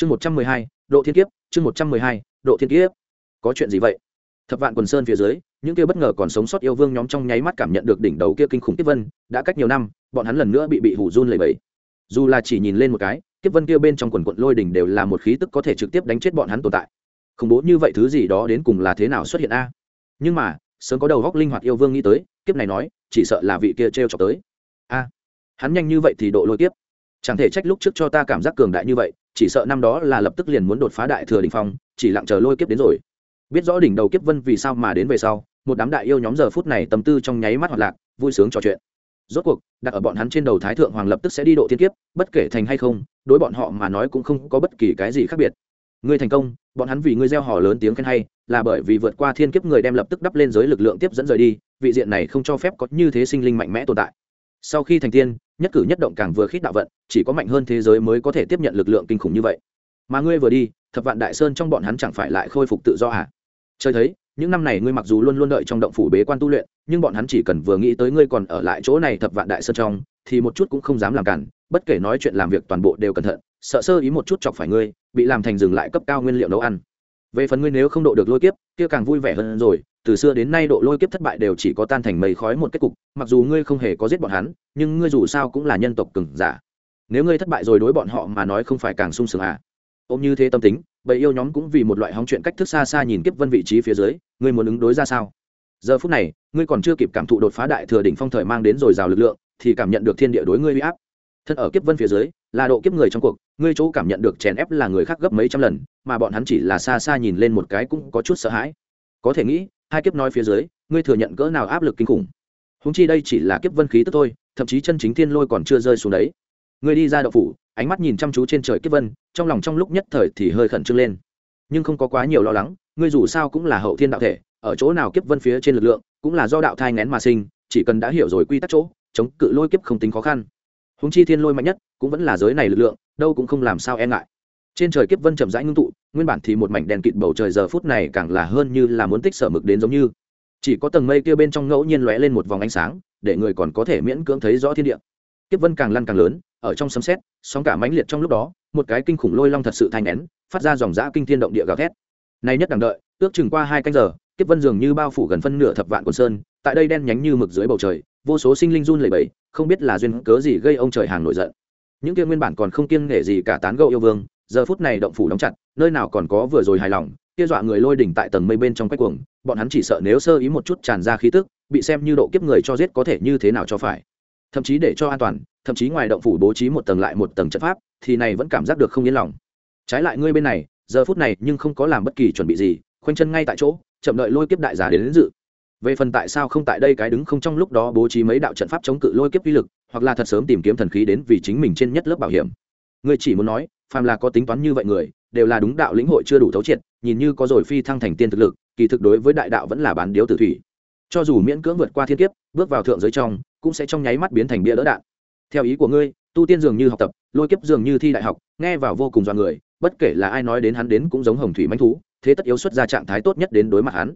chương một trăm mười hai, độ thiên kiếp, chương một trăm mười hai, độ thiên kiếp. Có chuyện gì vậy? Thập vạn quần sơn phía dưới, những kia bất ngờ còn sống sót yêu vương nhóm trong nháy mắt cảm nhận được đỉnh đầu kia kinh khủng kiếp vân, đã cách nhiều năm, bọn hắn lần nữa bị bị hủ run lẩy bẩy. Dù là chỉ nhìn lên một cái, kiếp vân kia bên trong quần quận lôi đỉnh đều là một khí tức có thể trực tiếp đánh chết bọn hắn tồn tại. Khủng bố như vậy thứ gì đó đến cùng là thế nào xuất hiện a? Nhưng mà, sớm có đầu góc linh hoạt yêu vương nghĩ tới, kiếp này nói, chỉ sợ là vị kia t r e o chọc tới. A, hắn nhanh như vậy thì độ lôi kiếp. Chẳng thể trách lúc trước cho ta cảm giác cường đại như vậy chỉ sợ năm đó là lập tức liền muốn đột phá đại thừa đỉnh phong, chỉ lặng chờ lôi kiếp đến rồi. Biết rõ đỉnh đầu kiếp vân vì sao mà đến về sau, một đám đại yêu nhóm giờ phút này tâm tư trong nháy mắt hoạt lạc, vui sướng trò chuyện. Rốt cuộc, đặt ở bọn hắn trên đầu thái thượng hoàng lập tức sẽ đi độ thiên kiếp, bất kể thành hay không, đối bọn họ mà nói cũng không có bất kỳ cái gì khác biệt. Ngươi thành công, bọn hắn vì ngươi gieo hò lớn tiếng khen hay, là bởi vì vượt qua thiên kiếp người đem lập tức đắp lên giới lực lượng tiếp dẫn rời đi, vị diện này không cho phép có như thế sinh linh mạnh mẽ tồn tại. Sau khi thành tiên nhất cử nhất động càng vừa khít đạo vận, chỉ có mạnh hơn thế giới mới có thể tiếp nhận lực lượng kinh khủng như vậy. Mà ngươi vừa đi, thập vạn đại sơn trong bọn hắn chẳng phải lại khôi phục tự do à? Chơi thấy, những năm này ngươi mặc dù luôn luôn đợi trong động phủ bế quan tu luyện, nhưng bọn hắn chỉ cần vừa nghĩ tới ngươi còn ở lại chỗ này thập vạn đại sơn trong, thì một chút cũng không dám làm cản, bất kể nói chuyện làm việc toàn bộ đều cẩn thận, sợ sơ ý một chút chọc phải ngươi, bị làm thành dừng lại cấp cao nguyên liệu nấu ăn về phần ngươi nếu không độ được lôi kiếp, kia càng vui vẻ hơn rồi. Từ xưa đến nay độ lôi kiếp thất bại đều chỉ có tan thành mây khói một kết cục, mặc dù ngươi không hề có giết bọn hắn, nhưng ngươi dù sao cũng là nhân tộc cừng giả. Nếu ngươi thất bại rồi đối bọn họ mà nói không phải càng sung sướng à? Ôm như thế tâm tính, bầy yêu nhóm cũng vì một loại hóng chuyện cách thức xa xa nhìn kiếp vân vị trí phía dưới, ngươi muốn ứng đối ra sao? Giờ phút này, ngươi còn chưa kịp cảm thụ đột phá đại thừa đỉnh phong thời mang đến rồi rào lực lượng, thì cảm nhận được thiên địa đối ngươi uy áp. Thân ở kiếp vân phía dưới là độ kiếp người trong cuộc, ngươi chỗ cảm nhận được chèn ép là người khác gấp mấy trăm lần, mà bọn hắn chỉ là xa xa nhìn lên một cái cũng có chút sợ hãi. Có thể nghĩ, hai kiếp nói phía dưới, ngươi thừa nhận cỡ nào áp lực kinh khủng. Húng chi đây chỉ là kiếp vân khí tức thôi, thậm chí chân chính thiên lôi còn chưa rơi xuống đấy. Ngươi đi ra đậu phủ, ánh mắt nhìn chăm chú trên trời kiếp vân, trong lòng trong lúc nhất thời thì hơi khẩn trương lên. Nhưng không có quá nhiều lo lắng, ngươi dù sao cũng là hậu thiên đạo thể, ở chỗ nào kiếp vân phía trên lực lượng, cũng là do đạo thai ngén mà sinh, chỉ cần đã hiểu rồi quy tắc chỗ, chống cự lôi kiếp không tính khó khăn. Húng chi thiên lôi mạnh nhất cũng vẫn là giới này lực lượng, đâu cũng không làm sao e ngại. Trên trời kiếp vân chậm rãi ngưng tụ, nguyên bản thì một mảnh đèn kịt bầu trời giờ phút này càng là hơn như là muốn tích sở mực đến giống như. Chỉ có tầng mây kia bên trong ngẫu nhiên lóe lên một vòng ánh sáng, để người còn có thể miễn cưỡng thấy rõ thiên địa. Kiếp vân càng lăn càng lớn, ở trong sấm xét sóng cả mãnh liệt trong lúc đó, một cái kinh khủng lôi long thật sự thanh nén, phát ra dòng dã kinh thiên động địa gào thét. Nay nhất đằng đợi, ước chừng qua hai canh giờ, kiếp vân dường như bao phủ gần phân nửa thập vạn quần sơn, tại đây đen nhánh như mực dưới bầu trời, vô số sinh linh run lẩy bẩy, không biết là duyên cớ gì gây ông trời hàng nổi giận những kia nguyên bản còn không kiêng nể gì cả tán gẫu yêu vương giờ phút này động phủ đóng chặt nơi nào còn có vừa rồi hài lòng kia dọa người lôi đỉnh tại tầng mây bên trong quách cuồng bọn hắn chỉ sợ nếu sơ ý một chút tràn ra khí tức bị xem như độ kiếp người cho giết có thể như thế nào cho phải. Thậm chí để cho an toàn thậm chí ngoài động phủ bố trí một tầng lại một tầng trận pháp thì này vẫn cảm giác được không yên lòng. Trái lại ngươi bên này giờ phút này nhưng không có làm bất kỳ chuẩn bị gì khoanh chân ngay tại chỗ chậm đợi lôi kiếp đại giả đến, đến dự. Về phần tại sao không tại đây cái đứng không trong lúc đó bố trí mấy đạo trận pháp chống cự lôi kiếp uy lực hoặc là thật sớm tìm kiếm thần khí đến vì chính mình trên nhất lớp bảo hiểm. Ngươi chỉ muốn nói, phàm là có tính toán như vậy người, đều là đúng đạo lĩnh hội chưa đủ thấu triệt, nhìn như có rồi phi thăng thành tiên thực lực, kỳ thực đối với đại đạo vẫn là bán điếu tử thủy. Cho dù miễn cưỡng vượt qua thiên kiếp, bước vào thượng giới trong, cũng sẽ trong nháy mắt biến thành bia đỡ đạn. Theo ý của ngươi, tu tiên dường như học tập, lôi kiếp dường như thi đại học, nghe vào vô cùng do người, bất kể là ai nói đến hắn đến cũng giống hồng thủy manh thú, thế tất yếu xuất ra trạng thái tốt nhất đến đối mặt hắn.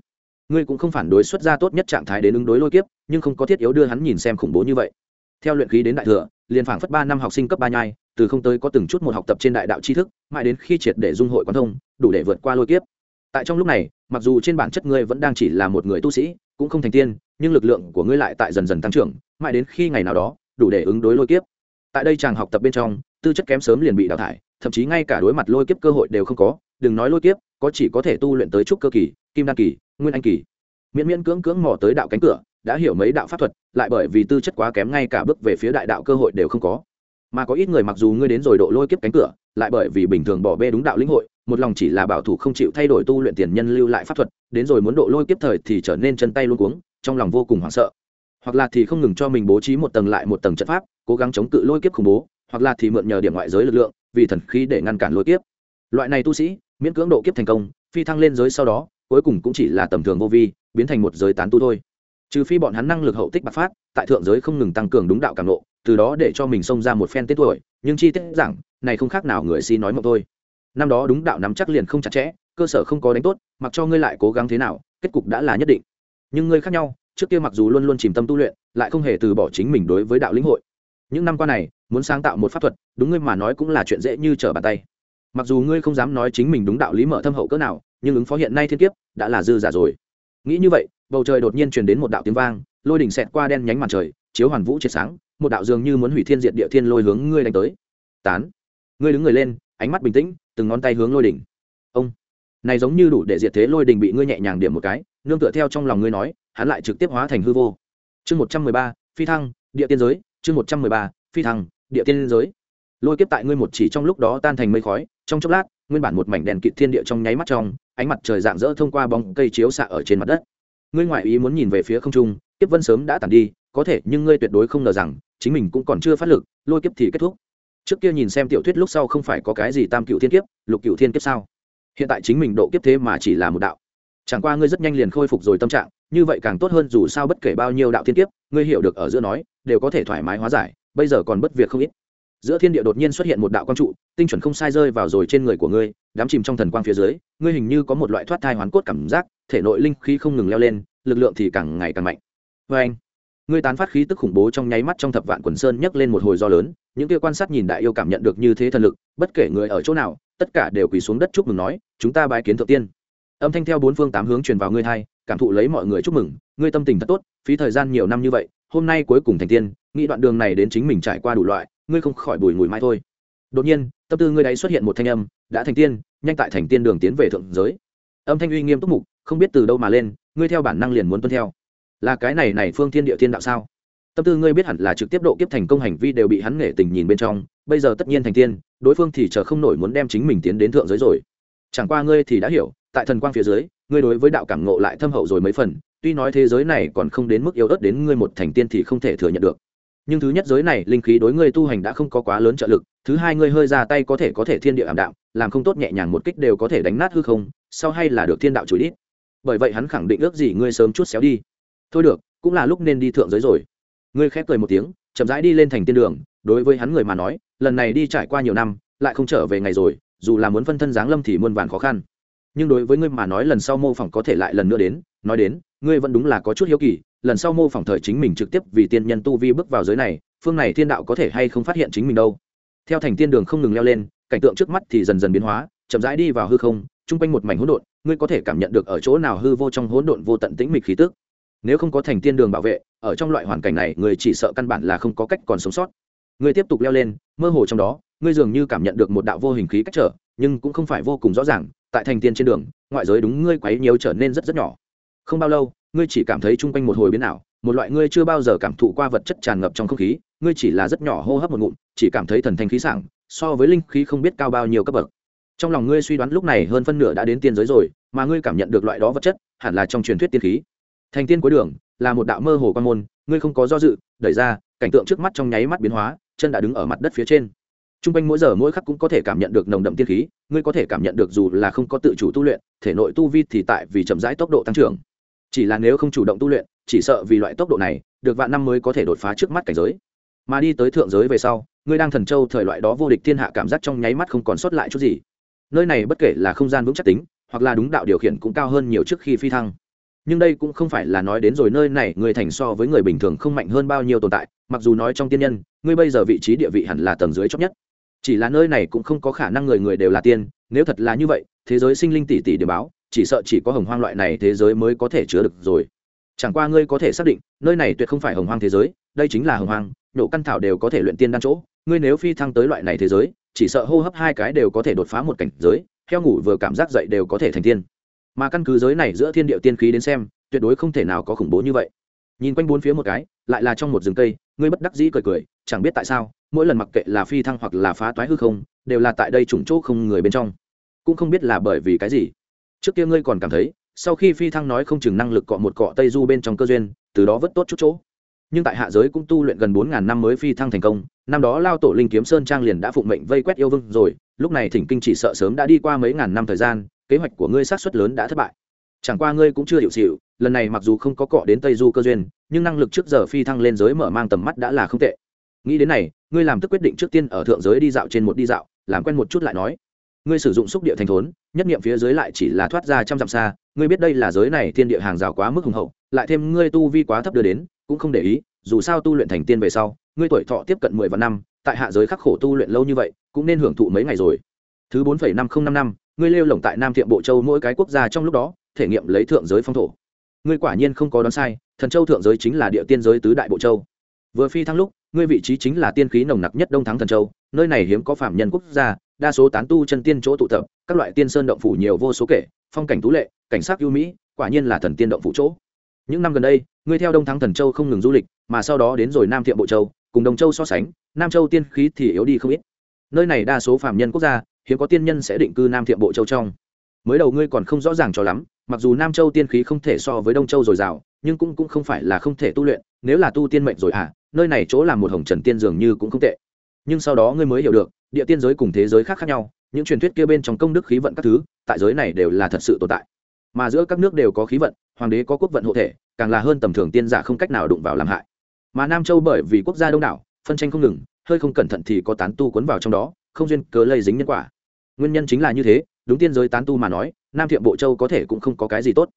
Ngươi cũng không phản đối xuất ra tốt nhất trạng thái đến ứng đối lôi kiếp, nhưng không có thiết yếu đưa hắn nhìn xem khủng bố như vậy theo luyện khí đến đại thừa, liền phảng phất ba năm học sinh cấp ba nhai, từ không tới có từng chút một học tập trên đại đạo tri thức, mãi đến khi triệt để dung hội quan thông, đủ để vượt qua lôi kiếp. Tại trong lúc này, mặc dù trên bản chất ngươi vẫn đang chỉ là một người tu sĩ, cũng không thành tiên, nhưng lực lượng của ngươi lại tại dần dần tăng trưởng, mãi đến khi ngày nào đó, đủ để ứng đối lôi kiếp. Tại đây chàng học tập bên trong, tư chất kém sớm liền bị đào thải, thậm chí ngay cả đối mặt lôi kiếp cơ hội đều không có. Đừng nói lôi kiếp, có chỉ có thể tu luyện tới trúc cơ kỳ, kim đan kỳ, nguyên anh kỳ. Miễn miễn cưỡng cưỡng mò tới đạo cánh cửa đã hiểu mấy đạo pháp thuật, lại bởi vì tư chất quá kém ngay cả bước về phía đại đạo cơ hội đều không có. Mà có ít người mặc dù ngươi đến rồi độ lôi kiếp cánh cửa, lại bởi vì bình thường bỏ bê đúng đạo lĩnh hội, một lòng chỉ là bảo thủ không chịu thay đổi tu luyện tiền nhân lưu lại pháp thuật, đến rồi muốn độ lôi kiếp thời thì trở nên chân tay luôn cuống, trong lòng vô cùng hoảng sợ. Hoặc là thì không ngừng cho mình bố trí một tầng lại một tầng trận pháp, cố gắng chống cự lôi kiếp khủng bố, hoặc là thì mượn nhờ điểm ngoại giới lực lượng, vì thần khí để ngăn cản lôi kiếp. Loại này tu sĩ, miễn cưỡng độ kiếp thành công, phi thăng lên giới sau đó, cuối cùng cũng chỉ là tầm thường vô vi, biến thành một giới tán tu thôi trừ phi bọn hắn năng lực hậu tích bạc phát, tại thượng giới không ngừng tăng cường đúng đạo càng lộ từ đó để cho mình xông ra một phen tết tuổi, nhưng chi tiết rằng, này không khác nào người xin nói mộng thôi. Năm đó đúng đạo nắm chắc liền không chặt chẽ, cơ sở không có đánh tốt, mặc cho ngươi lại cố gắng thế nào, kết cục đã là nhất định. Nhưng ngươi khác nhau, trước kia mặc dù luôn luôn chìm tâm tu luyện, lại không hề từ bỏ chính mình đối với đạo lĩnh hội. Những năm qua này, muốn sáng tạo một pháp thuật, đúng ngươi mà nói cũng là chuyện dễ như trở bàn tay. Mặc dù ngươi không dám nói chính mình đúng đạo lý mở thâm hậu cỡ nào, nhưng ứng phó hiện nay thiên kiếp, đã là dư giả rồi. Nghĩ như vậy bầu trời đột nhiên truyền đến một đạo tiếng vang, lôi đỉnh xẹt qua đen nhánh màn trời, chiếu hoàn vũ triệt sáng, một đạo dường như muốn hủy thiên diệt địa thiên lôi hướng ngươi đánh tới. Tán. Ngươi đứng người lên, ánh mắt bình tĩnh, từng ngón tay hướng lôi đỉnh. Ông. Này giống như đủ để diệt thế lôi đỉnh bị ngươi nhẹ nhàng điểm một cái, nương tựa theo trong lòng ngươi nói, hắn lại trực tiếp hóa thành hư vô. Chương một trăm mười ba, phi thăng, địa tiên giới. Chương một trăm mười ba, phi thăng, địa tiên giới. Lôi kiếp tại ngươi một chỉ trong lúc đó tan thành mây khói, trong chốc lát, nguyên bản một mảnh đèn kịt thiên địa trong nháy mắt trong, ánh mặt trời dạng dỡ thông qua bóng cây chiếu xạ ở trên mặt đất ngươi ngoại ý muốn nhìn về phía không trung, kiếp vân sớm đã tàn đi, có thể, nhưng ngươi tuyệt đối không ngờ rằng, chính mình cũng còn chưa phát lực, lôi kiếp thì kết thúc. Trước kia nhìn xem tiểu thuyết lúc sau không phải có cái gì tam cựu thiên kiếp, lục cựu thiên kiếp sao? Hiện tại chính mình độ kiếp thế mà chỉ là một đạo. Chẳng qua ngươi rất nhanh liền khôi phục rồi tâm trạng, như vậy càng tốt hơn dù sao bất kể bao nhiêu đạo thiên kiếp, ngươi hiểu được ở giữa nói, đều có thể thoải mái hóa giải, bây giờ còn bất việc không ít. Giữa thiên địa đột nhiên xuất hiện một đạo quang trụ, tinh chuẩn không sai rơi vào rồi trên người của ngươi đám chìm trong thần quang phía dưới, ngươi hình như có một loại thoát thai hoán cốt cảm giác thể nội linh khí không ngừng leo lên, lực lượng thì càng ngày càng mạnh. Vê anh ngươi tán phát khí tức khủng bố trong nháy mắt trong thập vạn quần sơn nhấc lên một hồi do lớn, những kia quan sát nhìn đại yêu cảm nhận được như thế thần lực, bất kể người ở chỗ nào, tất cả đều quỳ xuống đất chúc mừng nói, chúng ta bái kiến thượng tiên. Âm thanh theo bốn phương tám hướng truyền vào ngươi thay cảm thụ lấy mọi người chúc mừng, ngươi tâm tình thật tốt, phí thời gian nhiều năm như vậy, hôm nay cuối cùng thành tiên, nghĩ đoạn đường này đến chính mình trải qua đủ loại, ngươi không khỏi bùi ngùi mai thôi. Đột nhiên, tâm tư ngươi đấy xuất hiện một thanh âm, đã thành tiên, nhanh tại thành tiên đường tiến về thượng giới. Âm thanh uy nghiêm túc mục không biết từ đâu mà lên, ngươi theo bản năng liền muốn tuân theo. Là cái này này phương thiên địa thiên đạo sao? Tâm tư ngươi biết hẳn là trực tiếp độ kiếp thành công hành vi đều bị hắn nghệ tình nhìn bên trong, bây giờ tất nhiên thành tiên, đối phương thì chờ không nổi muốn đem chính mình tiến đến thượng giới rồi. Chẳng qua ngươi thì đã hiểu, tại thần quang phía dưới, ngươi đối với đạo cảm ngộ lại thâm hậu rồi mấy phần, tuy nói thế giới này còn không đến mức yếu ớt đến ngươi một thành tiên thì không thể thừa nhận được. Nhưng thứ nhất giới này, linh khí đối ngươi tu hành đã không có quá lớn trợ lực, thứ hai ngươi hơi ra tay có thể có thể thiên địa ảm đạm, làm không tốt nhẹ nhàng một kích đều có thể đánh nát hư không, sau hay là được thiên đạo chủ đít bởi vậy hắn khẳng định ước gì ngươi sớm chút xéo đi. Thôi được, cũng là lúc nên đi thượng giới rồi. Ngươi khép cười một tiếng, chậm rãi đi lên thành tiên đường. Đối với hắn người mà nói, lần này đi trải qua nhiều năm, lại không trở về ngày rồi, dù là muốn phân thân giáng lâm thì muôn vàn khó khăn. Nhưng đối với ngươi mà nói, lần sau mô phỏng có thể lại lần nữa đến. Nói đến, ngươi vẫn đúng là có chút hiếu kỳ. Lần sau mô phỏng thời chính mình trực tiếp vì tiên nhân tu vi bước vào giới này, phương này thiên đạo có thể hay không phát hiện chính mình đâu? Theo thành tiên đường không ngừng leo lên, cảnh tượng trước mắt thì dần dần biến hóa, chậm rãi đi vào hư không chung quanh một mảnh hỗn độn, ngươi có thể cảm nhận được ở chỗ nào hư vô trong hỗn độn vô tận tĩnh mịch khí tức. Nếu không có thành tiên đường bảo vệ, ở trong loại hoàn cảnh này, người chỉ sợ căn bản là không có cách còn sống sót. Ngươi tiếp tục leo lên, mơ hồ trong đó, ngươi dường như cảm nhận được một đạo vô hình khí cách trở, nhưng cũng không phải vô cùng rõ ràng, tại thành tiên trên đường, ngoại giới đúng ngươi quấy nhiều trở nên rất rất nhỏ. Không bao lâu, ngươi chỉ cảm thấy chung quanh một hồi biến ảo, một loại ngươi chưa bao giờ cảm thụ qua vật chất tràn ngập trong không khí, ngươi chỉ là rất nhỏ hô hấp một ngụm, chỉ cảm thấy thần thanh khí sảng, so với linh khí không biết cao bao nhiêu cấp bậc trong lòng ngươi suy đoán lúc này hơn phân nửa đã đến tiên giới rồi, mà ngươi cảm nhận được loại đó vật chất, hẳn là trong truyền thuyết tiên khí. Thành tiên cuối đường, là một đạo mơ hồ quan môn, ngươi không có do dự, đẩy ra, cảnh tượng trước mắt trong nháy mắt biến hóa, chân đã đứng ở mặt đất phía trên. T r u n g quanh mỗi giờ mỗi khắc cũng có thể cảm nhận được nồng đậm tiên khí, ngươi có thể cảm nhận được dù là không có tự chủ tu luyện, thể nội tu vi thì tại vì chậm rãi tốc độ tăng trưởng. Chỉ là nếu không chủ động tu luyện, chỉ sợ vì loại tốc độ này, được vạn năm mới có thể đột phá trước mắt cảnh giới. Mà đi tới thượng giới về sau, ngươi đang thần châu thời loại đó vô địch thiên hạ cảm giác trong nháy mắt không còn sót lại chút gì nơi này bất kể là không gian vững chắc tính, hoặc là đúng đạo điều khiển cũng cao hơn nhiều trước khi phi thăng. Nhưng đây cũng không phải là nói đến rồi nơi này người thành so với người bình thường không mạnh hơn bao nhiêu tồn tại, mặc dù nói trong tiên nhân, ngươi bây giờ vị trí địa vị hẳn là tầng dưới chót nhất. Chỉ là nơi này cũng không có khả năng người người đều là tiên, nếu thật là như vậy, thế giới sinh linh tỷ tỷ để báo, chỉ sợ chỉ có hồng hoang loại này thế giới mới có thể chứa được rồi. Chẳng qua ngươi có thể xác định, nơi này tuyệt không phải hồng hoang thế giới, đây chính là hồng hoang nhổ căn thảo đều có thể luyện tiên đan chỗ, ngươi nếu phi thăng tới loại này thế giới chỉ sợ hô hấp hai cái đều có thể đột phá một cảnh giới theo ngủ vừa cảm giác dậy đều có thể thành tiên. Mà căn cứ giới này giữa thiên địa tiên khí đến xem, tuyệt đối không thể nào có khủng bố như vậy. Nhìn quanh bốn phía một cái, lại là trong một rừng cây, ngươi bất đắc dĩ cười cười, chẳng biết tại sao, mỗi lần mặc kệ là phi thăng hoặc là phá toái hư không, đều là tại đây trùng chỗ không người bên trong. Cũng không biết là bởi vì cái gì. Trước kia ngươi còn cảm thấy, sau khi phi thăng nói không chừng năng lực cọ một cọ tây du bên trong cơ duyên, từ đó vớt tốt chút chỗ nhưng tại hạ giới cũng tu luyện gần bốn ngàn năm mới phi thăng thành công, năm đó lao tổ linh kiếm sơn trang liền đã phụng mệnh vây quét yêu vương rồi, lúc này thỉnh kinh chỉ sợ sớm đã đi qua mấy ngàn năm thời gian, kế hoạch của ngươi sát xuất lớn đã thất bại. Chẳng qua ngươi cũng chưa hiểu xịu lần này mặc dù không có cọ đến tây du cơ duyên, nhưng năng lực trước giờ phi thăng lên giới mở mang tầm mắt đã là không tệ. Nghĩ đến này, ngươi làm tức quyết định trước tiên ở thượng giới đi dạo trên một đi dạo, làm quen một chút lại nói. Ngươi sử dụng xúc địa thành thốn, nhất nghiệm phía dưới lại chỉ là thoát ra trăm dặm xa, ngươi biết đây là giới này thiên địa hàng rào quá mức hùng hậu, lại thêm ngươi tu vi quá thấp đưa đến cũng không để ý, dù sao tu luyện thành tiên về sau, ngươi tuổi thọ tiếp cận mười vạn năm, tại hạ giới khắc khổ tu luyện lâu như vậy, cũng nên hưởng thụ mấy ngày rồi. Thứ bốn phẩy năm không năm năm, ngươi lêu lỏng tại nam thiệm bộ châu mỗi cái quốc gia trong lúc đó, thể nghiệm lấy thượng giới phong thổ. Ngươi quả nhiên không có đoán sai, thần châu thượng giới chính là địa tiên giới tứ đại bộ châu. Vừa phi thăng lúc, ngươi vị trí chính là tiên khí nồng nặc nhất đông thắng thần châu, nơi này hiếm có phạm nhân quốc gia, đa số tán tu chân tiên chỗ tụ tập, các loại tiên sơn động phủ nhiều vô số kể, phong cảnh tú lệ, cảnh sát ưu mỹ, quả nhiên là thần tiên động phủ chỗ những năm gần đây, ngươi theo đông thắng thần châu không ngừng du lịch, mà sau đó đến rồi nam thiệm bộ châu, cùng đồng châu so sánh, nam châu tiên khí thì yếu đi không ít. Nơi này đa số phạm nhân quốc gia, hiếm có tiên nhân sẽ định cư nam thiệm bộ châu trong. Mới đầu ngươi còn không rõ ràng cho lắm, mặc dù nam châu tiên khí không thể so với đông châu dồi dào, nhưng cũng cũng không phải là không thể tu luyện, nếu là tu tiên mệnh rồi à nơi này chỗ là một hồng trần tiên dường như cũng không tệ. Nhưng sau đó ngươi mới hiểu được, địa tiên giới cùng thế giới khác khác nhau, những truyền thuyết kia bên trong công đức khí vận các thứ, tại giới này đều là thật sự tồn tại. Mà giữa các nước đều có khí vận hoàng đế có quốc vận hộ thể, càng là hơn tầm thường tiên giả không cách nào đụng vào làm hại. Mà nam châu bởi vì quốc gia đông đảo, phân tranh không ngừng, hơi không cẩn thận thì có tán tu cuốn vào trong đó, không duyên cớ lây dính nhân quả. Nguyên nhân chính là như thế, đúng tiên giới tán tu mà nói, nam thiệm bộ châu có thể cũng không có cái gì tốt.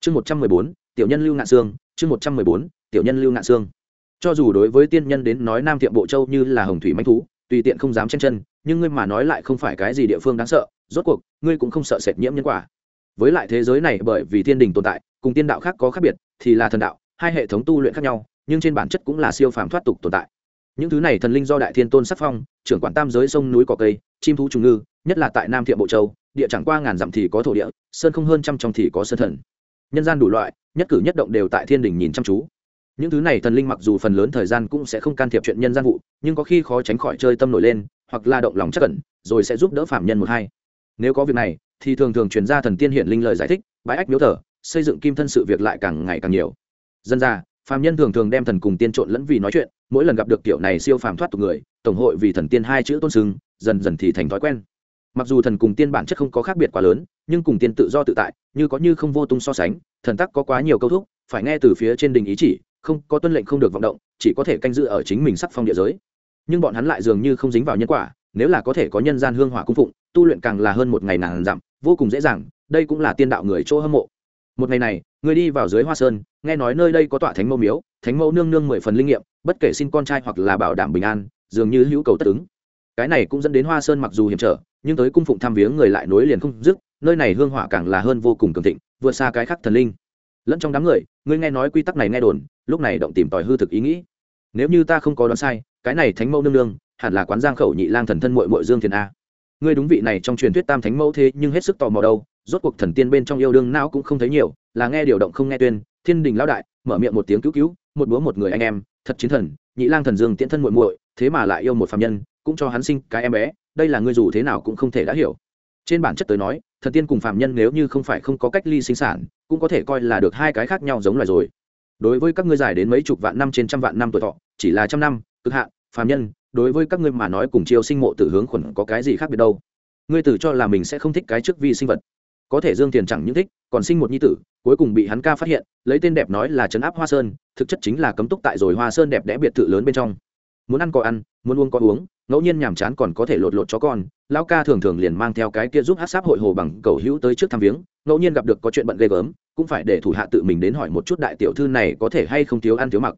Chương một trăm mười bốn, tiểu nhân lưu ngạn sương, chương một trăm mười bốn, tiểu nhân lưu ngạn sương. Cho dù đối với tiên nhân đến nói nam thiệm bộ châu như là hồng thủy manh thú, tùy tiện không dám chen chân, nhưng ngươi mà nói lại không phải cái gì địa phương đáng sợ, rốt cuộc, ngươi cũng không sợ sệt nhiễm nhân quả. Với lại thế giới này bởi vì thiên đình tồn tại cùng tiên đạo khác có khác biệt, thì là thần đạo, hai hệ thống tu luyện khác nhau, nhưng trên bản chất cũng là siêu phàm thoát tục tồn tại. Những thứ này thần linh do đại thiên tôn sắc phong, trưởng quản tam giới sông núi cỏ cây, chim thú trùng ngư, nhất là tại nam Thiện bộ châu, địa chẳng qua ngàn dặm thì có thổ địa, sơn không hơn trăm trong thì có sơn thần. Nhân gian đủ loại, nhất cử nhất động đều tại thiên đình nhìn chăm chú. Những thứ này thần linh mặc dù phần lớn thời gian cũng sẽ không can thiệp chuyện nhân gian vụ, nhưng có khi khó tránh khỏi chơi tâm nổi lên, hoặc la động lòng chắc cẩn rồi sẽ giúp đỡ phạm nhân một hai. Nếu có việc này, thì thường thường truyền ra thần tiên hiện linh lời giải thích bãi ách miếu thờ xây dựng kim thân sự việc lại càng ngày càng nhiều. Dân ra phàm nhân thường thường đem thần cùng tiên trộn lẫn vì nói chuyện, mỗi lần gặp được kiểu này siêu phàm thoát tục người, tổng hội vì thần tiên hai chữ tôn sưng, dần dần thì thành thói quen. Mặc dù thần cùng tiên bản chất không có khác biệt quá lớn, nhưng cùng tiên tự do tự tại, như có như không vô tung so sánh, thần tắc có quá nhiều câu thúc, phải nghe từ phía trên đình ý chỉ, không, có tuân lệnh không được vọng động, chỉ có thể canh giữ ở chính mình sắc phong địa giới. Nhưng bọn hắn lại dường như không dính vào nhân quả, nếu là có thể có nhân gian hương hỏa cung phụng, tu luyện càng là hơn một ngày nàng dặm, vô cùng dễ dàng, đây cũng là tiên đạo người chỗ hâm mộ một ngày này, người đi vào dưới hoa sơn, nghe nói nơi đây có tọa thánh mẫu miếu, thánh mẫu nương nương mười phần linh nghiệm, bất kể xin con trai hoặc là bảo đảm bình an, dường như hữu cầu tất ứng. Cái này cũng dẫn đến hoa sơn mặc dù hiểm trở, nhưng tới cung phụng tham viếng người lại nối liền không dứt, nơi này hương hỏa càng là hơn vô cùng cường thịnh, vượt xa cái khác thần linh. Lẫn trong đám người ngươi nghe nói quy tắc này nghe đồn, lúc này động tìm tòi hư thực ý nghĩ. Nếu như ta không có đoán sai, cái này thánh mẫu nương nương, hẳn là quán giang khẩu nhị lang thần thân mội mội dương thiền a. Ngươi đúng vị này trong truyền thuyết tam thánh mẫu thế, nhưng hết sức tò mò đâu rốt cuộc thần tiên bên trong yêu đương não cũng không thấy nhiều, là nghe điều động không nghe tuyên, thiên đình lão đại, mở miệng một tiếng cứu cứu, một búa một người anh em, thật chiến thần, nhị lang thần dương tiễn thân muội muội, thế mà lại yêu một phạm nhân, cũng cho hắn sinh cái em bé, đây là ngươi dù thế nào cũng không thể đã hiểu. Trên bản chất tới nói, thần tiên cùng phạm nhân nếu như không phải không có cách ly sinh sản, cũng có thể coi là được hai cái khác nhau giống loài rồi. Đối với các ngươi dài đến mấy chục vạn năm trên trăm vạn năm tuổi thọ, chỉ là trăm năm, cực hạn phạm nhân, đối với các ngươi mà nói cùng chiêu sinh mộ tử hướng khuẩn có cái gì khác biệt đâu? Ngươi tử cho là mình sẽ không thích cái trước vi sinh vật có thể dương tiền chẳng những thích, còn sinh một nhi tử, cuối cùng bị hắn ca phát hiện, lấy tên đẹp nói là trấn áp hoa sơn, thực chất chính là cấm túc tại rồi hoa sơn đẹp đẽ biệt thự lớn bên trong. Muốn ăn có ăn, muốn uống có uống, ngẫu nhiên nhàm chán còn có thể lột lột chó con, lão ca thường thường liền mang theo cái kia giúp hát sáp hội hồ bằng cầu hữu tới trước thăm viếng, ngẫu nhiên gặp được có chuyện bận ghê gớm, cũng phải để thủ hạ tự mình đến hỏi một chút đại tiểu thư này có thể hay không thiếu ăn thiếu mặc.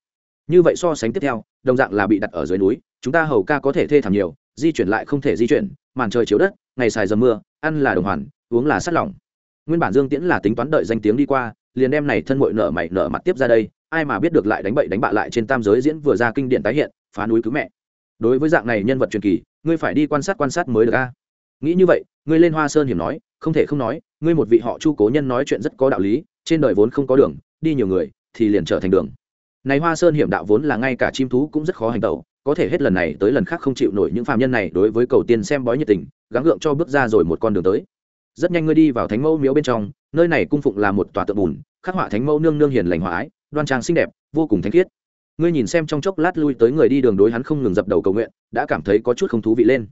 Như vậy so sánh tiếp theo, đồng dạng là bị đặt ở dưới núi, chúng ta hầu ca có thể thê thảm nhiều, di chuyển lại không thể di chuyển, màn trời chiếu đất, ngày xài dầm mưa, ăn là đồng hoàn, uống là sắt lỏng nguyên bản dương tiễn là tính toán đợi danh tiếng đi qua, liền đem này thân mội nở mày nở mặt tiếp ra đây, ai mà biết được lại đánh bậy đánh bạ lại trên tam giới diễn vừa ra kinh điển tái hiện, phá núi cứu mẹ. Đối với dạng này nhân vật truyền kỳ, ngươi phải đi quan sát quan sát mới được a. Nghĩ như vậy, ngươi lên hoa sơn hiểm nói, không thể không nói, ngươi một vị họ chu cố nhân nói chuyện rất có đạo lý, trên đời vốn không có đường, đi nhiều người thì liền trở thành đường. Này hoa sơn hiểm đạo vốn là ngay cả chim thú cũng rất khó hành tẩu, có thể hết lần này tới lần khác không chịu nổi những phàm nhân này đối với cầu tiên xem bói nhiệt tình, gắng gượng cho bước ra rồi một con đường tới rất nhanh ngươi đi vào thánh mẫu miếu bên trong, nơi này cung phụng là một tòa tượng bùn, khắc họa thánh mẫu nương nương hiền lành hòa ái, đoan trang xinh đẹp, vô cùng thánh khiết. Ngươi nhìn xem trong chốc lát lui tới người đi đường đối hắn không ngừng dập đầu cầu nguyện, đã cảm thấy có chút không thú vị lên.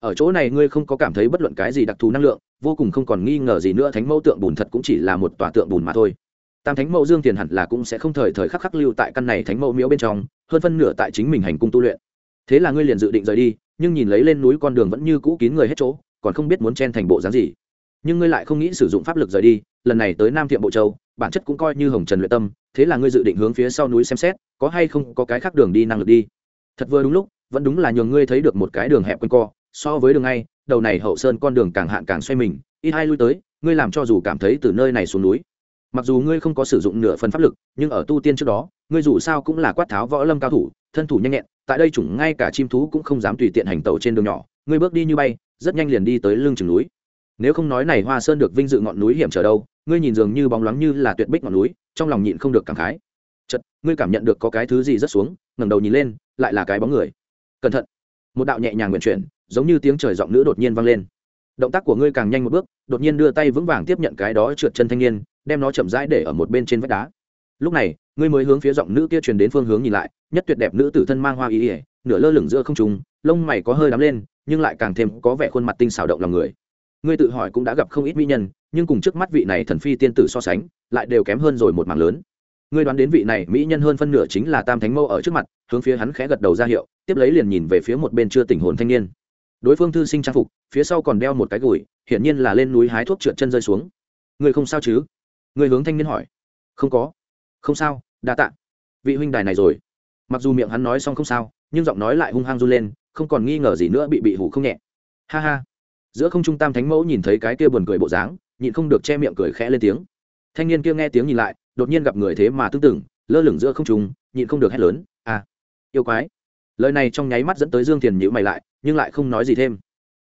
Ở chỗ này ngươi không có cảm thấy bất luận cái gì đặc thù năng lượng, vô cùng không còn nghi ngờ gì nữa, thánh mẫu tượng bùn thật cũng chỉ là một tòa tượng bùn mà thôi. Tam thánh mẫu dương tiền hẳn là cũng sẽ không thời thời khắc khắc lưu tại căn này thánh mẫu miếu bên trong, hơn phân nửa tại chính mình hành cung tu luyện. Thế là ngươi liền dự định rời đi, nhưng nhìn lấy lên núi con đường vẫn như cũ kín người hết chỗ, còn không biết muốn chen thành bộ dáng gì nhưng ngươi lại không nghĩ sử dụng pháp lực rời đi, lần này tới nam thiệm bộ châu, bản chất cũng coi như hồng trần luyện tâm, thế là ngươi dự định hướng phía sau núi xem xét, có hay không có cái khác đường đi năng lực đi. Thật vừa đúng lúc, vẫn đúng là nhường ngươi thấy được một cái đường hẹp quanh co, so với đường ngay, đầu này hậu sơn con đường càng hạn càng xoay mình, ít hai lui tới, ngươi làm cho dù cảm thấy từ nơi này xuống núi. Mặc dù ngươi không có sử dụng nửa phần pháp lực, nhưng ở tu tiên trước đó, ngươi dù sao cũng là quát tháo võ lâm cao thủ, thân thủ nhanh nhẹn, tại đây chủng ngay cả chim thú cũng không dám tùy tiện hành tẩu trên đường nhỏ. Ngươi bước đi như bay, rất nhanh liền đi tới lưng chừng núi nếu không nói này hoa sơn được vinh dự ngọn núi hiểm trở đâu, ngươi nhìn dường như bóng loáng như là tuyệt bích ngọn núi, trong lòng nhịn không được cảm khái. Chật ngươi cảm nhận được có cái thứ gì rất xuống, ngẩng đầu nhìn lên, lại là cái bóng người. Cẩn thận. Một đạo nhẹ nhàng nguyện chuyển, giống như tiếng trời giọng nữ đột nhiên vang lên. Động tác của ngươi càng nhanh một bước, đột nhiên đưa tay vững vàng tiếp nhận cái đó trượt chân thanh niên, đem nó chậm rãi để ở một bên trên vách đá. Lúc này, ngươi mới hướng phía giọng nữ kia truyền đến phương hướng nhìn lại, nhất tuyệt đẹp nữ tử thân mang hoa ý ỉa nửa lơ lửng giữa không trùng lông mày có hơi đắm lên, nhưng lại càng thêm có vẻ khuôn mặt tinh xảo động lòng người ngươi tự hỏi cũng đã gặp không ít mỹ nhân, nhưng cùng trước mắt vị này thần phi tiên tử so sánh, lại đều kém hơn rồi một mảng lớn. Ngươi đoán đến vị này mỹ nhân hơn phân nửa chính là tam thánh mâu ở trước mặt, hướng phía hắn khẽ gật đầu ra hiệu, tiếp lấy liền nhìn về phía một bên chưa tỉnh hồn thanh niên. Đối phương thư sinh trang phục, phía sau còn đeo một cái gùi, hiển nhiên là lên núi hái thuốc trượt chân rơi xuống. Ngươi không sao chứ? Ngươi hướng thanh niên hỏi. Không có. Không sao, đa tạ. Vị huynh đài này rồi. Mặc dù miệng hắn nói xong không sao, nhưng giọng nói lại hung hăng run lên, không còn nghi ngờ gì nữa bị bị hủ không nhẹ. Ha ha giữa không trung tam thánh mẫu nhìn thấy cái kia buồn cười bộ dáng nhịn không được che miệng cười khẽ lên tiếng. Thanh niên kia nghe tiếng nhìn lại đột nhiên gặp người thế mà tương tưởng, lơ lửng giữa không trung nhịn không được hét lớn à yêu quái. Lời này trong nháy mắt dẫn tới dương thiền nhữ mày lại nhưng lại không nói gì thêm.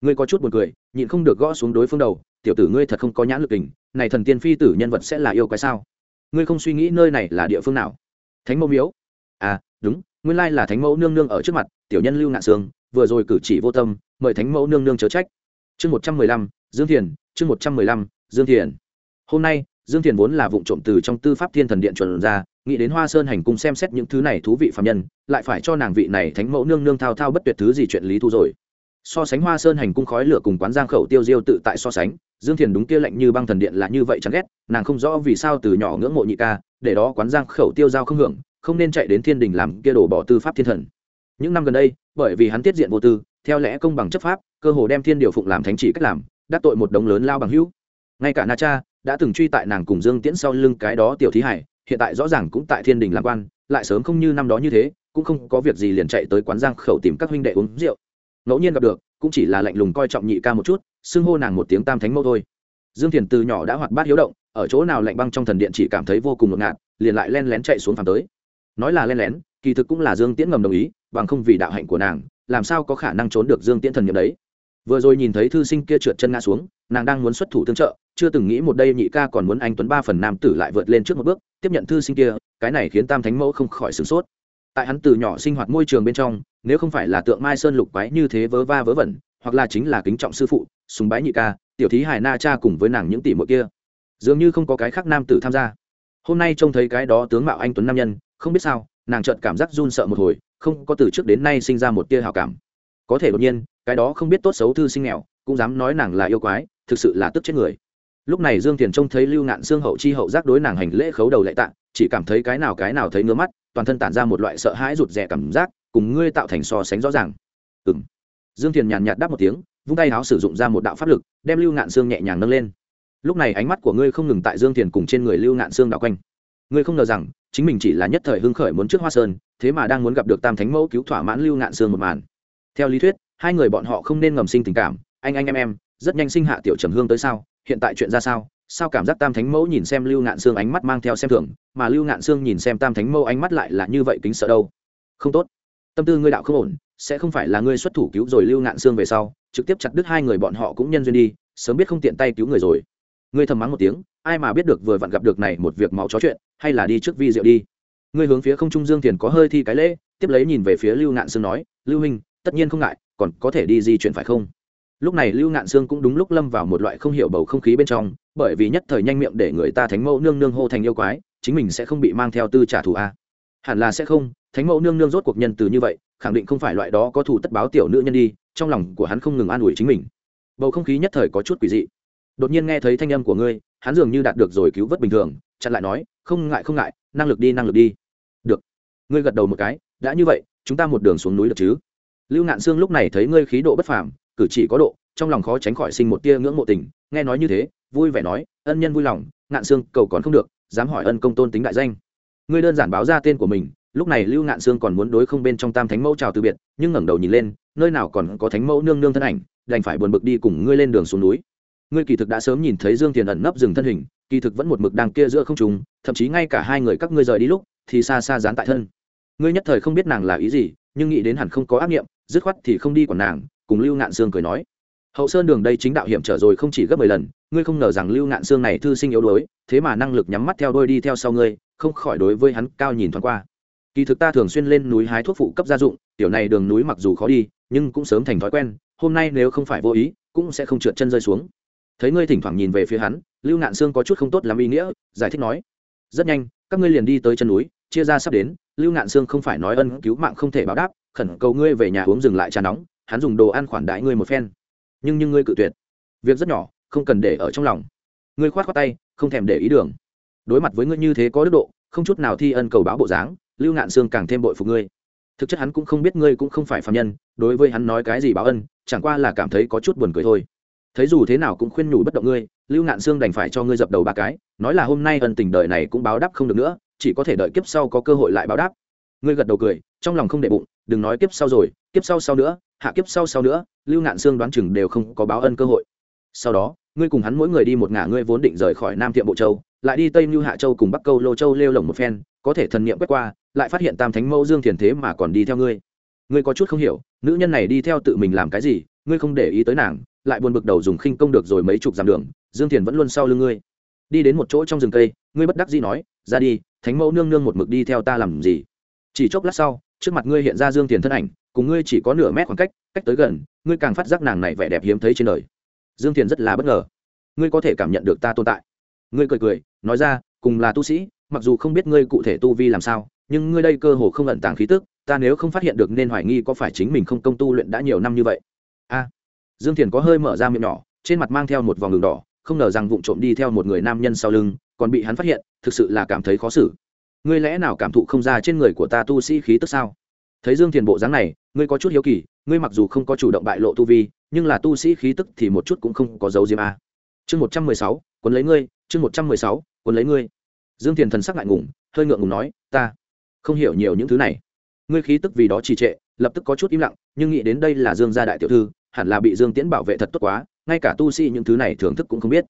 Ngươi có chút buồn cười nhịn không được gõ xuống đối phương đầu tiểu tử ngươi thật không có nhãn lực tình này thần tiên phi tử nhân vật sẽ là yêu quái sao? Ngươi không suy nghĩ nơi này là địa phương nào? Thánh mẫu miếu. À đúng nguyên lai là thánh mẫu nương nương ở trước mặt tiểu nhân lưu ngạn sương vừa rồi cử chỉ vô tâm mời thánh mẫu nương nương chớ trách chương một trăm mười lăm, dương thiền, chương một trăm mười lăm, dương thiền. Hôm nay, dương thiền vốn là vụ trộm từ trong tư pháp thiên thần điện chuẩn ra, nghĩ đến hoa sơn hành cung xem xét những thứ này thú vị phạm nhân, lại phải cho nàng vị này thánh mẫu nương nương thao thao bất tuyệt thứ gì chuyện lý thu rồi. So sánh hoa sơn hành cung khói lửa cùng quán giang khẩu tiêu diêu tự tại so sánh, dương thiền đúng kia lạnh như băng thần điện là như vậy chẳng ghét, nàng không rõ vì sao từ nhỏ ngưỡng mộ nhị ca, để đó quán giang khẩu tiêu giao không hưởng, không nên chạy đến thiên đình làm kia đổ bỏ tư pháp thiên thần. Những năm gần đây, bởi vì hắn tiết diện vô tư theo lẽ công bằng chấp pháp, cơ hồ đem thiên điều phụng làm thánh chỉ cách làm, đắc tội một đống lớn lao bằng hữu. Ngay cả na cha đã từng truy tại nàng cùng dương tiễn sau lưng cái đó tiểu thí hải, hiện tại rõ ràng cũng tại thiên đình làm quan, lại sớm không như năm đó như thế, cũng không có việc gì liền chạy tới quán giang khẩu tìm các huynh đệ uống rượu. Ngẫu nhiên gặp được, cũng chỉ là lạnh lùng coi trọng nhị ca một chút, xưng hô nàng một tiếng tam thánh mẫu thôi. Dương thiền từ nhỏ đã hoạt bát hiếu động, ở chỗ nào lạnh băng trong thần điện chỉ cảm thấy vô cùng ngột ngạt, liền lại len lén chạy xuống phàm tới. Nói là len lén, kỳ thực cũng là dương tiễn ngầm đồng ý, bằng không vì đạo hạnh của nàng làm sao có khả năng trốn được dương tiễn thần nhiệm đấy? Vừa rồi nhìn thấy thư sinh kia trượt chân ngã xuống, nàng đang muốn xuất thủ tương trợ, chưa từng nghĩ một đây nhị ca còn muốn anh tuấn ba phần nam tử lại vượt lên trước một bước, tiếp nhận thư sinh kia, cái này khiến tam thánh mẫu không khỏi sửng sốt. Tại hắn từ nhỏ sinh hoạt môi trường bên trong, nếu không phải là tượng mai sơn lục quái như thế vớ va vớ vẩn, hoặc là chính là kính trọng sư phụ súng bái nhị ca, tiểu thí hải na cha cùng với nàng những tỷ muội kia, dường như không có cái khác nam tử tham gia. Hôm nay trông thấy cái đó tướng mạo anh tuấn nam nhân, không biết sao, nàng chợt cảm giác run sợ một hồi không có từ trước đến nay sinh ra một tia hào cảm. Có thể đột nhiên, cái đó không biết tốt xấu thư sinh nghèo, cũng dám nói nàng là yêu quái, thực sự là tức chết người. Lúc này dương thiền trông thấy lưu ngạn xương hậu chi hậu giác đối nàng hành lễ khấu đầu lệ tạng chỉ cảm thấy cái nào cái nào thấy ngứa mắt, toàn thân tản ra một loại sợ hãi rụt rè cảm giác, cùng ngươi tạo thành so sánh rõ ràng. Ừ m dương thiền nhàn nhạt đáp một tiếng, vung tay áo sử dụng ra một đạo pháp lực, đem lưu ngạn xương nhẹ nhàng nâng lên. Lúc này ánh mắt của ngươi không ngừng tại dương thiền cùng trên người lưu ngạn xương đạo quanh. Ngươi không ngờ rằng, chính mình chỉ là nhất thời hưng khởi muốn trước hoa sơn thế mà đang muốn gặp được tam thánh mẫu cứu thỏa mãn lưu ngạn Sương một màn. Theo lý thuyết, hai người bọn họ không nên ngầm sinh tình cảm. Anh anh, em em, rất nhanh sinh hạ tiểu trầm hương tới sao? Hiện tại chuyện ra sao? Sao cảm giác tam thánh mẫu nhìn xem lưu ngạn Sương ánh mắt mang theo xem thường, mà lưu ngạn Sương nhìn xem tam thánh mẫu ánh mắt lại là như vậy kính sợ đâu? Không tốt. Tâm tư ngươi đạo không ổn, sẽ không phải là ngươi xuất thủ cứu rồi lưu ngạn Sương về sau, trực tiếp chặt đứt hai người bọn họ cũng nhân duyên đi, sớm biết không tiện tay cứu người rồi. Ngươi thầm mắng một tiếng, ai mà biết được vừa vặn gặp được này một việc máu chó chuyện, hay là đi trước vi diệu đi ngươi hướng phía không trung dương tiền có hơi thi cái lễ, tiếp lấy nhìn về phía lưu ngạn sương nói, lưu huynh, tất nhiên không ngại, còn có thể đi di chuyển phải không? Lúc này lưu ngạn sương cũng đúng lúc lâm vào một loại không hiểu bầu không khí bên trong, bởi vì nhất thời nhanh miệng để người ta thánh mẫu nương nương hô thành yêu quái, chính mình sẽ không bị mang theo tư trả thù a. Hẳn là sẽ không, thánh mẫu nương nương rốt cuộc nhân từ như vậy, khẳng định không phải loại đó có thù tất báo tiểu nữ nhân đi, trong lòng của hắn không ngừng an ủi chính mình. Bầu không khí nhất thời có chút quỷ dị. Đột nhiên nghe thấy thanh âm của ngươi, hắn dường như đạt được rồi cứu vớt bình thường, chặn lại nói, không ngại không ngại năng lực đi, năng lực đi. Được. Ngươi gật đầu một cái, đã như vậy, chúng ta một đường xuống núi được chứ? Lưu ngạn sương lúc này thấy ngươi khí độ bất phàm, cử chỉ có độ, trong lòng khó tránh khỏi sinh một tia ngưỡng mộ tình, nghe nói như thế, vui vẻ nói, ân nhân vui lòng, ngạn sương, cầu còn không được, dám hỏi ân công tôn tính đại danh. Ngươi đơn giản báo ra tên của mình, lúc này lưu ngạn sương còn muốn đối không bên trong tam thánh mẫu chào từ biệt, nhưng ngẩng đầu nhìn lên, nơi nào còn có thánh mẫu nương nương thân ảnh, đành phải buồn bực đi cùng ngươi lên đường xuống núi. Ngươi kỳ thực đã sớm nhìn thấy dương thiền ẩn nấp dừng thân hình kỳ thực vẫn một mực đang kia giữa không trùng thậm chí ngay cả hai người các ngươi rời đi lúc, thì xa xa dán tại thân. Ngươi nhất thời không biết nàng là ý gì, nhưng nghĩ đến hẳn không có ác nghiệm, dứt khoát thì không đi còn nàng, cùng lưu ngạn sương cười nói. Hậu sơn đường đây chính đạo hiểm trở rồi không chỉ gấp mười lần, ngươi không ngờ rằng lưu ngạn sương này thư sinh yếu đuối, thế mà năng lực nhắm mắt theo đôi đi theo sau ngươi, không khỏi đối với hắn cao nhìn thoáng qua. Kỳ thực ta thường xuyên lên núi hái thuốc phụ cấp gia dụng, tiểu này đường núi mặc dù khó đi, nhưng cũng sớm thành thói quen, hôm nay nếu không phải vô ý, cũng sẽ không trượt chân rơi xuống. Thấy ngươi thỉnh thoảng nhìn về phía hắn lưu ngạn sương có chút không tốt làm ý nghĩa, giải thích nói, rất nhanh, các ngươi liền đi tới chân núi, chia ra sắp đến, lưu ngạn sương không phải nói ân cứu mạng không thể báo đáp, khẩn cầu ngươi về nhà uống dừng lại trà nóng, hắn dùng đồ ăn khoản đãi ngươi một phen. Nhưng nhưng ngươi cự tuyệt. Việc rất nhỏ, không cần để ở trong lòng. Ngươi khoát khoát tay, không thèm để ý đường. Đối mặt với ngươi như thế có đức độ, không chút nào thi ân cầu báo bộ dáng, lưu ngạn sương càng thêm bội phục ngươi. Thực chất hắn cũng không biết ngươi cũng không phải phạm nhân, đối với hắn nói cái gì báo ân, chẳng qua là cảm thấy có chút buồn cười thôi thấy dù thế nào cũng khuyên nhủ bất động ngươi, lưu ngạn sương đành phải cho ngươi dập đầu ba cái, nói là hôm nay ân tình đời này cũng báo đáp không được nữa, chỉ có thể đợi kiếp sau có cơ hội lại báo đáp. Ngươi gật đầu cười, trong lòng không để bụng, đừng nói kiếp sau rồi, kiếp sau sau nữa, hạ kiếp sau sau nữa, lưu ngạn sương đoán chừng đều không có báo ân cơ hội. Sau đó, ngươi cùng hắn mỗi người đi một ngả ngươi vốn định rời khỏi nam thiệm bộ châu, lại đi tây mưu hạ châu cùng bắc câu lô châu lêu lồng một phen, có thể thần niệm quét qua, lại phát hiện tam thánh mẫu dương thiền thế mà còn đi theo ngươi. Ngươi có chút không hiểu, nữ nhân này đi theo tự mình làm cái gì, ngươi không để ý tới nàng lại buồn bực đầu dùng khinh công được rồi mấy chục dặm đường, dương thiền vẫn luôn sau lưng ngươi. Đi đến một chỗ trong rừng cây, ngươi bất đắc dĩ nói, ra đi, thánh mẫu nương nương một mực đi theo ta làm gì? Chỉ chốc lát sau, trước mặt ngươi hiện ra dương thiền thân ảnh, cùng ngươi chỉ có nửa mét khoảng cách cách tới gần, ngươi càng phát giác nàng này vẻ đẹp hiếm thấy trên đời. Dương thiền rất là bất ngờ. Ngươi có thể cảm nhận được ta tồn tại. Ngươi cười cười, nói ra, cùng là tu sĩ, mặc dù không biết ngươi cụ thể tu vi làm sao, nhưng ngươi đây cơ hồ không ẩn tàng khí tức, ta nếu không phát hiện được nên hoài nghi có phải chính mình không công tu luyện đã nhiều năm như vậy. A dương thiền có hơi mở ra miệng nhỏ, trên mặt mang theo một vòng đường đỏ, không ngờ rằng vụng trộm đi theo một người nam nhân sau lưng, còn bị hắn phát hiện, thực sự là cảm thấy khó xử. Ngươi lẽ nào cảm thụ không ra trên người của ta tu sĩ khí tức sao? Thấy dương thiền bộ dáng này, ngươi có chút hiếu kỳ, ngươi mặc dù không có chủ động bại lộ tu vi, nhưng là tu sĩ khí tức thì một chút cũng không có dấu diếm a. Chương một trăm mười sáu, quấn lấy ngươi, chương một trăm mười sáu, quấn lấy ngươi. Dương thiền thần sắc ngại ngùng, hơi ngượng ngùng nói, ta không hiểu nhiều những thứ này. Ngươi khí tức vì đó trì trệ, lập tức có chút im lặng, nhưng nghĩ đến đây là dương gia đại tiểu thư hẳn là bị dương tiễn bảo vệ thật tốt quá, ngay cả tu sĩ những thứ này thưởng thức cũng không biết.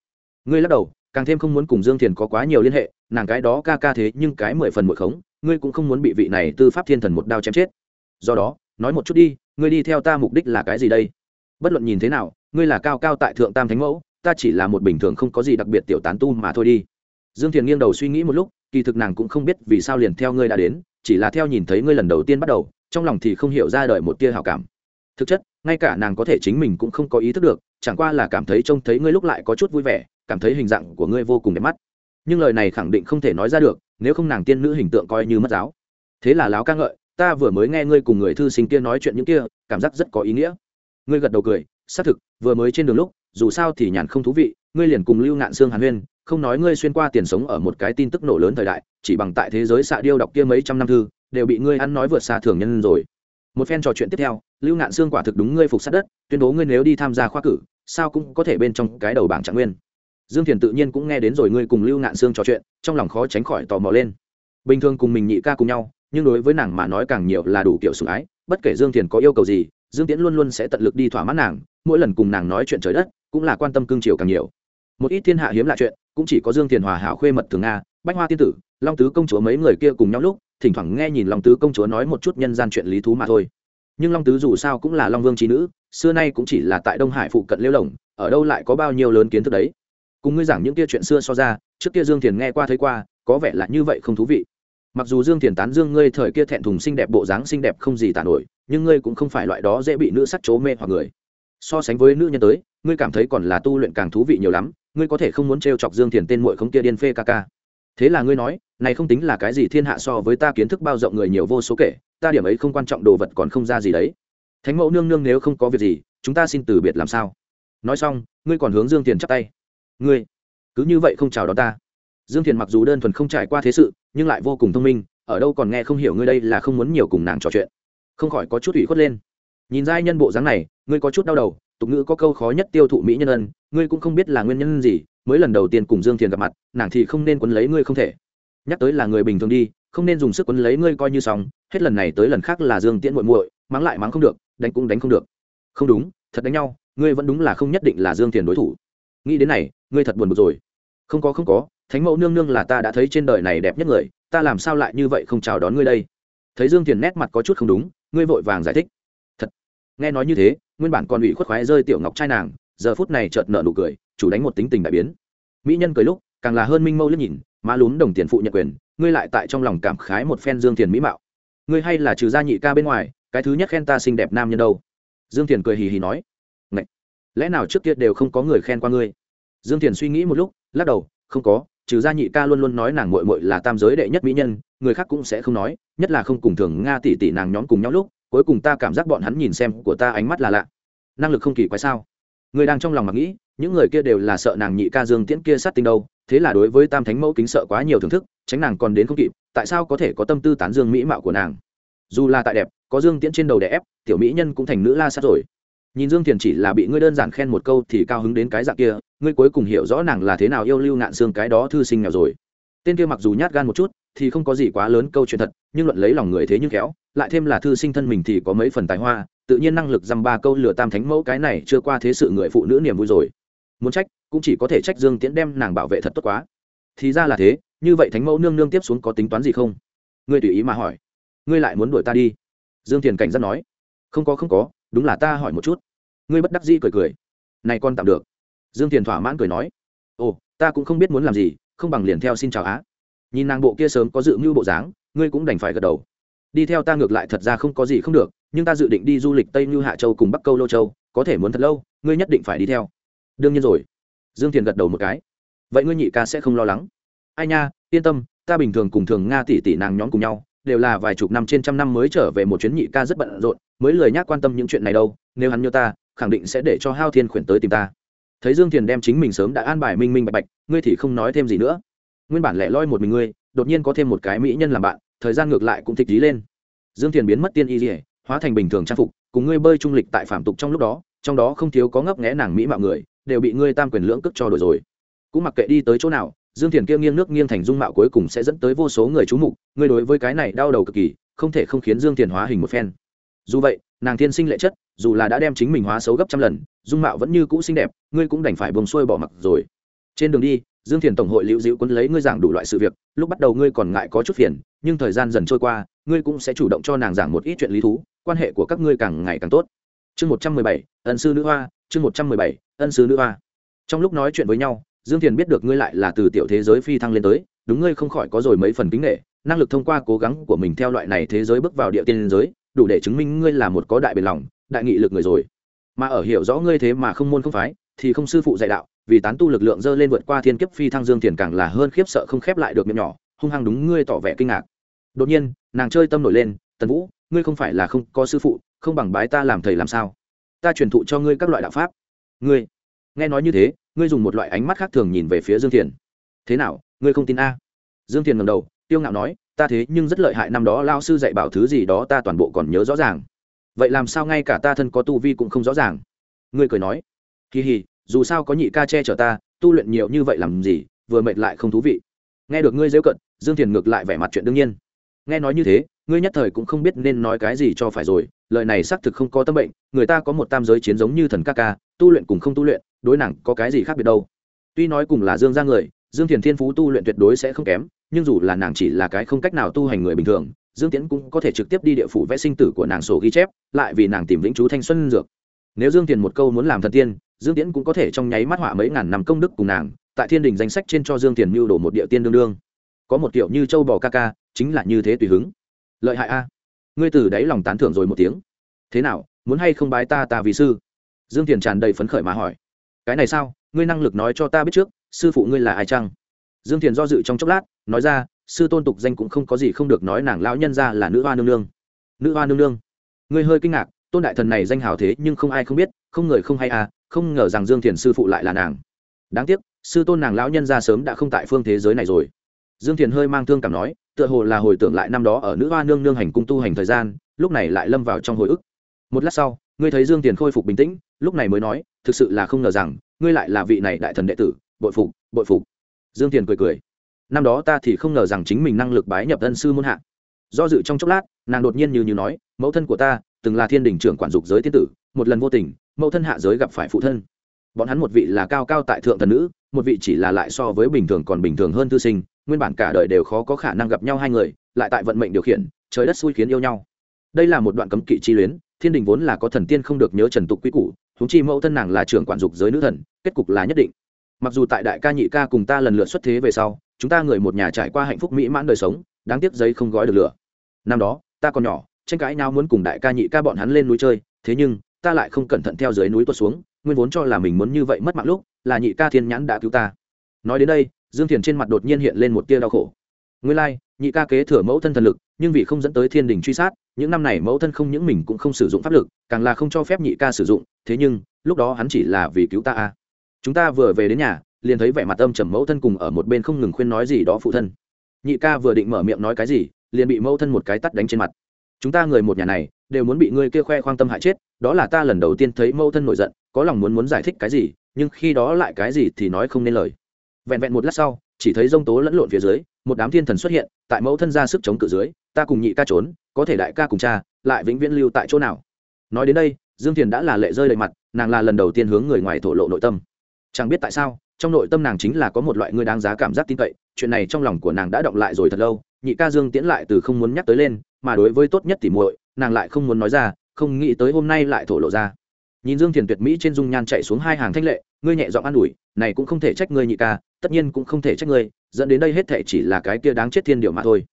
Ngươi lắc đầu, càng thêm không muốn cùng dương thiền có quá nhiều liên hệ, nàng cái đó ca ca thế nhưng cái mười phần một khống, ngươi cũng không muốn bị vị này tư pháp thiên thần một đao chém chết. Do đó, nói một chút đi, ngươi đi theo ta mục đích là cái gì đây? Bất luận nhìn thế nào, ngươi là cao cao tại thượng tam thánh mẫu, ta chỉ là một bình thường không có gì đặc biệt tiểu tán tu mà thôi đi. Dương thiền nghiêng đầu suy nghĩ một lúc, kỳ thực nàng cũng không biết vì sao liền theo ngươi đã đến, chỉ là theo nhìn thấy ngươi lần đầu tiên bắt đầu, trong lòng thì không hiểu ra đời một tia hào cảm. Thực chất ngay cả nàng có thể chính mình cũng không có ý thức được, chẳng qua là cảm thấy trông thấy ngươi lúc lại có chút vui vẻ, cảm thấy hình dạng của ngươi vô cùng đẹp mắt. Nhưng lời này khẳng định không thể nói ra được, nếu không nàng tiên nữ hình tượng coi như mất giáo. Thế là láo ca ngợi, ta vừa mới nghe ngươi cùng người thư sinh kia nói chuyện những kia, cảm giác rất có ý nghĩa. Ngươi gật đầu cười, xác thực, vừa mới trên đường lúc, dù sao thì nhàn không thú vị, ngươi liền cùng lưu ngạn xương hàn huyên, không nói ngươi xuyên qua tiền sống ở một cái tin tức nổ lớn thời đại, chỉ bằng tại thế giới xạ điêu đọc kia mấy trăm năm thư, đều bị ngươi ăn nói vượt xa thường nhân rồi một phen trò chuyện tiếp theo, lưu ngạn xương quả thực đúng ngươi phục sát đất, tuyên bố ngươi nếu đi tham gia khoa cử, sao cũng có thể bên trong cái đầu bảng trạng nguyên. Dương thiền tự nhiên cũng nghe đến rồi ngươi cùng lưu ngạn xương trò chuyện, trong lòng khó tránh khỏi tò mò lên. Bình thường cùng mình nhị ca cùng nhau, nhưng đối với nàng mà nói càng nhiều là đủ kiểu sủng ái, bất kể dương thiền có yêu cầu gì, dương tiễn luôn luôn sẽ tận lực đi thỏa mãn nàng, mỗi lần cùng nàng nói chuyện trời đất, cũng là quan tâm cương triều càng nhiều. Một ít thiên hạ hiếm lạ chuyện, cũng chỉ có dương thiền hòa hảo khuê mật thường nga bách hoa tiên tử, long tứ công chúa mấy người kia cùng nhau lúc, thỉnh thoảng nghe nhìn long tứ công chúa nói một chút nhân gian chuyện lý thú mà thôi. Nhưng long tứ dù sao cũng là long vương trí nữ, xưa nay cũng chỉ là tại đông hải phụ cận lêu lồng, ở đâu lại có bao nhiêu lớn kiến thức đấy. Cùng ngươi giảng những kia chuyện xưa so ra, trước kia dương thiền nghe qua thấy qua, có vẻ là như vậy không thú vị. Mặc dù dương thiền tán dương ngươi thời kia thẹn thùng xinh đẹp bộ dáng xinh đẹp không gì tàn nổi, nhưng ngươi cũng không phải loại đó dễ bị nữ sắc chố mê hoặc người. So sánh với nữ nhân tới, ngươi cảm thấy còn là tu luyện càng thú vị nhiều lắm, ngươi có thể không muốn t chọc dương thiền tên mội không kia điên phê ca ca thế là ngươi nói, này không tính là cái gì thiên hạ so với ta kiến thức bao rộng người nhiều vô số kể, ta điểm ấy không quan trọng đồ vật còn không ra gì đấy. Thánh mẫu nương nương nếu không có việc gì, chúng ta xin từ biệt làm sao? Nói xong, ngươi còn hướng dương thiền chắp tay. Ngươi, cứ như vậy không chào đón ta. Dương thiền mặc dù đơn thuần không trải qua thế sự, nhưng lại vô cùng thông minh, ở đâu còn nghe không hiểu ngươi đây là không muốn nhiều cùng nàng trò chuyện. Không khỏi có chút ủy khuất lên. Nhìn giai nhân bộ dáng này, ngươi có chút đau đầu tục ngữ có câu khó nhất tiêu thụ mỹ nhân ân, ngươi cũng không biết là nguyên nhân gì, mới lần đầu tiên cùng dương thiền gặp mặt, nàng thì không nên quấn lấy ngươi không thể. Nhắc tới là người bình thường đi, không nên dùng sức quấn lấy ngươi coi như xong, hết lần này tới lần khác là dương tiễn muội muội, mắng lại mắng không được, đánh cũng đánh không được. Không đúng, thật đánh nhau, ngươi vẫn đúng là không nhất định là dương tiền đối thủ. Nghĩ đến này, ngươi thật buồn bực rồi. Không có không có, thánh mẫu nương nương là ta đã thấy trên đời này đẹp nhất người, ta làm sao lại như vậy không chào đón ngươi đây? Thấy dương tiền nét mặt có chút không đúng, ngươi vội vàng giải thích nghe nói như thế, nguyên bản còn ủy khuất khoái rơi tiểu ngọc trai nàng, giờ phút này chợt nở nụ cười, chủ đánh một tính tình đại biến. Mỹ nhân cười lúc, càng là hơn minh mâu liếc nhìn, má lún đồng tiền phụ nhận quyền, ngươi lại tại trong lòng cảm khái một phen dương tiền mỹ mạo. Ngươi hay là trừ gia nhị ca bên ngoài, cái thứ nhất khen ta xinh đẹp nam nhân đâu? Dương tiền cười hì hì nói. Ngậy! lẽ nào trước kia đều không có người khen qua ngươi? Dương tiền suy nghĩ một lúc, lắc đầu, không có, trừ gia nhị ca luôn luôn nói nàng muội muội là tam giới đệ nhất mỹ nhân, người khác cũng sẽ không nói, nhất là không cùng thường nga tỷ tỷ nàng nhóm cùng nhau lúc cuối cùng ta cảm giác bọn hắn nhìn xem của ta ánh mắt là lạ. Năng lực không kỳ quái sao? Người đang trong lòng mặc nghĩ, những người kia đều là sợ nàng nhị ca dương tiễn kia sát tinh đâu, thế là đối với tam thánh mẫu kính sợ quá nhiều thưởng thức, tránh nàng còn đến không kịp, tại sao có thể có tâm tư tán dương mỹ mạo của nàng? Dù là tại đẹp, có dương tiễn trên đầu đè ép, tiểu mỹ nhân cũng thành nữ la sát rồi. Nhìn dương thiền chỉ là bị ngươi đơn giản khen một câu thì cao hứng đến cái dạng kia, ngươi cuối cùng hiểu rõ nàng là thế nào yêu lưu nạn xương cái đó thư sinh nào rồi. Tên kia mặc dù nhát gan một chút, thì không có gì quá lớn câu chuyện thật, nhưng luận lấy lòng người thế nhưng khéo lại thêm là thư sinh thân mình thì có mấy phần tài hoa, tự nhiên năng lực dăm ba câu lừa tam thánh mẫu cái này chưa qua thế sự người phụ nữ niềm vui rồi. Muốn trách, cũng chỉ có thể trách dương tiễn đem nàng bảo vệ thật tốt quá. Thì ra là thế, như vậy thánh mẫu nương nương tiếp xuống có tính toán gì không? Ngươi tùy ý mà hỏi. Ngươi lại muốn đuổi ta đi? Dương thiền cảnh giác nói. Không có không có, đúng là ta hỏi một chút. Ngươi bất đắc dĩ cười cười. Này con tạm được. Dương thiền thỏa mãn cười nói. Ồ, ta cũng không biết muốn làm gì, không bằng liền theo xin chào á. Nhìn nàng bộ kia sớm có dự mưu bộ dáng, ngươi cũng đành phải gật đầu đi theo ta ngược lại thật ra không có gì không được, nhưng ta dự định đi du lịch tây như hạ châu cùng bắc câu lô châu, có thể muốn thật lâu, ngươi nhất định phải đi theo. Đương nhiên rồi. Dương thiền gật đầu một cái. Vậy ngươi nhị ca sẽ không lo lắng. Ai nha, yên tâm, ta bình thường cùng thường nga tỷ tỷ nàng nhóm cùng nhau, đều là vài chục năm trên trăm năm mới trở về một chuyến nhị ca rất bận rộn, mới lời nhắc quan tâm những chuyện này đâu, nếu hắn như ta, khẳng định sẽ để cho hao thiên khuyển tới tìm ta. Thấy dương thiền đem chính mình sớm đã an bài minh minh bạch bạch, ngươi thì không nói thêm gì nữa. Nguyên bản lẻ loi một mình ngươi, đột nhiên có thêm một cái mỹ nhân làm bạn thời gian ngược lại cũng thích lý lên. Dương thiền biến mất tiên y dỉa hóa thành bình thường trang phục, cùng ngươi bơi trung lịch tại phạm tục trong lúc đó, trong đó không thiếu có ngấp nghẽ nàng mỹ mạo người, đều bị ngươi tam quyền lưỡng cức cho đổi rồi. Cũng mặc kệ đi tới chỗ nào, dương thiền kia nghiêng nước nghiêng thành dung mạo cuối cùng sẽ dẫn tới vô số người chú mục, ngươi đối với cái này đau đầu cực kỳ, không thể không khiến dương thiền hóa hình một phen. Dù vậy, nàng thiên sinh lệ chất, dù là đã đem chính mình hóa xấu gấp trăm lần, dung mạo vẫn như cũ xinh đẹp, ngươi cũng đành phải bồng xuôi bỏ mặc rồi. Trên đường đi dương thiền tổng hội liễu dịu quân lấy ngươi giảng đủ loại sự việc, lúc bắt đầu ngươi còn ngại có chút phiền, nhưng thời gian dần trôi qua, ngươi cũng sẽ chủ động cho nàng giảng một ít chuyện lý thú, quan hệ của các ngươi càng ngày càng tốt. Chương một trăm mười bảy, ân sư nữ hoa, chương một trăm mười bảy, ân sư nữ hoa. Trong lúc nói chuyện với nhau, dương thiền biết được ngươi lại là từ tiểu thế giới phi thăng lên tới, đúng ngươi không khỏi có rồi mấy phần kính nghệ năng lực thông qua cố gắng của mình theo loại này thế giới bước vào địa tiên giới, đủ để chứng minh ngươi là một có đại bền lòng, đại nghị lực người rồi. Mà ở hiểu rõ ngươi thế mà không môn không phái, thì không sư phụ dạy đạo vì tán tu lực lượng dơ lên vượt qua thiên kiếp phi thăng dương thiền càng là hơn khiếp sợ không khép lại được miệng nhỏ, hung hăng đúng ngươi tỏ vẻ kinh ngạc. Đột nhiên, nàng chơi tâm nổi lên, tần vũ, ngươi không phải là không có sư phụ, không bằng bái ta làm thầy làm sao? Ta truyền thụ cho ngươi các loại đạo pháp. Ngươi? Nghe nói như thế, ngươi dùng một loại ánh mắt khác thường nhìn về phía dương thiền. Thế nào, ngươi không tin a? Dương thiền ngầm đầu, tiêu ngạo nói, ta thế nhưng rất lợi hại năm đó lao sư dạy bảo thứ gì đó ta toàn bộ còn nhớ rõ ràng. Vậy làm sao ngay cả ta thân có tu vi cũng không rõ ràng? Ngươi cười nói, kỳ hì dù sao có nhị ca che chở ta, tu luyện nhiều như vậy làm gì, vừa mệt lại không thú vị. Nghe được ngươi dễ cận, dương thiền ngược lại vẻ mặt chuyện đương nhiên. Nghe nói như thế, ngươi nhất thời cũng không biết nên nói cái gì cho phải rồi, lời này xác thực không có tâm bệnh, người ta có một tam giới chiến giống như thần ca ca, tu luyện cùng không tu luyện, đối nàng có cái gì khác biệt đâu. Tuy nói cùng là dương ra người, dương thiền thiên phú tu luyện tuyệt đối sẽ không kém, nhưng dù là nàng chỉ là cái không cách nào tu hành người bình thường, dương tiễn cũng có thể trực tiếp đi địa phủ vẽ sinh tử của nàng sổ ghi chép, lại vì nàng tìm vĩnh chú thanh xuân dược. Nếu dương tiền một câu muốn làm thần tiên dương tiễn cũng có thể trong nháy mắt họa mấy ngàn năm công đức cùng nàng, tại thiên đình danh sách trên cho dương tiền mưu đổ một địa tiên đương đương. Có một kiểu như châu bò ca ca, chính là như thế tùy hứng. Lợi hại a. Ngươi từ đáy lòng tán thưởng rồi một tiếng. Thế nào, muốn hay không bái ta ta vì sư? Dương tiền tràn đầy phấn khởi mà hỏi. Cái này sao? Ngươi năng lực nói cho ta biết trước, sư phụ ngươi là ai chăng? Dương thiền do dự trong chốc lát, nói ra, sư tôn tục danh cũng không có gì không được nói nàng lão nhân ra là nữ hoa nương nương. Nữ hoa nương nương. Ngươi hơi kinh ngạc, tôn đại thần này danh hào thế nhưng không ai không biết, không người không hay à không ngờ rằng dương thiền sư phụ lại là nàng. Đáng tiếc, sư tôn nàng lão nhân ra sớm đã không tại phương thế giới này rồi. Dương thiền hơi mang thương cảm nói, tựa hồ là hồi tưởng lại năm đó ở nữ hoa nương nương hành cung tu hành thời gian, lúc này lại lâm vào trong hồi ức. Một lát sau, ngươi thấy dương thiền khôi phục bình tĩnh, lúc này mới nói, thực sự là không ngờ rằng, ngươi lại là vị này đại thần đệ tử, bội phục bội phục. Dương thiền cười cười. Năm đó ta thì không ngờ rằng chính mình năng lực bái nhập thân sư muôn hạ. Do dự trong chốc lát, nàng đột nhiên như như nói, mẫu thân của ta, từng là thiên đình trưởng quản dục giới thiên tử, một lần vô tình mẫu thân hạ giới gặp phải phụ thân. Bọn hắn một vị là cao cao tại thượng thần nữ, một vị chỉ là lại so với bình thường còn bình thường hơn thư sinh, nguyên bản cả đời đều khó có khả năng gặp nhau hai người, lại tại vận mệnh điều khiển, trời đất xui khiến yêu nhau. Đây là một đoạn cấm kỵ chi luyến, thiên đình vốn là có thần tiên không được nhớ trần tục quy củ húng chi mẫu thân nàng là trưởng quản dục giới nữ thần, kết cục là nhất định. Mặc dù tại đại ca nhị ca cùng ta lần lượt xuất thế về sau, chúng ta người một nhà trải qua hạnh phúc mỹ mãn đời sống, đáng tiếc giấy không gói được lửa. Năm đó, ta còn nhỏ, tranh cãi nào muốn cùng đại ca nhị ca bọn hắn lên núi chơi, thế nhưng ta lại không cẩn thận theo dưới núi tuột xuống, nguyên vốn cho là mình muốn như vậy mất mạng lúc, là nhị ca thiên nhãn đã cứu ta. Nói đến đây, dương thiền trên mặt đột nhiên hiện lên một tia đau khổ. Nguyên lai, nhị ca kế thừa mẫu thân thần lực, nhưng vì không dẫn tới thiên đình truy sát, những năm này mẫu thân không những mình cũng không sử dụng pháp lực, càng là không cho phép nhị ca sử dụng, thế nhưng, lúc đó hắn chỉ là vì cứu ta a chúng ta vừa về đến nhà, liền thấy vẻ mặt âm trầm mẫu thân cùng ở một bên không ngừng khuyên nói gì đó phụ thân. Nhị ca vừa định mở miệng nói cái gì, liền bị mẫu thân một cái tắt đánh trên mặt. Chúng ta người một nhà này, đều muốn bị ngươi kia khoe khoang tâm hại chết đó là ta lần đầu tiên thấy mẫu thân nổi giận, có lòng muốn muốn giải thích cái gì, nhưng khi đó lại cái gì thì nói không nên lời. Vẹn vẹn một lát sau, chỉ thấy rông tố lẫn lộn phía dưới, một đám thiên thần xuất hiện, tại mẫu thân ra sức chống cự dưới, ta cùng nhị ca trốn, có thể đại ca cùng cha, lại vĩnh viễn lưu tại chỗ nào. Nói đến đây, dương thiền đã là lệ rơi đầy mặt, nàng là lần đầu tiên hướng người ngoài thổ lộ nội tâm. Chẳng biết tại sao, trong nội tâm nàng chính là có một loại người đáng giá cảm giác tin cậy, chuyện này trong lòng của nàng đã động lại rồi thật lâu, nhị ca dương tiễn lại từ không muốn nhắc tới lên, mà đối với tốt nhất thì muội, nàng lại không muốn nói ra không nghĩ tới hôm nay lại thổ lộ ra. Nhìn dương thiền tuyệt mỹ trên dung nhan chạy xuống hai hàng thanh lệ, ngươi nhẹ giọng an ủi, này cũng không thể trách ngươi nhị ca, tất nhiên cũng không thể trách ngươi, dẫn đến đây hết thể chỉ là cái kia đáng chết thiên điều mà thôi.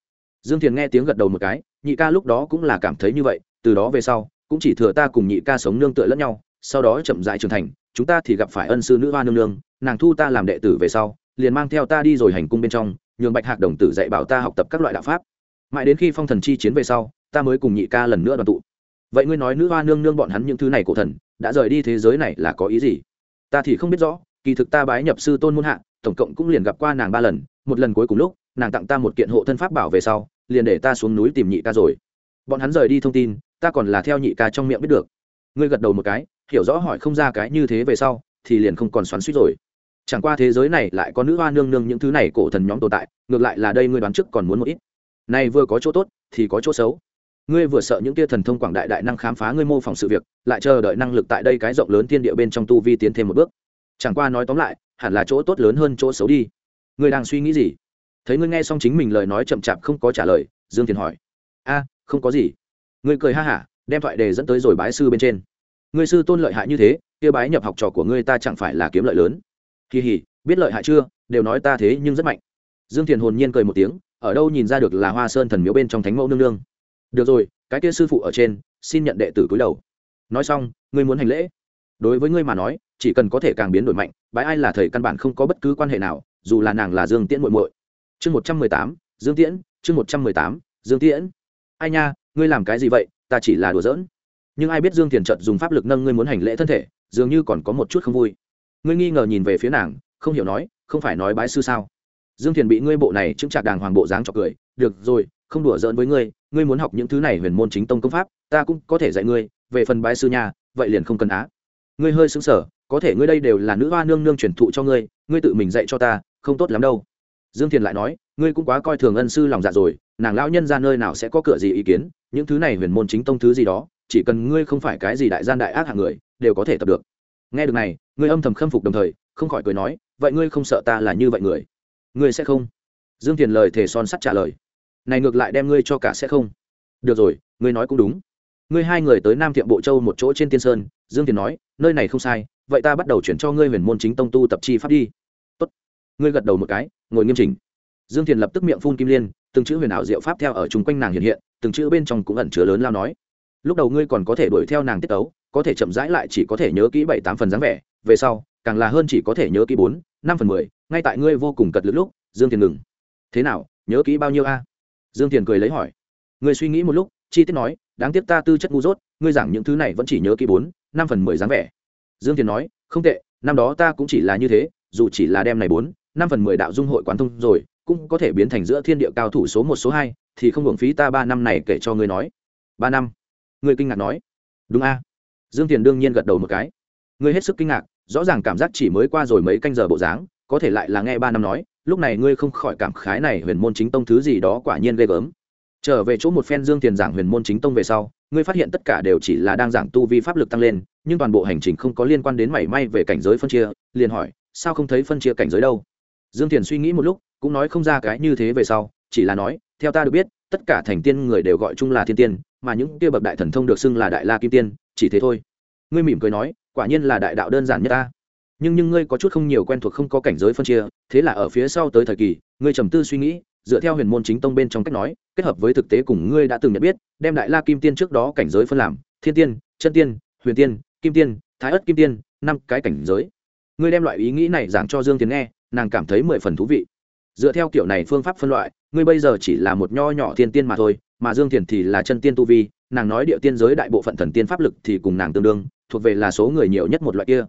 Dương thiền nghe tiếng gật đầu một cái, nhị ca lúc đó cũng là cảm thấy như vậy, từ đó về sau, cũng chỉ thừa ta cùng nhị ca sống nương tựa lẫn nhau, sau đó chậm dại trưởng thành, chúng ta thì gặp phải ân sư nữ hoa nương nương, nàng thu ta làm đệ tử về sau, liền mang theo ta đi rồi hành cung bên trong, nhường bạch hạc đồng tử dạy bảo ta học tập các loại đạo pháp. Mãi đến khi phong thần chi chiến về sau, ta mới cùng nhị ca lần nữa đoàn tụ vậy ngươi nói nữ hoa nương nương bọn hắn những thứ này cổ thần, đã rời đi thế giới này là có ý gì? Ta thì không biết rõ, kỳ thực ta bái nhập sư tôn muôn hạ, tổng cộng cũng liền gặp qua nàng ba lần, một lần cuối cùng lúc, nàng tặng ta một kiện hộ thân pháp bảo về sau, liền để ta xuống núi tìm nhị ca rồi. Bọn hắn rời đi thông tin, ta còn là theo nhị ca trong miệng biết được. Ngươi gật đầu một cái, hiểu rõ hỏi không ra cái như thế về sau, thì liền không còn xoắn suýt rồi. Chẳng qua thế giới này lại có nữ hoa nương nương những thứ này cổ thần nhóm tồn tại, ngược lại là đây ngươi đoán trước còn muốn một ít. Này vừa có chỗ tốt, thì có chỗ xấu ngươi vừa sợ những tia thần thông quảng đại đại năng khám phá ngươi mô phỏng sự việc, lại chờ đợi năng lực tại đây cái rộng lớn thiên địa bên trong tu vi tiến thêm một bước. Chẳng qua nói tóm lại, hẳn là chỗ tốt lớn hơn chỗ xấu đi. Ngươi đang suy nghĩ gì? Thấy ngươi nghe xong chính mình lời nói chậm chạp không có trả lời, dương thiền hỏi. A, không có gì. Ngươi cười ha hả, đem thoại đề dẫn tới rồi bái sư bên trên. Ngươi sư tôn lợi hại như thế, kia bái nhập học trò của ngươi ta chẳng phải là kiếm lợi lớn? Kỳ hỉ, biết lợi hại chưa? Đều nói ta thế nhưng rất mạnh. Dương thiền hồn nhiên cười một tiếng, ở đâu nhìn ra được là hoa sơn thần miếu bên trong thánh mẫu nương nương? Được rồi, cái kia sư phụ ở trên, xin nhận đệ tử cúi đầu. Nói xong, ngươi muốn hành lễ. Đối với ngươi mà nói, chỉ cần có thể càng biến đổi mạnh, bái ai là thầy căn bản không có bất cứ quan hệ nào, dù là nàng là dương tiễn muội muội. Chương một trăm mười tám, dương tiễn, chương một trăm mười tám, dương tiễn. Ai nha, ngươi làm cái gì vậy, ta chỉ là đùa giỡn. Nhưng ai biết dương thiền trợt dùng pháp lực nâng ngươi muốn hành lễ thân thể, dường như còn có một chút không vui. Ngươi nghi ngờ nhìn về phía nàng, không hiểu nói, không phải nói bái sư sao? Dương thiền bị ngươi bộ này chững trạc đàng hoàng bộ dáng cho cười. Được rồi không đùa giỡn với ngươi ngươi muốn học những thứ này huyền môn chính tông công pháp, ta cũng có thể dạy ngươi, về phần bái sư nhà vậy liền không cần á. Ngươi hơi xứng sở có thể ngươi đây đều là nữ hoa nương nương truyền thụ cho ngươi ngươi tự mình dạy cho ta, không tốt lắm đâu. Dương thiền lại nói, ngươi cũng quá coi thường ân sư lòng dạ rồi, nàng lão nhân ra nơi nào sẽ có cửa gì ý kiến, những thứ này huyền môn chính tông thứ gì đó, chỉ cần ngươi không phải cái gì đại gian đại ác hạng người, đều có thể tập được. Nghe được này, ngươi âm thầm khâm phục đồng thời, không khỏi cười nói, vậy ngươi không sợ ta là như vậy người? Ngươi sẽ không? Dương thiền lời thề son sắt trả lời này ngược lại đem ngươi cho cả sẽ không. Được rồi, ngươi nói cũng đúng. Ngươi hai người tới nam thiệm bộ châu một chỗ trên tiên sơn, dương thiền nói, nơi này không sai, vậy ta bắt đầu chuyển cho ngươi huyền môn chính tông tu tập chi pháp đi. Tốt. ngươi gật đầu một cái, ngồi nghiêm chỉnh. Dương thiền lập tức miệng phun kim liên, từng chữ huyền ảo diệu pháp theo ở chung quanh nàng hiện hiện, từng chữ bên trong cũng ẩn chứa lớn lao nói. Lúc đầu ngươi còn có thể đuổi theo nàng tiết tấu, có thể chậm rãi lại chỉ có thể nhớ kỹ bảy tám phần dáng vẻ, về sau, càng là hơn chỉ có thể nhớ kỹ bốn, năm phần mười, ngay tại ngươi vô cùng cật lực lúc, dương thiền ngừng. Thế nào, nhớ kỹ bao nhiêu a? Dương thiền cười lấy hỏi. Người suy nghĩ một lúc, chi tiết nói, đáng tiếc ta tư chất ngu dốt, ngươi giảng những thứ này vẫn chỉ nhớ kỹ bốn, năm phần mười dáng vẻ. Dương thiền nói, không tệ, năm đó ta cũng chỉ là như thế, dù chỉ là đem này bốn, năm phần mười đạo dung hội quán thông rồi, cũng có thể biến thành giữa thiên địa cao thủ số một, số hai, thì không hưởng phí ta ba năm này kể cho ngươi nói. Ba năm? Ngươi kinh ngạc nói. Đúng a. Dương thiền đương nhiên gật đầu một cái. Ngươi hết sức kinh ngạc, rõ ràng cảm giác chỉ mới qua rồi mấy canh giờ bộ dáng, có thể lại là nghe ba năm nói lúc này ngươi không khỏi cảm khái này huyền môn chính tông thứ gì đó quả nhiên ghê gớm. Trở về chỗ một phen dương tiền giảng huyền môn chính tông về sau, ngươi phát hiện tất cả đều chỉ là đang giảng tu vi pháp lực tăng lên, nhưng toàn bộ hành trình không có liên quan đến mảy may về cảnh giới phân chia, liền hỏi, sao không thấy phân chia cảnh giới đâu? Dương tiền suy nghĩ một lúc, cũng nói không ra cái như thế về sau, chỉ là nói, theo ta được biết, tất cả thành tiên người đều gọi chung là thiên tiên, mà những kia bậc đại thần thông được xưng là đại la kim tiên, chỉ thế thôi. Ngươi mỉm cười nói, quả nhiên là đại đạo đơn giản nhất ta nhưng nhưng ngươi có chút không nhiều quen thuộc không có cảnh giới phân chia, thế là ở phía sau tới thời kỳ, ngươi trầm tư suy nghĩ, dựa theo huyền môn chính tông bên trong cách nói, kết hợp với thực tế cùng ngươi đã từng nhận biết, đem đại la kim tiên trước đó cảnh giới phân làm, thiên tiên, chân tiên, huyền tiên, kim tiên, thái ất kim tiên, năm cái cảnh giới. Ngươi đem loại ý nghĩ này giảng cho dương tiến nghe, nàng cảm thấy mười phần thú vị. Dựa theo kiểu này phương pháp phân loại, ngươi bây giờ chỉ là một nho nhỏ thiên tiên mà thôi, mà dương thiền thì là chân tiên tu vi, nàng nói địa tiên giới đại bộ phận thần tiên pháp lực thì cùng nàng tương đương, thuộc về là số người nhiều nhất một loại kia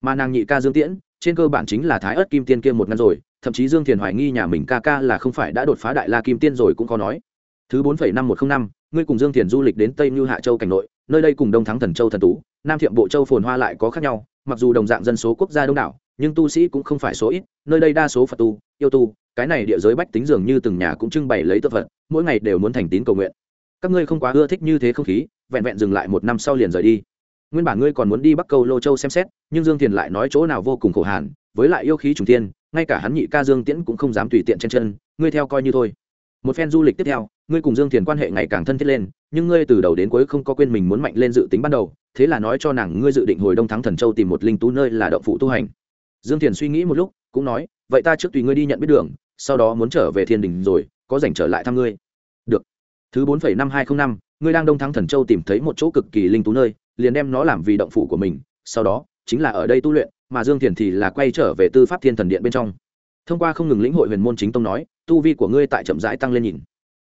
mà nàng nhị ca dương tiễn, trên cơ bản chính là thái ớt kim tiên kia một ngăn rồi, thậm chí dương thiền hoài nghi nhà mình ca ca là không phải đã đột phá đại la kim tiên rồi cũng có nói. Thứ bốn năm một t r ă n năm, ngươi cùng dương thiền du lịch đến tây như hạ châu cảnh nội, nơi đây cùng đông thắng thần châu thần tú, nam thiệm bộ châu phồn hoa lại có khác nhau, mặc dù đồng dạng dân số quốc gia đông đảo, nhưng tu sĩ cũng không phải số ít, nơi đây đa số phật tu, yêu tu, cái này địa giới bách tính dường như từng nhà cũng trưng bày lấy tập vật, mỗi ngày đều muốn thành tín cầu nguyện. Các ngươi không quá ưa thích như thế không khí, vẹn vẹn dừng lại một năm sau liền rời đi nguyên bản ngươi còn muốn đi bắc câu lô châu xem xét, nhưng dương thiền lại nói chỗ nào vô cùng khổ hàn, với lại yêu khí trùng tiên ngay cả hắn nhị ca dương tiễn cũng không dám tùy tiện trên chân, ngươi theo coi như thôi. Một phen du lịch tiếp theo, ngươi cùng dương thiền quan hệ ngày càng thân thiết lên, nhưng ngươi từ đầu đến cuối không có quên mình muốn mạnh lên dự tính ban đầu, thế là nói cho nàng ngươi dự định hồi đông thắng thần châu tìm một linh tú nơi là động phụ tu hành. Dương thiền suy nghĩ một lúc, cũng nói, vậy ta trước tùy ngươi đi nhận biết đường, sau đó muốn trở về thiên đình rồi, có dành trở lại thăm ngươi. Được. Thứ bốn năm hai t r ă n h năm, ngươi đang đông thắng thần châu tìm thấy một chỗ cực kỳ linh tú nơi liền đem nó làm vì động phủ của mình, sau đó, chính là ở đây tu luyện, mà dương thiền thì là quay trở về tư pháp thiên thần điện bên trong. Thông qua không ngừng lĩnh hội huyền môn chính tông nói, tu vi của ngươi tại chậm rãi tăng lên nhìn.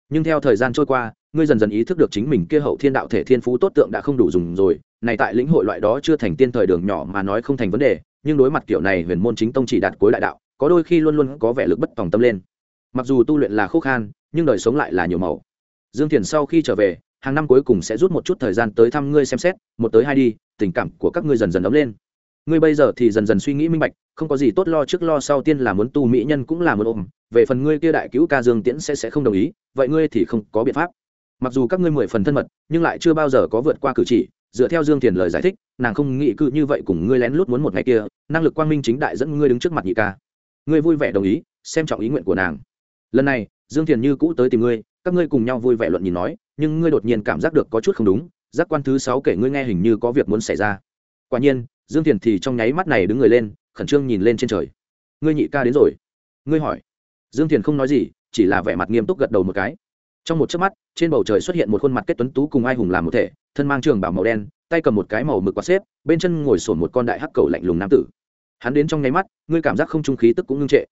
Nhưng theo thời gian trôi qua, ngươi dần dần ý thức được chính mình kia hậu thiên đạo thể thiên phú tốt tượng đã không đủ dùng rồi, này tại lĩnh hội loại đó chưa thành tiên thời đường nhỏ mà nói không thành vấn đề, nhưng đối mặt kiểu này huyền môn chính tông chỉ đạt cuối đại đạo, có đôi khi luôn luôn có vẻ lực bất tòng tâm lên. Mặc dù tu luyện là khúc khan, nhưng đời sống lại là nhiều màu. Dương thiền sau khi trở về hàng năm cuối cùng sẽ rút một chút thời gian tới thăm ngươi xem xét, một tới hai đi, tình cảm của các ngươi dần dần ấm lên. Ngươi bây giờ thì dần dần suy nghĩ minh bạch, không có gì tốt lo trước lo sau tiên là muốn tu mỹ nhân cũng là muốn ôm, về phần ngươi kia đại cứu ca dương tiễn sẽ sẽ không đồng ý, vậy ngươi thì không có biện pháp. Mặc dù các ngươi mười phần thân mật, nhưng lại chưa bao giờ có vượt qua cử chỉ, dựa theo dương tiền lời giải thích, nàng không nghĩ cự như vậy cùng ngươi lén lút muốn một ngày kia, năng lực quang minh chính đại dẫn ngươi đứng trước mặt nhị ca. Ngươi vui vẻ đồng ý, xem trọng ý nguyện của nàng. Lần này, dương Thiền như cũ tới tìm ngươi, các ngươi cùng nhau vui vẻ luận nhìn nói nhưng ngươi đột nhiên cảm giác được có chút không đúng, giác quan thứ sáu kể ngươi nghe hình như có việc muốn xảy ra. Quả nhiên, dương thiền thì trong nháy mắt này đứng người lên, khẩn trương nhìn lên trên trời. Ngươi nhị ca đến rồi. Ngươi hỏi. Dương thiền không nói gì, chỉ là vẻ mặt nghiêm túc gật đầu một cái. Trong một chớp mắt, trên bầu trời xuất hiện một khuôn mặt kết tuấn tú cùng ai hùng làm một thể, thân mang trường bảo màu đen, tay cầm một cái màu mực quạt xếp, bên chân ngồi sổn một con đại hắc cầu lạnh lùng nam tử. Hắn đến trong nháy mắt, ngươi cảm giác không trung khí tức cũng ngưng trệ.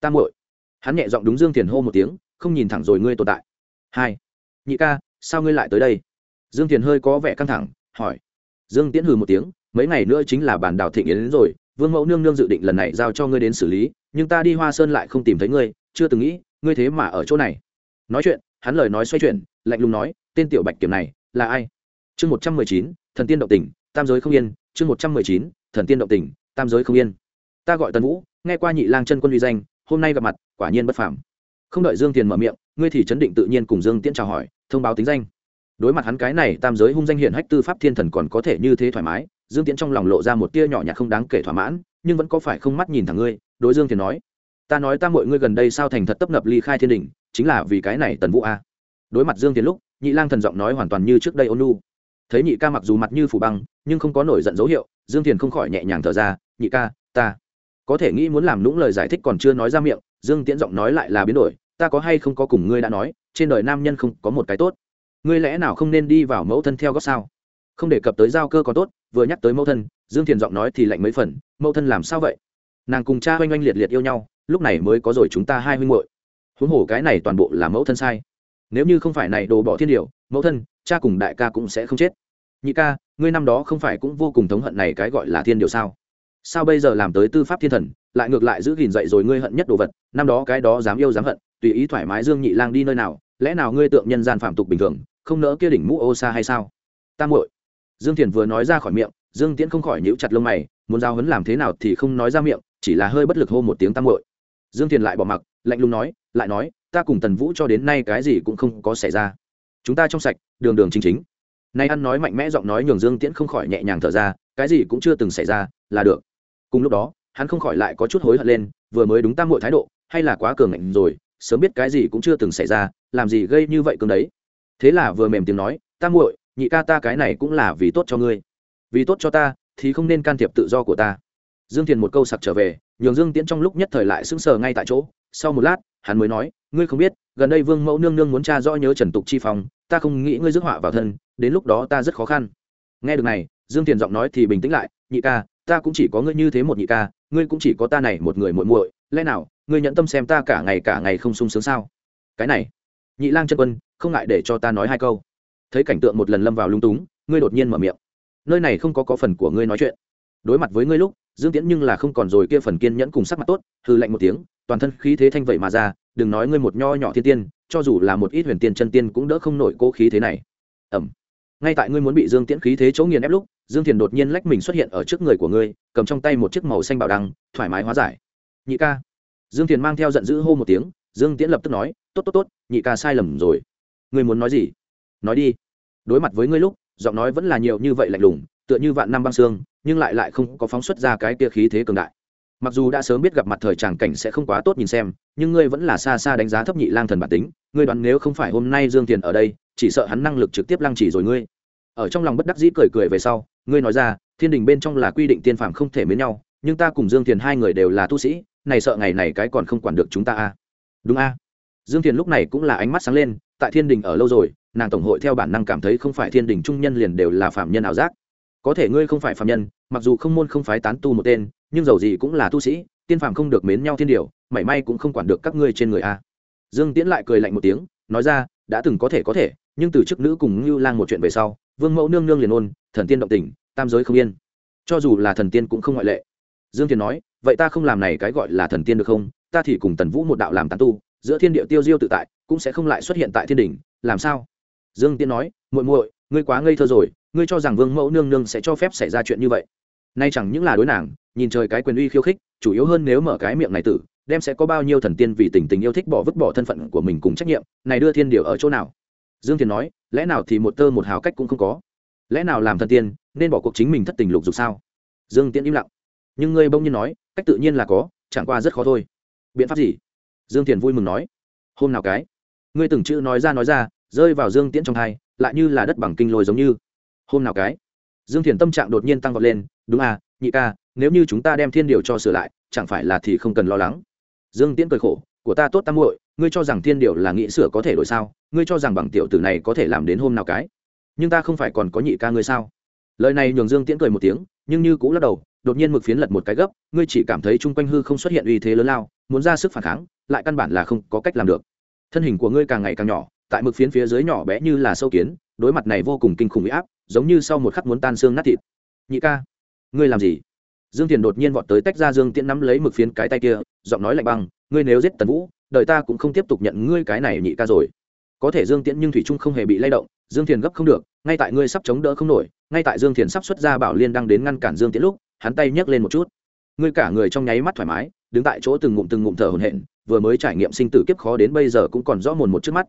Tam muội. Hắn nhẹ giọng đúng dương thiền hô một tiếng, không nhìn thẳng rồi ngươi tồn tại. Hai. Nhị ca sao ngươi lại tới đây? Dương thiền hơi có vẻ căng thẳng, hỏi. Dương tiễn hừ một tiếng, mấy ngày nữa chính là bản đảo thịnh yến đến rồi, vương mẫu nương nương dự định lần này giao cho ngươi đến xử lý, nhưng ta đi hoa sơn lại không tìm thấy ngươi, chưa từng nghĩ, ngươi thế mà ở chỗ này. Nói chuyện, hắn lời nói xoay chuyển, lạnh lùng nói, tên tiểu bạch kiểm này, là ai? Chương một trăm mười chín, thần tiên động tỉnh tam giới không yên, chương một trăm mười chín, thần tiên động tỉnh tam giới không yên. Ta gọi tần vũ, nghe qua nhị lang chân quân uy danh, hôm nay gặp mặt, quả nhiên bất phàm. Không đợi dương tiền mở miệng, ngươi thì chấn định tự nhiên cùng dương tiễn chào hỏi thông báo tính danh. Đối mặt hắn cái này tam giới hung danh hiển hách tư pháp thiên thần còn có thể như thế thoải mái, dương tiễn trong lòng lộ ra một tia nhỏ nhặt không đáng kể thỏa mãn, nhưng vẫn có phải không mắt nhìn thẳng ngươi, đối dương tiền nói. Ta nói ta mọi ngươi gần đây sao thành thật tấp nập ly khai thiên đình, chính là vì cái này tần vũ a. Đối mặt dương tiền lúc, nhị lang thần giọng nói hoàn toàn như trước đây ôn nu thấy nhị ca mặc dù mặt như phủ băng, nhưng không có nổi giận dấu hiệu, dương thiền không khỏi nhẹ nhàng thở ra, nhị ca, ta có thể nghĩ muốn làm lũng lời giải thích còn chưa nói ra miệng. Dương tiễn giọng nói lại là biến đổi ta có hay không có cùng ngươi đã nói, trên đời nam nhân không có một cái tốt. Ngươi lẽ nào không nên đi vào mẫu thân theo gót sao? Không đề cập tới giao cơ có tốt, vừa nhắc tới mẫu thân, dương thiền giọng nói thì lạnh mấy phần, mẫu thân làm sao vậy? Nàng cùng cha oanh oanh liệt liệt yêu nhau, lúc này mới có rồi chúng ta hai huynh hội huống hồ cái này toàn bộ là mẫu thân sai. Nếu như không phải này đồ bỏ thiên điều, mẫu thân, cha cùng đại ca cũng sẽ không chết. Nhị ca, ngươi năm đó không phải cũng vô cùng thống hận này cái gọi là thiên điều sao? Sao bây giờ làm tới tư pháp thiên thần, lại ngược lại giữ gìn dậy rồi ngươi hận nhất đồ vật, năm đó cái đó dám yêu dám hận tùy ý thoải mái dương nhị lang đi nơi nào, lẽ nào ngươi tượng nhân gian phạm tục bình thường, không nỡ kia đỉnh mũ ô xa hay sao? Tam muội. Dương thiền vừa nói ra khỏi miệng, dương tiễn không khỏi nhíu chặt lông mày, muốn giao hấn làm thế nào thì không nói ra miệng, chỉ là hơi bất lực hô một tiếng tam muội. Dương thiền lại bỏ mặc, lạnh lùng nói, lại nói, ta cùng tần vũ cho đến nay cái gì cũng không có xảy ra. Chúng ta trong sạch, đường đường chính chính. Nay ăn nói mạnh mẽ giọng nói nhường dương tiễn không khỏi nhẹ nhàng thở ra, cái gì cũng chưa từng xảy ra, là được. Cùng lúc đó, hắn không khỏi lại có chút hối hận lên, vừa mới đúng tam muội thái độ, hay là quá cường ngạnh rồi sớm biết cái gì cũng chưa từng xảy ra làm gì gây như vậy cương đấy? Thế là vừa mềm tiếng nói ta muội nhị ca ta cái này cũng là vì tốt cho ngươi. Vì tốt cho ta thì không nên can thiệp tự do của ta. Dương thiền một câu sặc trở về nhường dương tiễn trong lúc nhất thời lại sững sờ ngay tại chỗ. Sau một lát hắn mới nói ngươi không biết gần đây vương mẫu nương nương muốn tra rõ nhớ trần tục chi phòng, ta không nghĩ ngươi rước họa vào thân đến lúc đó ta rất khó khăn. Nghe được này dương thiền giọng nói thì bình tĩnh lại nhị ca ta cũng chỉ có ngươi như thế một nhị ca ngươi cũng chỉ có ta này một người muội muội lẽ nào ngươi nhận tâm xem ta cả ngày cả ngày không sung sướng sao? Cái này, nhị lang chân quân, không ngại để cho ta nói hai câu. Thấy cảnh tượng một lần lâm vào lung túng, ngươi đột nhiên mở miệng. Nơi này không có có phần của ngươi nói chuyện. Đối mặt với ngươi lúc, dương tiễn nhưng là không còn rồi kia phần kiên nhẫn cùng sắc mặt tốt hư lạnh một tiếng, toàn thân khí thế thanh vậy mà ra, đừng nói ngươi một nho nhỏ thiên tiên, cho dù là một ít huyền tiên chân tiên cũng đỡ không nổi cố khí thế này. Ẩm ngay tại ngươi muốn bị dương tiễn khí thế chỗ nghiền ép lúc, dương thiền đột nhiên lách mình xuất hiện ở trước người của ngươi, cầm trong tay một chiếc màu xanh bảo đăng, thoải mái hóa giải. Nhị ca dương thiền mang theo giận dữ hô một tiếng, dương tiễn lập tức nói, tốt tốt tốt, nhị ca sai lầm rồi. Ngươi muốn nói gì? Nói đi. Đối mặt với ngươi lúc, giọng nói vẫn là nhiều như vậy lạnh lùng, tựa như vạn năm băng xương, nhưng lại lại không có phóng xuất ra cái kia khí thế cường đại. Mặc dù đã sớm biết gặp mặt thời tràng cảnh sẽ không quá tốt nhìn xem, nhưng ngươi vẫn là xa xa đánh giá thấp nhị lang thần bản tính, ngươi đoán nếu không phải hôm nay dương tiền ở đây, chỉ sợ hắn năng lực trực tiếp lăng chỉ rồi ngươi. Ở trong lòng bất đắc dĩ cười cười về sau, ngươi nói ra, thiên đình bên trong là quy định tiên phạm không thể mến nhau, nhưng ta cùng dương tiền hai người đều là tu sĩ này sợ ngày này cái còn không quản được chúng ta a à? đúng a. Dương Thiền lúc này cũng là ánh mắt sáng lên, tại thiên đình ở lâu rồi, nàng tổng hội theo bản năng cảm thấy không phải thiên đình trung nhân liền đều là phạm nhân ảo giác. Có thể ngươi không phải phạm nhân, mặc dù không môn không phái tán tu một tên, nhưng dầu gì cũng là tu sĩ, tiên phàm không được mến nhau thiên điều, mảy may cũng không quản được các ngươi trên người a. Dương tiễn lại cười lạnh một tiếng, nói ra, đã từng có thể có thể, nhưng từ chức nữ cùng ngưu lang một chuyện về sau, vương mẫu nương nương liền ôn, thần tiên động tình, tam giới không yên. Cho dù là thần tiên cũng không ngoại lệ dương thiền nói, vậy ta không làm này cái gọi là thần tiên được không? Ta thì cùng tần vũ một đạo làm tán tu, giữa thiên địa tiêu diêu tự tại, cũng sẽ không lại xuất hiện tại thiên đình làm sao? Dương tiên nói, muội muội, ngươi quá ngây thơ rồi, ngươi cho rằng vương mẫu nương nương sẽ cho phép xảy ra chuyện như vậy. Nay chẳng những là đối nàng, nhìn trời cái quyền uy khiêu khích, chủ yếu hơn nếu mở cái miệng này tử, đem sẽ có bao nhiêu thần tiên vì tình tình yêu thích bỏ vứt bỏ thân phận của mình cùng trách nhiệm, này đưa thiên điều ở chỗ nào? Dương thiền nói, lẽ nào thì một tơ một hào cách cũng không có? Lẽ nào làm thần tiên, nên bỏ cuộc chính mình thất tình lục dục sao? Dương tiễn im lặng nhưng ngươi bỗng nhiên nói, cách tự nhiên là có, chẳng qua rất khó thôi. Biện pháp gì? Dương thiền vui mừng nói. Hôm nào cái? Ngươi từng chữ nói ra nói ra, rơi vào dương tiễn trong hai, lại như là đất bằng kinh lôi giống như. Hôm nào cái? Dương thiền tâm trạng đột nhiên tăng vọt lên, đúng à nhị ca, nếu như chúng ta đem thiên điều cho sửa lại, chẳng phải là thì không cần lo lắng. Dương tiễn cười khổ, của ta tốt tam muội, ngươi cho rằng thiên điều là nghĩ sửa có thể đổi sao, ngươi cho rằng bằng tiểu tử này có thể làm đến hôm nào cái? Nhưng ta không phải còn có nhị ca ngươi sao? Lời này nhường dương tiễn cười một tiếng, nhưng như cũng lắc đầu đột nhiên mực phiến lật một cái gấp, ngươi chỉ cảm thấy chung quanh hư không xuất hiện uy thế lớn lao, muốn ra sức phản kháng, lại căn bản là không có cách làm được. Thân hình của ngươi càng ngày càng nhỏ, tại mực phiến phía dưới nhỏ bé như là sâu kiến, đối mặt này vô cùng kinh khủng bị áp, giống như sau một khắc muốn tan xương nát thịt. Nhị ca, ngươi làm gì? Dương thiền đột nhiên vọt tới tách ra dương tiễn nắm lấy mực phiến cái tay kia, giọng nói lạnh băng, ngươi nếu giết tần vũ, đời ta cũng không tiếp tục nhận ngươi cái này nhị ca rồi. Có thể dương tiễn nhưng thủy trung không hề bị lay động, dương thiền gấp không được, ngay tại ngươi sắp chống đỡ không nổi, ngay tại dương thiền sắp xuất ra bảo liên đang đến ngăn cản dương tiễn lúc hắn tay nhấc lên một chút. Ngươi cả người trong nháy mắt thoải mái, đứng tại chỗ từng ngụm từng ngụm thở hổn hển, vừa mới trải nghiệm sinh tử kiếp khó đến bây giờ cũng còn rõ mồn một trước mắt.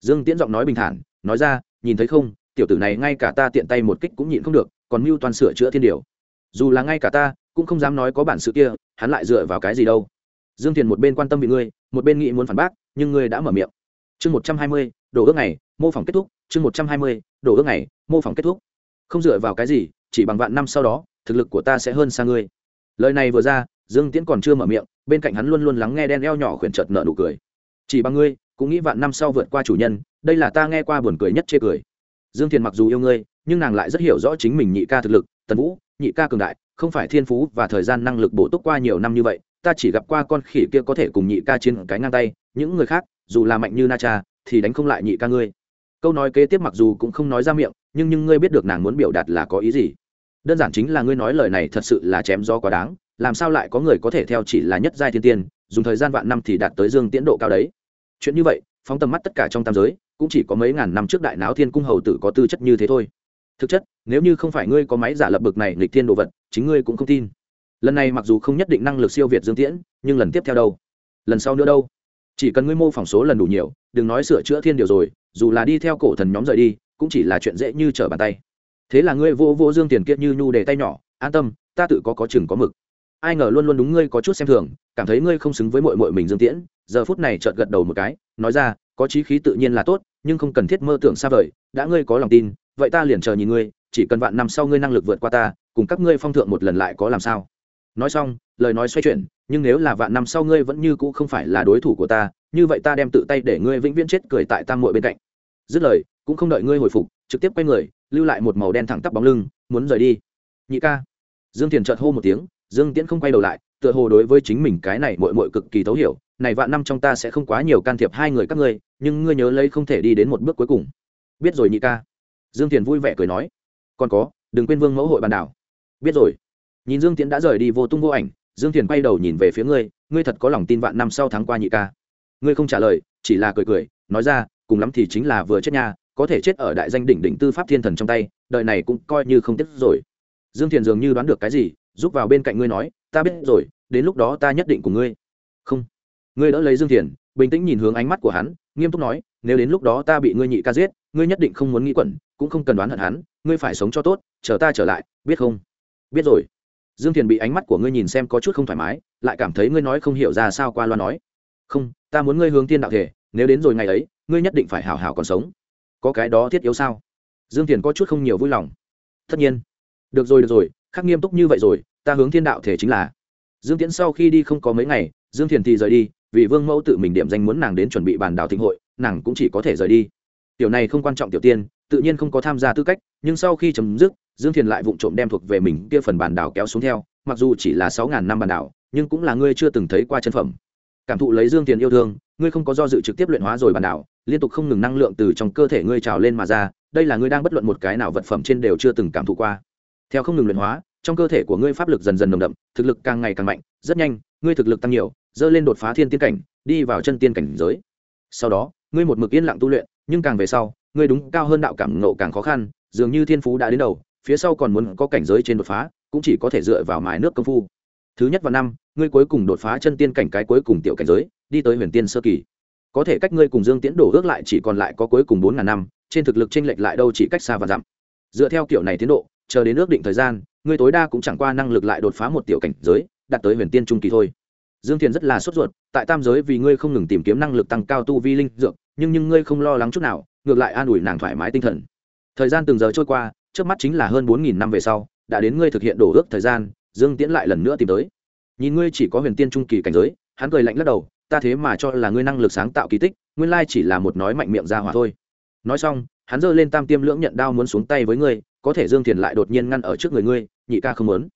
Dương tiễn giọng nói bình thản, nói ra, nhìn thấy không, tiểu tử này ngay cả ta tiện tay một kích cũng nhịn không được, còn mưu toàn sửa chữa thiên điều. Dù là ngay cả ta, cũng không dám nói có bản sự kia, hắn lại dựa vào cái gì đâu. Dương thiền một bên quan tâm bị ngươi, một bên nghĩ muốn phản bác, nhưng ngươi đã mở miệng. Chương một trăm hai mươi, đồ ước này mô phỏng kết thúc. Chương một trăm hai mươi, đồ ước này mô phỏng kết thúc. Không dựa vào cái gì, chỉ bằng vạn năm sau đó thực lực của ta sẽ hơn xa ngươi. Lời này vừa ra, dương tiễn còn chưa mở miệng, bên cạnh hắn luôn luôn lắng nghe đen eo nhỏ khuyển chợt nợ nụ cười. Chỉ bằng ngươi, cũng nghĩ vạn năm sau vượt qua chủ nhân, đây là ta nghe qua buồn cười nhất chê cười. Dương thiền mặc dù yêu ngươi, nhưng nàng lại rất hiểu rõ chính mình nhị ca thực lực, tần vũ, nhị ca cường đại, không phải thiên phú và thời gian năng lực bổ túc qua nhiều năm như vậy, ta chỉ gặp qua con khỉ kia có thể cùng nhị ca chiến cái ngang tay, những người khác, dù là mạnh như na cha, thì đánh không lại nhị ca ngươi. Câu nói kế tiếp mặc dù cũng không nói ra miệng, nhưng nhưng ngươi biết được nàng muốn biểu đạt là có ý gì đơn giản chính là ngươi nói lời này thật sự là chém gió quá đáng, làm sao lại có người có thể theo chỉ là nhất giai thiên tiên, dùng thời gian vạn năm thì đạt tới dương tiễn độ cao đấy. Chuyện như vậy, phóng tầm mắt tất cả trong tam giới, cũng chỉ có mấy ngàn năm trước đại náo thiên cung hầu tử có tư chất như thế thôi. Thực chất, nếu như không phải ngươi có máy giả lập bực này lịch thiên đồ vật, chính ngươi cũng không tin. Lần này mặc dù không nhất định năng lực siêu việt dương tiễn, nhưng lần tiếp theo đâu? Lần sau nữa đâu? Chỉ cần ngươi mô phỏng số lần đủ nhiều, đừng nói sửa chữa thiên điều rồi, dù là đi theo cổ thần nhóm rời đi, cũng chỉ là chuyện dễ như trở bàn tay thế là ngươi vô vô dương tiền kiệt như nhu để tay nhỏ, an tâm, ta tự có có chừng có mực. Ai ngờ luôn luôn đúng ngươi có chút xem thường, cảm thấy ngươi không xứng với mội mội mình dương tiễn. Giờ phút này chợt gật đầu một cái, nói ra, có trí khí tự nhiên là tốt, nhưng không cần thiết mơ tưởng xa vời, đã ngươi có lòng tin, vậy ta liền chờ nhìn ngươi, chỉ cần vạn năm sau ngươi năng lực vượt qua ta, cùng các ngươi phong thượng một lần lại có làm sao? Nói xong, lời nói xoay chuyển, nhưng nếu là vạn năm sau ngươi vẫn như cũ không phải là đối thủ của ta, như vậy ta đem tự tay để ngươi vĩnh viễn chết cười tại tam muội bên cạnh. Dứt lời cũng không đợi ngươi hồi phục, trực tiếp quay người, lưu lại một màu đen thẳng tắp bóng lưng, muốn rời đi. Nhị ca. Dương thiền chợt hô một tiếng, dương tiễn không quay đầu lại, tựa hồ đối với chính mình cái này muội muội cực kỳ thấu hiểu, này vạn năm trong ta sẽ không quá nhiều can thiệp hai người các ngươi, nhưng ngươi nhớ lấy không thể đi đến một bước cuối cùng. Biết rồi nhị ca. Dương thiền vui vẻ cười nói, còn có, đừng quên vương mẫu hội bàn đảo. Biết rồi. Nhìn dương tiễn đã rời đi vô tung vô ảnh, dương thiền quay đầu nhìn về phía ngươi ngươi thật có lòng tin vạn năm sau tháng qua nhị ca. Ngươi không trả lời, chỉ là cười cười, nói ra, cùng lắm thì chính là vừa chết nha có thể chết ở đại danh đỉnh đỉnh tư pháp thiên thần trong tay đợi này cũng coi như không tiếc rồi. Dương thiền dường như đoán được cái gì giúp vào bên cạnh ngươi nói, ta biết rồi, đến lúc đó ta nhất định cùng ngươi. Không. Ngươi đỡ lấy dương thiền, bình tĩnh nhìn hướng ánh mắt của hắn, nghiêm túc nói, nếu đến lúc đó ta bị ngươi nhị ca giết, ngươi nhất định không muốn nghĩ quẩn, cũng không cần đoán hận hắn, ngươi phải sống cho tốt, chờ ta trở lại, biết không? Biết rồi. Dương thiền bị ánh mắt của ngươi nhìn xem có chút không thoải mái, lại cảm thấy ngươi nói không hiểu ra sao qua loa nói, không, ta muốn ngươi hướng tiên đạo thể, nếu đến rồi ngày ấy, ngươi nhất định phải hảo hảo còn sống có cái đó thiết yếu sao? Dương thiền có chút không nhiều vui lòng. Tất nhiên. Được rồi được rồi, khắc nghiêm túc như vậy rồi, ta hướng thiên đạo thể chính là. Dương tiễn sau khi đi không có mấy ngày, dương thiền thì rời đi, vì vương mẫu tự mình điểm danh muốn nàng đến chuẩn bị bàn đảo thịnh hội, nàng cũng chỉ có thể rời đi. Tiểu này không quan trọng tiểu tiên, tự nhiên không có tham gia tư cách, nhưng sau khi chấm dứt, dương thiền lại vụng trộm đem thuộc về mình kia phần bàn đảo kéo xuống theo, mặc dù chỉ là sáu ngàn năm bàn đảo, nhưng cũng là ngươi chưa từng thấy qua chân phẩm. Cảm thụ lấy dương thiền yêu thương, ngươi không có do dự trực tiếp luyện hóa rồi bàn đảo liên tục không ngừng năng lượng từ trong cơ thể ngươi trào lên mà ra, đây là ngươi đang bất luận một cái nào vật phẩm trên đều chưa từng cảm thụ qua. Theo không ngừng luyện hóa, trong cơ thể của ngươi pháp lực dần dần nồng đậm, thực lực càng ngày càng mạnh, rất nhanh, ngươi thực lực tăng nhiều, dơ lên đột phá thiên tiên cảnh, đi vào chân tiên cảnh giới. Sau đó, ngươi một mực yên lặng tu luyện, nhưng càng về sau, ngươi đúng cao hơn đạo cảm nộ càng khó khăn, dường như thiên phú đã đến đầu, phía sau còn muốn có cảnh giới trên đột phá, cũng chỉ có thể dựa vào mái nước công phu. Thứ nhất vào năm, ngươi cuối cùng đột phá chân tiên cảnh cái cuối cùng tiểu cảnh giới, đi tới huyền tiên sơ kỳ có thể cách ngươi cùng dương tiễn đổ ước lại chỉ còn lại có cuối cùng bốn ngàn năm, trên thực lực tranh lệch lại đâu chỉ cách xa và dặm. Dựa theo kiểu này tiến độ, chờ đến ước định thời gian, ngươi tối đa cũng chẳng qua năng lực lại đột phá một tiểu cảnh giới, đạt tới huyền tiên trung kỳ thôi. Dương thiền rất là sốt ruột, tại tam giới vì ngươi không ngừng tìm kiếm năng lực tăng cao tu vi linh dược, nhưng nhưng ngươi không lo lắng chút nào, ngược lại an ủi nàng thoải mái tinh thần. Thời gian từng giờ trôi qua, trước mắt chính là hơn bốn nghìn năm về sau, đã đến ngươi thực hiện đổ ước thời gian, dương tiễn lại lần nữa tìm tới. Nhìn ngươi chỉ có huyền tiên trung kỳ cảnh giới, hắn cười lạnh lắc đầu ta thế mà cho là ngươi năng lực sáng tạo kỳ tích nguyên lai chỉ là một nói mạnh miệng ra hỏa thôi. Nói xong hắn giơ lên tam tiêm lưỡng nhận đao muốn xuống tay với ngươi có thể dương thiền lại đột nhiên ngăn ở trước người ngươi nhị ca không muốn.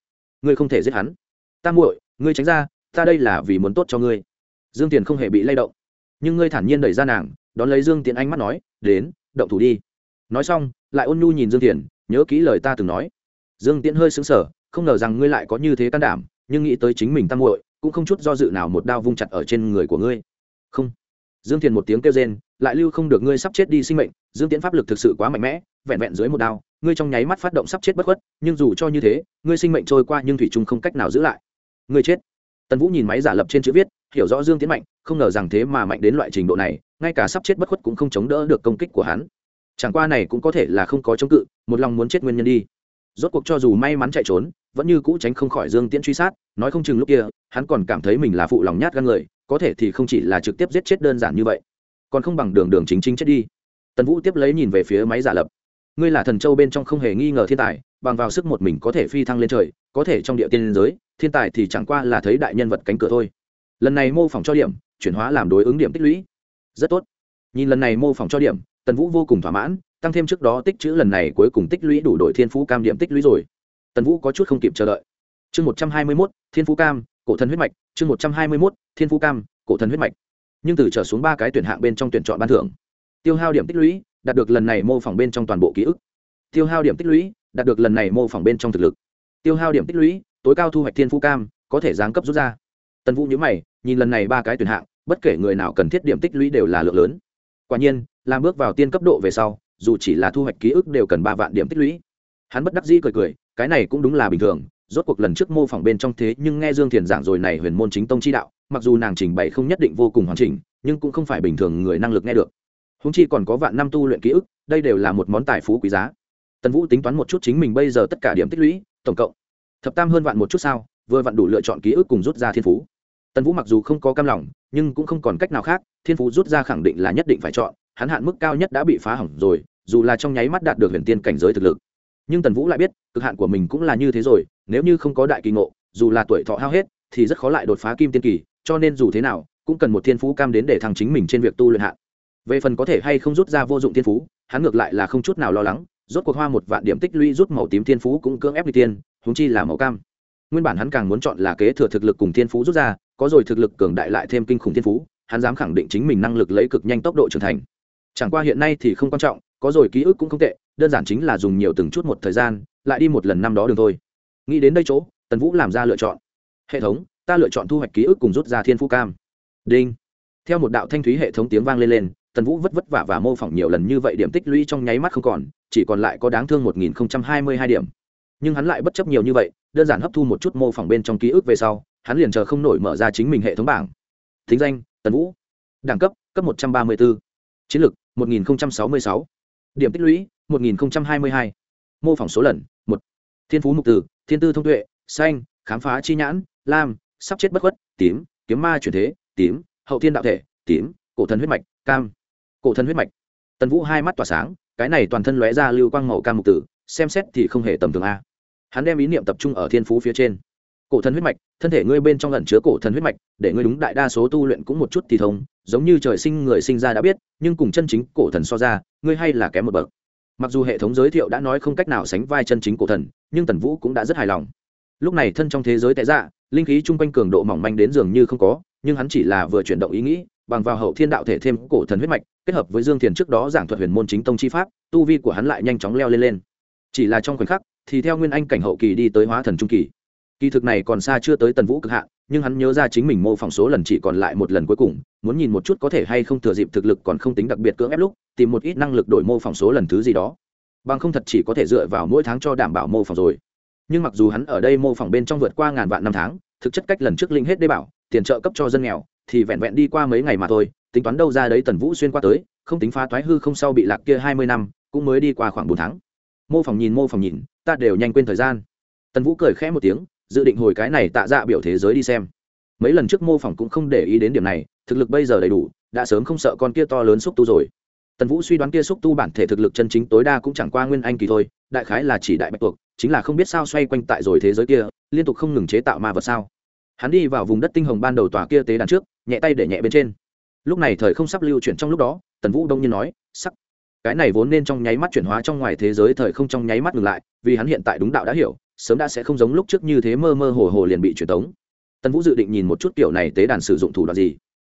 Ngươi không thể giết hắn. Ta muội ngươi tránh ra ta đây là vì muốn tốt cho ngươi. Dương thiền không hề bị lay động. Nhưng ngươi thản nhiên đẩy ra nàng đón lấy dương tiến ánh mắt nói đến động thủ đi. Nói xong lại ôn nhu nhìn dương thiền, nhớ kỹ lời ta từng nói. Dương tiễn hơi sững sờ không ngờ rằng ngươi lại có như thế can đảm nhưng nghĩ tới chính mình tam muội cũng không chút do dự nào một đao vung chặt ở trên người của ngươi. Không. Dương thiền một tiếng kêu rên, lại lưu không được ngươi sắp chết đi sinh mệnh, dương tiễn pháp lực thực sự quá mạnh mẽ, vẹn vẹn dưới một đao, ngươi trong nháy mắt phát động sắp chết bất khuất, nhưng dù cho như thế, ngươi sinh mệnh trôi qua nhưng thủy trung không cách nào giữ lại. Ngươi chết. Tần vũ nhìn máy giả lập trên chữ viết, hiểu rõ dương tiến mạnh, không ngờ rằng thế mà mạnh đến loại trình độ này, ngay cả sắp chết bất khuất cũng không chống đỡ được công kích của hắn. Chẳng qua này cũng có thể là không có chống cự, một lòng muốn chết nguyên nhân đi. Rốt cuộc cho dù may mắn chạy trốn vẫn như cũ tránh không khỏi dương tiễn truy sát, nói không chừng lúc kia, hắn còn cảm thấy mình là phụ lòng nhát gan người, có thể thì không chỉ là trực tiếp giết chết đơn giản như vậy, còn không bằng đường đường chính chính chết đi. Tần vũ tiếp lấy nhìn về phía máy giả lập. Ngươi là thần châu bên trong không hề nghi ngờ thiên tài, bằng vào sức một mình có thể phi thăng lên trời, có thể trong địa tiên giới, thiên tài thì chẳng qua là thấy đại nhân vật cánh cửa thôi. Lần này mô phỏng cho điểm, chuyển hóa làm đối ứng điểm tích lũy. Rất tốt. Nhìn lần này mô phỏng cho điểm, tần vũ vô cùng thỏa mãn, tăng thêm trước đó tích chữ lần này cuối cùng tích lũy đủ đội thiên phú cam điểm tích lũy rồi tần vũ có chút không kịp chờ đợi. Chương một trăm hai mươi mốt, thiên phú cam, cổ thần huyết mạch. Chương một trăm hai mươi mốt, thiên phú cam, cổ thần huyết mạch. Nhưng từ trở xuống ba cái tuyển hạng bên trong tuyển chọn ban thưởng, tiêu hao điểm tích lũy đạt được lần này mô phỏng bên trong toàn bộ ký ức. Tiêu hao điểm tích lũy đạt được lần này mô phỏng bên trong thực lực. Tiêu hao điểm tích lũy, tối cao thu hoạch thiên phú cam, có thể giáng cấp rút ra. Tần vũ nhớ mày, nhìn lần này ba cái tuyển hạng, bất kể người nào cần thiết điểm tích lũy đều là lượng lớn. Quả nhiên, làm bước vào tiên cấp độ về sau, dù chỉ là thu hoạch ký ức đều cần ba vạn điểm tích lũy. Hắn bất đắc dĩ cười cười cái này cũng đúng là bình thường, rốt cuộc lần trước mô phỏng bên trong thế nhưng nghe dương thiền giảng rồi này huyền môn chính tông chi đạo, mặc dù nàng trình bày không nhất định vô cùng hoàn chỉnh, nhưng cũng không phải bình thường người năng lực nghe được. Húng chi còn có vạn năm tu luyện ký ức, đây đều là một món tài phú quý giá. Tần vũ tính toán một chút chính mình bây giờ tất cả điểm tích lũy, tổng cộng thập tam hơn vạn một chút sao, vừa vặn đủ lựa chọn ký ức cùng rút ra thiên phú. Tần vũ mặc dù không có cam lòng, nhưng cũng không còn cách nào khác, thiên phú rút ra khẳng định là nhất định phải chọn, hắn hạn mức cao nhất đã bị phá hỏng rồi, dù là trong nháy mắt đạt được huyền tiên cảnh giới thực lực nhưng tần vũ lại biết, cực hạn của mình cũng là như thế rồi, nếu như không có đại kỳ ngộ, dù là tuổi thọ hao hết, thì rất khó lại đột phá kim tiên kỳ, cho nên dù thế nào, cũng cần một thiên phú cam đến để thăng chính mình trên việc tu luyện hạn về phần có thể hay không rút ra vô dụng thiên phú, hắn ngược lại là không chút nào lo lắng, rốt cuộc hoa một vạn điểm tích lũy rút màu tím thiên phú cũng cưỡng ép đi tiên húng chi là màu cam. Nguyên bản hắn càng muốn chọn là kế thừa thực lực cùng thiên phú rút ra, có rồi thực lực cường đại lại thêm kinh khủng thiên phú, hắn dám khẳng định chính mình năng lực lấy cực nhanh tốc độ trưởng thành. Chẳng qua hiện nay thì không quan trọng, có rồi ký ức cũng không tệ đơn giản chính là dùng nhiều từng chút một thời gian, lại đi một lần năm đó đường thôi. Nghĩ đến đây chỗ, tần vũ làm ra lựa chọn. Hệ thống, ta lựa chọn thu hoạch ký ức cùng rút ra thiên phú cam. Đinh. Theo một đạo thanh thúy hệ thống tiếng vang lên lên, tần vũ vất vất vả và mô phỏng nhiều lần như vậy điểm tích lũy trong nháy mắt không còn, chỉ còn lại có đáng thương một nghìn hai mươi hai điểm. Nhưng hắn lại bất chấp nhiều như vậy, đơn giản hấp thu một chút mô phỏng bên trong ký ức về sau, hắn liền chờ không nổi mở ra chính mình hệ thống bảng. Thính danh, tần vũ. Đẳng cấp cấp một trăm ba mươi bốn chiến lược, một nghìn sáu mươi sáu điểm tích lũy, một nghìn hai mươi hai. Mô phỏng số lần, một. Thiên phú mục tử thiên tư thông tuệ, xanh, khám phá chi nhãn, lam, sắp chết bất khuất, tím, kiếm ma chuyển thế, tím, hậu thiên đạo thể, tím, cổ thần huyết mạch, cam. Cổ thần huyết mạch. Tần vũ hai mắt tỏa sáng, cái này toàn thân lóe ra lưu quang màu cam mục tử xem xét thì không hề tầm thường a. Hắn đem ý niệm tập trung ở thiên phú phía trên cổ thần huyết mạch, thân thể ngươi bên trong lẩn chứa cổ thần huyết mạch, để ngươi đúng đại đa số tu luyện cũng một chút thì thông, giống như trời sinh người sinh ra đã biết, nhưng cùng chân chính cổ thần so ra, ngươi hay là kém một bậc. Mặc dù hệ thống giới thiệu đã nói không cách nào sánh vai chân chính cổ thần, nhưng tần vũ cũng đã rất hài lòng. Lúc này thân trong thế giới tệ dạ linh khí chung quanh cường độ mỏng manh đến dường như không có, nhưng hắn chỉ là vừa chuyển động ý nghĩ, bằng vào hậu thiên đạo thể thêm cổ thần huyết mạch, kết hợp với dương thiền trước đó giảng thuật huyền môn chính tông chi pháp, tu vi của hắn lại nhanh chóng leo lên lên. Chỉ là trong khoảnh khắc, thì theo nguyên anh cảnh hậu kỳ đi tới hóa thần trung kỳ kỳ thực này còn xa chưa tới tần vũ cực hạn, nhưng hắn nhớ ra chính mình mô phỏng số lần chỉ còn lại một lần cuối cùng, muốn nhìn một chút có thể hay không thừa dịp thực lực còn không tính đặc biệt cưỡng ép lúc, tìm một ít năng lực đổi mô phỏng số lần thứ gì đó. Bằng không thật chỉ có thể dựa vào mỗi tháng cho đảm bảo mô phỏng rồi. Nhưng mặc dù hắn ở đây mô phỏng bên trong vượt qua ngàn vạn năm tháng, thực chất cách lần trước linh hết đê bảo, tiền trợ cấp cho dân nghèo, thì vẹn vẹn đi qua mấy ngày mà thôi, tính toán đâu ra đấy tần vũ xuyên qua tới, không tính phá thoái hư không sau bị lạc kia hai mươi năm, cũng mới đi qua khoảng bốn tháng. Mô phỏng nhìn, mô phỏng nhìn, ta đều nhanh quên thời gian. Tần vũ cười khẽ một tiếng dự định hồi cái này tạ dạ biểu thế giới đi xem. Mấy lần trước mô phỏng cũng không để ý đến điểm này, thực lực bây giờ đầy đủ, đã sớm không sợ con kia to lớn xúc tu rồi. Tần vũ suy đoán kia xúc tu bản thể thực lực chân chính tối đa cũng chẳng qua nguyên anh kỳ thôi, đại khái là chỉ đại bạch tuộc, chính là không biết sao xoay quanh tại rồi thế giới kia, liên tục không ngừng chế tạo ma vật sao. Hắn đi vào vùng đất tinh hồng ban đầu tòa kia tế đàn trước, nhẹ tay để nhẹ bên trên. Lúc này thời không sắp lưu chuyển trong lúc đó, tần vũ đông nhiên nói, sắc. Cái này vốn nên trong nháy mắt chuyển hóa trong ngoài thế giới, thời không trong nháy mắt ngừng lại, vì hắn hiện tại đúng đạo đã hiểu sớm đã sẽ không giống lúc trước như thế mơ mơ hồ hồ liền bị truyền tống. Tần vũ dự định nhìn một chút kiểu này tế đàn sử dụng thủ đoạn gì.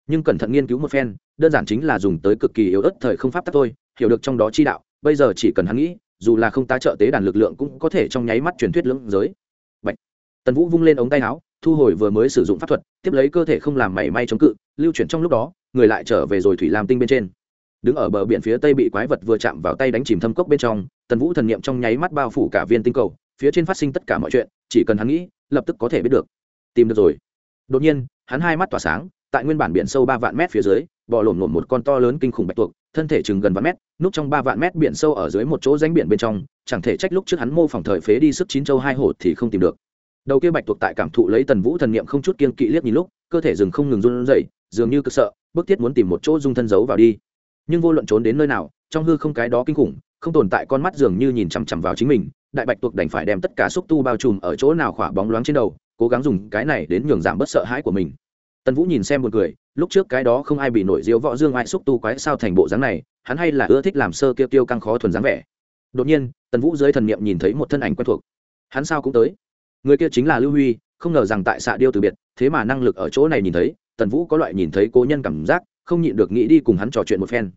Nhưng cẩn thận nghiên cứu một phen, đơn giản chính là dùng tới cực kỳ yếu ớt thời không pháp tắc thôi, hiểu được trong đó chi đạo, bây giờ chỉ cần hắn nghĩ, dù là không tá trợ tế đàn lực lượng cũng có thể trong nháy mắt truyền thuyết lưỡng giới. Bạch. tần vũ vung lên ống tay áo, thu hồi vừa mới sử dụng pháp thuật, tiếp lấy cơ thể không làm mảy may chống cự, lưu chuyển trong lúc đó, người lại trở về rồi thủy lam tinh bên trên. Đứng ở bờ biển phía tây bị quái vật vừa chạm vào tay đánh chìm thâm cốc bên trong, tần vũ thần niệm trong nháy mắt bao phủ cả viên tinh cầu phía trên phát sinh tất cả mọi chuyện, chỉ cần hắn nghĩ, lập tức có thể biết được. Tìm được rồi. Đột nhiên, hắn hai mắt tỏa sáng, tại nguyên bản biển sâu ba vạn mét phía dưới, bò lổm lổm một con to lớn kinh khủng bạch tuộc, thân thể chừng gần vạn mét, núp trong ba vạn mét biển sâu ở dưới một chỗ danh biển bên trong, chẳng thể trách lúc trước hắn mô phỏng thời phế đi sức chín châu hai hổ thì không tìm được. Đầu kia bạch tuộc tại cảm thụ lấy tần vũ thần niệm không chút kiên kỵ liếc nhìn lúc, cơ thể rừng không ngừng run rẩy, dường như cực sợ, bức thiết muốn tìm một chỗ dung thân giấu vào đi. Nhưng vô luận trốn đến nơi nào, trong hư không cái đó kinh khủng, không tồn tại con mắt dường như nhìn chằm chằm vào chính mình đại bạch tuộc đành phải đem tất cả xúc tu bao trùm ở chỗ nào khỏa bóng loáng trên đầu, cố gắng dùng cái này đến nhường giảm bớt sợ hãi của mình. Tần vũ nhìn xem một người lúc trước cái đó không ai bị nổi diễu võ dương ai xúc tu quái sao thành bộ dáng này, hắn hay là ưa thích làm sơ kêu tiêu căng khó thuần dáng vẻ. Đột nhiên, tần vũ dưới thần niệm nhìn thấy một thân ảnh quen thuộc. Hắn sao cũng tới. Người kia chính là lưu huy, không ngờ rằng tại xạ điêu từ biệt, thế mà năng lực ở chỗ này nhìn thấy, tần vũ có loại nhìn thấy cố nhân cảm giác, không nhịn được nghĩ đi cùng hắn trò chuyện một phen.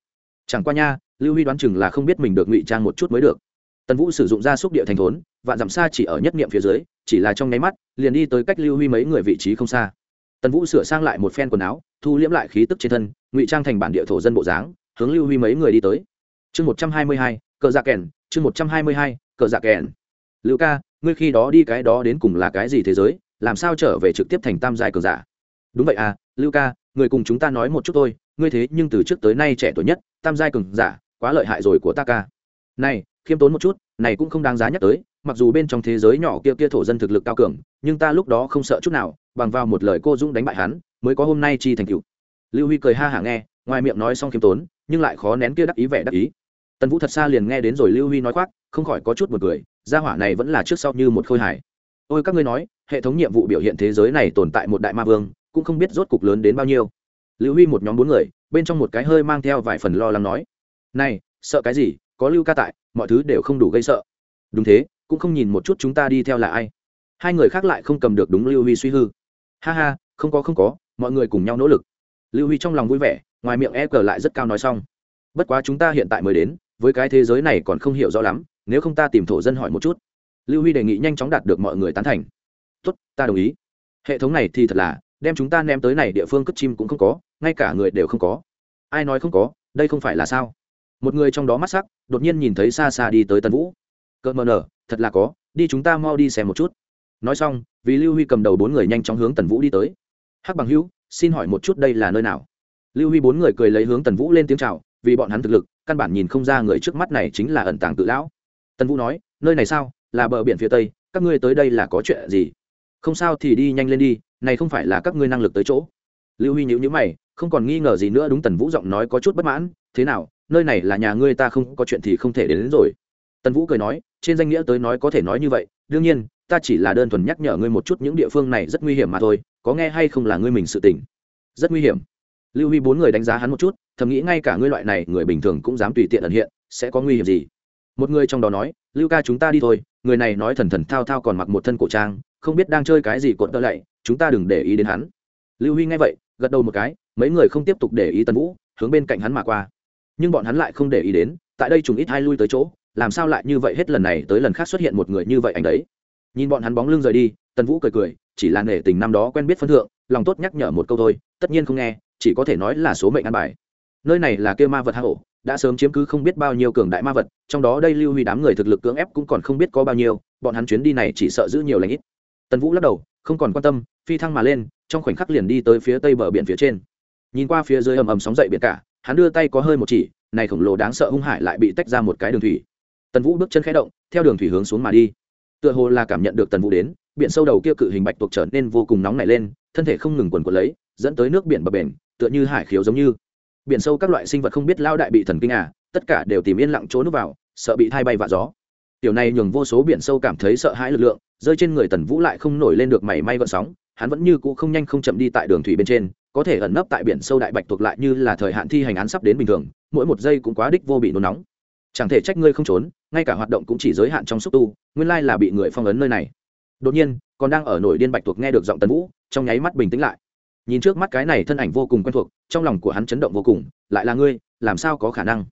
Chẳng qua nha, lưu huy đoán chừng là không biết mình được ngụy trang một chút mới được tần vũ sử dụng r a xúc địa thành thốn, vạn dặm xa chỉ ở nhất niệm phía dưới, chỉ là trong nháy mắt, liền đi tới cách lưu huy mấy người vị trí không xa. Tần vũ sửa sang lại một phen quần áo, thu liễm lại khí tức trên thân, ngụy trang thành bản địa thổ dân bộ dáng, hướng lưu huy mấy người đi tới. Chương một trăm hai mươi hai, cờ dạ kèn, chương một trăm hai mươi hai, cờ dạ kèn. Lưu ca, ngươi khi đó đi cái đó đến cùng là cái gì thế giới, làm sao trở về trực tiếp thành tam dài cờ giả? Đúng vậy à lưu ca, người cùng chúng ta nói một chút thôi, ngươi thế nhưng từ trước tới nay trẻ tuổi nhất, tam giai cường giả, quá lợi hại rồi của ta ca này, khiêm tốn một chút, này cũng không đáng giá nhắc tới, mặc dù bên trong thế giới nhỏ kia kia thổ dân thực lực cao cường, nhưng ta lúc đó không sợ chút nào, bằng vào một lời cô dũng đánh bại hắn, mới có hôm nay chi thành cựu lưu huy cười ha hả nghe, ngoài miệng nói xong khiêm tốn, nhưng lại khó nén kia đắc ý vẻ đắc ý. Tần vũ thật xa liền nghe đến rồi lưu huy nói khoác, không khỏi có chút một người gia hỏa này vẫn là trước sau như một khôi hài. Ôi các ngươi nói, hệ thống nhiệm vụ biểu hiện thế giới này tồn tại một đại ma vương, cũng không biết rốt cục lớn đến bao nhiêu. Lưu huy một nhóm bốn người, bên trong một cái hơi mang theo vài phần lo lắng nói, này, sợ cái gì? Có lưu ca tại, mọi thứ đều không đủ gây sợ. Đúng thế, cũng không nhìn một chút chúng ta đi theo là ai. Hai người khác lại không cầm được đúng lưu huy suy hư. Ha ha, không có không có, mọi người cùng nhau nỗ lực. Lưu huy trong lòng vui vẻ, ngoài miệng e cờ lại rất cao nói xong. Bất quá chúng ta hiện tại mới đến, với cái thế giới này còn không hiểu rõ lắm, nếu không ta tìm thổ dân hỏi một chút. Lưu huy đề nghị nhanh chóng đạt được mọi người tán thành. Tốt, ta đồng ý. Hệ thống này thì thật là, đem chúng ta ném tới này địa phương cất chim cũng không có, ngay cả người đều không có. Ai nói không có, đây không phải là sao? Một người trong đó mắt sắc, đột nhiên nhìn thấy xa xa đi tới tần vũ. Cợt mờ nở, thật là có, đi chúng ta mau đi xem một chút. Nói xong, vì lưu huy cầm đầu bốn người nhanh chóng hướng tần vũ đi tới. Hắc bằng hữu, xin hỏi một chút đây là nơi nào? Lưu huy bốn người cười lấy hướng tần vũ lên tiếng c h à o vì bọn hắn thực lực, căn bản nhìn không ra người trước mắt này chính là ẩn tàng tự lão. Tần vũ nói, nơi này sao? Là bờ biển phía tây, các ngươi tới đây là có chuyện gì? Không sao thì đi nhanh lên đi, này không phải là các ngươi năng lực tới chỗ. Lưu huy nhữ nhữ mày, không còn nghi ngờ gì nữa, đúng tần vũ giọng nói có chút bất mãn, thế nào nơi này là nhà ngươi ta không có chuyện thì không thể đến, đến rồi. Tần vũ cười nói trên danh nghĩa tới nói có thể nói như vậy đương nhiên ta chỉ là đơn thuần nhắc nhở ngươi một chút những địa phương này rất nguy hiểm mà thôi có nghe hay không là ngươi mình sự tỉnh rất nguy hiểm. Lưu huy bốn người đánh giá hắn một chút thầm nghĩ ngay cả ngươi loại này người bình thường cũng dám tùy tiện ẩn hiện sẽ có nguy hiểm gì? Một người trong đó nói lưu ca chúng ta đi thôi người này nói thần thần thao thao còn mặc một thân cổ trang không biết đang chơi cái gì cuộn tơ lạy chúng ta đừng để ý đến hắn. Lưu huy nghe vậy gật đầu một cái mấy người không tiếp tục để ý tần vũ hướng bên cạnh hắn mà qua nhưng bọn hắn lại không để ý đến, tại đây chúng ít hai lui tới chỗ, làm sao lại như vậy hết lần này tới lần khác xuất hiện một người như vậy anh đấy. Nhìn bọn hắn bóng lưng rời đi, tần vũ cười cười, chỉ là nể tình năm đó quen biết phân thượng, lòng tốt nhắc nhở một câu thôi, tất nhiên không nghe, chỉ có thể nói là số mệnh ăn bài. Nơi này là kêu ma vật hạ hổ đã sớm chiếm cứ không biết bao nhiêu cường đại ma vật, trong đó đây lưu huy đám người thực lực cưỡng ép cũng còn không biết có bao nhiêu, bọn hắn chuyến đi này chỉ sợ giữ nhiều lãnh ít. Tần vũ lắc đầu, không còn quan tâm, phi thăng mà lên, trong khoảnh khắc liền đi tới phía tây bờ biển phía trên. Nhìn qua phía dưới ầm ầm sóng dậy biển cả hắn đưa tay có hơi một chỉ, này khổng lồ đáng sợ hung hải lại bị tách ra một cái đường thủy. Tần vũ bước chân khẽ động, theo đường thủy hướng xuống mà đi. Tựa hồ là cảm nhận được tần vũ đến, biển sâu đầu kia cự hình bạch tuộc trở nên vô cùng nóng nảy lên, thân thể không ngừng quần quần lấy, dẫn tới nước biển bờ bền, tựa như hải khiếu giống như. Biển sâu các loại sinh vật không biết lao đại bị thần kinh à tất cả đều tìm yên lặng trốn vào, sợ bị thay bay vạ gió. Tiểu này nhường vô số biển sâu cảm thấy sợ hãi lực lượng, rơi trên người tần vũ lại không nổi lên được mảy may gợn sóng hắn vẫn như cũ không nhanh không chậm đi tại đường thủy bên trên, có thể ẩn nấp tại biển sâu đại bạch thuộc lại như là thời hạn thi hành án sắp đến bình thường, mỗi một giây cũng quá đích vô bị nôn nóng. Chẳng thể trách ngươi không trốn, ngay cả hoạt động cũng chỉ giới hạn trong xúc tu, nguyên lai là bị người phong ấn nơi này. Đột nhiên, còn đang ở nổi điên bạch thuộc nghe được giọng tần vũ, trong nháy mắt bình tĩnh lại. Nhìn trước mắt cái này thân ảnh vô cùng quen thuộc, trong lòng của hắn chấn động vô cùng, lại là ngươi, làm sao có khả năng?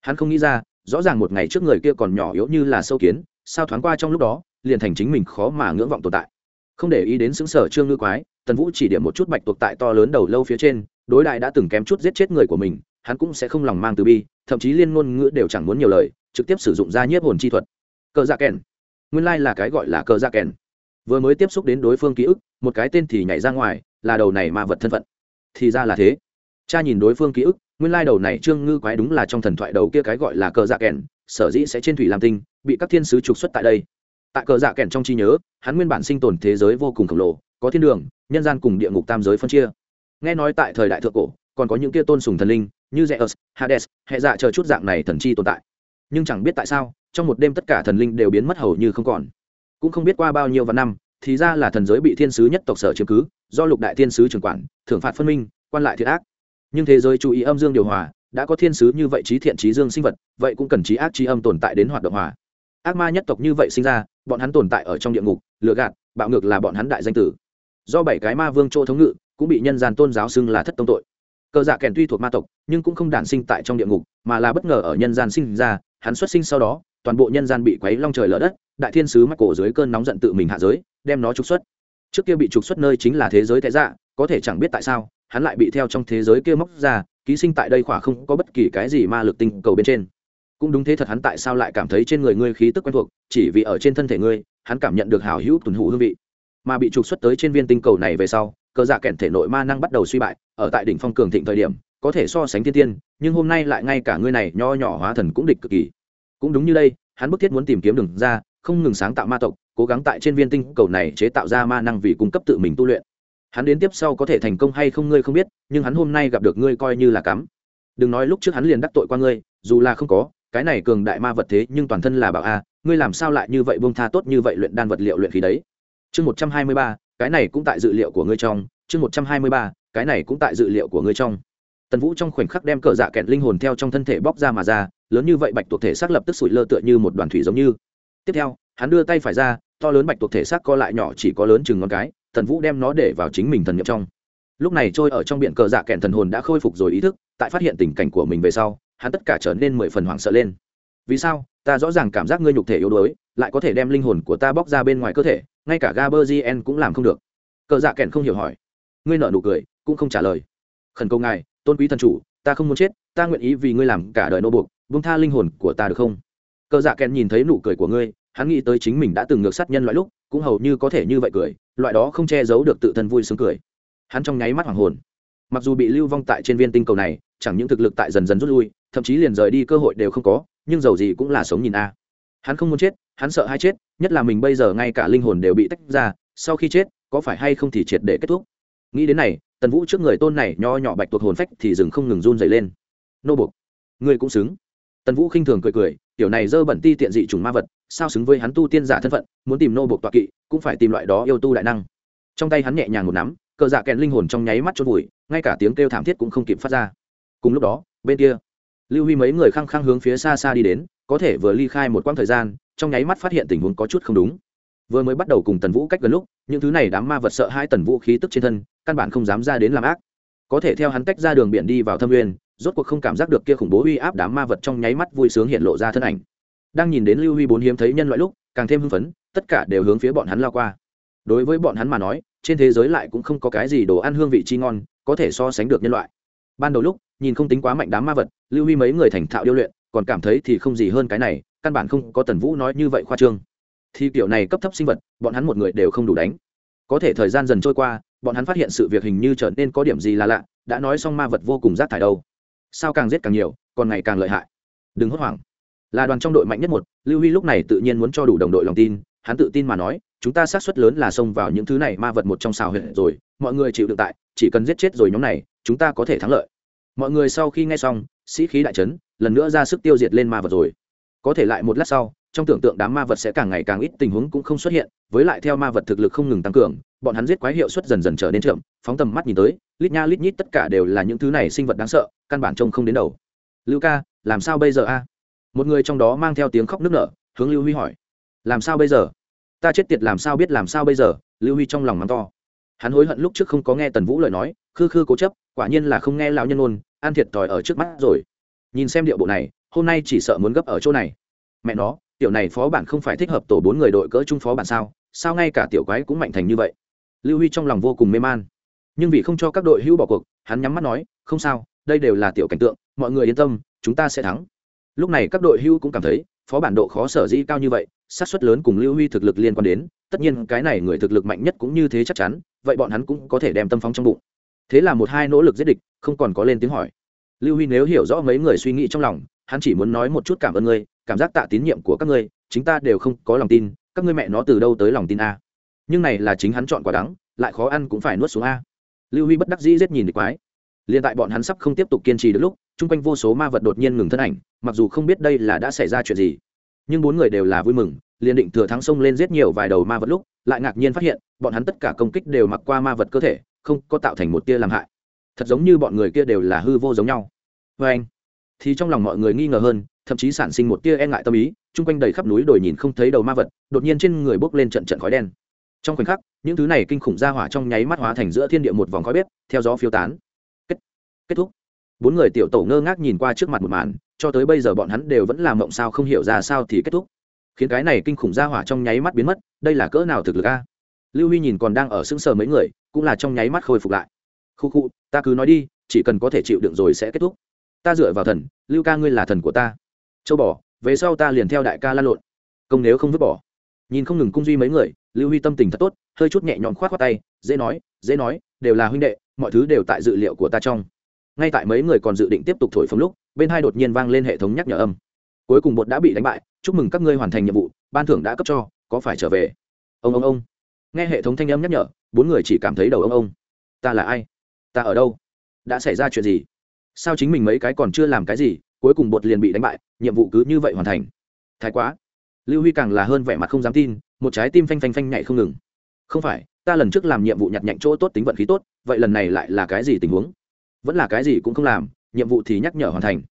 Hắn không nghĩ ra, rõ ràng một ngày trước người kia còn nhỏ yếu như là sâu kiến, sao thoáng qua trong lúc đó, liền thành chính mình khó mà ngưỡng vọng tồn tại không để ý đến xứng sở trương ngư quái, tần vũ chỉ điểm một chút bạch tuộc tại to lớn đầu lâu phía trên, đối đại đã từng kém chút giết chết người của mình, hắn cũng sẽ không lòng mang từ bi, thậm chí liên ngôn ngữ đều chẳng muốn nhiều lời, trực tiếp sử dụng ra nhiếp hồn chi thuật. Cờ dạ kèn. Nguyên lai là cái gọi là cờ dạ kèn. Vừa mới tiếp xúc đến đối phương ký ức, một cái tên thì nhảy ra ngoài, là đầu này ma vật thân phận. Thì ra là thế. Cha nhìn đối phương ký ức, nguyên lai đầu này trương ngư quái đúng là trong thần thoại đầu kia cái gọi là cờ dạ kèn, sở dĩ sẽ trên thủy làm tinh, bị các thiên sứ trục xuất tại đây tại cờ dạ kèn trong trí nhớ hắn nguyên bản sinh tồn thế giới vô cùng khổng lồ có thiên đường nhân gian cùng địa ngục tam giới phân chia nghe nói tại thời đại thượng cổ còn có những kia tôn sùng thần linh như Zeus, Hades, hệ dạ chờ chút dạng này thần chi tồn tại. Nhưng chẳng biết tại sao, trong một đêm tất cả thần linh đều biến mất hầu như không còn. Cũng không biết qua bao nhiêu vạn năm, thì ra là thần giới bị thiên sứ nhất tộc sở chiếm cứ, do lục đại thiên sứ trưởng quản, thưởng phạt phân minh, quan lại thiện ác. Nhưng thế giới chú ý âm dương điều hòa, đã có thiên sứ như vậy trí thiện trí dương sinh vật, vậy cũng cần trí ác trí âm tồn tại đến hoạt động hòa. Ác ma nhất tộc như vậy sinh ra, bọn hắn tồn tại ở trong địa ngục, lựa gạt, bạo ngược là bọn hắn đại danh tử. Do bảy cái ma vương chỗ thống ngự, cũng bị nhân gian tôn giáo xưng là thất tông tội. Cờ dạ kèn tuy thuộc ma tộc nhưng cũng không đản sinh tại trong địa ngục mà là bất ngờ ở nhân gian sinh ra hắn xuất sinh sau đó toàn bộ nhân gian bị quấy long trời lở đất đại thiên sứ mắc cổ dưới cơn nóng giận tự mình hạ giới đem nó trục xuất. Trước kia bị trục xuất nơi chính là thế giới thế dạ có thể chẳng biết tại sao hắn lại bị theo trong thế giới kia móc ra ký sinh tại đây khỏa không có bất kỳ cái gì ma lực tinh cầu bên trên cũng đúng thế thật hắn tại sao lại cảm thấy trên người ngươi khí tức quen thuộc, chỉ vì ở trên thân thể ngươi, hắn cảm nhận được hào hữu tuần hủ hương vị. Mà bị trục xuất tới trên viên tinh cầu này về sau, cờ dạ kẹn thể nội ma năng bắt đầu suy bại, ở tại đỉnh phong cường thịnh thời điểm, có thể so sánh thiên tiên, nhưng hôm nay lại ngay cả ngươi này nho nhỏ hóa thần cũng địch cực kỳ. Cũng đúng như đây, hắn bức thiết muốn tìm kiếm đường ra, không ngừng sáng tạo ma tộc, cố gắng tại trên viên tinh cầu này chế tạo ra ma năng vì cung cấp tự mình tu luyện. Hắn đến tiếp sau có thể thành công hay không ngươi không biết, nhưng hắn hôm nay gặp được ngươi coi như là cắm. Đừng nói lúc trước hắn liền đắc tội qua ngươi, dù là không có cái này cường đại ma vật thế nhưng toàn thân là bảo a, ngươi làm sao lại như vậy bông tha tốt như vậy luyện đan vật liệu luyện khí đấy? Chương một trăm hai mươi ba, cái này cũng tại dự liệu của ngươi trong. Chương một trăm hai mươi ba, cái này cũng tại dự liệu của ngươi trong. Tần vũ trong khoảnh khắc đem cờ dạ kẹn linh hồn theo trong thân thể bóc ra mà ra, lớn như vậy bạch tuộc thể xác lập tức sủi lơ tựa như một đoàn thủy giống như. Tiếp theo, hắn đưa tay phải ra, to lớn bạch tuộc thể xác co lại nhỏ chỉ có lớn chừng ngón cái, tần vũ đem nó để vào chính mình thần nhập trong. Lúc này trôi ở trong biển cờ dạ kẹn thần hồn đã khôi phục rồi ý thức, tại phát hiện tình cảnh của mình về sau hắn tất cả trở nên mười phần hoảng sợ lên. Vì sao? Ta rõ ràng cảm giác ngươi nhục thể yếu đuối, lại có thể đem linh hồn của ta bóc ra bên ngoài cơ thể, ngay cả gaberzien cũng làm không được. Cờ dạ Kèn không hiểu hỏi. Ngươi nợ nụ cười, cũng không trả lời. Khẩn cầu ngài, tôn quý thần chủ, ta không muốn chết, ta nguyện ý vì ngươi làm cả đời nô buộc vung tha linh hồn của ta được không? Cờ dạ Kèn nhìn thấy nụ cười của ngươi, hắn nghĩ tới chính mình đã từng ngược sát nhân loại lúc, cũng hầu như có thể như vậy cười, loại đó không che giấu được tự thân vui sướng cười. Hắn trong nháy mắt hoàng hồn. Mặc dù bị lưu vong tại trên viên tinh cầu này, chẳng những thực lực tại dần dần rút lui thậm chí liền rời đi cơ hội đều không có, nhưng dầu gì cũng là sống nhìn a. Hắn không muốn chết, hắn sợ hai chết, nhất là mình bây giờ ngay cả linh hồn đều bị tách ra, sau khi chết, có phải hay không thì triệt để kết thúc? Nghĩ đến này, tần vũ trước người tôn này nho nhỏ bạch tuộc hồn phách thì dừng không ngừng run dày lên. Nô bục người cũng xứng. Tần vũ khinh thường cười cười, tiểu này dơ bẩn ti tiện dị chủng ma vật, sao xứng với hắn tu tiên giả thân phận, muốn tìm nô bục tọa kỵ, cũng phải tìm loại đó yêu tu đại năng. Trong tay hắn nhẹ nhàng một nắm, cờ dạ kèn linh hồn trong nháy mắt chôn vùi, ngay cả tiếng kêu thảm thiết cũng không kịp phát ra. Cùng lúc đó, bên kia lưu huy mấy người khăng khăng hướng phía xa xa đi đến, có thể vừa ly khai một quãng thời gian, trong nháy mắt phát hiện tình huống có chút không đúng. Vừa mới bắt đầu cùng tần vũ cách gần lúc, những thứ này đám ma vật sợ hai tần vũ khí tức trên thân, căn bản không dám ra đến làm ác. Có thể theo hắn tách ra đường biển đi vào thâm nguyên, rốt cuộc không cảm giác được kia khủng bố uy áp đám ma vật trong nháy mắt vui sướng hiện lộ ra thân ảnh. Đang nhìn đến lưu huy bốn hiếm thấy nhân loại lúc, càng thêm hưng phấn, tất cả đều hướng phía bọn hắn lao qua. Đối với bọn hắn mà nói, trên thế giới lại cũng không có cái gì đồ ăn hương vị chi ngon, có thể so sánh được nhân loại. Ban đầu lúc, nhìn không tính quá mạnh đám ma vật lưu huy mấy người thành thạo điêu luyện, còn cảm thấy thì không gì hơn cái này, căn bản không có tần vũ nói như vậy khoa trương. Thì kiểu này cấp thấp sinh vật, bọn hắn một người đều không đủ đánh. Có thể thời gian dần trôi qua, bọn hắn phát hiện sự việc hình như trở nên có điểm gì là lạ, đã nói xong ma vật vô cùng rác thải đâu. Sao càng giết càng nhiều, còn ngày càng lợi hại. Đừng hốt hoảng. Là đoàn trong đội mạnh nhất một, lưu huy lúc này tự nhiên muốn cho đủ đồng đội lòng tin, hắn tự tin mà nói, chúng ta xác suất lớn là xông vào những thứ này ma vật một trong xào huyện rồi, mọi người chịu đựng tại, chỉ cần giết chết rồi nhóm này, chúng ta có thể thắng lợi mọi người sau khi nghe xong, sĩ khí đại trấn lần nữa ra sức tiêu diệt lên ma vật rồi. Có thể lại một lát sau, trong tưởng tượng đám ma vật sẽ càng ngày càng ít tình huống cũng không xuất hiện, với lại theo ma vật thực lực không ngừng tăng cường, bọn hắn giết quái hiệu suất dần dần trở nên chậm, phóng tầm mắt nhìn tới, lít nha lít nhít tất cả đều là những thứ này sinh vật đáng sợ, căn bản trông không đến đầu. Lưu ca, làm sao bây giờ a? Một người trong đó mang theo tiếng khóc nức nở, hướng lưu huy hỏi. Làm sao bây giờ? Ta chết tiệt làm sao biết làm sao bây giờ? Lưu huy trong lòng mắng to. Hắn hối hận lúc trước không có nghe tần vũ lời nói, khư khư cố chấp, quả nhiên là không nghe lão nhân ôn ăn thiệt thòi ở trước mắt rồi. Nhìn xem điệu bộ này, hôm nay chỉ sợ muốn gấp ở chỗ này. Mẹ nó, tiểu này phó bản không phải thích hợp tổ bốn người đội cỡ trung phó bản sao? Sao ngay cả tiểu quái cũng mạnh thành như vậy? Lưu huy trong lòng vô cùng mê man. Nhưng vì không cho các đội hữu bỏ cuộc, hắn nhắm mắt nói, không sao, đây đều là tiểu cảnh tượng, mọi người yên tâm, chúng ta sẽ thắng. Lúc này các đội hữu cũng cảm thấy, phó bản độ khó sở dĩ cao như vậy sát suất lớn cùng lưu huy thực lực liên quan đến, tất nhiên cái này người thực lực mạnh nhất cũng như thế chắc chắn, vậy bọn hắn cũng có thể đem tâm phóng trong bụng thế là một hai nỗ lực giết địch, không còn có lên tiếng hỏi. Lưu huy nếu hiểu rõ mấy người suy nghĩ trong lòng, hắn chỉ muốn nói một chút cảm ơn ngươi, cảm giác tạ tín nhiệm của các ngươi, chính ta đều không có lòng tin, các ngươi mẹ nó từ đâu tới lòng tin a? Nhưng này là chính hắn chọn quả đắng, lại khó ăn cũng phải nuốt xuống a. Lưu huy bất đắc dĩ giết nhìn địch quái. Liền tại bọn hắn sắp không tiếp tục kiên trì được lúc, chung quanh vô số ma vật đột nhiên ngừng thân ảnh, mặc dù không biết đây là đã xảy ra chuyện gì, nhưng bốn người đều là vui mừng, liền định thừa thắng sông lên giết nhiều vài đầu ma vật lúc, lại ngạc nhiên phát hiện, bọn hắn tất cả công kích đều mặc qua ma vật cơ thể không có tạo thành một tia làm hại. Thật giống như bọn người kia đều là hư vô giống nhau. Vê anh thì trong lòng mọi người nghi ngờ hơn thậm chí sản sinh một tia e ngại tâm ý chung quanh đầy khắp núi đồi nhìn không thấy đầu ma vật đột nhiên trên người bốc lên trận trận khói đen. Trong khoảnh khắc những thứ này kinh khủng ra hỏa trong nháy mắt hóa thành giữa thiên địa một vòng khói bếp theo gió phiêu tán. Kết, kết thúc. Bốn người tiểu tổ ngơ ngác nhìn qua trước mặt một màn cho tới bây giờ bọn hắn đều vẫn làm mộng sao không hiểu ra sao thì kết thúc. Khiến cái này kinh khủng ra hỏa trong nháy mắt biến mất đây là cỡ nào thực lực a? Lưu huy nhìn còn đang ở sững sờ mấy người, cũng là trong nháy mắt khôi phục lại. Khu khu, ta cứ nói đi, chỉ cần có thể chịu đựng rồi sẽ kết thúc. Ta dựa vào thần, lưu ca ngươi là thần của ta. Châu bò, về sau ta liền theo đại ca lan lộn. Công nếu không vứt bỏ. Nhìn không ngừng cung duy mấy người, lưu huy tâm tình thật tốt, hơi chút nhẹ nhõm khoát khoát tay, dễ nói dễ nói, đều là huynh đệ, mọi thứ đều tại dự liệu của ta trong. Ngay tại mấy người còn dự định tiếp tục thổi phồng lúc, bên hai đột nhiên vang lên hệ thống nhắc nhở âm. Cuối cùng bột đã bị đánh bại, chúc mừng các ngươi hoàn thành nhiệm vụ, ban thưởng đã cấp cho, có phải trở về? Ông ông ông nghe hệ thống thanh âm nhắc nhở bốn người chỉ cảm thấy đầu ông ông. Ta là ai? Ta ở đâu? Đã xảy ra chuyện gì? Sao chính mình mấy cái còn chưa làm cái gì cuối cùng bột liền bị đánh bại nhiệm vụ cứ như vậy hoàn thành. Thái quá. Lưu huy càng là hơn vẻ mặt không dám tin một trái tim phanh phanh phanh nhảy không ngừng. Không phải ta lần trước làm nhiệm vụ nhặt nhạnh chỗ tốt tính vận khí tốt vậy lần này lại là cái gì tình huống? Vẫn là cái gì cũng không làm nhiệm vụ thì nhắc nhở hoàn thành.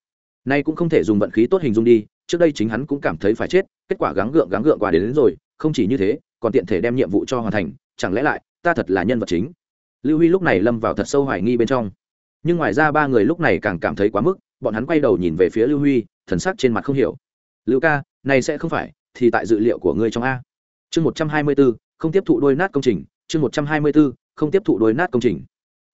Nay cũng không thể dùng vận khí tốt hình dung đi trước đây chính hắn cũng cảm thấy phải chết kết quả gắng gượng gắng gượng quả đến, đến rồi không chỉ như thế còn tiện thể đem nhiệm vụ cho hoàn thành, chẳng lẽ lại, ta thật là nhân vật chính? Lưu huy lúc này lâm vào thật sâu hoài nghi bên trong. Nhưng ngoài ra ba người lúc này càng cảm thấy quá mức, bọn hắn quay đầu nhìn về phía lưu huy, thần sắc trên mặt không hiểu. Lưu ca, này sẽ không phải, thì tại dự liệu của ngươi trong a. Chương một trăm hai mươi b ố không tiếp thụ đôi nát công trình. Chương một trăm hai mươi b ố không tiếp thụ đôi nát công trình.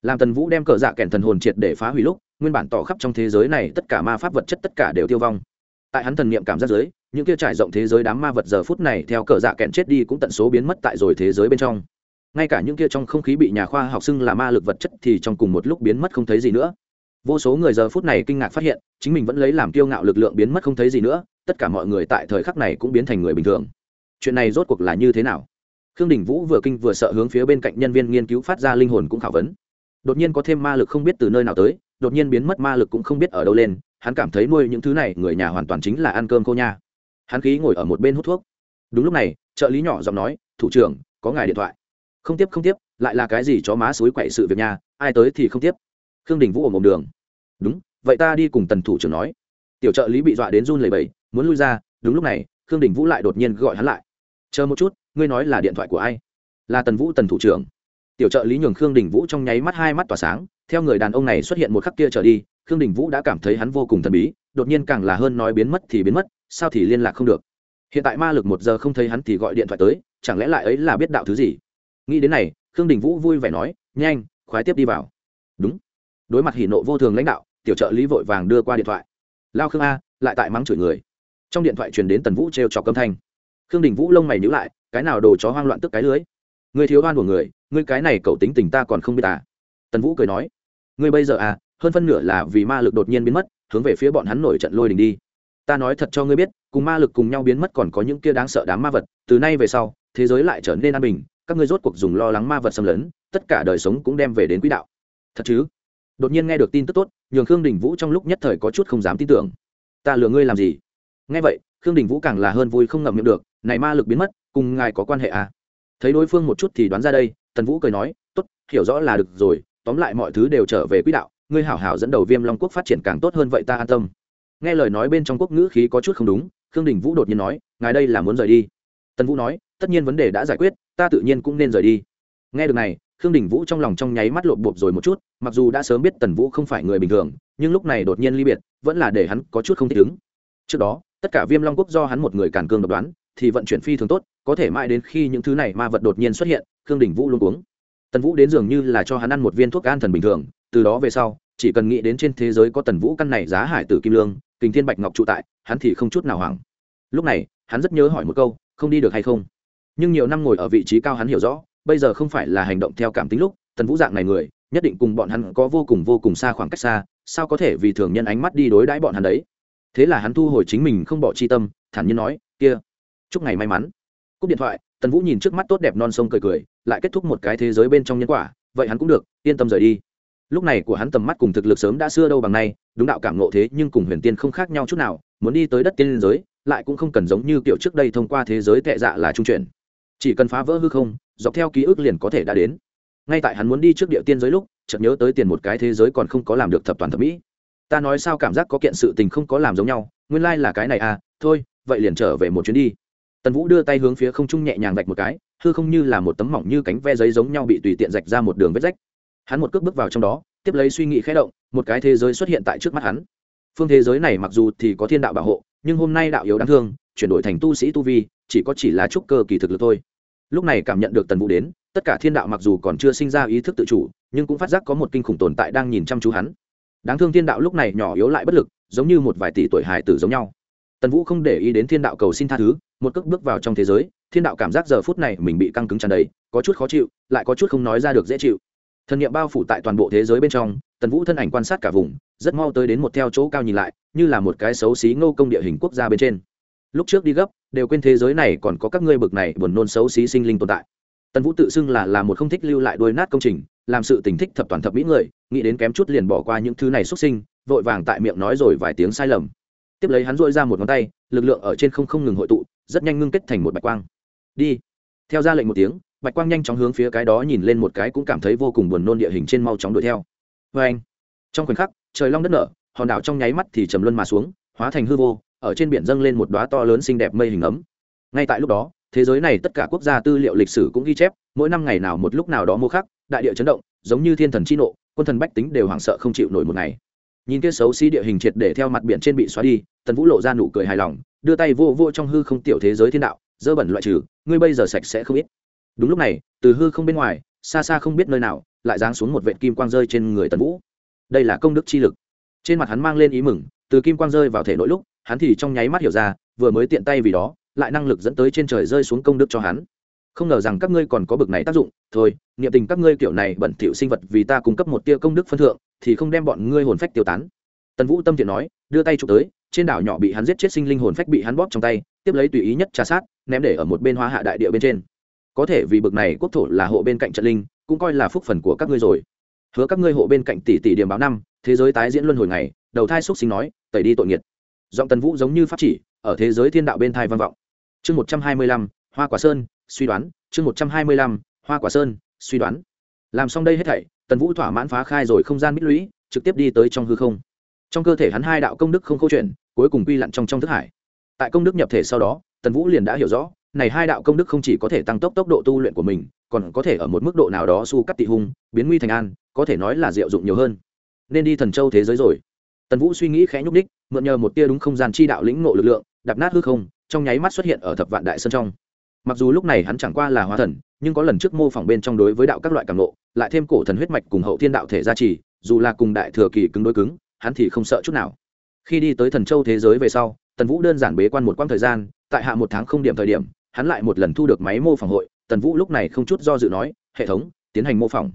Làm tần vũ đem cờ dạ kèn thần hồn triệt để phá hủy lúc, nguyên bản tỏ khắp trong thế giới này tất cả ma pháp vật chất tất cả đều tiêu vong tại hắn thần niệm cảm giác giới, những kia trải rộng thế giới đám ma vật giờ phút này theo cờ dạ kẹn chết đi cũng tận số biến mất tại rồi thế giới bên trong. Ngay cả những kia trong không khí bị nhà khoa học xưng là ma lực vật chất thì trong cùng một lúc biến mất không thấy gì nữa. Vô số người giờ phút này kinh ngạc phát hiện, chính mình vẫn lấy làm kiêu ngạo lực lượng biến mất không thấy gì nữa, tất cả mọi người tại thời khắc này cũng biến thành người bình thường. Chuyện này rốt cuộc là như thế nào? Khương đình vũ vừa kinh vừa sợ hướng phía bên cạnh nhân viên nghiên cứu phát ra linh hồn cũng khảo vấn. Đột nhiên có thêm ma lực không biết từ nơi nào tới, đột nhiên biến mất ma lực cũng không biết ở đâu lên hắn cảm thấy nuôi những thứ này người nhà hoàn toàn chính là ăn cơm cô nha. Hắn khí ngồi ở một bên hút thuốc. Đúng lúc này, trợ lý nhỏ giọng nói, thủ trưởng, có ngài điện thoại. Không tiếp không tiếp, lại là cái gì chó má suối quậy sự việc nhà ai tới thì không tiếp. Khương đình vũ ở một đường. Đúng, vậy ta đi cùng tần thủ trưởng nói. Tiểu trợ lý bị dọa đến run lẩy bẩy, muốn lui ra, đúng lúc này, khương đình vũ lại đột nhiên gọi hắn lại. Chờ một chút, ngươi nói là điện thoại của ai? Là tần vũ, tần thủ trưởng. Tiểu trợ lý nhường khương đình vũ trong nháy mắt hai mắt tỏa sáng, theo người đàn ông này xuất hiện một khắc kia trở đi khương đình vũ đã cảm thấy hắn vô cùng thần bí, đột nhiên càng là hơn nói biến mất thì biến mất, sao thì liên lạc không được. Hiện tại ma lực một giờ không thấy hắn thì gọi điện thoại tới, chẳng lẽ lại ấy là biết đạo thứ gì? Nghĩ đến này, khương đình vũ vui vẻ nói, nhanh, khoái tiếp đi vào. Đúng. Đối mặt hỉ nộ vô thường lãnh đạo, tiểu trợ lý vội vàng đưa qua điện thoại. Lao khương a, lại tại mắng chửi người. Trong điện thoại truyền đến tần vũ trêu trọc âm thanh. Khương đình vũ lông mày nhữ lại, cái nào đồ chó hoang loạn tức cái lưới? Người thiếu oan của người ngươi cái này cậu tính tình ta còn không biết à? Tần vũ cười nói, ngươi bây giờ à hơn phân nửa là vì ma lực đột nhiên biến mất, hướng về phía bọn hắn nổi trận lôi đình đi. Ta nói thật cho ngươi biết, cùng ma lực cùng nhau biến mất còn có những kia đáng sợ đám ma vật, từ nay về sau, thế giới lại trở nên an bình, các ngươi rốt cuộc dùng lo lắng ma vật xâm lấn, tất cả đời sống cũng đem về đến quỹ đạo. Thật chứ? Đột nhiên nghe được tin tức tốt, nhường khương đình vũ trong lúc nhất thời có chút không dám tin tưởng. Ta lừa ngươi làm gì? Nghe vậy, khương đình vũ càng là hơn vui không ngậm miệng được, này ma lực biến mất, cùng ngài có quan hệ à? Thấy đối phương một chút thì đoán ra đây, tần vũ cười nói, tốt, hiểu rõ là được rồi, tóm lại mọi thứ đều trở về quỹ đạo ngươi hảo hảo dẫn đầu viêm long quốc phát triển càng tốt hơn vậy ta an tâm. Nghe lời nói bên trong quốc ngữ khí có chút không đúng, khương đình vũ đột nhiên nói, ngài đây là muốn rời đi. Tần vũ nói, tất nhiên vấn đề đã giải quyết, ta tự nhiên cũng nên rời đi. Nghe được này, khương đình vũ trong lòng trong nháy mắt lộp bộp rồi một chút, mặc dù đã sớm biết tần vũ không phải người bình thường, nhưng lúc này đột nhiên ly biệt, vẫn là để hắn có chút không thích ứng. Trước đó, tất cả viêm long quốc do hắn một người càn cương độc đoán, thì vận chuyển phi thường tốt, có thể mãi đến khi những thứ này ma vật đột nhiên xuất hiện, khương đình vũ luôn uống tần vũ đến dường như là cho hắn ăn một viên thuốc an thần bình thường từ đó về sau, chỉ cần nghĩ đến trên thế giới có tần vũ căn này giá hải tử kim lương, kình thiên bạch ngọc trụ tại, hắn thì không chút nào hoảng. Lúc này, hắn rất nhớ hỏi một câu, không đi được hay không? Nhưng nhiều năm ngồi ở vị trí cao hắn hiểu rõ, bây giờ không phải là hành động theo cảm tính lúc, tần vũ dạng này người, nhất định cùng bọn hắn có vô cùng vô cùng xa khoảng cách xa, sao có thể vì thường nhân ánh mắt đi đối đãi bọn hắn đấy? Thế là hắn thu hồi chính mình không bỏ chi tâm, thản nhiên nói, kia, chúc ngày may mắn. Cúp điện thoại, tần vũ nhìn trước mắt tốt đẹp non sông cười cười, lại kết thúc một cái thế giới bên trong nhân quả, vậy hắn cũng được, yên tâm rời đi lúc này của hắn tầm mắt cùng thực lực sớm đã xưa đâu bằng nay, đúng đạo cảm ngộ thế nhưng cùng huyền tiên không khác nhau chút nào, muốn đi tới đất tiên liên giới, lại cũng không cần giống như kiểu trước đây thông qua thế giới tệ dạ là trung chuyển. Chỉ cần phá vỡ hư không, dọc theo ký ức liền có thể đã đến. Ngay tại hắn muốn đi trước địa tiên giới lúc, chợt nhớ tới tiền một cái thế giới còn không có làm được thập toàn thẩm mỹ. Ta nói sao cảm giác có kiện sự tình không có làm giống nhau, nguyên lai、like、là cái này à thôi, vậy liền trở về một chuyến đi. Tần vũ đưa tay hướng phía không trung nhẹ nhàng vạch một cái, hư không như là một tấm mỏng như cánh ve giấy giống nhau bị tùy tiện rạch ra một đường vết rách hắn một cước bước vào trong đó, tiếp lấy suy nghĩ khẽ động, một cái thế giới xuất hiện tại trước mắt hắn. Phương thế giới này mặc dù thì có thiên đạo bảo hộ, nhưng hôm nay đạo yếu đáng thương, chuyển đổi thành tu sĩ tu vi, chỉ có chỉ là trúc cơ kỳ thực lực thôi. Lúc này cảm nhận được tần vũ đến, tất cả thiên đạo mặc dù còn chưa sinh ra ý thức tự chủ, nhưng cũng phát giác có một kinh khủng tồn tại đang nhìn chăm chú hắn. Đáng thương thiên đạo lúc này nhỏ yếu lại bất lực, giống như một vài tỷ tuổi hài tử giống nhau. Tần vũ không để ý đến thiên đạo cầu xin tha thứ, một cước bước vào trong thế giới, thiên đạo cảm giác giờ phút này mình bị căng cứng tràn đầy, có chút khó chịu, lại có chút không nói ra được dễ chịu thần nghiệm bao phủ tại toàn bộ thế giới bên trong, tần vũ thân ảnh quan sát cả vùng, rất mau tới đến một theo chỗ cao nhìn lại, như là một cái xấu xí ngô công địa hình quốc gia bên trên. Lúc trước đi gấp, đều quên thế giới này còn có các ngươi bực này buồn nôn xấu xí sinh linh tồn tại. Tần vũ tự xưng là là một không thích lưu lại đôi nát công trình, làm sự tình thích thập toàn thập mỹ người, nghĩ đến kém chút liền bỏ qua những thứ này xuất sinh, vội vàng tại miệng nói rồi vài tiếng sai lầm. Tiếp lấy hắn dội ra một ngón tay, lực lượng ở trên không không ngừng hội tụ, rất nhanh ngưng kết thành một bạch quang. Đi. Theo ra lệnh một tiếng bạch quang nhanh chóng hướng phía cái đó nhìn lên một cái cũng cảm thấy vô cùng buồn nôn địa hình trên mau chóng đuổi theo. Vê anh, trong khoảnh khắc, trời long đất nở, hòn đảo trong nháy mắt thì trầm luân mà xuống, hóa thành hư vô, ở trên biển dâng lên một đoá to lớn xinh đẹp mây hình ấm. Ngay tại lúc đó, thế giới này tất cả quốc gia tư liệu lịch sử cũng ghi chép, mỗi năm ngày nào một lúc nào đó mô khắc, đại địa chấn động, giống như thiên thần chi nộ, quân thần bách tính đều hoảng sợ không chịu nổi một ngày. Nhìn kia xấu xí địa hình triệt để theo mặt biển trên bị xóa đi, tần vũ lộ ra nụ cười hài lòng, đưa tay vô vô trong hư không tiểu thế giới thiên đạo, dơ bẩn loại trừ, ngươi bây giờ sạch sẽ không ít đúng lúc này, từ hư không bên ngoài, xa xa không biết nơi nào, lại giáng xuống một vệt kim quang rơi trên người tần vũ. Đây là công đức chi lực. Trên mặt hắn mang lên ý mừng, từ kim quang rơi vào thể nội lúc, hắn thì trong nháy mắt hiểu ra, vừa mới tiện tay vì đó, lại năng lực dẫn tới trên trời rơi xuống công đức cho hắn. Không ngờ rằng các ngươi còn có bực này tác dụng, thôi, niệm tình các ngươi kiểu này bẩn thỉu sinh vật vì ta cung cấp một tia công đức phân thượng, thì không đem bọn ngươi hồn phách tiêu tán. Tần vũ tâm thiện nói, đưa tay chụp tới, trên đảo nhỏ bị hắn giết chết sinh linh hồn phách bị hắn bóp trong tay, tiếp lấy tùy ý nhất trà sát, ném để ở một bên hoa hạ đại địa bên trên có thể vì bực này quốc thổ là hộ bên cạnh trận linh, cũng coi là phúc phần của các ngươi rồi. Hứa các ngươi hộ bên cạnh tỷ tỷ điểm báo năm, thế giới tái diễn luân hồi ngày, đầu thai xúc sinh nói, tẩy đi tội nghiệt. Giọng tần vũ giống như pháp chỉ, ở thế giới thiên đạo bên thai vang vọng. Chương một trăm hai mươi lăm, hoa quả sơn, suy đoán, chương một trăm hai mươi lăm, hoa quả sơn, suy đoán. Làm xong đây hết thảy, tần vũ thỏa mãn phá khai rồi không gian mít lũy, trực tiếp đi tới trong hư không. Trong cơ thể hắn hai đạo công đức không câu chuyện, cuối cùng quy lặn trong trong thức hải. Tại công đức nhập thể sau đó, tần vũ liền đã hiểu rõ này hai đạo công đức không chỉ có thể tăng tốc tốc độ tu luyện của mình, còn có thể ở một mức độ nào đó su cắt tị hung, biến nguy thành an, có thể nói là diệu dụng nhiều hơn. Nên đi thần châu thế giới rồi. Tần vũ suy nghĩ khẽ nhúc ních mượn nhờ một tia đúng không gian chi đạo lĩnh ngộ lực lượng đập nát hư không, trong nháy mắt xuất hiện ở thập vạn đại sân trong. Mặc dù lúc này hắn chẳng qua là hóa thần, nhưng có lần trước mô phỏng bên trong đối với đạo các loại cảm nộ lại thêm cổ thần huyết mạch cùng hậu thiên đạo thể gia trì, dù là cùng đại thừa kỳ cứng đối cứng, hắn thì không sợ chút nào. Khi đi tới thần châu thế giới về sau, tần vũ đơn giản bế quan một quãng thời gian, tại hạ một tháng không điểm thời điểm hắn lại một lần thu được máy mô phỏng hội, tần vũ lúc này không chút do dự nói, hệ thống, tiến hành mô phỏng.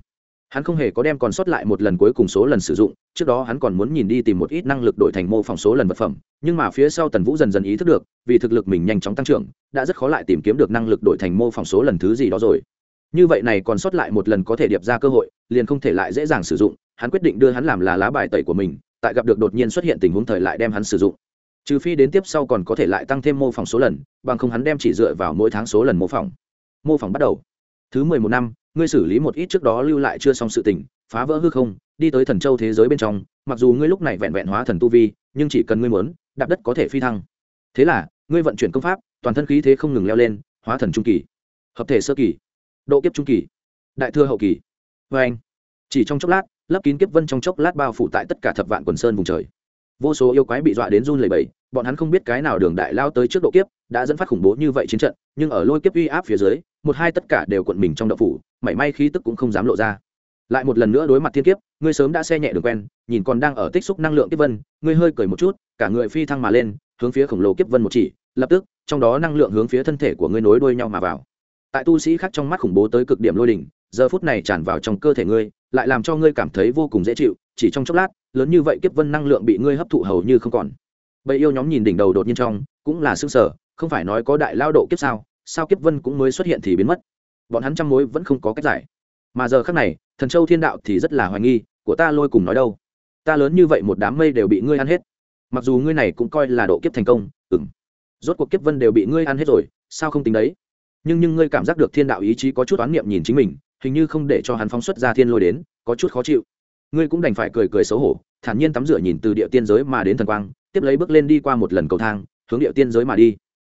Hắn không hề có đem còn sót lại một lần cuối cùng số lần sử dụng, trước đó hắn còn muốn nhìn đi tìm một ít năng lực đổi thành mô phỏng số lần vật phẩm, nhưng mà phía sau tần vũ dần dần ý thức được, vì thực lực mình nhanh chóng tăng trưởng, đã rất khó lại tìm kiếm được năng lực đổi thành mô phỏng số lần thứ gì đó rồi. Như vậy này còn sót lại một lần có thể điệp ra cơ hội, liền không thể lại dễ dàng sử dụng, hắn quyết định đưa hắn làm là lá bài tẩy của mình, tại gặp được đột nhiên xuất hiện tình huống thời lại đem hắn sử dụng trừ phi đến tiếp sau còn có thể lại tăng thêm mô phỏng số lần, bằng không hắn đem chỉ dựa vào mỗi tháng số lần mô phỏng. Mô phỏng bắt đầu. Thứ mười một năm, ngươi xử lý một ít trước đó lưu lại chưa xong sự tình, phá vỡ hư không, đi tới thần châu thế giới bên trong, mặc dù ngươi lúc này vẹn vẹn hóa thần tu vi, nhưng chỉ cần ngươi muốn, đạp đất có thể phi thăng. Thế là, ngươi vận chuyển công pháp, toàn thân khí thế không ngừng leo lên, hóa thần trung kỳ, hợp thể sơ kỳ, độ kiếp trung kỳ, đại thừa hậu kỳ. Vê anh. Chỉ trong chốc lát lấp kín kiếp vân trong chốc lát bao phủ tại tất cả thập vạn quần sơn vùng trời vô số yêu quái bị dọa đến run lẩy bẩy, bọn hắn không biết cái nào đường đại lao tới trước độ kiếp, đã dẫn phát khủng bố như vậy chiến trận, nhưng ở lôi kiếp uy áp phía dưới, một hai tất cả đều cuộn mình trong đậu phủ, mảy may khí tức cũng không dám lộ ra. Lại một lần nữa đối mặt thiên kiếp, ngươi sớm đã xe nhẹ đường quen, nhìn còn đang ở tích xúc năng lượng kiếp vân, ngươi hơi cười một chút, cả người phi thăng mà lên, hướng phía khổng lồ kiếp vân một chỉ, lập tức, trong đó năng lượng hướng phía thân thể của ngươi nối đuôi nhau mà vào. Tại tu sĩ khác trong mắt khủng bố tới cực điểm lôi đỉnh, giờ phút này tràn vào trong cơ thể ngươi, lại làm cho ngươi cảm thấy vô cùng dễ chịu, chỉ trong chốc lát lớn như vậy kiếp vân năng lượng bị ngươi hấp thụ hầu như không còn. Bầy yêu nhóm nhìn đỉnh đầu đột nhiên trong, cũng là xương sở không phải nói có đại lao độ kiếp sao sao kiếp vân cũng mới xuất hiện thì biến mất. Bọn hắn trăm mối vẫn không có cách giải. Mà giờ khác này, thần châu thiên đạo thì rất là hoài nghi, của ta lôi cùng nói đâu. Ta lớn như vậy một đám mây đều bị ngươi ăn hết. Mặc dù ngươi này cũng coi là độ kiếp thành công ừng rốt cuộc kiếp vân đều bị ngươi ăn hết rồi, sao không tính đấy? Nhưng nhưng ngươi cảm giác được thiên đạo ý chí có chút oán niệm nhìn chính mình, hình như không để cho hắn phóng xuất ra thiên lôi đến, có chút khó chịu ngươi cũng đành phải cười cười xấu hổ, thản nhiên tắm rửa nhìn từ địa tiên giới mà đến thần quang, tiếp lấy bước lên đi qua một lần cầu thang, hướng địa tiên giới mà đi.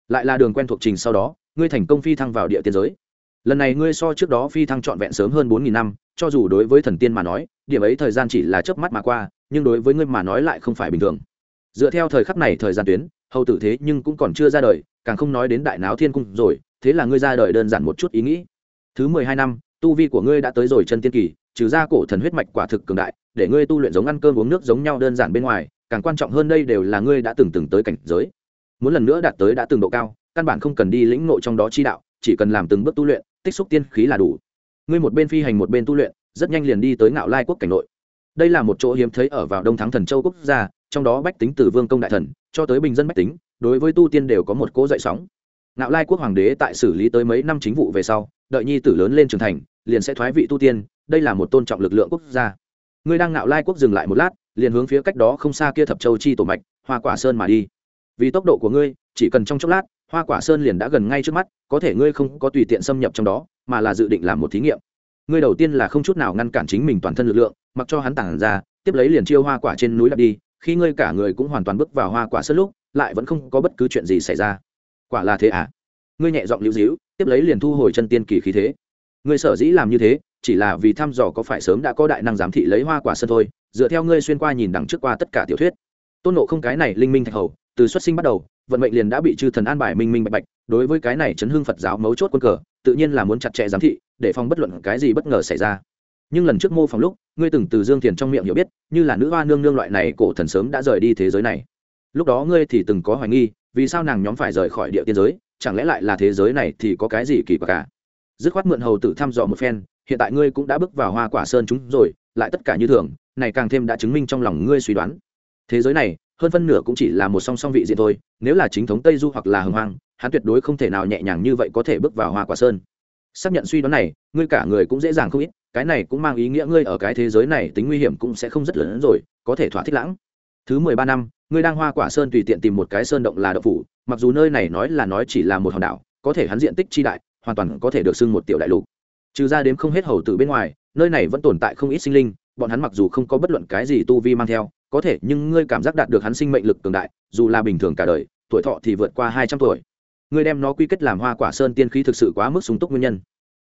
Lại là đường quen thuộc trình sau đó, ngươi thành công phi thăng vào địa tiên giới. Lần này ngươi so trước đó phi thăng trọn vẹn sớm hơn bốn nghìn năm, cho dù đối với thần tiên mà nói, điểm ấy thời gian chỉ là chớp mắt mà qua, nhưng đối với ngươi mà nói lại không phải bình thường. Dựa theo thời khắc này thời gian tuyến, hầu tử thế nhưng cũng còn chưa ra đời, càng không nói đến đại náo thiên cung rồi, thế là ngươi ra đời đơn giản một chút ý nghĩ. Thứ mười hai năm, tu vi của ngươi đã tới rồi chân tiên kỳ trừ ra cổ thần huyết mạch quả thực cường đại, để ngươi tu luyện giống ăn cơm uống nước giống nhau đơn giản bên ngoài, càng quan trọng hơn đây đều là ngươi đã từng từng tới cảnh giới. Muốn lần nữa đạt tới đã từng độ cao, căn bản không cần đi lĩnh ngộ trong đó chi đạo, chỉ cần làm từng bước tu luyện, tích xúc tiên khí là đủ. Ngươi một bên phi hành một bên tu luyện, rất nhanh liền đi tới ngạo lai quốc cảnh nội. Đây là một chỗ hiếm thấy ở vào đông thắng thần châu quốc gia, trong đó bách tính từ vương công đại thần cho tới bình dân bách tính, đối với tu tiên đều có một cỗ dậy sóng. Ngạo lai quốc hoàng đế tại xử lý tới mấy năm chính vụ về sau, đợi nhi tử lớn lên trưởng thành, liền sẽ thoái vị tu tiên đây là một tôn trọng lực lượng quốc gia. Ngươi đang ngạo lai quốc dừng lại một lát, liền hướng phía cách đó không xa kia thập châu chi tổ mạch, hoa quả sơn mà đi. Vì tốc độ của ngươi, chỉ cần trong chốc lát, hoa quả sơn liền đã gần ngay trước mắt, có thể ngươi không có tùy tiện xâm nhập trong đó, mà là dự định làm một thí nghiệm. Ngươi đầu tiên là không chút nào ngăn cản chính mình toàn thân lực lượng, mặc cho hắn tản ra, tiếp lấy liền chiêu hoa quả trên núi đặt đi, khi ngươi cả người cũng hoàn toàn bước vào hoa quả sơn lúc, lại vẫn không có bất cứ chuyện gì xảy ra. Quả là thế à? Ngươi nhẹ giọng lưu dĩu tiếp lấy liền thu hồi chân tiên kỳ khí thế. Ngươi sở dĩ làm như thế chỉ là vì thăm dò có phải sớm đã có đại năng giám thị lấy hoa quả sơn thôi, dựa theo ngươi xuyên qua nhìn đằng trước qua tất cả tiểu thuyết. Tôn nộ không cái này linh minh thạch hầu, từ xuất sinh bắt đầu, vận mệnh liền đã bị chư thần an bài minh minh bạch bạch, đối với cái này chấn hương phật giáo mấu chốt quân cờ, tự nhiên là muốn chặt chẽ giám thị, để phòng bất luận cái gì bất ngờ xảy ra. Nhưng lần trước mô phỏng lúc, ngươi từng từ dương thiền trong miệng hiểu biết, như là nữ hoa nương nương loại này cổ thần sớm đã rời đi thế giới này. Lúc đó ngươi thì từng có hoài nghi, vì sao nàng nhóm phải rời khỏi địa tiên giới, chẳng lẽ lại là thế giới này thì có cái gì kỳ quặc cả dứt khoát mượn hầu tử thăm dò một phen hiện tại ngươi cũng đã bước vào hoa quả sơn chúng rồi, lại tất cả như thường, này càng thêm đã chứng minh trong lòng ngươi suy đoán. Thế giới này, hơn phân nửa cũng chỉ là một song song vị diện thôi, nếu là chính thống tây du hoặc là hồng hoang, hắn tuyệt đối không thể nào nhẹ nhàng như vậy có thể bước vào hoa quả sơn. Xác nhận suy đoán này, ngươi cả người cũng dễ dàng không ít, cái này cũng mang ý nghĩa ngươi ở cái thế giới này tính nguy hiểm cũng sẽ không rất lớn rồi, có thể thỏa thích lãng. Thứ mười ba năm, ngươi đang hoa quả sơn tùy tiện tìm một cái sơn động là động phủ, mặc dù nơi này nói là nói chỉ là một hòn đảo, có thể hắn diện tích chi đại, hoàn toàn có thể được xưng một tiểu đại lục trừ ra đếm không hết hầu tử bên ngoài, nơi này vẫn tồn tại không ít sinh linh, bọn hắn mặc dù không có bất luận cái gì tu vi mang theo, có thể nhưng ngươi cảm giác đạt được hắn sinh mệnh lực cường đại, dù là bình thường cả đời, tuổi thọ thì vượt qua hai trăm tuổi. Ngươi đem nó quy kết làm hoa quả sơn tiên khí thực sự quá mức súng túc nguyên nhân.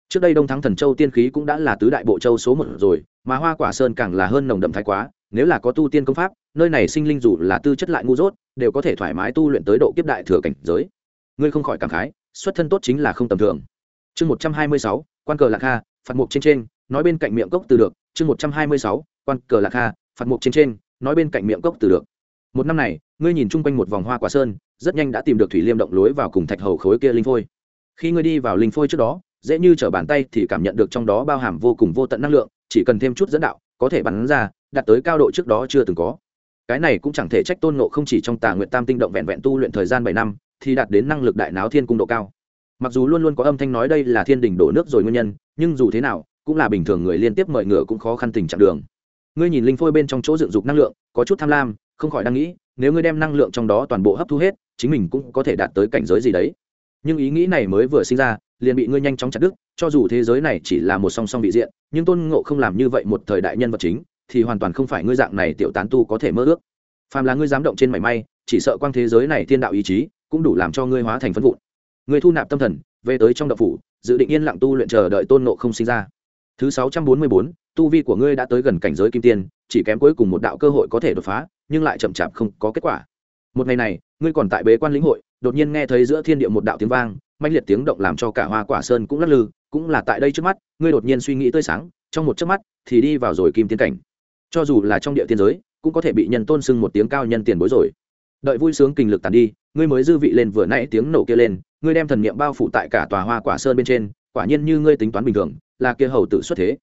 Trước đây đông thắng thần châu tiên khí cũng đã là tứ đại bộ châu số một rồi, mà hoa quả sơn càng là hơn nồng đậm thái quá, nếu là có tu tiên công pháp, nơi này sinh linh dù là tư chất lại ngu dốt, đều có thể thoải mái tu luyện tới độ kiếp đại thừa cảnh giới. Ngươi không khỏi cảm khái, xuất thân tốt chính là không tầm thường. Chương một trăm hai mươi sáu quan cờ lạc kha, phạt mục trên trên, nói bên cạnh miệng cốc từ được, chương một trăm hai mươi sáu, quan cờ lạc kha, phạt mục trên trên, nói bên cạnh miệng cốc từ được. Một năm này, ngươi nhìn chung quanh một vòng hoa quả sơn, rất nhanh đã tìm được thủy liêm động lối vào cùng thạch hầu khối kia linh phôi. Khi ngươi đi vào linh phôi trước đó, dễ như t r ở bàn tay thì cảm nhận được trong đó bao hàm vô cùng vô tận năng lượng, chỉ cần thêm chút dẫn đạo, có thể bắn ra, đạt tới cao độ trước đó chưa từng có. Cái này cũng chẳng thể trách tôn nộ không chỉ trong tà nguyện tam tinh động vẹn vẹn tu luyện thời gian bảy năm, thì đạt đến năng lực đại náo thiên cung độ cao mặc dù luôn luôn có âm thanh nói đây là thiên đình đổ nước rồi nguyên nhân, nhưng dù thế nào, cũng là bình thường người liên tiếp mời ngựa cũng khó khăn tình trạng đường. Ngươi nhìn linh phôi bên trong chỗ dựng dục năng lượng, có chút tham lam, không khỏi đang nghĩ, nếu ngươi đem năng lượng trong đó toàn bộ hấp thu hết, chính mình cũng có thể đạt tới cảnh giới gì đấy. Nhưng ý nghĩ này mới vừa sinh ra, liền bị ngươi nhanh chóng chặt đứt, cho dù thế giới này chỉ là một song song bị diện, nhưng tôn ngộ không làm như vậy một thời đại nhân vật chính, thì hoàn toàn không phải ngươi dạng này tiểu tán tu có thể mơ ước. Phàm là ngươi dám động trên mảy may, chỉ sợ quang thế giới này thiên đạo ý chí, cũng đủ làm cho ngươi hóa thành phân vụn ngươi thu nạp tâm thần, về tới trong đậu phủ, dự định yên lặng tu luyện chờ đợi tôn nộ không sinh ra. Thứ sáu trăm bốn mươi bốn, tu vi của ngươi đã tới gần cảnh giới kim tiên, chỉ kém cuối cùng một đạo cơ hội có thể đột phá, nhưng lại chậm chạp không có kết quả. Một ngày này, ngươi còn tại bế quan lĩnh hội, đột nhiên nghe thấy giữa thiên địa một đạo tiếng vang manh liệt tiếng động làm cho cả hoa quả sơn cũng lắc lư, cũng là tại đây trước mắt, ngươi đột nhiên suy nghĩ tươi sáng, trong một chớp mắt thì đi vào rồi kim tiên cảnh. Cho dù là trong địa tiên giới, cũng có thể bị nhân tôn sưng một tiếng cao nhân tiền bối rồi đợi vui sướng kinh lực tàn đi, ngươi mới dư vị lên vừa nãy tiếng nổ kia lên, ngươi đem thần niệm bao phủ tại cả tòa hoa quả sơn bên trên, quả nhiên như ngươi tính toán bình thường, là kia hầu tử xuất thế.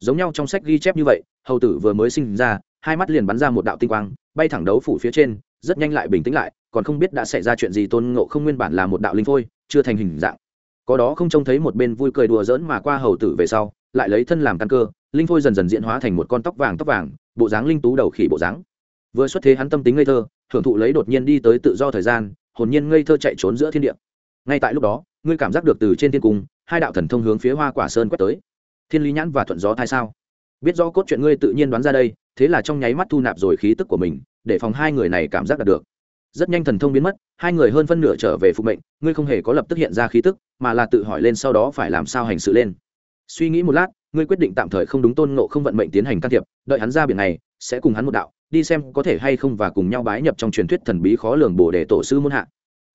Giống nhau trong sách ghi chép như vậy, hầu tử vừa mới sinh ra, hai mắt liền bắn ra một đạo tinh quang, bay thẳng đấu phủ phía trên, rất nhanh lại bình tĩnh lại, còn không biết đã xảy ra chuyện gì tôn ngộ không nguyên bản là một đạo linh phôi, chưa thành hình dạng. Có đó không trông thấy một bên vui cười đùa giỡn mà qua hầu tử về sau, lại lấy thân làm căn cơ, linh phôi dần dần diễn hóa thành một con tóc vàng tóc vàng, bộ dáng linh tú đầu khỉ bộ dáng vừa xuất thế hắn tâm tính ngây thơ, thưởng thụ lấy đột nhiên đi tới tự do thời gian, hồn nhiên ngây thơ chạy trốn giữa thiên địa. Ngay tại lúc đó, ngươi cảm giác được từ trên thiên cung, hai đạo thần thông hướng phía hoa quả sơn quét tới. Thiên lý nhãn và thuận gió thai sao? Biết do cốt chuyện ngươi tự nhiên đoán ra đây, thế là trong nháy mắt thu nạp rồi khí tức của mình, để phòng hai người này cảm giác đạt được. Rất nhanh thần thông biến mất, hai người hơn phân nửa trở về phục mệnh, ngươi không hề có lập tức hiện ra khí tức, mà là tự hỏi lên sau đó phải làm sao hành sự lên. Suy nghĩ một lát, ngươi quyết định tạm thời không đúng tôn ngộ không vận mệnh tiến hành can thiệp, đợi hắn ra biển này, sẽ cùng hắn một đạo đi xem có thể hay không và cùng nhau bái nhập trong truyền thuyết thần bí khó lường bồ đề tổ sư muôn hạ.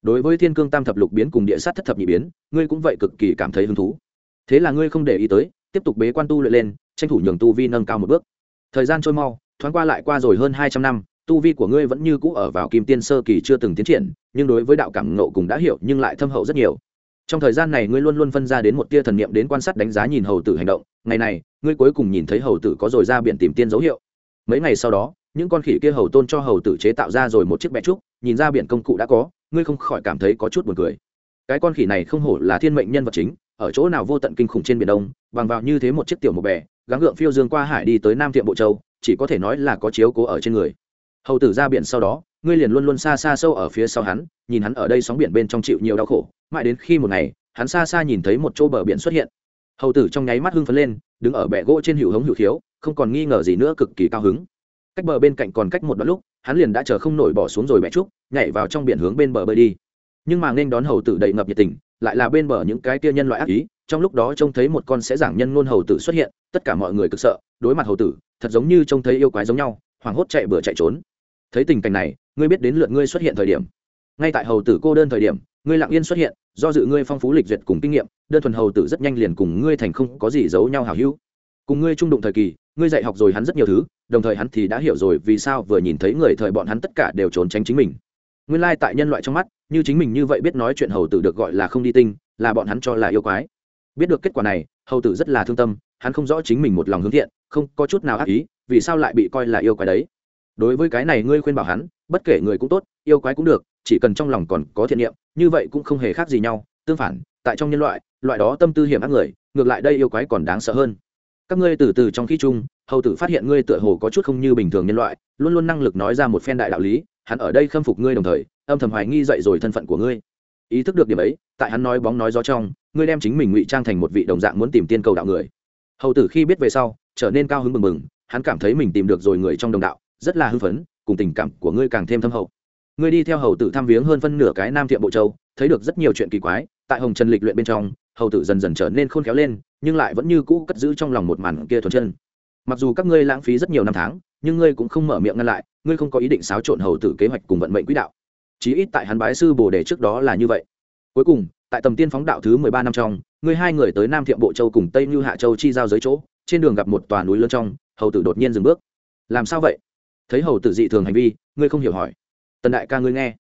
Đối với thiên cương tam thập lục biến cùng địa sát thất thập nhị biến, ngươi cũng vậy cực kỳ cảm thấy hứng thú. Thế là ngươi không để ý tới, tiếp tục bế quan tu luyện lên, tranh thủ nhường tu vi nâng cao một bước. Thời gian trôi mau, thoáng qua lại qua rồi hơn hai trăm năm, tu vi của ngươi vẫn như cũ ở vào kim tiên sơ kỳ chưa từng tiến triển, nhưng đối với đạo cảm ngộ cùng đã hiểu nhưng lại thâm hậu rất nhiều. Trong thời gian này ngươi luôn luôn phân ra đến một tia thần niệm đến quan sát đánh giá nhìn hầu tử hành động. Ngày này, ngươi cuối cùng nhìn thấy hầu tử có rồi ra biển tìm tiên dấu hiệu. Mấy ngày sau đó những con khỉ kia hầu tôn cho hầu tử chế tạo ra rồi một chiếc bẹ trúc, nhìn ra biển công cụ đã có, ngươi không khỏi cảm thấy có chút buồn cười. Cái con khỉ này không hổ là thiên mệnh nhân vật chính, ở chỗ nào vô tận kinh khủng trên biển đông, bằng vào như thế một chiếc tiểu một bè, gắng gượng phiêu dương qua hải đi tới nam tiệm bộ châu, chỉ có thể nói là có chiếu cố ở trên người. Hầu tử ra biển sau đó, ngươi liền luôn luôn xa xa sâu ở phía sau hắn, nhìn hắn ở đây sóng biển bên trong chịu nhiều đau khổ, mãi đến khi một ngày, hắn xa xa nhìn thấy một chỗ bờ biển xuất hiện. Hầu tử trong nháy mắt hưng phấn lên, đứng ở bệ gỗ trên hữu hống hữu khiếu, không còn nghi ngờ gì nữa cực kỳ cao hứng cách bờ bên cạnh còn cách một đoạn lúc, hắn liền đã chờ không nổi bỏ xuống rồi bẹ trúc, nhảy vào trong biển hướng bên bờ bơi đi. Nhưng mà nên đón hầu tử đầy ngập nhiệt tình, lại là bên bờ những cái kia nhân loại ác ý, trong lúc đó trông thấy một con sẽ giảng nhân ngôn hầu tử xuất hiện, tất cả mọi người cực sợ, đối mặt hầu tử, thật giống như trông thấy yêu quái giống nhau, hoảng hốt chạy bừa chạy trốn. Thấy tình cảnh này, ngươi biết đến lượt ngươi xuất hiện thời điểm. Ngay tại hầu tử cô đơn thời điểm, ngươi lặng yên xuất hiện, do dự ngươi phong phú lịch duyệt cùng kinh nghiệm, đơn thuần hầu tử rất nhanh liền cùng ngươi thành không có gì giấu nhau hào hữu. Cùng ngươi trung đụng thời kỳ ngươi dạy học rồi hắn rất nhiều thứ, đồng thời hắn thì đã hiểu rồi vì sao vừa nhìn thấy người thời bọn hắn tất cả đều trốn tránh chính mình. Nguyên lai tại nhân loại trong mắt, như chính mình như vậy biết nói chuyện hầu tử được gọi là không đi tinh, là bọn hắn cho là yêu quái. Biết được kết quả này, hầu tử rất là thương tâm, hắn không rõ chính mình một lòng hướng thiện, không có chút nào ác ý, vì sao lại bị coi là yêu quái đấy. Đối với cái này ngươi khuyên bảo hắn, bất kể người cũng tốt, yêu quái cũng được, chỉ cần trong lòng còn có thiện niệm, như vậy cũng không hề khác gì nhau, tương phản, tại trong nhân loại loại đó tâm tư hiểm ác người, ngược lại đây yêu quái còn đáng sợ hơn các ngươi từ từ trong khi chung, hầu tử phát hiện ngươi tựa hồ có chút không như bình thường nhân loại, luôn luôn năng lực nói ra một phen đại đạo lý, hắn ở đây khâm phục ngươi đồng thời, âm thầm hoài nghi dậy rồi thân phận của ngươi. Ý thức được điểm ấy, tại hắn nói bóng nói gió trong, ngươi đem chính mình ngụy trang thành một vị đồng dạng muốn tìm tiên cầu đạo người. Hầu tử khi biết về sau, trở nên cao hứng mừng mừng hắn cảm thấy mình tìm được rồi người trong đồng đạo, rất là hưng phấn, cùng tình cảm của ngươi càng thêm thâm hậu. Ngươi đi theo hầu tử thăm viếng hơn phân nửa cái nam thiệm bộ châu, thấy được rất nhiều chuyện kỳ quái, tại hồng trần lịch luyện bên trong, hầu tử dần dần trở nên khôn khéo lên nhưng lại vẫn như cũ cất giữ trong lòng một màn kia thuần chân. Mặc dù các ngươi lãng phí rất nhiều năm tháng, nhưng ngươi cũng không mở miệng ngăn lại, ngươi không có ý định xáo trộn hầu tử kế hoạch cùng vận mệnh quỹ đạo. Chí ít tại hắn bái sư bồ đề trước đó là như vậy. Cuối cùng, tại tầm tiên phóng đạo thứ mười ba năm trong, ngươi hai người tới nam thiệm bộ châu cùng tây như hạ châu chi giao giới chỗ, trên đường gặp một tòa núi lớn trong, hầu tử đột nhiên dừng bước. Làm sao vậy? Thấy hầu tử dị thường hành vi, ngươi không hiểu hỏi. Tần đại ca ngươi nghe.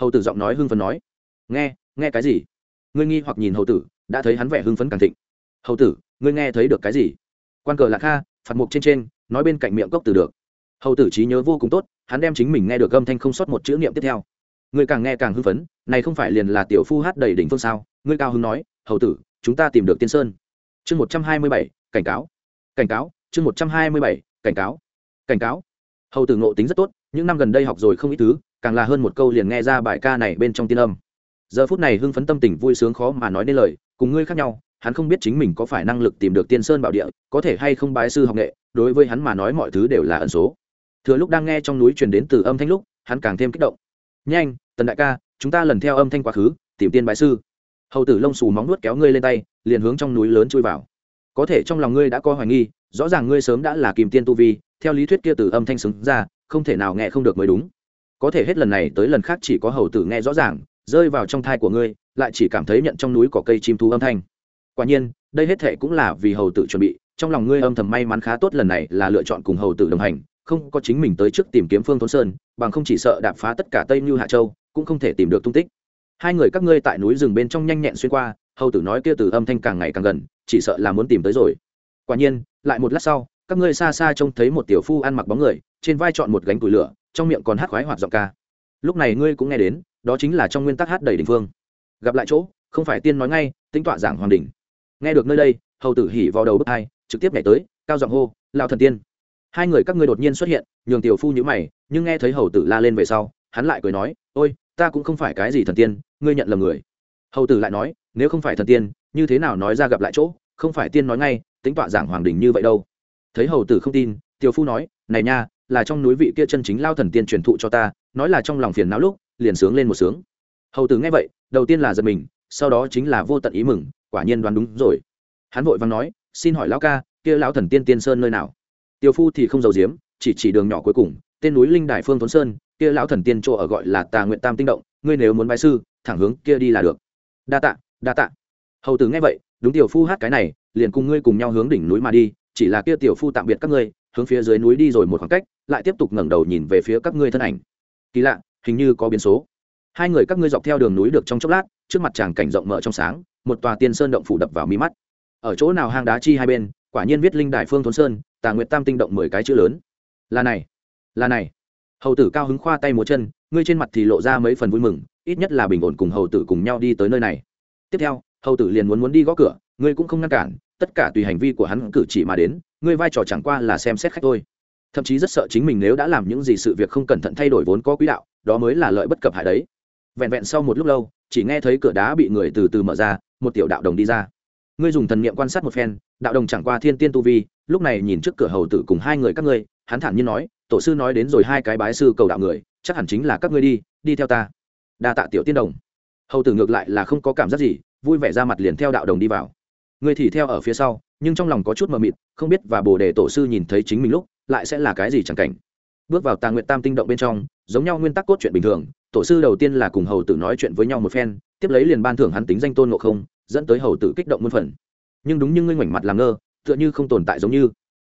Hầu tử giọng nói hưng phấn nói. Nghe nghe cái gì? Ngươi nghi hoặc nhìn hầu tử, đã thấy hắn vẻ hưng phấn càng thịnh hầu tử, ngươi nghe thấy được cái gì? Quan cờ lạc kha, phạt mục trên trên, nói bên cạnh miệng cốc từ được. Hầu tử trí nhớ vô cùng tốt, hắn đem chính mình nghe được âm thanh không sót một chữ niệm tiếp theo. Ngươi càng nghe càng hưng phấn, này không phải liền là tiểu phu hát đầy đỉnh phương sao? Ngươi cao hưng nói, hầu tử, chúng ta tìm được tiên sơn. Chương một trăm hai mươi bảy, cảnh cáo. Cảnh cáo, chương một trăm hai mươi bảy, cảnh cáo. Cảnh cáo. Hầu tử ngộ tính rất tốt, những năm gần đây học rồi không ít thứ, càng là hơn một câu liền nghe ra bài ca này bên trong tiên âm. Giờ phút này hưng phấn tâm tình vui sướng khó mà nói nên lời, cùng ngươi khác nhau hắn không biết chính mình có phải năng lực tìm được tiên sơn bảo địa, có thể hay không bái sư học nghệ, đối với hắn mà nói mọi thứ đều là ẩn số. Thừa lúc đang nghe trong núi truyền đến từ âm thanh lúc, hắn càng thêm kích động. Nhanh, tần đại ca, chúng ta lần theo âm thanh quá khứ, tìm tiên bái sư. Hầu tử lông xù móng nuốt kéo ngươi lên tay, liền hướng trong núi lớn chui vào. Có thể trong lòng ngươi đã có hoài nghi, rõ ràng ngươi sớm đã là kìm tiên tu vi, theo lý thuyết kia từ âm thanh xứng ra, không thể nào nghe không được mới đúng. Có thể hết lần này tới lần khác chỉ có hầu tử nghe rõ ràng, rơi vào trong thai của ngươi, lại chỉ cảm thấy nhận trong núi có cây chim thú âm thanh quả nhiên, đây hết thệ cũng là vì hầu tử chuẩn bị, trong lòng ngươi âm thầm may mắn khá tốt lần này là lựa chọn cùng hầu tử đồng hành, không có chính mình tới trước tìm kiếm phương thôn sơn, bằng không chỉ sợ đạp phá tất cả tây như hạ châu, cũng không thể tìm được tung tích. Hai người các ngươi tại núi rừng bên trong nhanh nhẹn xuyên qua, hầu tử nói kia từ âm thanh càng ngày càng gần, chỉ sợ là muốn tìm tới rồi. Quả nhiên, lại một lát sau, các ngươi xa xa trông thấy một tiểu phu ăn mặc bóng người, trên vai chọn một gánh củi lửa, trong miệng còn hát khoái hoạt giọng ca. Lúc này ngươi cũng nghe đến, đó chính là trong nguyên tắc hát đầy đình phương. Gặp lại chỗ, không phải tiên nói ngay, tính tọa giảng hoàng đình nghe được nơi đây, hầu tử hỉ vào đầu bước hai trực tiếp nhảy tới, cao giọng hô lao thần tiên. Hai người các ngươi đột nhiên xuất hiện, nhường tiểu phu nhữ mày, nhưng nghe thấy hầu tử la lên về sau, hắn lại cười nói, ôi, ta cũng không phải cái gì thần tiên, ngươi nhận lầm người. Hầu tử lại nói, nếu không phải thần tiên, như thế nào nói ra gặp lại chỗ? Không phải tiên nói ngay, tính tọa giảng hoàng đình như vậy đâu. Thấy hầu tử không tin, tiểu phu nói, này nha, là trong núi vị kia chân chính lao thần tiên truyền thụ cho ta, nói là trong lòng phiền não lúc, liền sướng lên một sướng. Hầu tử nghe vậy, đầu tiên là giật mình, sau đó chính là vô tận ý mừng quả nhiên đoán đúng rồi. Hắn vội vàng nói, xin hỏi lão ca, kia lão thần tiên tiên sơn nơi nào? Tiểu phu thì không giàu diếm chỉ chỉ đường nhỏ cuối cùng, tên núi linh đại phương tuấn sơn, kia lão thần tiên chỗ ở gọi là tà nguyện tam tinh động, ngươi nếu muốn bái sư, thẳng hướng kia đi là được. Đa tạ đa tạ. Hầu tử nghe vậy, đúng tiểu phu hát cái này, liền cùng ngươi cùng nhau hướng đỉnh núi mà đi, chỉ là kia tiểu phu tạm biệt các ngươi, hướng phía dưới núi đi rồi một khoảng cách, lại tiếp tục ngẩng đầu nhìn về phía các ngươi thân ảnh. Kỳ lạ, hình như có biến số hai người các ngươi dọc theo đường núi được trong chốc lát, trước mặt chàng cảnh rộng mở trong sáng, một tòa tiên sơn động phủ đập vào mi mắt. Ở chỗ nào hang đá chi hai bên, quả nhiên viết linh đại phương thốn sơn, tà nguyệt tam tinh động mười cái chữ lớn. Là này là này. Hầu tử cao hứng khoa tay múa chân, ngươi trên mặt thì lộ ra mấy phần vui mừng, ít nhất là bình ổn cùng hầu tử cùng nhau đi tới nơi này. Tiếp theo, hầu tử liền muốn muốn đi gõ cửa, ngươi cũng không ngăn cản, tất cả tùy hành vi của hắn cử chỉ mà đến, ngươi vai trò chẳng qua là xem xét khách thôi. Thậm chí rất sợ chính mình nếu đã làm những gì sự việc không cẩn thận thay đổi vốn có quỹ đạo, đó mới là lợi bất cập hại đấy vẹn vẹn sau một lúc lâu, chỉ nghe thấy cửa đá bị người từ từ mở ra, một tiểu đạo đồng đi ra. Ngươi dùng thần niệm quan sát một phen, đạo đồng chẳng qua thiên tiên tu vi, lúc này nhìn trước cửa hầu tử cùng hai người các ngươi, hắn thản nhiên nói, tổ sư nói đến rồi hai cái bái sư cầu đạo người, chắc hẳn chính là các ngươi đi đi theo ta. Đa tạ tiểu tiên đồng. Hầu tử ngược lại là không có cảm giác gì, vui vẻ ra mặt liền theo đạo đồng đi vào. Ngươi thì theo ở phía sau, nhưng trong lòng có chút mờ mịt, không biết và bồ đề tổ sư nhìn thấy chính mình lúc, lại sẽ là cái gì chẳng cảnh. Bước vào tà nguyện tam tinh động bên trong giống nhau nguyên tắc cốt truyện bình thường, tổ sư đầu tiên là cùng hầu tử nói chuyện với nhau một phen, tiếp lấy liền ban thưởng hắn tính danh tôn ngộ không, dẫn tới hầu tử kích động muôn phần. Nhưng đúng như ngươi ngoảnh mặt làm ngơ, tựa như không tồn tại giống như.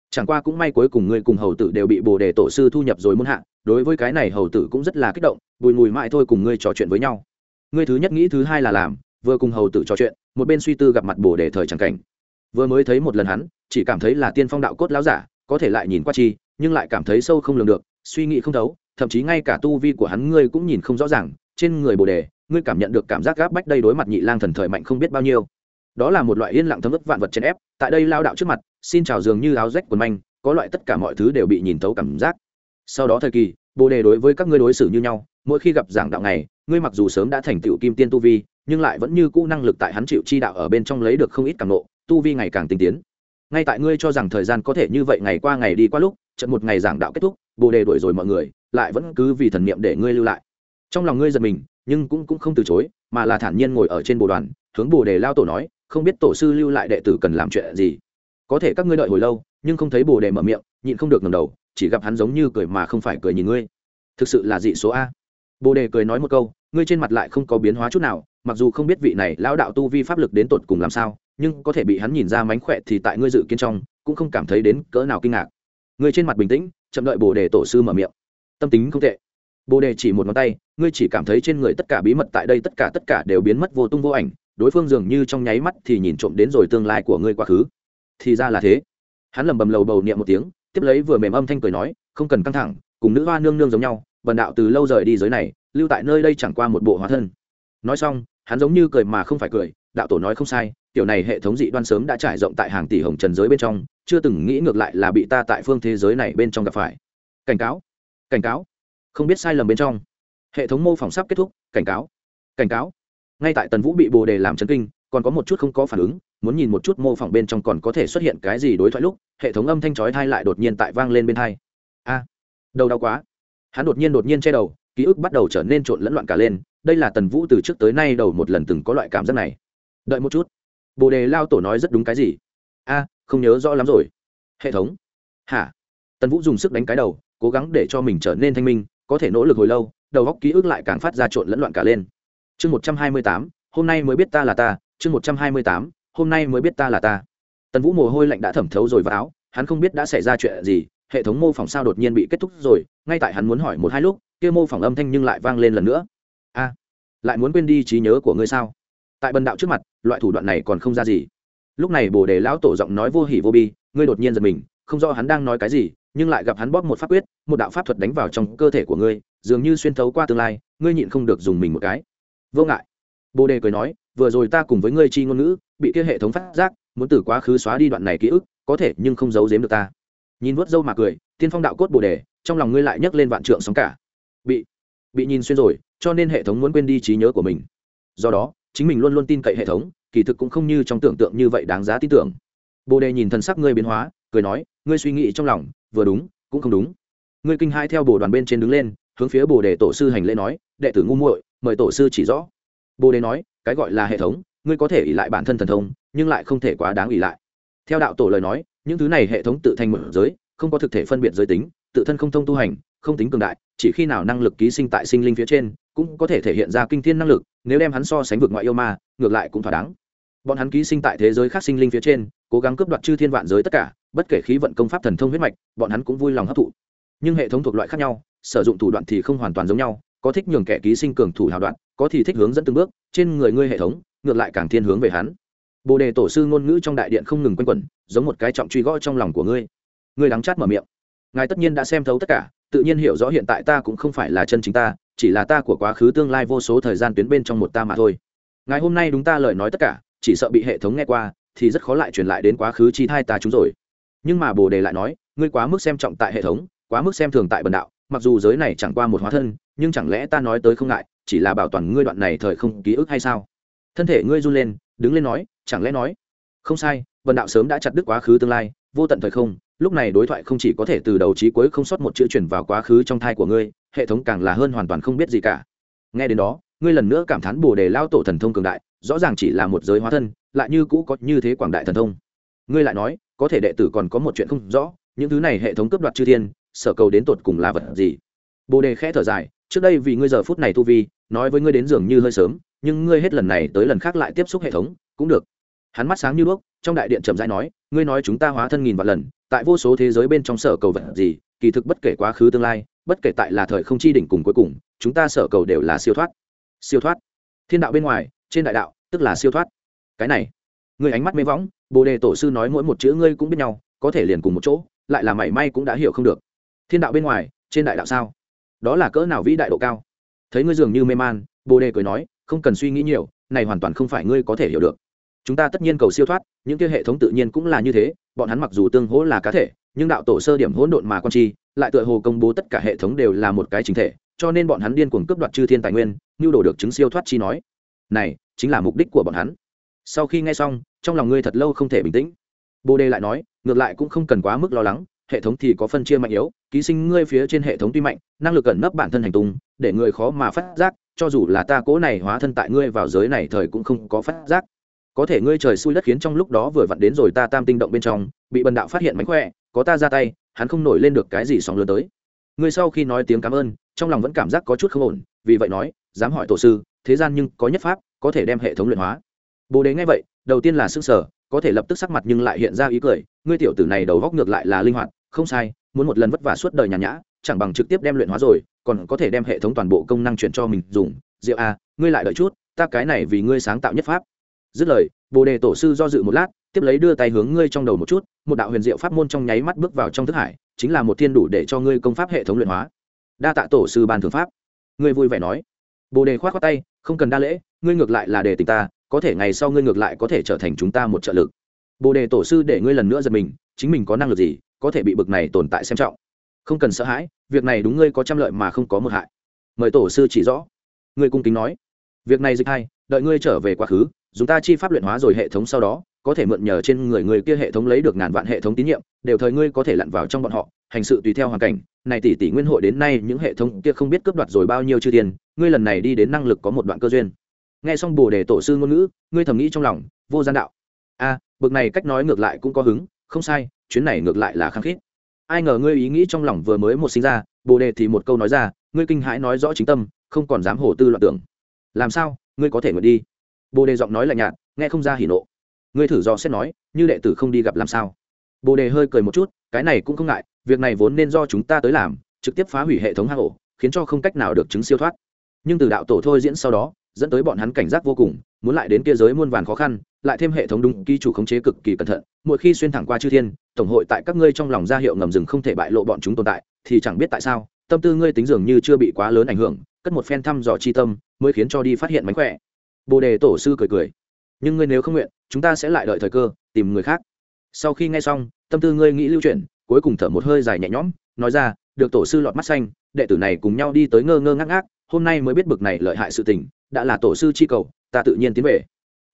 Chẳng qua cũng may cuối cùng ngươi cùng hầu tử đều bị bồ đề tổ sư thu nhập rồi muôn hạ, đối với cái này hầu tử cũng rất là kích động, bùi ngùi mãi thôi cùng ngươi trò chuyện với nhau. Ngươi thứ nhất nghĩ thứ hai là làm, vừa cùng hầu tử trò chuyện, một bên suy tư gặp mặt bồ đề thời chẳng cảnh. Vừa mới thấy một lần hắn, chỉ cảm thấy là tiên phong đạo cốt láo giả, có thể lại nhìn qua chi, nhưng lại cảm thấy sâu không lường được, suy nghĩ không thấu thậm chí ngay cả tu vi của hắn ngươi cũng nhìn không rõ ràng, trên người bồ đề, ngươi cảm nhận được cảm giác gáp bách đây đối mặt nhị lang thần thời mạnh không biết bao nhiêu. Đó là một loại yên lặng thấm ức vạn vật chèn ép, tại đây lao đạo trước mặt, xin chào dường như áo rách quần manh, có loại tất cả mọi thứ đều bị nhìn thấu cảm giác. Sau đó thời kỳ, bồ đề đối với các ngươi đối xử như nhau, mỗi khi gặp giảng đạo này ngươi mặc dù sớm đã thành tựu kim tiên tu vi, nhưng lại vẫn như cũ năng lực tại hắn chịu chi đạo ở bên trong lấy được không ít cảm nộ tu vi ngày càng tinh tiến. Ngay tại ngươi cho rằng thời gian có thể như vậy ngày qua ngày đi qua lúc trận một ngày giảng đạo kết thúc, bồ đề đuổi rồi mọi người lại vẫn cứ vì thần niệm để ngươi lưu lại. Trong lòng ngươi giật mình, nhưng cũng cũng không từ chối, mà là thản nhiên ngồi ở trên bồ đoàn, hướng bồ đề lao tổ nói, không biết tổ sư lưu lại đệ tử cần làm chuyện gì. Có thể các ngươi đợi hồi lâu, nhưng không thấy bồ đề mở miệng, nhịn không được ngầm đầu, chỉ gặp hắn giống như cười mà không phải cười nhìn ngươi. Thực sự là dị số a. Bồ đề cười nói một câu, ngươi trên mặt lại không có biến hóa chút nào, mặc dù không biết vị này lão đạo tu vi pháp lực đến tột cùng làm sao, nhưng có thể bị hắn nhìn ra mánh khỏe thì tại ngươi dự kiến trong, cũng không cảm thấy đến cỡ nào kinh ngạc. Ngươi trên mặt bình tĩnh, chậm đợi bồ đề tổ sư mở miệng tâm tính không tệ. Bồ đề chỉ một ngón tay, ngươi chỉ cảm thấy trên người tất cả bí mật tại đây tất cả tất cả đều biến mất vô tung vô ảnh, đối phương dường như trong nháy mắt thì nhìn trộm đến rồi tương lai của ngươi quá khứ. Thì ra là thế. Hắn lầm bầm lầu bầu niệm một tiếng, tiếp lấy vừa mềm âm thanh cười nói, không cần căng thẳng, cùng nữ hoa nương nương giống nhau, vần đạo từ lâu rời đi giới này, lưu tại nơi đây chẳng qua một bộ hóa thân. Nói xong, hắn giống như cười mà không phải cười, đạo tổ nói không sai, tiểu này hệ thống dị đoan sớm đã trải rộng tại hàng tỷ hồng trần giới bên trong, chưa từng nghĩ ngược lại là bị ta tại phương thế giới này bên trong gặp phải. Cảnh cáo cảnh cáo. Không biết sai lầm bên trong. Hệ thống mô phỏng sắp kết thúc. Cảnh cáo. Cảnh cáo. Ngay tại tần vũ bị bồ đề làm chấn kinh, còn có một chút không có phản ứng, muốn nhìn một chút mô phỏng bên trong còn có thể xuất hiện cái gì đối thoại lúc, hệ thống âm thanh chói thai lại đột nhiên tại vang lên bên thai a. À, đầu đau quá. Hắn đột nhiên đột nhiên che đầu, ký ức bắt đầu trở nên trộn lẫn loạn cả lên, đây là tần vũ từ trước tới nay đầu một lần từng có loại cảm giác này. Đợi một chút. Bồ đề lao tổ nói rất đúng cái gì? A, không nhớ rõ lắm rồi. Hệ thống. Hả? Tần vũ dùng sức đánh cái đầu cố gắng để cho mình trở nên thanh minh, có thể nỗ lực hồi lâu, đầu góc ký ức lại càng phát ra trộn lẫn loạn cả lên. Chương một trăm hai mươi tám, hôm nay mới biết ta là ta, chương một trăm hai mươi tám, hôm nay mới biết ta là ta. Tần vũ mồ hôi lạnh đã thẩm thấu rồi vào áo, hắn không biết đã xảy ra chuyện gì, hệ thống mô phỏng sao đột nhiên bị kết thúc rồi, ngay tại hắn muốn hỏi một hai lúc, kia mô phỏng âm thanh nhưng lại vang lên lần nữa. A, lại muốn quên đi trí nhớ của ngươi sao? Tại bần đạo trước mặt, loại thủ đoạn này còn không ra gì. Lúc này bồ đề lão tổ giọng nói vô hỉ vô bi, ngươi đột nhiên giật mình, không rõ hắn đang nói cái gì nhưng lại gặp hắn bóp một pháp quyết, một đạo pháp thuật đánh vào trong cơ thể của ngươi, dường như xuyên thấu qua tương lai, ngươi nhịn không được dùng mình một cái. Vô ngại. Bồ đề cười nói, vừa rồi ta cùng với ngươi chi ngôn ngữ, bị kia hệ thống phát giác, muốn từ quá khứ xóa đi đoạn này ký ức, có thể nhưng không giấu giếm được ta. Nhìn vuốt dâu mà cười, tiên phong đạo cốt bồ đề, trong lòng ngươi lại nhấc lên vạn trượng sóng cả. Bị bị nhìn xuyên rồi, cho nên hệ thống muốn quên đi trí nhớ của mình. Do đó, chính mình luôn luôn tin cậy hệ thống, kỳ thực cũng không như trong tưởng tượng như vậy đáng giá tin tưởng. Bồ đề nhìn thần sắc ngươi biến hóa, cười nói, ngươi suy nghĩ trong lòng vừa đúng, cũng không đúng. Ngươi kinh hai theo bồ đoàn bên trên đứng lên, hướng phía bồ đề tổ sư hành lễ nói, đệ tử ngu muội, mời tổ sư chỉ rõ. Bồ đề nói, cái gọi là hệ thống, ngươi có thể ỉ lại bản thân thần thông, nhưng lại không thể quá đáng ỉ lại. Theo đạo tổ lời nói, những thứ này hệ thống tự thành một giới, không có thực thể phân biệt giới tính, tự thân không thông tu hành, không tính cường đại, chỉ khi nào năng lực ký sinh tại sinh linh phía trên, cũng có thể thể hiện ra kinh thiên năng lực, nếu đem hắn so sánh vượt ngoại yêu ma, ngược lại cũng thỏa đáng. Bọn hắn ký sinh tại thế giới khác sinh linh phía trên, cố gắng cướp đoạt chư thiên vạn giới tất cả bất kể khí vận công pháp thần thông huyết mạch, bọn hắn cũng vui lòng hấp thụ. Nhưng hệ thống thuộc loại khác nhau, sử dụng thủ đoạn thì không hoàn toàn giống nhau, có thích nhường kẻ ký sinh cường thủ hào đoạn, có thì thích hướng dẫn từng bước, trên người ngươi hệ thống, ngược lại càng thiên hướng về hắn. Bồ đề tổ sư ngôn ngữ trong đại điện không ngừng quanh quẩn, giống một cái trọng truy gõ trong lòng của ngươi. Ngươi đắng chát mở miệng. Ngài tất nhiên đã xem thấu tất cả, tự nhiên hiểu rõ hiện tại ta cũng không phải là chân chính ta, chỉ là ta của quá khứ tương lai vô số thời gian tuyến bên trong một ta mà thôi. Ngài hôm nay đúng ta lời nói tất cả, chỉ sợ bị hệ thống nghe qua, thì rất khó lại truyền lại đến quá khứ chi thai ta chúng rồi nhưng mà bồ đề lại nói, ngươi quá mức xem trọng tại hệ thống, quá mức xem thường tại bần đạo, mặc dù giới này chẳng qua một hóa thân, nhưng chẳng lẽ ta nói tới không ngại, chỉ là bảo toàn ngươi đoạn này thời không ký ức hay sao? Thân thể ngươi run lên, đứng lên nói, chẳng lẽ nói? Không sai, bần đạo sớm đã chặt đứt quá khứ tương lai, vô tận thời không, lúc này đối thoại không chỉ có thể từ đầu trí cuối không sót một chữ chuyển vào quá khứ trong thai của ngươi, hệ thống càng là hơn hoàn toàn không biết gì cả. Nghe đến đó, ngươi lần nữa cảm thán bồ đề lao tổ thần thông cường đại, rõ ràng chỉ là một giới hóa thân, lại như cũ có như thế quảng đại thần thông. Ngươi lại nói có thể đệ tử còn có một chuyện không rõ, những thứ này hệ thống cướp đoạt chư thiên, sở cầu đến tột cùng là vật gì? Bồ đề khẽ thở dài, trước đây vì ngươi giờ phút này tu vi, nói với ngươi đến dường như hơi sớm, nhưng ngươi hết lần này tới lần khác lại tiếp xúc hệ thống, cũng được. Hắn mắt sáng như đuốc, trong đại điện chậm rãi nói, ngươi nói chúng ta hóa thân nghìn vạn lần, tại vô số thế giới bên trong sở cầu vật gì, kỳ thực bất kể quá khứ tương lai, bất kể tại là thời không chi đỉnh cùng cuối cùng, chúng ta sở cầu đều là siêu thoát. Siêu thoát. Thiên đạo bên ngoài, trên đại đạo, tức là siêu thoát. Cái này người ánh mắt mê võng bồ đề tổ sư nói mỗi một chữ ngươi cũng biết nhau, có thể liền cùng một chỗ, lại là mảy may cũng đã hiểu không được. Thiên đạo bên ngoài, trên đại đạo sao? Đó là cỡ nào vĩ đại độ cao? Thấy ngươi dường như mê man, bồ đề cười nói, không cần suy nghĩ nhiều, này hoàn toàn không phải ngươi có thể hiểu được. Chúng ta tất nhiên cầu siêu thoát, những kia hệ thống tự nhiên cũng là như thế, bọn hắn mặc dù tương hỗ là cá thể, nhưng đạo tổ sơ điểm hỗn độn mà con chi, lại tựa hồ công bố tất cả hệ thống đều là một cái chính thể, cho nên bọn hắn điên cuồng cướp đoạt chư thiên tài nguyên, nhu đổ được chứng siêu thoát chi nói. Này, chính là mục đích của bọn hắn sau khi nghe xong, trong lòng ngươi thật lâu không thể bình tĩnh. Bồ đề lại nói, ngược lại cũng không cần quá mức lo lắng, hệ thống thì có phân chia mạnh yếu, ký sinh ngươi phía trên hệ thống tuy mạnh, năng lực ẩn nấp bản thân hành tung, để người khó mà phát giác, cho dù là ta cố này hóa thân tại ngươi vào giới này thời cũng không có phát giác. Có thể ngươi trời xui đất khiến trong lúc đó vừa vặn đến rồi ta tam tinh động bên trong, bị bần đạo phát hiện mánh khỏe, có ta ra tay, hắn không nổi lên được cái gì sóng lớn tới. Ngươi sau khi nói tiếng cảm ơn, trong lòng vẫn cảm giác có chút không ổn, vì vậy nói, dám hỏi tổ sư, thế gian nhưng có nhất pháp, có thể đem hệ thống luyện hóa bồ đề nghe vậy, đầu tiên là s ư sở có thể lập tức sắc mặt nhưng lại hiện ra ý cười, ngươi tiểu tử này đầu góc ngược lại là linh hoạt, không sai, muốn một lần vất vả suốt đời nhàn nhã, chẳng bằng trực tiếp đem luyện hóa rồi, còn có thể đem hệ thống toàn bộ công năng chuyển cho mình dùng. Diệu a, ngươi lại đợi chút, ta cái này vì ngươi sáng tạo nhất pháp. Dứt lời, bồ đề tổ sư do dự một lát, tiếp lấy đưa tay hướng ngươi trong đầu một chút, một đạo huyền diệu pháp môn trong nháy mắt bước vào trong thức hải, chính là một thiên đủ để cho ngươi công pháp hệ thống luyện hóa. Đa tạ tổ sư ban thượng pháp. Ngươi vui vẻ nói. Bồ đề khoát khoát tay, không cần đa lễ, ngươi ngược lại là đề tình ta có thể ngày sau ngươi ngược lại có thể trở thành chúng ta một trợ lực. Bồ đề tổ sư để ngươi lần nữa giật mình, chính mình có năng lực gì, có thể bị bực này tồn tại xem trọng. Không cần sợ hãi, việc này đúng ngươi có trăm lợi mà không có một hại. Mời tổ sư chỉ rõ. Ngươi cung kính nói. Việc này dịch hay, đợi ngươi trở về quá khứ, dùng ta chi pháp luyện hóa rồi hệ thống sau đó, có thể mượn nhờ trên người người kia hệ thống lấy được ngàn vạn hệ thống tín nhiệm, đều thời ngươi có thể lặn vào trong bọn họ, hành sự tùy theo hoàn cảnh. Này tỷ tỷ nguyên hội đến nay, những hệ thống kia không biết cướp đoạt rồi bao nhiêu chư tiền, ngươi lần này đi đến năng lực có một đoạn cơ duyên nghe xong bồ đề tổ sư ngôn ngữ, ngươi thầm nghĩ trong lòng, vô gian đạo. A bực này cách nói ngược lại cũng có hứng, không sai, chuyến này ngược lại là khăng khít. Ai ngờ ngươi ý nghĩ trong lòng vừa mới một sinh ra, bồ đề thì một câu nói ra, ngươi kinh hãi nói rõ chính tâm, không còn dám hổ tư loạn tưởng. Làm sao, ngươi có thể nguyện đi? Bồ đề giọng nói lạnh nhạt, nghe không ra hỉ nộ. Ngươi thử do xét nói, như đệ tử không đi gặp làm sao? Bồ đề hơi cười một chút, cái này cũng không ngại, việc này vốn nên do chúng ta tới làm, trực tiếp phá hủy hệ thống hang ổ, khiến cho không cách nào được chứng siêu thoát. Nhưng từ đạo tổ thôi diễn sau đó dẫn tới bọn hắn cảnh giác vô cùng, muốn lại đến kia giới muôn vàn khó khăn, lại thêm hệ thống đúng ký chủ khống chế cực kỳ cẩn thận, mỗi khi xuyên thẳng qua chư thiên, tổng hội tại các ngươi trong lòng ra hiệu ngầm rừng không thể bại lộ bọn chúng tồn tại, thì chẳng biết tại sao, tâm tư ngươi tính dường như chưa bị quá lớn ảnh hưởng, cất một phen thăm dò chi tâm, mới khiến cho đi phát hiện mánh khỏe. Bồ đề tổ sư cười cười. Nhưng ngươi nếu không nguyện, chúng ta sẽ lại đợi thời cơ, tìm người khác. Sau khi nghe xong, tâm tư ngươi nghĩ lưu chuyển, cuối cùng thở một hơi dài nhẹ nhõm, nói ra, được tổ sư lọt mắt xanh, đệ tử này cùng nhau đi tới ngơ ngơ ngác ngác, hôm nay mới biết bực này lợi hại sự tình đã là tổ sư chi cầu, ta tự nhiên tiến về.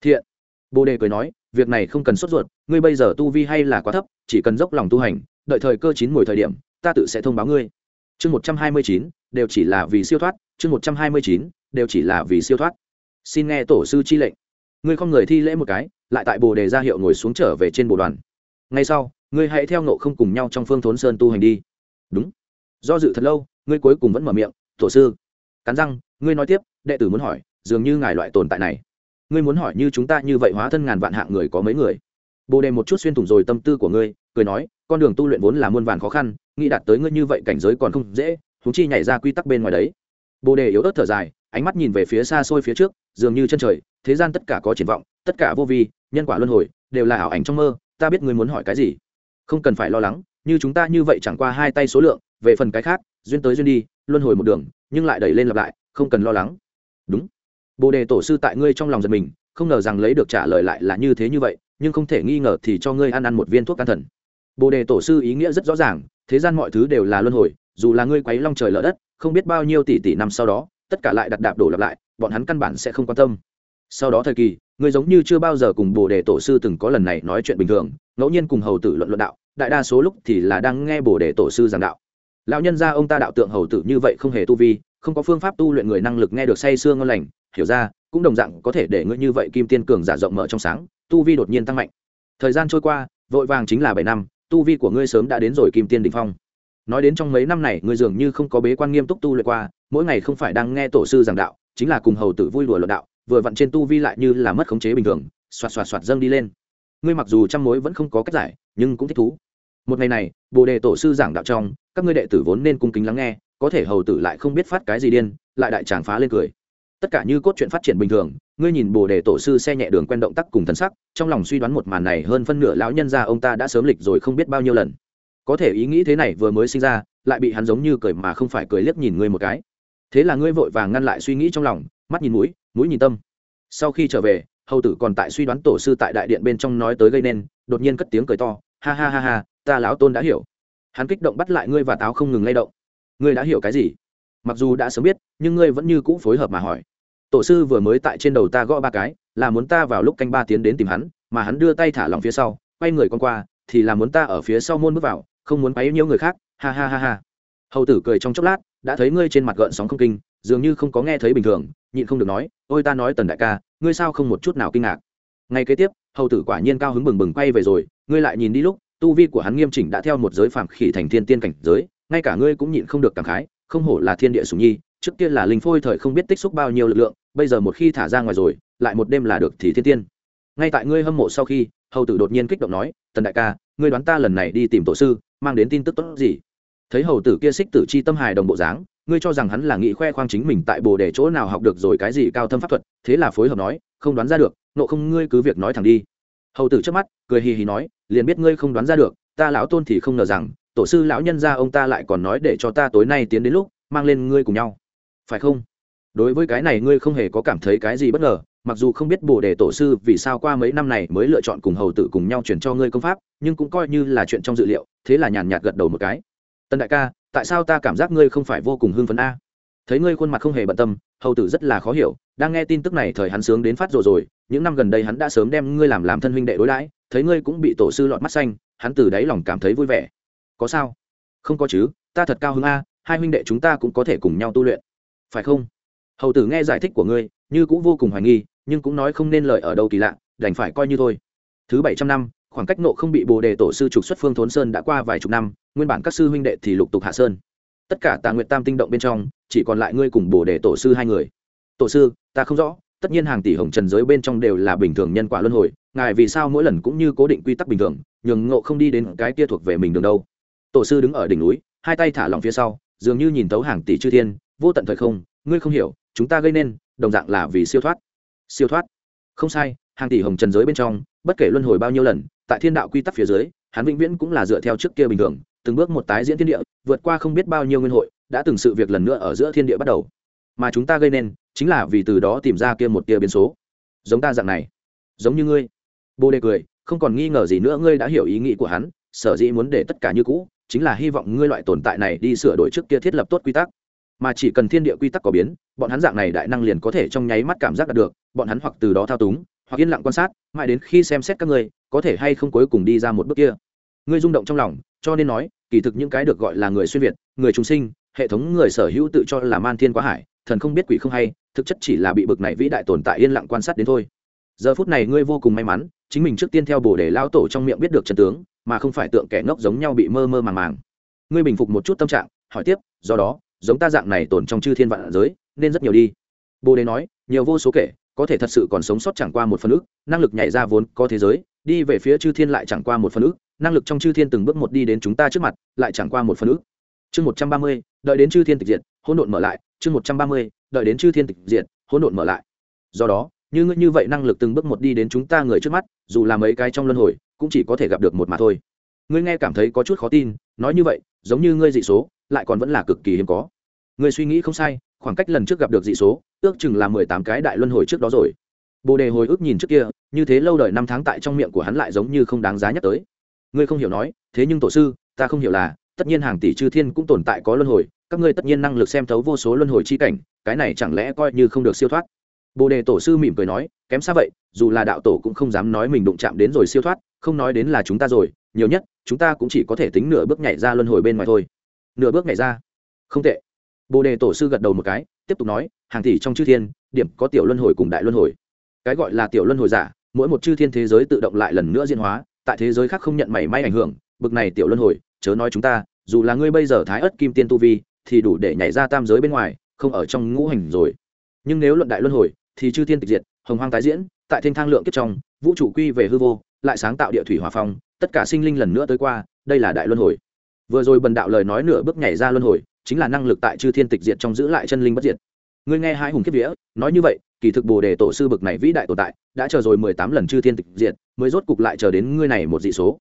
Thiện. Bồ đề cười nói, việc này không cần sốt ruột, ngươi bây giờ tu vi hay là quá thấp, chỉ cần dốc lòng tu hành, đợi thời cơ chín mùi thời điểm, ta tự sẽ thông báo ngươi. Chương một trăm hai mươi chín, đều chỉ là vì siêu thoát, chương một trăm hai mươi chín, đều chỉ là vì siêu thoát. Xin nghe tổ sư chi lệnh. Ngươi không người thi lễ một cái, lại tại bồ đề ra hiệu ngồi xuống trở về trên bồ đoàn. Ngay sau, ngươi hãy theo nộ không cùng nhau trong phương thốn sơn tu hành đi. Đúng. Do dự thật lâu, ngươi cuối cùng vẫn mở miệng, tổ sư. Cắn răng, ngươi nói tiếp đệ tử muốn hỏi, dường như ngài loại tồn tại này. Ngươi muốn hỏi như chúng ta như vậy hóa thân ngàn vạn hạng người có mấy người? Bồ đề một chút xuyên thủng rồi tâm tư của ngươi, cười nói, con đường tu luyện vốn là muôn vàn khó khăn, nghĩ đạt tới ngươi như vậy cảnh giới còn không dễ húng chi nhảy ra quy tắc bên ngoài đấy. Bồ đề yếu ớt thở dài, ánh mắt nhìn về phía xa xôi phía trước, dường như chân trời, thế gian tất cả có triển vọng, tất cả vô vi, nhân quả luân hồi, đều là ảo ảnh trong mơ, ta biết ngươi muốn hỏi cái gì. Không cần phải lo lắng, như chúng ta như vậy chẳng qua hai tay số lượng, về phần cái khác, duyên tới duyên đi, luân hồi một đường, nhưng lại đẩy lên lặp lại, không cần lo lắng đúng. Bồ đề tổ sư tại ngươi trong lòng giật mình, không ngờ rằng lấy được trả lời lại là như thế như vậy, nhưng không thể nghi ngờ thì cho ngươi ăn ăn một viên thuốc can thần. Bồ đề tổ sư ý nghĩa rất rõ ràng, thế gian mọi thứ đều là luân hồi, dù là ngươi quấy long trời lở đất, không biết bao nhiêu tỷ tỷ năm sau đó, tất cả lại đặt đạp đổ lặp lại, bọn hắn căn bản sẽ không quan tâm. Sau đó thời kỳ, ngươi giống như chưa bao giờ cùng bồ đề tổ sư từng có lần này nói chuyện bình thường, ngẫu nhiên cùng hầu tử luận luận đạo, đại đa số lúc thì là đang nghe bồ đề tổ sư giảng đạo. Lão nhân gia ông ta đạo tượng hầu tử như vậy không hề tu vi không có phương pháp tu luyện người năng lực nghe được say sương ngon lành, hiểu ra, cũng đồng dạng có thể để ngươi như vậy kim tiên cường giả rộng mở trong sáng, tu vi đột nhiên tăng mạnh. Thời gian trôi qua, vội vàng chính là bảy năm, tu vi của ngươi sớm đã đến rồi kim tiên đỉnh phong. Nói đến trong mấy năm này, ngươi dường như không có bế quan nghiêm túc tu luyện qua, mỗi ngày không phải đang nghe tổ sư giảng đạo, chính là cùng hầu tử vui đùa luận đạo, vừa vặn trên tu vi lại như là mất khống chế bình thường, xoạt xoạt xoạt dâng đi lên. Ngươi mặc dù trăm mối vẫn không có cách giải, nhưng cũng thích thú. Một ngày này, bồ đề tổ sư giảng đạo trong, các ngươi đệ tử vốn nên cung kính lắng nghe có thể hầu tử lại không biết phát cái gì điên, lại đại tràng phá lên cười. Tất cả như cốt truyện phát triển bình thường, ngươi nhìn bồ đề tổ sư xe nhẹ đường quen động tác cùng thần sắc, trong lòng suy đoán một màn này hơn phân nửa lão nhân ra ông ta đã sớm lịch rồi không biết bao nhiêu lần. Có thể ý nghĩ thế này vừa mới sinh ra, lại bị hắn giống như cười mà không phải cười liếc nhìn ngươi một cái. Thế là ngươi vội vàng ngăn lại suy nghĩ trong lòng, mắt nhìn mũi mũi nhìn tâm. Sau khi trở về, hầu tử còn tại suy đoán tổ sư tại đại điện bên trong nói tới gây nên, đột nhiên cất tiếng cười to, ha ha ha ha, ta lão tôn đã hiểu. Hắn kích động bắt lại ngươi và táo không ngừng lay động ngươi đã hiểu cái gì? Mặc dù đã sớm biết, nhưng ngươi vẫn như cũ phối hợp mà hỏi. Tổ sư vừa mới tại trên đầu ta gõ ba cái, là muốn ta vào lúc canh ba tiến đến tìm hắn, mà hắn đưa tay thả lòng phía sau, quay người con qua, thì là muốn ta ở phía sau môn bước vào, không muốn bấy nhiêu người khác, ha ha ha ha. Hầu tử cười trong chốc lát, đã thấy ngươi trên mặt gợn sóng không kinh, dường như không có nghe thấy bình thường, nhịn không được nói, ôi ta nói tần đại ca, ngươi sao không một chút nào kinh ngạc? Ngay kế tiếp, hầu tử quả nhiên cao hứng bừng bừng quay về rồi, ngươi lại nhìn đi lúc, tu vi của hắn nghiêm chỉnh đã theo một giới phạm khỉ thành thiên tiên cảnh giới ngay cả ngươi cũng nhịn không được cảm khái, không hổ là thiên địa sùng nhi, trước kia là linh phôi thời không biết tích xúc bao nhiêu lực lượng, bây giờ một khi thả ra ngoài rồi, lại một đêm là được thì thiên tiên. Ngay tại ngươi hâm mộ sau khi, hầu tử đột nhiên kích động nói, tần đại ca, ngươi đoán ta lần này đi tìm tổ sư, mang đến tin tức tốt gì? Thấy hầu tử kia xích tử chi tâm hài đồng bộ dáng, ngươi cho rằng hắn là nghị khoe khoang chính mình tại bồ để chỗ nào học được rồi cái gì cao thâm pháp thuật, thế là phối hợp nói, không đoán ra được, nộ không ngươi cứ việc nói thẳng đi. Hầu tử trước mắt, cười hì hì nói, liền biết ngươi không đoán ra được, ta lão tôn thì không ngờ rằng tổ sư lão nhân gia ông ta lại còn nói để cho ta tối nay tiến đến lúc, mang lên ngươi cùng nhau. Phải không? Đối với cái này ngươi không hề có cảm thấy cái gì bất ngờ, mặc dù không biết bồ đề tổ sư vì sao qua mấy năm này mới lựa chọn cùng hầu tử cùng nhau chuyển cho ngươi công pháp, nhưng cũng coi như là chuyện trong dự liệu, thế là nhàn nhạt gật đầu một cái. Tân đại ca, tại sao ta cảm giác ngươi không phải vô cùng hưng phấn a? Thấy ngươi khuôn mặt không hề bận tâm, hầu tử rất là khó hiểu, đang nghe tin tức này thời hắn sướng đến phát rồi rồi, những năm gần đây hắn đã sớm đem ngươi làm làm thân huynh đệ đối đãi, thấy ngươi cũng bị tổ sư lọt mắt xanh, hắn từ đáy lòng cảm thấy vui vẻ có sao? Không có chứ, ta thật cao hứng a, hai huynh đệ chúng ta cũng có thể cùng nhau tu luyện. Phải không? Hầu tử nghe giải thích của ngươi, như cũng vô cùng hoài nghi, nhưng cũng nói không nên lời ở đâu kỳ lạ, đành phải coi như thôi. Thứ bảy trăm năm, khoảng cách nộ không bị bồ đề tổ sư trục xuất phương thốn sơn đã qua vài chục năm, nguyên bản các sư huynh đệ thì lục tục hạ sơn. Tất cả tà nguyện tam tinh động bên trong, chỉ còn lại ngươi cùng bồ đề tổ sư hai người. Tổ sư, ta không rõ, tất nhiên hàng tỷ hồng trần giới bên trong đều là bình thường nhân quả luân hồi, ngài vì sao mỗi lần cũng như cố định quy tắc bình thường, nhường ngộ không đi đến cái kia thuộc về mình đường đâu? Tổ sư đứng ở đỉnh núi, hai tay thả lỏng phía sau, dường như nhìn tấu hàng tỷ chư thiên, vô tận thời không, ngươi không hiểu, chúng ta gây nên, đồng dạng là vì siêu thoát. Siêu thoát? Không sai, hàng tỷ hồng trần giới bên trong, bất kể luân hồi bao nhiêu lần, tại thiên đạo quy tắc phía dưới, hắn vĩnh viễn cũng là dựa theo trước kia bình thường, từng bước một tái diễn thiên địa, vượt qua không biết bao nhiêu nguyên hội, đã từng sự việc lần nữa ở giữa thiên địa bắt đầu. Mà chúng ta gây nên, chính là vì từ đó tìm ra kia một tia biến số. Giống ta dạng này. Giống như ngươi. Bồ đề cười, không còn nghi ngờ gì nữa, ngươi đã hiểu ý nghĩ của hắn, sở dĩ muốn để tất cả như cũ chính là hy vọng ngươi loại tồn tại này đi sửa đổi trước kia thiết lập tốt quy tắc. Mà chỉ cần thiên địa quy tắc có biến, bọn hắn dạng này đại năng liền có thể trong nháy mắt cảm giác đạt được, bọn hắn hoặc từ đó thao túng, hoặc yên lặng quan sát, mãi đến khi xem xét các ngươi, có thể hay không cuối cùng đi ra một bước kia. Ngươi rung động trong lòng, cho nên nói, kỳ thực những cái được gọi là người xuyên việt, người trung sinh, hệ thống người sở hữu tự cho là man thiên quá hải, thần không biết quỷ không hay, thực chất chỉ là bị bực này vĩ đại tồn tại yên lặng quan sát đến thôi. Giờ phút này ngươi vô cùng may mắn, chính mình trước tiên theo bổ để lao tổ trong miệng biết được trần tướng mà không phải tượng kẻ ngốc giống nhau bị mơ mơ màng màng. Ngươi bình phục một chút tâm trạng, hỏi tiếp, do đó, giống ta dạng này tồn trong chư thiên vạn giới, nên rất nhiều đi. Bồ đề nói, nhiều vô số kể, có thể thật sự còn sống sót chẳng qua một phần ức, năng lực nhảy ra vốn có thế giới, đi về phía chư thiên lại chẳng qua một phần ước năng lực trong chư thiên từng bước một đi đến chúng ta trước mặt, lại chẳng qua một phần ước chương một trăm ba mươi, đợi đến chư thiên tịch diệt, hỗn độn mở lại. Chương một trăm ba mươi, đợi đến chư thiên tịch diệt, hỗn độn mở lại. Do đó, như ngươi như vậy năng lực từng bước một đi đến chúng ta người trước mắt, dù là mấy cái trong luân hồi cũng chỉ có thể gặp được một mà thôi. Ngươi nghe cảm thấy có chút khó tin, nói như vậy, giống như ngươi dị số, lại còn vẫn là cực kỳ hiếm có. Ngươi suy nghĩ không sai, khoảng cách lần trước gặp được dị số, ước chừng là mười tám cái đại luân hồi trước đó rồi. Bồ đề hồi ức nhìn trước kia, như thế lâu đời năm tháng tại trong miệng của hắn lại giống như không đáng giá nhắc tới. Ngươi không hiểu nói, thế nhưng tổ sư, ta không hiểu là, tất nhiên hàng tỷ chư thiên cũng tồn tại có luân hồi, các ngươi tất nhiên năng lực xem thấu vô số luân hồi chi cảnh, cái này chẳng lẽ coi như không được siêu thoát? Bồ đề tổ sư mỉm cười nói, kém xa vậy, dù là đạo tổ cũng không dám nói mình đụng chạm đến rồi siêu thoát, không nói đến là chúng ta rồi, nhiều nhất, chúng ta cũng chỉ có thể tính nửa bước nhảy ra luân hồi bên ngoài thôi. Nửa bước nhảy ra. Không tệ. Bồ đề tổ sư gật đầu một cái, tiếp tục nói, hàng tỷ trong chư thiên, điểm có tiểu luân hồi cùng đại luân hồi. Cái gọi là tiểu luân hồi giả, mỗi một chư thiên thế giới tự động lại lần nữa diễn hóa, tại thế giới khác không nhận mảy may ảnh hưởng, bực này tiểu luân hồi, chớ nói chúng ta, dù là ngươi bây giờ thái ất kim tiên tu vi, thì đủ để nhảy ra tam giới bên ngoài, không ở trong ngũ hành rồi. Nhưng nếu luận đại luân hồi thì chư thiên tịch diệt, hồng hoang tái diễn, tại thiên thang lượng kiếp trong, vũ trụ quy về hư vô, lại sáng tạo địa thủy hòa phong, tất cả sinh linh lần nữa tới qua, đây là đại luân hồi. Vừa rồi bần đạo lời nói nửa bước nhảy ra luân hồi, chính là năng lực tại chư thiên tịch diệt trong giữ lại chân linh bất diệt. Ngươi nghe hai hùng kiếp vía, nói như vậy, kỳ thực bồ đề tổ sư bực này vĩ đại tồn tại, đã chờ rồi mười tám lần chư thiên tịch diệt, mới rốt cục lại chờ đến ngươi này một dị số.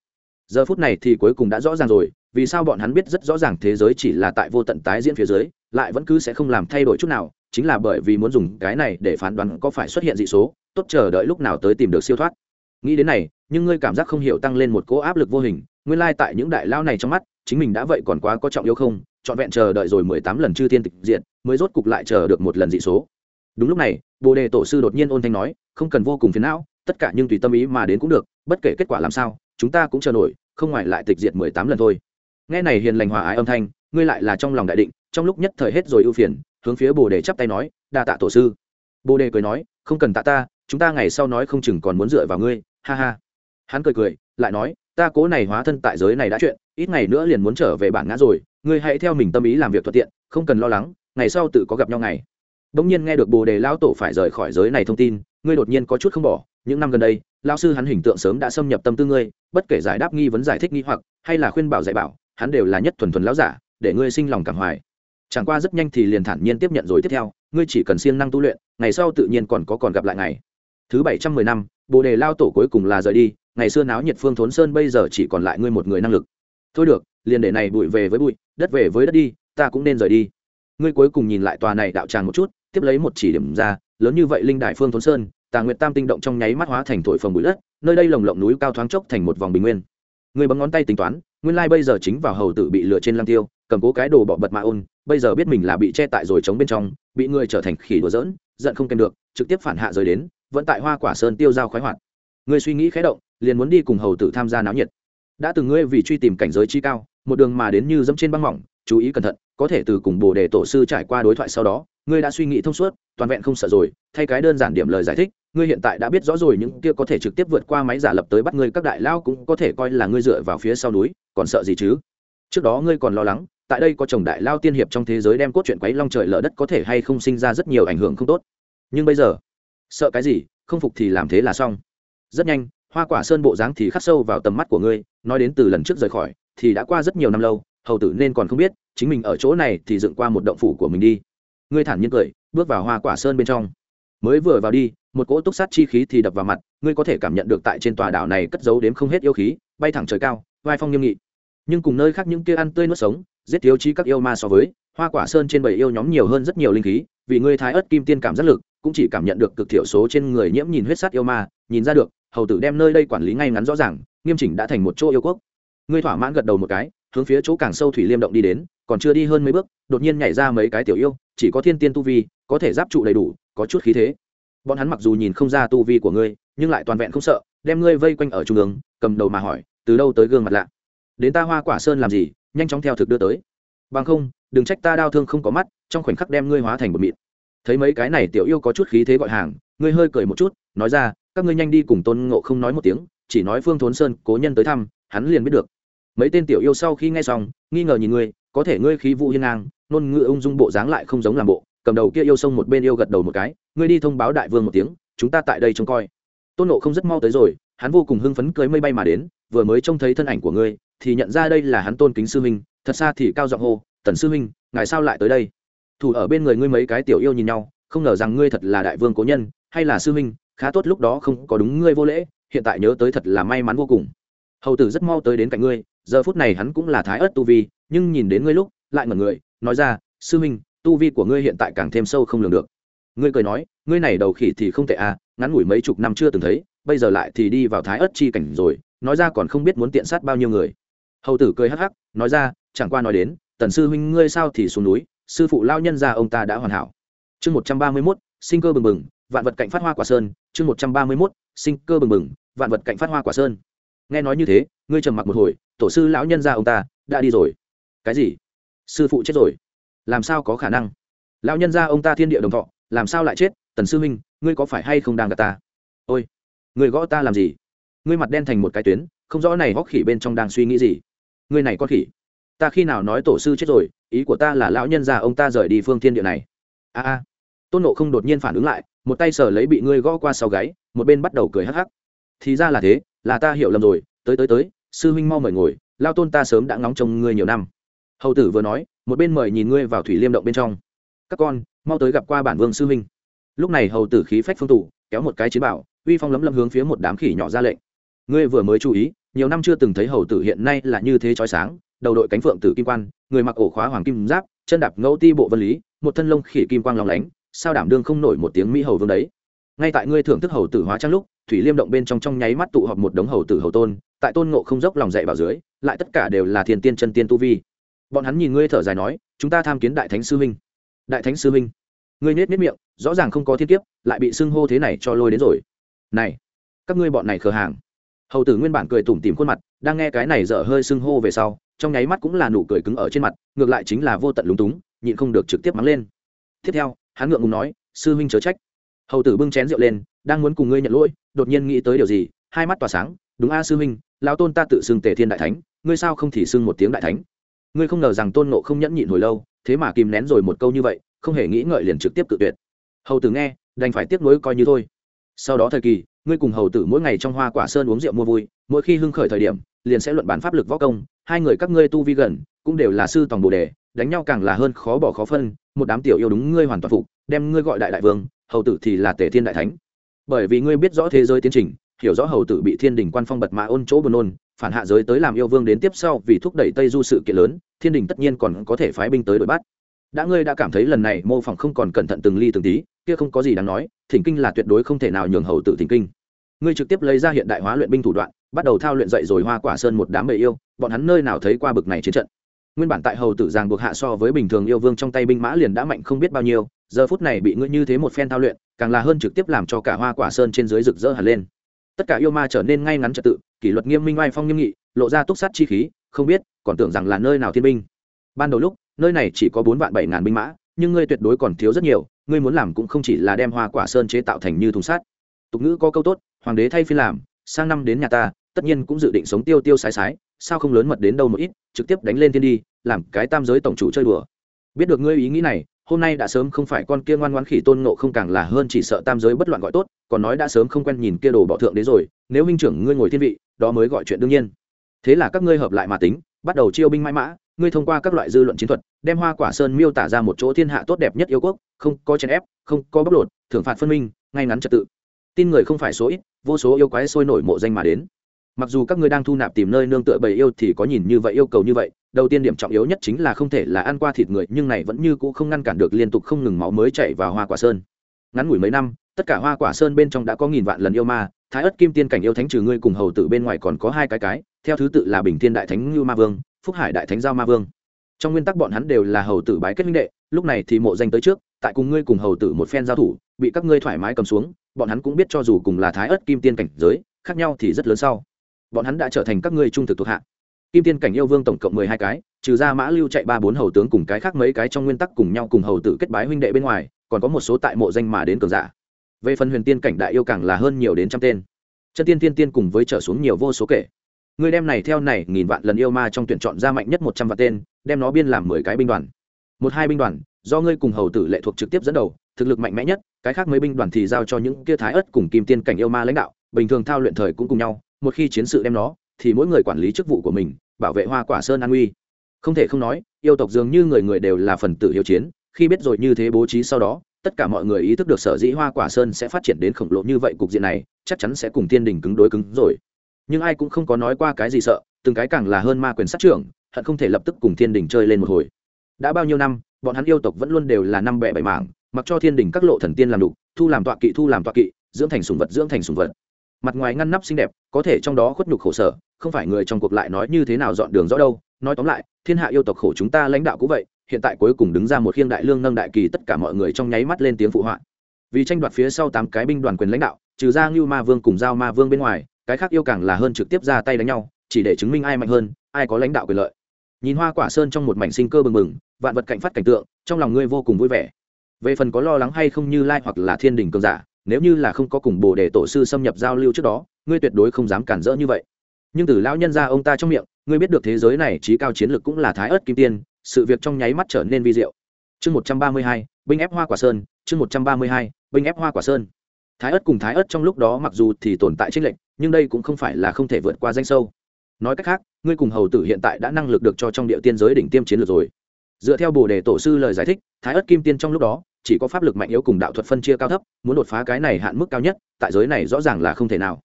Giờ phút này thì cuối cùng đã rõ ràng rồi, vì sao bọn hắn biết rất rõ ràng thế giới chỉ là tại vô tận tái diễn phía dưới, lại vẫn cứ sẽ không làm thay đổi chút nào chính là bởi vì muốn dùng cái này để phán đoán có phải xuất hiện dị số, tốt chờ đợi lúc nào tới tìm được siêu thoát. Nghĩ đến này, nhưng ngươi cảm giác không hiểu tăng lên một cỗ áp lực vô hình, nguyên lai tại những đại lao này trong mắt, chính mình đã vậy còn quá có trọng yếu không, trọn vẹn chờ đợi rồi mười tám lần chư thiên tịch diện mới rốt cục lại chờ được một lần dị số. Đúng lúc này, bồ đề tổ sư đột nhiên ôn thanh nói, không cần vô cùng phiền não, tất cả nhưng tùy tâm ý mà đến cũng được, bất kể kết quả làm sao, chúng ta cũng chờ nổi, không ngoài lại tịch diệt mười tám lần thôi. Nghe này hiền lành hòa ái âm thanh, ngươi lại là trong lòng đại định, trong lúc nhất thời hết rồi ưu phiền hướng phía bồ đề chắp tay nói, đa tạ tổ sư. Bồ đề cười nói, không cần tạ ta, chúng ta ngày sau nói không chừng còn muốn dựa vào ngươi. Ha ha. Hắn cười cười, lại nói, ta cố này hóa thân tại giới này đã chuyện, ít ngày nữa liền muốn trở về bản ngã rồi, ngươi hãy theo mình tâm ý làm việc thuận tiện, không cần lo lắng, ngày sau tự có gặp nhau ngày. Bỗng nhiên nghe được bồ đề lao tổ phải rời khỏi giới này thông tin, ngươi đột nhiên có chút không bỏ. Những năm gần đây lao sư hắn hình tượng sớm đã xâm nhập tâm tư ngươi, bất kể giải đáp nghi vấn giải thích nghi hoặc, hay là khuyên bảo dạy bảo, hắn đều là nhất thuần thuần lão giả, để ngươi sinh lòng cảm hoài chẳng qua rất nhanh thì liền thản nhiên tiếp nhận rồi tiếp theo, ngươi chỉ cần siêng năng tu luyện, ngày sau tự nhiên còn có còn gặp lại ngày. Thứ bảy trăm mười năm, bồ đề lao tổ cuối cùng là rời đi, ngày xưa náo nhiệt phương thốn sơn bây giờ chỉ còn lại ngươi một người năng lực. Thôi được, liền để này bụi về với bụi, đất về với đất đi, ta cũng nên rời đi. Ngươi cuối cùng nhìn lại tòa này đạo tràng một chút, tiếp lấy một chỉ điểm ra, lớn như vậy linh đại phương thốn sơn, tà nguyệt tam tinh động trong nháy mắt hóa thành thổi phồng bụi đất, nơi đây lồng lộng núi cao thoáng chốc thành một vòng bình nguyên. Người bấm ngón tay tính toán, nguyên lai bây giờ chính vào hầu tử bị lửa trên lăng tiêu cầm cố cái đồ bỏ bật mạ ôn, bây giờ biết mình là bị che tại rồi chống bên trong, bị người trở thành khỉ đùa dỡn giận không kèm được, trực tiếp phản hạ rời đến, vẫn tại hoa quả sơn tiêu giao khoái hoạt. Người suy nghĩ khé động, liền muốn đi cùng hầu tử tham gia náo nhiệt. Đã từng ngươi vì truy tìm cảnh giới chi cao, một đường mà đến như dẫm trên băng mỏng, chú ý cẩn thận, có thể từ cùng bồ đề tổ sư trải qua đối thoại sau đó, ngươi đã suy nghĩ thông suốt, toàn vẹn không sợ rồi, thay cái đơn giản điểm lời giải thích, ngươi hiện tại đã biết rõ rồi những kia có thể trực tiếp vượt qua máy giả lập tới bắt ngươi các đại lao cũng có thể coi là ngươi dựa vào phía sau núi, còn sợ gì chứ? Trước đó ngươi còn lo lắng tại đây có chồng đại lao tiên hiệp trong thế giới đem cốt truyện quấy long trời lở đất có thể hay không sinh ra rất nhiều ảnh hưởng không tốt. Nhưng bây giờ, sợ cái gì, không phục thì làm thế là xong. Rất nhanh, hoa quả sơn bộ dáng thì khắc sâu vào tầm mắt của ngươi, nói đến từ lần trước rời khỏi, thì đã qua rất nhiều năm lâu, hầu tử nên còn không biết, chính mình ở chỗ này thì dựng qua một động phủ của mình đi. Ngươi thản nhiên cười, bước vào hoa quả sơn bên trong. Mới vừa vào đi, một cỗ túc sát chi khí thì đập vào mặt, ngươi có thể cảm nhận được tại trên tòa đảo này cất giấu đếm không hết yêu khí, bay thẳng trời cao, vai phong nghiêm nghị. Nhưng cùng nơi khác những kia ăn tươi nuốt sống giết thiếu chi các yêu ma so với, hoa quả sơn trên bảy yêu nhóm nhiều hơn rất nhiều linh khí, vì ngươi thái ớt kim tiên cảm giác lực, cũng chỉ cảm nhận được cực thiểu số trên người nhiễm nhìn huyết sát yêu ma, nhìn ra được, hầu tử đem nơi đây quản lý ngay ngắn rõ ràng, nghiêm chỉnh đã thành một chỗ yêu quốc. Ngươi thỏa mãn gật đầu một cái, hướng phía chỗ càng sâu thủy liêm động đi đến, còn chưa đi hơn mấy bước, đột nhiên nhảy ra mấy cái tiểu yêu, chỉ có thiên tiên tu vi, có thể giáp trụ đầy đủ, có chút khí thế. Bọn hắn mặc dù nhìn không ra tu vi của ngươi, nhưng lại toàn vẹn không sợ, đem ngươi vây quanh ở trung ương, cầm đầu mà hỏi, từ đâu tới gương mặt lạ? Đến ta hoa quả sơn làm gì? Nhanh chóng theo thực đưa tới. Bằng không, đừng trách ta đau thương không có mắt, trong khoảnh khắc đem ngươi hóa thành một mịn. Thấy mấy cái này tiểu yêu có chút khí thế gọi hàng, ngươi hơi cười một chút, nói ra, các ngươi nhanh đi cùng tôn ngộ không nói một tiếng, chỉ nói phương thốn sơn, cố nhân tới thăm, hắn liền biết được. Mấy tên tiểu yêu sau khi nghe xong, nghi ngờ nhìn ngươi, có thể ngươi khí vụ hiên ngang nôn ngựa ung dung bộ dáng lại không giống làm bộ, cầm đầu kia yêu sông một bên yêu gật đầu một cái, ngươi đi thông báo đại vương một tiếng, chúng ta tại đây trông coi. Tôn nộ không rất mau tới rồi, hắn vô cùng hưng phấn cưới mây bay mà đến, vừa mới trông thấy thân ảnh của ngươi thì nhận ra đây là hắn tôn kính sư huynh, thật xa thì cao giọng hô, tần sư huynh, ngài sao lại tới đây? Thủ ở bên người ngươi mấy cái tiểu yêu nhìn nhau, không ngờ rằng ngươi thật là đại vương cố nhân, hay là sư huynh, khá tốt lúc đó không có đúng ngươi vô lễ, hiện tại nhớ tới thật là may mắn vô cùng. Hầu tử rất mau tới đến cạnh ngươi, giờ phút này hắn cũng là thái ớt tu vi, nhưng nhìn đến ngươi lúc, lại ngẩn người, nói ra, sư huynh, tu vi của ngươi hiện tại càng thêm sâu không lường được. Ngươi cười nói, ngươi này đầu khỉ thì không tệ à ngắn ngủi mấy chục năm chưa từng thấy, bây giờ lại thì đi vào thái ớt chi cảnh rồi, nói ra còn không biết muốn tiện sát bao nhiêu người hầu tử cười hắc hắc, nói ra, chẳng qua nói đến, tần sư huynh ngươi sao thì xuống núi, sư phụ lao nhân ra ông ta đã hoàn hảo. Chương một trăm ba mươi mốt, sinh cơ bừng bừng, vạn vật cạnh phát hoa quả sơn. Chương một trăm ba mươi mốt, sinh cơ bừng bừng, vạn vật cạnh phát hoa quả sơn. Nghe nói như thế, ngươi trầm mặc một hồi, tổ sư lão nhân ra ông ta đã đi rồi. Cái gì? Sư phụ chết rồi? Làm sao có khả năng? Lão nhân ra ông ta thiên địa đồng thọ, làm sao lại chết? Tần sư huynh, ngươi có phải hay không đang gặp ta? Ôi, người gõ ta làm gì? Ngươi mặt đen thành một cái tuyến, không rõ này hóc khỉ bên trong đang suy nghĩ gì ngươi này con khỉ. Ta khi nào nói tổ sư chết rồi, ý của ta là lão nhân già ông ta rời đi phương thiên địa này. A a. Tôn nộ không đột nhiên phản ứng lại, một tay sờ lấy bị ngươi gõ qua sau gáy, một bên bắt đầu cười hắc hắc. Thì ra là thế, là ta hiểu lầm rồi, tới tới tới, sư huynh mau mời ngồi lao tôn ta sớm đã ngóng trông ngươi nhiều năm. Hầu tử vừa nói, một bên mời nhìn ngươi vào thủy liêm động bên trong. Các con, mau tới gặp qua bản vương sư huynh. Lúc này hầu tử khí phách phương tủ kéo một cái chiến bảo, uy phong lấm lấm hướng phía một đám khỉ nhỏ ra lệnh. Ngươi vừa mới chú ý nhiều năm chưa từng thấy hầu tử hiện nay là như thế chói sáng, đầu đội cánh phượng tử kim quan, người mặc ổ khóa hoàng kim giáp, chân đạp ngẫu ti bộ vân lý, một thân lông khỉ kim quang lòng lánh, sao đảm đương không nổi một tiếng mỹ hầu vương đấy. Ngay tại ngươi thưởng thức hầu tử hóa trang lúc, thủy liêm động bên trong trong nháy mắt tụ họp một đống hầu tử hầu tôn, tại tôn ngộ không dốc lòng dạy vào dưới, lại tất cả đều là thiền tiên chân tiên tu vi. Bọn hắn nhìn ngươi thở dài nói, chúng ta tham kiến đại thánh sư huynh. Đại thánh sư huynh. Ngươi nết nết miệng, rõ ràng không có thiên kiếp, lại bị xưng hô thế này cho lôi đến rồi. Này, các ngươi bọn này khờ hàng hầu tử nguyên bản cười tủm tìm khuôn mặt, đang nghe cái này dở hơi sưng hô về sau, trong nháy mắt cũng là nụ cười cứng ở trên mặt, ngược lại chính là vô tận lúng túng, nhịn không được trực tiếp mắng lên. Tiếp theo, hắn ngượng ngùng nói, sư huynh chớ trách. Hầu tử bưng chén rượu lên, đang muốn cùng ngươi nhận lỗi, đột nhiên nghĩ tới điều gì, hai mắt tỏa sáng, đúng a sư huynh, lão tôn ta tự xưng tề thiên đại thánh, ngươi sao không thì xưng một tiếng đại thánh? Ngươi không ngờ rằng tôn nộ không nhẫn nhịn hồi lâu, thế mà kìm nén rồi một câu như vậy, không hề nghĩ ngợi liền trực tiếp tự tuyệt. Hầu tử nghe, đành phải tiếp nối coi như thôi. Sau đó thời kỳ ngươi cùng hầu tử mỗi ngày trong hoa quả sơn uống rượu mua vui, mỗi khi hưng khởi thời điểm, liền sẽ luận bán pháp lực võ công, hai người các ngươi tu vi gần, cũng đều là sư tòng bồ đề, đánh nhau càng là hơn khó bỏ khó phân, một đám tiểu yêu đúng ngươi hoàn toàn phục, đem ngươi gọi đại đại vương, hầu tử thì là tể thiên đại thánh. Bởi vì ngươi biết rõ thế giới tiến trình, hiểu rõ hầu tử bị thiên đình quan phong bật mã ôn chỗ buồn nôn, phản hạ giới tới làm yêu vương đến tiếp sau vì thúc đẩy tây du sự kiện lớn, thiên đình tất nhiên còn có thể phái binh tới đội bắt đã ngươi đã cảm thấy lần này mô phỏng không còn cẩn thận từng ly từng tí, kia không có gì đáng nói, thỉnh kinh là tuyệt đối không thể nào nhường hầu tử thỉnh kinh. Ngươi trực tiếp lấy ra hiện đại hóa luyện binh thủ đoạn, bắt đầu thao luyện dậy rồi hoa quả sơn một đám bầy yêu, bọn hắn nơi nào thấy qua bực này chiến trận. Nguyên bản tại hầu tử giang buộc hạ so với bình thường yêu vương trong tay binh mã liền đã mạnh không biết bao nhiêu, giờ phút này bị ngươi như thế một phen thao luyện, càng là hơn trực tiếp làm cho cả hoa quả sơn trên dưới rực rỡ hẳn lên. Tất cả yêu ma trở nên ngay ngắn trật tự, kỷ luật nghiêm minh oai phong nghiêm nghị, lộ ra túc sát chi khí, không biết còn tưởng rằng là nơi nào thiên binh. Ban đầu lúc nơi này chỉ có bốn vạn bảy ngàn binh mã, nhưng ngươi tuyệt đối còn thiếu rất nhiều, ngươi muốn làm cũng không chỉ là đem hoa quả sơn chế tạo thành như thùng sát tục ngữ có câu tốt, hoàng đế thay phi làm, sang năm đến nhà ta, tất nhiên cũng dự định sống tiêu tiêu sái sái, sao không lớn mật đến đâu một ít, trực tiếp đánh lên thiên đi, làm cái tam giới tổng chủ chơi đùa. Biết được ngươi ý nghĩ này, hôm nay đã sớm không phải con kia ngoan ngoãn khỉ tôn nộ không càng là hơn chỉ sợ tam giới bất loạn gọi tốt, còn nói đã sớm không quen nhìn kia đồ bỏ thượng đế rồi, nếu huynh trưởng ngươi ngồi thiên vị, đó mới gọi chuyện đương nhiên. Thế là các ngươi hợp lại mà tính, bắt đầu chiêu binh mãi mã ngươi thông qua các loại dư luận chiến thuật, đem hoa quả sơn miêu tả ra một chỗ thiên hạ tốt đẹp nhất yêu quốc, không có chèn ép, không có bóc lột, thưởng phạt phân minh, ngay ngắn trật tự. Tin người không phải số ít, vô số yêu quái sôi nổi mộ danh mà đến. Mặc dù các ngươi đang thu nạp tìm nơi nương tựa bầy yêu thì có nhìn như vậy, yêu cầu như vậy, đầu tiên điểm trọng yếu nhất chính là không thể là ăn qua thịt người, nhưng này vẫn như cũ không ngăn cản được liên tục không ngừng máu mới chảy vào hoa quả sơn. Ngắn ngủi mấy năm, tất cả hoa quả sơn bên trong đã có nghìn vạn lần yêu ma, thái ất kim tiên cảnh yêu thánh trừ ngươi cùng hầu tử bên ngoài còn có hai cái cái, theo thứ tự là bình thiên đại thánh ngưu ma vương phúc hải đại thánh giao ma vương. Trong nguyên tắc bọn hắn đều là hầu tử bái kết minh đệ, lúc này thì mộ danh tới trước, tại cùng ngươi cùng hầu tử một phen giao thủ, bị các ngươi thoải mái cầm xuống, bọn hắn cũng biết cho dù cùng là thái ớt kim tiên cảnh giới, khác nhau thì rất lớn sau. Bọn hắn đã trở thành các ngươi trung thực thuộc hạ. Kim tiên cảnh yêu vương tổng cộng mười hai cái, trừ ra mã lưu chạy ba bốn hầu tướng cùng cái khác mấy cái trong nguyên tắc cùng nhau cùng hầu tử kết bái huynh đệ bên ngoài, còn có một số tại mộ danh mà đến cường giả. Về phần huyền tiên cảnh đại yêu càng là hơn nhiều đến trăm tên. Chân tiên tiên tiên cùng với trở xuống nhiều vô số kể người đem này theo này, nghìn vạn lần yêu ma trong tuyển chọn ra mạnh nhất một trăm vạn tên, đem nó biên làm mười cái binh đoàn. Một hai binh đoàn, do ngươi cùng hầu tử lệ thuộc trực tiếp dẫn đầu, thực lực mạnh mẽ nhất, cái khác mấy binh đoàn thì giao cho những kia thái ất cùng kim tiên cảnh yêu ma lãnh đạo, bình thường thao luyện thời cũng cùng nhau, một khi chiến sự đem nó, thì mỗi người quản lý chức vụ của mình, bảo vệ hoa quả sơn an uy không thể không nói, yêu tộc dường như người người đều là phần tử hiếu chiến, khi biết rồi như thế bố trí sau đó, tất cả mọi người ý thức được sở dĩ hoa quả sơn sẽ phát triển đến khổng lồ như vậy cục diện này, chắc chắn sẽ cùng thiên đình cứng đối cứng rồi nhưng ai cũng không có nói qua cái gì sợ, từng cái càng là hơn ma quyền sát trưởng, hận không thể lập tức cùng thiên đình chơi lên một hồi. Đã bao nhiêu năm, bọn hắn yêu tộc vẫn luôn đều là năm bẹ bảy mảng, mặc cho thiên đình các lộ thần tiên làm đục, thu làm tọa kỵ, thu làm tọa kỵ, dưỡng thành sùng vật, dưỡng thành sùng vật. Mặt ngoài ngăn nắp xinh đẹp, có thể trong đó khuất nhục khổ sở, không phải người trong cuộc lại nói như thế nào dọn đường rõ đâu. Nói tóm lại, thiên hạ yêu tộc khổ chúng ta lãnh đạo cũng vậy, hiện tại cuối cùng đứng ra một khiêng đại lương nâng đại kỳ tất cả mọi người trong nháy mắt lên tiếng phụ họa. Vì tranh đoạt phía sau tám cái binh đoàn quyền lãnh đạo, trừ ra ngưu ma vương cùng giao ma vương bên ngoài cái khác yêu càng là hơn trực tiếp ra tay đánh nhau, chỉ để chứng minh ai mạnh hơn, ai có lãnh đạo quyền lợi. Nhìn hoa quả sơn trong một mảnh sinh cơ bừng bừng, vạn vật cạnh phát cảnh tượng, trong lòng ngươi vô cùng vui vẻ. Về phần có lo lắng hay không như lai hoặc là thiên đình cường giả, nếu như là không có cùng bồ đề tổ sư xâm nhập giao lưu trước đó, ngươi tuyệt đối không dám cản rỡ như vậy. Nhưng từ lão nhân ra ông ta trong miệng, ngươi biết được thế giới này trí cao chiến lược cũng là thái ớt kim tiên, sự việc trong nháy mắt trở nên vi diệu. Chương một trăm ba mươi hai, binh ép hoa quả sơn, chương một trăm ba mươi hai, binh ép hoa quả sơn thái ớt cùng thái ớt trong lúc đó mặc dù thì tồn tại tranh lệch, nhưng đây cũng không phải là không thể vượt qua danh sâu. Nói cách khác, ngươi cùng hầu tử hiện tại đã năng lực được cho trong địa tiên giới đỉnh tiêm chiến lược rồi. Dựa theo bồ đề tổ sư lời giải thích, thái ớt kim tiên trong lúc đó, chỉ có pháp lực mạnh yếu cùng đạo thuật phân chia cao thấp, muốn đột phá cái này hạn mức cao nhất, tại giới này rõ ràng là không thể nào.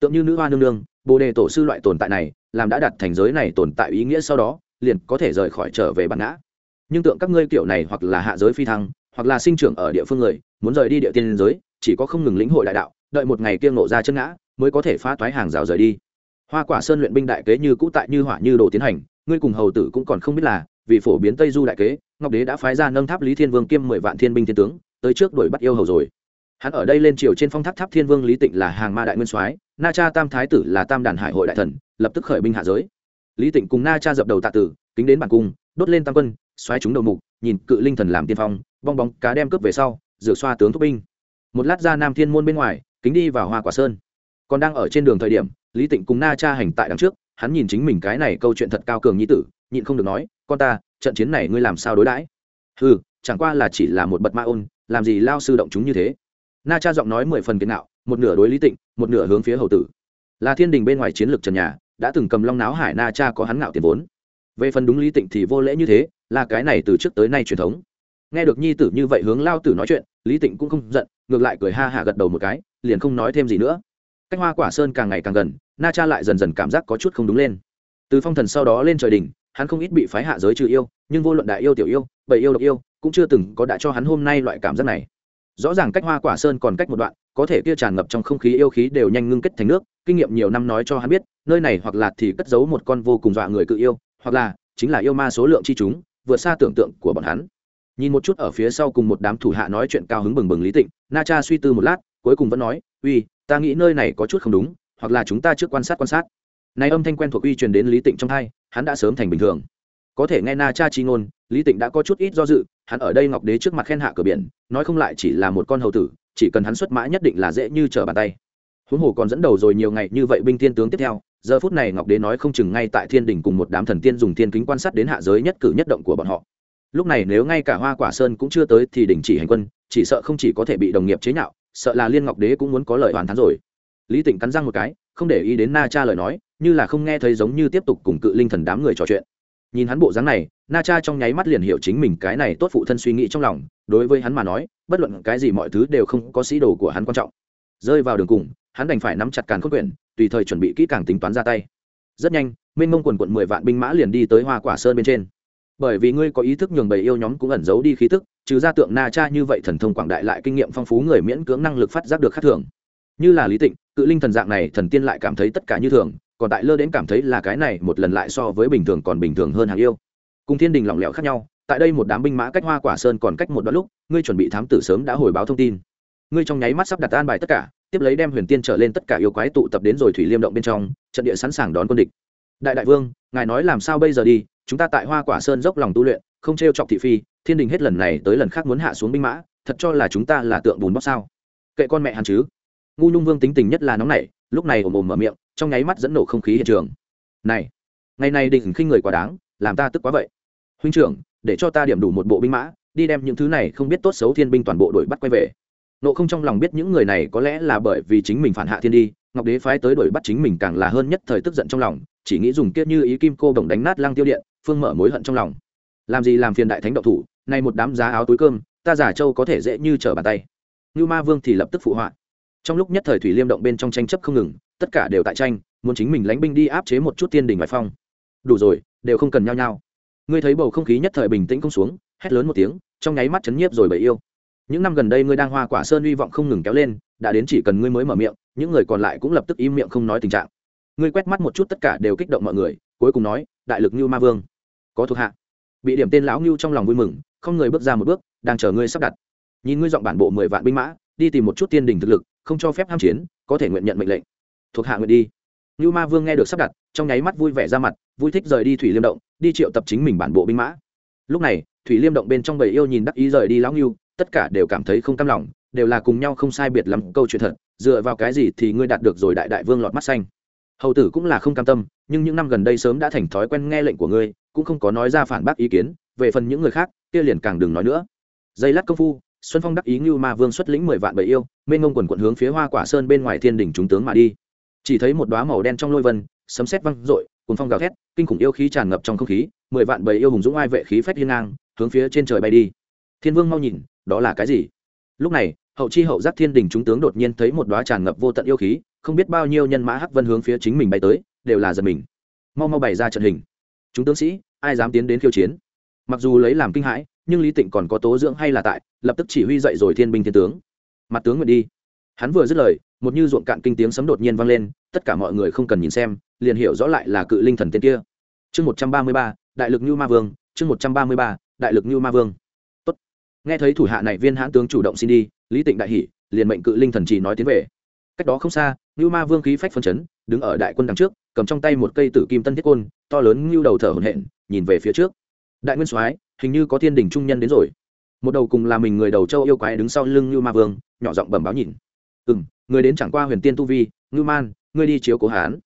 Tượng như nữ hoa nương nương, bồ đề tổ sư loại tồn tại này, làm đã đặt thành giới này tồn tại ý nghĩa sau đó, liền có thể rời khỏi trở về bản ngã. Nhưng tượng các ngươi kiểu này hoặc là hạ giới phi thăng, hoặc là sinh trưởng ở địa phương người, muốn rời đi địa tiên giới chỉ có không ngừng lĩnh hội đại đạo, đợi một ngày kiêng nộ ra chân ngã, mới có thể phá toái hàng rào rời đi. Hoa quả sơn luyện binh đại kế như cũ tại như hỏa như đồ tiến hành, ngươi cùng hầu tử cũng còn không biết là, vì phổ biến tây du đại kế, ngọc đế đã phái ra nâng tháp lý thiên vương kiêm mười vạn thiên binh thiên tướng, tới trước đuổi bắt yêu hầu rồi. Hắn ở đây lên triều trên phong tháp tháp thiên vương lý tịnh là hàng ma đại nguyên soái, na cha tam thái tử là tam đàn hải hội đại thần, lập tức khởi binh hạ giới. Lý tịnh cùng na cha dập đầu tạ tử, kính đến bản cung, đốt lên tam quân xoáy chúng đầu mục, nhìn cự linh thần làm tiên phong, bong bóng cá đem cướp về sau, rửa xoa tướng thúc binh một lát ra nam thiên môn bên ngoài, kính đi vào hoa quả sơn. Còn đang ở trên đường thời điểm, lý tịnh cùng na cha hành tại đằng trước, hắn nhìn chính mình cái này câu chuyện thật cao cường nhi tử, nhịn không được nói, con ta, trận chiến này ngươi làm sao đối đãi? Ừ chẳng qua là chỉ là một bật ma ôn, làm gì lao sư động chúng như thế? Na cha giọng nói mười phần kiến nạo một nửa đối lý tịnh, một nửa hướng phía hầu tử. Là thiên đình bên ngoài chiến lược trần nhà, đã từng cầm long náo hải, na cha có hắn ngạo tiền vốn. Về phần đúng lý tịnh thì vô lễ như thế, là cái này từ trước tới nay truyền thống nghe được nhi tử như vậy hướng lao tử nói chuyện, lý tịnh cũng không giận, ngược lại cười ha hả gật đầu một cái, liền không nói thêm gì nữa. Cách hoa quả sơn càng ngày càng gần, na cha lại dần dần cảm giác có chút không đúng lên. Từ phong thần sau đó lên trời đỉnh, hắn không ít bị phái hạ giới trừ yêu, nhưng vô luận đại yêu tiểu yêu bầy yêu độc yêu, cũng chưa từng có đã cho hắn hôm nay loại cảm giác này. Rõ ràng cách hoa quả sơn còn cách một đoạn, có thể kia tràn ngập trong không khí yêu khí đều nhanh ngưng kết thành nước, kinh nghiệm nhiều năm nói cho hắn biết, nơi này hoặc là thì cất giấu một con vô cùng dọa người cự yêu, hoặc là chính là yêu ma số lượng chi chúng, vượt xa tưởng tượng của bọn hắn nhìn một chút ở phía sau cùng một đám thủ hạ nói chuyện cao hứng bừng bừng lý tịnh, na cha suy tư một lát, cuối cùng vẫn nói, uy, ta nghĩ nơi này có chút không đúng, hoặc là chúng ta trước quan sát quan sát. Này âm thanh quen thuộc uy truyền đến lý tịnh trong hai, hắn đã sớm thành bình thường. Có thể nghe na cha chi ngôn, lý tịnh đã có chút ít do dự, hắn ở đây ngọc đế trước mặt khen hạ cửa biển, nói không lại chỉ là một con hầu tử, chỉ cần hắn xuất mã nhất định là dễ như trở bàn tay. Huống hồ còn dẫn đầu rồi nhiều ngày như vậy binh thiên tướng tiếp theo, giờ phút này ngọc đế nói không chừng ngay tại thiên đình cùng một đám thần tiên dùng thiên kính quan sát đến hạ giới nhất cử nhất động của bọn họ lúc này nếu ngay cả hoa quả sơn cũng chưa tới thì đình chỉ hành quân, chỉ sợ không chỉ có thể bị đồng nghiệp chế nhạo, sợ là liên ngọc đế cũng muốn có lời hoàn thắng rồi. Lý tịnh cắn răng một cái, không để ý đến na cha lời nói, như là không nghe thấy giống như tiếp tục cùng cự linh thần đám người trò chuyện. Nhìn hắn bộ dáng này, na cha trong nháy mắt liền hiểu chính mình cái này tốt phụ thân suy nghĩ trong lòng, đối với hắn mà nói, bất luận cái gì mọi thứ đều không có sĩ đồ của hắn quan trọng. Rơi vào đường cùng, hắn đành phải nắm chặt càn khôn quyển tùy thời chuẩn bị kỹ càng tính toán ra tay. Rất nhanh minh mông quần quận mười vạn binh mã liền đi tới hoa quả sơn bên trên bởi vì ngươi có ý thức nhường bầy yêu nhóm cũng ẩn giấu đi khí tức, trừ ra tượng na cha như vậy thần thông quảng đại lại kinh nghiệm phong phú người miễn cưỡng năng lực phát giác được khác thường. Như là lý tịnh, cự linh thần dạng này thần tiên lại cảm thấy tất cả như thường, còn tại lơ đến cảm thấy là cái này một lần lại so với bình thường còn bình thường hơn hàng yêu. Cùng thiên đình lỏng lẻo khác nhau, tại đây một đám binh mã cách hoa quả sơn còn cách một đoạn lúc, ngươi chuẩn bị thám tử sớm đã hồi báo thông tin. Ngươi trong nháy mắt sắp đặt an bài tất cả, tiếp lấy đem huyền tiên trở lên tất cả yêu quái tụ tập đến rồi thủy liêm động bên trong, trận địa sẵn sàng đón quân địch. Đại đại vương, ngài nói làm sao bây giờ đi chúng ta tại hoa quả sơn dốc lòng tu luyện, không t r e o chọc thị phi, thiên đình hết lần này tới lần khác muốn hạ xuống binh mã, thật cho là chúng ta là tượng bùn bóc sao? Kệ con mẹ hắn chứ. Ngu nhung vương tính tình nhất là nóng nảy, lúc này ồm ồm mở miệng, trong nháy mắt dẫn nổ không khí hiện trường. Này, ngày này đình khinh người quá đáng, làm ta tức quá vậy. Huynh trưởng, để cho ta điểm đủ một bộ binh mã, đi đem những thứ này không biết tốt xấu thiên binh toàn bộ đội bắt quay về. Nộ không trong lòng biết những người này có lẽ là bởi vì chính mình phản hạ thiên đi, ngọc đế phái tới đuổi bắt chính mình càng là hơn nhất thời tức giận trong lòng chỉ nghĩ dùng kiết như ý kim cô đồng đánh nát lang tiêu điện, phương mở mối hận trong lòng. Làm gì làm phiền đại thánh độc thủ, nay một đám giá áo túi cơm, ta giả châu có thể dễ như trở bàn tay. Như ma vương thì lập tức phụ họa. Trong lúc nhất thời thủy liêm động bên trong tranh chấp không ngừng, tất cả đều tại tranh, muốn chính mình lánh binh đi áp chế một chút tiên đình ngoại phong. Đủ rồi, đều không cần nhau nhau ngươi thấy bầu không khí nhất thời bình tĩnh không xuống, hét lớn một tiếng, trong nháy mắt chấn nhiếp rồi bậy yêu. Những năm gần đây ngươi đang hoa quả sơn hy vọng không ngừng kéo lên, đã đến chỉ cần ngươi mới mở miệng, những người còn lại cũng lập tức im miệng không nói tình trạng ngươi quét mắt một chút tất cả đều kích động mọi người, cuối cùng nói, đại lực như ma vương, có thuộc hạ. Bị điểm tên lão ngưu trong lòng vui mừng, không người bước ra một bước, đang chờ ngươi sắp đặt. Nhìn ngươi dọn bản bộ mười vạn binh mã, đi tìm một chút tiên đình thực lực, không cho phép ham chiến, có thể nguyện nhận mệnh lệnh. Thuộc hạ nguyện đi. Ngưu ma vương nghe được sắp đặt, trong nháy mắt vui vẻ ra mặt, vui thích rời đi thủy liêm động, đi triệu tập chính mình bản bộ binh mã. Lúc này, thủy liêm động bên trong bầy yêu nhìn đắc ý rời đi lão ngưu, tất cả đều cảm thấy không cam lòng, đều là cùng nhau không sai biệt lắm, câu chuyện thật, dựa vào cái gì thì ngươi đạt được rồi đại đại vương lọt mắt xanh hầu tử cũng là không cam tâm, nhưng những năm gần đây sớm đã thành thói quen nghe lệnh của ngươi, cũng không có nói ra phản bác ý kiến, về phần những người khác, kia liền càng đừng nói nữa. Dây lát công phu, xuân phong đắc ý như ma vương xuất lĩnh mười vạn bầy yêu, mênh ngông quần quận hướng phía hoa quả sơn bên ngoài thiên đỉnh chúng tướng mà đi. Chỉ thấy một đoá màu đen trong lôi vân, sấm sét văng rội cùng phong gào thét, kinh khủng yêu khí tràn ngập trong không khí, mười vạn bầy yêu hùng dũng ai vệ khí phách hiên ngang, hướng phía trên trời bay đi. Thiên vương mau nhìn, đó là cái gì? Lúc này hậu chi hậu giác thiên đình chúng tướng đột nhiên thấy một đóa tràn ngập vô tận yêu khí, không biết bao nhiêu nhân mã hắc vân hướng phía chính mình bay tới, đều là giật mình. Mau mau bày ra trận hình. Chúng tướng sĩ, ai dám tiến đến khiêu chiến? Mặc dù lấy làm kinh hãi, nhưng lý tịnh còn có tố dưỡng hay là tại, lập tức chỉ huy dậy rồi thiên binh thiên tướng. Mặt tướng nguyện đi. Hắn vừa dứt lời, một như ruộng cạn kinh tiếng sấm đột nhiên vang lên, tất cả mọi người không cần nhìn xem, liền hiểu rõ lại là cự linh thần tiên kia. Chương một trăm ba mươi ba, đại lực như ma vương, chương một trăm ba mươi ba, đại lực như ma vương. Tốt. nghe thấy thủ hạ này viên hãn tướng chủ động xin đi lý tịnh đại hỷ liền mệnh cự linh thần chỉ nói tiến về. Cách đó không xa, ngưu ma vương khí phách phân chấn, đứng ở đại quân đằng trước, cầm trong tay một cây tử kim tân thiết côn, to lớn ngưu đầu thở hổn hển, nhìn về phía trước. Đại nguyên soái, hình như có thiên đình trung nhân đến rồi. Một đầu cùng là mình người đầu châu yêu quái đứng sau lưng ngưu ma vương, nhỏ giọng bẩm báo nhìn. Ừ m người đến chẳng qua huyền tiên tu vi, ngưu man, ngươi đi chiếu cố hán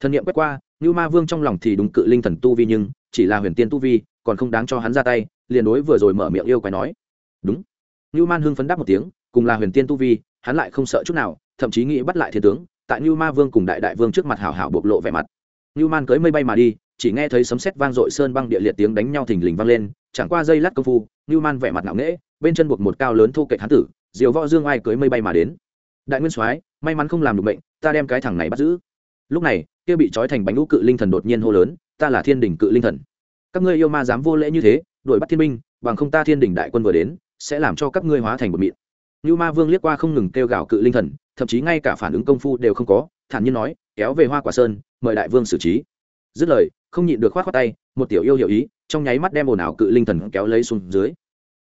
thần nghiệm quét qua, ngưu ma vương trong lòng thì đúng cự linh thần tu vi nhưng, chỉ là huyền tiên tu vi, còn không đáng cho hắn ra tay, liền đối vừa rồi mở miệng yêu quái nói. Đúng. Ngưu man hưng phấn đáp một tiếng cùng là huyền tiên tu vi, hắn lại không sợ chút nào, thậm chí nghĩ bắt lại thiên tướng, tại như ma vương cùng đại đại vương trước mặt hảo hảo bộc lộ vẻ mặt. Như man cưới mây bay mà đi, chỉ nghe thấy sấm sét vang dội sơn băng địa liệt tiếng đánh nhau thình lình vang lên, chẳng qua dây lát công phu như man vẻ mặt ngạo nghễ, bên chân buộc một cao lớn thu kệ hán tử, diều võ dương ai cưới mây bay mà đến. Đại nguyên soái, may mắn không làm được bệnh ta đem cái thằng này bắt giữ. Lúc này, kia bị trói thành bánh lũ cự linh thần đột nhiên hô lớn, ta là thiên đình cự linh thần. Các ngươi yêu ma dám vô lễ như thế, đuổi bắt thiên minh bằng không ta thiên đình đại quân vừa đến, sẽ làm cho các ngươi hóa thành một mịn. Nưu ma vương liếc qua không ngừng kêu gào cự linh thần, thậm chí ngay cả phản ứng công phu đều không có, thản nhiên nói, kéo về hoa quả sơn, mời đại vương xử trí. Dứt lời, không nhịn được khoát khoát tay, một tiểu yêu hiểu ý, trong nháy mắt đem ồn ào cự linh thần kéo lấy xuống dưới.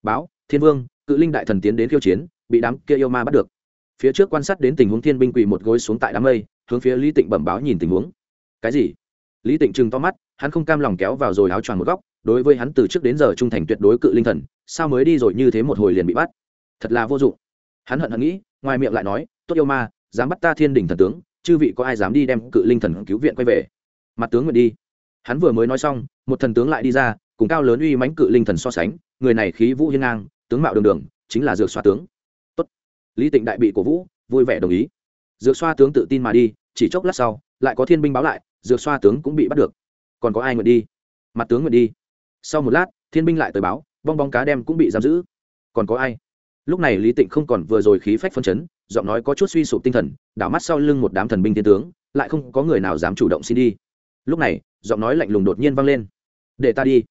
Báo, thiên vương, cự linh đại thần tiến đến khiêu chiến, bị đám kia yêu ma bắt được. Phía trước quan sát đến tình huống thiên binh quỳ một gối xuống tại đám mây, hướng phía lý tịnh bẩm báo nhìn tình huống. Cái gì? Lý tịnh trừng to mắt, hắn không cam lòng kéo vào rồi áo choàng một góc, đối với hắn từ trước đến giờ trung thành tuyệt đối cự linh thần, sao mới đi rồi như thế một hồi liền bị bắt? Thật là vô dụng hắn hận hận nghĩ, ngoài miệng lại nói, tốt yêu ma, dám bắt ta thiên đình thần tướng, chư vị có ai dám đi đem cự linh thần cứu viện quay về? Mặt tướng nguyện đi. Hắn vừa mới nói xong, một thần tướng lại đi ra, cùng cao lớn uy mãnh cự linh thần so sánh, người này khí vũ hiên ngang, tướng mạo đường đường, chính là dược xoa tướng. Tốt. lý tịnh đại bị cổ vũ, vui vẻ đồng ý. Dược xoa tướng tự tin mà đi, chỉ chốc lát sau, lại có thiên binh báo lại, dược xoa tướng cũng bị bắt được. Còn có ai nguyện đi? Mặt tướng nguyện đi. Sau một lát, thiên binh lại tới báo, bong bóng cá đem cũng bị giam giữ. Còn có ai? Lúc này lý tịnh không còn vừa rồi khí phách phân chấn, giọng nói có chút suy sụp tinh thần, đảo mắt sau lưng một đám thần binh thiên tướng, lại không có người nào dám chủ động xin đi. Lúc này, giọng nói lạnh lùng đột nhiên vang lên. Để ta đi.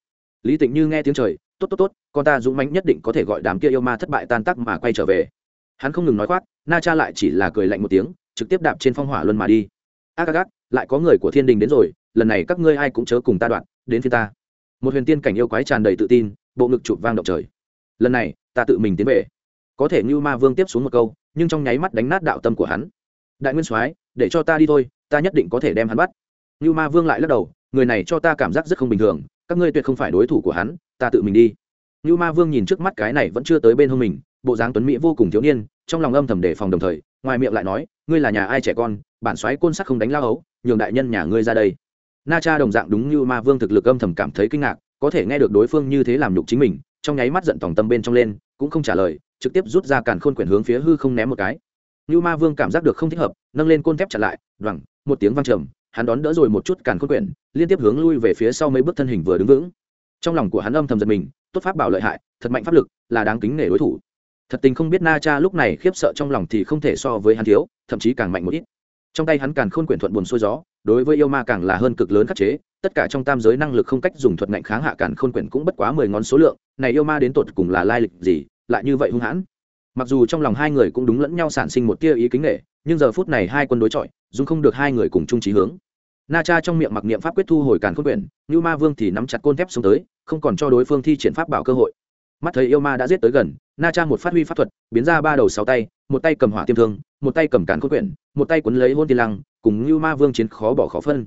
Lý tịnh như nghe tiếng trời, tốt tốt tốt, con ta dũng mãnh nhất định có thể gọi đám kia yêu ma thất bại tan tác mà quay trở về. Hắn không ngừng nói khoác, na cha lại chỉ là cười lạnh một tiếng, trực tiếp đạp trên phong hỏa luân mà đi. A gác lại có người của thiên đình đến rồi, lần này các ngươi ai cũng chớ cùng ta đoạn, đến phía ta. Một huyền tiên cảnh yêu quái tràn đầy tự tin, bộ ngực chụp vang động trời. Lần này, ta tự mình tiến về có thể như ma vương tiếp xuống một câu, nhưng trong nháy mắt đánh nát đạo tâm của hắn. Đại nguyên soái, để cho ta đi thôi, ta nhất định có thể đem hắn bắt. Như ma vương lại lắc đầu, người này cho ta cảm giác rất không bình thường, các ngươi tuyệt không phải đối thủ của hắn, ta tự mình đi. Như ma vương nhìn trước mắt cái này vẫn chưa tới bên hông mình, bộ dáng tuấn mỹ vô cùng thiếu niên, trong lòng âm thầm đề phòng đồng thời, ngoài miệng lại nói, ngươi là nhà ai trẻ con, bản Soái côn sắc không đánh lao ấu nhường đại nhân nhà ngươi ra đây. Na cha đồng dạng đúng như ma vương thực lực âm thầm cảm thấy kinh ngạc, có thể nghe được đối phương như thế làm nhục chính mình, trong nháy mắt giận tòng tâm bên trong lên, cũng không trả lời trực tiếp rút ra càn khôn quyển hướng phía hư không ném một cái. Như ma vương cảm giác được không thích hợp, nâng lên côn thép chặn lại đoằng một tiếng vang trầm, hắn đón đỡ rồi một chút càn khôn quyển, liên tiếp hướng lui về phía sau mấy bước thân hình vừa đứng vững. Trong lòng của hắn âm thầm giật mình, tốt pháp bảo lợi hại, thật mạnh pháp lực, là đáng kính nể đối thủ. Thật tình không biết na cha lúc này khiếp sợ trong lòng thì không thể so với hắn thiếu, thậm chí càng mạnh một ít. Trong tay hắn càn khôn quyển thuận buồn xuôi gió, đối với yêu ma càng là hơn cực lớn khắc chế, tất cả trong tam giới năng lực không cách dùng thuật ngạnh kháng hạ càn khôn quyển cũng bất quá mười ngón số lượng, này yêu ma đến tột cùng là lai lịch gì lại như vậy hung hãn. Mặc dù trong lòng hai người cũng đúng lẫn nhau sản sinh một tia ý kính nghệ, nhưng giờ phút này hai quân đối chọi dung không được hai người cùng chung trí hướng. Na cha trong miệng mặc niệm pháp quyết thu hồi càn khôn quyển, như ma vương thì nắm chặt côn thép xuống tới, không còn cho đối phương thi triển pháp bảo cơ hội. Mắt thấy yêu ma đã giết tới gần, na cha một phát huy pháp thuật, biến ra ba đầu sáu tay, một tay cầm hỏa tiêm thương, một tay cầm càn khôn quyển, một tay quấn lấy hôn tiên lăng, cùng như ma vương chiến khó bỏ khó phân.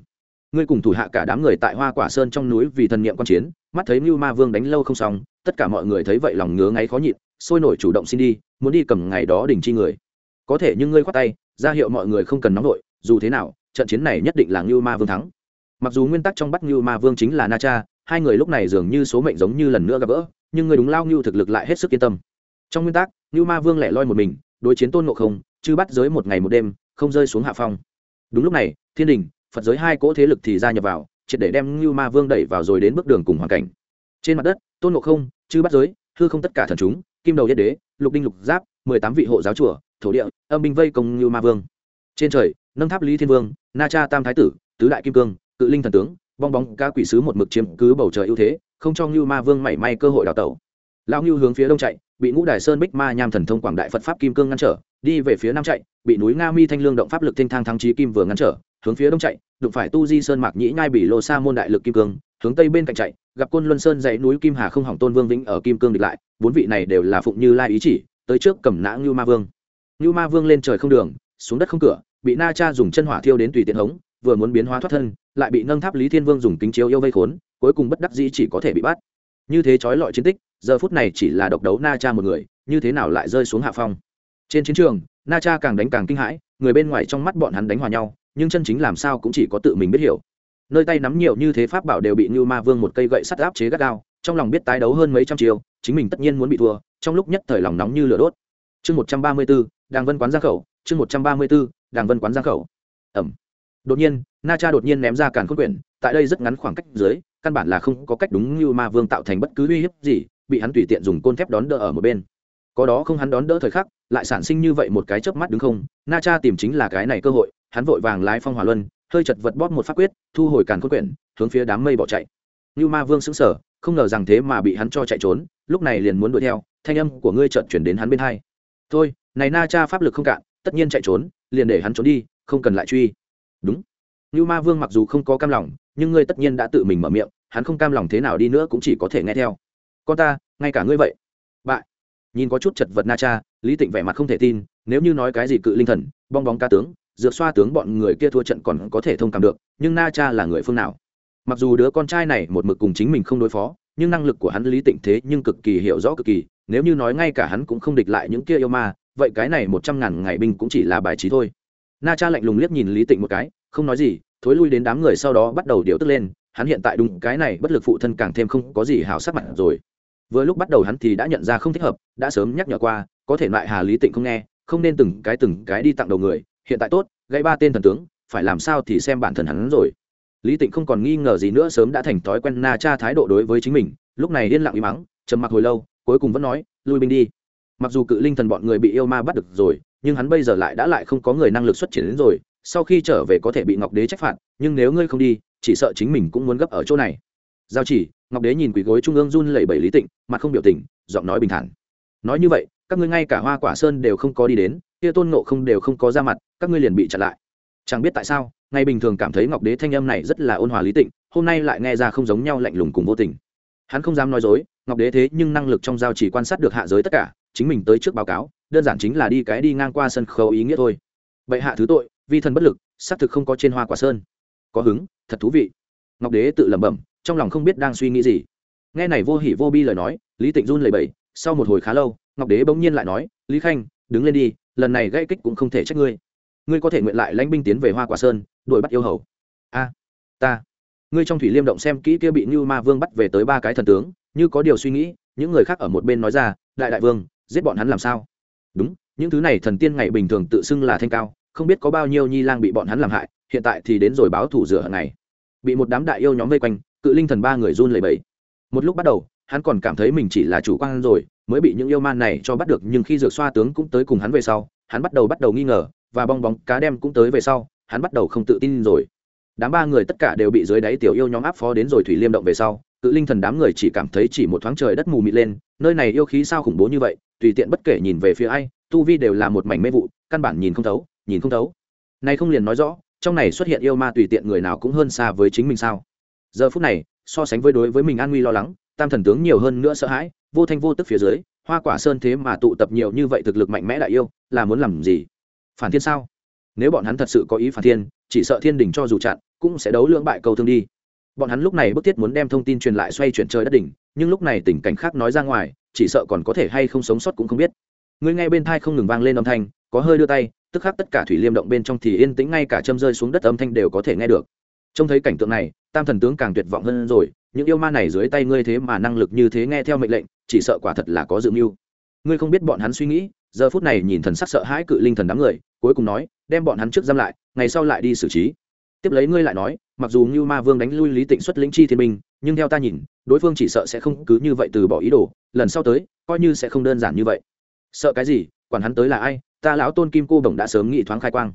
Ngươi cùng thủ hạ cả đám người tại hoa quả sơn trong núi vì thần niệm quan chiến, mắt thấy như ma vương đánh lâu không xong, tất cả mọi người thấy vậy lòng ngứa ngáy khó nhịn sôi nổi chủ động xin đi muốn đi cầm ngày đó đình chi người. Có thể nhưng ngươi khoát tay ra hiệu mọi người không cần nóng nổi, dù thế nào trận chiến này nhất định là ngưu ma vương thắng. Mặc dù nguyên tắc trong bắt ngưu ma vương chính là na cha hai người lúc này dường như số mệnh giống như lần nữa gặp gỡ nhưng người đúng lao ngưu thực lực lại hết sức yên tâm. Trong nguyên tắc ngưu ma vương lẻ loi một mình đối chiến tôn ngộ không chứ bắt giới một ngày một đêm không rơi xuống hạ phong. Đúng lúc này thiên đình phật giới hai cỗ thế lực thì ra nhập vào triệt để đem ngưu ma vương đẩy vào rồi đến bước đường cùng hoàn cảnh. Trên mặt đất tôn ngộ không chư bắt giới hư không tất cả thần chúng kim đầu yết đế, lục đinh lục giáp, mười tám vị hộ giáo chùa, thổ địa, âm binh vây công như ma vương. Trên trời, nâng tháp lý thiên vương, na cha tam thái tử, tứ đại kim cương, cự linh thần tướng, bong bóng ca quỷ sứ một mực chiếm cứ bầu trời ưu thế, không cho như ma vương mảy may cơ hội đào tẩu. Lão như hướng phía đông chạy, bị ngũ đài sơn bích ma nham thần thông quảng đại phật pháp kim cương ngăn trở, đi về phía nam chạy, bị núi nga mi thanh lương động pháp lực thanh thang thắng trí kim vừa ngăn trở, hướng phía đông chạy, đụng phải tu di sơn mạc nhĩ nhai bị lô sa môn đại lực kim cương hướng tây bên cạnh chạy, gặp côn luân sơn dãy núi kim hà không hỏng tôn vương vĩnh ở kim cương địch lại, bốn vị này đều là phụng như lai ý chỉ, tới trước cầm nã ngưu ma vương. Ngưu ma vương lên trời không đường, xuống đất không cửa, bị na cha dùng chân hỏa thiêu đến tùy tiện hống, vừa muốn biến hóa thoát thân, lại bị nâng tháp lý thiên vương dùng kính chiếu yêu vây khốn, cuối cùng bất đắc dĩ chỉ có thể bị bắt. Như thế trói lọi chiến tích, giờ phút này chỉ là độc đấu na cha một người, như thế nào lại rơi xuống hạ phong? Trên chiến trường, na cha càng đánh càng kinh hãi, người bên ngoài trong mắt bọn hắn đánh hòa nhau, nhưng chân chính làm sao cũng chỉ có tự mình biết hiểu nơi tay nắm nhiều như thế pháp bảo đều bị như ma vương một cây gậy sắt áp chế gắt gao, trong lòng biết tái đấu hơn mấy trăm chiều chính mình tất nhiên muốn bị thua, trong lúc nhất thời lòng nóng như lửa đốt. Chương một trăm ba mươi b ố đàng vân quán giang khẩu, chương một trăm ba mươi b ố đàng vân quán giang khẩu. Ầm đột nhiên, na cha đột nhiên ném ra càn khôn quyển, tại đây rất ngắn khoảng cách dưới, căn bản là không có cách đúng như ma vương tạo thành bất cứ uy hiếp gì, bị hắn tùy tiện dùng côn thép đón đỡ ở một bên. Có đó không hắn đón đỡ thời khắc, lại sản sinh như vậy một cái chớp mắt đứng không? Na cha tìm chính là cái này cơ hội, hắn vội vàng lái phong hỏa luân hơi chật vật bóp một phát quyết, thu hồi càn khôn quyển, hướng phía đám mây bỏ chạy. Như ma vương sững sờ, không ngờ rằng thế mà bị hắn cho chạy trốn, lúc này liền muốn đuổi theo, thanh âm của ngươi chợt chuyển đến hắn bên hai. Thôi, này na cha pháp lực không cạn, tất nhiên chạy trốn, liền để hắn trốn đi, không cần lại truy. Đúng. Như ma vương mặc dù không có cam lòng, nhưng ngươi tất nhiên đã tự mình mở miệng, hắn không cam lòng thế nào đi nữa cũng chỉ có thể nghe theo. Con ta, ngay cả ngươi vậy. Bại. Nhìn có chút chật vật na cha, lý tịnh vẻ mặt không thể tin, nếu như nói cái gì cự linh thần, bong bóng ca tướng dược xoa tướng bọn người kia thua trận còn có thể thông cảm được, nhưng na cha là người phương nào? Mặc dù đứa con trai này một mực cùng chính mình không đối phó, nhưng năng lực của hắn lý tịnh thế nhưng cực kỳ hiểu rõ cực kỳ, nếu như nói ngay cả hắn cũng không địch lại những kia yêu ma, vậy cái này một trăm ngàn ngày binh cũng chỉ là bài trí thôi. Na cha lạnh lùng liếc nhìn lý tịnh một cái, không nói gì, thối lui đến đám người sau đó bắt đầu điều tức lên, hắn hiện tại đúng cái này bất lực phụ thân càng thêm không có gì hào sắc mặt rồi. Vừa lúc bắt đầu hắn thì đã nhận ra không thích hợp, đã sớm nhắc nhở qua, có thể loại hà lý tịnh không nghe, không nên từng cái từng cái đi tặng đầu người hiện tại tốt gây ba tên thần tướng, phải làm sao thì xem bản thân hắn rồi. Lý tịnh không còn nghi ngờ gì nữa, sớm đã thành thói quen na cha thái độ đối với chính mình, lúc này yên lặng im mắng trầm mặc hồi lâu, cuối cùng vẫn nói, lui binh đi. Mặc dù cự linh thần bọn người bị yêu ma bắt được rồi, nhưng hắn bây giờ lại đã lại không có người năng lực xuất triển đến rồi, sau khi trở về có thể bị ngọc đế trách phạt, nhưng nếu ngươi không đi, chỉ sợ chính mình cũng muốn gấp ở chỗ này. Giao chỉ, ngọc đế nhìn quỷ gối trung ương run lẩy bẩy lý tịnh, mặt không biểu tình, giọng nói bình thản. Nói như vậy, các ngươi ngay cả hoa quả sơn đều không có đi đến kia tôn nộ không đều không có ra mặt, các ngươi liền bị chặn lại. Chẳng biết tại sao ngày bình thường cảm thấy ngọc đế thanh âm này rất là ôn hòa lý tịnh, hôm nay lại nghe ra không giống nhau lạnh lùng cùng vô tình. Hắn không dám nói dối, ngọc đế thế nhưng năng lực trong giao chỉ quan sát được hạ giới tất cả, chính mình tới trước báo cáo, đơn giản chính là đi cái đi ngang qua sân khấu ý nghĩa thôi. Bệ hạ thứ tội, vi thần bất lực, xác thực không có trên hoa quả sơn. Có hứng, thật thú vị. Ngọc đế tự lẩm bẩm, trong lòng không biết đang suy nghĩ gì. Nghe này vô hỉ vô bi lời nói, lý tịnh run lẩy bẩy, sau một hồi khá lâu, ngọc đế bỗng nhiên lại nói, lý khanh, đứng lên đi lần này gây kích cũng không thể trách ngươi. Ngươi có thể nguyện lại lãnh binh tiến về hoa quả sơn, đuổi bắt yêu hầu. A, ta. Ngươi trong thủy liêm động xem kỹ kia bị như ma vương bắt về tới ba cái thần tướng, như có điều suy nghĩ, những người khác ở một bên nói ra, đại đại vương, giết bọn hắn làm sao? Đúng, những thứ này thần tiên ngày bình thường tự xưng là thanh cao, không biết có bao nhiêu nhi lang bị bọn hắn làm hại, hiện tại thì đến rồi báo thủ rửa hận này bị một đám đại yêu nhóm vây quanh, cự linh thần ba người run lẩy bẩy. Một lúc bắt đầu hắn còn cảm thấy mình chỉ là chủ quan rồi, mới bị những yêu man này cho bắt được, nhưng khi dược xoa tướng cũng tới cùng hắn về sau, hắn bắt đầu bắt đầu nghi ngờ, và bong bóng cá đem cũng tới về sau, hắn bắt đầu không tự tin rồi. Đám ba người tất cả đều bị dưới đáy tiểu yêu nhóm áp phó đến rồi thủy liêm động về sau, cự linh thần đám người chỉ cảm thấy chỉ một thoáng trời đất mù mịt lên, nơi này yêu khí sao khủng bố như vậy, tùy tiện bất kể nhìn về phía ai, tu vi đều là một mảnh mê vụ, căn bản nhìn không thấu, nhìn không thấu. Nay không liền nói rõ, trong này xuất hiện yêu ma tùy tiện người nào cũng hơn xa với chính mình sao? Giờ phút này, so sánh với đối với mình an nguy lo lắng tam thần tướng nhiều hơn nữa sợ hãi, vô thanh vô tức phía dưới, hoa quả sơn thế mà tụ tập nhiều như vậy thực lực mạnh mẽ đại yêu, là muốn làm gì? Phản thiên sao? Nếu bọn hắn thật sự có ý phản thiên, chỉ sợ thiên đình cho dù chặn, cũng sẽ đấu lưỡng bại câu thương đi. Bọn hắn lúc này bức thiết muốn đem thông tin truyền lại xoay chuyển trời đất đỉnh, nhưng lúc này tình cảnh khác nói ra ngoài, chỉ sợ còn có thể hay không sống sót cũng không biết. Người nghe bên thai không ngừng vang lên âm thanh, có hơi đưa tay, tức khắc tất cả thủy liêm động bên trong thì yên tĩnh, ngay cả châm rơi xuống đất âm thanh đều có thể nghe được. Trông thấy cảnh tượng này, tam thần tướng càng tuyệt vọng hơn rồi những yêu ma này dưới tay ngươi thế mà năng lực như thế nghe theo mệnh lệnh, chỉ sợ quả thật là có dự mưu. Ngươi không biết bọn hắn suy nghĩ, giờ phút này nhìn thần sắc sợ hãi cự linh thần đám người, cuối cùng nói, đem bọn hắn trước giam lại, ngày sau lại đi xử trí. Tiếp lấy ngươi lại nói, mặc dù như ma vương đánh lui lý tịnh xuất lĩnh chi thiên minh nhưng theo ta nhìn, đối phương chỉ sợ sẽ không cứ như vậy từ bỏ ý đồ, lần sau tới, coi như sẽ không đơn giản như vậy. Sợ cái gì, quản hắn tới là ai, ta lão tôn kim cô bổng đã sớm nghĩ thoáng khai quang.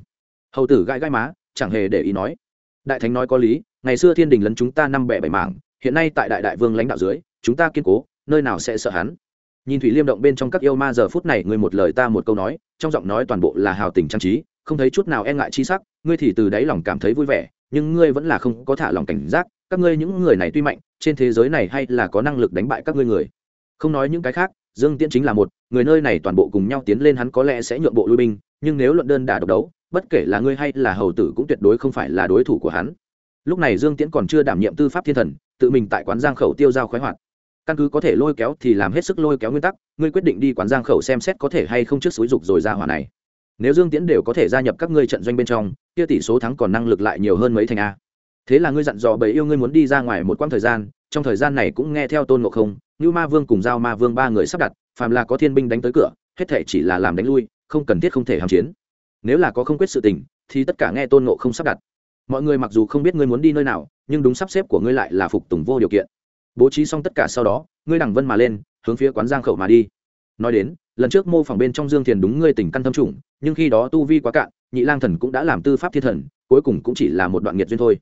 Hầu tử gãi gãi má, chẳng hề để ý nói. Đại thánh nói có lý, ngày xưa thiên đình lấn chúng ta năm bẻ bảy mảng hiện nay tại đại đại vương lãnh đạo dưới, chúng ta kiên cố, nơi nào sẽ sợ hắn? Nhìn thủy liêm động bên trong các yêu ma giờ phút này ngươi một lời ta một câu nói, trong giọng nói toàn bộ là hào tình trang trí, không thấy chút nào e ngại chi sắc, ngươi thì từ đáy lòng cảm thấy vui vẻ, nhưng ngươi vẫn là không có thả lòng cảnh giác, các ngươi những người này tuy mạnh, trên thế giới này hay là có năng lực đánh bại các ngươi người. Không nói những cái khác, dương tiễn chính là một, người nơi này toàn bộ cùng nhau tiến lên hắn có lẽ sẽ nhượng bộ lui binh, nhưng nếu luận đơn đả độc đấu, bất kể là ngươi hay là hầu tử cũng tuyệt đối không phải là đối thủ của hắn. Lúc này dương tiễn còn chưa đảm nhiệm tư pháp thiên thần tự mình tại quán giang khẩu tiêu giao khoái hoạt. Căn cứ có thể lôi kéo thì làm hết sức lôi kéo nguyên tắc, ngươi quyết định đi quán giang khẩu xem xét có thể hay không trước xúi dục rồi ra hỏa này. Nếu dương tiễn đều có thể gia nhập các ngươi trận doanh bên trong, kia tỷ số thắng còn năng lực lại nhiều hơn mấy thành a. Thế là ngươi dặn dò bầy yêu ngươi muốn đi ra ngoài một quãng thời gian, trong thời gian này cũng nghe theo tôn ngộ không như ma vương cùng giao ma vương ba người sắp đặt, phàm là có thiên binh đánh tới cửa, hết thể chỉ là làm đánh lui, không cần thiết không thể hàm chiến. Nếu là có không quyết sự tình, thì tất cả nghe tôn ngộ không sắp đặt. Mọi người mặc dù không biết ngươi muốn đi nơi nào nhưng đúng sắp xếp của ngươi lại là phục tùng vô điều kiện. Bố trí xong tất cả sau đó, ngươi đằng vân mà lên, hướng phía quán giang khẩu mà đi. Nói đến, lần trước mô phỏng bên trong dương thiền đúng ngươi tỉnh căn thâm trùng, nhưng khi đó tu vi quá cạn, nhị lang thần cũng đã làm tư pháp thiên thần, cuối cùng cũng chỉ là một đoạn nghiệt duyên thôi.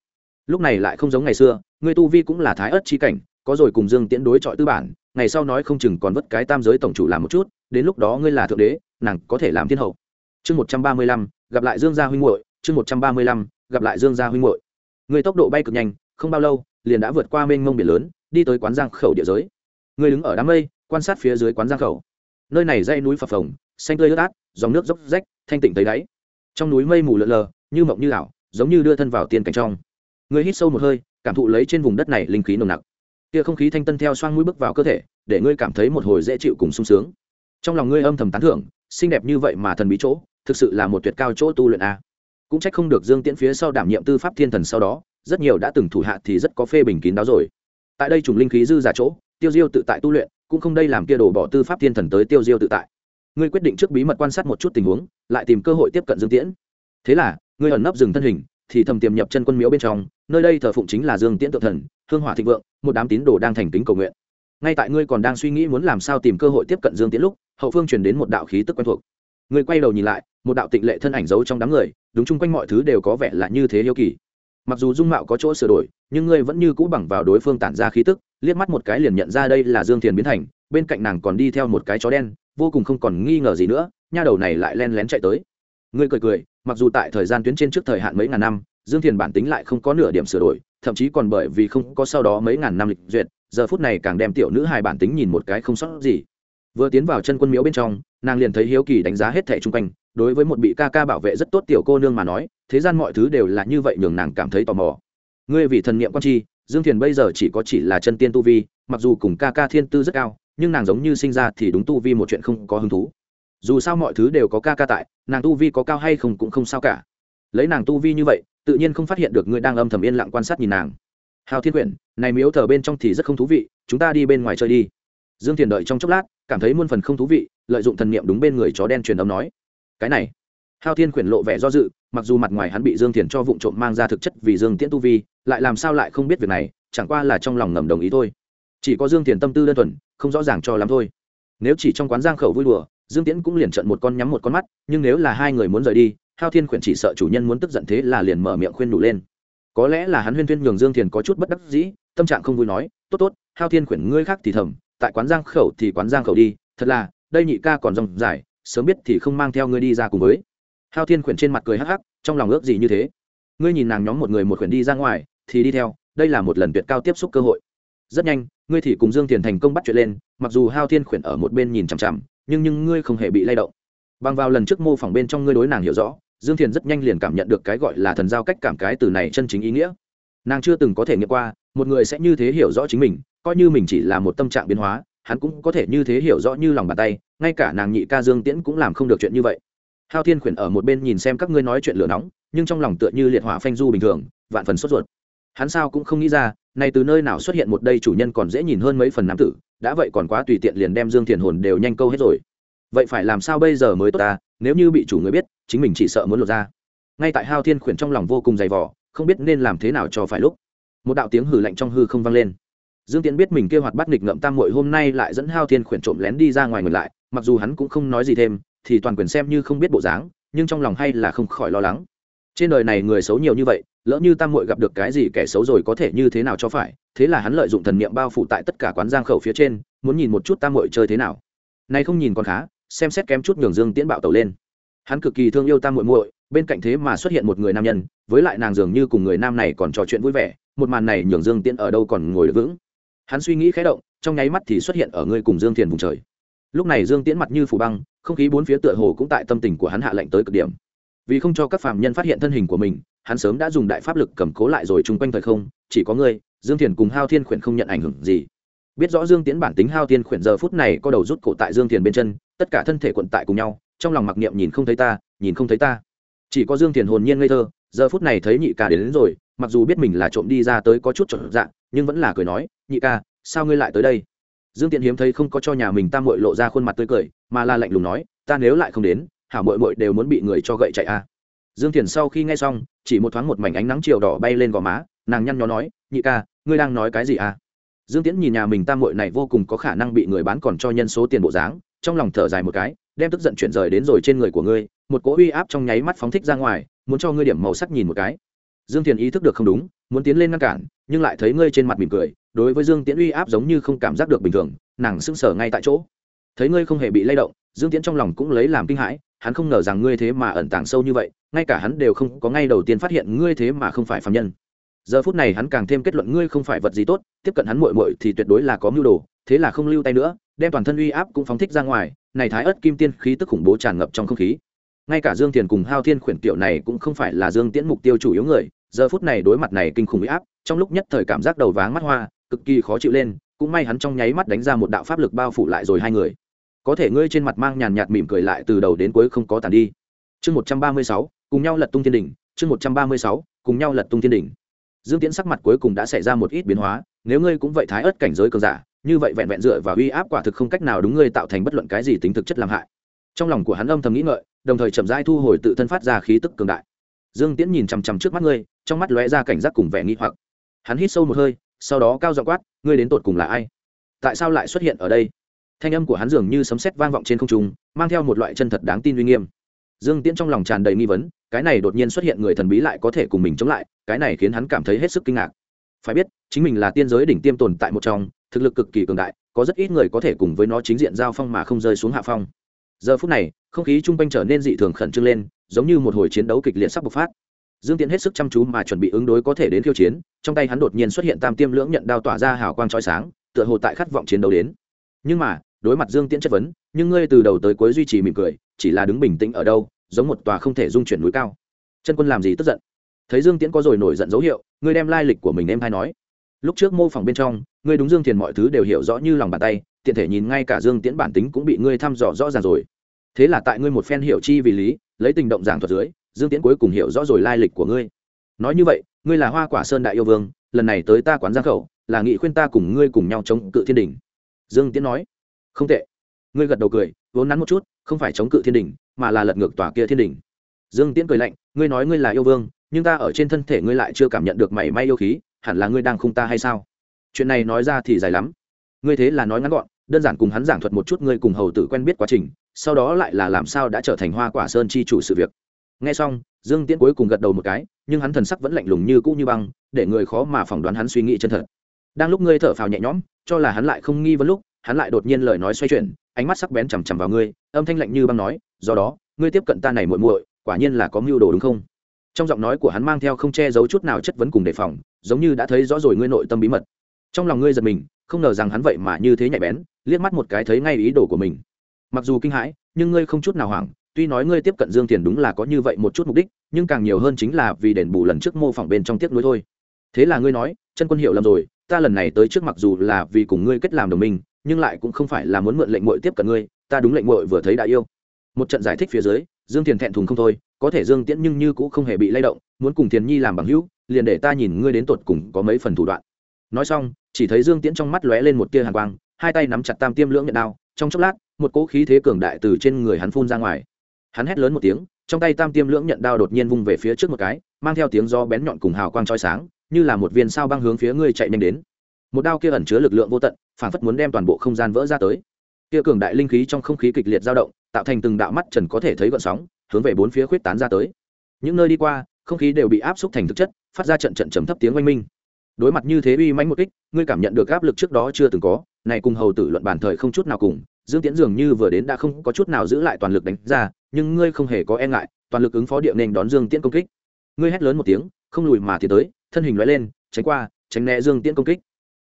Lúc này lại không giống ngày xưa, ngươi tu vi cũng là thái ất chi cảnh, có rồi cùng dương tiễn đối chọi tư bản, ngày sau nói không chừng còn vất cái tam giới tổng chủ làm một chút, đến lúc đó ngươi là thượng đế, nàng có thể làm thiên hậu. Chương một trăm ba mươi lăm, gặp lại dương gia huynh muội, chương một trăm ba mươi lăm, gặp lại dương gia huynh muội người tốc độ bay cực nhanh, không bao lâu, liền đã vượt qua mênh mông biển lớn, đi tới quán giang khẩu địa giới. Người đứng ở đám mây, quan sát phía dưới quán giang khẩu. Nơi này dây núi phập phồng, xanh tươi ướt át, dòng nước dốc rách, thanh tịnh tới đáy. Trong núi mây mù lợn lờ, như mộng như ảo, giống như đưa thân vào tiên cảnh trong. Người hít sâu một hơi, cảm thụ lấy trên vùng đất này linh khí nồng nặc. Kia không khí thanh tân theo xoang mũi bước vào cơ thể, để ngươi cảm thấy một hồi dễ chịu cùng sung sướng. Trong lòng ngươi âm thầm tán thưởng, xinh đẹp như vậy mà thần bí chỗ, thực sự là một tuyệt cao chỗ tu luyện a cũng trách không được dương tiễn phía sau đảm nhiệm tư pháp thiên thần sau đó, rất nhiều đã từng thủ hạ thì rất có phê bình kín đáo rồi. Tại đây trùng linh khí dư giả chỗ, tiêu diêu tự tại tu luyện, cũng không đây làm kia đổ bỏ tư pháp thiên thần tới tiêu diêu tự tại. Ngươi quyết định trước bí mật quan sát một chút tình huống, lại tìm cơ hội tiếp cận dương tiễn. Thế là, ngươi ẩn nấp dừng thân hình, thì thầm tiềm nhập chân quân miếu bên trong, nơi đây thờ phụng chính là dương tiễn tự thần, hương hỏa thịnh vượng, một đám tín đồ đang thành kính cầu nguyện. Ngay tại ngươi còn đang suy nghĩ muốn làm sao tìm cơ hội tiếp cận dương tiễn lúc, hậu phương truyền đến một đạo khí tức quen thuộc. Ngươi quay đầu nhìn lại, một đạo tịnh lệ thân ảnh giấu trong đám người đúng chung quanh mọi thứ đều có vẻ là như thế yêu kỳ. Mặc dù dung mạo có chỗ sửa đổi, nhưng ngươi vẫn như cũ bằng vào đối phương tản ra khí tức, liếc mắt một cái liền nhận ra đây là dương thiền biến thành, bên cạnh nàng còn đi theo một cái chó đen, vô cùng không còn nghi ngờ gì nữa, nha đầu này lại len lén chạy tới. Ngươi cười cười, mặc dù tại thời gian tuyến trên trước thời hạn mấy ngàn năm, dương thiền bản tính lại không có nửa điểm sửa đổi, thậm chí còn bởi vì không có sau đó mấy ngàn năm lịch duyệt, giờ phút này càng đem tiểu nữ hài bản tính nhìn một cái không sót gì. Vừa tiến vào chân quân miếu bên trong, nàng liền thấy hiếu kỳ đánh giá hết thẻ chung quanh đối với một bị ca ca bảo vệ rất tốt tiểu cô nương mà nói, thế gian mọi thứ đều là như vậy nhường nàng cảm thấy tò mò. Ngươi vì thần niệm quan chi, dương thiền bây giờ chỉ có chỉ là chân tiên tu vi, mặc dù cùng ca ca thiên tư rất cao, nhưng nàng giống như sinh ra thì đúng tu vi một chuyện không có hứng thú. Dù sao mọi thứ đều có ca ca tại, nàng tu vi có cao hay không cũng không sao cả. Lấy nàng tu vi như vậy, tự nhiên không phát hiện được ngươi đang âm thầm yên lặng quan sát nhìn nàng. Hào thiên quyển, này miếu thờ bên trong thì rất không thú vị, chúng ta đi bên ngoài chơi đi. Dương thiền đợi trong chốc lát, cảm thấy muôn phần không thú vị, lợi dụng thần niệm đúng bên người chó đen truyền âm nói cái này. Hao thiên Quyển lộ vẻ do dự, mặc dù mặt ngoài hắn bị dương thiền cho vụ trộm mang ra thực chất vì dương tiễn tu vi, lại làm sao lại không biết việc này, chẳng qua là trong lòng ngầm đồng ý thôi. Chỉ có dương thiền tâm tư đơn thuần, không rõ ràng cho lắm thôi. Nếu chỉ trong quán giang khẩu vui đùa, dương tiễn cũng liền trận một con nhắm một con mắt, nhưng nếu là hai người muốn rời đi, hao thiên Quyển chỉ sợ chủ nhân muốn tức giận thế là liền mở miệng khuyên đủ lên. Có lẽ là hắn huyên thuyên nhường dương thiền có chút bất đắc dĩ, tâm trạng không vui nói, tốt tốt, hao thiên Quyển ngươi khác thì thầm, tại quán giang khẩu thì quán giang khẩu đi, thật là, đây nhị ca còn rong dài sớm biết thì không mang theo ngươi đi ra cùng với. Hao thiên khuyển trên mặt cười hắc hắc, trong lòng ước gì như thế. Ngươi nhìn nàng nhóm một người một khuyển đi ra ngoài, thì đi theo, đây là một lần tuyệt cao tiếp xúc cơ hội. Rất nhanh, ngươi thì cùng dương thiền thành công bắt chuyện lên, mặc dù hao thiên khuyển ở một bên nhìn chằm chằm, nhưng nhưng ngươi không hề bị lay động. Bằng vào lần trước mô phỏng bên trong ngươi đối nàng hiểu rõ, dương thiền rất nhanh liền cảm nhận được cái gọi là thần giao cách cảm cái từ này chân chính ý nghĩa. Nàng chưa từng có thể nghiệm qua, một người sẽ như thế hiểu rõ chính mình, coi như mình chỉ là một tâm trạng biến hóa, hắn cũng có thể như thế hiểu rõ như lòng bàn tay ngay cả nàng nhị ca dương tiễn cũng làm không được chuyện như vậy. Hao thiên khuyển ở một bên nhìn xem các ngươi nói chuyện lửa nóng, nhưng trong lòng tựa như liệt hỏa phanh du bình thường, vạn phần sốt ruột. Hắn sao cũng không nghĩ ra, nay từ nơi nào xuất hiện một đây chủ nhân còn dễ nhìn hơn mấy phần nam tử, đã vậy còn quá tùy tiện liền đem dương thiền hồn đều nhanh câu hết rồi. Vậy phải làm sao bây giờ mới tốt ta, nếu như bị chủ người biết, chính mình chỉ sợ muốn lột ra ngay tại hao thiên khuyển trong lòng vô cùng dày vỏ không biết nên làm thế nào cho phải lúc, một đạo tiếng hử lạnh trong hư không vang lên. Dương tiễn biết mình kêu hoạt bắt nghịch ngậm tam muội hôm nay lại dẫn hao thiên khuyển trộm lén đi ra ngoài ngược lại mặc dù hắn cũng không nói gì thêm, thì toàn quyền xem như không biết bộ dáng, nhưng trong lòng hay là không khỏi lo lắng. Trên đời này người xấu nhiều như vậy, lỡ như tam muội gặp được cái gì kẻ xấu rồi có thể như thế nào cho phải, thế là hắn lợi dụng thần niệm bao phủ tại tất cả quán giang khẩu phía trên, muốn nhìn một chút tam muội chơi thế nào. Này không nhìn còn khá, xem xét kém chút nhường dương tiễn bạo tẩu lên. Hắn cực kỳ thương yêu tam muội muội, bên cạnh thế mà xuất hiện một người nam nhân, với lại nàng dường như cùng người nam này còn trò chuyện vui vẻ, một màn này nhường dương tiễn ở đâu còn ngồi được vững. Hắn suy nghĩ khé động, trong nháy mắt thì xuất hiện ở ngươi cùng dương thiền vùng trời lúc này dương tiễn mặt như phủ băng không khí bốn phía tựa hồ cũng tại tâm tình của hắn hạ lệnh tới cực điểm. Vì không cho các phàm nhân phát hiện thân hình của mình hắn sớm đã dùng đại pháp lực cầm cố lại rồi chung quanh thời không chỉ có ngươi dương thiền cùng hao thiên khuyển không nhận ảnh hưởng gì. Biết rõ dương tiễn bản tính hao thiên khuyển giờ phút này có đầu rút cổ tại dương thiền bên chân tất cả thân thể quận tại cùng nhau trong lòng mặc niệm nhìn không thấy ta nhìn không thấy ta. Chỉ có dương thiền hồn nhiên ngây thơ giờ phút này thấy nhị ca đến, đến rồi mặc dù biết mình là trộm đi ra tới có chút trọn dạng nhưng vẫn là cười nói nhị ca sao ngươi lại tới đây? Dương tiện hiếm thấy không có cho nhà mình tam mội lộ ra khuôn mặt tươi cười, mà là lạnh lùng nói, ta nếu lại không đến, hảo mội mội đều muốn bị người cho gậy chạy a à. dương thiền sau khi nghe xong, chỉ một thoáng một mảnh ánh nắng chiều đỏ bay lên gò má, nàng nhăn nhó nói, nhị ca, ngươi đang nói cái gì à dương tiễn nhìn nhà mình tam mội này vô cùng có khả năng bị người bán còn cho nhân số tiền bộ dáng, trong lòng thở dài một cái, đem tức giận chuyển rời đến rồi trên người của ngươi, một cỗ uy áp trong nháy mắt phóng thích ra ngoài, muốn cho ngươi điểm màu sắc nhìn một cái dương thiền ý thức được không đúng, muốn tiến lên ngăn cản, nhưng lại thấy ngươi trên mặt mỉm cười đối với dương tiễn uy áp giống như không cảm giác được bình thường, nàng sững sờ ngay tại chỗ. Thấy ngươi không hề bị lay động, dương tiễn trong lòng cũng lấy làm kinh hãi, hắn không ngờ rằng ngươi thế mà ẩn tàng sâu như vậy, ngay cả hắn đều không có ngay đầu tiên phát hiện ngươi thế mà không phải phạm nhân. Giờ phút này hắn càng thêm kết luận ngươi không phải vật gì tốt, tiếp cận hắn mội mội thì tuyệt đối là có mưu đồ, thế là không lưu tay nữa, đem toàn thân uy áp cũng phóng thích ra ngoài, này thái ớt kim tiên khí tức khủng bố tràn ngập trong không khí. Ngay cả dương thiền cùng hao thiên khuyển tiểu này cũng không phải là dương tiễn mục tiêu chủ yếu người, giờ phút này đối mặt này kinh khủng uy áp, trong lúc nhất thời cảm giác đầu váng mắt hoa cực kỳ khó chịu lên, cũng may hắn trong nháy mắt đánh ra một đạo pháp lực bao phủ lại rồi hai người. Có thể ngươi trên mặt mang nhàn nhạt mỉm cười lại từ đầu đến cuối không có tàn đi. Chương một trăm ba mươi sáu, cùng nhau lật tung thiên đỉnh, chương một trăm ba mươi sáu, cùng nhau lật tung thiên đỉnh. Dương tiễn sắc mặt cuối cùng đã xảy ra một ít biến hóa, nếu ngươi cũng vậy thái ớt cảnh giới cường giả, như vậy vẹn vẹn dựa và uy áp quả thực không cách nào đúng ngươi tạo thành bất luận cái gì tính thực chất làm hại. Trong lòng của hắn âm thầm nghĩ ngợi, đồng thời chậm rãi thu hồi tự thân phát ra khí tức cường đại. Dương tiễn nhìn chằm chằm trước mắt ngươi, trong mắt lóe ra cảnh giác cùng vẻ nghi hoặc. Hắn hít sâu một hơi sau đó cao giọng quát, ngươi đến tột cùng là ai? Tại sao lại xuất hiện ở đây? Thanh âm của hắn dường như sấm sét vang vọng trên không trung, mang theo một loại chân thật đáng tin uy nghiêm. Dương tiễn trong lòng tràn đầy nghi vấn, cái này đột nhiên xuất hiện người thần bí lại có thể cùng mình chống lại, cái này khiến hắn cảm thấy hết sức kinh ngạc. Phải biết, chính mình là tiên giới đỉnh tiêm tồn tại một trong, thực lực cực kỳ cường đại, có rất ít người có thể cùng với nó chính diện giao phong mà không rơi xuống hạ phong. Giờ phút này, không khí chung quanh trở nên dị thường khẩn trương lên, giống như một hồi chiến đấu kịch liệt sắp bộc phát dương tiễn hết sức chăm chú mà chuẩn bị ứng đối có thể đến khiêu chiến, trong tay hắn đột nhiên xuất hiện tam tiêm lưỡng nhận đao tỏa ra hào quang trói sáng, tựa hồ tại khát vọng chiến đấu đến. Nhưng mà, đối mặt dương tiễn chất vấn, nhưng ngươi từ đầu tới cuối duy trì mỉm cười, chỉ là đứng bình tĩnh ở đâu, giống một tòa không thể dung chuyển núi cao. Chân quân làm gì tức giận? Thấy dương tiễn có rồi nổi giận dấu hiệu, ngươi đem lai lịch của mình em hay nói. Lúc trước mô phỏng bên trong, ngươi đúng dương thiền mọi thứ đều hiểu rõ như lòng bàn tay, tiện thể nhìn ngay cả dương tiễn bản tính cũng bị ngươi thăm dò rõ ràng rồi. Thế là tại ngươi một phen hiểu chi vì lý, lấy tình động giảng thuật dưới dương tiễn cuối cùng hiểu rõ rồi lai lịch của ngươi. Nói như vậy, ngươi là hoa quả sơn đại yêu vương, lần này tới ta quán giang khẩu, là nghị khuyên ta cùng ngươi cùng nhau chống cự thiên đình. Dương tiễn nói. Không tệ. Ngươi gật đầu cười, vốn nắn một chút, không phải chống cự thiên đình, mà là lật ngược tòa kia thiên đình. Dương tiễn cười lạnh, ngươi nói ngươi là yêu vương, nhưng ta ở trên thân thể ngươi lại chưa cảm nhận được mảy may yêu khí, hẳn là ngươi đang khung ta hay sao? Chuyện này nói ra thì dài lắm. Ngươi thế là nói ngắn gọn, đơn giản cùng hắn giảng thuật một chút ngươi cùng hầu tử quen biết quá trình, sau đó lại là làm sao đã trở thành hoa quả sơn chi chủ sự việc nghe xong, dương tiễn cuối cùng gật đầu một cái, nhưng hắn thần sắc vẫn lạnh lùng như cũ như băng, để người khó mà phỏng đoán hắn suy nghĩ chân thật. Đang lúc ngươi thở phào nhẹ nhõm, cho là hắn lại không nghi vấn lúc, hắn lại đột nhiên lời nói xoay chuyển, ánh mắt sắc bén chằm chằm vào ngươi, âm thanh lạnh như băng nói, do đó, ngươi tiếp cận ta này muội muội, quả nhiên là có mưu đồ đúng không? Trong giọng nói của hắn mang theo không che giấu chút nào chất vấn cùng đề phòng, giống như đã thấy rõ rồi ngươi nội tâm bí mật. Trong lòng ngươi giật mình, không ngờ rằng hắn vậy mà như thế nhạy bén, liếc mắt một cái thấy ngay ý đồ của mình. Mặc dù kinh hãi, nhưng ngươi không chút nào hoảng tuy nói ngươi tiếp cận dương tiền đúng là có như vậy một chút mục đích, nhưng càng nhiều hơn chính là vì đền bù lần trước mô phỏng bên trong tiếc nuối thôi. Thế là ngươi nói, chân quân hiệu lầm rồi, ta lần này tới trước mặc dù là vì cùng ngươi kết làm đồng minh, nhưng lại cũng không phải là muốn mượn lệnh mội tiếp cận ngươi, ta đúng lệnh mội vừa thấy đã yêu. Một trận giải thích phía dưới, dương tiền thẹn thùng không thôi, có thể dương tiễn nhưng như cũng không hề bị lay động, muốn cùng thiền nhi làm bằng hữu, liền để ta nhìn ngươi đến tột cùng có mấy phần thủ đoạn. Nói xong, chỉ thấy dương tiễn trong mắt lóe lên một tia hàn quang, hai tay nắm chặt tam tiêm lưỡng nhận đao, trong chốc lát, một cỗ khí thế cường đại từ trên người hắn phun ra ngoài hắn hét lớn một tiếng, trong tay tam tiêm lưỡng nhận đao đột nhiên vung về phía trước một cái, mang theo tiếng do bén nhọn cùng hào quang trói sáng, như là một viên sao băng hướng phía ngươi chạy nhanh đến. Một đao kia ẩn chứa lực lượng vô tận, phản phất muốn đem toàn bộ không gian vỡ ra tới. Kia cường đại linh khí trong không khí kịch liệt dao động, tạo thành từng đạo mắt trần có thể thấy gợn sóng, hướng về bốn phía khuyết tán ra tới. Những nơi đi qua, không khí đều bị áp xúc thành thực chất, phát ra trận trận trầm thấp tiếng oanh minh. Đối mặt như thế uy mãnh một kích, ngươi cảm nhận được áp lực trước đó chưa từng có, này cùng hầu tử luận bản thời không chút nào cùng, dương tiễn dường như vừa đến đã không có chút nào giữ lại toàn lực đánh ra nhưng ngươi không hề có e ngại, toàn lực ứng phó địa nên đón dương tiễn công kích. Ngươi hét lớn một tiếng, không lùi mà tiến tới, thân hình lóe lên, tránh qua, tránh né dương tiễn công kích.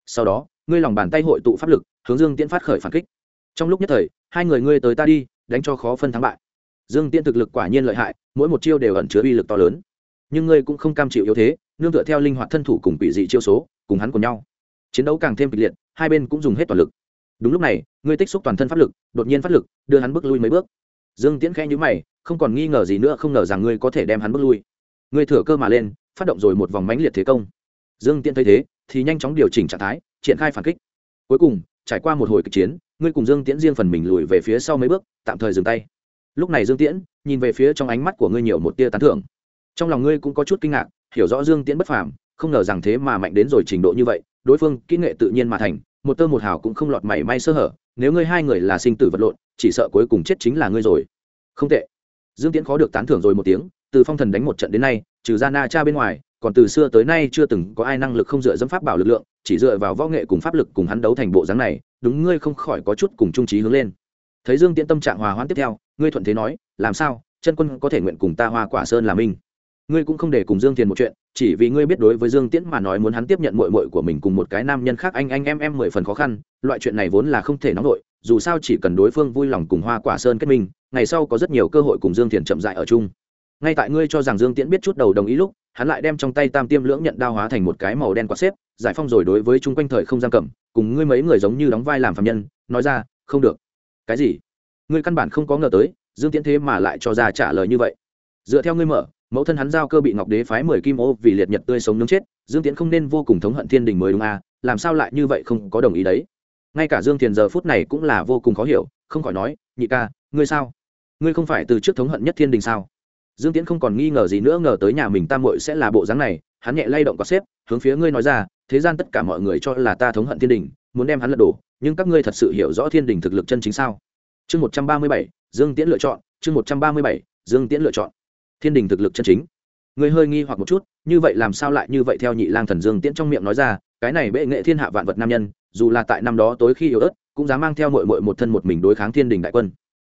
Sau đó, ngươi lòng bàn tay hội tụ pháp lực, hướng dương tiễn phát khởi phản kích. Trong lúc nhất thời, hai người ngươi tới ta đi, đánh cho khó phân thắng bại. Dương tiễn thực lực quả nhiên lợi hại, mỗi một chiêu đều ẩn chứa uy lực to lớn. Nhưng ngươi cũng không cam chịu yếu thế, nương tựa theo linh hoạt thân thủ cùng quỷ dị chiêu số, cùng hắn cùng nhau. Chiến đấu càng thêm kịch liệt, hai bên cũng dùng hết toàn lực. Đúng lúc này, ngươi tích xúc toàn thân pháp lực, đột nhiên phát lực, đưa hắn bước lui mấy bước dương tiễn khẽ nhữ mày, không còn nghi ngờ gì nữa, không ngờ rằng ngươi có thể đem hắn bước lui. Ngươi thừa cơ mà lên, phát động rồi một vòng mãnh liệt thế công. Dương tiễn thấy thế, thì nhanh chóng điều chỉnh trạng thái, triển khai phản kích. Cuối cùng, trải qua một hồi kịch chiến, ngươi cùng dương tiễn riêng phần mình lùi về phía sau mấy bước, tạm thời dừng tay. Lúc này dương tiễn, nhìn về phía trong ánh mắt của ngươi nhiều một tia tán thưởng. Trong lòng ngươi cũng có chút kinh ngạc, hiểu rõ dương tiễn bất phàm, không ngờ rằng thế mà mạnh đến rồi trình độ như vậy, đối phương kỹ nghệ tự nhiên mà thành, một tơ một hào cũng không lọt mảy may sơ hở nếu ngươi hai người là sinh tử vật lộn, chỉ sợ cuối cùng chết chính là ngươi rồi. Không tệ. Dương tiễn khó được tán thưởng rồi một tiếng, từ phong thần đánh một trận đến nay, trừ ra na cha bên ngoài, còn từ xưa tới nay chưa từng có ai năng lực không dựa dẫm pháp bảo lực lượng, chỉ dựa vào võ nghệ cùng pháp lực cùng hắn đấu thành bộ dáng này, đúng ngươi không khỏi có chút cùng trung trí hướng lên. Thấy dương tiễn tâm trạng hòa hoãn tiếp theo, ngươi thuận thế nói, làm sao? Chân quân có thể nguyện cùng ta hoa quả sơn làm minh? Ngươi cũng không để cùng dương thiền một chuyện, chỉ vì ngươi biết đối với dương tiễn mà nói muốn hắn tiếp nhận mội mội của mình cùng một cái nam nhân khác anh anh em em mười phần khó khăn, loại chuyện này vốn là không thể nóng nổi, dù sao chỉ cần đối phương vui lòng cùng hoa quả sơn kết minh, ngày sau có rất nhiều cơ hội cùng dương thiền chậm dại ở chung. Ngay tại ngươi cho rằng dương tiễn biết chút đầu đồng ý lúc, hắn lại đem trong tay tam tiêm lưỡng nhận đao hóa thành một cái màu đen quạt xếp, giải phong rồi đối với chung quanh thời không giam cầm, cùng ngươi mấy người giống như đóng vai làm phạm nhân, nói ra, không được. Cái gì? Ngươi căn bản không có ngờ tới, dương tiễn thế mà lại cho ra trả lời như vậy. Dựa theo ngươi mở mẫu thân hắn giao cơ bị ngọc đế phái mười kim ô vì liệt nhật tươi sống nướng chết, dương tiễn không nên vô cùng thống hận thiên đình mới đúng à làm sao lại như vậy không có đồng ý đấy. Ngay cả dương thiền giờ phút này cũng là vô cùng khó hiểu, không khỏi nói, nhị ca, ngươi sao? Ngươi không phải từ trước thống hận nhất thiên đình sao? Dương tiễn không còn nghi ngờ gì nữa, ngờ tới nhà mình tam mội sẽ là bộ dáng này, hắn nhẹ lay động có xếp, hướng phía ngươi nói ra, thế gian tất cả mọi người cho là ta thống hận thiên đình, muốn đem hắn lật đổ, nhưng các ngươi thật sự hiểu rõ thiên đình thực lực chân chính sao? Chương một trăm ba mươi bảy, dương tiễn lựa chọn, chương một trăm ba mươi bảy, dương tiễn lựa chọn thiên đình thực lực chân chính. Người hơi nghi hoặc một chút, như vậy làm sao lại như vậy theo nhị lang thần dương tiễn trong miệng nói ra, cái này bệ nghệ thiên hạ vạn vật nam nhân, dù là tại năm đó tối khi yếu ớt, cũng dám mang theo mội mội một thân một mình đối kháng thiên đình đại quân.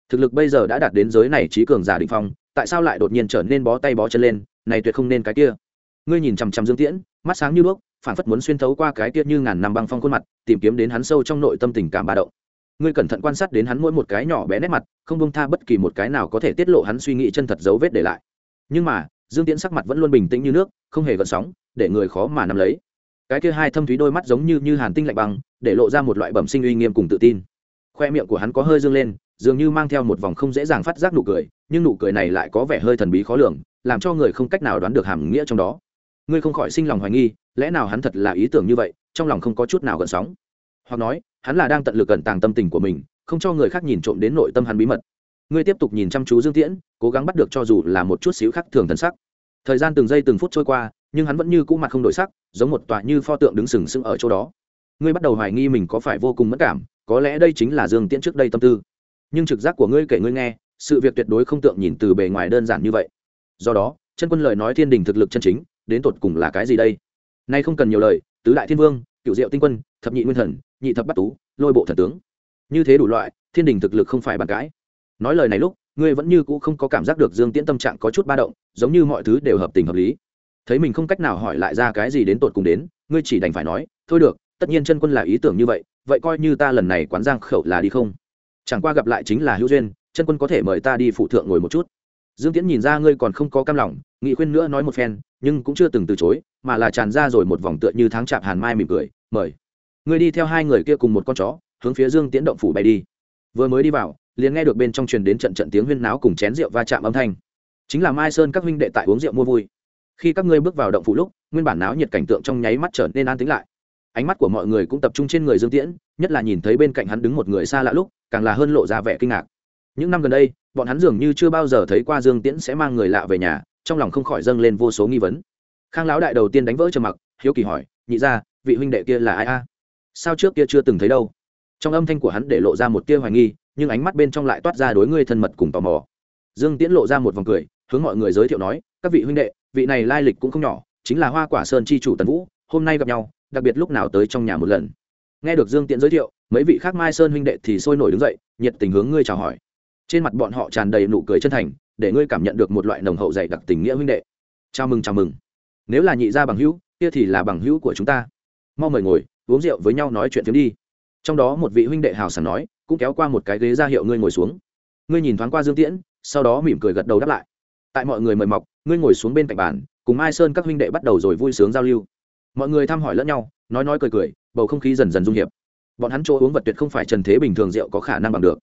Thực lực bây giờ đã đạt đến giới này trí cường giả định phong, tại sao lại đột nhiên trở nên bó tay bó chân lên, này tuyệt không nên cái kia. Ngươi nhìn chằm chằm dương tiễn, mắt sáng như đuốc, phản phất muốn xuyên thấu qua cái kia như ngàn năm băng phong khuôn mặt, tìm kiếm đến hắn sâu trong nội tâm tình cảm bà động. Ngươi cẩn thận quan sát đến hắn mỗi một cái nhỏ bé nét mặt, không bông tha bất kỳ một cái nào có thể tiết lộ hắn suy nghĩ chân thật dấu vết để lại nhưng mà, dương tiễn sắc mặt vẫn luôn bình tĩnh như nước, không hề gợn sóng, để người khó mà nắm lấy. Cái kia hai thâm thúy đôi mắt giống như như hàn tinh lạnh băng, để lộ ra một loại bẩm sinh uy nghiêm cùng tự tin. Khoe miệng của hắn có hơi dương lên, dường như mang theo một vòng không dễ dàng phát giác nụ cười, nhưng nụ cười này lại có vẻ hơi thần bí khó lường, làm cho người không cách nào đoán được hàm nghĩa trong đó. Ngươi không khỏi sinh lòng hoài nghi, lẽ nào hắn thật là ý tưởng như vậy, trong lòng không có chút nào gợn sóng? Hoặc nói, hắn là đang tận lực cẩn tàng tâm tình của mình, không cho người khác nhìn trộm đến nội tâm hắn bí mật ngươi tiếp tục nhìn chăm chú dương tiễn, cố gắng bắt được cho dù là một chút xíu khác thường thần sắc. Thời gian từng giây từng phút trôi qua, nhưng hắn vẫn như cũ mặt không đổi sắc, giống một tòa như pho tượng đứng sừng sững ở chỗ đó. Ngươi bắt đầu hoài nghi mình có phải vô cùng mất cảm, có lẽ đây chính là dương tiễn trước đây tâm tư. Nhưng trực giác của ngươi kể ngươi nghe, sự việc tuyệt đối không tượng nhìn từ bề ngoài đơn giản như vậy. Do đó, chân quân lời nói thiên đình thực lực chân chính, đến tột cùng là cái gì đây? Nay không cần nhiều lời, tứ đại thiên vương, cựu diệu tinh quân, thập nhị nguyên thần, nhị thập bắt tú, lôi bộ thần tướng. Như thế đủ loại, thiên đình thực lực không phải bàn cãi nói lời này lúc, ngươi vẫn như cũ không có cảm giác được dương tiễn tâm trạng có chút ba động, giống như mọi thứ đều hợp tình hợp lý. Thấy mình không cách nào hỏi lại ra cái gì đến tột cùng đến, ngươi chỉ đành phải nói, thôi được, tất nhiên chân quân là ý tưởng như vậy vậy coi như ta lần này quán giang khẩu là đi không? Chẳng qua gặp lại chính là hữu duyên, chân quân có thể mời ta đi phụ thượng ngồi một chút. Dương tiễn nhìn ra ngươi còn không có cam lòng, nghị khuyên nữa nói một phen, nhưng cũng chưa từng từ chối, mà là tràn ra rồi một vòng tựa như tháng chạp hàn mai mỉm cười, mời. Ngươi đi theo hai người kia cùng một con chó, hướng phía dương tiễn động phủ bay đi. Vừa mới đi vào liền nghe được bên trong truyền đến trận trận tiếng huyên náo cùng chén rượu va chạm âm thanh. Chính là mai sơn các huynh đệ tại uống rượu mua vui. Khi các ngươi bước vào động phủ lúc, nguyên bản náo nhiệt cảnh tượng trong nháy mắt trở nên an tĩnh lại. Ánh mắt của mọi người cũng tập trung trên người dương tiễn, nhất là nhìn thấy bên cạnh hắn đứng một người xa lạ lúc, càng là hơn lộ ra vẻ kinh ngạc. Những năm gần đây, bọn hắn dường như chưa bao giờ thấy qua dương tiễn sẽ mang người lạ về nhà, trong lòng không khỏi dâng lên vô số nghi vấn. Khang lão đại đầu tiên đánh vỡ trầm mặc, hiếu kỳ hỏi, nhị ra vị huynh đệ kia là ai a? Sao trước kia chưa từng thấy đâu? Trong âm thanh của hắn để lộ ra một tia hoài nghi nhưng ánh mắt bên trong lại toát ra đối ngươi thân mật cùng tò mò. Dương tiễn lộ ra một vòng cười, hướng mọi người giới thiệu nói, các vị huynh đệ, vị này lai lịch cũng không nhỏ, chính là hoa quả sơn chi chủ tần vũ, hôm nay gặp nhau, đặc biệt lúc nào tới trong nhà một lần. Nghe được dương tiễn giới thiệu, mấy vị khác mai sơn huynh đệ thì sôi nổi đứng dậy, nhiệt tình hướng ngươi chào hỏi. Trên mặt bọn họ tràn đầy nụ cười chân thành, để ngươi cảm nhận được một loại nồng hậu dày đặc tình nghĩa huynh đệ. Chào mừng chào mừng. Nếu là nhị gia bằng hữu, kia thì là bằng hữu của chúng ta. Mau mời ngồi, uống rượu với nhau nói chuyện phiếm đi trong đó một vị huynh đệ hào sảng nói, cũng kéo qua một cái ghế ra hiệu ngươi ngồi xuống. Ngươi nhìn thoáng qua dương tiễn, sau đó mỉm cười gật đầu đáp lại. Tại mọi người mời mọc, ngươi ngồi xuống bên cạnh bàn, cùng mai sơn các huynh đệ bắt đầu rồi vui sướng giao lưu. Mọi người thăm hỏi lẫn nhau, nói nói cười cười, bầu không khí dần dần dung hiệp. Bọn hắn chỗ uống vật tuyệt không phải trần thế bình thường rượu có khả năng bằng được.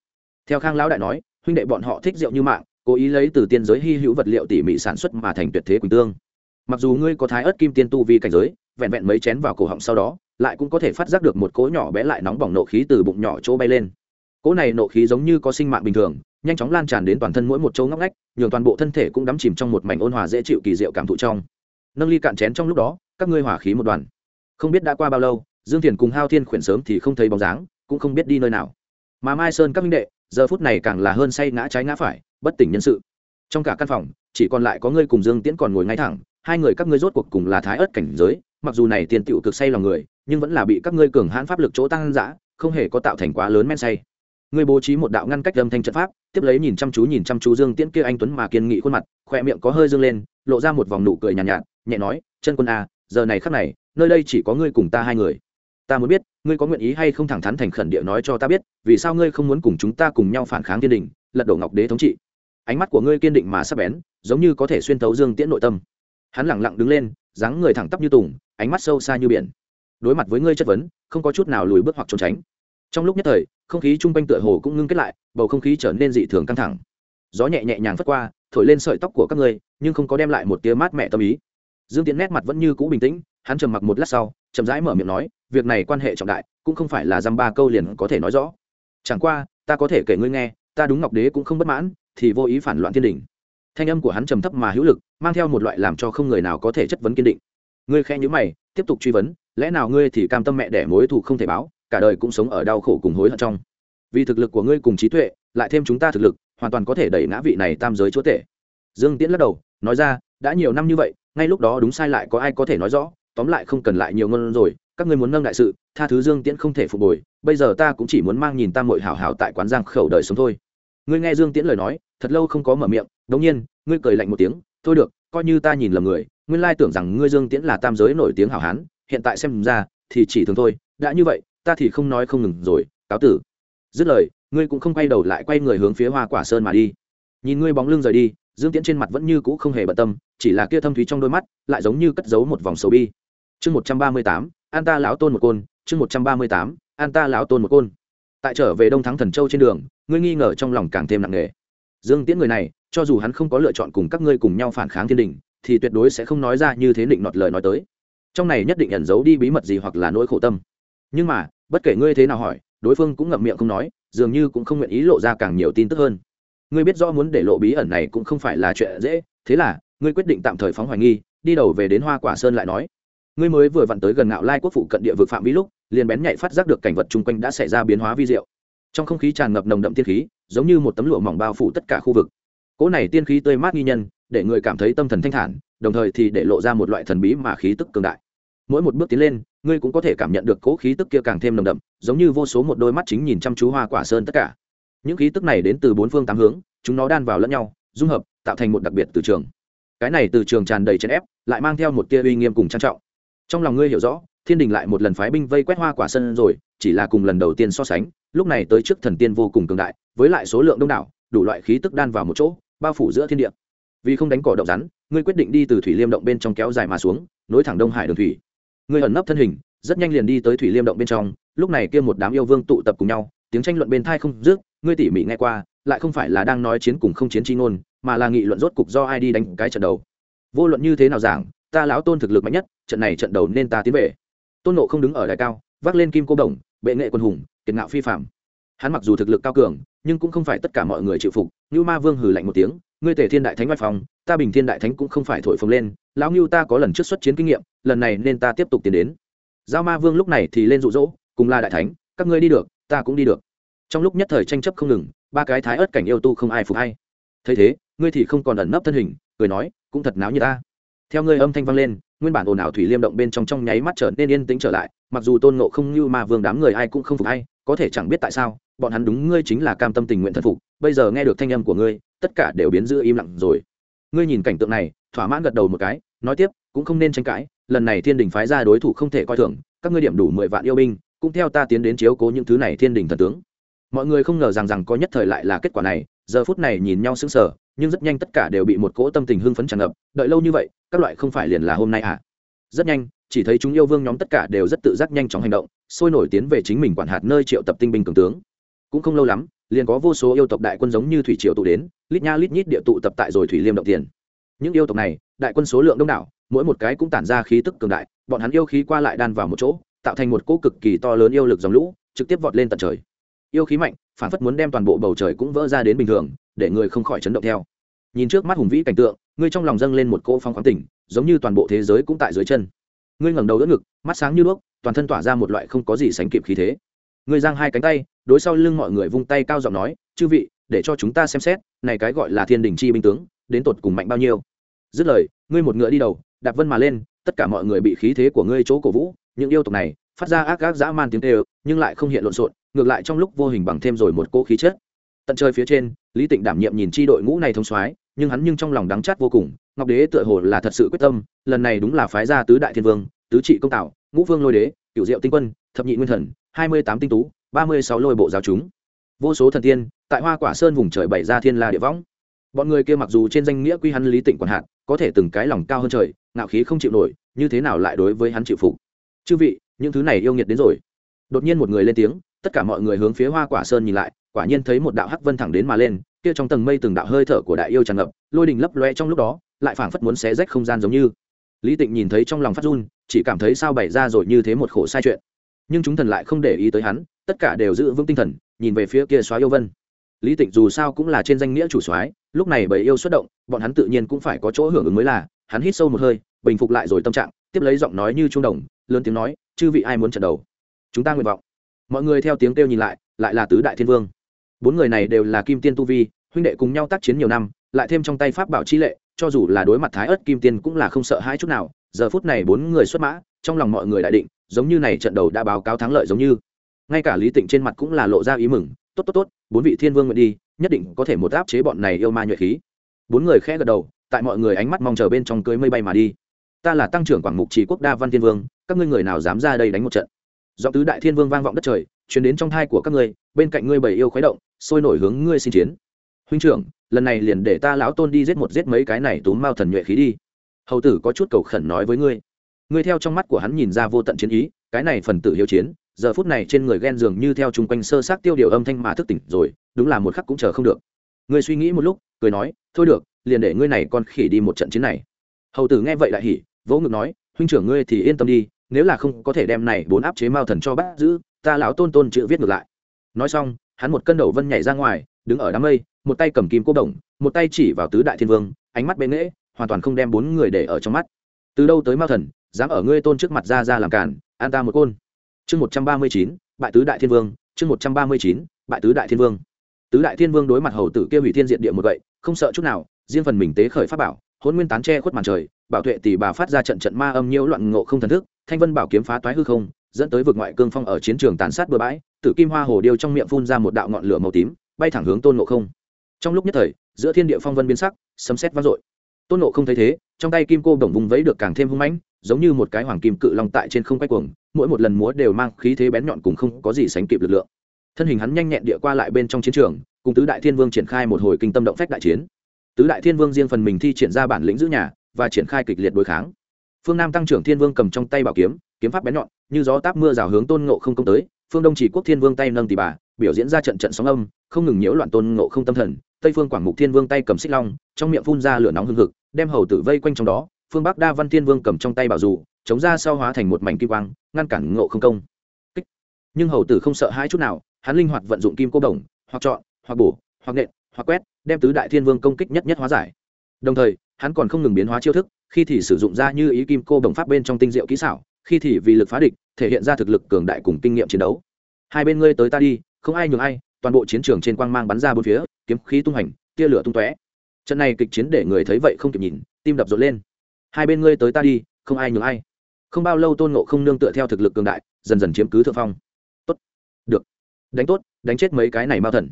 Theo khang lão đại nói, huynh đệ bọn họ thích rượu như mạng, cố ý lấy từ tiên giới hy hữu vật liệu tỉ mỉ sản xuất mà thành tuyệt thế quỳnh tương. Mặc dù ngươi có thái ớt kim tiên tu vi cảnh giới, vẹn vẹn mấy chén vào cổ họng sau đó lại cũng có thể phát giác được một cỗ nhỏ bé lại nóng bỏng nộ khí từ bụng nhỏ chỗ bay lên. Cỗ này nộ khí giống như có sinh mạng bình thường, nhanh chóng lan tràn đến toàn thân mỗi một chỗ ngóc ngách, nhường toàn bộ thân thể cũng đắm chìm trong một mảnh ôn hòa dễ chịu kỳ diệu cảm thụ trong. Nâng ly cạn chén trong lúc đó, các ngươi hỏa khí một đoàn. Không biết đã qua bao lâu, dương thiền cùng hao thiên khuyển sớm thì không thấy bóng dáng, cũng không biết đi nơi nào. Mà mai sơn các minh đệ, giờ phút này càng là hơn say ngã trái ngã phải, bất tỉnh nhân sự. Trong cả căn phòng, chỉ còn lại có ngươi cùng dương tiễn còn ngồi ngay thẳng, hai người các ngươi rốt cuộc cùng là thái ớt cảnh giới, mặc dù này tiền tựu cực say lòng người nhưng vẫn là bị các ngươi cường hãn pháp lực chỗ tăng dã không hề có tạo thành quá lớn men say. Ngươi bố trí một đạo ngăn cách âm thanh trận pháp tiếp lấy nhìn chăm chú nhìn chăm chú dương tiễn kia anh tuấn mà kiên nghị khuôn mặt khoe miệng có hơi dương lên lộ ra một vòng nụ cười nhàn nhạt, nhạt nhẹ nói chân quân a à, giờ này khắc này nơi đây chỉ có ngươi cùng ta hai người. Ta muốn biết ngươi có nguyện ý hay không thẳng thắn thành khẩn địa nói cho ta biết vì sao ngươi không muốn cùng chúng ta cùng nhau phản kháng thiên đình lật đổ ngọc đế thống trị? Ánh mắt của ngươi kiên định mà sắp bén giống như có thể xuyên thấu dương tiễn nội tâm. Hắn lẳng lặng đứng lên dáng người thẳng tắp như tùng ánh mắt sâu xa như biển đối mặt với ngươi chất vấn, không có chút nào lùi bước hoặc trốn tránh. Trong lúc nhất thời, không khí chung quanh tựa hồ cũng ngưng kết lại, bầu không khí trở nên dị thường căng thẳng. Gió nhẹ nhẹ nhàng phất qua, thổi lên sợi tóc của các ngươi, nhưng không có đem lại một tia mát mẹ tâm ý. Dương Tiến nét mặt vẫn như cũ bình tĩnh, hắn trầm mặc một lát sau, chậm rãi mở miệng nói, việc này quan hệ trọng đại, cũng không phải là dăm ba câu liền có thể nói rõ. Chẳng qua, ta có thể kể ngươi nghe, ta đúng ngọc đế cũng không bất mãn, thì vô ý phản loạn thiên đình. Thanh âm của hắn trầm thấp mà hữu lực, mang theo một loại làm cho không người nào có thể chất vấn kiên định. Ngươi khe nhữ mày, tiếp tục truy vấn lẽ nào ngươi thì cam tâm mẹ đẻ mối thù không thể báo, cả đời cũng sống ở đau khổ cùng hối hận trong. Vì thực lực của ngươi cùng trí tuệ, lại thêm chúng ta thực lực, hoàn toàn có thể đẩy ngã vị này tam giới chúa tể. Dương tiễn lắc đầu, nói ra, đã nhiều năm như vậy, ngay lúc đó đúng sai lại có ai có thể nói rõ, tóm lại không cần lại nhiều ngân rồi, các ngươi muốn nâng đại sự, tha thứ dương tiễn không thể phục hồi, bây giờ ta cũng chỉ muốn mang nhìn tam mội hảo hảo tại quán giang khẩu đời sống thôi. Ngươi nghe dương tiễn lời nói, thật lâu không có mở miệng, đống nhiên, ngươi cười lạnh một tiếng, thôi được, coi như ta nhìn lầm người, nguyên lai tưởng rằng ngươi dương tiễn là tam giới nổi tiếng hảo hán hiện tại xem ra, thì chỉ thường thôi, đã như vậy, ta thì không nói không ngừng rồi, cáo tử. Dứt lời, ngươi cũng không quay đầu lại quay người hướng phía hoa quả sơn mà đi. Nhìn ngươi bóng lưng rời đi, dương tiễn trên mặt vẫn như cũ không hề bận tâm, chỉ là kia thâm thúy trong đôi mắt, lại giống như cất giấu một vòng sầu bi. Chương một trăm ba mươi tám, an ta lão tôn một côn, chương một trăm ba mươi tám, an ta lão tôn một côn. Tại trở về đông thắng thần châu trên đường, ngươi nghi ngờ trong lòng càng thêm nặng nề. Dương tiễn người này, cho dù hắn không có lựa chọn cùng các ngươi cùng nhau phản kháng thiên đình, thì tuyệt đối sẽ không nói ra như thế định nọt lời nói tới trong này nhất định ẩn giấu đi bí mật gì hoặc là nỗi khổ tâm. Nhưng mà, bất kể ngươi thế nào hỏi, đối phương cũng ngậm miệng không nói, dường như cũng không nguyện ý lộ ra càng nhiều tin tức hơn. Ngươi biết rõ muốn để lộ bí ẩn này cũng không phải là chuyện dễ, thế là, ngươi quyết định tạm thời phóng hoài nghi, đi đầu về đến hoa quả sơn lại nói. Ngươi mới vừa vặn tới gần ngạo lai quốc phụ cận địa vực phạm vi lúc, liền bén nhạy phát giác được cảnh vật chung quanh đã xảy ra biến hóa vi diệu. Trong không khí tràn ngập nồng đậm tiên khí, giống như một tấm lụa mỏng bao phủ tất cả khu vực. Cỗ này tiên khí tươi mát nghi nhân, để người cảm thấy tâm thần thanh thản, đồng thời thì để lộ ra một loại thần bí mà khí tức cường đại mỗi một bước tiến lên, ngươi cũng có thể cảm nhận được cỗ khí tức kia càng thêm nồng đậm, giống như vô số một đôi mắt chính nhìn chăm chú hoa quả sơn tất cả. Những khí tức này đến từ bốn phương tám hướng, chúng nó đan vào lẫn nhau, dung hợp, tạo thành một đặc biệt từ trường. Cái này từ trường tràn đầy chèn ép, lại mang theo một tia uy nghiêm cùng trang trọng. Trong lòng ngươi hiểu rõ, thiên đình lại một lần phái binh vây quét hoa quả sân rồi, chỉ là cùng lần đầu tiên so sánh, lúc này tới trước thần tiên vô cùng cường đại, với lại số lượng đông đảo, đủ loại khí tức đan vào một chỗ, bao phủ giữa thiên địa. Vì không đánh cỏ động rắn, ngươi quyết định đi từ thủy liêm động bên trong kéo dài mà xuống, nối thẳng đông hải đường thủy ngươi ẩn nấp thân hình, rất nhanh liền đi tới thủy liêm động bên trong, lúc này kia một đám yêu vương tụ tập cùng nhau, tiếng tranh luận bên thai không dứt, ngươi tỉ mỉ nghe qua, lại không phải là đang nói chiến cùng không chiến chi ngôn, mà là nghị luận rốt cục do ai đi đánh cái trận đầu. Vô luận như thế nào giảng, ta lão tôn thực lực mạnh nhất, trận này trận đầu nên ta tiến về. Tôn nộ không đứng ở đài cao, vác lên kim cô đồng, bệ nghệ quân hùng, kiệt ngạo phi phạm hắn mặc dù thực lực cao cường, nhưng cũng không phải tất cả mọi người chịu phục. Như ma vương hừ lạnh một tiếng, ngươi tể thiên đại thánh ngoại phòng ta bình thiên đại thánh cũng không phải thổi phồng lên, lão ngưu ta có lần trước xuất chiến kinh nghiệm lần này nên ta tiếp tục tiến đến. Giao ma vương lúc này thì lên rụ rỗ cùng là đại thánh, các ngươi đi được, ta cũng đi được. Trong lúc nhất thời tranh chấp không ngừng, ba cái thái ớt cảnh yêu tu không ai phục hay. Thấy thế, ngươi thì không còn ẩn nấp thân hình, cười nói, cũng thật náo như ta. Theo ngươi âm thanh vang lên, nguyên bản ồn ào thủy liêm động bên trong trong nháy mắt trở nên yên tĩnh trở lại, mặc dù tôn ngộ không như ma vương đám người ai cũng không phục hay, có thể chẳng biết tại sao, bọn hắn đúng ngươi chính là cam tâm tình nguyện thần phục, bây giờ nghe được thanh âm của ngươi, tất cả đều biến giữ im lặng rồi. Ngươi nhìn cảnh tượng này, thỏa mãn gật đầu một cái, nói tiếp cũng không nên tranh cãi, lần này thiên đình phái ra đối thủ không thể coi thường, các ngươi điểm đủ mười vạn yêu binh, cũng theo ta tiến đến chiếu cố những thứ này thiên đình thần tướng. Mọi người không ngờ rằng rằng có nhất thời lại là kết quả này, giờ phút này nhìn nhau sững sờ, nhưng rất nhanh tất cả đều bị một cỗ tâm tình hưng phấn tràn ngập, đợi lâu như vậy, các loại không phải liền là hôm nay à? Rất nhanh, chỉ thấy chúng yêu vương nhóm tất cả đều rất tự giác nhanh chóng hành động, sôi nổi tiến về chính mình quản hạt nơi triệu tập tinh binh cường tướng. Cũng không lâu lắm, liền có vô số yêu tộc đại quân giống như thủy triều tụ đến, lít nha lít nhít địa tụ tập tại rồi thủy liêm động tiền. Những yêu tộc này, đại quân số lượng đông đảo mỗi một cái cũng tản ra khí tức cường đại, bọn hắn yêu khí qua lại đan vào một chỗ, tạo thành một cỗ cực kỳ to lớn yêu lực dòng lũ, trực tiếp vọt lên tận trời. Yêu khí mạnh, phản phất muốn đem toàn bộ bầu trời cũng vỡ ra đến bình thường, để người không khỏi chấn động theo. Nhìn trước mắt hùng vĩ cảnh tượng, ngươi trong lòng dâng lên một cỗ phong khoáng tỉnh giống như toàn bộ thế giới cũng tại dưới chân. Ngươi ngẩng đầu đỡ ngực, mắt sáng như đuốc, toàn thân tỏa ra một loại không có gì sánh kịp khí thế. Ngươi giang hai cánh tay, đối sau lưng mọi người vung tay cao giọng nói, chư vị, để cho chúng ta xem xét, này cái gọi là thiên đình chi binh tướng, đến tột cùng mạnh bao nhiêu? Dứt lời, ngươi một ngựa đi đầu đạp vân mà lên, tất cả mọi người bị khí thế của ngươi chỗ cổ vũ, những yêu tộc này, phát ra ác ác dã man tiếng tê nhưng lại không hiện lộn xộn, ngược lại trong lúc vô hình bằng thêm rồi một cỗ khí chất. Tận trời phía trên, lý tịnh đảm nhiệm nhìn chi đội ngũ này thông soái, nhưng hắn nhưng trong lòng đắng chát vô cùng, ngọc đế tựa hồ là thật sự quyết tâm, lần này đúng là phái gia tứ đại thiên vương, tứ trị công tạo, ngũ vương lôi đế cựu diệu tinh quân, thập nhị nguyên thần, hai mươi tám tinh tú, ba mươi sáu lôi bộ giáo chúng. Vô số thần tiên, tại hoa quả sơn vùng trời bảy ra thiên la địa võng. Bọn người kia mặc dù trên danh nghĩa quy hắn lý tịnh quản hạt, có thể từng cái lòng cao hơn trời ngạo khí không chịu nổi, như thế nào lại đối với hắn chịu phục? Chư vị, những thứ này yêu nghiệt đến rồi. Đột nhiên một người lên tiếng, tất cả mọi người hướng phía hoa quả sơn nhìn lại, quả nhiên thấy một đạo hắc vân thẳng đến mà lên, kia trong tầng mây từng đạo hơi thở của đại yêu tràn ngập, lôi đình lấp loe trong lúc đó, lại phảng phất muốn xé rách không gian giống như. Lý tịnh nhìn thấy trong lòng phát run, chỉ cảm thấy sao bày ra rồi như thế một khổ sai chuyện. Nhưng chúng thần lại không để ý tới hắn, tất cả đều giữ vững tinh thần, nhìn về phía kia xóa yêu vân. Lý tịnh dù sao cũng là trên danh nghĩa chủ soái, lúc này bầy yêu xuất động, bọn hắn tự nhiên cũng phải có chỗ hưởng ứng mới là hắn hít sâu một hơi, bình phục lại rồi tâm trạng, tiếp lấy giọng nói như trung đồng, lớn tiếng nói, chư vị ai muốn trận đầu? Chúng ta nguyện vọng. Mọi người theo tiếng kêu nhìn lại lại là tứ đại thiên vương. Bốn người này đều là kim tiên tu vi, huynh đệ cùng nhau tác chiến nhiều năm, lại thêm trong tay pháp bảo chi lệ, cho dù là đối mặt thái ớt kim tiên cũng là không sợ hãi chút nào. Giờ phút này bốn người xuất mã, trong lòng mọi người đại định, giống như này trận đầu đã báo cáo thắng lợi giống như. Ngay cả lý tịnh trên mặt cũng là lộ ra ý mừng, tốt tốt tốt, bốn vị thiên vương nguyện đi, nhất định có thể một áp chế bọn này yêu ma nhuệ khí. Bốn người khẽ gật đầu tại mọi người ánh mắt mong chờ bên trong cưới mây bay mà đi. Ta là tăng trưởng quảng mục chỉ quốc đa văn thiên vương, các ngươi người nào dám ra đây đánh một trận? Do tứ đại thiên vương vang vọng đất trời chuyển đến trong thai của các ngươi, bên cạnh ngươi bầy yêu khuấy động, sôi nổi hướng ngươi xin chiến. Huynh trưởng, lần này liền để ta lão tôn đi giết một giết mấy cái này túm mao thần nhuệ khí đi. Hầu tử có chút cầu khẩn nói với ngươi. Ngươi theo trong mắt của hắn nhìn ra vô tận chiến ý, cái này phần tử hiếu chiến, giờ phút này trên người ghen dường như theo chung quanh sơ sát tiêu điều âm thanh mà thức tỉnh rồi, đúng là một khắc cũng chờ không được. Ngươi suy nghĩ một lúc, cười nói, thôi được liền để ngươi này con khỉ đi một trận chiến này. Hầu tử nghe vậy lại hỉ, vỗ ngực nói, huynh trưởng ngươi thì yên tâm đi, nếu là không có thể đem này bốn áp chế mao thần cho bắt giữ, ta lão tôn tôn chữ viết ngược lại. Nói xong, hắn một cân đầu vân nhảy ra ngoài, đứng ở đám mây, một tay cầm kim cô đồng, một tay chỉ vào tứ đại thiên vương, ánh mắt bên nghễ, hoàn toàn không đem bốn người để ở trong mắt. Từ đâu tới mao thần, dám ở ngươi tôn trước mặt ra ra làm cản an ta một côn. Chương một trăm ba mươi chín, bại tứ đại thiên vương, chương một trăm ba mươi chín, bại tứ đại thiên vương. Tứ đại thiên vương đối mặt hầu tử kia hủy thiên diện địa một vậy, không sợ chút nào riêng phần mình tế khởi pháp bảo, hôn nguyên tán che khuất màn trời, bảo tuệ tỷ bà phát ra trận trận ma âm nhiễu loạn ngộ không thần thức, thanh vân bảo kiếm phá toái hư không, dẫn tới vực ngoại cương phong ở chiến trường tàn sát bừa bãi, tử kim hoa hồ điêu trong miệng phun ra một đạo ngọn lửa màu tím, bay thẳng hướng tôn ngộ không. Trong lúc nhất thời, giữa thiên địa phong vân biến sắc, sấm sét vang dội. Tôn ngộ không thấy thế, trong tay kim cô đồng vùng vẫy được càng thêm hung mãnh, giống như một cái hoàng kim cự long tại trên không quay cuồng, mỗi một lần múa đều mang khí thế bén nhọn cùng không có gì sánh kịp lực lượng. Thân hình hắn nhanh nhẹn địa qua lại bên trong chiến trường, cùng tứ đại thiên vương triển khai một hồi kinh tâm động phách đại chiến tứ đại thiên vương riêng phần mình thi triển ra bản lĩnh giữ nhà và triển khai kịch liệt đối kháng. Phương nam tăng trưởng thiên vương cầm trong tay bảo kiếm kiếm pháp bén nhọn, như gió táp mưa rào hướng tôn ngộ không công tới. Phương đông chỉ quốc thiên vương tay nâng tỉ bà, biểu diễn ra trận trận sóng âm, không ngừng nhiễu loạn tôn ngộ không tâm thần. Tây phương quảng mục thiên vương tay cầm xích long, trong miệng phun ra lửa nóng hừng hực, đem hầu tử vây quanh trong đó. Phương bắc đa văn thiên vương cầm trong tay bảo dù, chống ra sau hóa thành một mảnh kim quang, ngăn cản ngộ không công. Kích. nhưng hầu tử không sợ hãi chút nào, hắn linh hoạt vận dụng kim cô đồng, hoặc chọn, hoặc bổ, hoặc nện hoặc quét, đem tứ đại thiên vương công kích nhất nhất hóa giải. Đồng thời, hắn còn không ngừng biến hóa chiêu thức, khi thì sử dụng ra như ý kim cô đồng pháp bên trong tinh diệu kỹ xảo, khi thì vì lực phá địch, thể hiện ra thực lực cường đại cùng kinh nghiệm chiến đấu. Hai bên ngươi tới ta đi, không ai nhường ai, toàn bộ chiến trường trên quang mang bắn ra bốn phía, kiếm khí tung hành, tia lửa tung tóe. Trận này kịch chiến để người thấy vậy không kịp nhìn, tim đập rộn lên. Hai bên ngươi tới ta đi, không ai nhường ai. Không bao lâu tôn ngộ không nương tựa theo thực lực cường đại, dần dần chiếm cứ thượng phong. Tốt. Được. Đánh tốt, đánh chết mấy cái này mao thần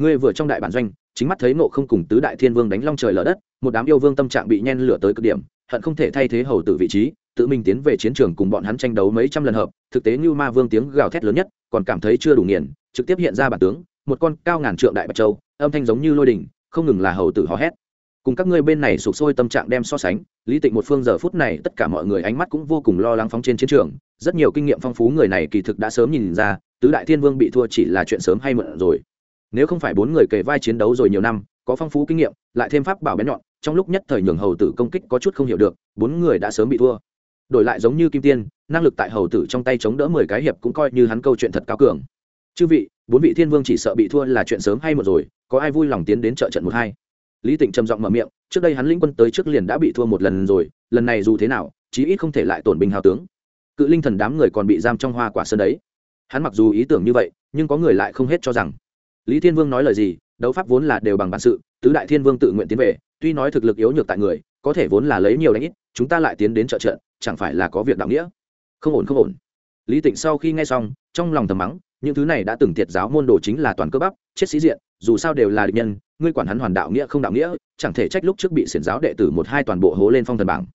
ngươi vừa trong đại bản doanh, chính mắt thấy ngộ không cùng tứ đại thiên vương đánh long trời lở đất, một đám yêu vương tâm trạng bị nhen lửa tới cực điểm, hận không thể thay thế hầu tử vị trí, tự mình tiến về chiến trường cùng bọn hắn tranh đấu mấy trăm lần hợp, thực tế như ma vương tiếng gào thét lớn nhất, còn cảm thấy chưa đủ nghiền, trực tiếp hiện ra bản tướng, một con cao ngàn trượng đại bạch châu, âm thanh giống như lôi đình không ngừng là hầu tử hò hét. Cùng các ngươi bên này sụp sôi tâm trạng đem so sánh, lý tịnh một phương giờ phút này, tất cả mọi người ánh mắt cũng vô cùng lo lắng phóng trên chiến trường, rất nhiều kinh nghiệm phong phú người này kỳ thực đã sớm nhìn ra, tứ đại thiên vương bị thua chỉ là chuyện sớm hay muộn rồi nếu không phải bốn người kề vai chiến đấu rồi nhiều năm, có phong phú kinh nghiệm, lại thêm pháp bảo bén nhọn, trong lúc nhất thời nhường hầu tử công kích có chút không hiểu được, bốn người đã sớm bị thua. Đổi lại giống như kim tiên, năng lực tại hầu tử trong tay chống đỡ mười cái hiệp cũng coi như hắn câu chuyện thật cao cường. Chư vị, bốn vị thiên vương chỉ sợ bị thua là chuyện sớm hay một rồi, có ai vui lòng tiến đến trợ trận một hai? Lý tịnh trầm giọng mở miệng, trước đây hắn lĩnh quân tới trước liền đã bị thua một lần rồi, lần này dù thế nào, chí ít không thể lại tổn binh hào tướng. Cự linh thần đám người còn bị giam trong hoa quả sơn đấy. Hắn mặc dù ý tưởng như vậy, nhưng có người lại không hết cho rằng lý thiên vương nói lời gì, đấu pháp vốn là đều bằng bản sự, tứ đại thiên vương tự nguyện tiến về, tuy nói thực lực yếu nhược tại người, có thể vốn là lấy nhiều đánh ít, chúng ta lại tiến đến trợ trận, chẳng phải là có việc đạo nghĩa? Không ổn không ổn. Lý tịnh sau khi nghe xong, trong lòng thầm mắng, những thứ này đã từng thiệt giáo môn đồ chính là toàn cơ bắp, chết sĩ diện, dù sao đều là địch nhân, ngươi quản hắn hoàn đạo nghĩa không đạo nghĩa, chẳng thể trách lúc trước bị xiển giáo đệ tử một hai toàn bộ hố lên phong thần bảng.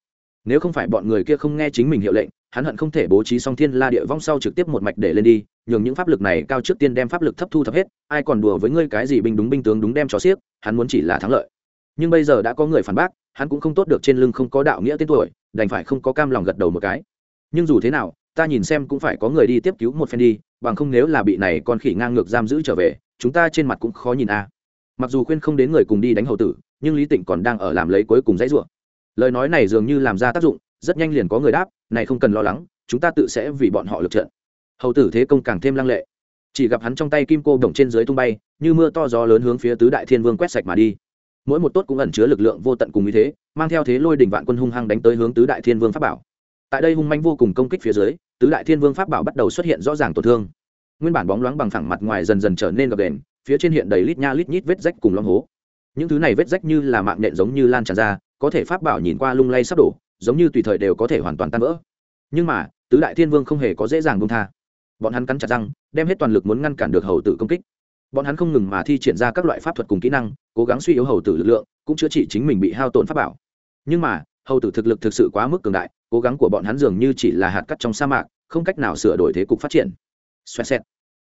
Nếu không phải bọn người kia không nghe chính mình hiệu lệnh hắn hận không thể bố trí song thiên la địa vong sau trực tiếp một mạch để lên đi, nhường những pháp lực này cao trước tiên đem pháp lực thấp thu thập hết, ai còn đùa với ngươi cái gì binh đúng binh tướng đúng đem cho xiếc, hắn muốn chỉ là thắng lợi. Nhưng bây giờ đã có người phản bác, hắn cũng không tốt được trên lưng không có đạo nghĩa tên tuổi, đành phải không có cam lòng gật đầu một cái. Nhưng dù thế nào, ta nhìn xem cũng phải có người đi tiếp cứu một phen đi, bằng không nếu là bị này con khỉ ngang ngược giam giữ trở về, chúng ta trên mặt cũng khó nhìn a. Mặc dù khuyên không đến người cùng đi đánh hầu tử, nhưng lý tịnh còn đang ở làm lấy cuối cùng dãy ruộng lời nói này dường như làm ra tác dụng, rất nhanh liền có người đáp này không cần lo lắng, chúng ta tự sẽ vì bọn họ lực trận. Hầu tử thế công càng thêm lăng lệ. Chỉ gặp hắn trong tay kim cô đồng trên dưới tung bay, như mưa to gió lớn hướng phía tứ đại thiên vương quét sạch mà đi. Mỗi một tốt cũng ẩn chứa lực lượng vô tận cùng như thế, mang theo thế lôi đỉnh vạn quân hung hăng đánh tới hướng tứ đại thiên vương pháp bảo. Tại đây hung manh vô cùng công kích phía dưới, tứ đại thiên vương pháp bảo bắt đầu xuất hiện rõ ràng tổn thương. Nguyên bản bóng loáng bằng phẳng mặt ngoài dần dần trở nên gập đền phía trên hiện đầy lít nha lít nhít vết rách cùng long hố. Những thứ này vết rách như là mạng nhện giống như lan tràn ra, có thể pháp bảo nhìn qua lung lay sắp đổ giống như tùy thời đều có thể hoàn toàn tan vỡ. Nhưng mà, tứ đại thiên vương không hề có dễ dàng buông tha. Bọn hắn cắn chặt răng, đem hết toàn lực muốn ngăn cản được hầu tử công kích. Bọn hắn không ngừng mà thi triển ra các loại pháp thuật cùng kỹ năng, cố gắng suy yếu hầu tử lực lượng, cũng chữa trị chính mình bị hao tổn pháp bảo. Nhưng mà, hầu tử thực lực thực sự quá mức cường đại, cố gắng của bọn hắn dường như chỉ là hạt cắt trong sa mạc, không cách nào sửa đổi thế cục phát triển. Xoẹt xẹt.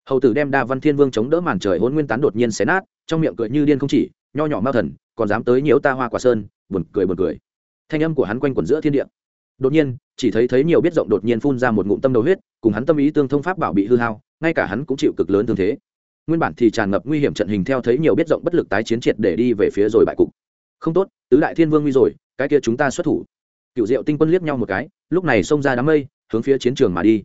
Hầu tử đem đa văn thiên vương chống đỡ màn trời hôn nguyên tán đột nhiên xé nát, trong miệng cười như điên không chỉ, nho nhỏ mao thần, còn dám tới nhiễu ta hoa quả sơn, buồn cười buồn cười thanh âm của hắn quanh quẩn giữa thiên địa. Đột nhiên, chỉ thấy thấy nhiều biết rộng đột nhiên phun ra một ngụm tâm đầu huyết, cùng hắn tâm ý tương thông pháp bảo bị hư hao, ngay cả hắn cũng chịu cực lớn thương thế. Nguyên bản thì tràn ngập nguy hiểm trận hình theo thấy nhiều biết rộng bất lực tái chiến triệt để đi về phía rồi bại cục. Không tốt, tứ đại thiên vương nguy rồi, cái kia chúng ta xuất thủ. Cựu diệu tinh quân liếc nhau một cái, lúc này xông ra đám mây, hướng phía chiến trường mà đi.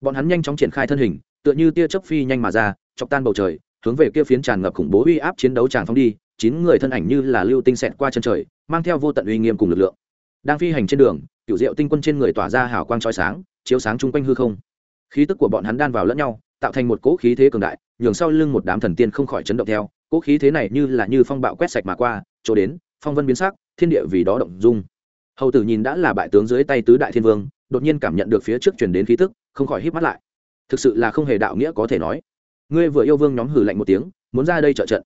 Bọn hắn nhanh chóng triển khai thân hình, tựa như tia chớp phi nhanh mà ra, chọc tan bầu trời, hướng về kia phiến tràn ngập khủng bố uy áp chiến đấu tràn phóng đi, chín người thân ảnh như là lưu tinh xẹt qua chân trời, mang theo vô tận uy nghiêm cùng lực lượng đang phi hành trên đường cựu diệu tinh quân trên người tỏa ra hào quang trói sáng, chiếu sáng chung quanh hư không. Khí tức của bọn hắn đan vào lẫn nhau, tạo thành một cỗ khí thế cường đại, nhường sau lưng một đám thần tiên không khỏi chấn động theo, cỗ khí thế này như là như phong bạo quét sạch mà qua, chỗ đến, phong vân biến sắc, thiên địa vì đó động dung. Hầu tử nhìn đã là bại tướng dưới tay tứ đại thiên vương, đột nhiên cảm nhận được phía trước chuyển đến khí tức, không khỏi hít mắt lại. Thực sự là không hề đạo nghĩa có thể nói. Ngươi vừa yêu vương nhóm hử lạnh một tiếng, muốn ra đây trợ trận.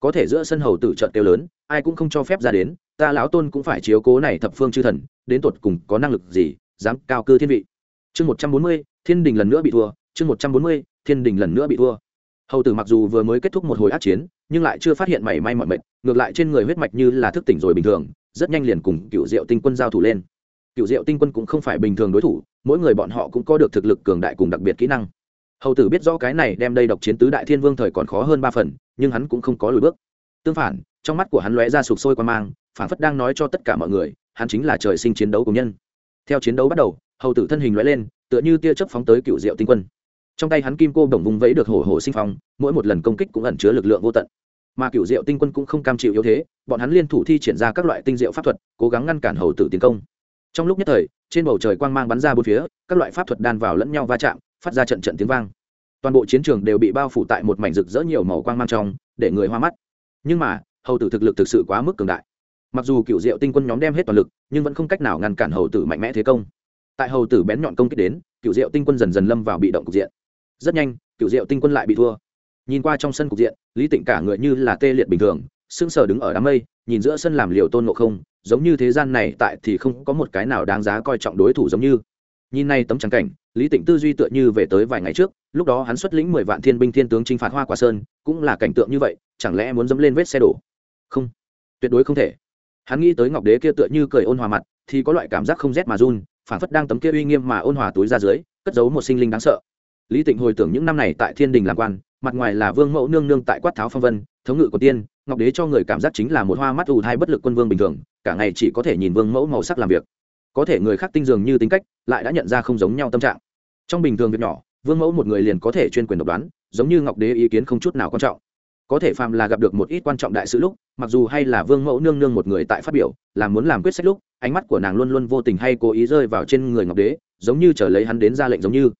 Có thể giữa sân hầu tử trận kêu lớn, ai cũng không cho phép ra đến ta lão tôn cũng phải chiếu cố này thập phương chư thần, đến tột cùng có năng lực gì, dám cao cư thiên vị. Chương một trăm bốn mươi, thiên đình lần nữa bị thua, chương một trăm bốn mươi, thiên đình lần nữa bị thua. Hầu tử mặc dù vừa mới kết thúc một hồi át chiến, nhưng lại chưa phát hiện mảy may mọi mệnh ngược lại trên người huyết mạch như là thức tỉnh rồi bình thường, rất nhanh liền cùng cựu diệu tinh quân giao thủ lên. Cựu diệu tinh quân cũng không phải bình thường đối thủ, mỗi người bọn họ cũng có được thực lực cường đại cùng đặc biệt kỹ năng. Hầu tử biết rõ cái này đem đây độc chiến tứ đại thiên vương thời còn khó hơn ba phần, nhưng hắn cũng không có lùi bước. Tương phản trong mắt của hắn lóe ra sụp sôi qua mang phản phất đang nói cho tất cả mọi người, hắn chính là trời sinh chiến đấu cùng nhân. Theo chiến đấu bắt đầu, hầu tử thân hình lóe lên, tựa như tia chớp phóng tới cựu diệu tinh quân. Trong tay hắn kim cô đồng vùng vẫy được hổ hổ sinh phong, mỗi một lần công kích cũng ẩn chứa lực lượng vô tận. Mà cựu diệu tinh quân cũng không cam chịu yếu thế, bọn hắn liên thủ thi triển ra các loại tinh diệu pháp thuật, cố gắng ngăn cản hầu tử tiến công. Trong lúc nhất thời, trên bầu trời quang mang bắn ra bốn phía, các loại pháp thuật đan vào lẫn nhau va chạm, phát ra trận trận tiếng vang. Toàn bộ chiến trường đều bị bao phủ tại một mảnh rực rỡ nhiều màu quang mang trong, để người hoa mắt. Nhưng mà hầu tử thực lực thực sự quá mức cường đại. Mặc dù cựu diệu tinh quân nhóm đem hết toàn lực, nhưng vẫn không cách nào ngăn cản hầu tử mạnh mẽ thế công. Tại hầu tử bén nhọn công kích đến cựu diệu tinh quân dần dần lâm vào bị động cục diện. Rất nhanh cựu diệu tinh quân lại bị thua. Nhìn qua trong sân cục diện, lý tịnh cả người như là tê liệt bình thường, sững sờ đứng ở đám mây, nhìn giữa sân làm liều tôn ngộ không, giống như thế gian này tại thì không có một cái nào đáng giá coi trọng đối thủ giống như. Nhìn nay tấm trắng cảnh, lý tịnh tư duy tựa như về tới vài ngày trước, lúc đó hắn xuất lĩnh mười vạn thiên binh thiên tướng chinh phạt hoa quả sơn, cũng là cảnh tượng như vậy, chẳng lẽ muốn dẫm lên vết xe đổ? Không. Tuyệt đối không thể. Hắn nghĩ tới ngọc đế kia tựa như cười ôn hòa mặt, thì có loại cảm giác không rét mà run phản phất đang tấm kia uy nghiêm mà ôn hòa túi ra dưới, cất giấu một sinh linh đáng sợ. Lý tịnh hồi tưởng những năm này tại thiên đình làm quan, mặt ngoài là vương mẫu nương nương tại quát tháo phong vân, thống ngự của tiên, ngọc đế cho người cảm giác chính là một hoa mắt ù thai bất lực quân vương bình thường, cả ngày chỉ có thể nhìn vương mẫu màu sắc làm việc. Có thể người khác tinh dường như tính cách, lại đã nhận ra không giống nhau tâm trạng. Trong bình thường việc nhỏ, vương mẫu một người liền có thể chuyên quyền độc đoán, giống như ngọc đế ý kiến không chút nào quan trọng có thể phàm là gặp được một ít quan trọng đại sự lúc, mặc dù hay là vương mẫu nương nương một người tại phát biểu làm muốn làm quyết sách lúc, ánh mắt của nàng luôn luôn vô tình hay cố ý rơi vào trên người ngọc đế, giống như trở lấy hắn đến ra lệnh giống như.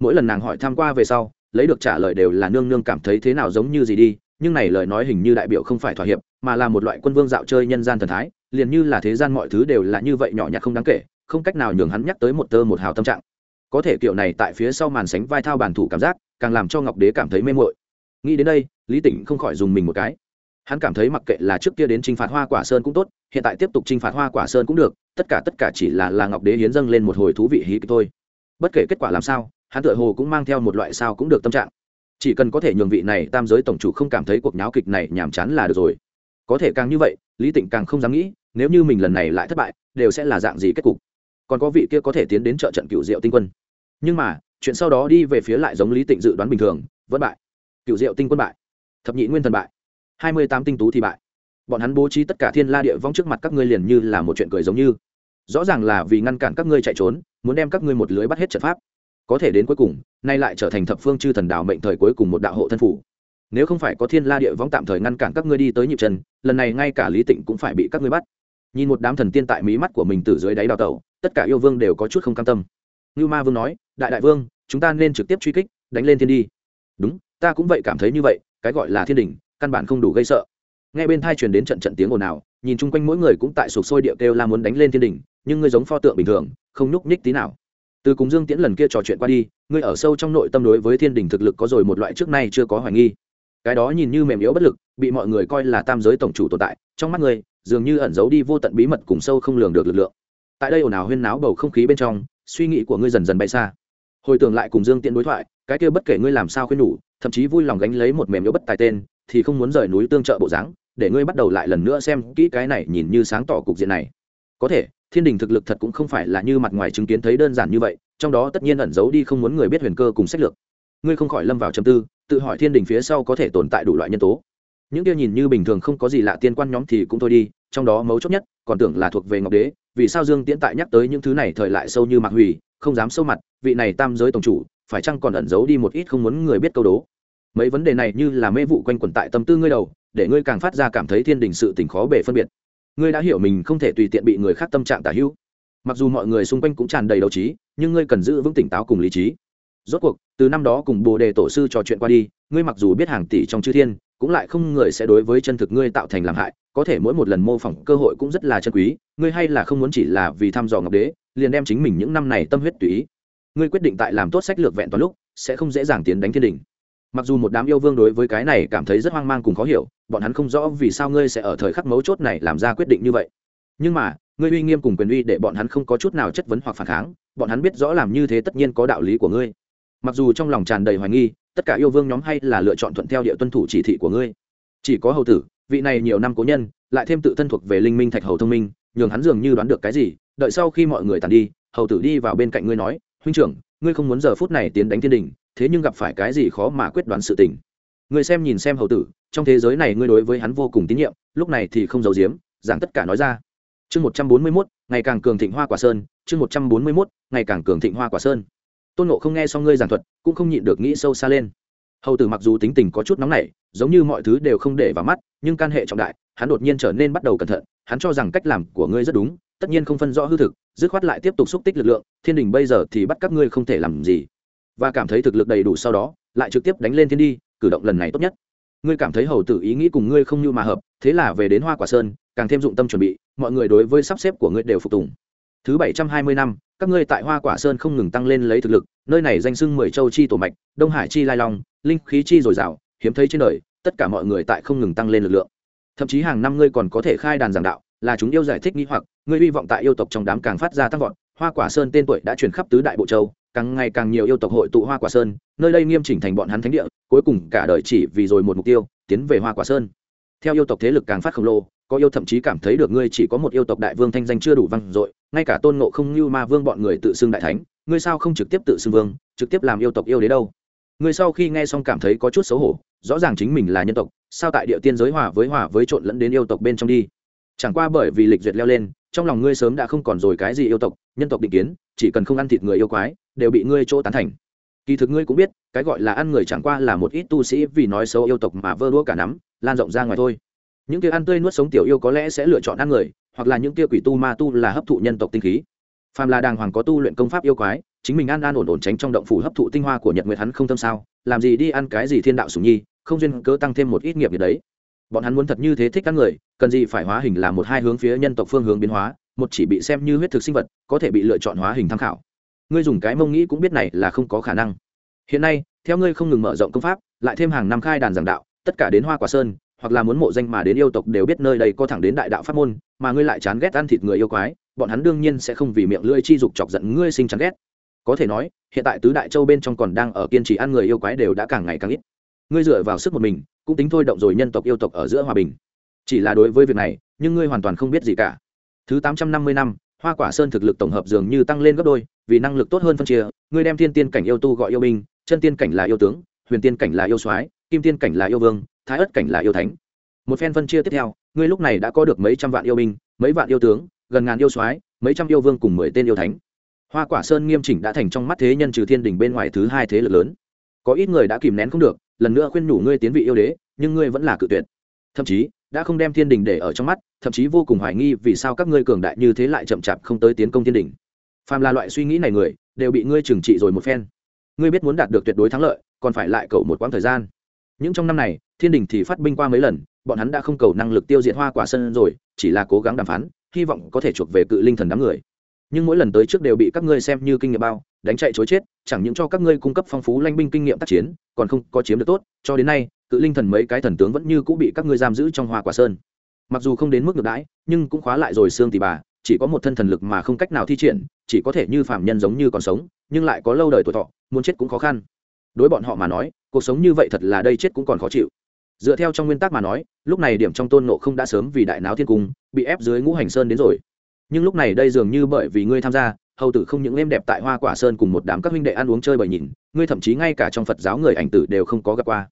Mỗi lần nàng hỏi tham qua về sau, lấy được trả lời đều là nương nương cảm thấy thế nào giống như gì đi, nhưng này lời nói hình như đại biểu không phải thỏa hiệp, mà là một loại quân vương dạo chơi nhân gian thần thái, liền như là thế gian mọi thứ đều là như vậy nhỏ nhặt không đáng kể, không cách nào nhường hắn nhắc tới một tơ một hào tâm trạng. Có thể kiểu này tại phía sau màn sánh vai thao bản thủ cảm giác, càng làm cho ngọc đế cảm thấy mê mội nghĩ đến đây lý tỉnh không khỏi dùng mình một cái. Hắn cảm thấy mặc kệ là trước kia đến t r i n h phạt hoa quả sơn cũng tốt, hiện tại tiếp tục t r i n h phạt hoa quả sơn cũng được, tất cả tất cả chỉ là là ngọc đế hiến dâng lên một hồi thú vị hí kịch thôi. Bất kể kết quả làm sao, hắn tựa hồ cũng mang theo một loại sao cũng được tâm trạng. Chỉ cần có thể nhường vị này tam giới tổng chủ không cảm thấy cuộc nháo kịch này nhàm chán là được rồi. Có thể càng như vậy, lý tịnh càng không dám nghĩ, nếu như mình lần này lại thất bại, đều sẽ là dạng gì kết cục? Còn có vị kia có thể tiến đến trợ trận cựu diệu tinh quân. Nhưng mà, chuyện sau đó đi về phía lại giống lý tịnh dự đoán bình thường, vẫn bại. Cựu diệu tinh quân bại thập nhị nguyên thần bại. Hai mươi tám tinh tú thì bại. Bọn hắn bố trí tất cả thiên la địa vong trước mặt các ngươi liền như là một chuyện cười giống như. Rõ ràng là vì ngăn cản các ngươi chạy trốn, muốn đem các ngươi một lưới bắt hết trận pháp. Có thể đến cuối cùng, nay lại trở thành thập phương chư thần đạo mệnh thời cuối cùng một đạo hộ thân phủ. Nếu không phải có thiên la địa vong tạm thời ngăn cản các ngươi đi tới nhịp chân, lần này ngay cả lý tịnh cũng phải bị các ngươi bắt. Nhìn một đám thần tiên tại mí mắt của mình từ dưới đáy đào tẩu, tất cả yêu vương đều có chút không cam tâm. Như ma vương nói, đại đại vương, chúng ta nên trực tiếp truy kích, đánh lên thiên đi. Đúng, ta cũng vậy cảm thấy như vậy cái gọi là thiên đình, căn bản không đủ gây sợ. Nghe bên thai truyền đến trận trận tiếng ồn ào, nhìn chung quanh mỗi người cũng tại sụp sôi điệu kêu la muốn đánh lên thiên đình, nhưng ngươi giống pho tượng bình thường, không nhúc nhích tí nào. Từ cùng dương tiễn lần kia trò chuyện qua đi, ngươi ở sâu trong nội tâm đối với thiên đình thực lực có rồi một loại trước nay chưa có hoài nghi. Cái đó nhìn như mềm yếu bất lực, bị mọi người coi là tam giới tổng chủ tồn tại, trong mắt ngươi, dường như ẩn giấu đi vô tận bí mật cùng sâu không lường được lực lượng. Tại đây ồn ào huyên náo bầu không khí bên trong, suy nghĩ của ngươi dần dần bay xa hồi tưởng lại cùng dương tiễn đối thoại, cái kia bất kể ngươi làm sao khuyên nhủ, thậm chí vui lòng gánh lấy một mềm yếu bất tài tên, thì không muốn rời núi tương trợ bộ dáng, để ngươi bắt đầu lại lần nữa xem kỹ cái này nhìn như sáng tỏ cục diện này. Có thể, thiên đình thực lực thật cũng không phải là như mặt ngoài chứng kiến thấy đơn giản như vậy, trong đó tất nhiên ẩn giấu đi không muốn người biết huyền cơ cùng sách lược. Ngươi không khỏi lâm vào châm tư, tự hỏi thiên đình phía sau có thể tồn tại đủ loại nhân tố. Những kia nhìn như bình thường không có gì lạ tiên quan nhóm thì cũng thôi đi, trong đó mấu chốt nhất còn tưởng là thuộc về ngọc đế, vì sao dương tiễn tại nhắc tới những thứ này thời lại sâu như mạc hủy không dám sâu mặt, vị này tam giới tổng chủ, phải chăng còn ẩn giấu đi một ít không muốn người biết câu đố? Mấy vấn đề này như là mê vụ quanh quẩn tại tâm tư ngươi đầu, để ngươi càng phát ra cảm thấy thiên đình sự tình khó bể phân biệt. Ngươi đã hiểu mình không thể tùy tiện bị người khác tâm trạng tả hữu. Mặc dù mọi người xung quanh cũng tràn đầy đấu trí, nhưng ngươi cần giữ vững tỉnh táo cùng lý trí. Rốt cuộc, từ năm đó cùng bồ đề tổ sư trò chuyện qua đi, ngươi mặc dù biết hàng tỷ trong chư thiên, cũng lại không người sẽ đối với chân thực ngươi tạo thành làm hại, có thể mỗi một lần mô phỏng cơ hội cũng rất là chân quý, ngươi hay là không muốn chỉ là vì thăm dò ngọc đế liền đem chính mình những năm này tâm huyết tùy ý. Ngươi quyết định tại làm tốt sách lược vẹn toàn lúc, sẽ không dễ dàng tiến đánh thiên đình mặc dù một đám yêu vương đối với cái này cảm thấy rất hoang mang cùng khó hiểu, bọn hắn không rõ vì sao ngươi sẽ ở thời khắc mấu chốt này làm ra quyết định như vậy. Nhưng mà, ngươi uy nghiêm cùng quyền uy để bọn hắn không có chút nào chất vấn hoặc phản kháng, bọn hắn biết rõ làm như thế tất nhiên có đạo lý của ngươi. Mặc dù trong lòng tràn đầy hoài nghi, tất cả yêu vương nhóm hay là lựa chọn thuận theo địa tuân thủ chỉ thị của ngươi. Chỉ có hầu tử, vị này nhiều năm cố nhân, lại thêm tự thân thuộc về linh minh thạch hầu thông minh, nhường hắn dường như đoán được cái gì đợi sau khi mọi người tàn đi, hầu tử đi vào bên cạnh ngươi nói, huynh trưởng, ngươi không muốn giờ phút này tiến đánh thiên đình, thế nhưng gặp phải cái gì khó mà quyết đoán sự tình. Ngươi xem nhìn xem hầu tử, trong thế giới này ngươi đối với hắn vô cùng tín nhiệm, lúc này thì không giấu giếm, giảng tất cả nói ra. Chương một trăm bốn mươi mốt, ngày càng cường thịnh hoa quả sơn, chương một trăm bốn mươi mốt, ngày càng cường thịnh hoa quả sơn. Tôn nộ không nghe xong ngươi giảng thuật, cũng không nhịn được nghĩ sâu xa lên. Hầu tử mặc dù tính tình có chút nóng nảy, giống như mọi thứ đều không để vào mắt, nhưng can hệ trọng đại, hắn đột nhiên trở nên bắt đầu cẩn thận, hắn cho rằng cách làm của ngươi rất đúng tất nhiên không phân rõ hư thực, dứt khoát lại tiếp tục xúc tích lực lượng, thiên đình bây giờ thì bắt các ngươi không thể làm gì. Và cảm thấy thực lực đầy đủ sau đó, lại trực tiếp đánh lên thiên đi, cử động lần này tốt nhất. Ngươi cảm thấy hầu tử ý nghĩ cùng ngươi không như mà hợp, thế là về đến hoa quả sơn, càng thêm dụng tâm chuẩn bị, mọi người đối với sắp xếp của ngươi đều phục tùng. Thứ bảy trăm hai mươi năm, các ngươi tại hoa quả sơn không ngừng tăng lên lấy thực lực, nơi này danh sưng mười châu chi tổ mạch, đông hải chi lai long, linh khí chi dồi dào, hiếm thấy trên đời, tất cả mọi người tại không ngừng tăng lên lực lượng. Thậm chí hàng năm ngươi còn có thể khai đàn giảng đạo là chúng yêu giải thích nghi hoặc, người hy vọng tại yêu tộc trong đám càng phát ra tăng vọt. Hoa quả sơn tên tuổi đã truyền khắp tứ đại bộ châu, càng ngày càng nhiều yêu tộc hội tụ hoa quả sơn, nơi đây nghiêm chỉnh thành bọn hắn thánh địa, cuối cùng cả đời chỉ vì rồi một mục tiêu, tiến về hoa quả sơn. Theo yêu tộc thế lực càng phát khổng lồ, có yêu thậm chí cảm thấy được ngươi chỉ có một yêu tộc đại vương thanh danh chưa đủ vang dội, ngay cả tôn ngộ không như ma vương bọn người tự xưng đại thánh, ngươi sao không trực tiếp tự xưng vương, trực tiếp làm yêu tộc yêu đế đâu? Ngươi sau khi nghe xong cảm thấy có chút xấu hổ, rõ ràng chính mình là nhân tộc, sao tại địa tiên giới hòa với hòa với trộn lẫn đến yêu tộc bên trong đi? Chẳng qua bởi vì lịch duyệt leo lên, trong lòng ngươi sớm đã không còn rồi cái gì yêu tộc, nhân tộc định kiến, chỉ cần không ăn thịt người yêu quái, đều bị ngươi chỗ tán thành. Kỳ thực ngươi cũng biết, cái gọi là ăn người chẳng qua là một ít tu sĩ vì nói xấu yêu tộc mà vơ đũa cả nắm, lan rộng ra ngoài thôi. Những kia ăn tươi nuốt sống tiểu yêu có lẽ sẽ lựa chọn ăn người, hoặc là những kia quỷ tu ma tu là hấp thụ nhân tộc tinh khí. Phàm là đàng hoàng có tu luyện công pháp yêu quái, chính mình ăn ăn ổn ổn tránh trong động phủ hấp thụ tinh hoa của nhật nguyệt hắn không tâm sao, làm gì đi ăn cái gì thiên đạo sủng nhi, không duyên cớ tăng thêm một ít nghiệp như đấy. Bọn hắn muốn thật như thế thích các người cần gì phải hóa hình là một hai hướng phía nhân tộc phương hướng biến hóa, một chỉ bị xem như huyết thực sinh vật, có thể bị lựa chọn hóa hình tham khảo. Ngươi dùng cái mông nghĩ cũng biết này là không có khả năng. Hiện nay, theo ngươi không ngừng mở rộng công pháp, lại thêm hàng năm khai đàn giảng đạo, tất cả đến hoa quả sơn, hoặc là muốn mộ danh mà đến yêu tộc đều biết nơi đây có thẳng đến đại đạo pháp môn, mà ngươi lại chán ghét ăn thịt người yêu quái, bọn hắn đương nhiên sẽ không vì miệng lưỡi chi dục chọc giận ngươi sinh chán ghét. Có thể nói, hiện tại tứ đại châu bên trong còn đang ở kiên trì ăn người yêu quái đều đã càng ngày càng ít. Ngươi dựa vào sức một mình, cũng tính thôi động rồi nhân tộc yêu tộc ở giữa hòa bình chỉ là đối với việc này, nhưng ngươi hoàn toàn không biết gì cả. Thứ tám trăm năm mươi năm, hoa quả sơn thực lực tổng hợp dường như tăng lên gấp đôi, vì năng lực tốt hơn phân chia, ngươi đem thiên tiên cảnh yêu tu gọi yêu binh, chân tiên cảnh là yêu tướng, huyền tiên cảnh là yêu soái, kim tiên cảnh là yêu vương, thái ất cảnh là yêu thánh. Một phen phân chia tiếp theo, ngươi lúc này đã có được mấy trăm vạn yêu binh, mấy vạn yêu tướng, gần ngàn yêu soái, mấy trăm yêu vương cùng mười tên yêu thánh. Hoa quả sơn nghiêm chỉnh đã thành trong mắt thế nhân trừ thiên đình bên ngoài thứ hai thế lực lớn. Có ít người đã kìm nén không được, lần nữa khuyên nhủ ngươi tiến vị yêu đế, nhưng ngươi vẫn là cự tuyệt. Thậm chí đã không đem thiên đình để ở trong mắt, thậm chí vô cùng hoài nghi vì sao các ngươi cường đại như thế lại chậm chạp không tới tiến công thiên đình. Phàm là loại suy nghĩ này người, đều bị ngươi trừng trị rồi một phen. Ngươi biết muốn đạt được tuyệt đối thắng lợi, còn phải lại cầu một quãng thời gian. Những trong năm này, thiên đình thì phát binh qua mấy lần, bọn hắn đã không cầu năng lực tiêu diệt hoa quả sân rồi, chỉ là cố gắng đàm phán, hy vọng có thể chuộc về cự linh thần đám người. Nhưng mỗi lần tới trước đều bị các ngươi xem như kinh nghiệm bao, đánh chạy chối chết, chẳng những cho các ngươi cung cấp phong phú lanh binh kinh nghiệm tác chiến, còn không có chiếm được tốt, cho đến nay cự linh thần mấy cái thần tướng vẫn như cũng bị các ngươi giam giữ trong hoa quả sơn. Mặc dù không đến mức ngược đãi, nhưng cũng khóa lại rồi xương tì bà, chỉ có một thân thần lực mà không cách nào thi triển, chỉ có thể như phạm nhân giống như còn sống, nhưng lại có lâu đời tuổi thọ, muốn chết cũng khó khăn. Đối bọn họ mà nói, cuộc sống như vậy thật là đây chết cũng còn khó chịu. Dựa theo trong nguyên tắc mà nói, lúc này điểm trong tôn nộ không đã sớm vì đại náo thiên cung, bị ép dưới ngũ hành sơn đến rồi. Nhưng lúc này đây dường như bởi vì ngươi tham gia, hầu tử không những êm đẹp tại hoa quả sơn cùng một đám các huynh đệ ăn uống chơi bời nhìn, ngươi thậm chí ngay cả trong phật giáo người ảnh tử đều không có gặp qua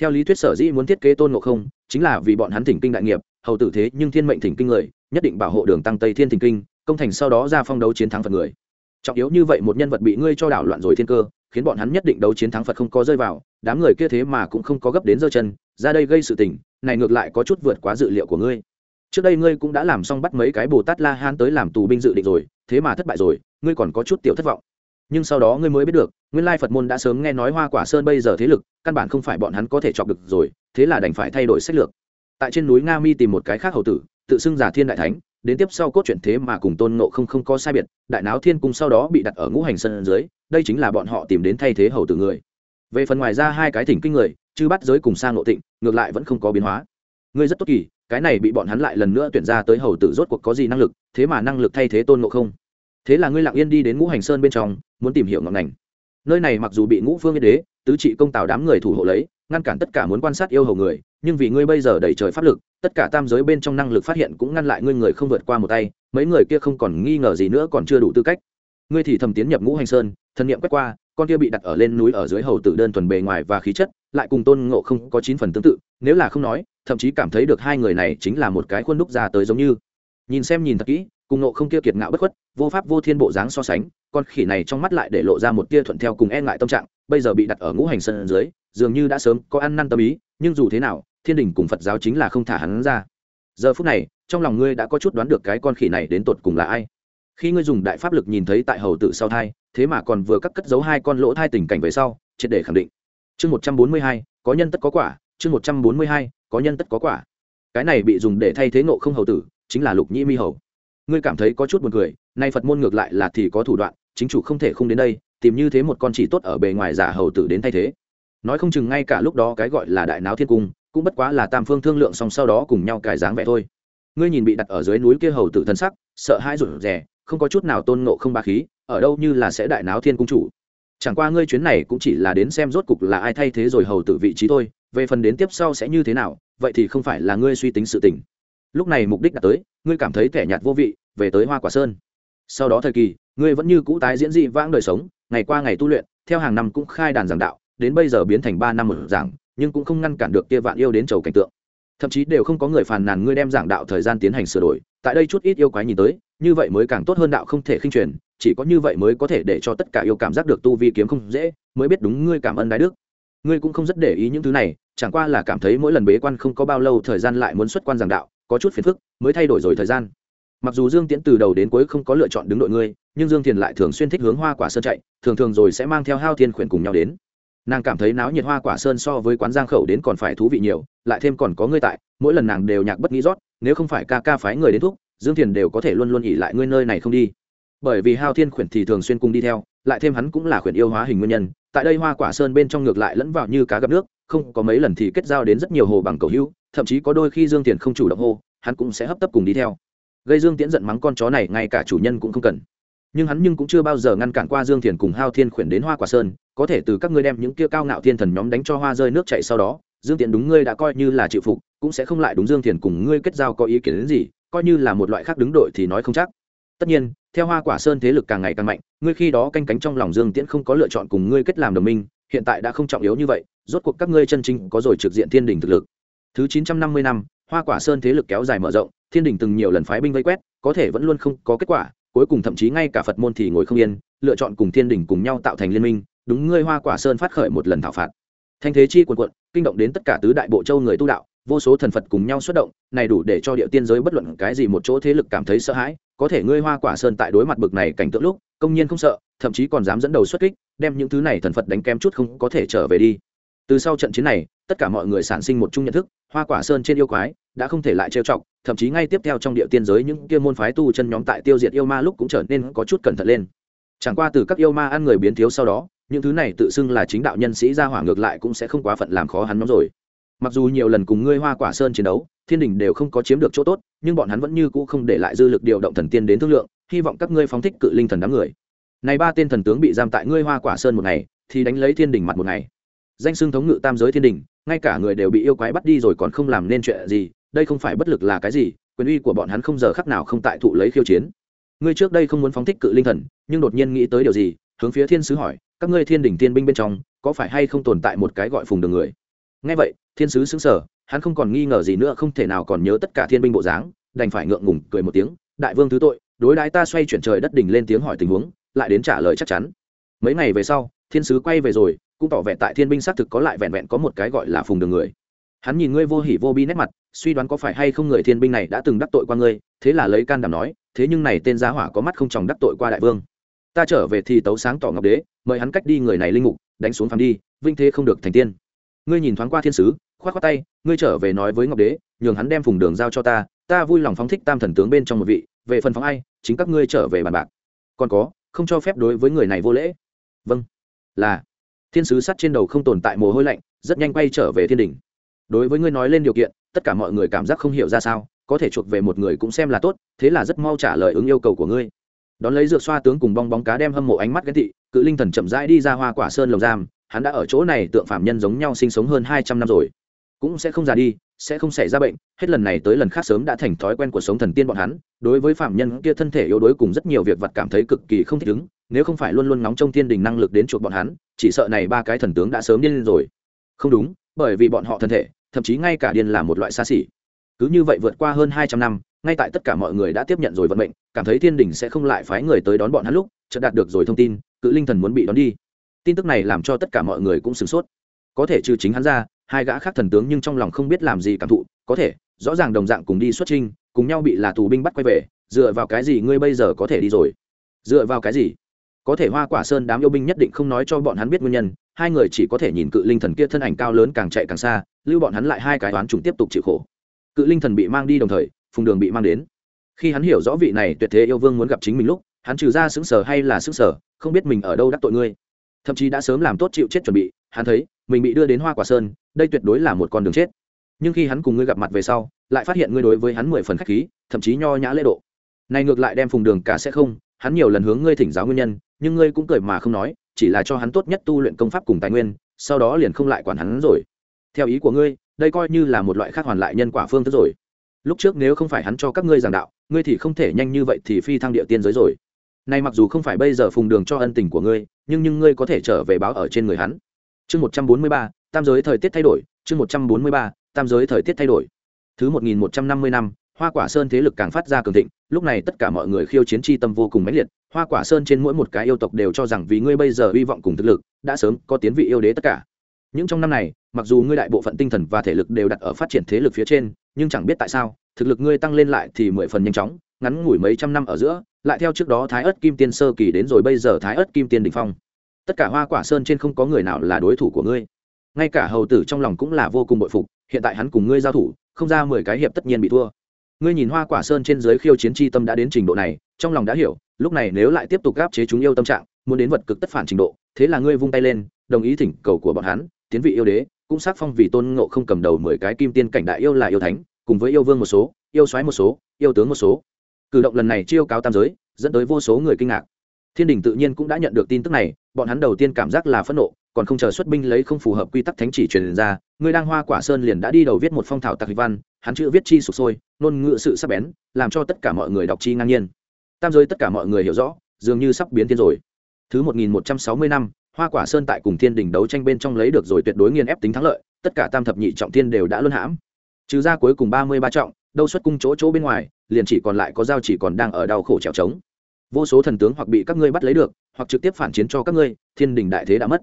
theo lý thuyết sở dĩ muốn thiết kế tôn ngộ không, chính là vì bọn hắn thỉnh kinh đại nghiệp, hầu tử thế nhưng thiên mệnh thỉnh kinh người, nhất định bảo hộ đường tăng tây thiên thỉnh kinh, công thành sau đó ra phong đấu chiến thắng phật người. Trọng yếu như vậy một nhân vật bị ngươi cho đảo loạn rồi thiên cơ, khiến bọn hắn nhất định đấu chiến thắng phật không có rơi vào, đám người kia thế mà cũng không có gấp đến giơ chân, ra đây gây sự tình, này ngược lại có chút vượt quá dự liệu của ngươi. Trước đây ngươi cũng đã làm xong bắt mấy cái bồ tát la han tới làm tù binh dự định rồi, thế mà thất bại rồi, ngươi còn có chút tiểu thất vọng nhưng sau đó ngươi mới biết được, nguyên lai phật môn đã sớm nghe nói hoa quả sơn bây giờ thế lực, căn bản không phải bọn hắn có thể chọc được rồi, thế là đành phải thay đổi sách lược. Tại trên núi nga mi tìm một cái khác hầu tử, tự xưng giả thiên đại thánh, đến tiếp sau cốt truyện thế mà cùng tôn ngộ không không có sai biệt, đại náo thiên cung sau đó bị đặt ở ngũ hành sân dưới, đây chính là bọn họ tìm đến thay thế hầu tử người. Về phần ngoài ra hai cái thỉnh kinh người, chư bắt giới cùng sang ngộ tịnh, ngược lại vẫn không có biến hóa. Ngươi rất tốt kỳ, cái này bị bọn hắn lại lần nữa tuyển ra tới hầu tử rốt cuộc có gì năng lực, thế mà năng lực thay thế tôn ngộ không thế là ngươi lặng yên đi đến ngũ hành sơn bên trong, muốn tìm hiểu ngọn ngành. Nơi này mặc dù bị ngũ phương yên đế, tứ trị công tào đám người thủ hộ lấy, ngăn cản tất cả muốn quan sát yêu hầu người, nhưng vì ngươi bây giờ đầy trời pháp lực, tất cả tam giới bên trong năng lực phát hiện cũng ngăn lại ngươi người không vượt qua một tay, mấy người kia không còn nghi ngờ gì nữa còn chưa đủ tư cách. Ngươi thì thầm tiến nhập ngũ hành sơn, thân niệm quét qua, con kia bị đặt ở lên núi ở dưới hầu tử đơn thuần bề ngoài và khí chất, lại cùng tôn ngộ không có chín phần tương tự, nếu là không nói, thậm chí cảm thấy được hai người này chính là một cái khuôn đúc ra tới giống như. Nhìn xem nhìn thật kỹ cùng nộ không kia kiệt ngạo bất khuất, vô pháp vô thiên bộ dáng so sánh, con khỉ này trong mắt lại để lộ ra một tia thuận theo cùng e ngại tâm trạng, bây giờ bị đặt ở ngũ hành sơn dưới, dường như đã sớm có ăn năn tâm ý, nhưng dù thế nào, thiên đình cùng phật giáo chính là không thả hắn ra. Giờ phút này, trong lòng ngươi đã có chút đoán được cái con khỉ này đến tột cùng là ai. Khi ngươi dùng đại pháp lực nhìn thấy tại hầu tử sau thai, thế mà còn vừa cắt cất giấu hai con lỗ thai tình cảnh về sau, triệt để khẳng định. Chương một trăm bốn mươi hai, có nhân tất có quả, chương một trăm bốn mươi hai, có nhân tất có quả. Cái này bị dùng để thay thế ngộ không hầu tử, chính là lục nhĩ mi hầu ngươi cảm thấy có chút buồn cười, nay phật môn ngược lại là thì có thủ đoạn, chính chủ không thể không đến đây, tìm như thế một con chỉ tốt ở bề ngoài giả hầu tử đến thay thế. Nói không chừng ngay cả lúc đó cái gọi là đại náo thiên cung, cũng bất quá là tam phương thương lượng xong sau đó cùng nhau cải dáng vẻ thôi. Ngươi nhìn bị đặt ở dưới núi kia hầu tử thân sắc, sợ hãi rụt rè, không có chút nào tôn ngộ không ba khí, ở đâu như là sẽ đại náo thiên cung chủ. Chẳng qua ngươi chuyến này cũng chỉ là đến xem rốt cục là ai thay thế rồi hầu tử vị trí thôi, về phần đến tiếp sau sẽ như thế nào, vậy thì không phải là ngươi suy tính sự tình lúc này mục đích đã tới, ngươi cảm thấy kẻ nhạt vô vị, về tới hoa quả sơn. Sau đó thời kỳ, ngươi vẫn như cũ tái diễn dị vãng đời sống, ngày qua ngày tu luyện, theo hàng năm cũng khai đàn giảng đạo, đến bây giờ biến thành ba năm một giảng, nhưng cũng không ngăn cản được kia vạn yêu đến chầu cảnh tượng. Thậm chí đều không có người phàn nàn ngươi đem giảng đạo thời gian tiến hành sửa đổi, tại đây chút ít yêu quái nhìn tới, như vậy mới càng tốt hơn đạo không thể khinh truyền, chỉ có như vậy mới có thể để cho tất cả yêu cảm giác được tu vi kiếm không dễ, mới biết đúng ngươi cảm ơn đái đức. Ngươi cũng không rất để ý những thứ này, chẳng qua là cảm thấy mỗi lần bế quan không có bao lâu thời gian lại muốn xuất quan giảng đạo có chút phiền phức, mới thay đổi rồi thời gian. Mặc dù dương tiễn từ đầu đến cuối không có lựa chọn đứng đội ngươi nhưng dương thiền lại thường xuyên thích hướng hoa quả sơn chạy, thường thường rồi sẽ mang theo hao thiên khuyển cùng nhau đến. Nàng cảm thấy náo nhiệt hoa quả sơn so với quán giang khẩu đến còn phải thú vị nhiều, lại thêm còn có ngươi tại, mỗi lần nàng đều nhạc bất nghĩ rót, nếu không phải ca ca phái người đến thúc, dương thiền đều có thể luôn luôn nghỉ lại ngươi nơi này không đi. Bởi vì hao thiên khuyển thì thường xuyên cùng đi theo lại thêm hắn cũng là khuyển yêu hóa hình nguyên nhân, tại đây hoa quả sơn bên trong ngược lại lẫn vào như cá gặp nước, không có mấy lần thì kết giao đến rất nhiều hồ bằng cầu hữu, thậm chí có đôi khi dương thiền không chủ động hô, hắn cũng sẽ hấp tấp cùng đi theo. Gây dương tiễn giận mắng con chó này, ngay cả chủ nhân cũng không cần. Nhưng hắn nhưng cũng chưa bao giờ ngăn cản qua dương thiền cùng hao thiên khuyển đến hoa quả sơn, có thể từ các ngươi đem những kia cao ngạo thiên thần nhóm đánh cho hoa rơi nước chạy sau đó, dương tiễn đúng ngươi đã coi như là chịu phục, cũng sẽ không lại đúng dương thiền cùng ngươi kết giao có ý kiến đến gì, coi như là một loại khác đứng đội thì nói không chắc tất nhiên, theo hoa quả sơn thế lực càng ngày càng mạnh, ngươi khi đó canh cánh trong lòng dương tiễn không có lựa chọn cùng ngươi kết làm đồng minh, hiện tại đã không trọng yếu như vậy, rốt cuộc các ngươi chân chính có rồi trực diện thiên đình thực lực. Thứ chín trăm năm mươi năm, hoa quả sơn thế lực kéo dài mở rộng, thiên đình từng nhiều lần phái binh vây quét, có thể vẫn luôn không có kết quả, cuối cùng thậm chí ngay cả phật môn thì ngồi không yên, lựa chọn cùng thiên đình cùng nhau tạo thành liên minh, đúng ngươi hoa quả sơn phát khởi một lần thảo phạt. Thanh thế chi quần quận kinh động đến tất cả tứ đại bộ châu người tu đạo, vô số thần phật cùng nhau xuất động, này đủ để cho địa tiên giới bất luận cái gì một chỗ thế lực cảm thấy sợ hãi có thể ngươi hoa quả sơn tại đối mặt bực này cảnh tượng lúc, công nhiên không sợ, thậm chí còn dám dẫn đầu xuất kích, đem những thứ này thần phật đánh kém chút không có thể trở về đi. Từ sau trận chiến này, tất cả mọi người sản sinh một chung nhận thức, hoa quả sơn trên yêu quái đã không thể lại trêu chọc, thậm chí ngay tiếp theo trong địa tiên giới những kia môn phái tu chân nhóm tại tiêu diệt yêu ma lúc cũng trở nên có chút cẩn thận lên. Chẳng qua từ các yêu ma ăn người biến thiếu sau đó, những thứ này tự xưng là chính đạo nhân sĩ ra hỏa ngược lại cũng sẽ không quá phận làm khó hắn nhóm rồi mặc dù nhiều lần cùng ngươi hoa quả sơn chiến đấu, thiên đình đều không có chiếm được chỗ tốt, nhưng bọn hắn vẫn như cũ không để lại dư lực điều động thần tiên đến thương lượng, hy vọng các ngươi phóng thích cự linh thần đám người. Này ba tên thần tướng bị giam tại ngươi hoa quả sơn một ngày, thì đánh lấy thiên đình mặt một ngày. Danh xưng thống ngự tam giới thiên đình ngay cả người đều bị yêu quái bắt đi rồi còn không làm nên chuyện gì, đây không phải bất lực là cái gì, quyền uy của bọn hắn không giờ khắc nào không tại thụ lấy khiêu chiến. Ngươi trước đây không muốn phóng thích cự linh thần, nhưng đột nhiên nghĩ tới điều gì, hướng phía thiên sứ hỏi, các ngươi thiên đình tiên binh bên trong, có phải hay không tồn tại một cái gọi phùng đường người? Ngay vậy, thiên sứ xứng sở hắn không còn nghi ngờ gì nữa, không thể nào còn nhớ tất cả thiên binh bộ dáng, đành phải ngượng ngùng cười một tiếng, đại vương thứ tội, đối đãi ta xoay chuyển trời đất đỉnh lên tiếng hỏi tình huống, lại đến trả lời chắc chắn. Mấy ngày về sau, thiên sứ quay về rồi, cũng tỏ vẻ tại thiên binh xác thực có lại vẹn vẹn có một cái gọi là phùng đường người. Hắn nhìn ngươi vô hỉ vô bi nét mặt, suy đoán có phải hay không người thiên binh này đã từng đắc tội qua ngươi, thế là lấy can đảm nói, thế nhưng này tên giá hỏa có mắt không chồng đắc tội qua đại vương. Ta trở về thì tấu sáng tỏ ngọc đế, mời hắn cách đi người này linh mục, đánh xuống phàm đi, vinh thế không được thành tiên ngươi nhìn thoáng qua thiên sứ, khoát khoát tay, ngươi trở về nói với ngọc đế, nhường hắn đem phùng đường giao cho ta ta vui lòng phóng thích tam thần tướng bên trong một vị, về phần phóng ai, chính các ngươi trở về bàn bạc. Còn có, không cho phép đối với người này vô lễ. Vâng. Là. Thiên sứ sắt trên đầu không tồn tại mồ hôi lạnh, rất nhanh quay trở về thiên đình đối với ngươi nói lên điều kiện, tất cả mọi người cảm giác không hiểu ra sao, có thể chuộc về một người cũng xem là tốt, thế là rất mau trả lời ứng yêu cầu của ngươi. Đón lấy dược xoa tướng cùng bong bóng cá đem hâm mộ ánh mắt ghen thị cự linh thần chậm rãi đi ra hoa quả sơn lồng giam hắn đã ở chỗ này tượng phạm nhân giống nhau sinh sống hơn hai trăm năm rồi. Cũng sẽ không già đi, sẽ không xảy ra bệnh, hết lần này tới lần khác sớm đã thành thói quen của sống thần tiên bọn hắn, đối với phạm nhân kia thân thể yếu đuối cùng rất nhiều việc vật cảm thấy cực kỳ không thích ứng, nếu không phải luôn luôn nóng trong thiên đình năng lực đến chuộc bọn hắn, chỉ sợ này ba cái thần tướng đã sớm điên lên rồi. Không đúng, bởi vì bọn họ thân thể, thậm chí ngay cả điên là một loại xa xỉ. Cứ như vậy vượt qua hơn hai trăm năm, ngay tại tất cả mọi người đã tiếp nhận rồi vận mệnh, cảm thấy thiên đình sẽ không lại phái người tới đón bọn hắn lúc, chợt đạt được rồi thông tin, cự linh thần muốn bị đón đi tin tức này làm cho tất cả mọi người cũng sửng sốt. Có thể trừ chính hắn ra, hai gã khác thần tướng nhưng trong lòng không biết làm gì cảm thụ. Có thể, rõ ràng đồng dạng cùng đi xuất trinh cùng nhau bị là tù binh bắt quay về, dựa vào cái gì ngươi bây giờ có thể đi rồi? Dựa vào cái gì? Có thể hoa quả sơn đám yêu binh nhất định không nói cho bọn hắn biết nguyên nhân, hai người chỉ có thể nhìn cự linh thần kia thân ảnh cao lớn càng chạy càng xa, lưu bọn hắn lại hai cái toán trùng tiếp tục chịu khổ. Cự linh thần bị mang đi đồng thời, phùng đường bị mang đến. Khi hắn hiểu rõ vị này tuyệt thế yêu vương muốn gặp chính mình lúc, hắn trừ ra xứng sở hay là xứng sở không biết mình ở đâu đắc tội ngươi thậm chí đã sớm làm tốt chịu chết chuẩn bị, hắn thấy, mình bị đưa đến hoa quả sơn, đây tuyệt đối là một con đường chết. Nhưng khi hắn cùng ngươi gặp mặt về sau, lại phát hiện ngươi đối với hắn mười phần k h á c h khí, thậm chí nho nhã lễ độ. Này ngược lại đem phùng đường cả sẽ không, hắn nhiều lần hướng ngươi thỉnh giáo nguyên nhân, nhưng ngươi cũng cười mà không nói, chỉ là cho hắn tốt nhất tu luyện công pháp cùng tài nguyên, sau đó liền không lại quản hắn rồi. Theo ý của ngươi, đây coi như là một loại khác hoàn lại nhân quả phương thức rồi. Lúc trước nếu không phải hắn cho các ngươi giảng đạo, ngươi thì không thể nhanh như vậy thì phi thăng địa tiên giới rồi. Nay mặc dù không phải bây giờ phùng đường cho ân tình của ngươi nhưng nhưng ngươi có thể trở về báo ở trên người hắn. Chương một trăm bốn mươi ba, tam giới thời tiết thay đổi. Chương một trăm bốn mươi ba, tam giới thời tiết thay đổi. Thứ một nghìn một trăm năm mươi năm, hoa quả sơn thế lực càng phát ra cường thịnh. Lúc này tất cả mọi người khiêu chiến chi tâm vô cùng mãnh liệt. Hoa quả sơn trên mỗi một cái yêu tộc đều cho rằng vì ngươi bây giờ hy vọng cùng thực lực, đã sớm có tiến vị yêu đế tất cả. Những trong năm này, mặc dù ngươi đại bộ phận tinh thần và thể lực đều đặt ở phát triển thế lực phía trên, nhưng chẳng biết tại sao, thực lực ngươi tăng lên lại thì mười phần nhanh chóng, ngắn ngủi mấy trăm năm ở giữa lại theo trước đó thái ớt kim tiên sơ kỳ đến rồi bây giờ thái ớt kim tiên đ ỉ n h phong. Tất cả hoa quả sơn trên không có người nào là đối thủ của ngươi. Ngay cả hầu tử trong lòng cũng là vô cùng bội phục, hiện tại hắn cùng ngươi giao thủ, không ra mười cái hiệp tất nhiên bị thua. Ngươi nhìn hoa quả sơn trên giới khiêu chiến tri tâm đã đến trình độ này, trong lòng đã hiểu, lúc này nếu lại tiếp tục gáp chế chúng yêu tâm trạng, muốn đến vật cực tất phản trình độ, thế là ngươi vung tay lên, đồng ý thỉnh cầu của bọn hắn, tiến vị yêu đế, cũng xác phong vì tôn ngộ không cầm đầu mười cái kim tiên cảnh đại yêu là yêu thánh, cùng với yêu vương một số, yêu soái một số, yêu tướng một số cử động lần này chiêu cáo tam giới, dẫn tới vô số người kinh ngạc. Thiên đình tự nhiên cũng đã nhận được tin tức này, bọn hắn đầu tiên cảm giác là phẫn nộ, còn không chờ xuất binh lấy không phù hợp quy tắc thánh chỉ truyền ra, người đang hoa quả sơn liền đã đi đầu viết một phong thảo tạc văn, hắn chữ viết chi sụp sôi nôn ngự sự sắp bén, làm cho tất cả mọi người đọc chi ngang nhiên. Tam giới tất cả mọi người hiểu rõ, dường như sắp biến thiên rồi. Thứ một nghìn một trăm sáu mươi năm, hoa quả sơn tại cùng thiên đình đấu tranh bên trong lấy được rồi tuyệt đối nghiên ép tính thắng lợi, tất cả tam thập nhị trọng thiên đều đã luân hãm. Trừ ra cuối cùng ba mươi ba trọng, đâu xuất cung chỗ chỗ bên ngoài liền chỉ còn lại có dao chỉ còn đang ở đau khổ trèo trống. Vô số thần tướng hoặc bị các ngươi bắt lấy được, hoặc trực tiếp phản chiến cho các ngươi, thiên đình đại thế đã mất.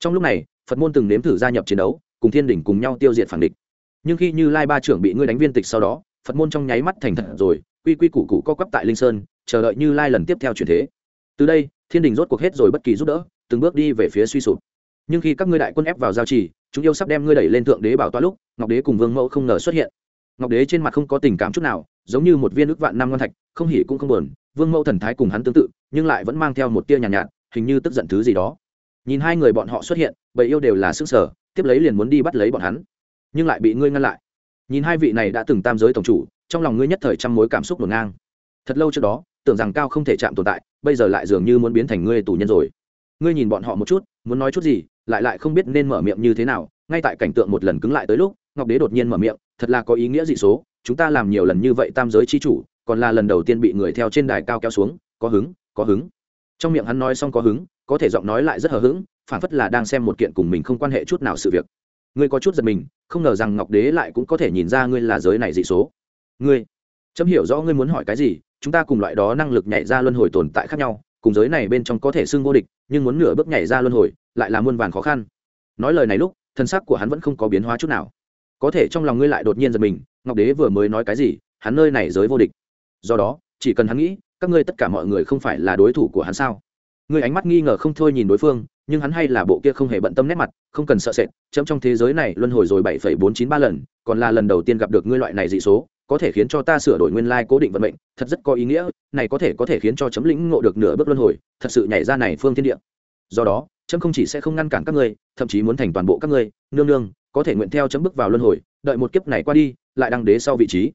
Trong lúc này, phật môn từng nếm thử gia nhập chiến đấu, cùng thiên đình cùng nhau tiêu diệt phản địch. Nhưng khi như lai ba trưởng bị ngươi đánh viên tịch sau đó, phật môn trong nháy mắt thành thật rồi, quy quy củ cụ co quắp tại linh sơn, chờ đợi như lai lần tiếp theo chuyển thế. Từ đây, thiên đình rốt cuộc hết rồi bất kỳ giúp đỡ, từng bước đi về phía suy sụp. Nhưng khi các ngươi đại quân ép vào giao trì, chúng yêu sắp đem ngươi đẩy lên thượng đế bảo toa lúc, ngọc đế cùng vương mẫu không ngờ xuất hiện ngọc đế trên mặt không có tình cảm chút nào giống như một viên ước vạn năm ngon thạch không hỉ cũng không buồn vương mẫu thần thái cùng hắn tương tự nhưng lại vẫn mang theo một tia nhàn nhạt, nhạt hình như tức giận thứ gì đó. Nhìn hai người bọn họ xuất hiện bầy yêu đều là sức sở tiếp lấy liền muốn đi bắt lấy bọn hắn. Nhưng lại bị ngươi ngăn lại. Nhìn hai vị này đã từng tam giới tổng chủ trong lòng ngươi nhất thời trăm mối cảm xúc ngổn ngang. Thật lâu trước đó tưởng rằng cao không thể chạm tồn tại bây giờ lại dường như muốn biến thành ngươi tù nhân rồi. Ngươi nhìn bọn họ một chút muốn nói chút gì lại lại không biết nên mở miệng như thế nào ngay tại cảnh tượng một lần cứng lại tới lúc ngọc đế đột nhiên mở miệng, thật là có ý nghĩa dị số, chúng ta làm nhiều lần như vậy tam giới chi chủ, còn là lần đầu tiên bị người theo trên đài cao kéo xuống, có hứng có hứng. Trong miệng hắn nói xong có hứng, có thể giọng nói lại rất hờ hững, phản phất là đang xem một kiện cùng mình không quan hệ chút nào sự việc. Ngươi có chút giật mình, không ngờ rằng ngọc đế lại cũng có thể nhìn ra ngươi là giới này dị số. Ngươi, chấm hiểu rõ ngươi muốn hỏi cái gì, chúng ta cùng loại đó năng lực nhảy ra luân hồi tồn tại khác nhau, cùng giới này bên trong có thể xưng vô địch, nhưng muốn nửa bước nhảy ra luân hồi, lại là muôn vàn khó khăn. Nói lời này lúc, thân sắc của hắn vẫn không có biến hóa chút nào có thể trong lòng ngươi lại đột nhiên giật mình, ngọc đế vừa mới nói cái gì, hắn nơi này giới vô địch. Do đó, chỉ cần hắn nghĩ, các ngươi tất cả mọi người không phải là đối thủ của hắn sao? Ngươi ánh mắt nghi ngờ không thôi nhìn đối phương, nhưng hắn hay là bộ kia không hề bận tâm nét mặt, không cần sợ sệt, chấm trong thế giới này luân hồi rồi bảy phẩy bốn chín ba lần, còn là lần đầu tiên gặp được ngươi loại này dị số, có thể khiến cho ta sửa đổi nguyên lai cố định vận mệnh, thật rất có ý nghĩa, này có thể có thể khiến cho chấm lĩnh ngộ được nửa bước luân hồi, thật sự nhảy ra này phương thiên địa. Do đó, chấm không chỉ sẽ không ngăn cản các ngươi, thậm chí muốn thành toàn bộ các ngươi, nương nương có thể nguyện theo chấm bước vào luân hồi, đợi một kiếp này qua đi, lại đăng đế sau vị trí.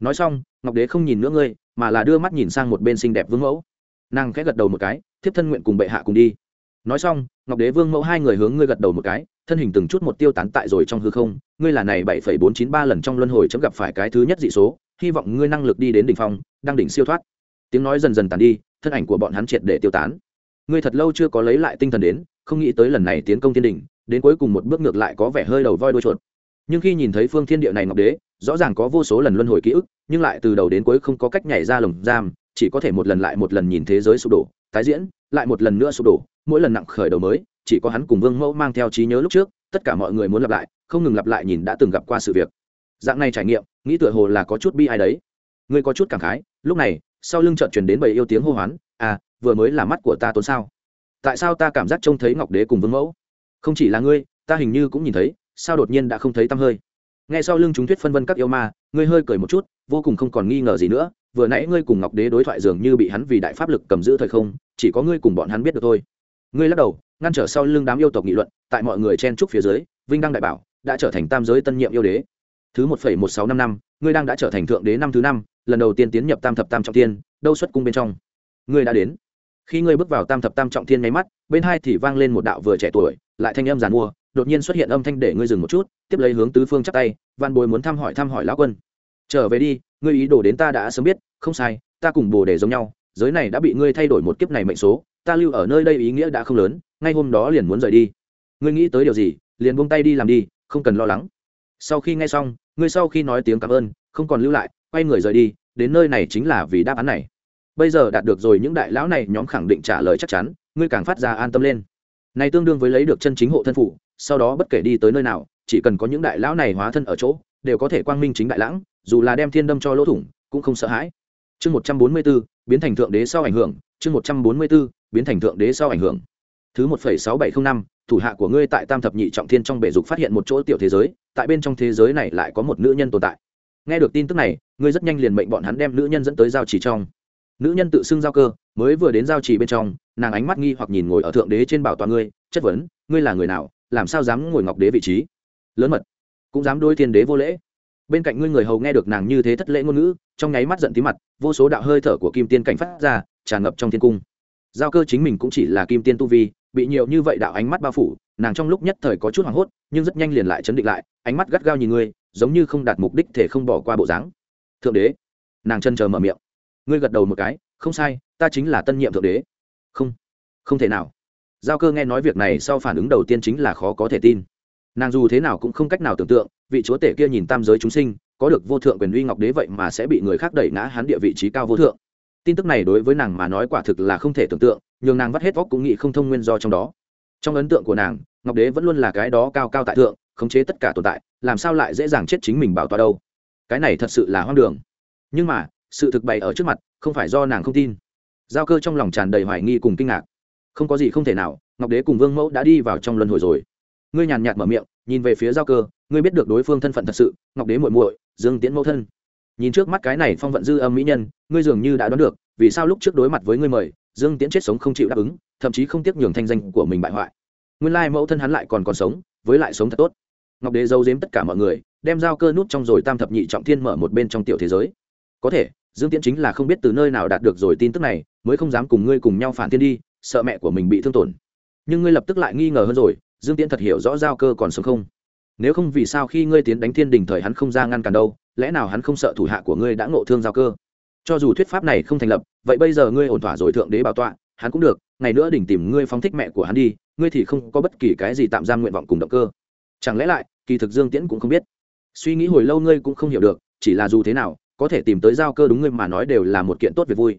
Nói xong, ngọc đế không nhìn nữa ngươi, mà là đưa mắt nhìn sang một bên xinh đẹp vương mẫu. Nàng khẽ gật đầu một cái, thiếp thân nguyện cùng bệ hạ cùng đi. Nói xong, ngọc đế vương mẫu hai người hướng ngươi gật đầu một cái, thân hình từng chút một tiêu tán tại rồi trong hư không, ngươi là này bảy phẩy bốn chín ba lần trong luân hồi chấm gặp phải cái thứ nhất dị số, hy vọng ngươi năng lực đi đến đỉnh phong, đang đỉnh siêu thoát. Tiếng nói dần dần tàn đi, thân ảnh của bọn hắn triệt để tiêu tán. Ngươi thật lâu chưa có lấy lại tinh thần đến, không nghĩ tới lần này tiến công thiên đỉnh đến cuối cùng một bước ngược lại có vẻ hơi đầu voi đuôi chuột. Nhưng khi nhìn thấy phương thiên địa này ngọc đế, rõ ràng có vô số lần luân hồi ký ức, nhưng lại từ đầu đến cuối không có cách nhảy ra lồng giam, chỉ có thể một lần lại một lần nhìn thế giới sụp đổ, tái diễn, lại một lần nữa sụp đổ, mỗi lần nặng khởi đầu mới, chỉ có hắn cùng vương mẫu mang theo trí nhớ lúc trước, tất cả mọi người muốn lặp lại, không ngừng lặp lại nhìn đã từng gặp qua sự việc. Dạng này trải nghiệm, nghĩ tựa hồ là có chút bi ai đấy. Ngươi có chút cảm khái, lúc này, sau lưng trợn truyền đến bầy yêu tiếng hô hoán à vừa mới là mắt của ta tốn sao? Tại sao ta cảm giác trông thấy ngọc đế cùng vương mẫu? Không chỉ là ngươi, ta hình như cũng nhìn thấy, sao đột nhiên đã không thấy tăm hơi? Nghe sau lưng chúng thuyết phân vân các yêu ma, ngươi hơi cười một chút, vô cùng không còn nghi ngờ gì nữa, vừa nãy ngươi cùng ngọc đế đối thoại dường như bị hắn vì đại pháp lực cầm giữ thời không, chỉ có ngươi cùng bọn hắn biết được thôi. Ngươi lắc đầu, ngăn trở sau lưng đám yêu tộc nghị luận, tại mọi người chen trúc phía dưới, vinh đăng đại bảo đã trở thành tam giới tân nhiệm yêu đế. Thứ một phẩy một sáu năm năm, ngươi đang đã trở thành thượng đế năm thứ năm, lần đầu tiên tiến nhập tam thập tam trọng tiên, đâu xuất cung bên trong. Ngươi đã đến khi ngươi bước vào tam thập tam trọng thiên nháy mắt, bên hai thì vang lên một đạo vừa trẻ tuổi, lại thanh âm giàn mua, đột nhiên xuất hiện âm thanh để ngươi dừng một chút, tiếp lấy hướng tứ phương chắp tay văn bồi muốn thăm hỏi thăm hỏi lão quân. Trở về đi, ngươi ý đồ đến ta đã sớm biết, không sai, ta cùng bồ để giống nhau, giới này đã bị ngươi thay đổi một kiếp này mệnh số, ta lưu ở nơi đây ý nghĩa đã không lớn, ngay hôm đó liền muốn rời đi. Ngươi nghĩ tới điều gì, liền buông tay đi làm đi, không cần lo lắng. Sau khi nghe xong, ngươi sau khi nói tiếng cảm ơn, không còn lưu lại, quay người rời đi, đến nơi này chính là vì đáp án này bây giờ đạt được rồi, những đại lão này nhóm khẳng định trả lời chắc chắn, ngươi càng phát ra an tâm lên. Này tương đương với lấy được chân chính hộ thân phủ, sau đó bất kể đi tới nơi nào, chỉ cần có những đại lão này hóa thân ở chỗ, đều có thể quang minh chính đại lãng, dù là đem thiên đâm cho lỗ thủng, cũng không sợ hãi. Chương một trăm bốn mươi b ố biến thành thượng đế sau ảnh hưởng, chương một trăm bốn mươi b ố biến thành thượng đế sau ảnh hưởng. Thứ một phẩy sáu bảy không năm, thủ hạ của ngươi tại tam thập nhị trọng thiên trong bể dục phát hiện một chỗ tiểu thế giới, tại bên trong thế giới này lại có một nữ nhân tồn tại. Nghe được tin tức này, ngươi rất nhanh liền mệnh bọn hắn đem nữ nhân dẫn tới giao chỉ trong nữ nhân tự xưng giao cơ, mới vừa đến giao trì bên trong, nàng ánh mắt nghi hoặc nhìn ngồi ở thượng đế trên bảo toàn ngươi, chất vấn, ngươi là người nào, làm sao dám ngồi ngọc đế vị trí? Lớn mật, cũng dám đôi thiên đế vô lễ. Bên cạnh ngươi người hầu nghe được nàng như thế thất lễ ngôn ngữ, trong nháy mắt giận tí mặt, vô số đạo hơi thở của kim tiên cảnh phát ra, tràn ngập trong thiên cung. Giao cơ chính mình cũng chỉ là kim tiên tu vi, bị nhiều như vậy đạo ánh mắt bao phủ, nàng trong lúc nhất thời có chút hoảng hốt, nhưng rất nhanh liền lại chấn định lại, ánh mắt gắt gao nhìn ngươi, giống như không đạt mục đích thể không bỏ qua bộ dáng. Thượng đế, nàng chân chờ mở miệng ngươi gật đầu một cái, không sai, ta chính là tân nhiệm thượng đế. Không không thể nào. Giao cơ nghe nói việc này sau phản ứng đầu tiên chính là khó có thể tin. Nàng dù thế nào cũng không cách nào tưởng tượng, vị chúa tể kia nhìn tam giới chúng sinh, có được vô thượng quyền uy ngọc đế vậy mà sẽ bị người khác đẩy ngã hắn địa vị trí cao vô thượng. Tin tức này đối với nàng mà nói quả thực là không thể tưởng tượng, nhường nàng vắt hết óc cũng nghĩ không thông nguyên do trong đó. Trong ấn tượng của nàng, ngọc đế vẫn luôn là cái đó cao cao tại thượng, khống chế tất cả tồn tại, làm sao lại dễ dàng chết chính mình bảo tọa đâu? Cái này thật sự là hoang đường. Nhưng mà sự thực bày ở trước mặt, không phải do nàng không tin. Giao cơ trong lòng tràn đầy hoài nghi cùng kinh ngạc. Không có gì không thể nào, ngọc đế cùng vương mẫu đã đi vào trong luân hồi rồi. Ngươi nhàn nhạt mở miệng, nhìn về phía giao cơ, ngươi biết được đối phương thân phận thật sự, ngọc đế muội muội, dương tiễn mẫu thân. Nhìn trước mắt cái này phong vận dư âm mỹ nhân, ngươi dường như đã đoán được, vì sao lúc trước đối mặt với ngươi mời, dương tiễn chết sống không chịu đáp ứng, thậm chí không tiếc nhường thanh danh của mình bại hoại. Nguyên lai mẫu thân hắn lại còn còn sống, với lại sống thật tốt. Ngọc đế giấu giếm tất cả mọi người, đem giao cơ nút trong rồi tam thập nhị trọng thiên mở một bên trong tiểu thế giới có thể, dương tiễn chính là không biết từ nơi nào đạt được rồi tin tức này, mới không dám cùng ngươi cùng nhau phản thiên đi, sợ mẹ của mình bị thương tổn. Nhưng ngươi lập tức lại nghi ngờ hơn rồi, dương tiễn thật hiểu rõ giao cơ còn sống không. Nếu không vì sao khi ngươi tiến đánh thiên đình thời hắn không ra ngăn cản đâu, lẽ nào hắn không sợ thủ hạ của ngươi đã ngộ thương giao cơ? Cho dù thuyết pháp này không thành lập, vậy bây giờ ngươi ổn thỏa rồi thượng đế bảo tọa, hắn cũng được, ngày nữa đỉnh tìm ngươi phóng thích mẹ của hắn đi, ngươi thì không có bất kỳ cái gì tạm giam nguyện vọng cùng động cơ. Chẳng lẽ lại, kỳ thực dương tiễn cũng không biết. Suy nghĩ hồi lâu ngươi cũng không hiểu được, chỉ là dù thế nào có thể tìm tới giao cơ đúng ngươi mà nói đều là một kiện tốt việc vui.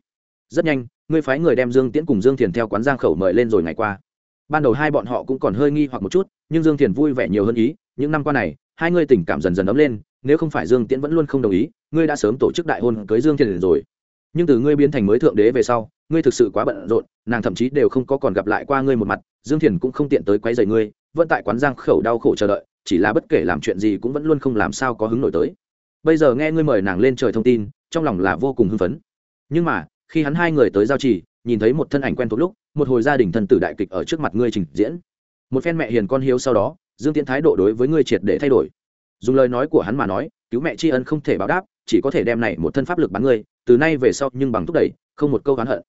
Rất nhanh, ngươi phái người đem dương tiễn cùng dương thiền theo quán giang khẩu mời lên rồi ngày qua. Ban đầu hai bọn họ cũng còn hơi nghi hoặc một chút, nhưng dương thiền vui vẻ nhiều hơn ý, những năm qua này, hai ngươi tình cảm dần dần ấm lên, nếu không phải dương tiễn vẫn luôn không đồng ý, ngươi đã sớm tổ chức đại hôn cưới dương thiền rồi. Nhưng từ ngươi biến thành mới thượng đế về sau, ngươi thực sự quá bận rộn, nàng thậm chí đều không có còn gặp lại qua ngươi một mặt, dương thiền cũng không tiện tới quấy rầy ngươi, vẫn tại quán giang khẩu đau khổ chờ đợi, chỉ là bất kể làm chuyện gì cũng vẫn luôn không làm sao có hứng nổi tới bây giờ nghe ngươi mời nàng lên trời thông tin, trong lòng là vô cùng hưng phấn. Nhưng mà, khi hắn hai người tới giao trì, nhìn thấy một thân ảnh quen thuộc lúc, một hồi gia đình thân tử đại kịch ở trước mặt ngươi trình diễn. Một phen mẹ hiền con hiếu sau đó, dương tiễn thái độ đối với ngươi triệt để thay đổi. Dùng lời nói của hắn mà nói, cứu mẹ tri ân không thể báo đáp, chỉ có thể đem này một thân pháp lực bắn ngươi, từ nay về sau nhưng bằng thúc đẩy, không một câu oán hận.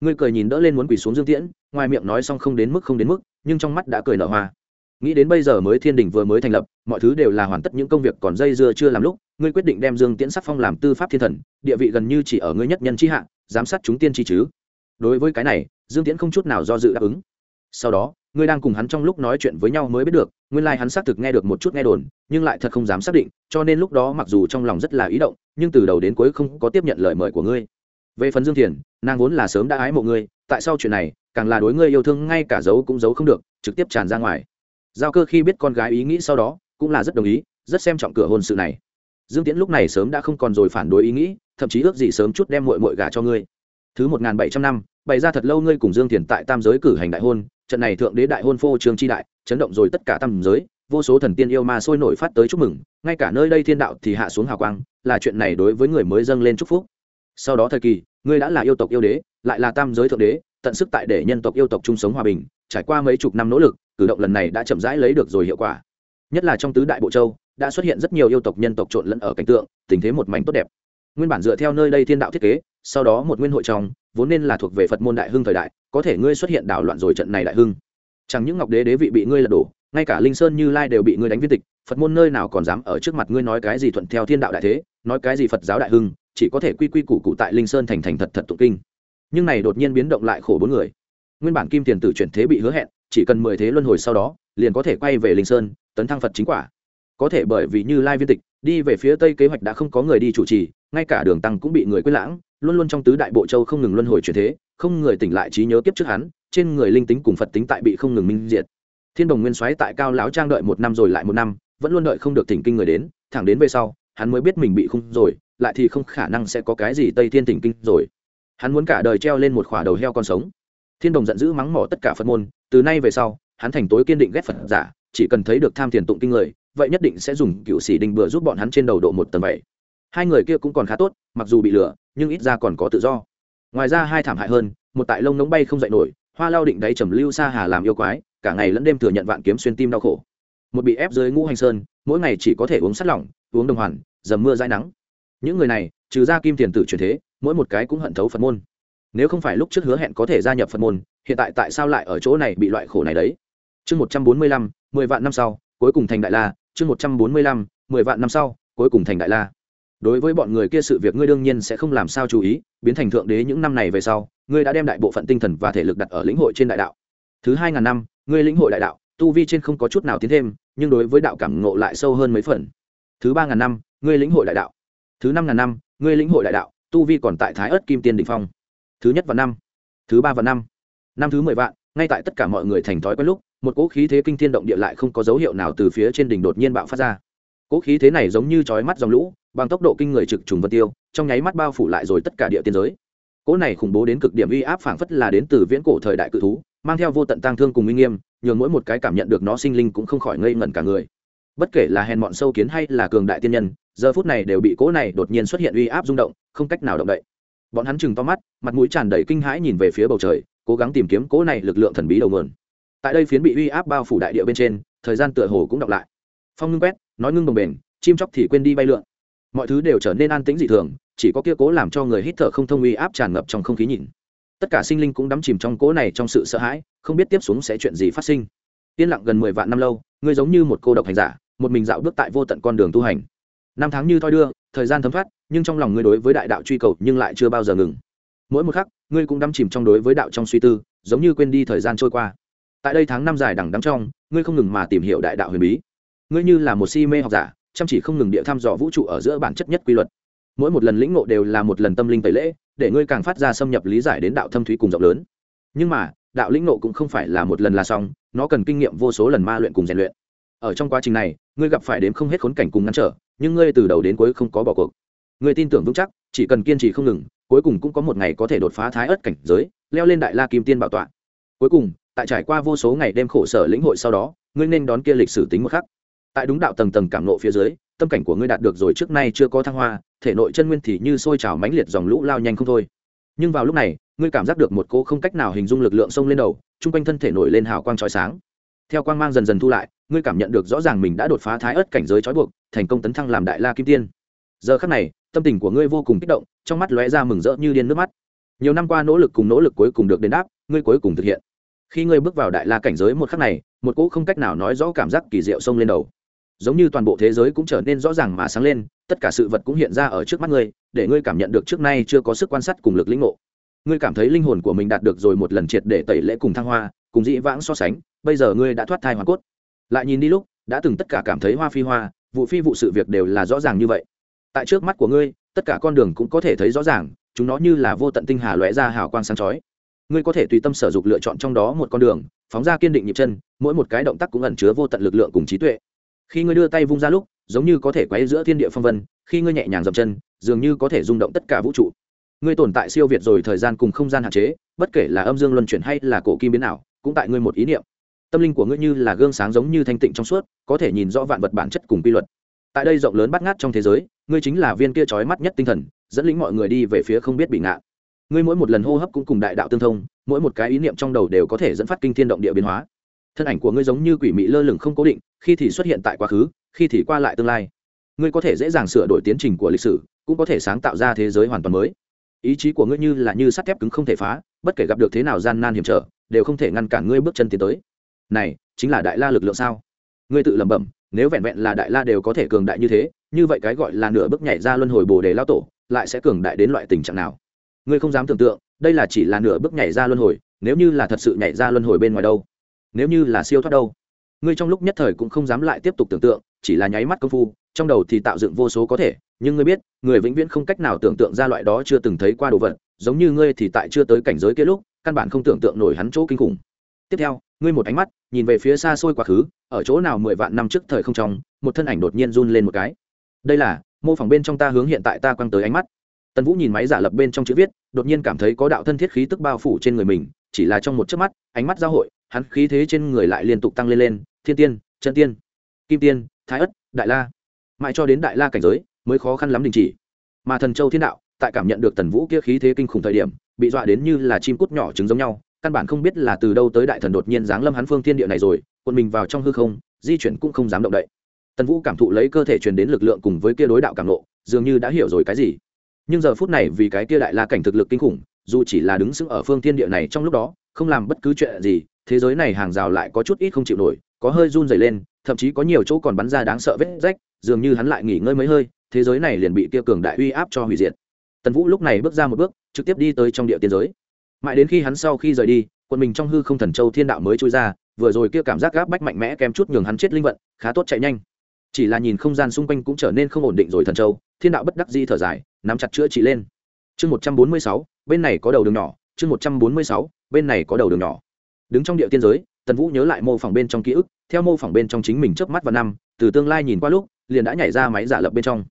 Ngươi cười nhìn đỡ lên muốn quỳ xuống dương tiễn, ngoài miệng nói xong không đến mức không đến mức, nhưng trong mắt đã cười nở hoa. Nghĩ đến bây giờ mới thiên đình vừa mới thành lập, mọi thứ đều là hoàn tất những công việc còn dây dưa chưa làm lúc ngươi quyết định đem dương tiễn sắc phong làm tư pháp thiên thần, địa vị gần như chỉ ở ngươi nhất nhân chi hạ, giám sát chúng tiên chi chứ. Đối với cái này, dương tiễn không chút nào do dự đáp ứng. Sau đó, ngươi đang cùng hắn trong lúc nói chuyện với nhau mới biết được, nguyên lai、like、hắn xác thực nghe được một chút nghe đồn, nhưng lại thật không dám xác định, cho nên lúc đó mặc dù trong lòng rất là ý động, nhưng từ đầu đến cuối không có tiếp nhận lời mời của ngươi. Về phần dương thiền, nàng vốn là sớm đã ái mộ ngươi, tại sao chuyện này, càng là đối ngươi yêu thương, ngay cả giấu cũng giấu không được, trực tiếp tràn ra ngoài. Giao cơ khi biết con gái ý nghĩ sau đó, cũng là rất đồng ý, rất xem trọng cửa hôn sự này dương tiễn lúc này sớm đã không còn rồi phản đối ý nghĩ, thậm chí ước gì sớm chút đem mội mội gà cho ngươi. Thứ một nghìn bảy trăm năm, bày ra thật lâu ngươi cùng dương thiền tại tam giới cử hành đại hôn, trận này thượng đế đại hôn phô trương tri đại, chấn động rồi tất cả tam giới, vô số thần tiên yêu ma sôi nổi phát tới chúc mừng, ngay cả nơi đây thiên đạo thì hạ xuống hào quang, là chuyện này đối với người mới dâng lên chúc phúc. Sau đó thời kỳ, ngươi đã là yêu tộc yêu đế, lại là tam giới thượng đế, tận sức tại để nhân tộc yêu tộc chung sống hòa bình, trải qua mấy chục năm nỗ lực, cử động lần này đã chậm rãi lấy được rồi hiệu quả. Nhất là trong tứ đại bộ châu đã xuất hiện rất nhiều yêu tộc nhân tộc trộn lẫn ở cảnh tượng, tình thế một mảnh tốt đẹp. Nguyên bản dựa theo nơi đây thiên đạo thiết kế, sau đó một nguyên hội trong, vốn nên là thuộc về phật môn đại hưng thời đại, có thể ngươi xuất hiện đảo loạn rồi trận này đại hưng. Chẳng những ngọc đế đế vị bị ngươi lật đổ, ngay cả linh sơn như lai đều bị ngươi đánh viên tịch, phật môn nơi nào còn dám ở trước mặt ngươi nói cái gì thuận theo thiên đạo đại thế, nói cái gì phật giáo đại hưng, chỉ có thể quy quy củ cụ tại linh sơn thành thành thật thật tụng kinh. Nhưng này đột nhiên biến động lại khổ bốn người. Nguyên bản kim tiền tử chuyển thế bị hứa hẹn, chỉ cần mười thế luân hồi sau đó, liền có thể quay về linh sơn, tấn thăng phật chính quả có thể bởi vì như lai viên tịch, đi về phía tây kế hoạch đã không có người đi chủ trì, ngay cả đường tăng cũng bị người quên lãng, luôn luôn trong tứ đại bộ châu không ngừng luân hồi chuyển thế, không người tỉnh lại trí nhớ kiếp trước hắn, trên người linh tính cùng phật tính tại bị không ngừng minh diệt. Thiên đồng nguyên soái tại cao lão trang đợi một năm rồi lại một năm, vẫn luôn đợi không được Thỉnh kinh người đến, thẳng đến về sau, hắn mới biết mình bị khung rồi, lại thì không khả năng sẽ có cái gì tây thiên Thỉnh kinh rồi. Hắn muốn cả đời treo lên một khỏa đầu heo con sống. Thiên đồng giận dữ mắng mỏ tất cả phật môn, từ nay về sau, hắn thành tối kiên định ghét phật giả, chỉ cần thấy được tham thiền tụng kinh người vậy nhất định sẽ dùng cựu sĩ đình bừa giúp bọn hắn trên đầu độ một tầng bảy. Hai người kia cũng còn khá tốt, mặc dù bị lừa, nhưng ít ra còn có tự do. Ngoài ra hai thảm hại hơn, một tại lông nóng bay không dậy nổi, hoa lao định đáy trầm lưu sa hà làm yêu quái, cả ngày lẫn đêm thừa nhận vạn kiếm xuyên tim đau khổ. Một bị ép dưới ngũ hành sơn, mỗi ngày chỉ có thể uống sắt lỏng, uống đồng hoàn, dầm mưa dãi nắng. Những người này, trừ ra kim tiền tử truyền thế, mỗi một cái cũng hận thấu phật môn. Nếu không phải lúc trước hứa hẹn có thể gia nhập phật môn, hiện tại tại sao lại ở chỗ này bị loại khổ này đấy? Chương một trăm bốn mươi lăm, mười vạn năm sau, cuối cùng thành đại la chương một trăm bốn mươi lăm, mười vạn năm sau, cuối cùng thành đại la. Đối với bọn người kia sự việc ngươi đương nhiên sẽ không làm sao chú ý, biến thành thượng đế những năm này về sau, ngươi đã đem đại bộ phận tinh thần và thể lực đặt ở lĩnh hội trên đại đạo. Thứ hai ngàn năm, ngươi lĩnh hội đại đạo, tu vi trên không có chút nào tiến thêm, nhưng đối với đạo cảm ngộ lại sâu hơn mấy phần. Thứ ba ngàn năm, ngươi lĩnh hội đại đạo. Thứ năm ngàn năm, ngươi lĩnh hội đại đạo, tu vi còn tại thái ớt kim tiên đỉnh phong. Thứ nhất và năm, thứ ba và năm năm thứ mười vạn ngay tại tất cả mọi người thành thói quen lúc, một cỗ khí thế kinh thiên động địa lại không có dấu hiệu nào từ phía trên đỉnh đột nhiên bạo phát ra. Cỗ khí thế này giống như chói mắt dòng lũ, bằng tốc độ kinh người trực trùng vân tiêu, trong nháy mắt bao phủ lại rồi tất cả địa tiên giới. Cỗ này khủng bố đến cực điểm uy áp phảng phất là đến từ viễn cổ thời đại cự thú, mang theo vô tận tang thương cùng uy nghiêm, nhường mỗi một cái cảm nhận được nó sinh linh cũng không khỏi ngây ngẩn cả người. Bất kể là hèn mọn sâu kiến hay là cường đại tiên nhân, giờ phút này đều bị cỗ này đột nhiên xuất hiện uy áp rung động, không cách nào động đậy. Bọn hắn chừng to mắt, mặt mũi tràn đầy kinh hãi nhìn về phía bầu trời cố gắng tìm kiếm cỗ này lực lượng thần bí đầu nguồn. Tại đây phiến bị uy áp bao phủ đại địa bên trên, thời gian tựa hồ cũng đọc lại. Phong ngưng quét, nói ngưng đồng bền chim chóc thì quên đi bay lượn. Mọi thứ đều trở nên an tĩnh dị thường, chỉ có kia cố làm cho người hít thở không thông uy áp tràn ngập trong không khí nhìn. Tất cả sinh linh cũng đắm chìm trong cố này trong sự sợ hãi, không biết tiếp xuống sẽ chuyện gì phát sinh. Yên lặng gần mười vạn năm lâu, ngươi giống như một cô độc hành giả, một mình dạo bước tại vô tận con đường tu hành. Năm tháng như thoi đưa, thời gian thấm thoát, nhưng trong lòng ngươi đối với đại đạo truy cầu nhưng lại chưa bao giờ ngừng mỗi một khắc, ngươi cũng đắm chìm trong đối với đạo trong suy tư, giống như quên đi thời gian trôi qua. Tại đây tháng năm dài đằng đắng trong, ngươi không ngừng mà tìm hiểu đại đạo huyền bí. Ngươi như là một si mê học giả, chăm chỉ không ngừng địa thăm dò vũ trụ ở giữa bản chất nhất quy luật. Mỗi một lần lĩnh ngộ đều là một lần tâm linh tẩy lễ, để ngươi càng phát ra xâm nhập lý giải đến đạo thâm thúy cùng rộng lớn. Nhưng mà, đạo lĩnh ngộ cũng không phải là một lần là xong, nó cần kinh nghiệm vô số lần ma luyện cùng rèn luyện. Ở trong quá trình này, ngươi gặp phải đến không hết khốn cảnh cùng ngăn trở, nhưng ngươi từ đầu đến cuối không có bỏ cuộc. Ngươi tin tưởng vững chắc, chỉ cần kiên trì không ngừng cuối cùng cũng có một ngày có thể đột phá thái ớt cảnh giới, leo lên đại la kim tiên bảo tọa. Cuối cùng, tại trải qua vô số ngày đêm khổ sở lĩnh hội sau đó, ngươi nên đón kia lịch sử tính một khắc. Tại đúng đạo tầng tầng cảm nộ phía dưới, tâm cảnh của ngươi đạt được rồi trước nay chưa có thăng hoa, thể nội chân nguyên thì như sôi trào mãnh liệt dòng lũ lao nhanh không thôi. Nhưng vào lúc này, ngươi cảm giác được một cô không cách nào hình dung lực lượng sông lên đầu, chung quanh thân thể nổi lên hào quang trói sáng. Theo quang mang dần dần thu lại, ngươi cảm nhận được rõ ràng mình đã đột phá thái ớt cảnh giới trói buộc, thành công tấn thăng làm đại la kim tiên giờ khắc này, tâm tình của ngươi vô cùng kích động, trong mắt lóe ra mừng rỡ như điên nước mắt. Nhiều năm qua nỗ lực cùng nỗ lực cuối cùng được đền đáp, ngươi cuối cùng thực hiện. Khi ngươi bước vào đại la cảnh giới một khắc này, một cỗ không cách nào nói rõ cảm giác kỳ diệu sông lên đầu. Giống như toàn bộ thế giới cũng trở nên rõ ràng mà sáng lên, tất cả sự vật cũng hiện ra ở trước mắt ngươi, để ngươi cảm nhận được trước nay chưa có sức quan sát cùng lực lĩnh ngộ. Ngươi cảm thấy linh hồn của mình đạt được rồi một lần triệt để tẩy lễ cùng thăng hoa, cùng dĩ vãng so sánh, bây giờ ngươi đã thoát thai hoa cốt. Lại nhìn đi lúc, đã từng tất cả cảm thấy hoa phi hoa, vụ phi vụ sự việc đều là rõ ràng như vậy tại trước mắt của ngươi, tất cả con đường cũng có thể thấy rõ ràng, chúng nó như là vô tận tinh hà lóe ra hào quang sáng chói. Ngươi có thể tùy tâm sở dục lựa chọn trong đó một con đường, phóng ra kiên định nhịp chân, mỗi một cái động tác cũng ẩn chứa vô tận lực lượng cùng trí tuệ. Khi ngươi đưa tay vung ra lúc, giống như có thể quay giữa thiên địa phong vân, khi ngươi nhẹ nhàng dậm chân, dường như có thể rung động tất cả vũ trụ. Ngươi tồn tại siêu việt rồi thời gian cùng không gian hạn chế, bất kể là âm dương luân chuyển hay là cổ kim biến ảo, cũng tại ngươi một ý niệm. Tâm linh của ngươi như là gương sáng giống như thanh tịnh trong suốt, có thể nhìn rõ vạn vật bản chất cùng quy luật tại đây rộng lớn bắt ngát trong thế giới, ngươi chính là viên kia trói mắt nhất tinh thần, dẫn lĩnh mọi người đi về phía không biết bị ngạn ngươi mỗi một lần hô hấp cũng cùng đại đạo tương thông, mỗi một cái ý niệm trong đầu đều có thể dẫn phát kinh thiên động địa biến hóa. Thân ảnh của ngươi giống như quỷ mị lơ lửng không cố định, khi thì xuất hiện tại quá khứ, khi thì qua lại tương lai. Ngươi có thể dễ dàng sửa đổi tiến trình của lịch sử, cũng có thể sáng tạo ra thế giới hoàn toàn mới. Ý chí của ngươi như là như sắt thép cứng không thể phá, bất kể gặp được thế nào gian nan hiểm trở, đều không thể ngăn cản ngươi bước chân tiến tới. Này, chính là đại la lực lượng sao? Ngươi tự lẩm bẩm nếu vẹn vẹn là đại la đều có thể cường đại như thế, như vậy cái gọi là nửa bước nhảy ra luân hồi bồ đề lao tổ, lại sẽ cường đại đến loại tình trạng nào? Ngươi không dám tưởng tượng, đây là chỉ là nửa bước nhảy ra luân hồi, nếu như là thật sự nhảy ra luân hồi bên ngoài đâu? Nếu như là siêu thoát đâu? Ngươi trong lúc nhất thời cũng không dám lại tiếp tục tưởng tượng, chỉ là nháy mắt công phu, trong đầu thì tạo dựng vô số có thể, nhưng ngươi biết, người vĩnh viễn không cách nào tưởng tượng ra loại đó chưa từng thấy qua đồ vật, giống như ngươi thì tại chưa tới cảnh giới kia lúc, căn bản không tưởng tượng nổi hắn chỗ kinh khủng. Tiếp theo, ngươi một ánh mắt, nhìn về phía xa xôi quá khứ ở chỗ nào mười vạn năm trước thời không trong, một thân ảnh đột nhiên run lên một cái. Đây là, mô phỏng bên trong ta hướng hiện tại ta quăng tới ánh mắt. Tần vũ nhìn máy giả lập bên trong chữ viết, đột nhiên cảm thấy có đạo thân thiết khí tức bao phủ trên người mình, chỉ là trong một chớp mắt, ánh mắt giao hội, hắn khí thế trên người lại liên tục tăng lên lên, thiên tiên, chân tiên, kim tiên, thái ất, đại la. Mãi cho đến đại la cảnh giới, mới khó khăn lắm đình chỉ. Mà thần châu thiên đạo, tại cảm nhận được tần vũ kia khí thế kinh khủng thời điểm, bị dọa đến như là chim cút nhỏ trứng giống nhau, căn bản không biết là từ đâu tới đại thần đột nhiên giáng lâm hắn phương thiên địa này rồi quân mình vào trong hư không, di chuyển cũng không dám động đậy. Tần vũ cảm thụ lấy cơ thể truyền đến lực lượng cùng với kia đối đạo cảm lộ dường như đã hiểu rồi cái gì. Nhưng giờ phút này vì cái kia đại la cảnh thực lực kinh khủng, dù chỉ là đứng sững ở phương thiên địa này trong lúc đó, không làm bất cứ chuyện gì, thế giới này hàng rào lại có chút ít không chịu nổi, có hơi run dày lên, thậm chí có nhiều chỗ còn bắn ra đáng sợ vết rách, dường như hắn lại nghỉ ngơi mấy hơi, thế giới này liền bị kia cường đại uy áp cho hủy diệt. Tần vũ lúc này bước ra một bước, trực tiếp đi tới trong địa tiên giới. Mãi đến khi hắn sau khi rời đi quân mình trong hư không thần châu thiên đạo mới trôi ra vừa rồi kia cảm giác gáp bách mạnh mẽ kém chút nhường hắn chết linh vận, khá tốt chạy nhanh. Chỉ là nhìn không gian xung quanh cũng trở nên không ổn định rồi thần châu, thiên đạo bất đắc di thở dài, nắm chặt chữa trị lên. Chương một trăm bốn mươi sáu, bên này có đầu đường nhỏ, chương một trăm bốn mươi sáu, bên này có đầu đường nhỏ. Đứng trong địa tiên giới, tần vũ nhớ lại mô phỏng bên trong ký ức, theo mô phỏng bên trong chính mình chớp mắt vào năm, từ tương lai nhìn qua lúc, liền đã nhảy ra máy giả lập bên trong.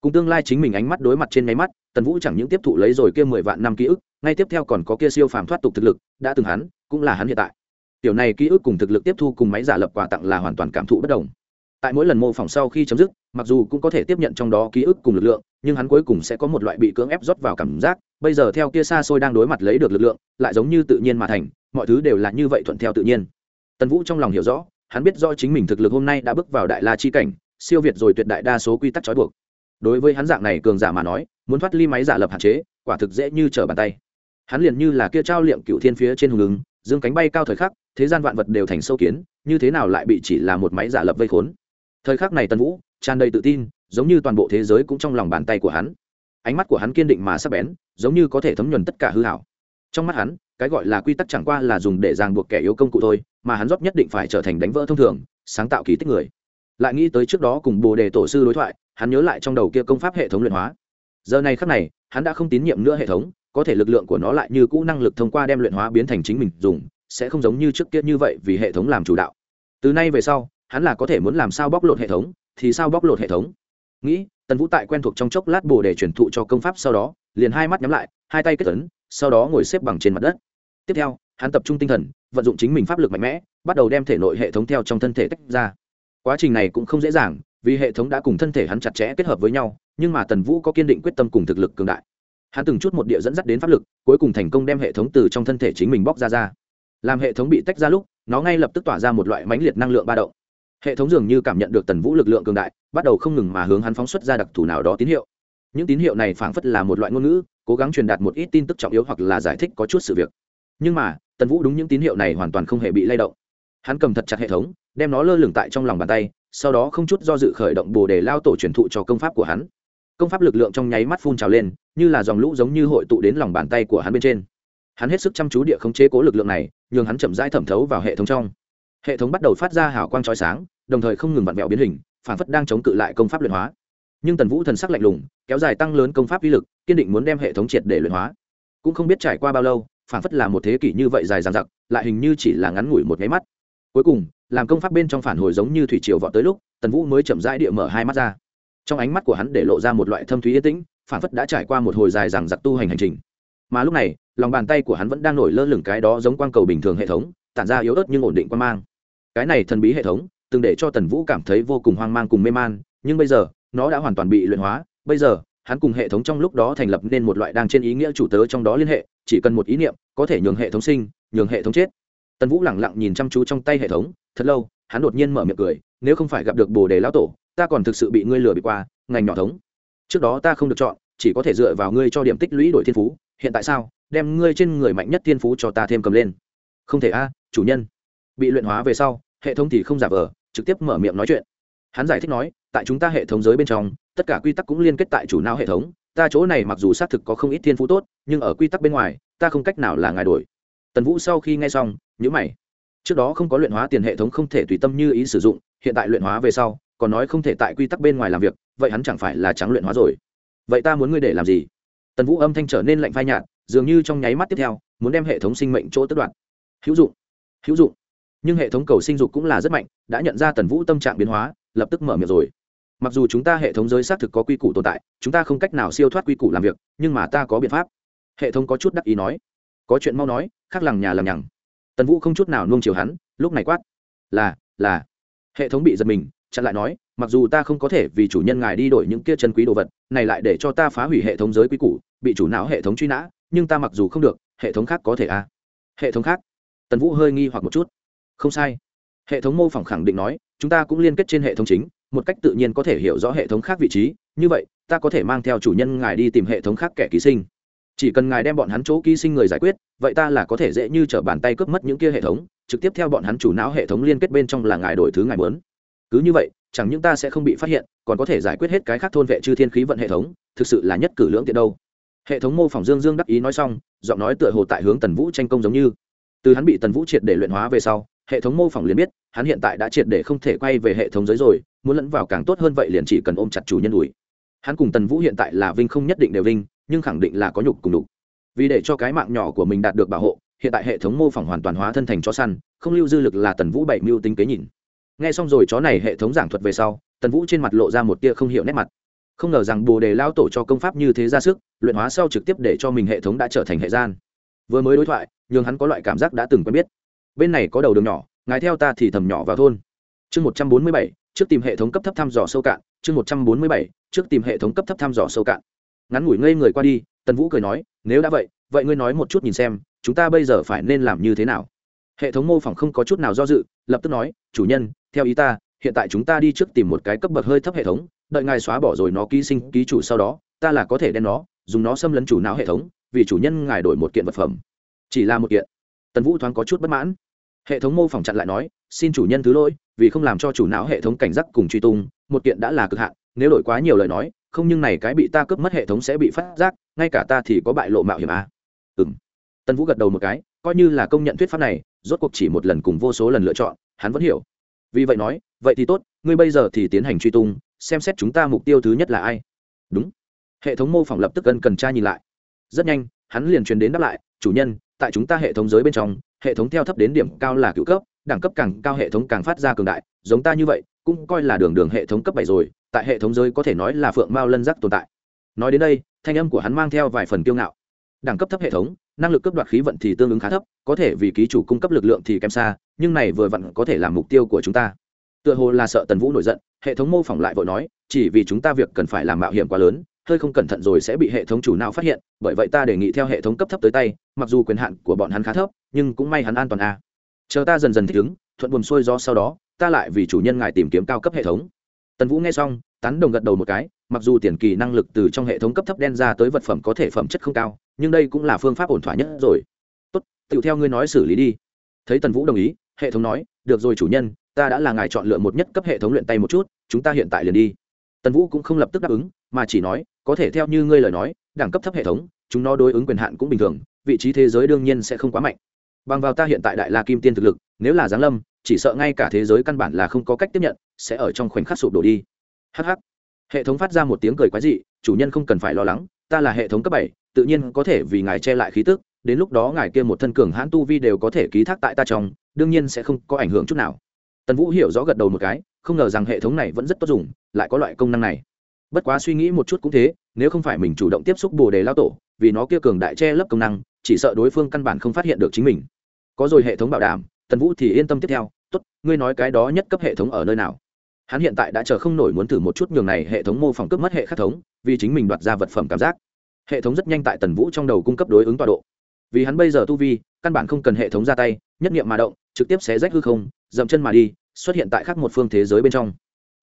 Cùng tương lai chính mình ánh mắt đối mặt trên máy mắt, tần vũ chẳng những tiếp thụ lấy rồi kia mười vạn năm ký ức, ngay tiếp theo còn có kia siêu phàm thoát tục thực lực, đã từng hắn, cũng là hắn hiện tại tiểu này ký ức cùng thực lực tiếp thu cùng máy giả lập quà tặng là hoàn toàn cảm thụ bất đồng. Tại mỗi lần mô phỏng sau khi chấm dứt, mặc dù cũng có thể tiếp nhận trong đó ký ức cùng lực lượng, nhưng hắn cuối cùng sẽ có một loại bị cưỡng ép rót vào cảm giác, bây giờ theo kia xa xôi đang đối mặt lấy được lực lượng, lại giống như tự nhiên mà thành, mọi thứ đều là như vậy thuận theo tự nhiên. Tần vũ trong lòng hiểu rõ, hắn biết do chính mình thực lực hôm nay đã bước vào đại la chi cảnh, siêu việt rồi tuyệt đại đa số quy tắc trói buộc. Đối với hắn dạng này cường giả mà nói, muốn thoát ly máy giả lập hạn chế, quả thực dễ như trở bàn tay. Hắn liền như là kia trao liệm cựu thiên phía trên hùng ứng, dương cánh bay cao thời khắc thế gian vạn vật đều thành sâu kiến, như thế nào lại bị chỉ là một máy giả lập vây khốn? Thời khắc này tân vũ, tràn đầy tự tin, giống như toàn bộ thế giới cũng trong lòng bàn tay của hắn. Ánh mắt của hắn kiên định mà sắc bén, giống như có thể thấm nhuần tất cả hư hảo. Trong mắt hắn, cái gọi là quy tắc chẳng qua là dùng để ràng buộc kẻ yếu công cụ thôi, mà hắn rót nhất định phải trở thành đánh vỡ thông thường, sáng tạo kỳ tích người. Lại nghĩ tới trước đó cùng bồ đề tổ sư đối thoại, hắn nhớ lại trong đầu kia công pháp hệ thống luyện hóa. Giờ này khắc này, hắn đã không tín nhiệm nữa hệ thống, có thể lực lượng của nó lại như cũ năng lực thông qua đem luyện hóa biến thành chính mình dùng sẽ không giống như trước kia như vậy vì hệ thống làm chủ đạo. Từ nay về sau, hắn là có thể muốn làm sao bóc lột hệ thống, thì sao bóc lột hệ thống? Nghĩ, tần vũ tại quen thuộc trong chốc lát bồ để truyền thụ cho công pháp sau đó, liền hai mắt nhắm lại, hai tay kết tấn sau đó ngồi xếp bằng trên mặt đất. Tiếp theo, hắn tập trung tinh thần, vận dụng chính mình pháp lực mạnh mẽ, bắt đầu đem thể nội hệ thống theo trong thân thể tách ra. Quá trình này cũng không dễ dàng, vì hệ thống đã cùng thân thể hắn chặt chẽ kết hợp với nhau, nhưng mà tần vũ có kiên định quyết tâm cùng thực lực cường đại. Hắn từng chút một địa dẫn dắt đến pháp lực, cuối cùng thành công đem hệ thống từ trong thân thể chính mình bóc ra ra làm hệ thống bị tách ra lúc, nó ngay lập tức tỏa ra một loại mãnh liệt năng lượng ba động. Hệ thống dường như cảm nhận được tần vũ lực lượng cường đại, bắt đầu không ngừng mà hướng hắn phóng xuất ra đặc thù nào đó tín hiệu. Những tín hiệu này phảng phất là một loại ngôn ngữ, cố gắng truyền đạt một ít tin tức trọng yếu hoặc là giải thích có chút sự việc. Nhưng mà, tần vũ đúng những tín hiệu này hoàn toàn không hề bị lay động. Hắn cầm thật chặt hệ thống, đem nó lơ lửng tại trong lòng bàn tay, sau đó không chút do dự khởi động bồ đề lao tổ truyền thụ cho công pháp của hắn. Công pháp lực lượng trong nháy mắt phun trào lên, như là dòng lũ giống như hội tụ đến lòng bàn tay của hắn bên trên hắn hết sức chăm chú địa khống chế cố lực lượng này, nhường hắn chậm rãi thẩm thấu vào hệ thống trong. Hệ thống bắt đầu phát ra hào quang trói sáng, đồng thời không ngừng vặn vẹo biến hình, phản phất đang chống cự lại công pháp luyện hóa. Nhưng tần vũ thần sắc lạnh lùng, kéo dài tăng lớn công pháp uy lực, kiên định muốn đem hệ thống triệt để luyện hóa. Cũng không biết trải qua bao lâu, phản phất là một thế kỷ như vậy dài dằng dặc, lại hình như chỉ là ngắn ngủi một nháy mắt. Cuối cùng, làm công pháp bên trong phản hồi giống như thủy triều vọt tới lúc, tần vũ mới chậm rãi địa mở hai mắt ra. Trong ánh mắt của hắn để lộ ra một loại thâm thúy yên tĩnh, phản phất đã trải qua một hồi dài dằng dặc tu hành hành trình. Mà lúc này lòng bàn tay của hắn vẫn đang nổi lơ lửng cái đó giống quang cầu bình thường hệ thống, tản ra yếu ớt nhưng ổn định quan mang. Cái này thần bí hệ thống, từng để cho tần vũ cảm thấy vô cùng hoang mang cùng mê man, nhưng bây giờ, nó đã hoàn toàn bị luyện hóa. Bây giờ, hắn cùng hệ thống trong lúc đó thành lập nên một loại đang trên ý nghĩa chủ tớ trong đó liên hệ, chỉ cần một ý niệm, có thể nhường hệ thống sinh, nhường hệ thống chết. Tần vũ lẳng lặng nhìn chăm chú trong tay hệ thống, thật lâu, hắn đột nhiên mở miệng cười, nếu không phải gặp được bồ đề lão tổ, ta còn thực sự bị ngươi lừa bị qua, ngành nhỏ thống. Trước đó ta không được chọn, chỉ có thể dựa vào ngươi cho điểm tích lũy đổi thiên phú. Hiện tại sao? Đem ngươi trên người mạnh nhất thiên phú cho ta thêm cầm lên. Không thể a, chủ nhân. Bị luyện hóa về sau, hệ thống thì không giả vờ, trực tiếp mở miệng nói chuyện. Hắn giải thích nói, tại chúng ta hệ thống giới bên trong, tất cả quy tắc cũng liên kết tại chủ não hệ thống. Ta chỗ này mặc dù xác thực có không ít thiên phú tốt, nhưng ở quy tắc bên ngoài, ta không cách nào là ngài đổi. Tần vũ sau khi nghe xong nhữ mày. Trước đó không có luyện hóa tiền hệ thống không thể tùy tâm như ý sử dụng, hiện tại luyện hóa về sau, còn nói không thể tại quy tắc bên ngoài làm việc, vậy hắn chẳng phải là trắng luyện hóa rồi. Vậy ta muốn ngươi để làm gì? Tần vũ âm thanh trở nên lạnh phai nhạt dường như trong nháy mắt tiếp theo, muốn đem hệ thống sinh mệnh chỗ tất đoạn hữu dụng hữu dụng. Nhưng hệ thống cầu sinh dục cũng là rất mạnh, đã nhận ra tần vũ tâm trạng biến hóa, lập tức mở miệng rồi. Mặc dù chúng ta hệ thống giới xác thực có quy củ tồn tại, chúng ta không cách nào siêu thoát quy củ làm việc, nhưng mà ta có biện pháp. Hệ thống có chút đắc ý nói. Có chuyện mau nói, khác lằng nhà lằng nhằng. Tần vũ không chút nào nuông chiều hắn, lúc này quát. Là là. Hệ thống bị giật mình, chặn lại nói, mặc dù ta không có thể vì chủ nhân ngài đi đổi những kia chân quý đồ vật, này lại để cho ta phá hủy hệ thống giới quy củ, bị chủ não hệ thống truy nã nhưng ta mặc dù không được, hệ thống khác có thể à? Hệ thống khác? Tần vũ hơi nghi hoặc một chút. Không sai. Hệ thống mô phỏng khẳng định nói, chúng ta cũng liên kết trên hệ thống chính, một cách tự nhiên có thể hiểu rõ hệ thống khác vị trí. Như vậy, ta có thể mang theo chủ nhân ngài đi tìm hệ thống khác kẻ ký sinh. Chỉ cần ngài đem bọn hắn chỗ ký sinh người giải quyết, vậy ta là có thể dễ như t r ở bàn tay cướp mất những kia hệ thống. Trực tiếp theo bọn hắn chủ não hệ thống liên kết bên trong là ngài đổi thứ ngài muốn. Cứ như vậy, chẳng những ta sẽ không bị phát hiện, còn có thể giải quyết hết cái khác thôn vệ chư thiên khí vận hệ thống. Thực sự là nhất cử lưỡng tiện đâu hệ thống mô phỏng dương dương đắc ý nói xong, giọng nói tựa hồ tại hướng tần vũ tranh công giống như. Từ hắn bị tần vũ triệt để luyện hóa về sau, hệ thống mô phỏng liền biết, hắn hiện tại đã triệt để không thể quay về hệ thống giới rồi, muốn lẫn vào càng tốt hơn vậy liền chỉ cần ôm chặt chủ nhân đùi hắn cùng tần vũ hiện tại là vinh không nhất định đều vinh, nhưng khẳng định là có nhục cùng đục vì để cho cái mạng nhỏ của mình đạt được bảo hộ, hiện tại hệ thống mô phỏng hoàn toàn hóa thân thành chó săn, không lưu dư lực là tần vũ bảy mưu tính kế nhìn. Nghe xong rồi chó này hệ thống giảng thuật về sau, tần vũ trên mặt lộ ra một tia không hiểu nét mặt không ngờ rằng bồ đề lao tổ cho công pháp như thế ra sức, luyện hóa sau trực tiếp để cho mình hệ thống đã trở thành hệ gian. Vừa mới đối thoại nhưng hắn có loại cảm giác đã từng quen biết. Bên này có đầu đường nhỏ, ngài theo ta thì thầm nhỏ vào thôn. Chương một trăm bốn mươi bảy, trước tìm hệ thống cấp thấp thăm dò sâu cạn. Chương một trăm bốn mươi bảy, trước tìm hệ thống cấp thấp thăm dò sâu cạn. Ngắn ngủi ngây người qua đi, tần vũ cười nói, nếu đã vậy vậy ngươi nói một chút nhìn xem, chúng ta bây giờ phải nên làm như thế nào? Hệ thống mô phỏng không có chút nào do dự, lập tức nói, chủ nhân, theo ý ta, hiện tại chúng ta đi trước tìm một cái cấp bậc hơi thấp hệ thống đợi ngài xóa bỏ rồi nó ký sinh ký chủ sau đó, ta là có thể đem nó, dùng nó xâm lấn chủ não hệ thống, vì chủ nhân ngài đổi một kiện vật phẩm. Chỉ là một kiện. Tần vũ thoáng có chút bất mãn. Hệ thống mô phỏng chặn lại nói, xin chủ nhân thứ lỗi, vì không làm cho chủ não hệ thống cảnh giác cùng truy tung, một kiện đã là cực hạn, nếu đổi quá nhiều lời nói, không nhưng này cái bị ta cướp mất hệ thống sẽ bị phát giác, ngay cả ta thì có bại lộ mạo hiểm à. ừ m tần vũ gật đầu một cái, coi như là công nhận thuyết pháp này, rốt cuộc chỉ một lần cùng vô số lần lựa chọn, hắn vẫn hiểu. Vì vậy nói, vậy thì tốt, ngươi bây giờ thì tiến hành truy tung xem xét chúng ta mục tiêu thứ nhất là ai. Đúng. Hệ thống mô phỏng lập tức cần cần tra nhìn lại. Rất nhanh, hắn liền truyền đến đáp lại, chủ nhân, tại chúng ta hệ thống giới bên trong, hệ thống theo thấp đến điểm cao là cựu cấp, đẳng cấp càng cao hệ thống càng phát ra cường đại, giống ta như vậy, cũng coi là đường đường hệ thống cấp bảy rồi, tại hệ thống giới có thể nói là phượng mao lân giác tồn tại. Nói đến đây, thanh âm của hắn mang theo vài phần kiêu ngạo. Đẳng cấp thấp hệ thống, năng lực cấp đoạt khí vận thì tương ứng khá thấp, có thể vì ký chủ cung cấp lực lượng thì kém xa, nhưng này vừa vặn có thể là mục tiêu của chúng ta. Tựa hồ là sợ tần vũ nổi giận hệ thống mô phỏng lại vội nói, chỉ vì chúng ta việc cần phải làm mạo hiểm quá lớn, hơi không cẩn thận rồi sẽ bị hệ thống chủ nào phát hiện, bởi vậy ta đề nghị theo hệ thống cấp thấp tới tay, mặc dù quyền hạn của bọn hắn khá thấp, nhưng cũng may hắn an toàn a. Chờ ta dần dần thích ứng, thuận buồm xuôi do sau đó, ta lại vì chủ nhân ngài tìm kiếm cao cấp hệ thống. Tần vũ nghe xong, tán đồng gật đầu một cái, mặc dù tiền kỳ năng lực từ trong hệ thống cấp thấp đen ra tới vật phẩm có thể phẩm chất không cao, nhưng đây cũng là phương pháp ổn thỏa nhất rồi. Tốt tựu theo ngươi nói xử lý đi. Thấy tần vũ đồng ý, hệ thống nói, được rồi chủ nhân ta đã là ngài chọn lựa một nhất cấp hệ thống luyện tay một chút, chúng ta hiện tại liền đi. Tần vũ cũng không lập tức đáp ứng, mà chỉ nói, có thể theo như ngươi lời nói, đẳng cấp thấp hệ thống, chúng nó đối ứng quyền hạn cũng bình thường, vị trí thế giới đương nhiên sẽ không quá mạnh. Bằng vào ta hiện tại đại la kim tiên thực lực, nếu là giáng lâm, chỉ sợ ngay cả thế giới căn bản là không có cách tiếp nhận, sẽ ở trong khoảnh khắc sụp đổ đi. Hh hệ thống phát ra một tiếng cười quái dị, chủ nhân không cần phải lo lắng, ta là hệ thống cấp bảy, tự nhiên có thể vì ngài che lại khí tức, đến lúc đó ngài kia một thân cường hãn tu vi đều có thể ký thác tại ta trong, đương nhiên sẽ không có ảnh hưởng chút nào tần vũ hiểu rõ gật đầu một cái, không ngờ rằng hệ thống này vẫn rất tốt dùng, lại có loại công năng này. Bất quá suy nghĩ một chút cũng thế, nếu không phải mình chủ động tiếp xúc bồ đề lao tổ, vì nó kia cường đại che lấp công năng, chỉ sợ đối phương căn bản không phát hiện được chính mình. Có rồi hệ thống bảo đảm, tần vũ thì yên tâm tiếp theo, tốt, ngươi nói cái đó nhất cấp hệ thống ở nơi nào? Hắn hiện tại đã chờ không nổi muốn thử một chút nhường này hệ thống mô phỏng cướp mất hệ khắc thống, vì chính mình đoạt ra vật phẩm cảm giác. Hệ thống rất nhanh tại tần vũ trong đầu cung cấp đối ứng tọa độ. Vì hắn bây giờ tu vi, căn bản không cần hệ thống ra tay, nhất nghiệm mà động trực tiếp xé rách hư không, dậm chân mà đi, xuất hiện tại khắc một phương thế giới bên trong.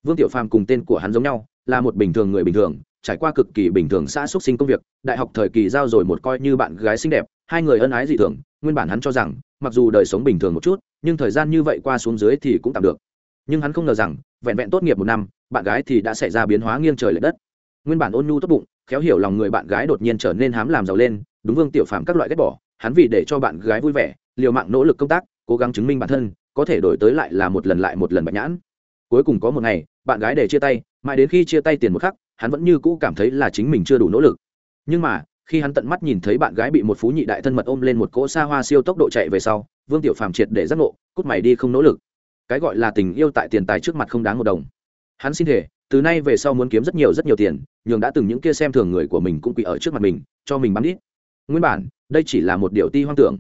Vương tiểu phàm cùng tên của hắn giống nhau, là một bình thường người bình thường, trải qua cực kỳ bình thường xã xuất sinh công việc, đại học thời kỳ giao rồi một coi như bạn gái xinh đẹp, hai người ân ái dị thường, nguyên bản hắn cho rằng, mặc dù đời sống bình thường một chút, nhưng thời gian như vậy qua xuống dưới thì cũng tạm được. Nhưng hắn không ngờ rằng, vẹn vẹn tốt nghiệp một năm, bạn gái thì đã xảy ra biến hóa nghiêng trời l ệ đất. Nguyên bản ôn nhu tốt bụng, khéo hiểu lòng người bạn gái đột nhiên trở nên hám làm giàu lên, đúng vương tiểu Phàm các loại ghét bỏ, hắn vì để cho bạn gái vui vẻ, liều mạng nỗ lực công tác cố gắng chứng minh bản thân, có thể đổi tới lại là một lần lại một lần bạch nhãn. Cuối cùng có một ngày, bạn gái để chia tay, mãi đến khi chia tay tiền một khắc, hắn vẫn như cũ cảm thấy là chính mình chưa đủ nỗ lực. Nhưng mà, khi hắn tận mắt nhìn thấy bạn gái bị một phú nhị đại thân mật ôm lên một cỗ xa hoa siêu tốc độ chạy về sau, vương tiểu phàm triệt để giác ngộ, cút mày đi không nỗ lực. Cái gọi là tình yêu tại tiền tài trước mặt không đáng một đồng. Hắn xin thể từ nay về sau muốn kiếm rất nhiều rất nhiều tiền, nhường đã từng những kia xem thường người của mình cũng quỳ ở trước mặt mình, cho mình bắn đít. Nguyên bản, đây chỉ là một điều ti hoang tưởng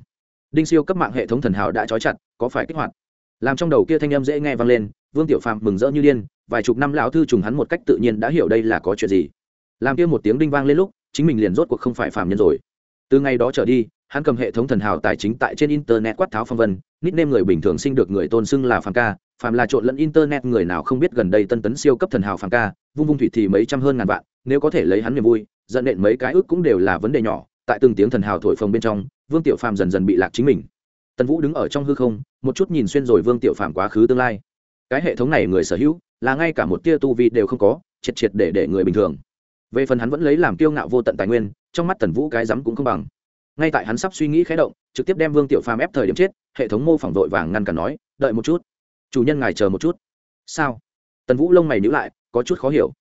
đinh siêu cấp mạng hệ thống thần hào đã trói chặt, có phải kích hoạt? Làm trong đầu kia thanh âm dễ nghe vang lên, vương tiểu phàm mừng rỡ như điên, vài chục năm lão thư trùng hắn một cách tự nhiên đã hiểu đây là có chuyện gì. Làm kia một tiếng đinh vang lên lúc, chính mình liền rốt cuộc không phải phàm nhân rồi. Từ ngày đó trở đi, hắn cầm hệ thống thần hào tài chính tại trên internet quát tháo phong vân, nickname người bình thường sinh được người tôn xưng là phàm ca, phàm là trộn lẫn internet người nào không biết gần đây tân tấn siêu cấp thần hào phàm ca, vung vung thủy thì mấy trăm hơn ngàn vạn, nếu có thể lấy hắn niềm vui dẫn nện mấy cái ước cũng đều là vấn đề nhỏ tại từng tiếng thần hào thổi phồng bên trong, vương tiểu phàm dần dần bị lạc chính mình. Tần vũ đứng ở trong hư không, một chút nhìn xuyên rồi vương tiểu phàm quá khứ tương lai. Cái hệ thống này người sở hữu, là ngay cả một tia tu vi đều không có, triệt triệt để để người bình thường. Về phần hắn vẫn lấy làm kiêu ngạo vô tận tài nguyên, trong mắt tần vũ cái rắm cũng không bằng. Ngay tại hắn sắp suy nghĩ khé động, trực tiếp đem vương tiểu phàm ép thời điểm chết, hệ thống mô phỏng vội vàng ngăn cản nói, đợi một chút. Chủ nhân ngài chờ một chút. Sao? Tần vũ lông mày nhữ lại, có chút khó hiểu.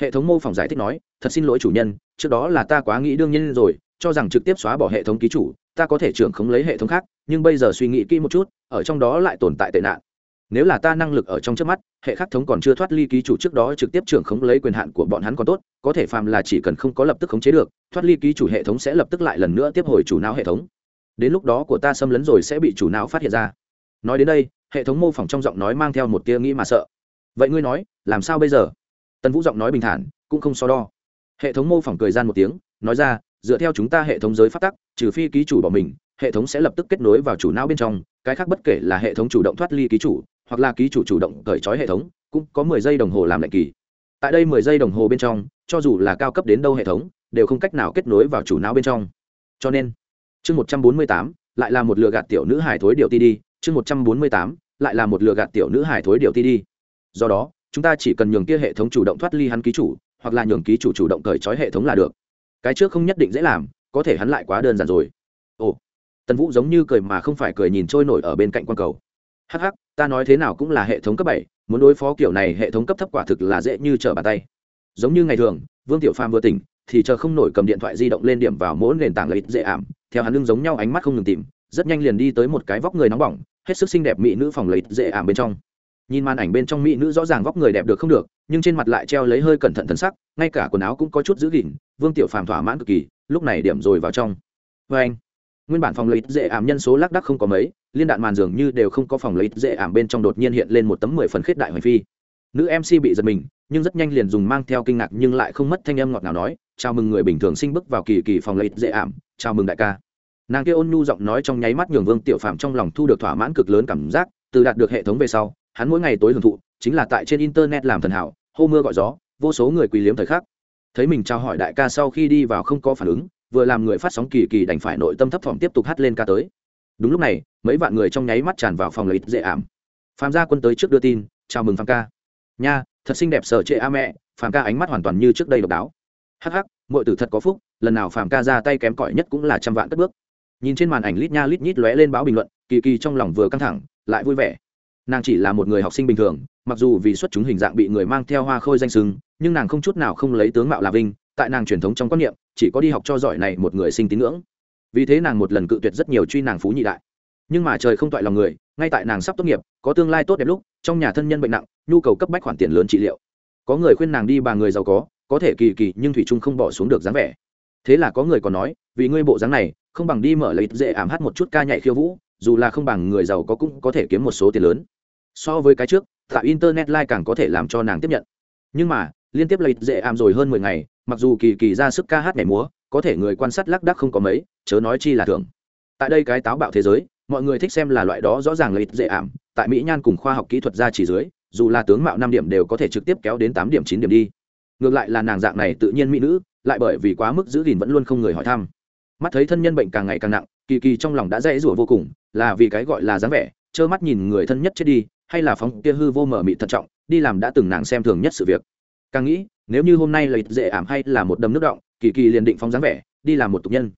Hệ thống mô phỏng giải thích nói, thật xin lỗi chủ nhân, trước đó là ta quá nghĩ đương nhiên rồi cho rằng trực tiếp xóa bỏ hệ thống ký chủ, ta có thể trưởng khống lấy hệ thống khác, nhưng bây giờ suy nghĩ kỹ một chút, ở trong đó lại tồn tại tệ nạn. Nếu là ta năng lực ở trong trước mắt, hệ khắc thống còn chưa thoát ly ký chủ trước đó trực tiếp trưởng khống lấy quyền hạn của bọn hắn còn tốt, có thể phàm là chỉ cần không có lập tức khống chế được, thoát ly ký chủ hệ thống sẽ lập tức lại lần nữa tiếp hồi chủ não hệ thống. Đến lúc đó của ta xâm lấn rồi sẽ bị chủ não phát hiện ra. Nói đến đây, hệ thống mô phỏng trong giọng nói mang theo một tia nghĩ mà sợ. Vậy ngươi nói, làm sao bây giờ? Tần vũ giọng nói bình thản, cũng không so đo. Hệ thống mô phỏng cười gian một tiếng, nói ra dựa theo chúng ta hệ thống giới phát tắc, trừ phi ký chủ bỏ mình, hệ thống sẽ lập tức kết nối vào chủ não bên trong, cái khác bất kể là hệ thống chủ động thoát ly ký chủ, hoặc là ký chủ chủ động cởi trói hệ thống, cũng có mười giây đồng hồ làm lệnh kỳ. Tại đây mười giây đồng hồ bên trong, cho dù là cao cấp đến đâu hệ thống, đều không cách nào kết nối vào chủ não bên trong. Cho nên, chương một trăm bốn mươi tám, lại là một lừa gạt tiểu nữ hải thối điệu ti đi, chương một trăm bốn mươi tám, lại là một lừa gạt tiểu nữ hải thối điệu ti đi. Do đó, chúng ta chỉ cần nhường kia hệ thống chủ động thoát ly hắn ký chủ, hoặc là nhường ký chủ chủ động cởi trói hệ thống là được cái trước không nhất định dễ làm, có thể hắn lại quá đơn giản rồi. Ồ, tần vũ giống như cười mà không phải cười nhìn trôi nổi ở bên cạnh quan cầu. Hh ta nói thế nào cũng là hệ thống cấp bảy, muốn đối phó kiểu này hệ thống cấp thấp quả thực là dễ như trở bàn tay. Giống như ngày thường, vương tiểu phàm vừa tỉnh, thì chờ không nổi cầm điện thoại di động lên điểm vào mỗi nền tảng lợi dễ ảm, theo hắn lưng giống nhau ánh mắt không ngừng tìm, rất nhanh liền đi tới một cái vóc người nóng bỏng, hết sức xinh đẹp mỹ nữ phòng lợi dễ ảm bên trong nhìn màn ảnh bên trong mỹ nữ rõ ràng vóc người đẹp được không được, nhưng trên mặt lại treo lấy hơi cẩn thận thân sắc, ngay cả quần áo cũng có chút giữ gìn, vương tiểu phàm thỏa mãn cực kỳ, lúc này điểm rồi vào trong. Vê anh, nguyên bản phòng lấy dễ ảm nhân số lác đắc không có mấy, liên đạn màn dường như đều không có phòng lấy dễ ảm bên trong đột nhiên hiện lên một tấm mười phần khết đại hoành phi. Nữ mc bị giật mình, nhưng rất nhanh liền dùng mang theo kinh ngạc nhưng lại không mất thanh âm ngọt nào nói, chào mừng người bình thường sinh bước vào kỳ kỳ phòng lấy dễ ảm, chào mừng đại ca. Nàng kia ôn nhu giọng nói trong nháy mắt nhường vương tiểu phàm trong lòng thu được thỏa mãn cực lớn cảm giác, từ đạt được hệ thống về sau hắn mỗi ngày tối hưởng thụ chính là tại trên internet làm thần hảo, hô mưa gọi gió, vô số người quỳ liếm thời khắc. Thấy mình trao hỏi đại ca sau khi đi vào không có phản ứng, vừa làm người phát sóng kỳ kỳ đành phải nội tâm thấp thỏm tiếp tục hát lên ca tới. Đúng lúc này, mấy vạn người trong nháy mắt tràn vào phòng lợi dễ ảm. Phạm gia quân tới trước đưa tin, chào mừng phạm ca. Nha, thật xinh đẹp sở trệ a mẹ. Phạm ca ánh mắt hoàn toàn như trước đây độc đáo. Hắc hắc mọi tử thật có phúc, lần nào phạm ca ra tay kém cỏi nhất cũng là trăm vạn cất bước. Nhìn trên màn ảnh lít nha lít nhít lóe lên báo bình luận, kỳ kỳ trong lòng vừa căng thẳng, lại vui vẻ nàng chỉ là một người học sinh bình thường, mặc dù vì xuất chúng hình dạng bị người mang theo hoa khôi danh sưng, nhưng nàng không chút nào không lấy tướng mạo là vinh, tại nàng truyền thống trong quan niệm, chỉ có đi học cho giỏi này một người sinh tín ngưỡng. Vì thế nàng một lần cự tuyệt rất nhiều truy nàng phú nhị đại. Nhưng mà trời không toại lòng người, ngay tại nàng sắp tốt nghiệp, có tương lai tốt đẹp lúc, trong nhà thân nhân bệnh nặng, nhu cầu cấp bách khoản tiền lớn trị liệu. Có người khuyên nàng đi bà người giàu có có thể kỳ kỳ nhưng thủy trung không bỏ xuống được dáng vẻ. Thế là có người còn nói, vì ngươi bộ dáng này, không bằng đi mở lấy dễ ảm hát một chút ca nhạy khiêu vũ dù là không bằng người giàu có cũng có thể kiếm một số tiền lớn. So với cái trước tại internet like càng có thể làm cho nàng tiếp nhận. Nhưng mà, liên tiếp lấy dễ ảm rồi hơn mười ngày, mặc dù kỳ kỳ ra sức ca hát nhảy múa, có thể người quan sát lác đắc không có mấy, chớ nói chi là thượng. tại đây cái táo bạo thế giới, mọi người thích xem là loại đó rõ ràng lấy dễ ảm, tại mỹ nhan cùng khoa học kỹ thuật ra chỉ dưới, dù là tướng mạo năm điểm đều có thể trực tiếp kéo đến tám điểm, chín điểm đi. Ngược lại là nàng dạng này tự nhiên mỹ nữ, lại bởi vì quá mức giữ gìn vẫn luôn không người hỏi thăm. Mắt thấy thân nhân bệnh càng ngày càng nặng kỳ kỳ trong lòng đã dễ rủa vô cùng, là vì cái gọi là dáng vẻ, trơ mắt nhìn người thân nhất chết đi, hay là phóng kia hư vô mở mị thận trọng, đi làm đã từng nàng xem thường nhất sự việc. Càng nghĩ, nếu như hôm nay lợi dễ ảm hay là một đầm nước động, kỳ kỳ liền định phóng dáng vẻ, đi làm một tục nhân.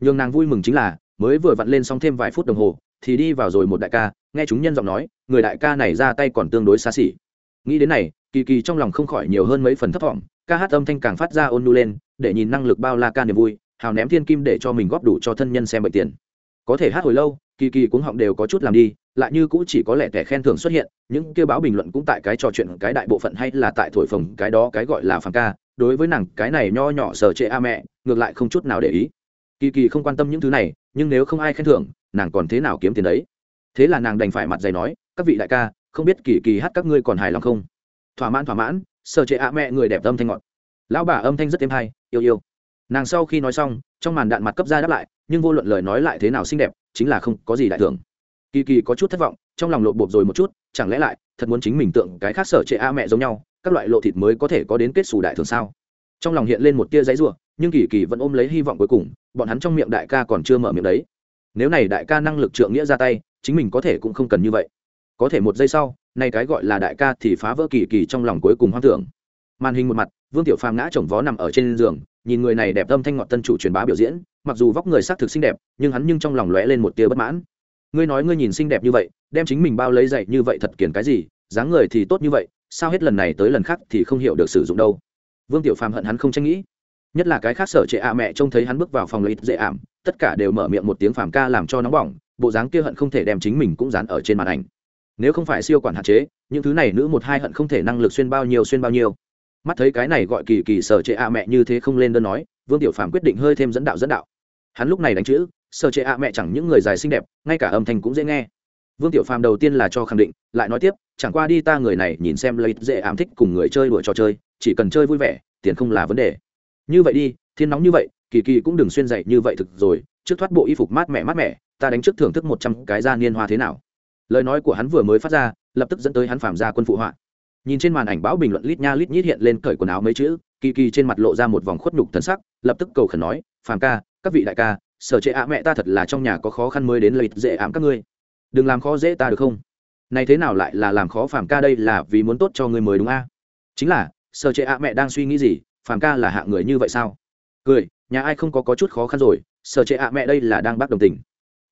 Nhường nàng vui mừng chính là, mới vừa vặn lên xong thêm vài phút đồng hồ, thì đi vào rồi một đại ca, nghe chúng nhân giọng nói, người đại ca này ra tay còn tương đối xa xỉ. Nghĩ đến này, kỳ kỳ trong lòng không khỏi nhiều hơn mấy phần thấp thỏm ca hát âm thanh càng phát ra ôn nu lên, để nhìn năng lực bao la ca niềm vui hào ném thiên kim để cho mình góp đủ cho thân nhân xem bệnh tiền. Có thể hát hồi lâu, kỳ kỳ cũng họng đều có chút làm đi, lại như cũng chỉ có lẽ kẻ khen thưởng xuất hiện, những kêu báo bình luận cũng tại cái trò chuyện cái đại bộ phận hay là tại thổi phồng cái đó cái gọi là phàm ca, đối với nàng, cái này nho nhỏ sờ trệ a mẹ, ngược lại không chút nào để ý. Kỳ kỳ không quan tâm những thứ này, nhưng nếu không ai khen thưởng, nàng còn thế nào kiếm tiền đấy? Thế là nàng đành phải mặt dày nói, các vị đại ca, không biết kỳ kỳ hát các ngươi còn hài lòng không? Thỏa mãn thỏa mãn, sờ trệ a mẹ người đẹp âm thanh ngọt. Lão bà âm thanh rất êm hay, yêu yêu nàng sau khi nói xong, trong màn đạn mặt cấp ra đáp lại, nhưng vô luận lời nói lại thế nào xinh đẹp, chính là không có gì đại thưởng. Kỳ kỳ có chút thất vọng, trong lòng lộ bột rồi một chút, chẳng lẽ lại, thật muốn chính mình tượng cái khác sở trệ a mẹ giống nhau, các loại lộ thịt mới có thể có đến kết xù đại thường sao? Trong lòng hiện lên một tia giấy ruộng nhưng kỳ kỳ vẫn ôm lấy hy vọng cuối cùng, bọn hắn trong miệng đại ca còn chưa mở miệng đấy. Nếu này đại ca năng lực trượng nghĩa ra tay, chính mình có thể cũng không cần như vậy. Có thể một giây sau nay cái gọi là đại ca thì phá vỡ kỳ kỳ trong lòng cuối cùng hoang tưởng. Màn hình một mặt vương tiểu phàm ngã chồng vó nằm ở trên giường, nhìn người này đẹp tâm thanh ngọt tân chủ truyền bá biểu diễn, mặc dù vóc người xác thực xinh đẹp, nhưng hắn nhưng trong lòng lóe lên một tia bất mãn. Ngươi nói ngươi nhìn xinh đẹp như vậy, đem chính mình bao lấy dậy như vậy thật kiển cái gì, dáng người thì tốt như vậy, sao hết lần này tới lần khác thì không hiểu được sử dụng đâu? Vương tiểu phàm hận hắn không tranh nghĩ. Nhất là cái khác sở trệ ạ mẹ trông thấy hắn bước vào phòng lấy dễ ảm, tất cả đều mở miệng một tiếng phàm ca làm cho nóng bỏng, bộ dáng kia hận không thể đem chính mình cũng dán ở trên màn ảnh. Nếu không phải siêu quản hạn chế, những thứ này nữ một hai hận không thể năng lực xuyên bao nhiêu xuyên bao nhiêu mắt thấy cái này gọi kỳ kỳ sở trệ ạ mẹ như thế không lên đơn nói, vương tiểu phàm quyết định hơi thêm dẫn đạo dẫn đạo. Hắn lúc này đánh chữ, sở trệ ạ mẹ chẳng những người dài xinh đẹp, ngay cả âm thanh cũng dễ nghe. Vương tiểu phàm đầu tiên là cho khẳng định, lại nói tiếp, chẳng qua đi ta người này nhìn xem lấy dễ ảm thích cùng người chơi đùa trò chơi, chỉ cần chơi vui vẻ, tiền không là vấn đề. Như vậy đi, thiên nóng như vậy, kỳ kỳ cũng đừng xuyên dậy như vậy thực rồi, trước thoát bộ y phục mát mẻ mát mẻ, ta đánh trước thưởng thức một trăm cái da niên hoa thế nào. Lời nói của hắn vừa mới phát ra, lập tức dẫn tới hắn phàm ra quân phụ họa nhìn trên màn ảnh báo bình luận lít nha lít nhít hiện lên cởi quần áo mấy chữ kỳ kỳ trên mặt lộ ra một vòng khuất nhục thần sắc lập tức cầu khẩn nói phàm ca các vị đại ca sở trệ ạ mẹ ta thật là trong nhà có khó khăn mới đến lợi dễ ảm các ngươi. Đừng làm khó dễ ta được không? Này thế nào lại là làm khó phàm ca đây là vì muốn tốt cho ngươi mới đúng a? Chính là sở trệ ạ mẹ đang suy nghĩ gì phàm ca là hạ người như vậy sao? Cười nhà ai không có, có chút khó khăn rồi sở trệ ạ mẹ đây là đang bác đồng tình.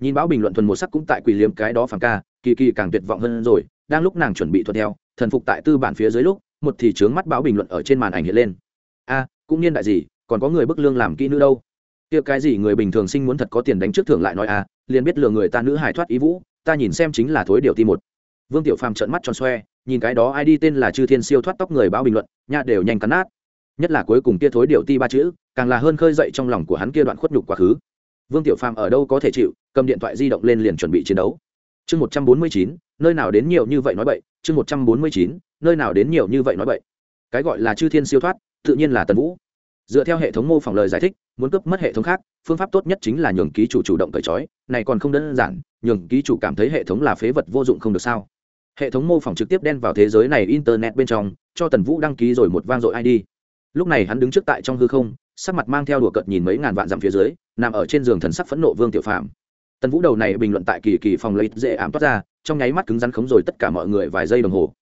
Nhìn báo bình luận thuần một sắc cũng tại quỳ liếm cái đó phàm ca kỳ kỳ càng tuyệt vọng hơn rồi đang lúc nàng chuẩn bị thuận theo thần phục tại tư bản phía dưới lúc một thì trướng mắt báo bình luận ở trên màn ảnh hiện lên. A, à, cũng niên đại gì còn có người bức lương làm kỹ nữ đâu? Kia cái gì người bình thường sinh muốn thật có tiền đánh trước thưởng lại nói à liền biết lừa người ta nữ hài thoát ý vũ ta nhìn xem chính là thối điều ti một. Vương tiểu phàm trợn mắt tròn xoe nhìn cái đó ai đi tên là chư thiên siêu thoát tóc người báo bình luận nha đều nhanh cắn nát. Nhất là cuối cùng kia thối điều ti ba chữ càng là hơn khơi dậy trong lòng của hắn kia đoạn khuất nhục quá khứ. Vương tiểu phàm ở đâu có thể chịu cầm điện thoại di động lên liền chuẩn bị chiến đấu. Chương một trăm bốn mươi chín nơi nào đến nhiều như vậy nói vậy chương một trăm bốn mươi chín, nơi nào đến nhiều như vậy nói vậy cái gọi là chư thiên siêu thoát, tự nhiên là tần vũ. Dựa theo hệ thống mô phỏng lời giải thích, muốn cướp mất hệ thống khác, phương pháp tốt nhất chính là nhường ký chủ chủ động cởi trói, này còn không đơn giản, nhường ký chủ cảm thấy hệ thống là phế vật vô dụng không được sao? Hệ thống mô phỏng trực tiếp đen vào thế giới này internet bên trong, cho tần vũ đăng ký rồi một vang dội id lúc này hắn đứng trước tại trong hư không, sắc mặt mang theo đùa cợt nhìn mấy ngàn vạn dặm phía dưới, nằm ở trên giường thần sắc phẫn nộ vương tiểu phạm tần vũ đầu này bình luận tại kỳ kỳ phòng lấy dễ ảm toát ra, trong nháy mắt cứng rắn khống rồi tất cả mọi người vài giây đồng hồ.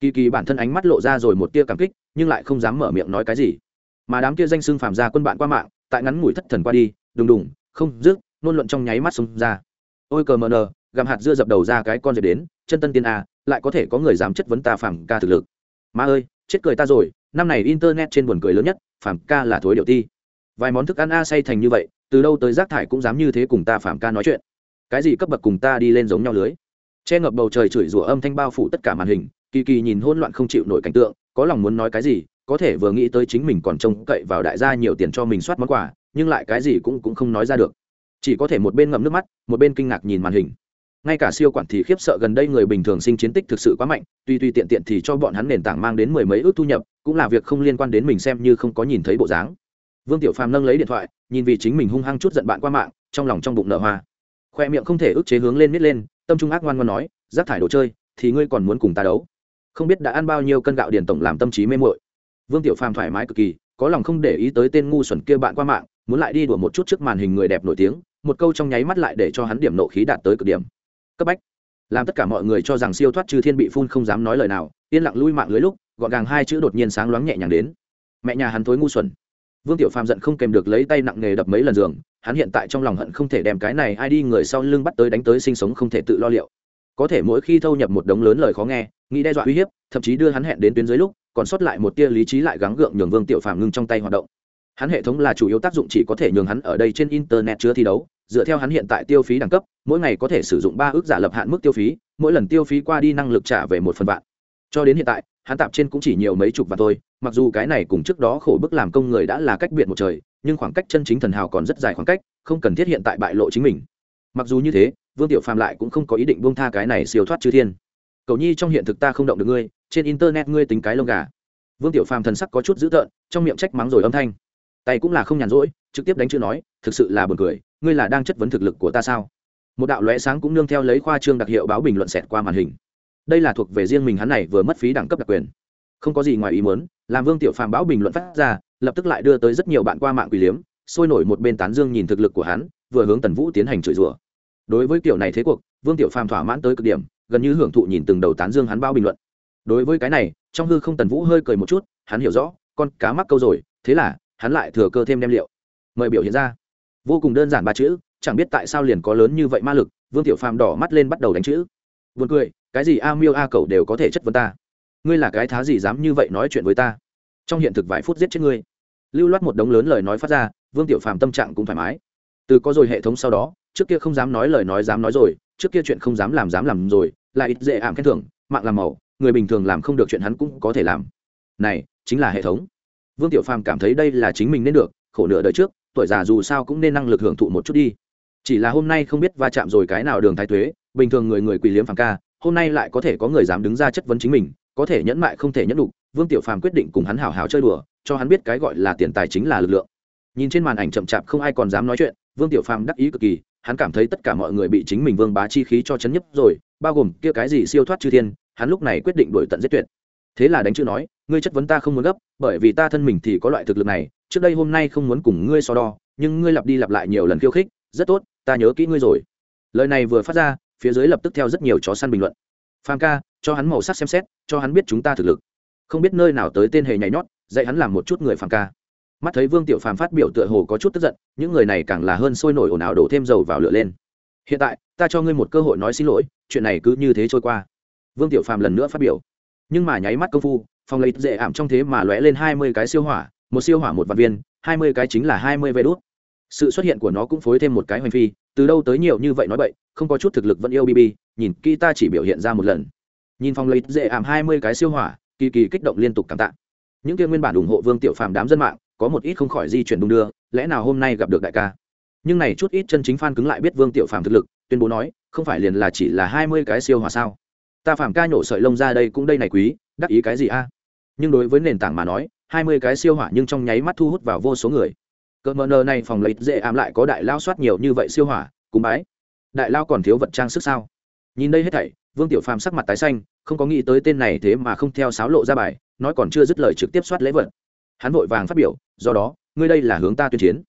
Kỳ kỳ bản thân ánh mắt lộ ra rồi một tia cảm kích, nhưng lại không dám mở miệng nói cái gì. Mà đám kia danh xưng phàm ra quân bạn qua mạng, tại ngắn ngủi thất thần qua đi, đùng đùng, không dứt, nôn luận trong nháy mắt xông ra. Ôi cờ mờ nờ, gặm hạt dưa dập đầu ra cái con dẹp đến, chân tân tiên a, lại có thể có người dám chất vấn ta phàm ca thực lực. Ma ơi, chết cười ta rồi, năm này internet trên buồn cười lớn nhất, phàm ca là thối điệu ti. Vài món thức ăn a say thành như vậy từ đâu tới rác thải cũng dám như thế cùng ta phạm ca nói chuyện. Cái gì cấp bậc cùng ta đi lên giống nhau lưới. Che ngập bầu trời chửi rủa âm thanh bao phủ tất cả màn hình, kỳ kỳ nhìn hỗn loạn không chịu nổi cảnh tượng, có lòng muốn nói cái gì, có thể vừa nghĩ tới chính mình còn trông cậy vào đại gia nhiều tiền cho mình soát món quà, nhưng lại cái gì cũng cũng không nói ra được. Chỉ có thể một bên ngậm nước mắt, một bên kinh ngạc nhìn màn hình. Ngay cả siêu quản thì khiếp sợ gần đây người bình thường sinh chiến tích thực sự quá mạnh, tuy tuy tiện tiện thì cho bọn hắn nền tảng mang đến mười mấy ước thu nhập, cũng là việc không liên quan đến mình xem như không có nhìn thấy bộ dáng vương tiểu phàm nâng lấy điện thoại, nhìn vì chính mình hung hăng chút giận bạn qua mạng, trong lòng trong bụng nở hoa. Khoe miệng không thể ức chế hướng lên nít lên, tâm trung ác ngoan ngoan nói, rác thải đồ chơi, thì ngươi còn muốn cùng ta đấu? Không biết đã ăn bao nhiêu cân gạo điền tổng làm tâm trí mê mội vương tiểu phàm thoải mái cực kỳ, có lòng không để ý tới tên ngu xuẩn kia bạn qua mạng, muốn lại đi đùa một chút trước màn hình người đẹp nổi tiếng, một câu trong nháy mắt lại để cho hắn điểm nộ khí đạt tới cực điểm. Cấp bách. Làm tất cả mọi người cho rằng siêu thoát chư thiên bị phun không dám nói lời nào, yên lặng lui mạng lưới lúc, gọn gàng hai chữ đột nhiên sáng loáng nhẹ nhàng đến. Mẹ nhà hắn thối ngu xuẩn vương tiểu phàm giận không kèm được lấy tay nặng nghề đập mấy lần giường, hắn hiện tại trong lòng hận không thể đem cái này ai đi người sau lưng bắt tới đánh tới sinh sống không thể tự lo liệu. Có thể mỗi khi thâu nhập một đống lớn lời khó nghe, nghĩ đe dọa uy hiếp, thậm chí đưa hắn hẹn đến tuyến dưới lúc, còn sót lại một tia lý trí lại gắng gượng nhường vương tiểu phàm ngưng trong tay hoạt động. Hắn hệ thống là chủ yếu tác dụng chỉ có thể nhường hắn ở đây trên internet chứa thi đấu, dựa theo hắn hiện tại tiêu phí đẳng cấp, mỗi ngày có thể sử dụng ba ước giả lập hạn mức tiêu phí, mỗi lần tiêu phí qua đi năng lực trả về một phần vạn. Cho đến hiện tại hắn tạp trên cũng chỉ nhiều mấy chục và thôi, mặc dù cái này cùng trước đó khổ bức làm công người đã là cách biệt một trời, nhưng khoảng cách chân chính thần hào còn rất dài khoảng cách, không cần thiết hiện tại bại lộ chính mình. Mặc dù như thế, vương tiểu phàm lại cũng không có ý định buông tha cái này siêu thoát chư thiên. Cầu nhi trong hiện thực ta không động được ngươi, trên internet ngươi tính cái lông gà. Vương tiểu phàm thần sắc có chút dữ tợn, trong miệng trách mắng rồi âm thanh. Tay cũng là không nhàn rỗi, trực tiếp đánh chữ nói, thực sự là buồn cười, ngươi là đang chất vấn thực lực của ta sao? Một đạo lóe sáng cũng nương theo lấy khoa trương đặc hiệu báo bình luận xẹt qua màn hình đây là thuộc về riêng mình hắn này vừa mất phí đẳng cấp đặc quyền. Không có gì ngoài ý muốn, làm vương tiểu phàm báo bình luận phát ra, lập tức lại đưa tới rất nhiều bạn qua mạng quỷ liếm, sôi nổi một bên tán dương nhìn thực lực của hắn, vừa hướng tần vũ tiến hành chửi rủa. Đối với kiểu này thế cuộc, vương tiểu phàm thỏa mãn tới cực điểm, gần như hưởng thụ nhìn từng đầu tán dương hắn bao bình luận. Đối với cái này, trong hư không tần vũ hơi cười một chút, hắn hiểu rõ, con cá mắc câu rồi, thế là, hắn lại thừa cơ thêm đem liệu. Mời biểu hiện ra. Vô cùng đơn giản ba chữ, chẳng biết tại sao liền có lớn như vậy ma lực, vương tiểu phàm đỏ mắt lên bắt đầu đánh chữ. Buồn cười, cái gì a miêu a cầu đều có thể chất vấn ta? Ngươi là cái thá gì dám như vậy nói chuyện với ta? Trong hiện thực vài phút giết chết ngươi. Lưu loát một đống lớn lời nói phát ra, vương tiểu phàm tâm trạng cũng thoải mái. Từ có rồi hệ thống sau đó, trước kia không dám nói lời nói dám nói rồi, trước kia chuyện không dám làm dám làm rồi, lại ít dễ ảm khen thưởng, mạng làm màu, người bình thường làm không được chuyện hắn cũng có thể làm. Này, chính là hệ thống. Vương tiểu phàm cảm thấy đây là chính mình nên được, khổ nửa đời trước, tuổi già dù sao cũng nên năng lực hưởng thụ một chút đi. Chỉ là hôm nay không biết va chạm rồi cái nào đường thái thuế bình thường người người quỳ liếm phàm ca, hôm nay lại có thể có người dám đứng ra chất vấn chính mình, có thể nhẫn mại không thể nhẫn đục vương tiểu phàm quyết định cùng hắn hảo hảo chơi đùa, cho hắn biết cái gọi là tiền tài chính là lực lượng. Nhìn trên màn ảnh chậm chạp không ai còn dám nói chuyện, vương tiểu phàm đắc ý cực kỳ, hắn cảm thấy tất cả mọi người bị chính mình vương bá chi khí cho chấn nhấp rồi, bao gồm kia cái gì siêu thoát chư thiên, hắn lúc này quyết định đổi tận giết tuyệt. Thế là đánh chữ nói, ngươi chất vấn ta không muốn gấp, bởi vì ta thân mình thì có loại thực lực này, trước đây hôm nay không muốn cùng ngươi so đo, nhưng ngươi lặp đi lặp lại nhiều lần khiêu khích, rất tốt, ta nhớ kỹ ngươi rồi. Lời này vừa phát ra phía dưới lập tức theo rất nhiều chó săn bình luận. Phàm ca, cho hắn màu sắc xem xét, cho hắn biết chúng ta thực lực. Không biết nơi nào tới tên hề nhảy nhót, dạy hắn làm một chút người phàm ca. Mắt thấy vương tiểu phàm phát biểu tựa hồ có chút tức giận, những người này càng là hơn sôi nổi ồn ào đổ thêm dầu vào lửa lên. Hiện tại, ta cho ngươi một cơ hội nói xin lỗi, chuyện này cứ như thế trôi qua. Vương tiểu phàm lần nữa phát biểu. Nhưng mà nháy mắt công phu, phòng lấy dễ ảm trong thế mà lóe lên hai mươi cái siêu hỏa, một siêu hỏa một vạn viên, hai mươi cái chính là hai mươi vé đốt sự xuất hiện của nó cũng phối thêm một cái hoành phi từ đâu tới nhiều như vậy nói vậy không có chút thực lực vẫn yêu bb nhìn kỹ ta chỉ biểu hiện ra một lần. Nhìn phong lấy dễ ảm hai mươi cái siêu hỏa, kỳ kỳ kích động liên tục cảm tạ. Những kia nguyên bản ủng hộ vương tiểu phàm đám dân mạng, có một ít không khỏi di chuyển đung đưa, lẽ nào hôm nay gặp được đại ca? Nhưng này chút ít chân chính fan cứng lại biết vương tiểu phàm thực lực, tuyên bố nói, không phải liền là chỉ là hai mươi cái siêu hỏa sao? Ta phàm ca nhổ sợi lông ra đây cũng đây này quý, đắc ý cái gì a? Nhưng đối với nền tảng mà nói, hai mươi cái siêu hỏa nhưng trong nháy mắt thu hút vào vô số người cỡ mờ nờ này phòng lấy dễ ám lại có đại lao soát nhiều như vậy siêu hỏa, cúng bái. Đại lao còn thiếu vật trang sức sao? Nhìn đây hết thảy, vương tiểu phàm sắc mặt tái xanh, không có nghĩ tới tên này thế mà không theo sáo lộ ra bài, nói còn chưa dứt lời trực tiếp soát lễ vật. Hắn vội vàng phát biểu, do đó, ngươi đây là hướng ta tuyên chiến.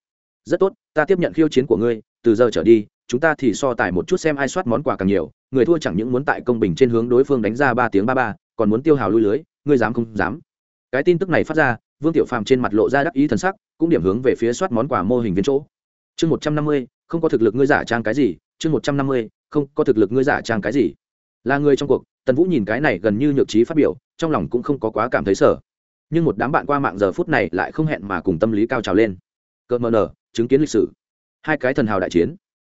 Rất tốt, ta tiếp nhận khiêu chiến của ngươi, từ giờ trở đi, chúng ta thì so tài một chút xem ai soát món quà càng nhiều, người thua chẳng những muốn tại công bình trên hướng đối phương đánh ra ba tiếng ba ba, còn muốn tiêu hào lui lưới, ngươi dám không dám? Cái tin tức này phát ra vương tiểu phàm trên mặt lộ ra đắc ý thần sắc, cũng điểm hướng về phía soát món quà mô hình viên chỗ. Chương một trăm năm mươi, không có thực lực ngươi giả trang cái gì. Chương một trăm năm mươi, không có thực lực ngươi giả trang cái gì. Là người trong cuộc, tần vũ nhìn cái này gần như nhược trí phát biểu, trong lòng cũng không có quá cảm thấy sở nhưng một đám bạn qua mạng giờ phút này lại không hẹn mà cùng tâm lý cao trào lên. Cợt mờ nở chứng kiến lịch sử. Hai cái thần hào đại chiến.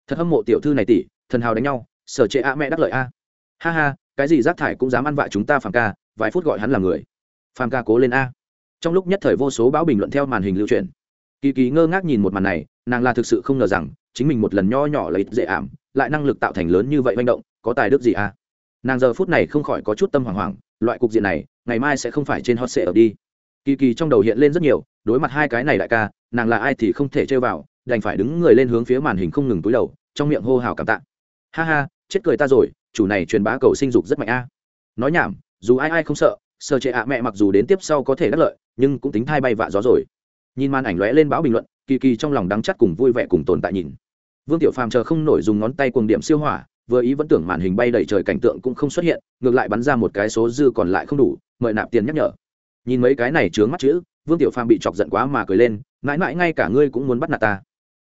Thật hâm mộ tiểu thư này tỷ, thần hào đánh nhau, sở trệ a mẹ đắc lợi a. Ha ha, cái gì rác thải cũng dám ăn vạ chúng ta phàm ca, vài phút gọi hắn là người. Phàm ca cố lên a trong lúc nhất thời vô số báo bình luận theo màn hình lưu truyền. Kỳ kỳ ngơ ngác nhìn một màn này, nàng là thực sự không ngờ rằng, chính mình một lần nho nhỏ lấy dễ ảm, lại năng lực tạo thành lớn như vậy manh động, có tài đức gì à? Nàng giờ phút này không khỏi có chút tâm hoảng hoảng, loại cục diện này, ngày mai sẽ không phải trên hot sệ ở đi. Kỳ kỳ trong đầu hiện lên rất nhiều, đối mặt hai cái này đại ca, nàng là ai thì không thể chơi vào, đành phải đứng người lên hướng phía màn hình không ngừng túi đầu, trong miệng hô hào cảm tạ. Ha ha, chết cười ta rồi, chủ này truyền bá cầu sinh dục rất mạnh a. Nói nhảm, dù ai ai không sợ sợ trệ ạ mẹ mặc dù đến tiếp sau có thể đắc lợi, nhưng cũng tính thai bay vạ gió rồi. Nhìn màn ảnh lóe lên báo bình luận, kỳ kỳ trong lòng đắng chắt cùng vui vẻ cùng tồn tại nhìn. Vương tiểu phàm chờ không nổi dùng ngón tay cuồng điểm siêu hỏa, vừa ý vẫn tưởng màn hình bay đầy trời cảnh tượng cũng không xuất hiện, ngược lại bắn ra một cái số dư còn lại không đủ, mời nạp tiền nhắc nhở. Nhìn mấy cái này chướng mắt chữ, vương tiểu phàm bị chọc giận quá mà cười lên, mãi mãi ngay cả ngươi cũng muốn bắt nạt ta.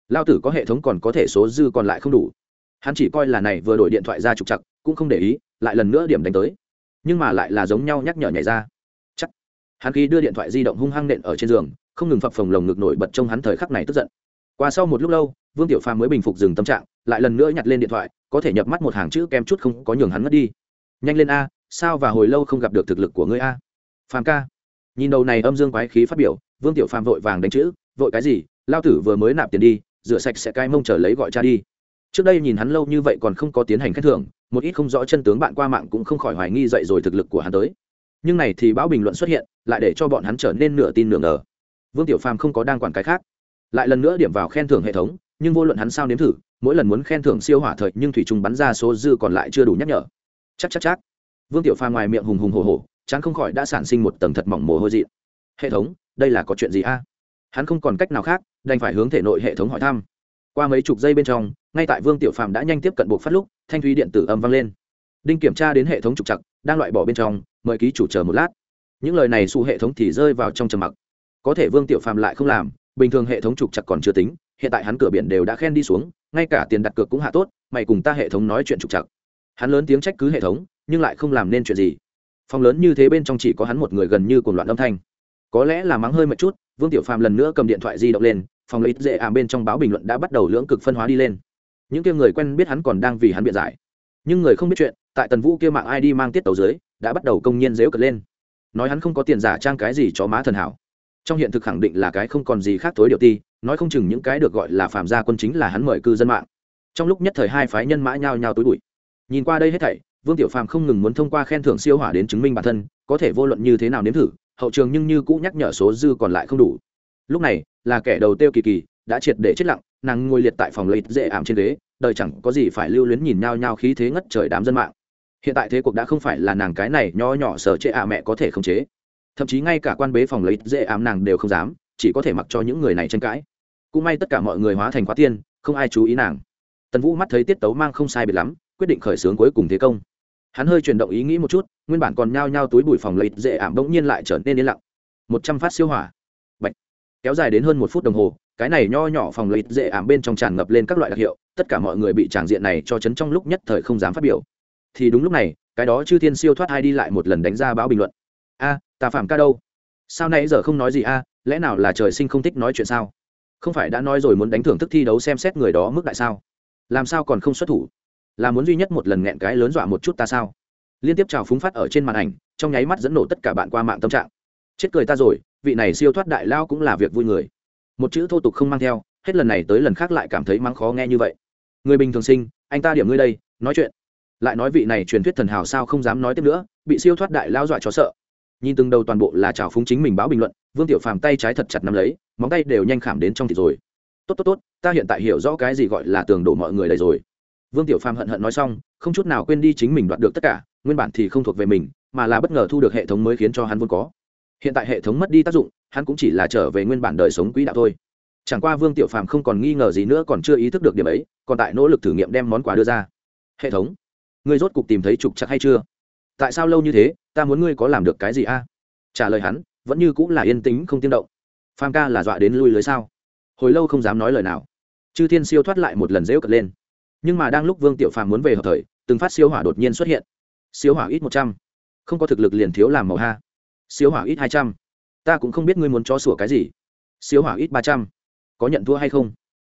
Lao tử có hệ thống còn có thể số dư còn lại không đủ. Hắn chỉ coi là này vừa đổi điện thoại ra trục chặt cũng không để ý, lại lần nữa điểm đánh tới nhưng mà lại là giống nhau nhắc nhở nhảy ra. Chắc. Hắn khi đưa điện thoại di động hung hăng nện ở trên giường, không ngừng phập phồng lồng ngực nổi bật trong hắn thời khắc này tức giận. Qua sau một lúc lâu, vương tiểu phàm mới bình phục dừng tâm trạng, lại lần nữa nhặt lên điện thoại, có thể nhập mắt một hàng chữ kem chút không có nhường hắn mất đi. Nhanh lên a, sao và hồi lâu không gặp được thực lực của ngươi a? Phàm ca. Nhìn đầu này âm dương quái khí phát biểu, vương tiểu phàm vội vàng đánh chữ, vội cái gì? Lao tử vừa mới nạp tiền đi, rửa sạch sẽ cai mông trở lấy gọi cha đi trước đây nhìn hắn lâu như vậy còn không có tiến hành khen thưởng, một ít không rõ chân tướng bạn qua mạng cũng không khỏi hoài nghi dậy rồi thực lực của hắn tới. Nhưng này thì bão bình luận xuất hiện, lại để cho bọn hắn trở nên nửa tin nửa ngờ. Vương tiểu phàm không có đang quản cái khác. Lại lần nữa điểm vào khen thưởng hệ thống, nhưng vô luận hắn sao nếm thử, mỗi lần muốn khen thưởng siêu hỏa thời nhưng thủy trùng bắn ra số dư còn lại chưa đủ nhắc nhở. Chắc chắc chắc vương tiểu phàm ngoài miệng hùng hùng hồ hồ chán không khỏi đã sản sinh một tầng thật mỏng mồ hôi dị. Hệ thống, đây là có chuyện gì a? Hắn không còn cách nào khác, đành phải hướng thể nội hệ thống hỏi thăm qua mấy chục giây bên trong, ngay tại vương tiểu phàm đã nhanh tiếp cận buộc phát lúc, thanh thúy điện tử âm vang lên. Đinh kiểm tra đến hệ thống trục chặt đang loại bỏ bên trong, mời ký chủ chờ một lát. Những lời này xu hệ thống thì rơi vào trong trầm mặc. Có thể vương tiểu phàm lại không làm, bình thường hệ thống trục chặt còn chưa tính, hiện tại hắn cửa biển đều đã khen đi xuống, ngay cả tiền đặt cược cũng hạ tốt, mày cùng ta hệ thống nói chuyện trục chặt hắn lớn tiếng trách cứ hệ thống, nhưng lại không làm nên chuyện gì. Phòng lớn như thế bên trong chỉ có hắn một người gần như cuồng loạn âm thanh. Có lẽ là mắng hơi một chút, vương tiểu phàm lần nữa cầm điện thoại di động lên phòng lấy dễ ảm bên trong báo bình luận đã bắt đầu lưỡng cực phân hóa đi lên. Những kia người quen biết hắn còn đang vì hắn biện giải. Nhưng người không biết chuyện, tại tần vũ kia mạng id mang tiết tấu dưới, đã bắt đầu công nhiên dếu cật lên. Nói hắn không có tiền giả trang cái gì cho má thần hảo. Trong hiện thực khẳng định là cái không còn gì khác tối điều ti, nói không chừng những cái được gọi là phạm gia quân chính là hắn mời cư dân mạng. Trong lúc nhất thời hai phái nhân mã nhao nhao tối bụi. Nhìn qua đây hết thảy, vương tiểu phàm không ngừng muốn thông qua khen thưởng siêu hỏa đến chứng minh bản thân, có thể vô luận như thế nào nếm thử, hậu trường nhưng như cũ nhắc nhở số dư còn lại không đủ lúc này, là kẻ đầu tiêu kỳ kỳ, đã triệt để chết lặng, nàng ngồi liệt tại phòng lấy dễ ảm trên ghế, đời chẳng có gì phải lưu luyến nhìn nhau nhau khí thế ngất trời đám dân mạng. Hiện tại thế cuộc đã không phải là nàng cái này nho nhỏ sở chế ạ mẹ có thể khống chế. Thậm chí ngay cả quan bế phòng lấy dễ ảm nàng đều không dám, chỉ có thể mặc cho những người này tranh cãi. Cũng may tất cả mọi người hóa thành quá tiên, không ai chú ý nàng. Tần vũ mắt thấy tiết tấu mang không sai biệt lắm, quyết định khởi xướng cuối cùng thế công. Hắn hơi chuyển động ý nghĩ một chút, nguyên bản còn nhao nhao túi bụi phòng lấy dễ ảm bỗng nhiên lại trở nên yên lặng. Một trăm phát siêu hỏa kéo dài đến hơn một phút đồng hồ, cái này nho nhỏ phòng lấy dễ ảm bên trong tràn ngập lên các loại đặc hiệu, tất cả mọi người bị tràng diện này cho chấn trong lúc nhất thời không dám phát biểu. Thì đúng lúc này, cái đó chư thiên siêu thoát hai đi lại một lần đánh ra báo bình luận. A tà phạm ca đâu? Sao nãy giờ không nói gì a, lẽ nào là trời sinh không thích nói chuyện sao? Không phải đã nói rồi muốn đánh thưởng thức thi đấu xem xét người đó mức đại sao? Làm sao còn không xuất thủ? Là muốn duy nhất một lần nghẹn cái lớn dọa một chút ta sao? Liên tiếp trào phúng phát ở trên màn ảnh, trong nháy mắt dẫn nổ tất cả bạn qua mạng tâm trạng. Chết cười ta rồi vị này siêu thoát đại lao cũng là việc vui người. Một chữ thô tục không mang theo, hết lần này tới lần khác lại cảm thấy mắng khó nghe như vậy. Người bình thường sinh, anh ta điểm ngươi đây, nói chuyện. Lại nói vị này truyền thuyết thần hào sao không dám nói tiếp nữa, bị siêu thoát đại lao dọa cho sợ. Nhìn từng đầu toàn bộ là trào phúng chính mình báo bình luận, vương tiểu phàm tay trái thật chặt nắm lấy, móng tay đều nhanh khảm đến trong thịt rồi. Tốt tốt tốt, ta hiện tại hiểu rõ cái gì gọi là tường đổ mọi người đầy rồi. Vương tiểu phàm hận hận nói xong, không chút nào quên đi chính mình đoạt được tất cả, nguyên bản thì không thuộc về mình, mà là bất ngờ thu được hệ thống mới khiến cho hắn vốn có hiện tại hệ thống mất đi tác dụng, hắn cũng chỉ là trở về nguyên bản đời sống quỹ đạo thôi. Chẳng qua vương tiểu phàm không còn nghi ngờ gì nữa, còn chưa ý thức được điểm ấy, còn tại nỗ lực thử nghiệm đem món quà đưa ra. Hệ thống, ngươi rốt cục tìm thấy trục chặt hay chưa? Tại sao lâu như thế, ta muốn ngươi có làm được cái gì a? Trả lời hắn, vẫn như cũng là yên tĩnh, không tiếng động. Phàm ca là dọa đến lui lưới sao? Hồi lâu không dám nói lời nào. Chư thiên siêu thoát lại một lần dễu cật lên. Nhưng mà đang lúc vương tiểu phàm muốn về hợp thời, từng phát siêu hỏa đột nhiên xuất hiện. Siêu hỏa ít một trăm. Không có thực lực liền thiếu làm màu ha siêu hỏa ít hai trăm. Ta cũng không biết ngươi muốn cho sủa cái gì. Siêu hỏa ít ba trăm. Có nhận thua hay không?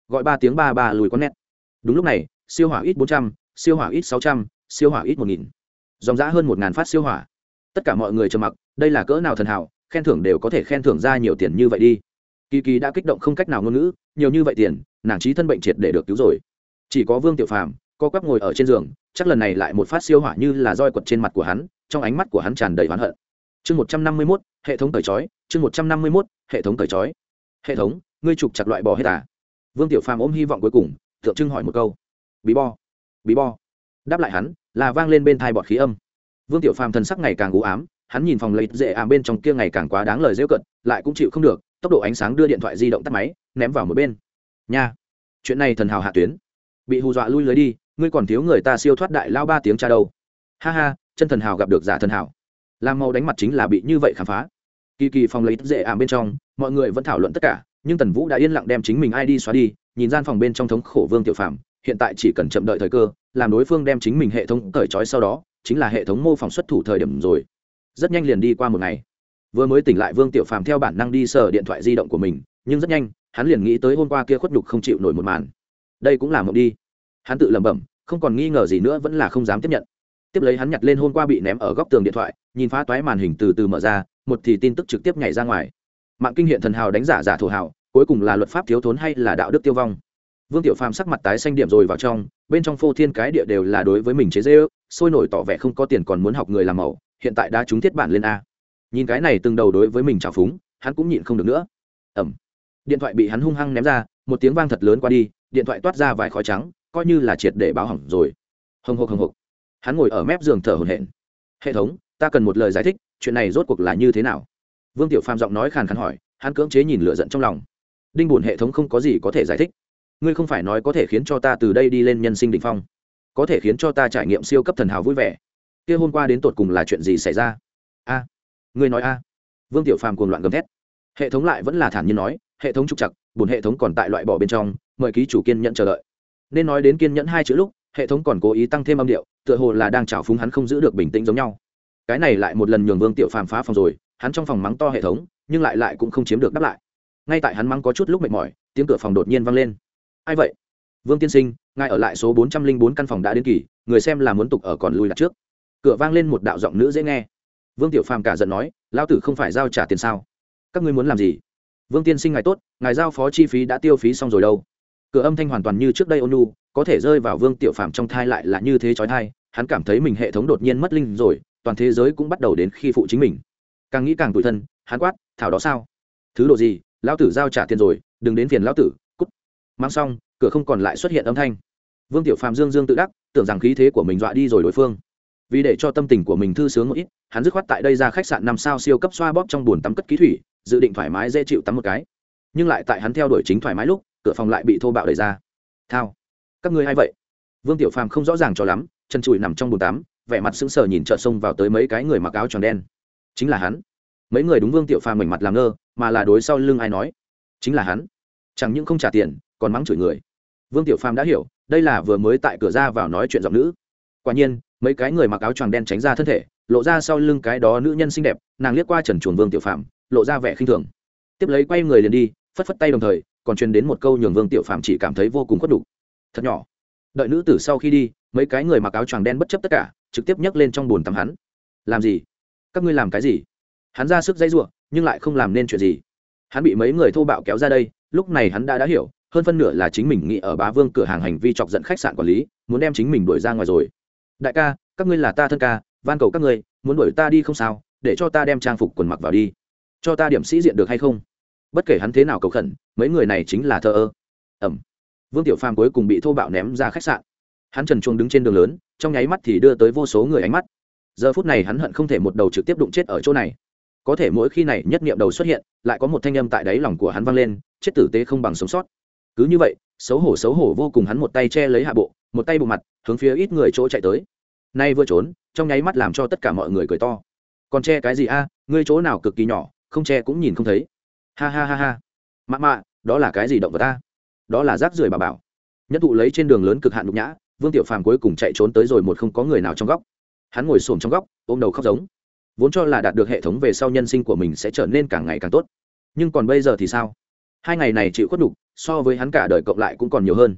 Gọi ba tiếng ba ba lùi con nét. Đúng lúc này, siêu hỏa ít bốn trăm, siêu hỏa ít sáu trăm, siêu hỏa ít một nghìn. Dòng giã hơn một ngàn phát siêu hỏa. Tất cả mọi người trầm mặc, đây là cỡ nào thần hảo, khen thưởng đều có thể khen thưởng ra nhiều tiền như vậy đi. Kỳ kỳ đã kích động không cách nào ngôn ngữ, nhiều như vậy tiền, nàng trí thân bệnh triệt để được cứu rồi. Chỉ có vương tiểu phàm, co quắp ngồi ở trên giường, chắc lần này lại một phát siêu hỏa như là roi quật trên mặt của hắn, trong ánh mắt của hắn tràn đầy oán hận chương một trăm năm mươi mốt, hệ thống cởi trói, chương một trăm năm mươi mốt, hệ thống cởi trói. Hệ thống, ngươi trục chặt loại bò hết à? Vương tiểu phàm ôm hy vọng cuối cùng, tượng trưng hỏi một câu. Bí bo bí bo. Đáp lại hắn, là vang lên bên thai bọt khí âm. Vương tiểu phàm thần sắc ngày càng u ám, hắn nhìn phòng lấy dễ ảm bên trong kia ngày càng quá đáng lời rêu cận, lại cũng chịu không được, tốc độ ánh sáng đưa điện thoại di động tắt máy, ném vào một bên. Nha, chuyện này thần hào hạ tuyến. Bị hù dọa lui lưới đi, ngươi còn thiếu người ta siêu thoát đại lao ba tiếng cha đâu. Ha ha, chân thần hào gặp được giả thần hào làm màu đánh mặt chính là bị như vậy khám phá. Kỳ kỳ phòng lấy dễ ảm bên trong, mọi người vẫn thảo luận tất cả, nhưng tần vũ đã yên lặng đem chính mình ai đi xóa đi, nhìn gian phòng bên trong thống khổ vương tiểu phạm hiện tại chỉ cần chậm đợi thời cơ, làm đối phương đem chính mình hệ thống cởi trói sau đó, chính là hệ thống mô phỏng xuất thủ thời điểm rồi. Rất nhanh liền đi qua một ngày. Vừa mới tỉnh lại vương tiểu phàm theo bản năng đi sờ điện thoại di động của mình, nhưng rất nhanh, hắn liền nghĩ tới hôm qua kia khuất nhục không chịu nổi một màn. Đây cũng là mộng đi. Hắn tự lẩm bẩm, không còn nghi ngờ gì nữa vẫn là không dám tiếp nhận tiếp lấy hắn nhặt lên hôm qua bị ném ở góc tường điện thoại, nhìn phá toái màn hình từ từ mở ra, một thì tin tức trực tiếp nhảy ra ngoài. Mạng kinh hiện thần hào đánh giả giả thổ hào, cuối cùng là luật pháp thiếu thốn hay là đạo đức tiêu vong. Vương tiểu phàm sắc mặt tái xanh điểm rồi vào trong, bên trong phô thiên cái địa đều là đối với mình chế dễ ước sôi nổi tỏ vẻ không có tiền còn muốn học người làm mẫu, hiện tại đã trúng thiết bản lên a. Nhìn cái này từng đầu đối với mình trào phúng, hắn cũng nhịn không được nữa. Ẩm. Điện thoại bị hắn hung hăng ném ra, một tiếng vang thật lớn qua đi, điện thoại toát ra vài khói trắng, coi như là triệt để báo hỏng rồi. Hồng hộc hồng hộc hắn ngồi ở mép giường thở hổn hển. Hệ thống, ta cần một lời giải thích, chuyện này rốt cuộc là như thế nào? Vương tiểu phàm giọng nói khàn khàn hỏi, hắn cưỡng chế nhìn lựa giận trong lòng. Đinh bùn hệ thống không có gì có thể giải thích. Ngươi không phải nói có thể khiến cho ta từ đây đi lên nhân sinh đ phong. Có thể khiến cho ta trải nghiệm siêu cấp thần hào vui vẻ. Kia hôm qua đến tột cùng là chuyện gì xảy ra? A, ngươi nói a. Vương tiểu phàm cuồng loạn gầm thét. Hệ thống lại vẫn là thản nhiên nói, hệ thống trục chặt bùn hệ thống còn tại loại bỏ bên trong, mời ký chủ kiên nhận chờ đợi. Nên nói đến kiên nhẫn hai chữ lúc, hệ thống còn cố ý tăng thêm âm điệu tựa hồ là đang trào phúng hắn không giữ được bình tĩnh giống nhau. Cái này lại một lần nhường vương tiểu phàm phá phòng rồi, hắn trong phòng mắng to hệ thống, nhưng lại lại cũng không chiếm được đáp lại. Ngay tại hắn mắng có chút lúc mệt mỏi, tiếng cửa phòng đột nhiên vang lên. Ai vậy? Vương tiên sinh, ngài ở lại số bốn trăm linh bốn căn phòng đã đến kỳ, người xem là muốn tục ở còn lui đặt trước. Cửa vang lên một đạo giọng nữ dễ nghe. Vương tiểu phàm cả giận nói lao tử không phải giao trả tiền sao? Các ngươi muốn làm gì? Vương tiên sinh ngài tốt, ngài giao phó chi phí đã tiêu phí xong rồi đâu. Cửa âm thanh hoàn toàn như trước đây ônu có thể rơi vào vương tiểu phàm trong thai lại là như thế trói thai, hắn cảm thấy mình hệ thống đột nhiên mất linh rồi, toàn thế giới cũng bắt đầu đến khi phụ chính mình. Càng nghĩ càng tủi thân, hắn quát, thảo đó sao? Thứ đồ gì? Lão tử giao trả tiền rồi, đừng đến phiền lão tử. Cút. Mang xong, cửa không còn lại xuất hiện âm thanh. Vương tiểu phàm dương dương tự đắc, tưởng rằng khí thế của mình dọa đi rồi đối phương. Vì để cho tâm tình của mình thư sướng một ít, hắn dứt khoát tại đây ra khách sạn năm sao siêu cấp xoa bóp trong bồn tắm cất ký thủy, dự định thoải mái dễ chịu tắm một cái. Nhưng lại tại hắn theo đuổi chính thoải mái lúc, cửa phòng lại bị thô bạo đẩy ra. Thao các ngươi hay vậy? Vương tiểu phàm không rõ ràng cho lắm, chân trụi nằm trong bồn tắm, vẻ mặt sững sờ nhìn chợ sông vào tới mấy cái người mặc áo tròn đen. Chính là hắn. Mấy người đúng vương tiểu phàm mảnh mặt làm ngơ, mà là đối sau lưng ai nói? Chính là hắn. Chẳng những không trả tiền, còn mắng chửi người. Vương tiểu phàm đã hiểu, đây là vừa mới tại cửa ra vào nói chuyện giọng nữ. Quả nhiên, mấy cái người mặc áo choàng đen tránh ra thân thể, lộ ra sau lưng cái đó nữ nhân xinh đẹp, nàng liếc qua trần chuồn vương tiểu phàm, lộ ra vẻ khinh thường. Tiếp lấy quay người liền đi, phất phất tay đồng thời, còn truyền đến một câu nhường vương tiểu Phàm chỉ cảm thấy vô cùng khuất đủ thật nhỏ. Đợi nữ tử sau khi đi, mấy cái người mặc áo choàng đen bất chấp tất cả, trực tiếp nhấc lên trong bồn tắm hắn. Làm gì? Các ngươi làm cái gì? Hắn ra sức dây giụa nhưng lại không làm nên chuyện gì. Hắn bị mấy người thô bạo kéo ra đây, lúc này hắn đã đã hiểu, hơn phân nửa là chính mình nghĩ ở bá vương cửa hàng hành vi chọc giận khách sạn quản lý, muốn đem chính mình đuổi ra ngoài rồi. Đại ca, các ngươi là ta thân ca, van cầu các ngươi, muốn đuổi ta đi không sao, để cho ta đem trang phục quần mặc vào đi. Cho ta điểm sĩ diện được hay không? Bất kể hắn thế nào cầu khẩn, mấy người này chính là thợ ơ. Ẩm vương tiểu phàm cuối cùng bị thô bạo ném ra khách sạn. Hắn trần chuồng đứng trên đường lớn, trong nháy mắt thì đưa tới vô số người ánh mắt. Giờ phút này hắn hận không thể một đầu trực tiếp đụng chết ở chỗ này. Có thể mỗi khi này nhất niệm đầu xuất hiện, lại có một thanh âm tại đáy lòng của hắn vang lên, chết tử tế không bằng sống sót. Cứ như vậy, xấu hổ xấu hổ vô cùng hắn một tay che lấy hạ bộ, một tay bộ mặt, hướng phía ít người chỗ chạy tới. Nay vừa trốn, trong nháy mắt làm cho tất cả mọi người cười to. Còn che cái gì a, ngươi chỗ nào cực kỳ nhỏ, không che cũng nhìn không thấy. Ha ha ha ha. Mạ mạ, đó là cái gì động vật ta đó là rác rưởi bà bảo. Nhất thụ lấy trên đường lớn cực hạn nhục nhã, vương tiểu phàm cuối cùng chạy trốn tới rồi một không có người nào trong góc. Hắn ngồi xổm trong góc, ôm đầu khóc giống. Vốn cho là đạt được hệ thống về sau nhân sinh của mình sẽ trở nên càng ngày càng tốt. Nhưng còn bây giờ thì sao? Hai ngày này chịu khuất đục so với hắn cả đời cộng lại cũng còn nhiều hơn.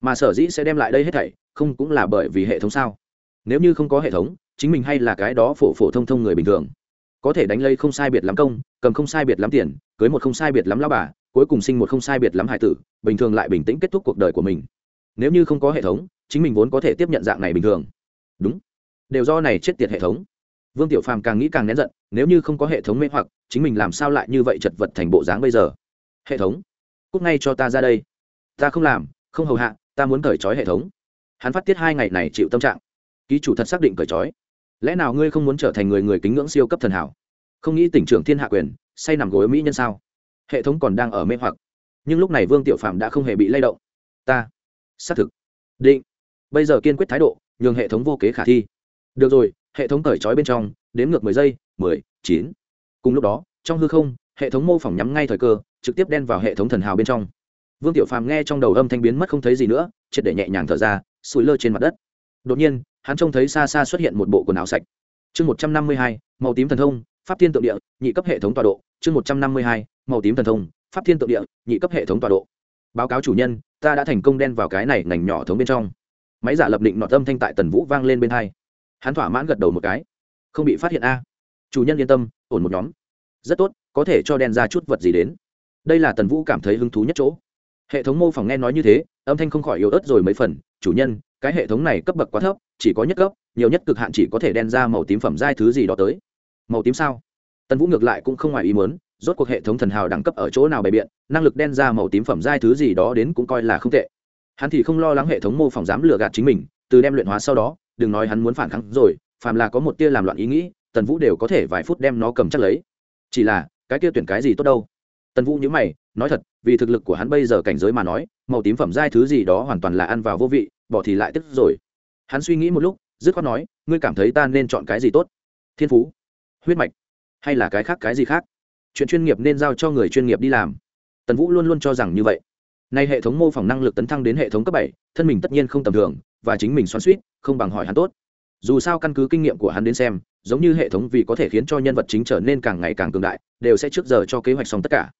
Mà sở dĩ sẽ đem lại đây hết thảy, không cũng là bởi vì hệ thống sao? Nếu như không có hệ thống, chính mình hay là cái đó phổ phổ thông thông người bình thường. Có thể đánh lây không sai biệt lắm công, cầm không sai biệt lắm tiền, cưới một không sai biệt lắm lao bà cuối cùng sinh một không sai biệt lắm hải tử, bình thường lại bình tĩnh kết thúc cuộc đời của mình. Nếu như không có hệ thống, chính mình vốn có thể tiếp nhận dạng này bình thường. Đúng. Đều do này chết tiệt hệ thống. Vương tiểu phàm càng nghĩ càng nén giận, nếu như không có hệ thống mê hoặc, chính mình làm sao lại như vậy chật vật thành bộ dáng bây giờ? Hệ thống. Cúc ngay cho ta ra đây. Ta không làm, không hầu hạ, ta muốn cởi trói hệ thống. Hắn phát tiết hai ngày này chịu tâm trạng. Ký chủ thật xác định cởi trói. Lẽ nào ngươi không muốn trở thành người người kính ngưỡng siêu cấp thần hảo? Không nghĩ tỉnh trưởng thiên hạ quyền, say nằm gối mỹ nhân sao? Hệ thống còn đang ở mê hoặc. Nhưng lúc này vương tiểu phạm đã không hề bị lay động. Ta, xác thực. Định. Bây giờ kiên quyết thái độ, nhường hệ thống vô kế khả thi. Được rồi, hệ thống cởi trói bên trong đếm ngược mười giây, mười, chín. Cùng lúc đó, trong hư không, hệ thống mô phỏng nhắm ngay thời cơ, trực tiếp đen vào hệ thống thần hào bên trong. Vương tiểu phàm nghe trong đầu âm thanh biến mất không thấy gì nữa, triệt để nhẹ nhàng thở ra, sủi lơ trên mặt đất. Đột nhiên, hắn trông thấy xa xa xuất hiện một bộ quần áo sạch. Chương một trăm năm mươi hai, màu tím thần thông pháp thiên tượng địa, nhị cấp hệ thống tọa độ, chương một trăm năm mươi hai, màu tím thần thông, pháp thiên tượng địa, nhị cấp hệ thống tọa độ. Báo cáo chủ nhân, ta đã thành công đen vào cái này ngành nhỏ thống bên trong. Máy giả lập định nọt âm thanh tại tần vũ vang lên bên hai. Hắn thỏa mãn gật đầu một cái. Không bị phát hiện a. Chủ nhân yên tâm, ổn một nhóm. Rất tốt, có thể cho đen ra chút vật gì đến. Đây là tần vũ cảm thấy hứng thú nhất chỗ. Hệ thống mô phỏng nghe nói như thế, âm thanh không khỏi yếu ớt rồi mấy phần. Chủ nhân, cái hệ thống này cấp bậc quá thấp, chỉ có nhất cấp, nhiều nhất cực hạn chỉ có thể đen ra màu tím phẩm giai thứ gì đó tới màu tím sao? Tần vũ ngược lại cũng không ngoài ý muốn, rốt cuộc hệ thống thần hào đẳng cấp ở chỗ nào bày biện, năng lực đen ra màu tím phẩm giai thứ gì đó đến cũng coi là không tệ. Hắn thì không lo lắng hệ thống mô phỏng dám lừa gạt chính mình, từ đem luyện hóa sau đó, đừng nói hắn muốn phản kháng rồi, phàm là có một tia làm loạn ý nghĩ, tần vũ đều có thể vài phút đem nó cầm chắc lấy. Chỉ là, cái tia tuyển cái gì tốt đâu? Tần vũ nhớ mày, nói thật, vì thực lực của hắn bây giờ cảnh giới mà nói, màu tím phẩm giai thứ gì đó hoàn toàn là ăn vào vô vị, bỏ thì lại tức rồi. Hắn suy nghĩ một lúc, dứt khoát nói, ngươi cảm thấy ta nên chọn cái gì tốt? Thiên phú huyết mạch, hay là cái khác cái gì khác? Chuyện chuyên nghiệp nên giao cho người chuyên nghiệp đi làm. Tần vũ luôn luôn cho rằng như vậy. Nay hệ thống mô phỏng năng lực tấn thăng đến hệ thống cấp bảy, thân mình tất nhiên không tầm thường, và chính mình xoắn suýt không bằng hỏi hắn tốt. Dù sao căn cứ kinh nghiệm của hắn đến xem, giống như hệ thống vì có thể khiến cho nhân vật chính trở nên càng ngày càng cường đại, đều sẽ trước giờ cho kế hoạch xong tất cả.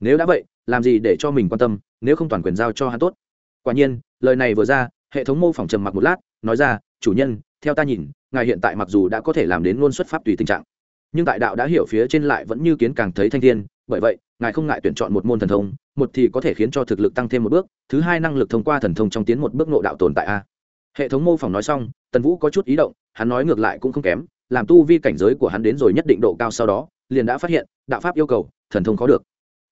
Nếu đã vậy, làm gì để cho mình quan tâm, nếu không toàn quyền giao cho hắn tốt? Quả nhiên, lời này vừa ra, hệ thống mô phỏng trầm mặc một lát, nói ra, chủ nhân, theo ta nhìn, ngài hiện tại mặc dù đã có thể làm đến luôn xuất pháp tùy tình trạng nhưng tại đạo đã hiểu phía trên lại vẫn như kiến càng thấy thanh thiên, bởi vậy, ngài không ngại tuyển chọn một môn thần thông, một thì có thể khiến cho thực lực tăng thêm một bước, thứ hai năng lực thông qua thần thông trong tiến một bước nộ đạo tồn tại a. Hệ thống mô phỏng nói xong, tần vũ có chút ý động, hắn nói ngược lại cũng không kém, làm tu vi cảnh giới của hắn đến rồi nhất định độ cao sau đó, liền đã phát hiện, đạo pháp yêu cầu, thần thông có được.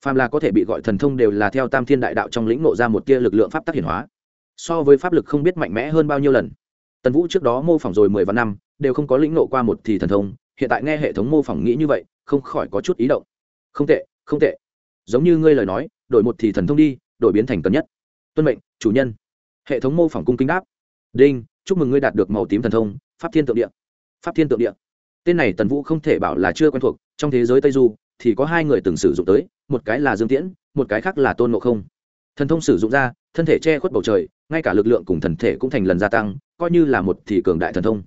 Phàm là có thể bị gọi thần thông đều là theo tam thiên đại đạo trong lĩnh nộ ra một tia lực lượng pháp tác hiển hóa. So với pháp lực không biết mạnh mẽ hơn bao nhiêu lần. Tần vũ trước đó mô phỏng rồi mười vạn năm, đều không có lĩnh nộ qua một thì thần thông hiện tại nghe hệ thống mô phỏng nghĩ như vậy, không khỏi có chút ý động. Không tệ không tệ. Giống như ngươi lời nói, đổi một thì thần thông đi, đổi biến thành cần nhất. Tuân mệnh, chủ nhân. Hệ thống mô phỏng cung kính đáp. Đinh, chúc mừng ngươi đạt được màu tím thần thông, pháp thiên tượng địa. Pháp thiên tượng địa. Tên này tần vũ không thể bảo là chưa quen thuộc, trong thế giới tây du, thì có hai người từng sử dụng tới, một cái là dương tiễn, một cái khác là tôn ngộ không. Thần thông sử dụng ra, thân thể che khuất bầu trời, ngay cả lực lượng cùng thần thể cũng thành lần gia tăng, coi như là một thì cường đại thần thông.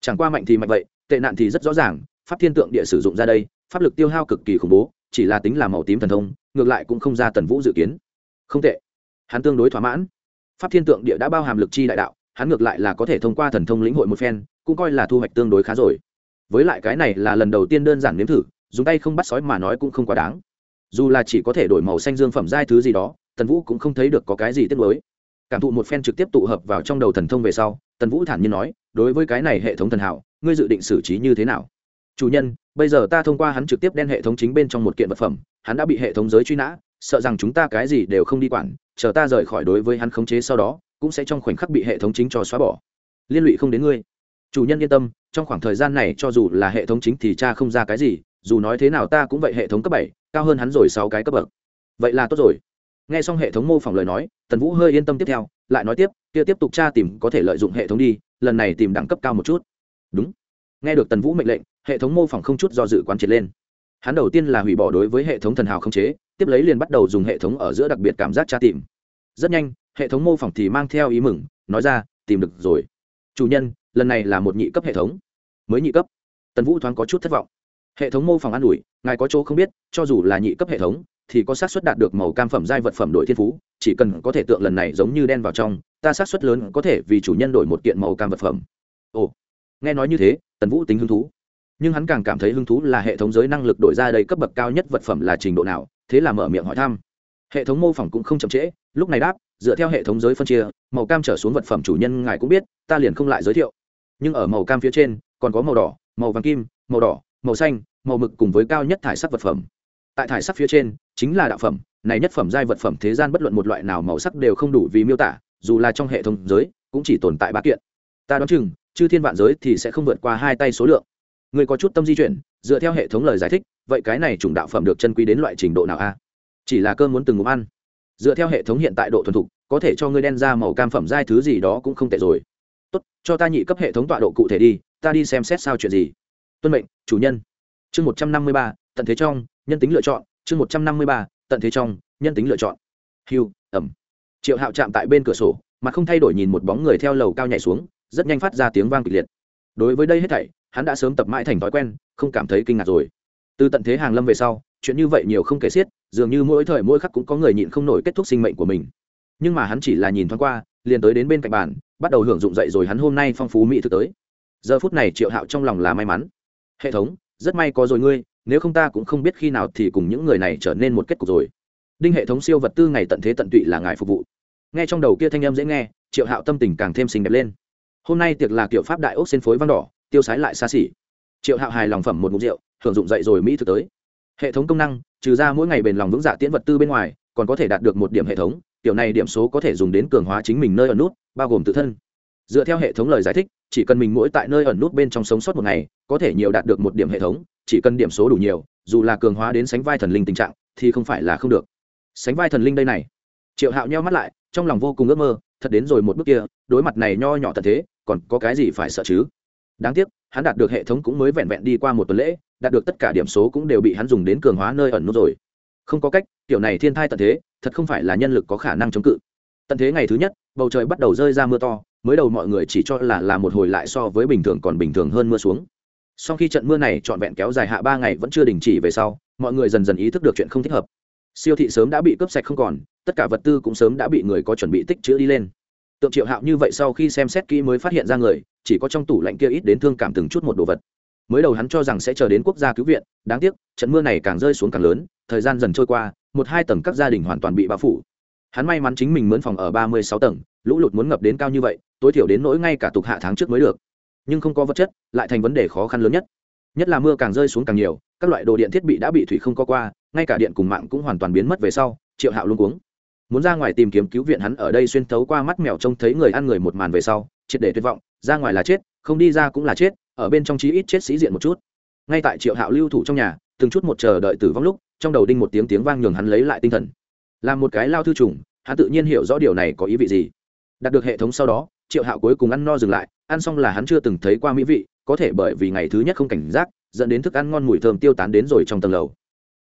Chẳng qua mạnh thì mạnh vậy tệ nạn thì rất rõ ràng, pháp thiên tượng địa sử dụng ra đây, pháp lực tiêu hao cực kỳ khủng bố, chỉ là tính là màu tím thần thông, ngược lại cũng không ra tần vũ dự kiến. Không tệ. Hắn tương đối thỏa mãn. Pháp thiên tượng địa đã bao hàm lực chi đại đạo, hắn ngược lại là có thể thông qua thần thông lĩnh hội một phen, cũng coi là thu hoạch tương đối khá rồi. Với lại cái này là lần đầu tiên đơn giản nếm thử, dùng tay không bắt sói mà nói cũng không quá đáng. Dù là chỉ có thể đổi màu xanh dương phẩm giai thứ gì đó, tần vũ cũng không thấy được có cái gì tiếc mới cảm thụ một phen trực tiếp tụ hợp vào trong đầu thần thông về sau, tần vũ thản nhiên nói, đối với cái này hệ thống thần hảo, ngươi dự định xử trí như thế nào? Chủ nhân, bây giờ ta thông qua hắn trực tiếp đen hệ thống chính bên trong một kiện vật phẩm, hắn đã bị hệ thống giới truy nã, sợ rằng chúng ta cái gì đều không đi quản, chờ ta rời khỏi đối với hắn khống chế sau đó, cũng sẽ trong khoảnh khắc bị hệ thống chính cho xóa bỏ. Liên lụy không đến ngươi. Chủ nhân yên tâm, trong khoảng thời gian này cho dù là hệ thống chính thì cha không ra cái gì, dù nói thế nào ta cũng vậy hệ thống cấp bảy, cao hơn hắn rồi sáu cái cấp bậc. Vậy là tốt rồi nghe xong hệ thống mô phỏng lời nói, tần vũ hơi yên tâm tiếp theo, lại nói tiếp, kia tiếp tục tra tìm có thể lợi dụng hệ thống đi, lần này tìm đẳng cấp cao một chút. Đúng. Nghe được tần vũ mệnh lệnh, hệ thống mô phỏng không chút do dự quán triệt lên. Hắn đầu tiên là hủy bỏ đối với hệ thống thần hào không chế, tiếp lấy liền bắt đầu dùng hệ thống ở giữa đặc biệt cảm giác tra tìm. Rất nhanh, hệ thống mô phỏng thì mang theo ý mừng, nói ra, tìm được rồi. Chủ nhân, lần này là một nhị cấp hệ thống. Mới nhị cấp? Tần vũ thoáng có chút thất vọng. Hệ thống mô phỏng an ủi, ngài có chỗ không biết, cho dù là nhị cấp hệ thống thì có xác suất đạt được màu cam phẩm giai vật phẩm đổi thiên phú, chỉ cần có thể tượng lần này giống như đen vào trong, ta xác suất lớn có thể vì chủ nhân đổi một kiện màu cam vật phẩm. Ồ, nghe nói như thế, tần vũ tính hứng thú. Nhưng hắn càng cảm thấy hứng thú là hệ thống giới năng lực đổi ra đây cấp bậc cao nhất vật phẩm là trình độ nào, thế là mở miệng hỏi thăm. Hệ thống mô phỏng cũng không chậm trễ, lúc này đáp, dựa theo hệ thống giới phân chia, màu cam trở xuống vật phẩm chủ nhân ngài cũng biết, ta liền không lại giới thiệu. Nhưng ở màu cam phía trên, còn có màu đỏ, màu vàng kim, màu đỏ, màu xanh, màu mực cùng với cao nhất thải sắc vật phẩm. Tại thải sắc phía trên chính là đạo phẩm, này nhất phẩm giai vật phẩm thế gian bất luận một loại nào màu sắc đều không đủ vì miêu tả, dù là trong hệ thống giới, cũng chỉ tồn tại ba kiện. Ta đoán chừng, chư thiên vạn giới thì sẽ không vượt qua hai tay số lượng. Người có chút tâm di chuyển, dựa theo hệ thống lời giải thích, vậy cái này chủng đạo phẩm được chân quý đến loại trình độ nào a? Chỉ là cơm muốn từng ngụm ăn. Dựa theo hệ thống hiện tại độ thuần thục, có thể cho ngươi đen ra màu cam phẩm giai thứ gì đó cũng không tệ rồi. Tốt, cho ta nhị cấp hệ thống tọa độ cụ thể đi, ta đi xem xét sao chuyện gì. Tuân mệnh, chủ nhân. Chương một trăm năm mươi ba, tận thế trong, nhân tính lựa chọn chương một trăm năm mươi ba, tận thế trong, nhân tính lựa chọn. Hiu ẩm. Triệu hạo chạm tại bên cửa sổ mà không thay đổi nhìn một bóng người theo lầu cao nhảy xuống, rất nhanh phát ra tiếng vang kịch liệt. Đối với đây hết thảy, hắn đã sớm tập mãi thành thói quen, không cảm thấy kinh ngạc rồi. Từ tận thế hàng lâm về sau, chuyện như vậy nhiều không kể xiết, dường như mỗi thời mỗi khắc cũng có người nhịn không nổi kết thúc sinh mệnh của mình. Nhưng mà hắn chỉ là nhìn thoáng qua, liền tới đến bên cạnh bàn, bắt đầu hưởng dụng dậy rồi hắn hôm nay phong phú mỹ thực tới. Giờ phút này triệu hạo trong lòng là may mắn. Hệ thống, rất may có rồi ngươi nếu không ta cũng không biết khi nào thì cùng những người này trở nên một kết cục rồi. Đinh hệ thống siêu vật tư ngày tận thế tận tụy là ngài phục vụ. Nghe trong đầu kia thanh âm dễ nghe, triệu hạo tâm tình càng thêm xinh đẹp lên. Hôm nay tiệc là kiểu pháp đại ốc xin phối văn đỏ, tiêu sái lại xa xỉ. Triệu hạo hài lòng phẩm một mục rượu hưởng dụng dậy rồi mỹ thực tới. Hệ thống công năng, trừ ra mỗi ngày bền lòng vững dạ tiễn vật tư bên ngoài, còn có thể đạt được một điểm hệ thống, tiểu này điểm số có thể dùng đến cường hóa chính mình nơi ở nút, bao gồm tự thân dựa theo hệ thống lời giải thích, chỉ cần mình mỗi tại nơi ẩn nút bên trong sống sót một ngày, có thể nhiều đạt được một điểm hệ thống, chỉ cần điểm số đủ nhiều, dù là cường hóa đến sánh vai thần linh tình trạng, thì không phải là không được. Sánh vai thần linh đây này. Triệu hạo nheo mắt lại, trong lòng vô cùng ước mơ, thật đến rồi một bước kia, đối mặt này nho nhỏ thật thế, còn có cái gì phải sợ chứ? Đáng tiếc, hắn đạt được hệ thống cũng mới vẹn vẹn đi qua một tuần lễ, đạt được tất cả điểm số cũng đều bị hắn dùng đến cường hóa nơi ẩn nút rồi. Không có cách, kiểu này thiên thai tận thế, thật không phải là nhân lực có khả năng chống cự. Tận thế ngày thứ nhất, bầu trời bắt đầu rơi ra mưa to mới đầu mọi người chỉ cho là là một hồi lại so với bình thường còn bình thường hơn mưa xuống. Sau khi trận mưa này trọn vẹn kéo dài hạ ba ngày vẫn chưa đình chỉ về sau, mọi người dần dần ý thức được chuyện không thích hợp. Siêu thị sớm đã bị cướp sạch không còn, tất cả vật tư cũng sớm đã bị người có chuẩn bị tích chữ đi lên. Tượng triệu hạo như vậy sau khi xem xét kỹ mới phát hiện ra người, chỉ có trong tủ lạnh kia ít đến thương cảm từng chút một đồ vật. Mới đầu hắn cho rằng sẽ chờ đến quốc gia cứu viện, đáng tiếc, trận mưa này càng rơi xuống càng lớn, thời gian dần trôi qua, một hai tầng các gia đình hoàn toàn bị bao phủ. Hắn may mắn chính mình mướn phòng ở ba mươi sáu tầng, lũ lụt muốn ngập đến cao như vậy tối thiểu đến nỗi ngay cả tục hạ tháng trước mới được. Nhưng không có vật chất, lại thành vấn đề khó khăn lớn nhất. Nhất là mưa càng rơi xuống càng nhiều, các loại đồ điện thiết bị đã bị thủy không có qua, ngay cả điện cùng mạng cũng hoàn toàn biến mất về sau, triệu hạo luôn cuống. Muốn ra ngoài tìm kiếm cứu viện hắn ở đây xuyên thấu qua mắt mèo trông thấy người ăn người một màn về sau, triệt để tuyệt vọng, ra ngoài là chết, không đi ra cũng là chết, ở bên trong chí ít chết sĩ diện một chút. Ngay tại triệu hạo lưu thủ trong nhà, từng chút một chờ đợi tử vong lúc, trong đầu đinh một tiếng tiếng vang nhường hắn lấy lại tinh thần. Làm một cái lao thư trùng, hắn tự nhiên hiểu rõ điều này có ý vị gì. Đạt được hệ thống sau đó triệu hạo cuối cùng ăn no dừng lại, ăn xong là hắn chưa từng thấy qua mỹ vị, có thể bởi vì ngày thứ nhất không cảnh giác, dẫn đến thức ăn ngon mùi thơm tiêu tán đến rồi trong tầng lầu.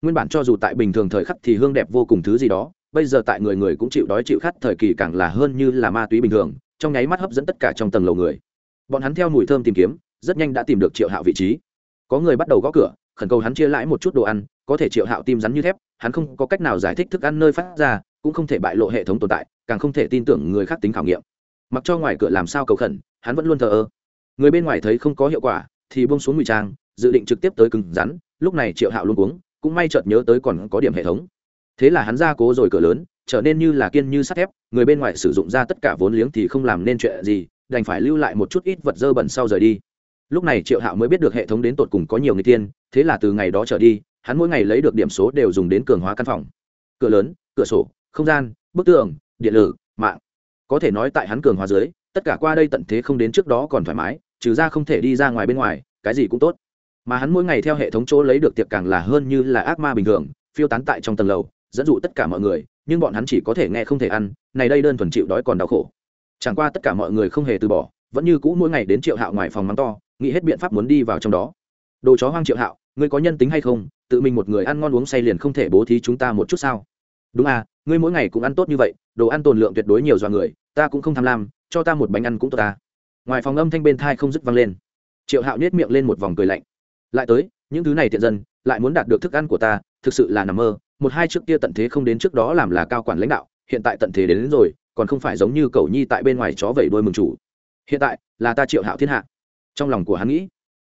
Nguyên bản cho dù tại bình thường thời khắc thì hương đẹp vô cùng thứ gì đó, bây giờ tại người người cũng chịu đói chịu khát thời kỳ càng là hơn như là ma túy bình thường, trong nháy mắt hấp dẫn tất cả trong tầng lầu người. Bọn hắn theo mùi thơm tìm kiếm, rất nhanh đã tìm được triệu hạo vị trí. Có người bắt đầu gõ cửa, khẩn cầu hắn chia lãi một chút đồ ăn, có thể triệu hạo tim rắn như thép, hắn không có cách nào giải thích thức ăn nơi phát ra, cũng không thể bại lộ hệ thống tồn tại, càng không thể tin tưởng người khác tính khảo nghiệm mặc cho ngoài cửa làm sao cầu khẩn, hắn vẫn luôn thờ ơ. Người bên ngoài thấy không có hiệu quả, thì bông xuống ngụy trang, dự định trực tiếp tới cứng rắn, lúc này triệu hạo luôn uống cũng may chợt nhớ tới còn có điểm hệ thống. Thế là hắn ra cố rồi cửa lớn, trở nên như là kiên như sắt thép, người bên ngoài sử dụng ra tất cả vốn liếng thì không làm nên chuyện gì, đành phải lưu lại một chút ít vật dơ bẩn sau rời đi. Lúc này triệu hạo mới biết được hệ thống đến tột cùng có nhiều người tiên, thế là từ ngày đó trở đi, hắn mỗi ngày lấy được điểm số đều dùng đến cường hóa căn phòng. Cửa lớn, cửa sổ, không gian, bức tường, điện lử mạng có thể nói tại hắn cường hóa dưới, tất cả qua đây tận thế không đến trước đó còn thoải mái, trừ ra không thể đi ra ngoài bên ngoài, cái gì cũng tốt. Mà hắn mỗi ngày theo hệ thống chỗ lấy được tiệc càng là hơn như là ác ma bình thường, phiêu tán tại trong tầng lầu, dẫn dụ tất cả mọi người, nhưng bọn hắn chỉ có thể nghe không thể ăn, này đây đơn thuần chịu đói còn đau khổ. Chẳng qua tất cả mọi người không hề từ bỏ, vẫn như cũ mỗi ngày đến triệu hạo ngoài phòng mắng to, nghĩ hết biện pháp muốn đi vào trong đó. Đồ chó hoang triệu hạo, ngươi có nhân tính hay không? Tự mình một người ăn ngon uống say liền không thể bố thí chúng ta một chút sao? Đúng à ngươi mỗi ngày cũng ăn tốt như vậy đồ ăn tồn lượng tuyệt đối nhiều dọa người ta cũng không tham lam cho ta một bánh ăn cũng tốt ta. Ngoài phòng âm thanh bên thai không dứt vang lên. Triệu hạo nhét miệng lên một vòng cười lạnh. Lại tới những thứ này tiện dân lại muốn đạt được thức ăn của ta thực sự là nằm mơ một hai trước kia tận thế không đến trước đó làm là cao quản lãnh đạo hiện tại tận thế đến, đến rồi còn không phải giống như cầu nhi tại bên ngoài chó vẩy đôi mừng chủ. Hiện tại là ta triệu hạo thiên hạ. Trong lòng của hắn nghĩ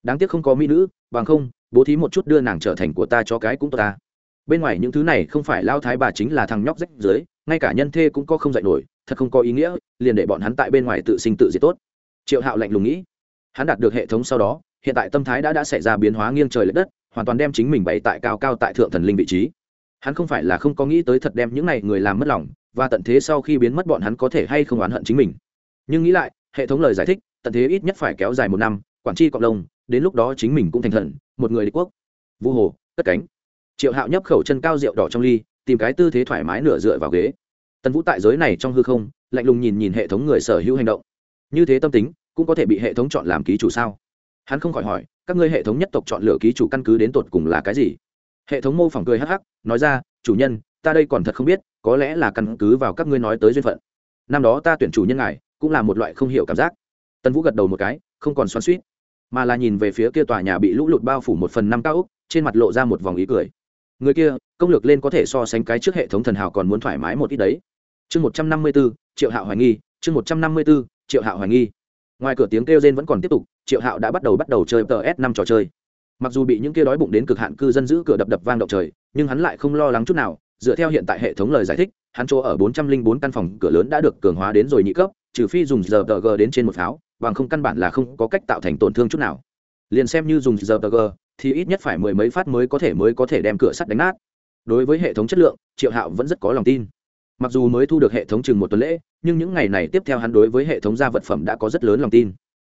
đáng tiếc không có mỹ nữ bằng không bố thí một chút đưa nàng trở thành của ta cho cái cũng tốt ta. Bên ngoài những thứ này không phải lao thái bà chính là thằng nhóc rách dưới ngay cả nhân thê cũng có không dạy nổi, thật không có ý nghĩa, liền để bọn hắn tại bên ngoài tự sinh tự diệt tốt. Triệu hạo lạnh lùng nghĩ. Hắn đạt được hệ thống sau đó, hiện tại tâm thái đã đã xảy ra biến hóa nghiêng trời l ệ đất, hoàn toàn đem chính mình bày tại cao cao tại thượng thần linh vị trí. Hắn không phải là không có nghĩ tới thật đem những n à y người làm mất lòng, và tận thế sau khi biến mất bọn hắn có thể hay không oán hận chính mình. Nhưng nghĩ lại, hệ thống lời giải thích, tận thế ít nhất phải kéo dài một năm, quản tri cộng đồng, đến lúc đó chính mình cũng thành thần, một người đế quốc. Vu hồ, cất cánh. Triệu hạo nhấp khẩu chân cao rượu đỏ trong ly tìm cái tư thế thoải mái nửa dựa vào ghế. Tần vũ tại giới này trong hư không, lạnh lùng nhìn nhìn hệ thống người sở hữu hành động. Như thế tâm tính, cũng có thể bị hệ thống chọn làm ký chủ sao? Hắn không khỏi hỏi, các ngươi hệ thống nhất tộc chọn lựa ký chủ căn cứ đến tột cùng là cái gì? Hệ thống mô phỏng cười hắc hắc, nói ra, chủ nhân, ta đây còn thật không biết, có lẽ là căn cứ vào các ngươi nói tới duyên phận. Năm đó ta tuyển chủ nhân ngài, cũng là một loại không hiểu cảm giác. Tần vũ gật đầu một cái, không còn xoắn suýt mà là nhìn về phía kia tòa nhà bị lũ lụt bao phủ một phần năm cao úc trên mặt lộ ra một vòng ý cười người kia, công lược lên có thể so sánh cái trước hệ thống thần hào còn muốn thoải mái một ít đấy. Chương một trăm năm mươi b ố triệu hạo hoài nghi, chương một trăm năm mươi b ố triệu hạo hoài nghi. Ngoài cửa tiếng kêu rên vẫn còn tiếp tục, triệu hạo đã bắt đầu bắt đầu chơi tờ s năm trò chơi. Mặc dù bị những kia đói bụng đến cực hạn cư dân giữ cửa đập đập vang động trời, nhưng hắn lại không lo lắng chút nào, dựa theo hiện tại hệ thống lời giải thích, hắn chỗ ở bốn trăm linh bốn căn phòng cửa lớn đã được cường hóa đến rồi nhị cấp, trừ phi dùng giờ tờ g đến trên một pháo, bằng không căn bản là không có cách tạo thành tổn thương chút nào. Liền xem như dùng giờ tờ g thì ít nhất phải mười mấy phát mới có thể mới có thể đem cửa sắt đánh nát. Đối với hệ thống chất lượng, triệu hạo vẫn rất có lòng tin. Mặc dù mới thu được hệ thống chừng một tuần lễ, nhưng những ngày này tiếp theo hắn đối với hệ thống gia vật phẩm đã có rất lớn lòng tin.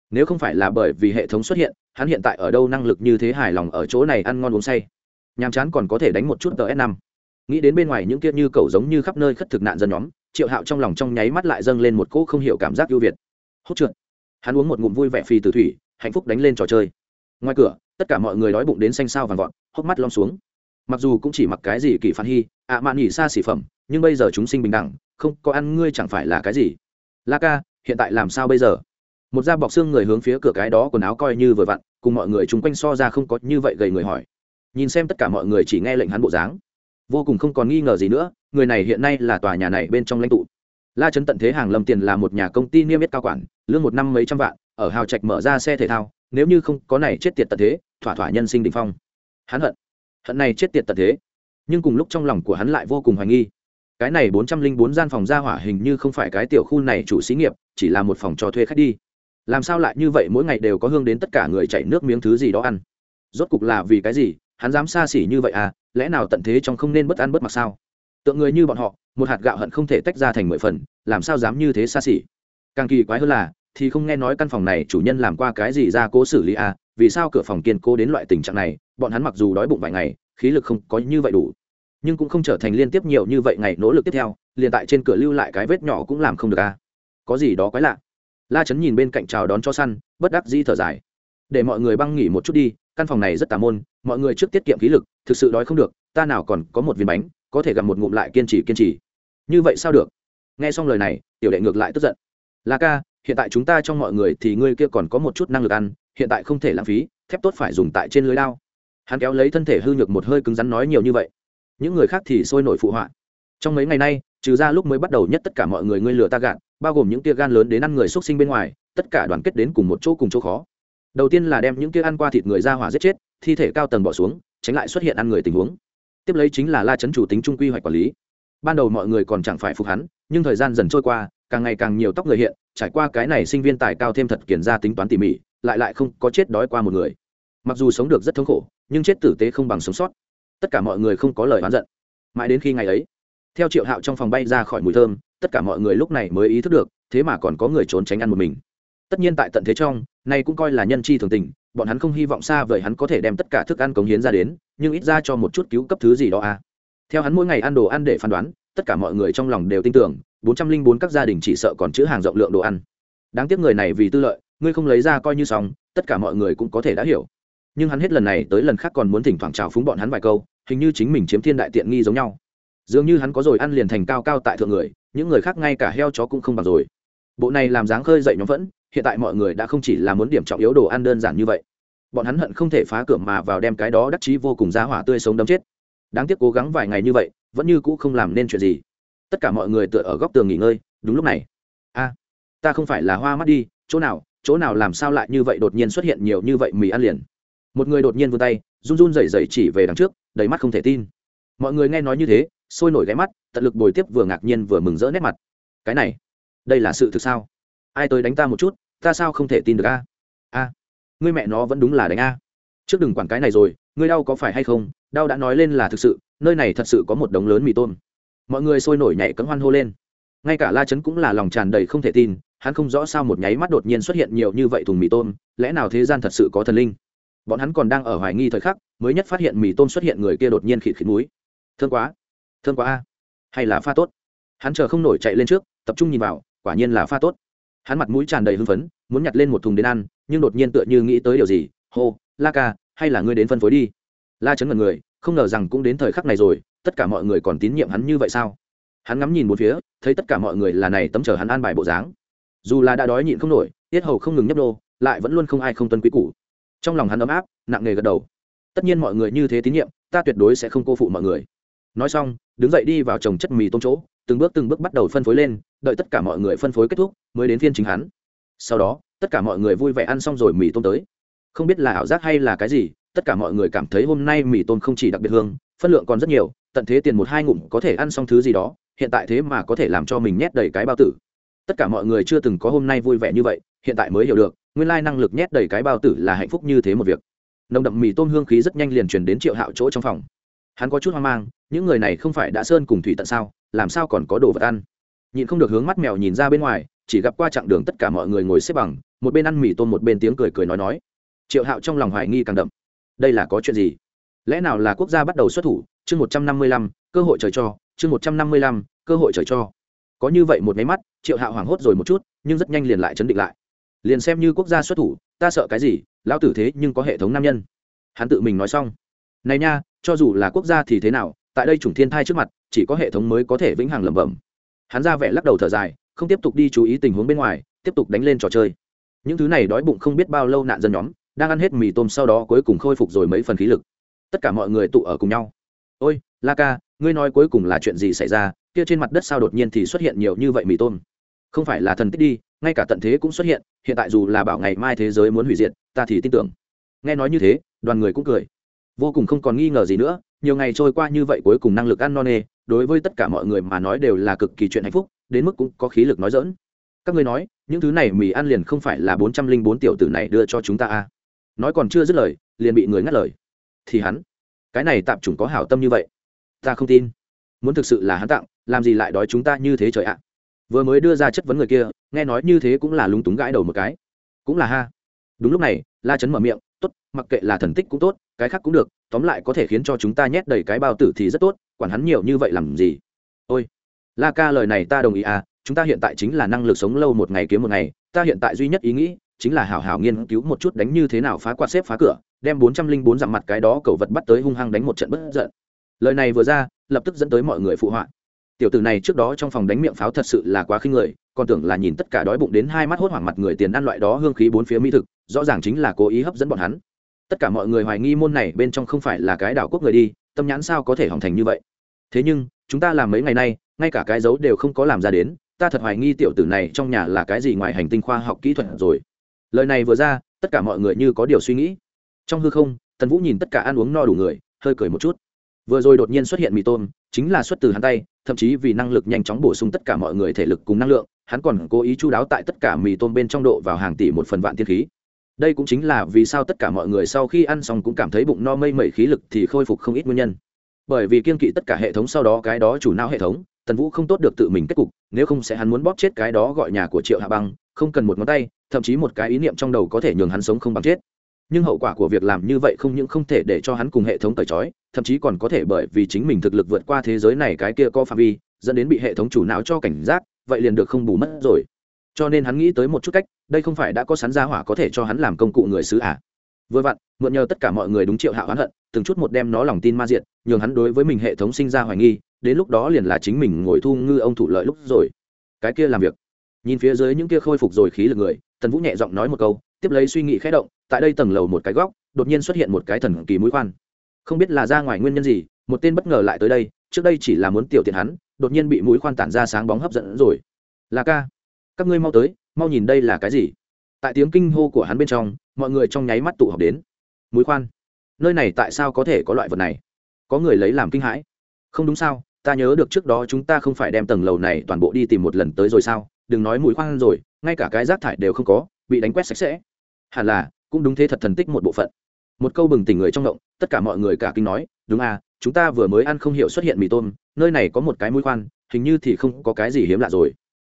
Nếu không phải là bởi vì hệ thống xuất hiện, hắn hiện tại ở đâu năng lực như thế hài lòng ở chỗ này ăn ngon uống say. Nhàm chán còn có thể đánh một chút tờ s năm. Nghĩ đến bên ngoài những kia như cẩu giống như khắp nơi khất thực nạn dân nhóm, triệu hạo trong lòng trong nháy mắt lại dâng lên một cỗ không hiểu cảm giác ưu việt. Hốt trượt. Hắn uống một ngụm vui vẻ phi từ thủy, hạnh phúc đánh lên trò chơi. Ngoài cửa tất cả mọi người đói bụng đến xanh sao vàng vọt, hốc mắt lom xuống. Mặc dù cũng chỉ mặc cái gì kỳ phản hy, ạ à mạn nghỉ xa xỉ phẩm, nhưng bây giờ chúng sinh bình đẳng, không có ăn ngươi chẳng phải là cái gì. La ca, hiện tại làm sao bây giờ? Một da bọc xương người hướng phía cửa cái đó quần áo coi như vừa vặn, cùng mọi người chung quanh so ra không có như vậy gầy người hỏi. Nhìn xem tất cả mọi người chỉ nghe lệnh hắn bộ dáng. Vô cùng không còn nghi ngờ gì nữa, người này hiện nay là tòa nhà này bên trong lãnh tụ. La trấn tận thế hàng lâm tiền là một nhà công ty niêm yết cao quản, lương một năm mấy trăm vạn, ở hào trạch mở ra xe thể thao, nếu như không có này chết tiệt tận thế thỏa thỏa nhân sinh đỉnh phong. Hắn hận hận này chết tiệt tận thế, nhưng cùng lúc trong lòng của hắn lại vô cùng hoài nghi. Cái này bốn trăm linh bốn gian phòng ra hỏa hình như không phải cái tiểu khu này chủ xí nghiệp, chỉ là một phòng cho thuê khách đi. Làm sao lại như vậy, mỗi ngày đều có hương đến tất cả người chạy nước miếng thứ gì đó ăn? Rốt cục là vì cái gì? Hắn dám xa xỉ như vậy à? Lẽ nào tận thế trong không nên bất ăn bất mặc sao? Tượng người như bọn họ, một hạt gạo hận không thể tách ra thành mười phần, làm sao dám như thế xa xỉ? Càng kỳ quái hơn là, thì không nghe nói căn phòng này chủ nhân làm qua cái gì ra cố xử lý à? Vì sao cửa phòng kiên cố đến loại tình trạng này, bọn hắn mặc dù đói bụng vài ngày, khí lực không có như vậy đủ, nhưng cũng không trở thành liên tiếp nhiều như vậy ngày nỗ lực tiếp theo, liền tại trên cửa lưu lại cái vết nhỏ cũng làm không được à có gì đó quái lạ. La chấn nhìn bên cạnh chào đón cho săn, bất đắc dĩ thở dài. Để mọi người băng nghỉ một chút đi, căn phòng này rất tà môn, mọi người trước tiết kiệm khí lực, thực sự đói không được, ta nào còn có một viên bánh, có thể gặp một ngụm lại kiên trì kiên trì. Như vậy sao được? Nghe xong lời này, tiểu đệ ngược lại tức giận. La ca, hiện tại chúng ta trong mọi người thì ngươi kia còn có một chút năng lực ăn hiện tại không thể lãng phí thép tốt phải dùng tại trên lưới lao hắn kéo lấy thân thể hư nhược một hơi cứng rắn nói nhiều như vậy. Những người khác thì sôi nổi phụ họa. Trong mấy ngày nay trừ ra lúc mới bắt đầu nhất tất cả mọi người ngươi lừa ta gạn, bao gồm những tia gan lớn đến ăn người x sinh bên ngoài tất cả đoàn kết đến cùng một chỗ cùng chỗ khó. Đầu tiên là đem những tia ăn qua thịt người ra hỏa giết chết thi thể cao tầng bỏ xuống tránh lại xuất hiện ăn người tình huống. Tiếp lấy chính là la chấn chủ tính trung quy hoạch quản lý. Ban đầu mọi người còn chẳng phải phục hắn nhưng thời gian dần trôi qua càng ngày càng nhiều tóc người hiện trải qua cái này sinh viên tài cao thêm thật kiển ra tính toán tỉ mỉ lại lại không có chết đói qua một người. Mặc dù sống được rất thống khổ, nhưng chết tử tế không bằng sống sót. Tất cả mọi người không có lời oán giận. Mãi đến khi ngày ấy, theo triệu hạo trong phòng bay ra khỏi mùi thơm, tất cả mọi người lúc này mới ý thức được, thế mà còn có người trốn tránh ăn một mình. Tất nhiên tại tận thế trong nay cũng coi là nhân chi thường tình, bọn hắn không hy vọng xa vời hắn có thể đem tất cả thức ăn cống hiến ra đến, nhưng ít ra cho một chút cứu cấp thứ gì đó à. Theo hắn mỗi ngày ăn đồ ăn để phán đoán, tất cả mọi người trong lòng đều tin tưởng, bốn trăm linh bốn các gia đình chỉ sợ còn chữ hàng rộng lượng đồ ăn. Đáng tiếc người này vì tư lợi ngươi không lấy ra coi như xong, tất cả mọi người cũng có thể đã hiểu. Nhưng hắn hết lần này tới lần khác còn muốn thỉnh thoảng chào phúng bọn hắn vài câu, hình như chính mình chiếm thiên đại tiện nghi giống nhau. Dường như hắn có rồi ăn liền thành cao cao tại thượng người, những người khác ngay cả heo chó cũng không bằng rồi. Bộ này làm dáng khơi dậy nhóm vẫn, hiện tại mọi người đã không chỉ là muốn điểm trọng yếu đồ ăn đơn giản như vậy. Bọn hắn hận không thể phá cửa mà vào đem cái đó đắc chí vô cùng giá hỏa tươi sống đấm chết. Đáng tiếc cố gắng vài ngày như vậy, vẫn như cũ không làm nên chuyện gì. Tất cả mọi người tựa ở góc tường nghỉ ngơi, đúng lúc này. A, ta không phải là hoa mắt đi, chỗ nào chỗ nào làm sao lại như vậy đột nhiên xuất hiện nhiều như vậy mì ăn liền. Một người đột nhiên vươn tay, run run rẩy rẩy chỉ về đằng trước, đầy mắt không thể tin. Mọi người nghe nói như thế, sôi nổi ghé mắt, tận lực bồi tiếp vừa ngạc nhiên vừa mừng rỡ nét mặt. Cái này, đây là sự thực sao? Ai tới đánh ta một chút, ta sao không thể tin được a? A người mẹ nó vẫn đúng là đánh a. Trước đừng quản cái này rồi, ngươi đau có phải hay không? Đau đã nói lên là thực sự, nơi này thật sự có một đống lớn mì tôm. Mọi người sôi nổi nhảy cấm hoan hô lên. Ngay cả la chấn cũng là lòng tràn đầy không thể tin hắn không rõ sao một nháy mắt đột nhiên xuất hiện nhiều như vậy thùng mì tôm, lẽ nào thế gian thật sự có thần linh? Bọn hắn còn đang ở hoài nghi thời khắc, mới nhất phát hiện mì tôm xuất hiện người kia đột nhiên khịt khịt múi thương quá thương quá a, hay là pha tốt? Hắn chờ không nổi chạy lên trước, tập trung nhìn vào, quả nhiên là pha tốt. Hắn mặt mũi tràn đầy hưng phấn, muốn nhặt lên một thùng đến ăn, nhưng đột nhiên tựa như nghĩ tới điều gì, hô, la ca, hay là ngươi đến phân phối đi? La chấn mật người, không ngờ rằng cũng đến thời khắc này rồi, tất cả mọi người còn tín nhiệm hắn như vậy sao? Hắn ngắm nhìn một phía, thấy tất cả mọi người là này tấm chờ hắn an bài bộ dáng dù là đã đói nhịn không nổi, tiết hầu không ngừng nhấp đô lại vẫn luôn không ai không tuân quý củ. Trong lòng hắn ấm áp, nặng nề gật đầu. Tất nhiên mọi người như thế tín nhiệm, ta tuyệt đối sẽ không cô phụ mọi người. Nói xong, đứng dậy đi vào trồng chất mì tôm chỗ, từng bước từng bước bắt đầu phân phối lên, đợi tất cả mọi người phân phối kết thúc, mới đến phiên chính hắn. Sau đó, tất cả mọi người vui vẻ ăn xong rồi mì tôm tới. Không biết là ảo giác hay là cái gì, tất cả mọi người cảm thấy hôm nay mì tôm không chỉ đặc biệt hương, phân lượng còn rất nhiều, tận thế tiền một hai ngụm có thể ăn xong thứ gì đó, hiện tại thế mà có thể làm cho mình nhét đầy cái bao tử tất cả mọi người chưa từng có hôm nay vui vẻ như vậy, hiện tại mới hiểu được, nguyên lai năng lực nhét đầy cái bao tử là hạnh phúc như thế một việc. Nồng đậm mì tôm hương khí rất nhanh liền truyền đến triệu hạo chỗ trong phòng. Hắn có chút hoang mang, những người này không phải đã sơn cùng thủy tận sao, làm sao còn có đồ vật ăn? Nhìn không được hướng mắt mèo nhìn ra bên ngoài, chỉ gặp qua chặng đường tất cả mọi người ngồi xếp bằng, một bên ăn mì tôm một bên tiếng cười cười nói nói. Triệu hạo trong lòng hoài nghi càng đậm. Đây là có chuyện gì? Lẽ nào là quốc gia bắt đầu xuất thủ? Chương một trăm năm mươi lăm, cơ hội trời cho. Chương một trăm năm mươi lăm, cơ hội trời cho có như vậy một máy mắt, triệu hạo hoảng hốt rồi một chút, nhưng rất nhanh liền lại chấn định lại. Liền xem như quốc gia xuất thủ, ta sợ cái gì, lão tử thế nhưng có hệ thống nam nhân. Hắn tự mình nói xong. Này nha, cho dù là quốc gia thì thế nào, tại đây chủng thiên thai trước mặt, chỉ có hệ thống mới có thể vĩnh hằng lẩm bẩm. Hắn ra vẻ lắc đầu thở dài, không tiếp tục đi chú ý tình huống bên ngoài, tiếp tục đánh lên trò chơi. Những thứ này đói bụng không biết bao lâu nạn dân nhóm, đang ăn hết mì tôm sau đó cuối cùng khôi phục rồi mấy phần khí lực. Tất cả mọi người tụ ở cùng nhau. Ôi, la ca ngươi nói cuối cùng là chuyện gì xảy ra, kia trên mặt đất sao đột nhiên thì xuất hiện nhiều như vậy mì tôm? Không phải là thần tích đi, ngay cả tận thế cũng xuất hiện hiện tại dù là bảo ngày mai thế giới muốn hủy diệt, ta thì tin tưởng. Nghe nói như thế, đoàn người cũng cười. Vô cùng không còn nghi ngờ gì nữa, nhiều ngày trôi qua như vậy cuối cùng năng lực ăn no nê, đối với tất cả mọi người mà nói đều là cực kỳ chuyện hạnh phúc, đến mức cũng có khí lực nói dỡn các ngươi nói, những thứ này mì ăn liền không phải là bốn trăm linh bốn tiểu tử này đưa cho chúng ta à. nói còn chưa dứt lời, liền bị người ngắt lời. Thì hắn, cái này tạm chủng có hảo tâm như vậy ta không tin. Muốn thực sự là hắn tặng, làm gì lại đói chúng ta như thế trời ạ? Vừa mới đưa ra chất vấn người kia, nghe nói như thế cũng là lúng túng gãi đầu một cái. Cũng là ha. Đúng lúc này, la chấn mở miệng, tốt, mặc kệ là thần tích cũng tốt, cái khác cũng được, tóm lại có thể khiến cho chúng ta nhét đầy cái bao tử thì rất tốt, quản hắn nhiều như vậy làm gì? Ôi, la ca lời này ta đồng ý à chúng ta hiện tại chính là năng lực sống lâu một ngày kiếm một ngày, ta hiện tại duy nhất ý nghĩ, chính là hảo hảo nghiên cứu một chút đánh như thế nào phá quạt xếp phá cửa, đem bốn trăm linh bốn dặm mặt cái đó cầu vật bắt tới hung hăng đánh một trận bất giận lời này vừa ra, lập tức dẫn tới mọi người phụ họa. Tiểu tử này trước đó trong phòng đánh miệng pháo thật sự là quá khinh người, còn tưởng là nhìn tất cả đói bụng đến hai mắt hốt hoảng mặt người tiền ăn loại đó hương khí bốn phía mỹ thực, rõ ràng chính là cố ý hấp dẫn bọn hắn. Tất cả mọi người hoài nghi môn này bên trong không phải là cái đảo quốc người đi, tâm nhãn sao có thể hỏng thành như vậy? Thế nhưng, chúng ta làm mấy ngày nay, ngay cả cái dấu đều không có làm ra đến, ta thật hoài nghi tiểu tử này trong nhà là cái gì ngoài hành tinh khoa học kỹ thuật rồi. Lời này vừa ra, tất cả mọi người như có điều suy nghĩ. Trong hư không, tần vũ nhìn tất cả ăn uống no đủ người, hơi cười một chút vừa rồi đột nhiên xuất hiện mì tôm, chính là xuất từ hắn tay, thậm chí vì năng lực nhanh chóng bổ sung tất cả mọi người thể lực cùng năng lượng, hắn còn cố ý chú đáo tại tất cả mì tôm bên trong độ vào hàng tỷ một phần vạn tiên khí. Đây cũng chính là vì sao tất cả mọi người sau khi ăn xong cũng cảm thấy bụng no mây mẩy khí lực thì khôi phục không ít nguyên nhân. Bởi vì kiên kỵ tất cả hệ thống sau đó cái đó chủ não hệ thống, tần vũ không tốt được tự mình kết cục, nếu không sẽ hắn muốn bóp chết cái đó gọi nhà của triệu hạ băng, không cần một ngón tay, thậm chí một cái ý niệm trong đầu có thể nhường hắn sống không bằng chết nhưng hậu quả của việc làm như vậy không những không thể để cho hắn cùng hệ thống tẩy trói, thậm chí còn có thể bởi vì chính mình thực lực vượt qua thế giới này cái kia có phạm vi, dẫn đến bị hệ thống chủ não cho cảnh giác, vậy liền được không bù mất rồi. Cho nên hắn nghĩ tới một chút cách, đây không phải đã có sắn ra hỏa có thể cho hắn làm công cụ người xứ à. vừa vặn, mượn nhờ tất cả mọi người đúng triệu hạo hắn hận, từng chút một đem nó lòng tin ma diện nhường hắn đối với mình hệ thống sinh ra hoài nghi, đến lúc đó liền là chính mình ngồi thu ngư ông thủ lợi lúc rồi. Cái kia làm việc. Nhìn phía dưới những kia khôi phục rồi khí lực người, tần vũ nhẹ giọng nói một câu tiếp lấy suy nghĩ khẽ động, tại đây tầng lầu một cái góc, đột nhiên xuất hiện một cái thần kỳ mũi khoan. Không biết là ra ngoài nguyên nhân gì, một tên bất ngờ lại tới đây, trước đây chỉ là muốn tiểu tiện hắn, đột nhiên bị mũi khoan tản ra sáng bóng hấp dẫn rồi. Là ca, các ngươi mau tới, mau nhìn đây là cái gì? Tại tiếng kinh hô của hắn bên trong, mọi người trong nháy mắt tụ họp đến. Mũi khoan, nơi này tại sao có thể có loại vật này? Có người lấy làm kinh hãi. Không đúng sao, ta nhớ được trước đó chúng ta không phải đem tầng lầu này toàn bộ đi tìm một lần tới rồi sao? Đừng nói mũi khoan rồi, ngay cả cái rác thải đều không có, bị đánh quét sạch sẽ hẳn là cũng đúng thế thật thần tích một bộ phận. Một câu bừng tỉnh người trong động, tất cả mọi người cả kinh nói, đúng à chúng ta vừa mới ăn không hiểu xuất hiện mì tôm, nơi này có một cái mũi khoan, hình như thì không có cái gì hiếm lạ rồi.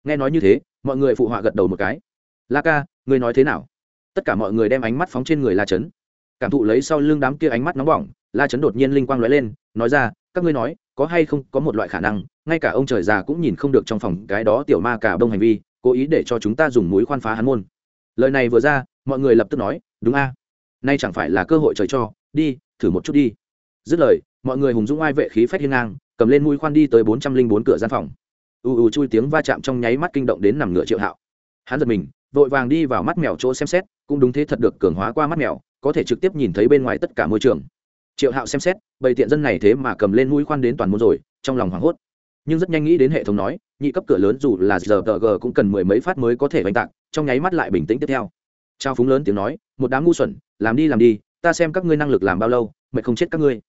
Nghe nói như thế, mọi người phụ họa gật đầu một cái. La ca, ngươi nói thế nào? Tất cả mọi người đem ánh mắt phóng trên người la trấn cảm thụ lấy sau lưng đám kia ánh mắt nóng bỏng, la trấn đột nhiên linh quang lóe lên, nói ra, các ngươi nói, có hay không có một loại khả năng, ngay cả ông trời già cũng nhìn không được trong phòng cái đó tiểu ma cả bông hành vi, cố ý để cho chúng ta dùng mũi khoan phá hắn môn. Lời này vừa ra mọi người lập tức nói, đúng a, nay chẳng phải là cơ hội trời cho, đi, thử một chút đi. Dứt lời, mọi người hùng dũng ai vệ khí phách hiên ngang, cầm lên mũi khoan đi tới bốn trăm linh bốn cửa gian phòng. U u chui tiếng va chạm trong nháy mắt kinh động đến nằm ngựa triệu hạo. Hắn giật mình, vội vàng đi vào mắt mèo chỗ xem xét, cũng đúng thế thật được cường hóa qua mắt mèo, có thể trực tiếp nhìn thấy bên ngoài tất cả môi trường. Triệu hạo xem xét, bầy tiện dân này thế mà cầm lên mũi khoan đến toàn môn rồi, trong lòng hoảng hốt. Nhưng rất nhanh nghĩ đến hệ thống nói, nhị cấp cửa lớn dù là giờ tờ g cũng cần mười mấy phát mới có thể oanh tạc, trong nháy mắt lại bình tĩnh tiếp theo trao phúng lớn tiếng nói, một đám ngu xuẩn, làm đi làm đi, ta xem các ngươi năng lực làm bao lâu mệt không chết các ngươi.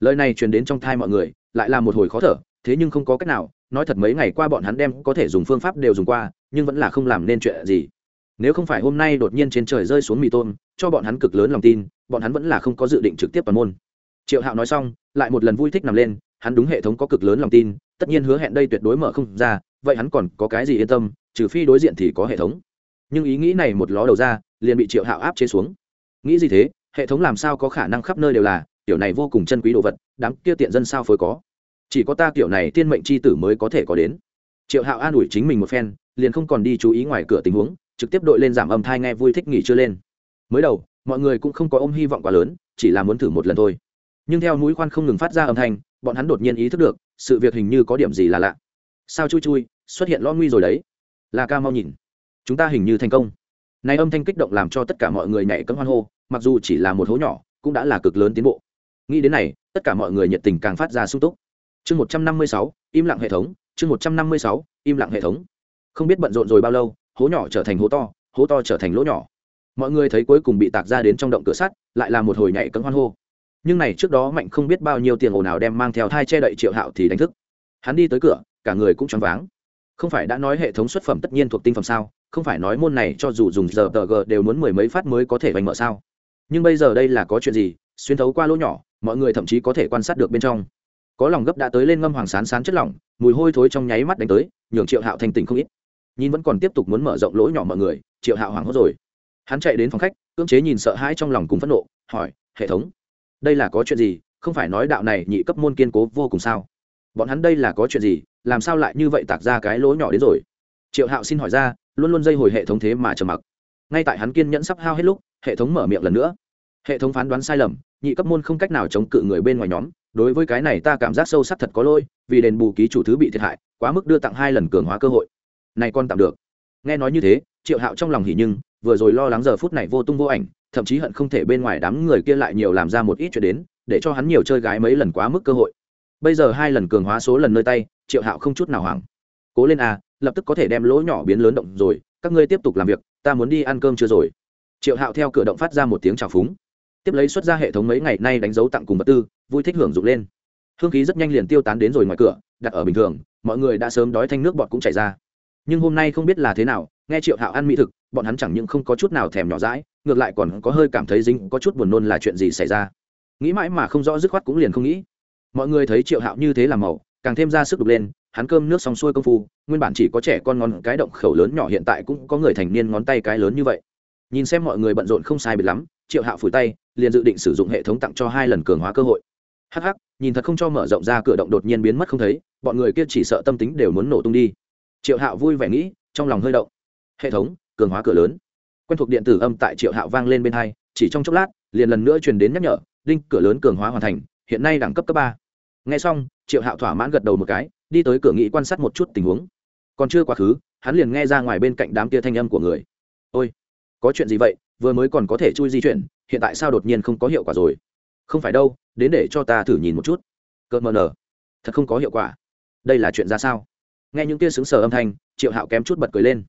Lời này truyền đến trong thai mọi người, lại là một hồi khó thở, thế nhưng không có cách nào, nói thật mấy ngày qua bọn hắn đem có thể dùng phương pháp đều dùng qua, nhưng vẫn là không làm nên chuyện gì. Nếu không phải hôm nay đột nhiên trên trời rơi xuống mì tôm, cho bọn hắn cực lớn lòng tin, bọn hắn vẫn là không có dự định trực tiếp toàn môn. Triệu hạo nói xong, lại một lần vui thích nằm lên, hắn đúng hệ thống có cực lớn lòng tin, tất nhiên hứa hẹn đây tuyệt đối mở không ra, vậy hắn còn có cái gì yên tâm, trừ phi đối diện thì có hệ thống. Nhưng ý nghĩ này một ló đầu ra liền bị triệu hạo áp chế xuống. Nghĩ gì thế? Hệ thống làm sao có khả năng khắp nơi đều là, kiểu này vô cùng chân quý đồ vật, đám kia tiện dân sao phối có? Chỉ có ta kiểu này tiên mệnh c h i tử mới có thể có đến. Triệu hạo an ủi chính mình một phen, liền không còn đi chú ý ngoài cửa tình huống, trực tiếp đội lên giảm âm thai nghe vui thích nghỉ chưa lên. Mới đầu, mọi người cũng không có ôm hy vọng quá lớn, chỉ là muốn thử một lần thôi. Nhưng theo mũi khoan không ngừng phát ra âm thanh, bọn hắn đột nhiên ý thức được, sự việc hình như có điểm gì là lạ. Sao chui chui, xuất hiện lo nguy rồi đấy. Là ca mau nhìn. Chúng ta hình như thành công nay âm thanh kích động làm cho tất cả mọi người nhảy cấm hoan hô, mặc dù chỉ là một hố nhỏ, cũng đã là cực lớn tiến bộ. Nghĩ đến này, tất cả mọi người nhiệt tình càng phát ra sung túc. Chương một trăm năm mươi sáu, im lặng hệ thống, chương một trăm năm mươi sáu, im lặng hệ thống. Không biết bận rộn rồi bao lâu, hố nhỏ trở thành hố to hố to trở thành lỗ nhỏ. Mọi người thấy cuối cùng bị tạc ra đến trong động cửa sắt, lại là một hồi nhảy cấm hoan hô. Nhưng này trước đó mạnh không biết bao nhiêu tiền ồn nào đem mang theo thai che đậy triệu hạo thì đánh thức. Hắn đi tới cửa, cả người cũng choáng váng. Không phải đã nói hệ thống xuất phẩm tất nhiên thuộc tinh phẩm sao? Không phải nói môn này cho dù dùng giờ tờ g đều muốn mười mấy phát mới có thể vành mở sao. Nhưng bây giờ đây là có chuyện gì, xuyên thấu qua lỗ nhỏ, mọi người thậm chí có thể quan sát được bên trong. Có lòng gấp đã tới lên ngâm hoàng sán sán chất lỏng, mùi hôi thối trong nháy mắt đánh tới, nhường triệu hạo thành tỉnh không ít. Nhìn vẫn còn tiếp tục muốn mở rộng lỗ nhỏ mọi người, triệu hạo hoảng hốt rồi. Hắn chạy đến phòng khách, cưỡng chế nhìn sợ hãi trong lòng cùng phẫn nộ, hỏi, hệ thống, đây là có chuyện gì? Không phải nói đạo này nhị cấp môn kiên cố vô cùng sao? Bọn hắn đây là có chuyện gì? Làm sao lại như vậy tạc ra cái lỗ nhỏ đến rồi? Triệu hạo xin hỏi ra luôn luôn dây hồi hệ thống thế mà trầm mặc. Ngay tại hắn kiên nhẫn sắp hao hết lúc, hệ thống mở miệng lần nữa. Hệ thống phán đoán sai lầm, nhị cấp môn không cách nào chống cự người bên ngoài nhóm. Đối với cái này ta cảm giác sâu sắc thật có lỗi, vì đền bù ký chủ thứ bị thiệt hại, quá mức đưa tặng hai lần cường hóa cơ hội. Này con tạm được. Nghe nói như thế, triệu hạo trong lòng hỉ nhưng, vừa rồi lo lắng giờ phút này vô tung vô ảnh, thậm chí hận không thể bên ngoài đám người kia lại nhiều làm ra một ít chuyện đến, để cho hắn nhiều chơi gái mấy lần quá mức cơ hội. Bây giờ hai lần cường hóa số lần nơi tay, triệu hạo không chút nào hoảng cố lên a, lập tức có thể đem lỗ nhỏ biến lớn động rồi, các ngươi tiếp tục làm việc, ta muốn đi ăn cơm chưa rồi. Triệu hạo theo cửa động phát ra một tiếng trào phúng. Tiếp lấy xuất ra hệ thống mấy ngày nay đánh dấu tặng cùng vật tư, vui thích hưởng dụng lên. Hương khí rất nhanh liền tiêu tán đến rồi ngoài cửa, đặt ở bình thường, mọi người đã sớm đói thanh nước bọt cũng chảy ra. Nhưng hôm nay không biết là thế nào, nghe triệu hạo ăn mỹ thực, bọn hắn chẳng những không có chút nào thèm nhỏ rãi ngược lại còn có hơi cảm thấy dính, có chút buồn nôn là chuyện gì xảy ra. Nghĩ mãi mà không rõ dứt khoát cũng liền không nghĩ. Mọi người thấy triệu hạo như thế làm màu, càng thêm ra sức đục lên hắn cơm nước xong xuôi công phu, nguyên bản chỉ có trẻ con ngón cái động khẩu lớn nhỏ hiện tại cũng có người thành niên ngón tay cái lớn như vậy. Nhìn xem mọi người bận rộn không sai biệt lắm, triệu hạo phủi tay, liền dự định sử dụng hệ thống tặng cho hai lần cường hóa cơ hội. Hắc hắc, nhìn thật không cho mở rộng ra cửa động đột nhiên biến mất không thấy, bọn người kia chỉ sợ tâm tính đều muốn nổ tung đi. Triệu hạo vui vẻ nghĩ, trong lòng hơi động. Hệ thống, cường hóa cửa lớn. Quen thuộc điện tử âm tại triệu hạo vang lên bên hai, chỉ trong chốc lát, liền lần nữa truyền đến nhắc nhở, đinh, cửa lớn cường hóa hoàn thành, hiện nay đẳng cấp cấp ba nghe xong, triệu hạo thỏa mãn gật đầu một cái, đi tới cửa nghị quan sát một chút tình huống. Còn chưa quá khứ, hắn liền nghe ra ngoài bên cạnh đám kia thanh âm của người. Ôi, có chuyện gì vậy? Vừa mới còn có thể chui di chuyển, hiện tại sao đột nhiên không có hiệu quả rồi? Không phải đâu, đến để cho ta thử nhìn một chút. Cợt mờ nở. Thật không có hiệu quả. Đây là chuyện ra sao? Nghe những kia xứng sờ âm thanh, triệu hạo kém chút bật cười lên.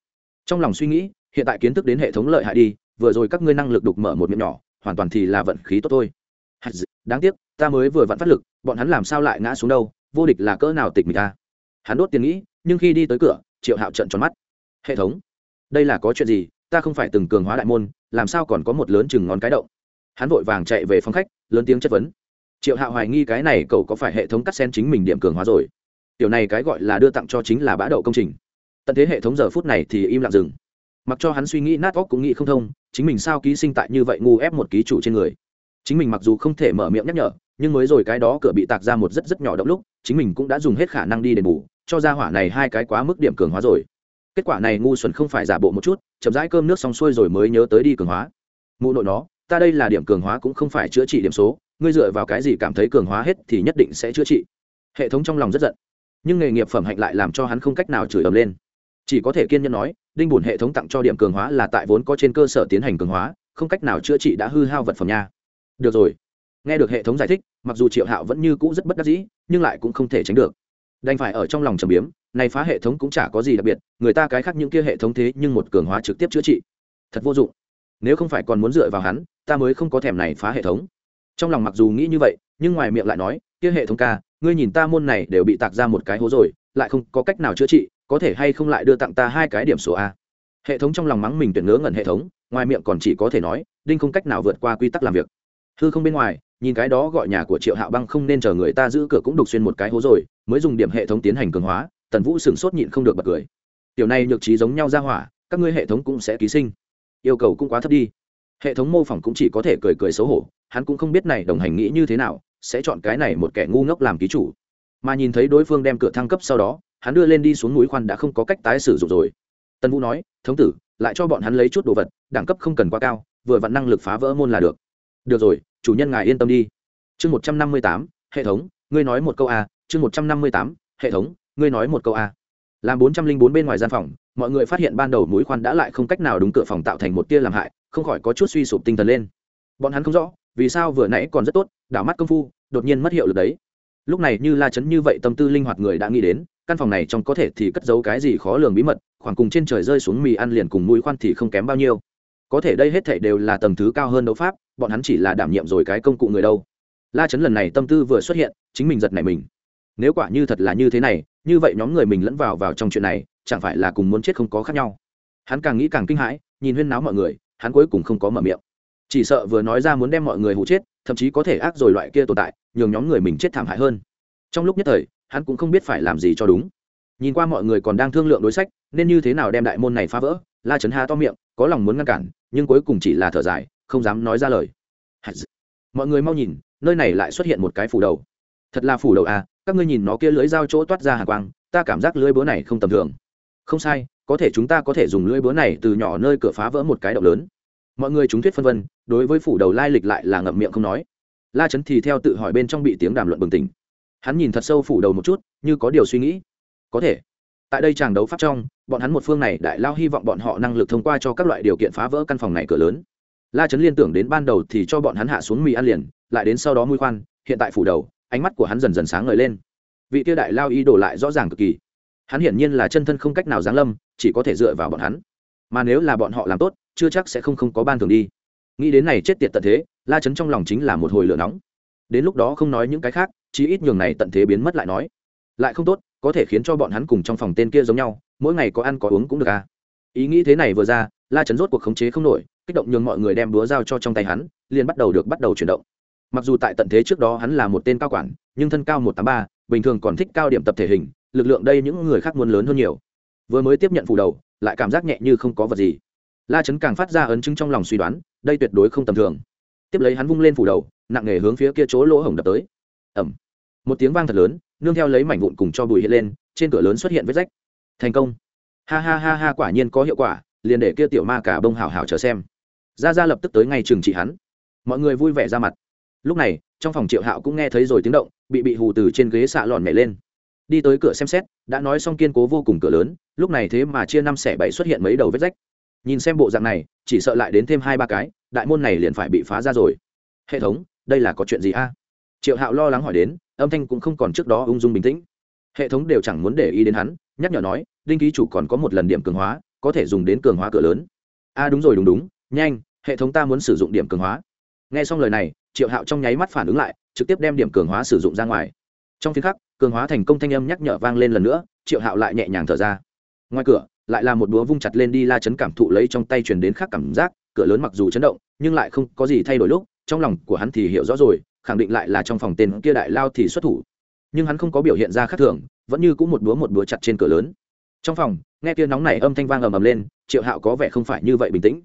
Trong lòng suy nghĩ, hiện tại kiến thức đến hệ thống lợi hại đi, vừa rồi các ngươi năng lực đục mở một miệng nhỏ, hoàn toàn thì là vận khí tốt thôi đáng tiếc, ta mới vừa vặn phát lực, bọn hắn làm sao lại ngã xuống đâu, vô địch là cỡ nào tịch mịch ta hắn đốt tiền nghĩ, nhưng khi đi tới cửa, triệu hạo trận tròn mắt. Hệ thống, đây là có chuyện gì? Ta không phải từng cường hóa đại môn, làm sao còn có một lớn chừng ngón cái động? Hắn vội vàng chạy về phòng khách, lớn tiếng chất vấn. Triệu hạo hoài nghi cái này cậu có phải hệ thống cắt sen chính mình điểm cường hóa rồi? Tiểu này cái gọi là đưa tặng cho chính là bã đậu công trình. Tận thế hệ thống giờ phút này thì im lặng dừng. Mặc cho hắn suy nghĩ nát óc cũng nghĩ không thông, chính mình sao ký sinh tại như vậy ngu ép một ký chủ trên người? Chính mình mặc dù không thể mở miệng nhắc nhở, nhưng mới rồi cái đó cửa bị tạc ra một rất rất nhỏ động lúc, chính mình cũng đã dùng hết khả năng đi đền bù, cho ra hỏa này hai cái quá mức điểm cường hóa rồi. Kết quả này ngu xuẩn không phải giả bộ một chút, chậm rãi cơm nước xong xuôi rồi mới nhớ tới đi cường hóa. Mụ nội nó, ta đây là điểm cường hóa cũng không phải chữa trị điểm số, ngươi dựa vào cái gì cảm thấy cường hóa hết thì nhất định sẽ chữa trị. Hệ thống trong lòng rất giận, nhưng nghề nghiệp phẩm hạnh lại làm cho hắn không cách nào chửi ầm lên. Chỉ có thể kiên nhẫn nói, đinh bùn hệ thống tặng cho điểm cường hóa là tại vốn có trên cơ sở tiến hành cường hóa, không cách nào chữa trị đã hư hao vật phẩm nha được rồi. Nghe được hệ thống giải thích, mặc dù triệu hạo vẫn như cũ rất bất đắc dĩ, nhưng lại cũng không thể tránh được. Đành phải ở trong lòng trầm biếm, này phá hệ thống cũng chả có gì đặc biệt, người ta cái khác những kia hệ thống thế nhưng một cường hóa trực tiếp chữa trị. Thật vô dụng. Nếu không phải còn muốn dựa vào hắn, ta mới không có thèm này phá hệ thống. Trong lòng mặc dù nghĩ như vậy, nhưng ngoài miệng lại nói, kia hệ thống ca, ngươi nhìn ta môn này đều bị tạc ra một cái hố rồi, lại không có cách nào chữa trị, có thể hay không lại đưa tặng ta hai cái điểm số a? Hệ thống trong lòng mắng mình tuyển ngớ ngẩn hệ thống, ngoài miệng còn chỉ có thể nói, đinh không cách nào vượt qua quy tắc làm việc hư không bên ngoài, nhìn cái đó gọi nhà của triệu hạo băng không nên chờ người ta giữ cửa cũng đục xuyên một cái hố rồi, mới dùng điểm hệ thống tiến hành cường hóa, tần vũ sửng sốt nhịn không được bật cười. Tiểu này nhược trí giống nhau ra hỏa, các ngươi hệ thống cũng sẽ ký sinh. Yêu cầu cũng quá thấp đi. Hệ thống mô phỏng cũng chỉ có thể cười cười xấu hổ, hắn cũng không biết này đồng hành nghĩ như thế nào, sẽ chọn cái này một kẻ ngu ngốc làm ký chủ. Mà nhìn thấy đối phương đem cửa thăng cấp sau đó, hắn đưa lên đi xuống núi khoan đã không có cách tái sử dụng rồi. Tần vũ nói, thống tử, lại cho bọn hắn lấy chút đồ vật, đẳng cấp không cần quá cao, vừa vặn năng lực phá vỡ môn là được được rồi, chủ nhân ngài yên tâm đi. Chương một trăm năm mươi tám, hệ thống, ngươi nói một câu a, chương một trăm năm mươi tám, hệ thống, ngươi nói một câu a. Làm bốn trăm linh bốn bên ngoài gian phòng, mọi người phát hiện ban đầu mũi khoan đã lại không cách nào đúng cửa phòng tạo thành một tia làm hại, không khỏi có chút suy sụp tinh thần lên. Bọn hắn không rõ, vì sao vừa nãy còn rất tốt, đảo mắt công phu, đột nhiên mất hiệu lực đấy. Lúc này như la chấn như vậy tâm tư linh hoạt người đã nghĩ đến, căn phòng này trong có thể thì cất giấu cái gì khó lường bí mật, khoảng cùng trên trời rơi xuống mì ăn liền cùng mũi khoan thì không kém bao nhiêu. Có thể đây hết thể đều là tầng thứ cao hơn đấu pháp bọn hắn chỉ là đảm nhiệm rồi cái công cụ người đâu. La chấn lần này tâm tư vừa xuất hiện, chính mình giật nảy mình. Nếu quả như thật là như thế này, như vậy nhóm người mình lẫn vào vào trong chuyện này, chẳng phải là cùng muốn chết không có khác nhau. Hắn càng nghĩ càng kinh hãi, nhìn huyên náo mọi người, hắn cuối cùng không có mở miệng. Chỉ sợ vừa nói ra muốn đem mọi người hụ chết, thậm chí có thể ác rồi loại kia tồn tại, nhường nhóm người mình chết thảm hại hơn. Trong lúc nhất thời, hắn cũng không biết phải làm gì cho đúng. Nhìn qua mọi người còn đang thương lượng đối sách, nên như thế nào đem đại môn này phá vỡ, la trấn hà to miệng, có lòng muốn ngăn cản, nhưng cuối cùng chỉ là thở dài không dám nói ra lời. Mọi người mau nhìn, nơi này lại xuất hiện một cái phủ đầu. Thật là phủ đầu à các ngươi nhìn nó kia lưới dao chỗ toát ra hà quang, ta cảm giác lưới búa này không tầm thường. Không sai, có thể chúng ta có thể dùng lưới búa này từ nhỏ nơi cửa phá vỡ một cái động lớn. Mọi người chúng thuyết phân vân, đối với phủ đầu lai lịch lại là ngậm miệng không nói. La trấn thì theo tự hỏi bên trong bị tiếng đàm luận bừng tỉnh. Hắn nhìn thật sâu phủ đầu một chút, như có điều suy nghĩ. Có thể. Tại đây chàng đấu pháp trong, bọn hắn một phương này đại lao hy vọng bọn họ năng lực thông qua cho các loại điều kiện phá vỡ căn phòng này cửa lớn la trấn liên tưởng đến ban đầu thì cho bọn hắn hạ xuống mì ăn liền, lại đến sau đó mũi khoan, hiện tại phủ đầu, ánh mắt của hắn dần dần sáng ngời lên. Vị tiêu đại lao ý đổ lại rõ ràng cực kỳ. Hắn hiển nhiên là chân thân không cách nào giáng lâm, chỉ có thể dựa vào bọn hắn. Mà nếu là bọn họ làm tốt, chưa chắc sẽ không không có ban thường đi. Nghĩ đến này chết tiệt tận thế, la chấn trong lòng chính là một hồi lửa nóng. Đến lúc đó không nói những cái khác, chí ít nhường này tận thế biến mất lại nói. Lại không tốt, có thể khiến cho bọn hắn cùng trong phòng tên kia giống nhau, mỗi ngày có ăn có uống cũng được à. Ý nghĩ thế này vừa ra, la chấn rốt cuộc khống chế không nổi kích động nhường mọi người đem búa giao cho trong tay hắn, liền bắt đầu được bắt đầu chuyển động. Mặc dù tại tận thế trước đó hắn là một tên cao quản, nhưng thân cao một tám ba, bình thường còn thích cao điểm tập thể hình, lực lượng đây những người khác muốn lớn hơn nhiều. Vừa mới tiếp nhận phủ đầu, lại cảm giác nhẹ như không có vật gì. La chấn càng phát ra ấn chứng trong lòng suy đoán, đây tuyệt đối không tầm thường. Tiếp lấy hắn vung lên phủ đầu, nặng nề hướng phía kia chỗ lỗ hổng đập tới. Ẩm một tiếng vang thật lớn, nương theo lấy mảnh vụn cùng cho bùi hiện lên, trên cửa lớn xuất hiện vết rách. Thành công. Ha ha ha ha, quả nhiên có hiệu quả, liền để kia tiểu ma cả bông hào hào chờ xem ra ra lập tức tới ngay trường trị hắn. Mọi người vui vẻ ra mặt. Lúc này, trong phòng triệu hạo cũng nghe thấy rồi tiếng động, bị bị hù từ trên ghế xạ lòn nhảy lên. Đi tới cửa xem xét, đã nói xong kiên cố vô cùng cửa lớn, lúc này thế mà chia năm xẻ bảy xuất hiện mấy đầu vết rách. Nhìn xem bộ dạng này, chỉ sợ lại đến thêm hai ba cái, đại môn này liền phải bị phá ra rồi. Hệ thống, đây là có chuyện gì a? Triệu hạo lo lắng hỏi đến, âm thanh cũng không còn trước đó ung dung bình tĩnh. Hệ thống đều chẳng muốn để ý đến hắn, nhắc nhở nói, đinh ký chủ còn có một lần điểm cường hóa, có thể dùng đến cường hóa cửa lớn. A, đúng rồi, đúng đúng, nhanh hệ thống ta muốn sử dụng điểm cường hóa. Nghe xong lời này, triệu hạo trong nháy mắt phản ứng lại, trực tiếp đem điểm cường hóa sử dụng ra ngoài. Trong phiên khắc, cường hóa thành công thanh âm nhắc nhở vang lên lần nữa, triệu hạo lại nhẹ nhàng thở ra. Ngoài cửa, lại là một búa vung chặt lên đi la chấn cảm thụ lấy trong tay truyền đến khác cảm giác, cửa lớn mặc dù chấn động, nhưng lại không có gì thay đổi lúc, trong lòng của hắn thì hiểu rõ rồi, khẳng định lại là trong phòng tên kia đại lao thì xuất thủ. Nhưng hắn không có biểu hiện ra khác thường, vẫn như cũng một búa một búa chặt trên cửa lớn. Trong phòng, nghe kia nóng này âm thanh vang ầm ầm lên, triệu hạo có vẻ không phải như vậy bình tĩnh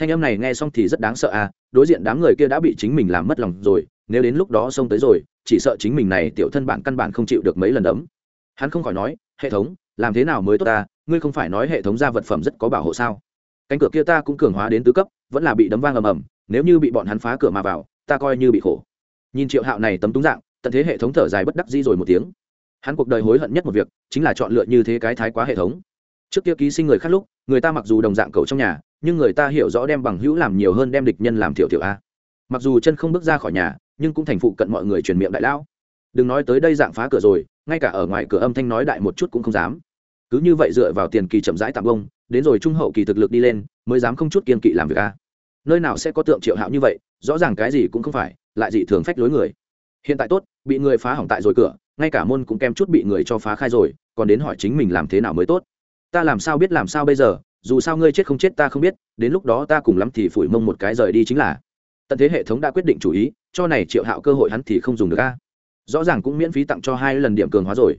thanh âm này nghe xong thì rất đáng sợ à đối diện đám người kia đã bị chính mình làm mất lòng rồi, nếu đến lúc đó xông tới rồi, chỉ sợ chính mình này tiểu thân bản căn bản không chịu được mấy lần đấm. Hắn không khỏi nói, hệ thống, làm thế nào mới tốt ta? Ngươi không phải nói hệ thống ra vật phẩm rất có bảo hộ sao? Cánh cửa kia ta cũng cường hóa đến tứ cấp, vẫn là bị đấm vang ầm ầm, nếu như bị bọn hắn phá cửa mà vào, ta coi như bị khổ. Nhìn triệu hạo này tấm túng dạng, tận thế hệ thống thở dài bất đắc dĩ rồi một tiếng. Hắn cuộc đời hối hận nhất một việc, chính là chọn lựa như thế cái thái quá hệ thống. Trước kia ký sinh người khác lúc, người ta mặc dù đồng dạng cầu trong nhà nhưng người ta hiểu rõ đem bằng hữu làm nhiều hơn đem địch nhân làm thiểu thiểu a. Mặc dù chân không bước ra khỏi nhà, nhưng cũng thành phụ cận mọi người truyền miệng đại lão. Đừng nói tới đây dạng phá cửa rồi, ngay cả ở ngoài cửa âm thanh nói đại một chút cũng không dám. Cứ như vậy dựa vào tiền kỳ chậm rãi tạm bông, đến rồi trung hậu kỳ thực lực đi lên, mới dám không chút kiên kỵ làm việc a. Nơi nào sẽ có tượng triệu hạo như vậy, rõ ràng cái gì cũng không phải, lại dị thường phách lối người. Hiện tại tốt, bị người phá hỏng tại rồi cửa, ngay cả môn cũng kem chút bị người cho phá khai rồi, còn đến hỏi chính mình làm thế nào mới tốt. Ta làm sao biết làm sao bây giờ dù sao ngươi chết không chết ta không biết, đến lúc đó ta cùng lắm thì phủi mông một cái rời đi chính là. Tận thế hệ thống đã quyết định chủ ý, cho này triệu hạo cơ hội hắn thì không dùng được a. Rõ ràng cũng miễn phí tặng cho hai lần điểm cường hóa rồi.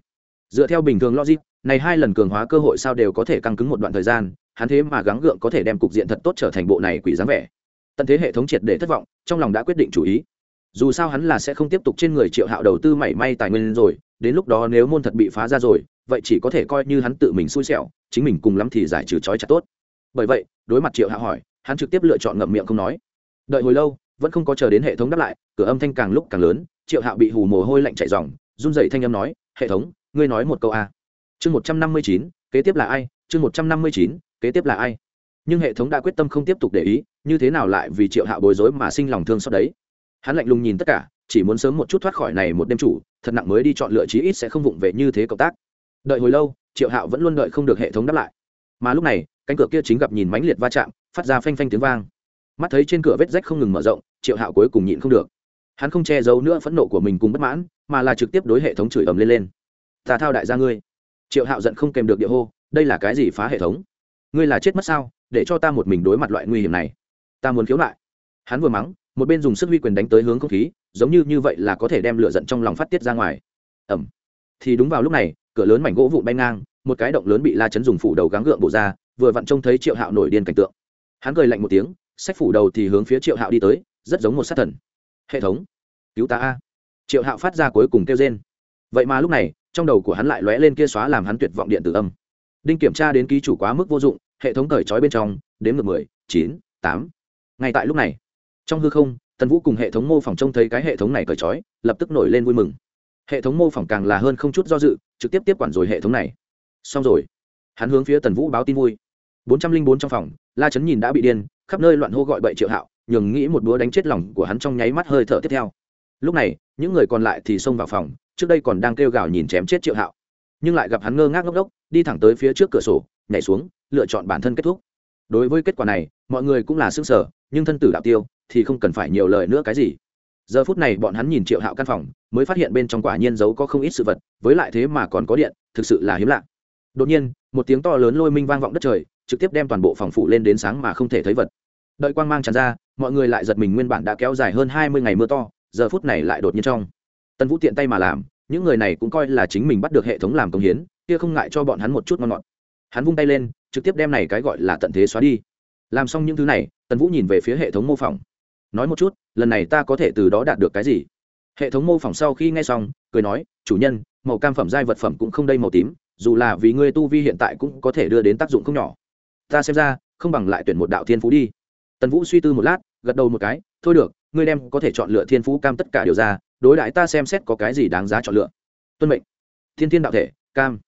Dựa theo bình thường logic, này hai lần cường hóa cơ hội sao đều có thể căng cứng một đoạn thời gian, hắn thế mà gắng gượng có thể đem cục diện thật tốt trở thành bộ này quỷ dáng vẻ. Tận thế hệ thống triệt để thất vọng, trong lòng đã quyết định chủ ý. Dù sao hắn là sẽ không tiếp tục trên người triệu hạo đầu tư mảy may tài nguyên rồi, đến lúc đó nếu môn thật bị phá ra rồi vậy chỉ có thể coi như hắn tự mình xui xẻo, chính mình cùng lắm thì giải trừ trói chặt tốt. Bởi vậy, đối mặt triệu hạ hỏi, hắn trực tiếp lựa chọn ngậm miệng không nói. Đợi hồi lâu, vẫn không có chờ đến hệ thống đáp lại, cửa âm thanh càng lúc càng lớn, triệu hạ bị hù mồ hôi lạnh chạy dòng run dậy thanh âm nói, hệ thống, ngươi nói một câu a. Chương một trăm năm mươi chín, kế tiếp là ai? Chương một trăm năm mươi chín, kế tiếp là ai? Nhưng hệ thống đã quyết tâm không tiếp tục để ý, như thế nào lại vì triệu hạ bối rối mà sinh lòng thương xót đấy? Hắn lạnh lùng nhìn tất cả, chỉ muốn sớm một chút thoát khỏi này một đêm chủ, thật nặng mới đi chọn lựa chí ít sẽ không vụng về như thế cộng tác đợi hồi lâu, triệu hạo vẫn luôn đợi không được hệ thống đáp lại. Mà lúc này, cánh cửa kia chính gặp nhìn mãnh liệt va chạm, phát ra phanh phanh tiếng vang. Mắt thấy trên cửa vết rách không ngừng mở rộng, triệu hạo cuối cùng nhịn không được. Hắn không che giấu nữa phẫn nộ của mình cùng bất mãn, mà là trực tiếp đối hệ thống chửi ầm lên lên. Ta thao đại gia ngươi. Triệu hạo giận không kèm được địa hô, đây là cái gì phá hệ thống? Ngươi là chết mất sao? Để cho ta một mình đối mặt loại nguy hiểm này. Ta muốn khiếu lại hắn vừa mắng, một bên dùng sức huy quyền đánh tới hướng không khí, giống như như vậy là có thể đem lửa giận trong lòng phát tiết ra ngoài. Ẩm. Thì đúng vào lúc này cửa lớn mảnh gỗ vụn bay ngang, một cái động lớn bị la chấn dùng phủ đầu gắng gượng bổ ra, vừa vặn trông thấy triệu hạo nổi điên cảnh tượng. Hắn cười lạnh một tiếng, sách phủ đầu thì hướng phía triệu hạo đi tới, rất giống một sát thần. Hệ thống, cứu ta a. Triệu hạo phát ra cuối cùng kêu trên vậy mà lúc này, trong đầu của hắn lại lóe lên kia xóa làm hắn tuyệt vọng điện tử âm. Đinh kiểm tra đến ký chủ quá mức vô dụng, hệ thống cởi trói bên trong, đếm ngược mười, chín, tám. Ngay tại lúc này, trong hư không, tần vũ cùng hệ thống mô phỏng trông thấy cái hệ thống này cởi trói, lập tức nổi lên vui mừng. Hệ thống mô phỏng càng là hơn không chút do dự trực tiếp tiếp quản rồi hệ thống này. Xong rồi. Hắn hướng phía tần vũ báo tin vui. Bốn trăm linh bốn trong phòng la chấn nhìn đã bị điên khắp nơi loạn hô gọi bậy triệu hạo nhường nghĩ một búa đánh chết lòng của hắn trong nháy mắt hơi thở tiếp theo. Lúc này những người còn lại thì xông vào phòng trước đây còn đang kêu gào nhìn chém chết triệu hạo. Nhưng lại gặp hắn ngơ ngác ngốc đốc, đi thẳng tới phía trước cửa sổ nhảy xuống lựa chọn bản thân kết thúc. Đối với kết quả này mọi người cũng là xương sở nhưng thân tử đạo tiêu thì không cần phải nhiều lời nữa cái gì giờ phút này bọn hắn nhìn triệu hạo căn phòng, mới phát hiện bên trong quả nhiên giấu có không ít sự vật, với lại thế mà còn có điện, thực sự là hiếm lạ. Đột nhiên, một tiếng to lớn lôi minh vang vọng đất trời, trực tiếp đem toàn bộ phòng phủ lên đến sáng mà không thể thấy vật. Đợi quang mang tràn ra, mọi người lại giật mình nguyên bản đã kéo dài hơn hai mươi ngày mưa to, giờ phút này lại đột nhiên trong. Tần vũ tiện tay mà làm, những người này cũng coi là chính mình bắt được hệ thống làm công hiến, kia không ngại cho bọn hắn một chút ngon ngọt. Hắn vung tay lên, trực tiếp đem này cái gọi là tận thế xóa đi. Làm xong những thứ này, tần vũ nhìn về phía hệ thống mô phỏng nói một chút, lần này ta có thể từ đó đạt được cái gì? Hệ thống mô phỏng sau khi nghe xong, cười nói, chủ nhân, màu cam phẩm giai vật phẩm cũng không đây màu tím, dù là vì ngươi tu vi hiện tại cũng có thể đưa đến tác dụng không nhỏ. Ta xem ra, không bằng lại tuyển một đạo thiên phú đi. Tần vũ suy tư một lát, gật đầu một cái, thôi được, ngươi đem có thể chọn lựa thiên phú cam tất cả điều ra, đối đại ta xem xét có cái gì đáng giá chọn lựa. Tuân mệnh. Thiên thiên đạo thể, cam.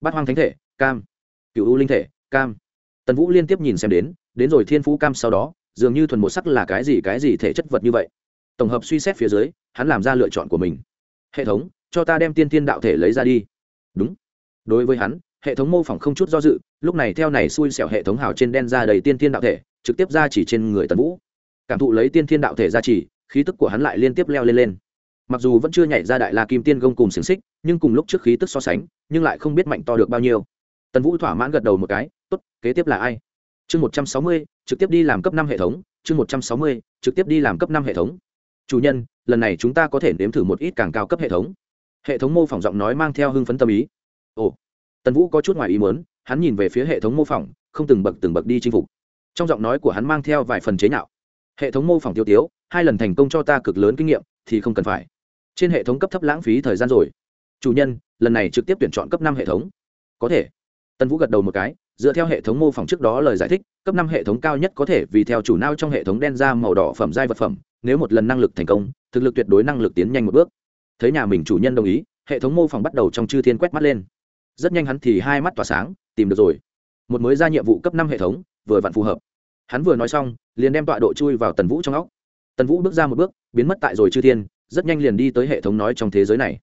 Bát hoang thánh thể, cam. Cựu u linh thể, cam. Tần vũ liên tiếp nhìn xem đến đến rồi thiên phú cam sau đó dường như thuần một sắc là cái gì cái gì thể chất vật như vậy. Tổng hợp suy xét phía dưới, hắn làm ra lựa chọn của mình. Hệ thống, cho ta đem tiên thiên đạo thể lấy ra đi. Đúng. Đối với hắn, hệ thống mô phỏng không chút do dự, lúc này theo này xui xẻo hệ thống hào trên đen ra đầy tiên thiên đạo thể, trực tiếp ra chỉ trên người tần vũ. Cảm thụ lấy tiên thiên đạo thể ra chỉ, khí tức của hắn lại liên tiếp leo lên lên. Mặc dù vẫn chưa nhảy ra đại la kim tiên gông cùng xiềng xích, nhưng cùng lúc trước khí tức so sánh, nhưng lại không biết mạnh to được bao nhiêu. Tần vũ thỏa mãn gật đầu một cái, tốt, kế tiếp là ai? Chương một trăm sáu mươi, trực tiếp đi làm cấp năm hệ thống, chương một trăm sáu mươi, trực tiếp đi làm cấp năm hệ thống. Chủ nhân, lần này chúng ta có thể nếm thử một ít càng cao cấp hệ thống. Hệ thống mô phỏng giọng nói mang theo hưng phấn tâm ý. Ồ, tần vũ có chút ngoài ý muốn, hắn nhìn về phía hệ thống mô phỏng, không từng bậc từng bậc đi chinh phục. Trong giọng nói của hắn mang theo vài phần chế nhạo. Hệ thống mô phỏng tiêu tiếu, hai lần thành công cho ta cực lớn kinh nghiệm, thì không cần phải. Trên hệ thống cấp thấp lãng phí thời gian rồi. Chủ nhân, lần này trực tiếp tuyển chọn cấp năm hệ thống. Có thể. Tần vũ gật đầu một cái dựa theo hệ thống mô phỏng trước đó lời giải thích, cấp năm hệ thống cao nhất có thể vì theo chủ nao trong hệ thống đen ra màu đỏ phẩm giai vật phẩm, nếu một lần năng lực thành công, thực lực tuyệt đối năng lực tiến nhanh một bước. Thấy nhà mình chủ nhân đồng ý, hệ thống mô phỏng bắt đầu trong chư thiên quét mắt lên. Rất nhanh hắn thì hai mắt tỏa sáng, tìm được rồi. Một mới ra nhiệm vụ cấp năm hệ thống, vừa vặn phù hợp. Hắn vừa nói xong, liền đem tọa độ chui vào tần vũ trong óc. Tần vũ bước ra một bước, biến mất tại rồi chư thiên, rất nhanh liền đi tới hệ thống nói trong thế giới này.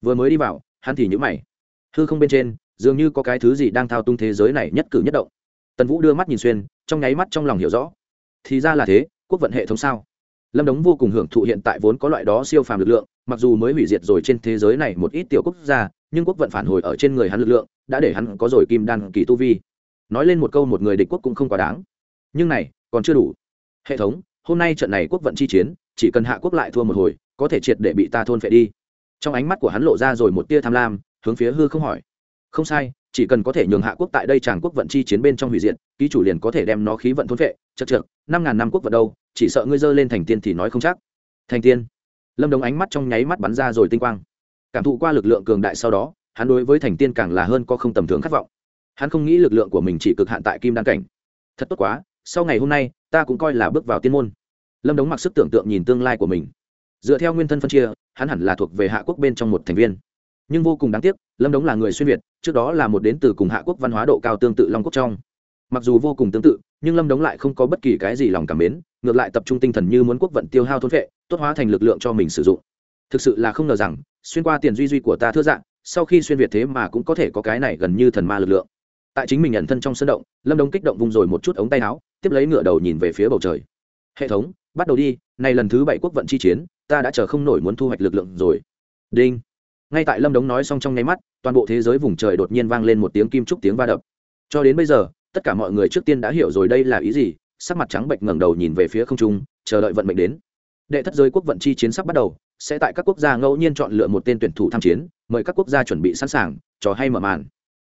Vừa mới đi vào, hắn thì nhữ mày. Hư không bên trên dường như có cái thứ gì đang thao tung thế giới này nhất cử nhất động. Tần vũ đưa mắt nhìn xuyên, trong nháy mắt trong lòng hiểu rõ. Thì ra là thế, quốc vận hệ thống sao? Lâm đống vô cùng hưởng thụ hiện tại vốn có loại đó siêu phàm lực lượng, mặc dù mới hủy diệt rồi trên thế giới này một ít tiểu quốc gia, nhưng quốc vận phản hồi ở trên người hắn lực lượng, đã để hắn có rồi kim đan kỳ tu vi. Nói lên một câu một người địch quốc cũng không quá đáng. Nhưng này, còn chưa đủ. Hệ thống, hôm nay trận này quốc vận chi chiến, chỉ cần hạ quốc lại thua một hồi, có thể triệt để bị ta thôn phệ đi. Trong ánh mắt của hắn lộ ra rồi một tia tham lam, hướng phía hư không hỏi không sai, chỉ cần có thể nhường hạ quốc tại đây Tràng quốc vận chi chiến bên trong hủy diệt, ký chủ liền có thể đem nó khí vận thôn phệ. Chật chật năm ngàn năm quốc vận đâu, chỉ sợ ngươi dơ lên thành tiên thì nói không chắc. Thành tiên? Lâm đồng ánh mắt trong nháy mắt bắn ra rồi tinh quang. Cảm thụ qua lực lượng cường đại sau đó, hắn đối với thành tiên càng là hơn có không tầm thường khát vọng. Hắn không nghĩ lực lượng của mình chỉ cực hạn tại kim đan cảnh. Thật tốt quá, sau ngày hôm nay, ta cũng coi là bước vào tiên môn. Lâm đống mặc sức tưởng tượng nhìn tương lai của mình. Dựa theo nguyên thân phân chia, hắn hẳn là thuộc về hạ quốc bên trong một thành viên nhưng vô cùng đáng tiếc, lâm đống là người xuyên việt, trước đó là một đến từ cùng hạ quốc văn hóa độ cao tương tự long quốc trong. Mặc dù vô cùng tương tự, nhưng lâm đống lại không có bất kỳ cái gì lòng cảm mến, ngược lại tập trung tinh thần như muốn quốc vận tiêu hao thôn vệ, tốt hóa thành lực lượng cho mình sử dụng. Thực sự là không ngờ rằng, xuyên qua tiền duy duy của ta thưa dạng sau khi xuyên việt thế mà cũng có thể có cái này gần như thần ma lực lượng. Tại chính mình nhận thân trong sân động, lâm đống kích động vùng rồi một chút ống tay áo, tiếp lấy ngựa đầu nhìn về phía bầu trời. Hệ thống, bắt đầu đi này lần thứ bảy quốc vận chi chiến, ta đã chờ không nổi muốn thu hoạch lực lượng rồi. Đinh ngay tại lâm đống nói xong trong nháy mắt toàn bộ thế giới vùng trời đột nhiên vang lên một tiếng kim trúc tiếng va đập. Cho đến bây giờ tất cả mọi người trước tiên đã hiểu rồi đây là ý gì sắc mặt trắng bệnh ngẩng đầu nhìn về phía không trung chờ đợi vận mệnh đến. Đệ thất giới quốc vận chi chiến sắp bắt đầu sẽ tại các quốc gia ngẫu nhiên chọn lựa một tên tuyển thủ tham chiến mời các quốc gia chuẩn bị sẵn sàng trò hay mở màn.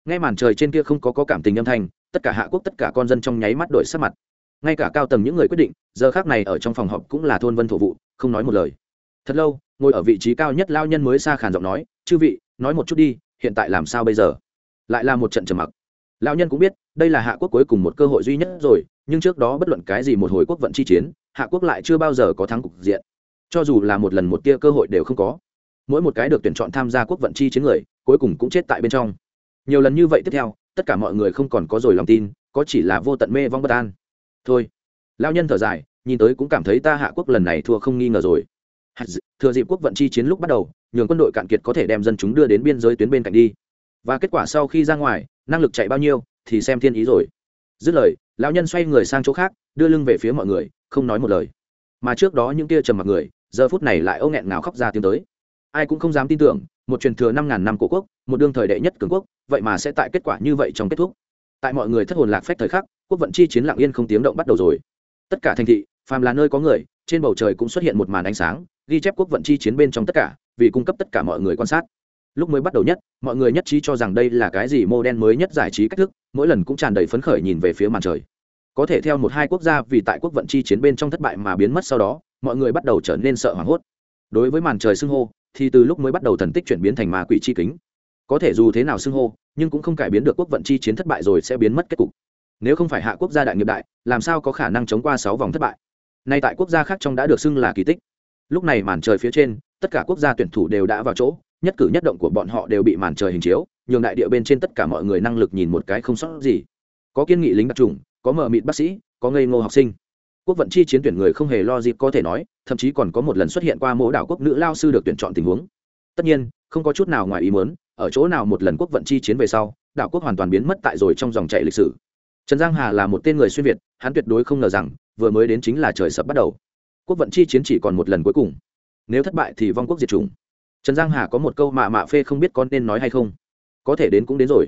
Ngay màn trời trên kia không có, có cảm tình âm thanh tất cả hạ quốc tất cả con dân trong nháy mắt đổi sắc mặt. Ngay cả cao tầng những người quyết định giờ khác này ở trong phòng họp cũng là thôn vân thổ vụ không nói một lời thật lâu, ngồi ở vị trí cao nhất lao nhân mới xa khàn giọng nói, chư vị, nói một chút đi, hiện tại làm sao bây giờ? Lại là một trận trầm mặc. Lao nhân cũng biết, đây là hạ quốc cuối cùng một cơ hội duy nhất rồi, nhưng trước đó bất luận cái gì một hồi quốc vận chi chiến, hạ quốc lại chưa bao giờ có thắng cục diện. Cho dù là một lần một tia cơ hội đều không có. Mỗi một cái được tuyển chọn tham gia quốc vận chi chiến người, cuối cùng cũng chết tại bên trong. Nhiều lần như vậy tiếp theo, tất cả mọi người không còn có rồi lòng tin, có chỉ là vô tận mê vong bất an. Thôi. Lao nhân thở dài, nhìn tới cũng cảm thấy ta hạ quốc lần này thua không nghi ngờ rồi thừa dịp quốc vận chi chiến lúc bắt đầu, nhường quân đội cạn kiệt có thể đem dân chúng đưa đến biên giới tuyến bên cạnh đi. Và kết quả sau khi ra ngoài, năng lực chạy bao nhiêu, thì xem thiên ý rồi. Dứt lời, lão nhân xoay người sang chỗ khác, đưa lưng về phía mọi người, không nói một lời. Mà trước đó những kia trầm mặc người, giờ phút này lại âu nghẹn ngào khóc ra tiếng tới. Ai cũng không dám tin tưởng, một truyền thừa năm ngàn năm cổ quốc, một đương thời đệ nhất cường quốc, vậy mà sẽ tại kết quả như vậy trong kết thúc. Tại mọi người thất hồn lạc phách thời khắc, quốc vận chi chiến lặng yên không tiếng động bắt đầu rồi. Tất cả thành thị, phàm là nơi có người, trên bầu trời cũng xuất hiện một màn ánh sáng ghi chép quốc vận chi chiến bên trong tất cả, vì cung cấp tất cả mọi người quan sát. Lúc mới bắt đầu nhất, mọi người nhất trí cho rằng đây là cái gì mô đen mới nhất giải trí cách thức, mỗi lần cũng tràn đầy phấn khởi nhìn về phía màn trời. Có thể theo một hai quốc gia vì tại quốc vận chi chiến bên trong thất bại mà biến mất sau đó, mọi người bắt đầu trở nên sợ hoảng hốt. Đối với màn trời xưng hô, thì từ lúc mới bắt đầu thần tích chuyển biến thành ma quỷ chi kính. Có thể dù thế nào xưng hô, nhưng cũng không cải biến được quốc vận chi chiến thất bại rồi sẽ biến mất kết cục. Nếu không phải hạ quốc gia đại nghiệp đại, làm sao có khả năng chống qua sáu vòng thất bại? Nay tại quốc gia khác trong đã được xưng là kỳ tích lúc này màn trời phía trên, tất cả quốc gia tuyển thủ đều đã vào chỗ, nhất cử nhất động của bọn họ đều bị màn trời hình chiếu, nhường đại địa bên trên tất cả mọi người năng lực nhìn một cái không sót gì. Có kiên nghị lính đặc trùng, có mờ mịt bác sĩ, có ngây ngô học sinh. Quốc vận chi chiến tuyển người không hề lo dịp có thể nói, thậm chí còn có một lần xuất hiện qua mỗi đảo quốc nữ lao sư được tuyển chọn tình huống. Tất nhiên, không có chút nào ngoài ý muốn, ở chỗ nào một lần quốc vận chi chiến về sau, đảo quốc hoàn toàn biến mất tại rồi trong dòng chạy lịch sử. Trần giang hà là một tên người xuyên việt, hắn tuyệt đối không ngờ rằng, vừa mới đến chính là trời sập bắt đầu quốc vận chi chiến chỉ còn một lần cuối cùng. Nếu thất bại thì vong quốc diệt chủng. Trần giang hà có một câu mạ mạ phê không biết con nên nói hay không. Có thể đến cũng đến rồi.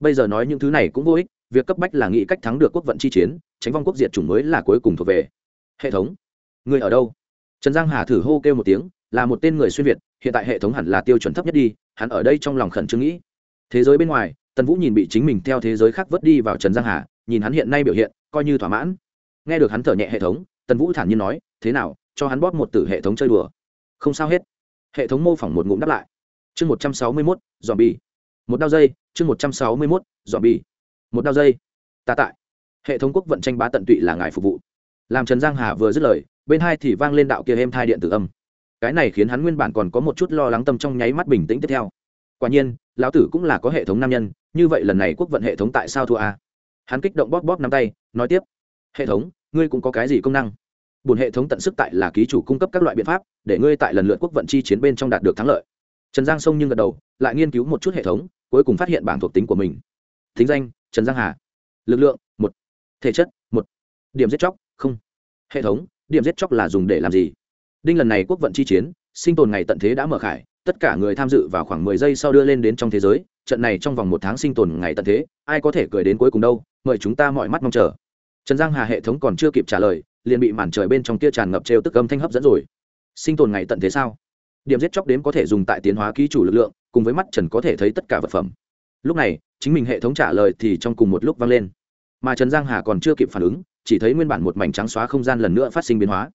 Bây giờ nói những thứ này cũng vô ích, việc cấp bách là nghĩ cách thắng được quốc vận chi chiến, tránh vong quốc diệt chủng mới là cuối cùng thuộc về. Hệ thống. Người ở đâu? Trần giang hà thử hô kêu một tiếng, là một tên người xuyên việt, hiện tại hệ thống hẳn là tiêu chuẩn thấp nhất đi, hắn ở đây trong lòng khẩn trương nghĩ. Thế giới bên ngoài, tần vũ nhìn bị chính mình theo thế giới khác vớt đi vào trần giang hà, nhìn hắn hiện nay biểu hiện, coi như thỏa mãn. Nghe được hắn thở nhẹ hệ thống, tần vũ thản nhiên nói thế nào, cho hắn bóp một tử hệ thống chơi đùa. Không sao hết. Hệ thống mô phỏng một ngụm đáp lại. Chương một trăm sáu mươi mốt dòm bi một đao dây, chương một trăm sáu mươi mốt dòm bi một đao dây. Ta tại. Hệ thống quốc vận tranh bá tận tụy là ngài phục vụ. Làm trần giang hà vừa dứt lời, bên hai thì vang lên đạo kia êm thai điện tử âm. Cái này khiến hắn nguyên bản còn có một chút lo lắng tâm trong nháy mắt bình tĩnh tiếp theo. Quả nhiên, lão tử cũng là có hệ thống nam nhân, như vậy lần này quốc vận hệ thống tại sao thua a hắn kích động bóp bóp nắm tay, nói tiếp. Hệ thống, ngươi cũng có cái gì công năng? Bùn hệ thống tận sức tại là ký chủ cung cấp các loại biện pháp, để ngươi tại lần lượt quốc vận chi chiến bên trong đạt được thắng lợi. Trần giang sông nhưng gật đầu, lại nghiên cứu một chút hệ thống, cuối cùng phát hiện bảng thuộc tính của mình. Thính danh, trần giang hà. Lực lượng, một. Thể chất, một. Điểm giết chóc, không. Hệ thống, điểm giết chóc là dùng để làm gì? Đinh lần này quốc vận chi chiến, sinh tồn ngày tận thế đã mở khải, tất cả người tham dự vào khoảng mười giây sau đưa lên đến trong thế giới, trận này trong vòng một tháng sinh tồn ngày tận thế, ai có thể cười đến cuối cùng đâu, mời chúng ta mọi mắt mong chờ. Trần giang hà hệ thống còn chưa kịp trả lời liền bị màn trời bên trong kia tràn ngập trêu tức âm thanh hấp dẫn rồi. Sinh tồn ngày tận thế sao? Điểm giết chóc đếm có thể dùng tại tiến hóa ký chủ lực lượng, cùng với mắt trần có thể thấy tất cả vật phẩm. Lúc này, chính mình hệ thống trả lời thì trong cùng một lúc vang lên. Mà trần giang hà còn chưa kịp phản ứng, chỉ thấy nguyên bản một mảnh trắng xóa không gian lần nữa phát sinh biến hóa.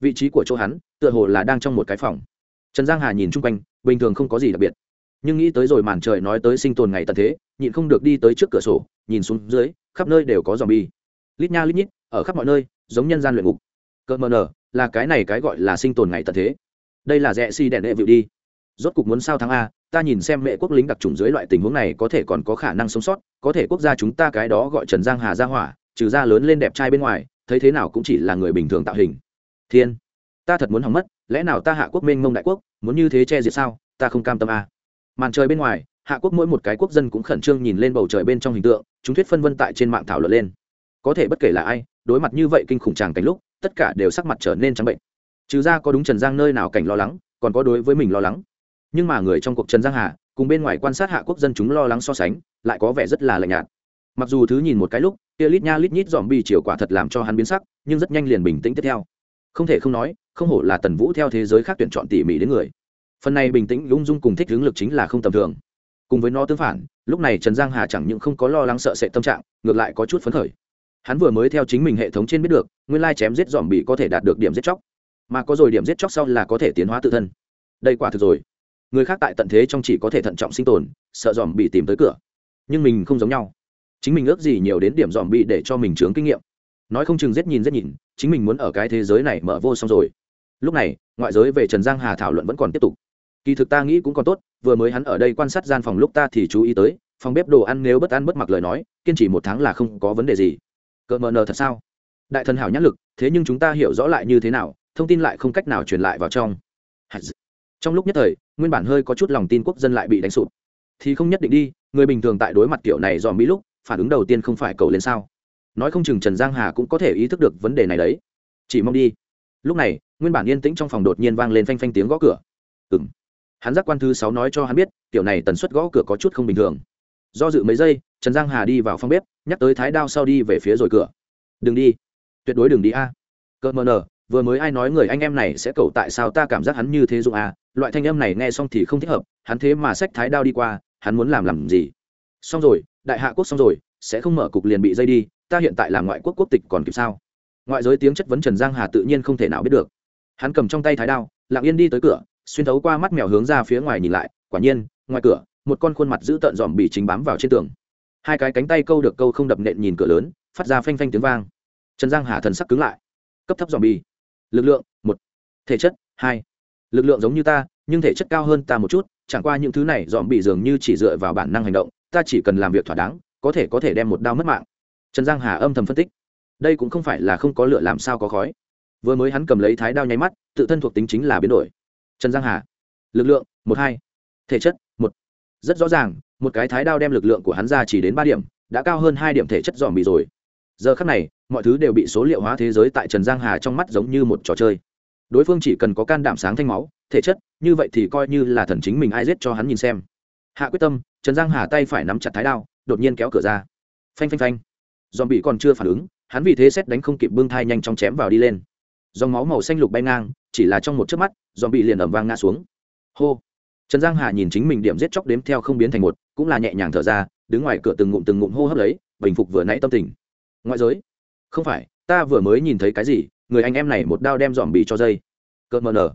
Vị trí của chỗ hắn, tựa hồ là đang trong một cái phòng. Trần giang hà nhìn chung quanh, bình thường không có gì đặc biệt. Nhưng nghĩ tới rồi màn trời nói tới sinh tồn ngày tận thế, nhịn không được đi tới trước cửa sổ, nhìn xuống dưới, khắp nơi đều có dòm bi lít nha lít nhít, ở khắp mọi nơi giống nhân gian luyện ngục. Cợt mờ nở, là cái này cái gọi là sinh tồn ngày tận thế. Đây là rẽ si đèn đệ vịu đi. Rốt cục muốn sao thắng a, ta nhìn xem mẹ quốc lính đặc trùng dưới loại tình huống này có thể còn có khả năng sống sót, có thể quốc gia chúng ta cái đó gọi trần giang hà ra hỏa, trừ ra lớn lên đẹp trai bên ngoài, thấy thế nào cũng chỉ là người bình thường tạo hình. Thiên, ta thật muốn hỏng mất, lẽ nào ta hạ quốc mênh mông đại quốc, muốn như thế che diệt sao, ta không cam tâm a. Màn trời bên ngoài, hạ quốc mỗi một cái quốc dân cũng khẩn trương nhìn lên bầu trời bên trong hình tượng, chúng thuyết phân vân tại trên mạng thảo luận lên. Có thể bất kể là ai đối mặt như vậy kinh khủng tràng cảnh lúc, tất cả đều sắc mặt trở nên trắng bệnh. Trừ ra có đúng trần giang nơi nào cảnh lo lắng, còn có đối với mình lo lắng. Nhưng mà người trong cuộc trần giang hà, cùng bên ngoài quan sát hạ quốc dân chúng lo lắng so sánh, lại có vẻ rất là lạnh nhạt. Mặc dù thứ nhìn một cái lúc, kia lít nha lít nhít dòm bi chiều quả thật làm cho hắn biến sắc, nhưng rất nhanh liền bình tĩnh tiếp theo. Không thể không nói, không hổ là tần vũ theo thế giới khác tuyển chọn tỉ mỉ đến người. Phần này bình tĩnh lung dung cùng thích hướng lực chính là không tầm thường. Cùng với nó tương phản, lúc này trần giang hà chẳng những không có lo lắng sợ sệt tâm trạng, ngược lại có chút phấn khởi hắn vừa mới theo chính mình hệ thống trên biết được, nguyên lai chém giết dòm bị có thể đạt được điểm giết chóc. Mà có rồi điểm giết chóc sau là có thể tiến hóa tự thân. Đây quả thực rồi. Người khác tại tận thế trong chỉ có thể thận trọng sinh tồn, sợ dòm bị tìm tới cửa. Nhưng mình không giống nhau. Chính mình ước gì nhiều đến điểm dòm bị để cho mình chướng kinh nghiệm. Nói không chừng giết nhìn giết nhìn, chính mình muốn ở cái thế giới này mở vô xong rồi. Lúc này, ngoại giới về trần giang hà thảo luận vẫn còn tiếp tục. Kỳ thực ta nghĩ cũng còn tốt, vừa mới hắn ở đây quan sát gian phòng lúc ta thì chú ý tới, phòng bếp đồ ăn nếu bất ăn bất mặc lời nói, kiên trì một tháng là không có vấn đề gì cờ mờ nờ thật sao? Đại thần hảo nhãn lực, thế nhưng chúng ta hiểu rõ lại như thế nào, thông tin lại không cách nào truyền lại vào trong. Trong lúc nhất thời, nguyên bản hơi có chút lòng tin quốc dân lại bị đánh sụp. Thì không nhất định đi, người bình thường tại đối mặt kiểu này dòm mỹ lúc, phản ứng đầu tiên không phải cầu lên sao? Nói không chừng trần giang hà cũng có thể ý thức được vấn đề này đấy. Chỉ mong đi. Lúc này, nguyên bản yên tĩnh trong phòng đột nhiên vang lên phanh phanh tiếng gõ cửa. Ừng hắn giác quan thứ sáu nói cho hắn biết, kiểu này tần suất gõ cửa có chút không bình thường do dự mấy giây, trần giang hà đi vào phòng bếp, nhắc tới thái đao sau đi về phía rồi cửa. Đừng đi. Tuyệt đối đừng đi a. À. cơ mờ nờ vừa mới ai nói người anh em này sẽ cầu tại sao ta cảm giác hắn như thế dụng a? Loại thanh em này nghe xong thì không thích hợp, hắn thế mà sách thái đao đi qua, hắn muốn làm làm gì? Xong rồi, đại hạ quốc xong rồi, sẽ không mở cục liền bị dây đi, ta hiện tại là ngoại quốc quốc tịch còn kịp sao? Ngoại giới tiếng chất vấn trần giang hà tự nhiên không thể nào biết được. Hắn cầm trong tay thái đao, lặng yên đi tới cửa, xuyên thấu qua mắt mèo hướng ra phía ngoài nhìn lại, quả nhiên, ngoài cửa một con khuôn mặt giữ tợn dòm bị chính bám vào trên tường. Hai cái cánh tay câu được câu không đập nện nhìn cửa lớn, phát ra phanh phanh tiếng vang. Trần giang hà thần sắc cứng lại. Cấp thấp dòm bi lực lượng, một. Thể chất, hai. Lực lượng giống như ta, nhưng thể chất cao hơn ta một chút, chẳng qua những thứ này dòm bị dường như chỉ dựa vào bản năng hành động, ta chỉ cần làm việc thỏa đáng, có thể có thể đem một đao mất mạng. Trần giang hà âm thầm phân tích. Đây cũng không phải là không có lửa làm sao có khói. Vừa mới hắn cầm lấy thái đao nháy mắt, tự thân thuộc tính chính là biến đổi. Trần giang hà. Lực lượng, một hai. Thể chất rất rõ ràng, một cái thái đao đem lực lượng của hắn ra chỉ đến ba điểm, đã cao hơn hai điểm thể chất dòm bị rồi. Giờ khắc này, mọi thứ đều bị số liệu hóa thế giới tại trần giang hà trong mắt giống như một trò chơi. Đối phương chỉ cần có can đảm sáng thanh máu, thể chất, như vậy thì coi như là thần chính mình ai giết cho hắn nhìn xem. Hạ quyết tâm, trần giang hà tay phải nắm chặt thái đao, đột nhiên kéo cửa ra. Phanh phanh phanh. Dòm bị còn chưa phản ứng, hắn vì thế xét đánh không kịp bưng thai nhanh chóng chém vào đi lên. Dòng máu màu xanh lục bay ngang, chỉ là trong một chớp mắt dòm bị liền ẩm vang ngã xuống. Hô trần giang hà nhìn chính mình điểm giết chóc đếm theo không biến thành một, cũng là nhẹ nhàng thở ra, đứng ngoài cửa từng ngụm từng ngụm hô hấp lấy, bình phục vừa nãy tâm tình. Ngoại giới? Không phải, ta vừa mới nhìn thấy cái gì, người anh em này một đao đem dòm bì cho dây. Cợt mờ nở.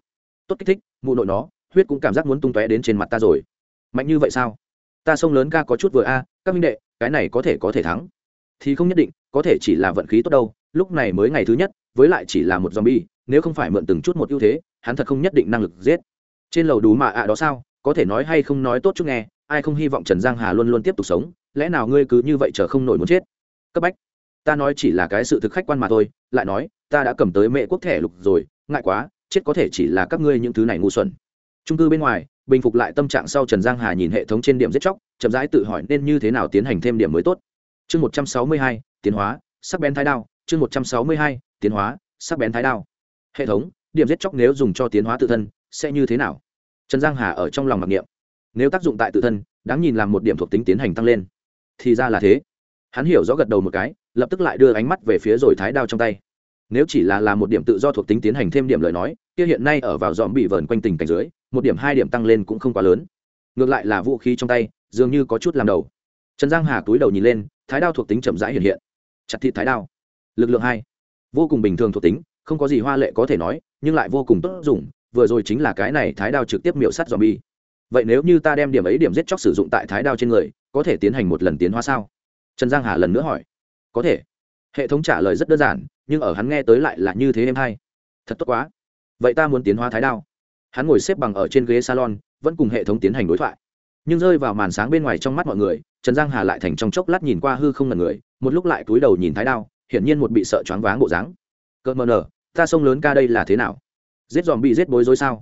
Tốt kích thích, mụ nội nó, huyết cũng cảm giác muốn tung tóe đến trên mặt ta rồi. Mạnh như vậy sao? Ta sông lớn ca có chút vừa a, các minh đệ, cái này có thể có thể thắng. Thì không nhất định, có thể chỉ là vận khí tốt đâu, lúc này mới ngày thứ nhất, với lại chỉ là một zombie, nếu không phải mượn từng chút một ưu thế, hắn thật không nhất định năng lực giết. Trên lầu đủ mà ạ đó sao? Có thể nói hay không nói tốt chút nghe, ai không hy vọng trần giang hà luôn luôn tiếp tục sống, lẽ nào ngươi cứ như vậy chờ không nổi muốn chết? Cấp bách. Ta nói chỉ là cái sự thực khách quan mà thôi, lại nói, ta đã cầm tới mẹ quốc thẻ lục rồi, ngại quá, chết có thể chỉ là các ngươi những thứ này ngu xuẩn. Trung cư bên ngoài, bình phục lại tâm trạng sau trần giang hà nhìn hệ thống trên điểm giết chóc, chậm rãi tự hỏi nên như thế nào tiến hành thêm điểm mới tốt. Chương một trăm sáu mươi hai, tiến hóa, sắc bén thái đao. Chương một trăm sáu mươi hai, tiến hóa, sắc bén thái đao. Hệ thống, điểm giết chóc nếu dùng cho tiến hóa tự thân, sẽ như thế nào? Trần giang hà ở trong lòng mặc niệm. Nếu tác dụng tại tự thân, đáng nhìn làm một điểm thuộc tính tiến hành tăng lên. Thì ra là thế. Hắn hiểu rõ gật đầu một cái, lập tức lại đưa ánh mắt về phía rồi thái đao trong tay. Nếu chỉ là làm một điểm tự do thuộc tính tiến hành thêm điểm lời nói, kia hiện nay ở vào dòm bị vờn quanh tình cảnh dưới, một điểm hai điểm tăng lên cũng không quá lớn. Ngược lại là vũ khí trong tay, dường như có chút làm đầu. Trần giang hà túi đầu nhìn lên, thái đao thuộc tính chậm rãi hiện hiện. Chặt thịt thái đao. Lực lượng hai. Vô cùng bình thường thuộc tính, không có gì hoa lệ có thể nói, nhưng lại vô cùng tốt dùng vừa rồi chính là cái này thái đao trực tiếp miểu sắt dòm bi vậy nếu như ta đem điểm ấy điểm giết chóc sử dụng tại thái đao trên người, có thể tiến hành một lần tiến hóa sao? Trần giang hà lần nữa hỏi. Có thể. Hệ thống trả lời rất đơn giản, nhưng ở hắn nghe tới lại là như thế em hay. Thật tốt quá. Vậy ta muốn tiến hóa thái đao. Hắn ngồi xếp bằng ở trên ghế salon, vẫn cùng hệ thống tiến hành đối thoại. Nhưng rơi vào màn sáng bên ngoài trong mắt mọi người, trần giang hà lại thành trong chốc lát nhìn qua hư không ngần người, một lúc lại túi đầu nhìn thái đao, hiển nhiên một bị sợ choáng váng bộ dáng. Cợt mờ nở, ta sông lớn ca đây là thế nào? Giết dòm bị giết bối rối sao?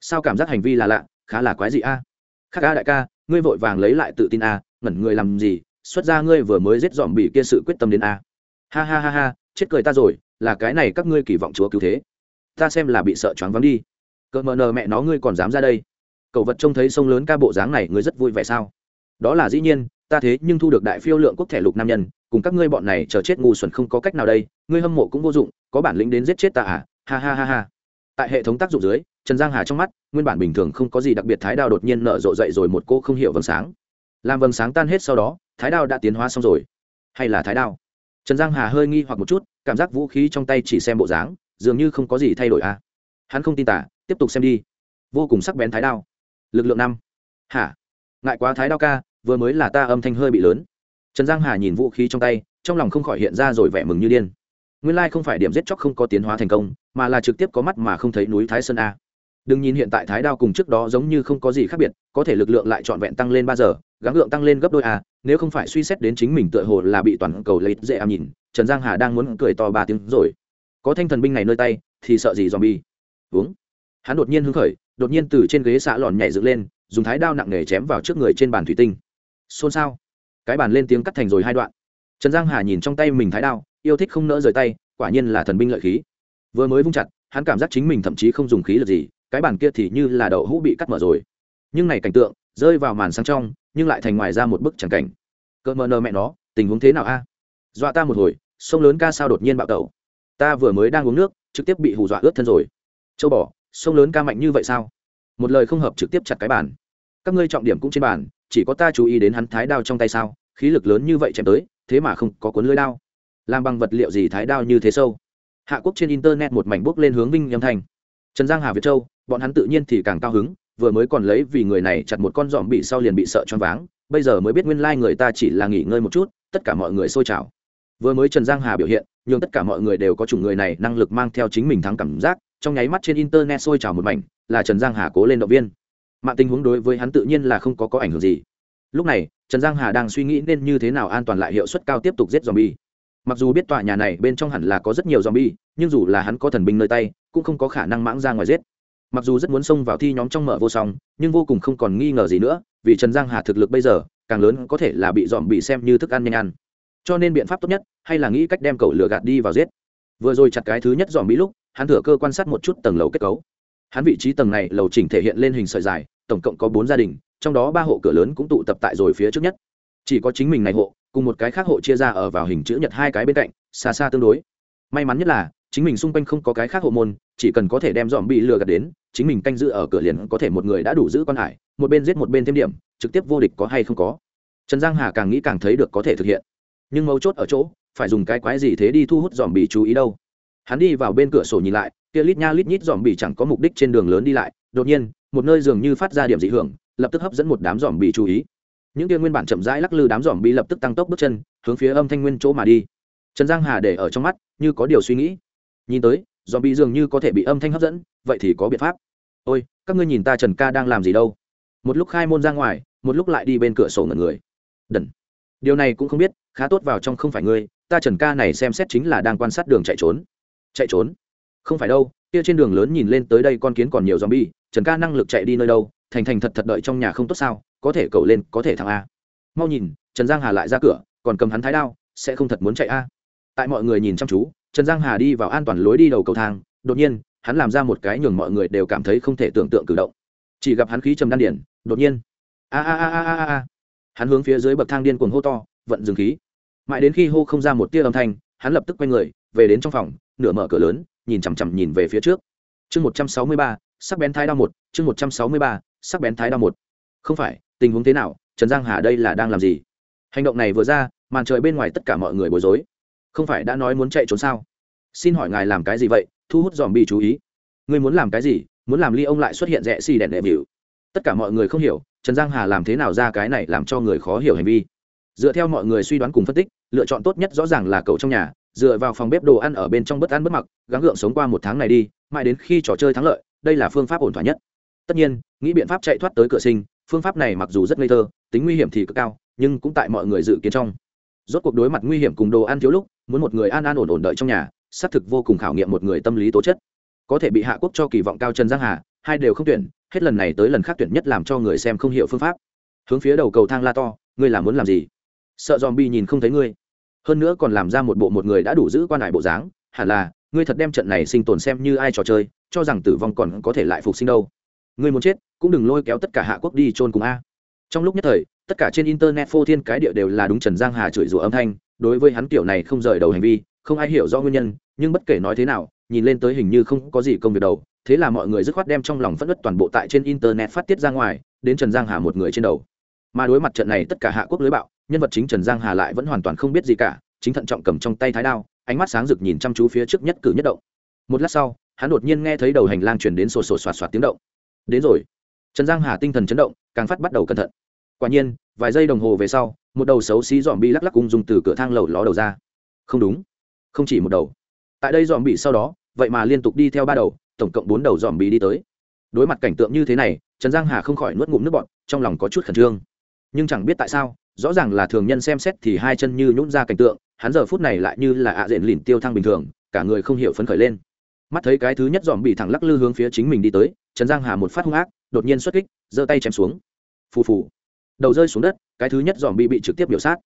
Sao cảm giác hành vi là lạ, khá là quái dị a? À? khác a đại ca, ngươi vội vàng lấy lại tự tin a, ngẩn người làm gì? Xuất ra ngươi vừa mới giết dòm bị kia sự quyết tâm đến a. Ha ha ha ha, chết cười ta rồi, là cái này các ngươi kỳ vọng chúa cứu thế. Ta xem là bị sợ choáng vắng đi. Cợt mờ nờ mẹ nó ngươi còn dám ra đây. Cậu vật trông thấy sông lớn ca bộ dáng này, ngươi rất vui vẻ sao? Đó là dĩ nhiên, ta thế nhưng thu được đại phiêu lượng quốc thẻ lục nam nhân, cùng các ngươi bọn này chờ chết ngu xuẩn không có cách nào đây, ngươi hâm mộ cũng vô dụng, có bản lĩnh đến giết chết ta à? Ha ha ha ha tại hệ thống tác dụng dưới, trần giang hà trong mắt, nguyên bản bình thường không có gì đặc biệt, thái đao đột nhiên nở rộ dậy rồi một cô không hiểu vầng sáng. Làm vầng sáng tan hết sau đó, thái đao đã tiến hóa xong rồi. Hay là thái đao? Trần giang hà hơi nghi hoặc một chút, cảm giác vũ khí trong tay chỉ xem bộ dáng, dường như không có gì thay đổi à? Hắn không tin tả, tiếp tục xem đi. Vô cùng sắc bén thái đao. Lực lượng năm. Hả? Ngại quá thái đao ca, vừa mới là ta âm thanh hơi bị lớn. Trần giang hà nhìn vũ khí trong tay, trong lòng không khỏi hiện ra rồi vẻ mừng như điên nguyên lai không phải điểm giết chóc không có tiến hóa thành công, mà là trực tiếp có mắt mà không thấy núi thái sơn a. Đừng nhìn hiện tại thái đao cùng trước đó giống như không có gì khác biệt, có thể lực lượng lại trọn vẹn tăng lên ba giờ, gắng lượng tăng lên gấp đôi a, nếu không phải suy xét đến chính mình tựa hồ là bị toàn cầu lấy dễ am nhìn, trần giang hà đang muốn cười to ba tiếng rồi. Có thanh thần binh này nơi tay, thì sợ gì dòm bi uống. Hắn đột nhiên hứng khởi, đột nhiên từ trên ghế xạ lòn nhảy dựng lên, dùng thái đao nặng nề chém vào trước người trên bàn thủy tinh. Xôn xao. Cái bàn lên tiếng cắt thành rồi hai đoạn. Trần giang hà nhìn trong tay mình thái đao yêu thích không nỡ rời tay, quả nhiên là thần binh lợi khí. Vừa mới vung chặt, hắn cảm giác chính mình thậm chí không dùng khí lực gì, cái bàn kia thì như là đậu hũ bị cắt mở rồi. Nhưng này cảnh tượng, rơi vào màn sáng trong, nhưng lại thành ngoài ra một bức chẳng cảnh. Cỡ mờ nơ mẹ nó, tình huống thế nào a? Dọa ta một hồi, sông lớn ca sao đột nhiên bạo tẩu. Ta vừa mới đang uống nước, trực tiếp bị hù dọa ướt thân rồi. Châu bỏ sông lớn ca mạnh như vậy sao? Một lời không hợp trực tiếp chặt cái bàn. Các ngươi trọng điểm cũng trên bàn, chỉ có ta chú ý đến hắn thái đao trong tay sao? Khí lực lớn như vậy chém tới, thế mà không có cuốn lưới đao làm bằng vật liệu gì thái đao như thế sâu? Hạ quốc trên internet một mảnh bốc lên hướng vinh âm thanh trần giang hà việt châu, bọn hắn tự nhiên thì càng cao hứng, vừa mới còn lấy vì người này chặt một con dòm bị sau liền bị sợ choáng váng, bây giờ mới biết nguyên lai người ta chỉ là nghỉ ngơi một chút, tất cả mọi người xôi trào. Vừa mới trần giang hà biểu hiện nhưng tất cả mọi người đều có chủng người này năng lực mang theo chính mình thắng cảm giác, trong nháy mắt trên internet sôi trào một mảnh, là trần giang hà cố lên động viên. Mạng tình huống đối với hắn tự nhiên là không có có ảnh hưởng gì. Lúc này, trần giang hà đang suy nghĩ nên như thế nào an toàn lại hiệu suất cao tiếp tục giết zombie mặc dù biết tòa nhà này bên trong hẳn là có rất nhiều zombie, nhưng dù là hắn có thần binh nơi tay, cũng không có khả năng mãng ra ngoài giết. Mặc dù rất muốn xông vào thi nhóm trong mở vô song, nhưng vô cùng không còn nghi ngờ gì nữa, vì trần giang hà thực lực bây giờ, càng lớn có thể là bị dòm bị xem như thức ăn nhanh ăn. Cho nên biện pháp tốt nhất, hay là nghĩ cách đem cậu lừa gạt đi vào giết. Vừa rồi chặt cái thứ nhất dòm bị lúc, hắn thừa cơ quan sát một chút tầng lầu kết cấu. Hắn vị trí tầng này lầu chỉnh thể hiện lên hình sợi dài, tổng cộng có bốn gia đình, trong đó ba hộ cửa lớn cũng tụ tập tại rồi phía trước nhất chỉ có chính mình này hộ, cùng một cái khác hộ chia ra ở vào hình chữ nhật hai cái bên cạnh, xa xa tương đối. May mắn nhất là, chính mình xung quanh không có cái khác hộ môn, chỉ cần có thể đem dòm bị lừa gạt đến, chính mình canh giữ ở cửa liền có thể một người đã đủ giữ con hải, một bên giết một bên thêm điểm, trực tiếp vô địch có hay không có. Trần giang hà càng nghĩ càng thấy được có thể thực hiện. Nhưng mấu chốt ở chỗ, phải dùng cái quái gì thế đi thu hút dòm bị chú ý đâu. Hắn đi vào bên cửa sổ nhìn lại, kia lít nha lít nhít dòm bị chẳng có mục đích trên đường lớn đi lại, đột nhiên, một nơi dường như phát ra điểm dị hưởng, lập tức hấp dẫn một đám dòm bị chú ý những kia nguyên bản chậm rãi lắc lư đám dòm bi lập tức tăng tốc bước chân, hướng phía âm thanh nguyên chỗ mà đi. Trần giang hà để ở trong mắt, như có điều suy nghĩ. Nhìn tới dòm bi dường như có thể bị âm thanh hấp dẫn, vậy thì có biện pháp. Ôi, các ngươi nhìn ta trần ca đang làm gì đâu. Một lúc khai môn ra ngoài, một lúc lại đi bên cửa sổ ngẩn người. Đần. Điều này cũng không biết, khá tốt vào trong không phải ngươi, ta trần ca này xem xét chính là đang quan sát đường chạy trốn. Chạy trốn? Không phải đâu, kia trên đường lớn nhìn lên tới đây con kiến còn nhiều zombie trần ca năng lực chạy đi nơi đâu, thành thành thật thật đợi trong nhà không tốt sao? Có thể cầu lên, có thể thằng a. Mau nhìn, trần giang hà lại ra cửa, còn cầm hắn thái đao, sẽ không thật muốn chạy a. Tại mọi người nhìn chăm chú, trần giang hà đi vào an toàn lối đi đầu cầu thang, đột nhiên, hắn làm ra một cái nhường mọi người đều cảm thấy không thể tưởng tượng cử động. Chỉ gặp hắn khí trầm đan điển, đột nhiên a a a a a a. Hắn hướng phía dưới bậc thang điên cuồng hô to, vận dừng khí. Mãi đến khi hô không ra một tia âm thanh, hắn lập tức quay người, về đến trong phòng, nửa mở cửa lớn, nhìn chằm chằm nhìn về phía trước. Chương một trăm sáu mươi ba, sắc bén thái đao một, chương một trăm sáu mươi ba, sắc bén thái đao một. Không phải tình huống thế nào, trần giang hà đây là đang làm gì? Hành động này vừa ra, màn trời bên ngoài tất cả mọi người bối rối. Không phải đã nói muốn chạy trốn sao? Xin hỏi ngài làm cái gì vậy, thu hút dòm bị chú ý. Ngươi muốn làm cái gì, muốn làm ly ông lại xuất hiện rẽ xì đèn đệm hiệu tất cả mọi người không hiểu, trần giang hà làm thế nào ra cái này làm cho người khó hiểu hành vi. Dựa theo mọi người suy đoán cùng phân tích, lựa chọn tốt nhất rõ ràng là cậu trong nhà, dựa vào phòng bếp đồ ăn ở bên trong bất ăn bất mặc, gắng gượng sống qua một tháng này đi, mãi đến khi trò chơi thắng lợi, đây là phương pháp ổn thỏa nhất. Tất nhiên, nghĩ biện pháp chạy thoát tới cửa sinh phương pháp này mặc dù rất ngây thơ, tính nguy hiểm thì cực cao, nhưng cũng tại mọi người dự kiến trong. Rốt cuộc đối mặt nguy hiểm cùng đồ ăn thiếu lúc, muốn một người an an ổn ổn đợi trong nhà, xác thực vô cùng khảo nghiệm một người tâm lý tố chất. Có thể bị hạ quốc cho kỳ vọng cao trần giang hà, hai đều không tuyển, hết lần này tới lần khác tuyển nhất làm cho người xem không hiểu phương pháp. Hướng phía đầu cầu thang la to, ngươi là muốn làm gì? Sợ dòm bi nhìn không thấy ngươi. Hơn nữa còn làm ra một bộ một người đã đủ giữ quan đại bộ dáng, hẳn là, ngươi thật đem trận này sinh tồn xem như ai trò chơi, cho rằng tử vong còn có thể lại phục sinh đâu ngươi muốn chết, cũng đừng lôi kéo tất cả hạ quốc đi chôn cùng a. Trong lúc nhất thời, tất cả trên internet phô thiên cái địa đều là đúng trần giang hà chửi rủa âm thanh, đối với hắn kiểu này không rời đầu hành vi, không ai hiểu rõ nguyên nhân, nhưng bất kể nói thế nào, nhìn lên tới hình như không có gì công việc đầu, thế là mọi người dứt khoát đem trong lòng phất nứt toàn bộ tại trên internet phát tiết ra ngoài, đến trần giang hà một người trên đầu. Mà đối mặt trận này tất cả hạ quốc lưới bạo, nhân vật chính trần giang hà lại vẫn hoàn toàn không biết gì cả, chính thận trọng cầm trong tay thái đao, ánh mắt sáng rực nhìn chăm chú phía trước nhất cử nhất động. Một lát sau, hắn đột nhiên nghe thấy đầu hành lang chuyển đến sổ sổ soạt soạt tiếng động đến rồi. Trần giang hà tinh thần chấn động, càng phát bắt đầu cẩn thận. Quả nhiên, vài giây đồng hồ về sau, một đầu xấu xí dòm bi lắc lắc cung dùng từ cửa thang lầu ló đầu ra. Không đúng. Không chỉ một đầu. Tại đây dòm bị sau đó, vậy mà liên tục đi theo ba đầu, tổng cộng bốn đầu dòm bị đi tới. Đối mặt cảnh tượng như thế này, trần giang hà không khỏi nuốt ngụm nước bọt, trong lòng có chút khẩn trương. Nhưng chẳng biết tại sao, rõ ràng là thường nhân xem xét thì hai chân như nhún ra cảnh tượng, hắn giờ phút này lại như là ạ à diện lìn tiêu thăng bình thường, cả người không hiểu phấn khởi lên. Mắt thấy cái thứ nhất dòm bị thẳng lắc lư hướng phía chính mình đi tới trần giang hà một phát hung ác, đột nhiên xuất kích, giơ tay chém xuống. Phù phù. Đầu rơi xuống đất, cái thứ nhất dòm bị bị trực tiếp biểu sát.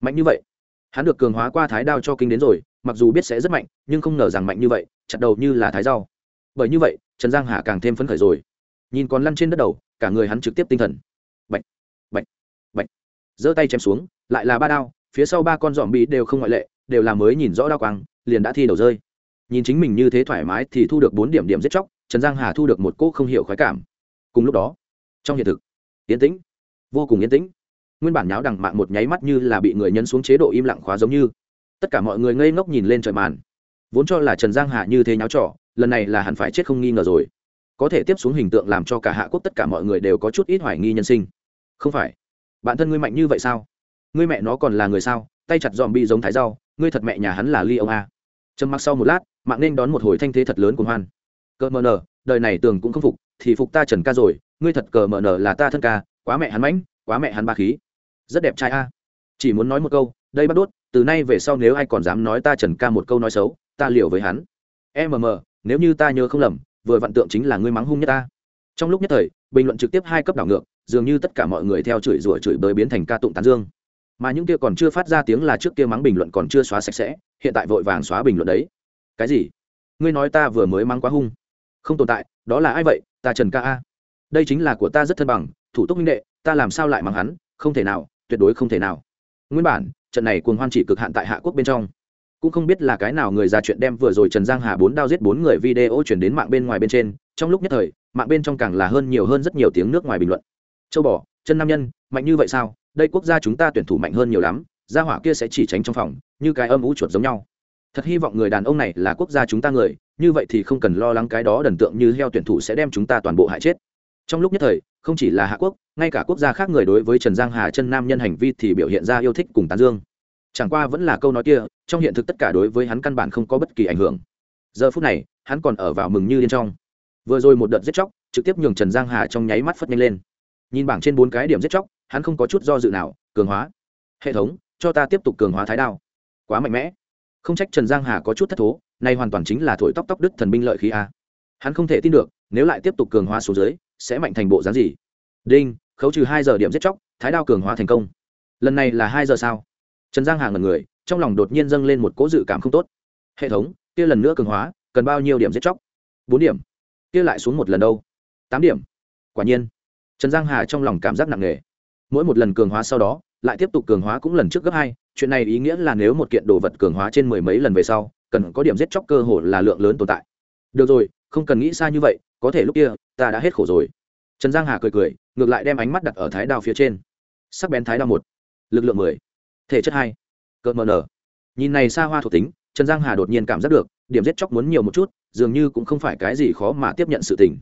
Mạnh như vậy. Hắn được cường hóa qua thái đao cho kinh đến rồi, mặc dù biết sẽ rất mạnh, nhưng không ngờ rằng mạnh như vậy, chặt đầu như là thái rau. Bởi như vậy, trần giang hà càng thêm phấn khởi rồi. Nhìn còn lăn trên đất đầu, cả người hắn trực tiếp tinh thần. Bệnh bệnh bệnh giơ tay chém xuống, lại là ba đao, phía sau ba con dòm bị đều không ngoại lệ, đều là mới nhìn rõ đao quang, liền đã thi đầu rơi. Nhìn chính mình như thế thoải mái thì thu được bốn điểm điểm giết chóc trần giang hà thu được một cỗ không hiểu khoái cảm. Cùng lúc đó, trong hiện thực, yên tĩnh, vô cùng yên tĩnh. Nguyên bản nháo đằng mạng một nháy mắt như là bị người nhấn xuống chế độ im lặng khóa giống như. Tất cả mọi người ngây ngốc nhìn lên trời màn. Vốn cho là trần giang hà như thế nháo trò, lần này là hẳn phải chết không nghi ngờ rồi. Có thể tiếp xuống hình tượng làm cho cả hạ quốc tất cả mọi người đều có chút ít hoài nghi nhân sinh. Không phải. Bản thân ngươi mạnh như vậy sao? Ngươi mẹ nó còn là người sao? Tay chặt dòm bị giống thái rau ngươi thật mẹ nhà hắn là ly ông a. Trầm mặc sau một lát, mạng nên đón một hồi thanh thế thật lớn của hoan cờ mờ nờ, đời này tường cũng không phục, thì phục ta trần ca rồi, ngươi thật cờ mờ nờ là ta thân ca, quá mẹ hắn mãnh, quá mẹ hắn ba khí. Rất đẹp trai a. Chỉ muốn nói một câu, đây bắt đốt, từ nay về sau nếu ai còn dám nói ta trần ca một câu nói xấu, ta liều với hắn. Mm nếu như ta nhớ không lầm, vừa vặn tượng chính là ngươi mắng hung nhất ta. Trong lúc nhất thời, bình luận trực tiếp hai cấp đảo ngược, dường như tất cả mọi người theo chửi rủa chửi bới biến thành ca tụng tán dương. Mà những kia còn chưa phát ra tiếng là trước kia mắng bình luận còn chưa xóa sạch sẽ, hiện tại vội vàng xóa bình luận đấy. Cái gì? Ngươi nói ta vừa mới mắng quá hung không tồn tại, đó là ai vậy? Ta trần ca a. Đây chính là của ta rất thân bằng, thủ tục minh đệ, ta làm sao lại mắng hắn? Không thể nào, tuyệt đối không thể nào. Nguyên bản, trận này cuồng hoan chỉ cực hạn tại hạ quốc bên trong. Cũng không biết là cái nào người ra chuyện đem vừa rồi trần giang hà bốn đao giết bốn người video chuyển đến mạng bên ngoài bên trên. Trong lúc nhất thời, mạng bên trong càng là hơn nhiều hơn rất nhiều tiếng nước ngoài bình luận. Châu bỏ chân nam nhân, mạnh như vậy sao? Đây quốc gia chúng ta tuyển thủ mạnh hơn nhiều lắm, gia hỏa kia sẽ chỉ tránh trong phòng, như cái âm ú chuột giống nhau. Thật hy vọng người đàn ông này là quốc gia chúng ta người như vậy thì không cần lo lắng cái đó đần tượng như heo tuyển thủ sẽ đem chúng ta toàn bộ hại chết. Trong lúc nhất thời, không chỉ là hạ quốc, ngay cả quốc gia khác người đối với trần giang hà chân nam nhân hành vi thì biểu hiện ra yêu thích cùng tán dương. Chẳng qua vẫn là câu nói kia, trong hiện thực tất cả đối với hắn căn bản không có bất kỳ ảnh hưởng. Giờ phút này, hắn còn ở vào mừng như điên trong. Vừa rồi một đợt giết chóc, trực tiếp nhường trần giang hà trong nháy mắt phất nhanh lên. Nhìn bảng trên bốn cái điểm giết chóc, hắn không có chút do dự nào, cường hóa. Hệ thống, cho ta tiếp tục cường hóa thái đao. Quá mạnh mẽ. Không trách trần giang hà có chút thất thố nay hoàn toàn chính là thổi tóc tóc đức thần binh lợi khí a. Hắn không thể tin được, nếu lại tiếp tục cường hóa số dưới, sẽ mạnh thành bộ dáng gì? Đinh, khấu trừ hai giờ điểm giết chóc, thái đao cường hóa thành công. Lần này là hai giờ sao? Trần giang hà ngần người, trong lòng đột nhiên dâng lên một cố dự cảm không tốt. Hệ thống, kia lần nữa cường hóa, cần bao nhiêu điểm giết chóc? Bốn điểm. Kia lại xuống một lần đâu? Tám điểm. Quả nhiên. Trần giang hà trong lòng cảm giác nặng nề. Mỗi một lần cường hóa sau đó, lại tiếp tục cường hóa cũng lần trước gấp hai. Chuyện này ý nghĩa là nếu một kiện đồ vật cường hóa trên mười mấy lần về sau cần có điểm giết chóc cơ hồ là lượng lớn tồn tại. Được rồi, không cần nghĩ xa như vậy, có thể lúc kia, ta đã hết khổ rồi. Trần giang hà cười cười, ngược lại đem ánh mắt đặt ở thái đao phía trên. Sắc bén thái đao một, lực lượng mười, thể chất hai, cợt mờ nở. Nhìn này xa hoa thuộc tính, trần giang hà đột nhiên cảm giác được, điểm giết chóc muốn nhiều một chút, dường như cũng không phải cái gì khó mà tiếp nhận sự tình.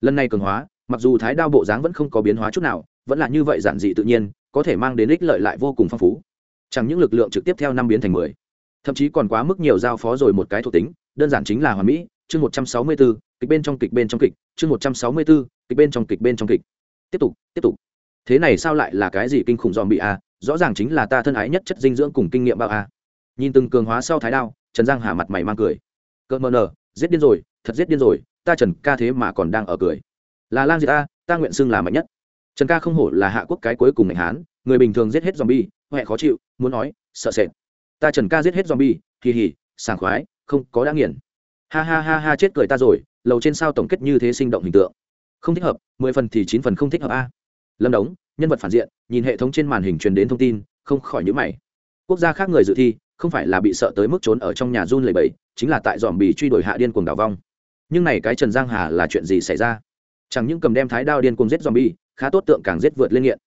Lần này cường hóa, mặc dù thái đao bộ dáng vẫn không có biến hóa chút nào, vẫn là như vậy giản dị tự nhiên, có thể mang đến ích lợi lại vô cùng phong phú. Chẳng những lực lượng trực tiếp theo năm biến thành mười thậm chí còn quá mức nhiều giao phó rồi một cái thuộc tính, đơn giản chính là hoàn mỹ, chương một trăm sáu mươi bốn kịch bên trong kịch bên trong kịch, chương một trăm sáu mươi bốn kịch bên trong kịch bên trong kịch. Tiếp tục tiếp tục. Thế này sao lại là cái gì kinh khủng dòm bị a? Rõ ràng chính là ta thân ái nhất chất dinh dưỡng cùng kinh nghiệm bao a. Nhìn từng cường hóa sau thái đao, trần giang hà mặt mày mang cười. Cỡ mờ nờ, giết điên rồi, thật giết điên rồi, ta trần ca thế mà còn đang ở cười. Là lang diệt ta ta nguyện xưng là mạnh nhất. Trần ca không hổ là hạ quốc cái cuối cùng ngành hán, người bình thường giết hết zombie huệ khó chịu, muốn nói, sợ sệt ta trần ca giết hết zombie kỳ hỉ sảng khoái, không có đã nghiền. Ha ha ha ha, chết cười ta rồi, lầu trên sao tổng kết như thế sinh động hình tượng. Không thích hợp, mười phần thì chín phần không thích hợp a. Lâm đống, nhân vật phản diện, nhìn hệ thống trên màn hình truyền đến thông tin, không khỏi nhữ mày. Quốc gia khác người dự thi, không phải là bị sợ tới mức trốn ở trong nhà run lầy bẫy chính là tại dòm bì truy đuổi hạ điên cuồng đảo vong. Nhưng này cái trần giang hà là chuyện gì xảy ra? Chẳng những cầm đem thái đao điên cuồng giết dòm bì khá tốt tượng càng giết vượt lên nghiện.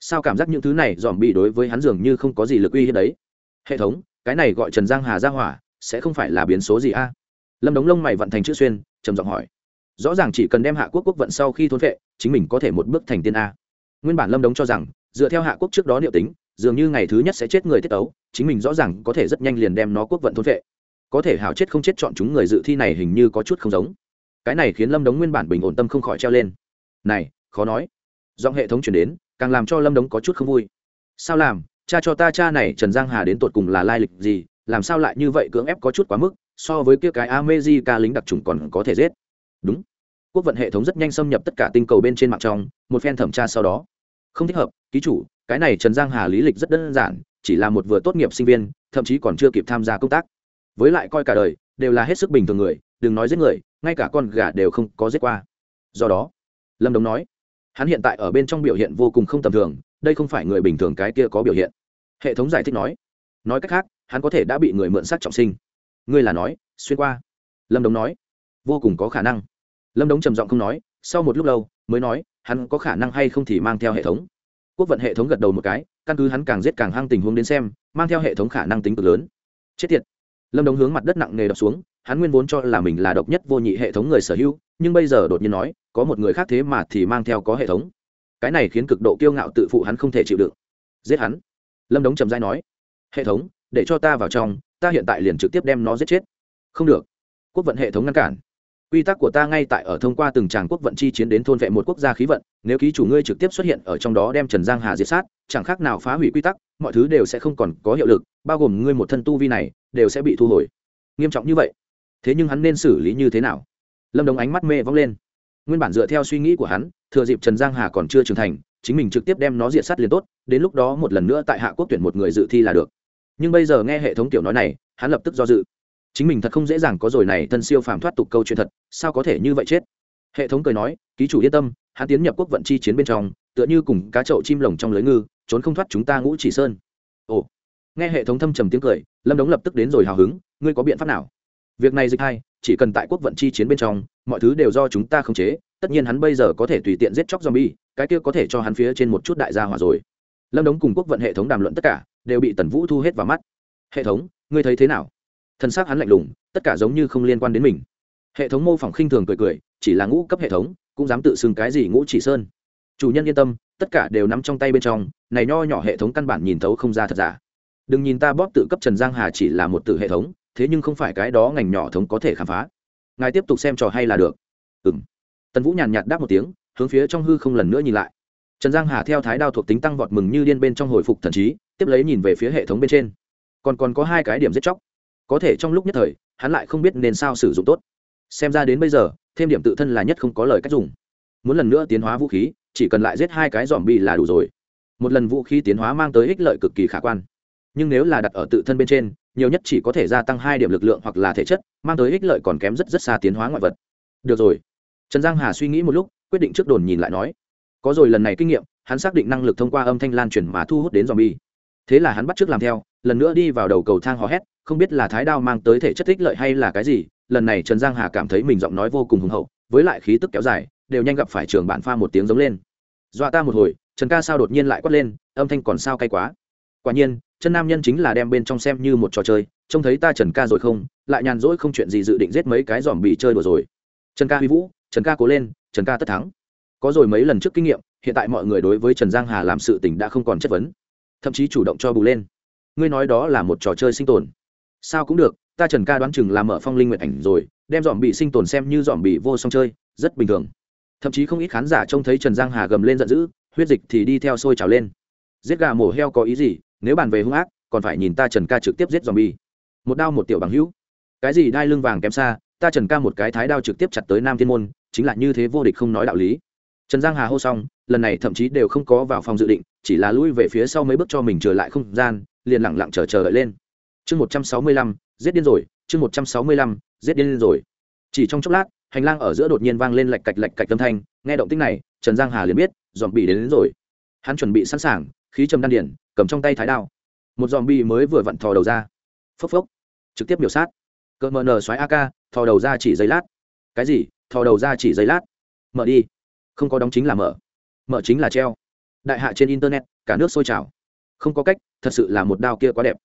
Sao cảm giác những thứ này dòm bì đối với hắn dường như không có gì lực uy hiếp đấy? Hệ thống, cái này gọi trần giang hà ra hỏa, sẽ không phải là biến số gì a? Lâm đống lông mày vận thành chữ xuyên, trầm giọng hỏi. Rõ ràng chỉ cần đem hạ quốc quốc vận sau khi thốn vệ, chính mình có thể một bước thành tiên a. Nguyên bản lâm đống cho rằng, dựa theo hạ quốc trước đó liệu tính, dường như ngày thứ nhất sẽ chết người tiết ấu chính mình rõ ràng có thể rất nhanh liền đem nó quốc vận thốn vệ. Có thể hảo chết không chết chọn chúng người dự thi này hình như có chút không giống. Cái này khiến lâm đống nguyên bản bình ổn tâm không khỏi treo lên. Này, khó nói. Giọng hệ thống chuyển đến, càng làm cho lâm đống có chút không vui. Sao làm? Cha cho ta, cha này trần giang hà đến tột cùng là lai lịch gì, làm sao lại như vậy cưỡng ép có chút quá mức, so với kia cái amejica lính đặc trùng còn có thể giết. Đúng. Quốc vận hệ thống rất nhanh xâm nhập tất cả tinh cầu bên trên mạng trong, một phen thẩm tra sau đó. Không thích hợp, ký chủ, cái này trần giang hà lý lịch rất đơn giản, chỉ là một vừa tốt nghiệp sinh viên, thậm chí còn chưa kịp tham gia công tác. Với lại coi cả đời, đều là hết sức bình thường người, đừng nói giết người, ngay cả con gà đều không có giết qua. Do đó, lâm đồng nói, hắn hiện tại ở bên trong biểu hiện vô cùng không tầm thường, đây không phải người bình thường cái kia có biểu hiện hệ thống giải thích nói nói cách khác, hắn có thể đã bị người mượn sát trọng sinh. Ngươi là nói, xuyên qua. Lâm đồng nói, vô cùng có khả năng. Lâm đống trầm giọng không nói, sau một lúc lâu, mới nói, hắn có khả năng hay không thì mang theo hệ thống. Quốc vận hệ thống gật đầu một cái, căn cứ hắn càng giết càng hăng tình huống đến xem, mang theo hệ thống khả năng tính cực lớn. Chết tiệt. Lâm đống hướng mặt đất nặng nề đập xuống, hắn nguyên vốn cho là mình là độc nhất vô nhị hệ thống người sở hữu, nhưng bây giờ đột nhiên nói, có một người khác thế mà thì mang theo có hệ thống. Cái này khiến cực độ kiêu ngạo tự phụ hắn không thể chịu đựng. Giết hắn lâm đống trầm dai nói, hệ thống, để cho ta vào trong, ta hiện tại liền trực tiếp đem nó giết chết. Không được. Quốc vận hệ thống ngăn cản. Quy tắc của ta ngay tại ở thông qua từng tràng quốc vận chi chiến đến thôn vệ một quốc gia khí vận, nếu ký chủ ngươi trực tiếp xuất hiện ở trong đó đem trần giang hà diệt sát, chẳng khác nào phá hủy quy tắc, mọi thứ đều sẽ không còn có hiệu lực, bao gồm ngươi một thân tu vi này, đều sẽ bị thu hồi. Nghiêm trọng như vậy? Thế nhưng hắn nên xử lý như thế nào? Lâm đồng ánh mắt mê vong lên. Nguyên bản dựa theo suy nghĩ của hắn, thừa dịp trần giang hà còn chưa trưởng thành chính mình trực tiếp đem nó diệt sát liền tốt, đến lúc đó một lần nữa tại hạ quốc tuyển một người dự thi là được. Nhưng bây giờ nghe hệ thống tiểu nói này, hắn lập tức do dự. Chính mình thật không dễ dàng có rồi này thân siêu phàm thoát tục câu chuyện thật, sao có thể như vậy chết? Hệ thống cười nói, ký chủ yên tâm, hắn tiến nhập quốc vận chi chiến bên trong, tựa như cùng cá chậu chim lồng trong lưới ngư, trốn không thoát chúng ta ngũ chỉ sơn. Ồ. Nghe hệ thống thâm trầm tiếng cười, lâm đống lập tức đến rồi hào hứng, ngươi có biện pháp nào? Việc này dịch hay chỉ cần tại quốc vận chi chiến bên trong, mọi thứ đều do chúng ta khống chế tất nhiên hắn bây giờ có thể tùy tiện giết chóc zombie, cái kia có thể cho hắn phía trên một chút đại gia hỏa rồi. Lâm đống cùng quốc vận hệ thống đàm luận tất cả, đều bị tần vũ thu hết vào mắt. Hệ thống, ngươi thấy thế nào? Thân xác hắn lạnh lùng, tất cả giống như không liên quan đến mình. Hệ thống mô phỏng khinh thường cười cười, chỉ là ngũ cấp hệ thống, cũng dám tự xưng cái gì ngũ chỉ sơn. Chủ nhân yên tâm, tất cả đều nắm trong tay bên trong, này nho nhỏ hệ thống căn bản nhìn thấu không ra thật giả. Đừng nhìn ta bóp tự cấp trần giang hà chỉ là một tự hệ thống, thế nhưng không phải cái đó ngành nhỏ thống có thể khám phá. Ngài tiếp tục xem trò hay là được. Ừm tần vũ nhàn nhạt đáp một tiếng, hướng phía trong hư không lần nữa nhìn lại. Trần giang hà theo thái đao thuộc tính tăng vọt mừng như điên bên trong hồi phục thần trí, tiếp lấy nhìn về phía hệ thống bên trên. Còn còn có hai cái điểm giết chóc. Có thể trong lúc nhất thời, hắn lại không biết nên sao sử dụng tốt. Xem ra đến bây giờ, thêm điểm tự thân là nhất không có lời cách dùng. Muốn lần nữa tiến hóa vũ khí, chỉ cần lại giết hai cái dòm bi là đủ rồi. Một lần vũ khí tiến hóa mang tới ích lợi cực kỳ khả quan. Nhưng nếu là đặt ở tự thân bên trên, nhiều nhất chỉ có thể gia tăng hai điểm lực lượng hoặc là thể chất, mang tới ích lợi còn kém rất rất xa tiến hóa ngoại vật. Được rồi trần giang hà suy nghĩ một lúc, quyết định trước đồn nhìn lại nói, có rồi, lần này kinh nghiệm, hắn xác định năng lực thông qua âm thanh lan truyền mà thu hút đến dòm bi thế là hắn bắt trước làm theo, lần nữa đi vào đầu cầu thang hò hét, không biết là thái đao mang tới thể chất tích lợi hay là cái gì, lần này trần giang hà cảm thấy mình giọng nói vô cùng hùng hậu, với lại khí tức kéo dài, đều nhanh gặp phải trường bản pha một tiếng giống lên. Dọa ta một hồi, trần ca sao đột nhiên lại quát lên, âm thanh còn sao cay quá. Quả nhiên, chân nam nhân chính là đem bên trong xem như một trò chơi, trông thấy ta trần ca rồi không, lại nhàn rỗi không chuyện gì dự định giết mấy cái dòm bị chơi đùa rồi. Trần ca huy vũ trần ca cố lên, trần ca tất thắng. Có rồi mấy lần trước kinh nghiệm, hiện tại mọi người đối với trần giang hà làm sự tình đã không còn chất vấn. Thậm chí chủ động cho bù lên. Ngươi nói đó là một trò chơi sinh tồn. Sao cũng được, ta trần ca đoán chừng làm mở phong linh nguyện ảnh rồi, đem dòm bị sinh tồn xem như dòm bị vô song chơi, rất bình thường. Thậm chí không ít khán giả trông thấy trần giang hà gầm lên giận dữ, huyết dịch thì đi theo sôi trào lên. Giết gà mổ heo có ý gì, nếu bàn về hung ác, còn phải nhìn ta trần ca trực tiếp giết dòm bi một đao một tiểu bằng hữu. Cái gì đai lưng vàng kém xa ta trần ca một cái thái đao trực tiếp chặt tới nam thiên môn chính là như thế vô địch không nói đạo lý. Trần giang hà hô xong lần này thậm chí đều không có vào phòng dự định chỉ là lui về phía sau mấy bước cho mình trở lại không gian liền lẳng lặng chờ chờ đợi lên. Chương một trăm sáu mươi lăm giết điên rồi chương một trăm sáu mươi lăm giết điên rồi. Chỉ trong chốc lát hành lang ở giữa đột nhiên vang lên lạch cạch lạch cạch âm thanh nghe động tích này trần giang hà liền biết dòm bị đến, đến rồi. Hắn chuẩn bị sẵn sàng khí trầm đan điển cầm trong tay thái đao. Một dòm bị mới vừa vặn thò đầu ra. Phốc phốc. Trực tiếp biểu sát cỡ mờ nờ xoáy a ca thò đầu ra chỉ giấy lát. Cái gì? Thò đầu ra chỉ giấy lát. Mở đi. Không có đóng chính là mở. Mở chính là treo. Đại hạ trên internet, cả nước sôi trào. Không có cách, thật sự là một đao kia quá đẹp.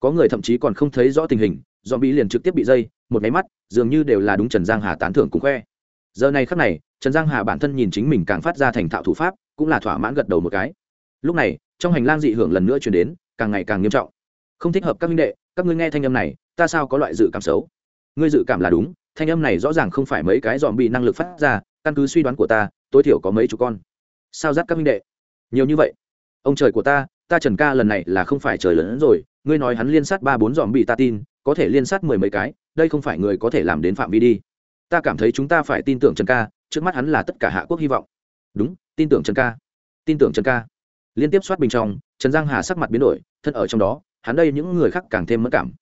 Có người thậm chí còn không thấy rõ tình hình dọn bị liền trực tiếp bị dây, một máy mắt, dường như đều là đúng trần giang hà tán thưởng cùng khoe. Giờ này khắc này, trần giang hà bản thân nhìn chính mình càng phát ra thành thạo thủ pháp, cũng là thỏa mãn gật đầu một cái. Lúc này, trong hành lang dị hưởng lần nữa chuyển đến, càng ngày càng nghiêm trọng. Không thích hợp các minh đệ các ngươi nghe thanh âm này, ta sao có loại dự cảm xấu? Ngươi dự cảm là đúng, thanh âm này rõ ràng không phải mấy cái dòm bị năng lực phát ra, căn cứ suy đoán của ta, tối thiểu có mấy chú con. Sao dắt các minh đệ? Nhiều như vậy. Ông trời của ta ta trần ca lần này là không phải trời lớn hơn rồi, ngươi nói hắn liên sát ba bốn dòm bị ta tin, có thể liên sát mười mấy cái, đây không phải người có thể làm đến phạm vi đi. Ta cảm thấy chúng ta phải tin tưởng trần ca, trước mắt hắn là tất cả hạ quốc hy vọng. Đúng, tin tưởng trần ca. Tin tưởng trần ca. Liên tiếp soát bình trong, trần giang hà sắc mặt biến đổi, thân ở trong đó hắn đây những người khác càng thêm mất cảm.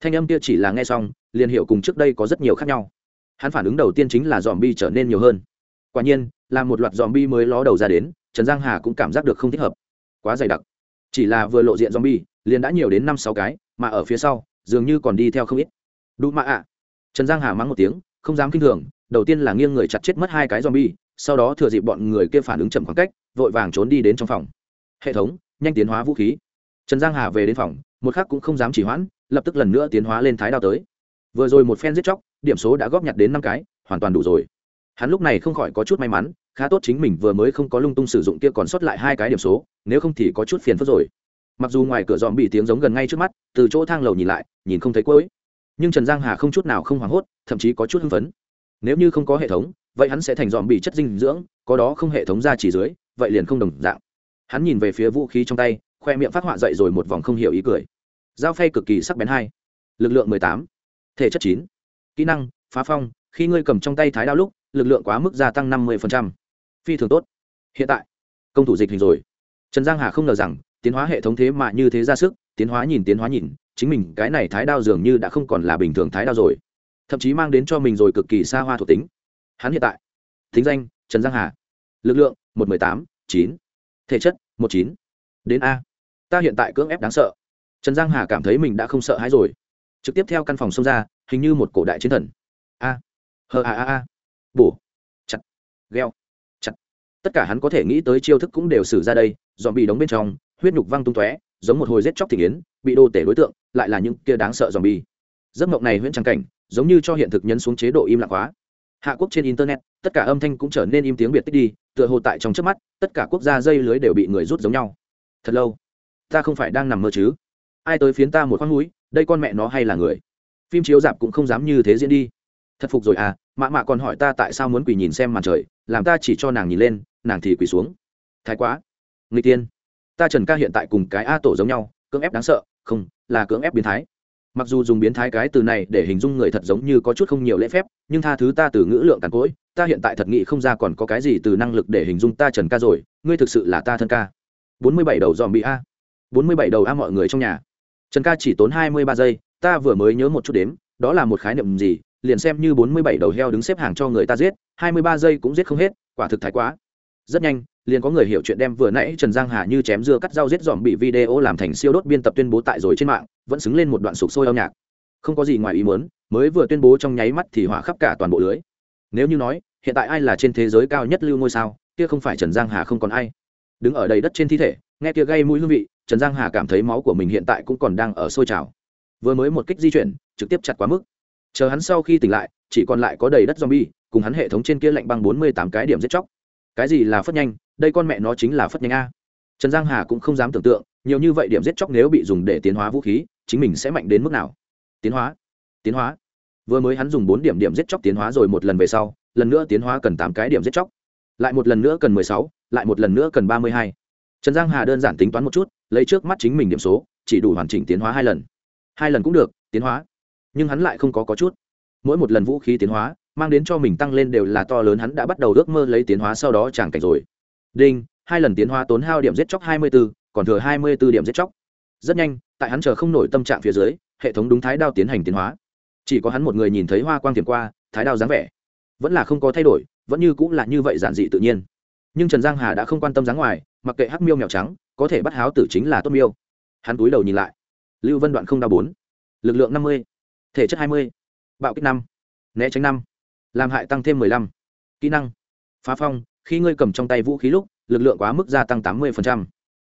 Thanh âm kia chỉ là nghe xong, liền hiểu cùng trước đây có rất nhiều khác nhau. Hắn phản ứng đầu tiên chính là dòm bi trở nên nhiều hơn. Quả nhiên, là một loạt dòm bi mới ló đầu ra đến, trần giang hà cũng cảm giác được không thích hợp. Quá dày đặc. Chỉ là vừa lộ diện dòm bi liền đã nhiều đến năm sáu cái, mà ở phía sau, dường như còn đi theo không ít. Đủ mạ ạ. Trần giang hà mắng một tiếng, không dám kinh thường, đầu tiên là nghiêng người chặt chết mất hai cái dòm bi sau đó thừa dịp bọn người kia phản ứng chậm khoảng cách, vội vàng trốn đi đến trong phòng. Hệ thống, nhanh tiến hóa vũ khí. Trần giang hà về đến phòng một khắc cũng không dám chỉ hoãn, lập tức lần nữa tiến hóa lên thái đao tới. Vừa rồi một phen giết chóc, điểm số đã góp nhặt đến năm cái, hoàn toàn đủ rồi. Hắn lúc này không khỏi có chút may mắn, khá tốt chính mình vừa mới không có lung tung sử dụng kia còn sót lại hai cái điểm số, nếu không thì có chút phiền phức rồi. Mặc dù ngoài cửa dòm bị tiếng giống gần ngay trước mắt, từ chỗ thang lầu nhìn lại, nhìn không thấy cuối. Nhưng trần giang hà không chút nào không hoảng hốt, thậm chí có chút hưng phấn. Nếu như không có hệ thống, vậy hắn sẽ thành dòm bị chất dinh dưỡng, có đó không hệ thống ra chỉ dưới, vậy liền không đồng dạng. Hắn nhìn về phía vũ khí trong tay khoe miệng phát họa dậy rồi một vòng không hiểu ý cười. Dao phay cực kỳ sắc bén hai. Lực lượng mười tám. Thể chất chín. Kỹ năng, phá phong, khi ngươi cầm trong tay thái đao lúc, lực lượng quá mức gia tăng năm mươi phi thường tốt. Hiện tại, công thủ dịch hình rồi. Trần giang hà không ngờ rằng, tiến hóa hệ thống thế mà như thế ra sức, tiến hóa nhìn, tiến hóa nhìn, chính mình cái này thái đao dường như đã không còn là bình thường thái đao rồi. Thậm chí mang đến cho mình rồi cực kỳ xa hoa thuộc tính. Hắn hiện tại, thính danh, trần giang hà. Lực lượng, một m ư ơ i tám, chín. Thể chất, một chín. Đến a ta hiện tại cưỡng ép đáng sợ. Trần giang hà cảm thấy mình đã không sợ hãi rồi. Trực tiếp theo căn phòng xông ra, hình như một cổ đại chiến thần. A, hờ, a a a. Bổ, chặt, gheo, chặt. Tất cả hắn có thể nghĩ tới chiêu thức cũng đều xử ra đây dọn bị đóng bên trong, huyết nhục văng tung tóe, giống một hồi rết chóc thị yến bị đô tể đối tượng, lại là những kia đáng sợ dòm bi giấc mộng này huyễn trang cảnh, giống như cho hiện thực nhân xuống chế độ im lặng hóa hạ quốc trên internet, tất cả âm thanh cũng trở nên im tiếng biệt tích đi, tựa hồ tại trong trước mắt, tất cả quốc gia dây lưới đều bị người rút giống nhau. Thật lâu ta không phải đang nằm mơ chứ? Ai tới phiến ta một khoác núi, đây con mẹ nó hay là người? Phim chiếu dạp cũng không dám như thế diễn đi. Thật phục rồi à mạ mạ còn hỏi ta tại sao muốn quỳ nhìn xem màn trời, làm ta chỉ cho nàng nhìn lên, nàng thì quỳ xuống. Thái quá. Người tiên. Ta trần ca hiện tại cùng cái a tổ giống nhau, cưỡng ép đáng sợ, không, là cưỡng ép biến thái. Mặc dù dùng biến thái cái từ này để hình dung người thật giống như có chút không nhiều lễ phép, nhưng tha thứ ta từ ngữ lượng tàn cỗi, ta hiện tại thật nghĩ không ra còn có cái gì từ năng lực để hình dung ta trần ca rồi, ngươi thực sự là ta thân ca. Bốn mươi bảy đầu dòm bị a bốn mươi bảy đầu a mọi người trong nhà. Trần ca chỉ tốn hai mươi ba giây, ta vừa mới nhớ một chút đếm, đó là một khái niệm gì, liền xem như bốn mươi bảy đầu heo đứng xếp hàng cho người ta giết, hai mươi ba giây cũng giết không hết, quả thực thái quá. Rất nhanh, liền có người hiểu chuyện đem vừa nãy trần giang hà như chém dưa cắt rau giết dòm bị video làm thành siêu đốt biên tập tuyên bố tại rồi trên mạng, vẫn xứng lên một đoạn sục sôi âm nhạc. Không có gì ngoài ý muốn, mới vừa tuyên bố trong nháy mắt thì hỏa khắp cả toàn bộ lưới. Nếu như nói, hiện tại ai là trên thế giới cao nhất lưu ngôi sao, kia không phải trần giang hà không còn ai. Đứng ở đầy đất trên thi thể, nghe kia gây mũi hương vị trần giang hà cảm thấy máu của mình hiện tại cũng còn đang ở sôi trào. Vừa mới một kích di chuyển, trực tiếp chặt quá mức. Chờ hắn sau khi tỉnh lại, chỉ còn lại có đầy đất zombie, cùng hắn hệ thống trên kia lạnh băng bốn mươi tám cái điểm giết chóc. Cái gì là phất nhanh? Đây con mẹ nó chính là phất nhanh a. Trần giang hà cũng không dám tưởng tượng, nhiều như vậy điểm giết chóc nếu bị dùng để tiến hóa vũ khí, chính mình sẽ mạnh đến mức nào? Tiến hóa? Tiến hóa? Vừa mới hắn dùng bốn điểm điểm giết chóc tiến hóa rồi một lần về sau, lần nữa tiến hóa cần tám cái điểm giết chóc. Lại một lần nữa cần mười sáu, lại một lần nữa cần ba mươi hai. Trần giang hà đơn giản tính toán một chút lấy trước mắt chính mình điểm số chỉ đủ hoàn chỉnh tiến hóa hai lần. Hai lần cũng được tiến hóa. Nhưng hắn lại không có có chút. Mỗi một lần vũ khí tiến hóa mang đến cho mình tăng lên đều là to lớn hắn đã bắt đầu ước mơ lấy tiến hóa sau đó chẳng cảnh rồi. Đinh hai lần tiến hóa tốn hao điểm giết chóc hai mươi 24, còn thừa hai mươi 24 điểm giết chóc. Rất nhanh tại hắn chờ không nổi tâm trạng phía dưới hệ thống đúng thái đao tiến hành tiến hóa. Chỉ có hắn một người nhìn thấy hoa quang tiền qua thái đao dáng vẻ. Vẫn là không có thay đổi vẫn như cũng là như vậy giản dị tự nhiên. Nhưng trần giang hà đã không quan tâm dáng ngoài mặc kệ hắc miêu mèo trắng, có thể bắt háo tử chính là tốt miêu. Hắn túi đầu nhìn lại. Lưu vân đoạn không đau bốn. Lực lượng năm mươi. Thể chất hai mươi. Bạo kích năm. Né tránh năm. Làm hại tăng thêm mười lăm. Kỹ năng. Phá phong, khi ngươi cầm trong tay vũ khí lúc, lực lượng quá mức gia tăng tám mươi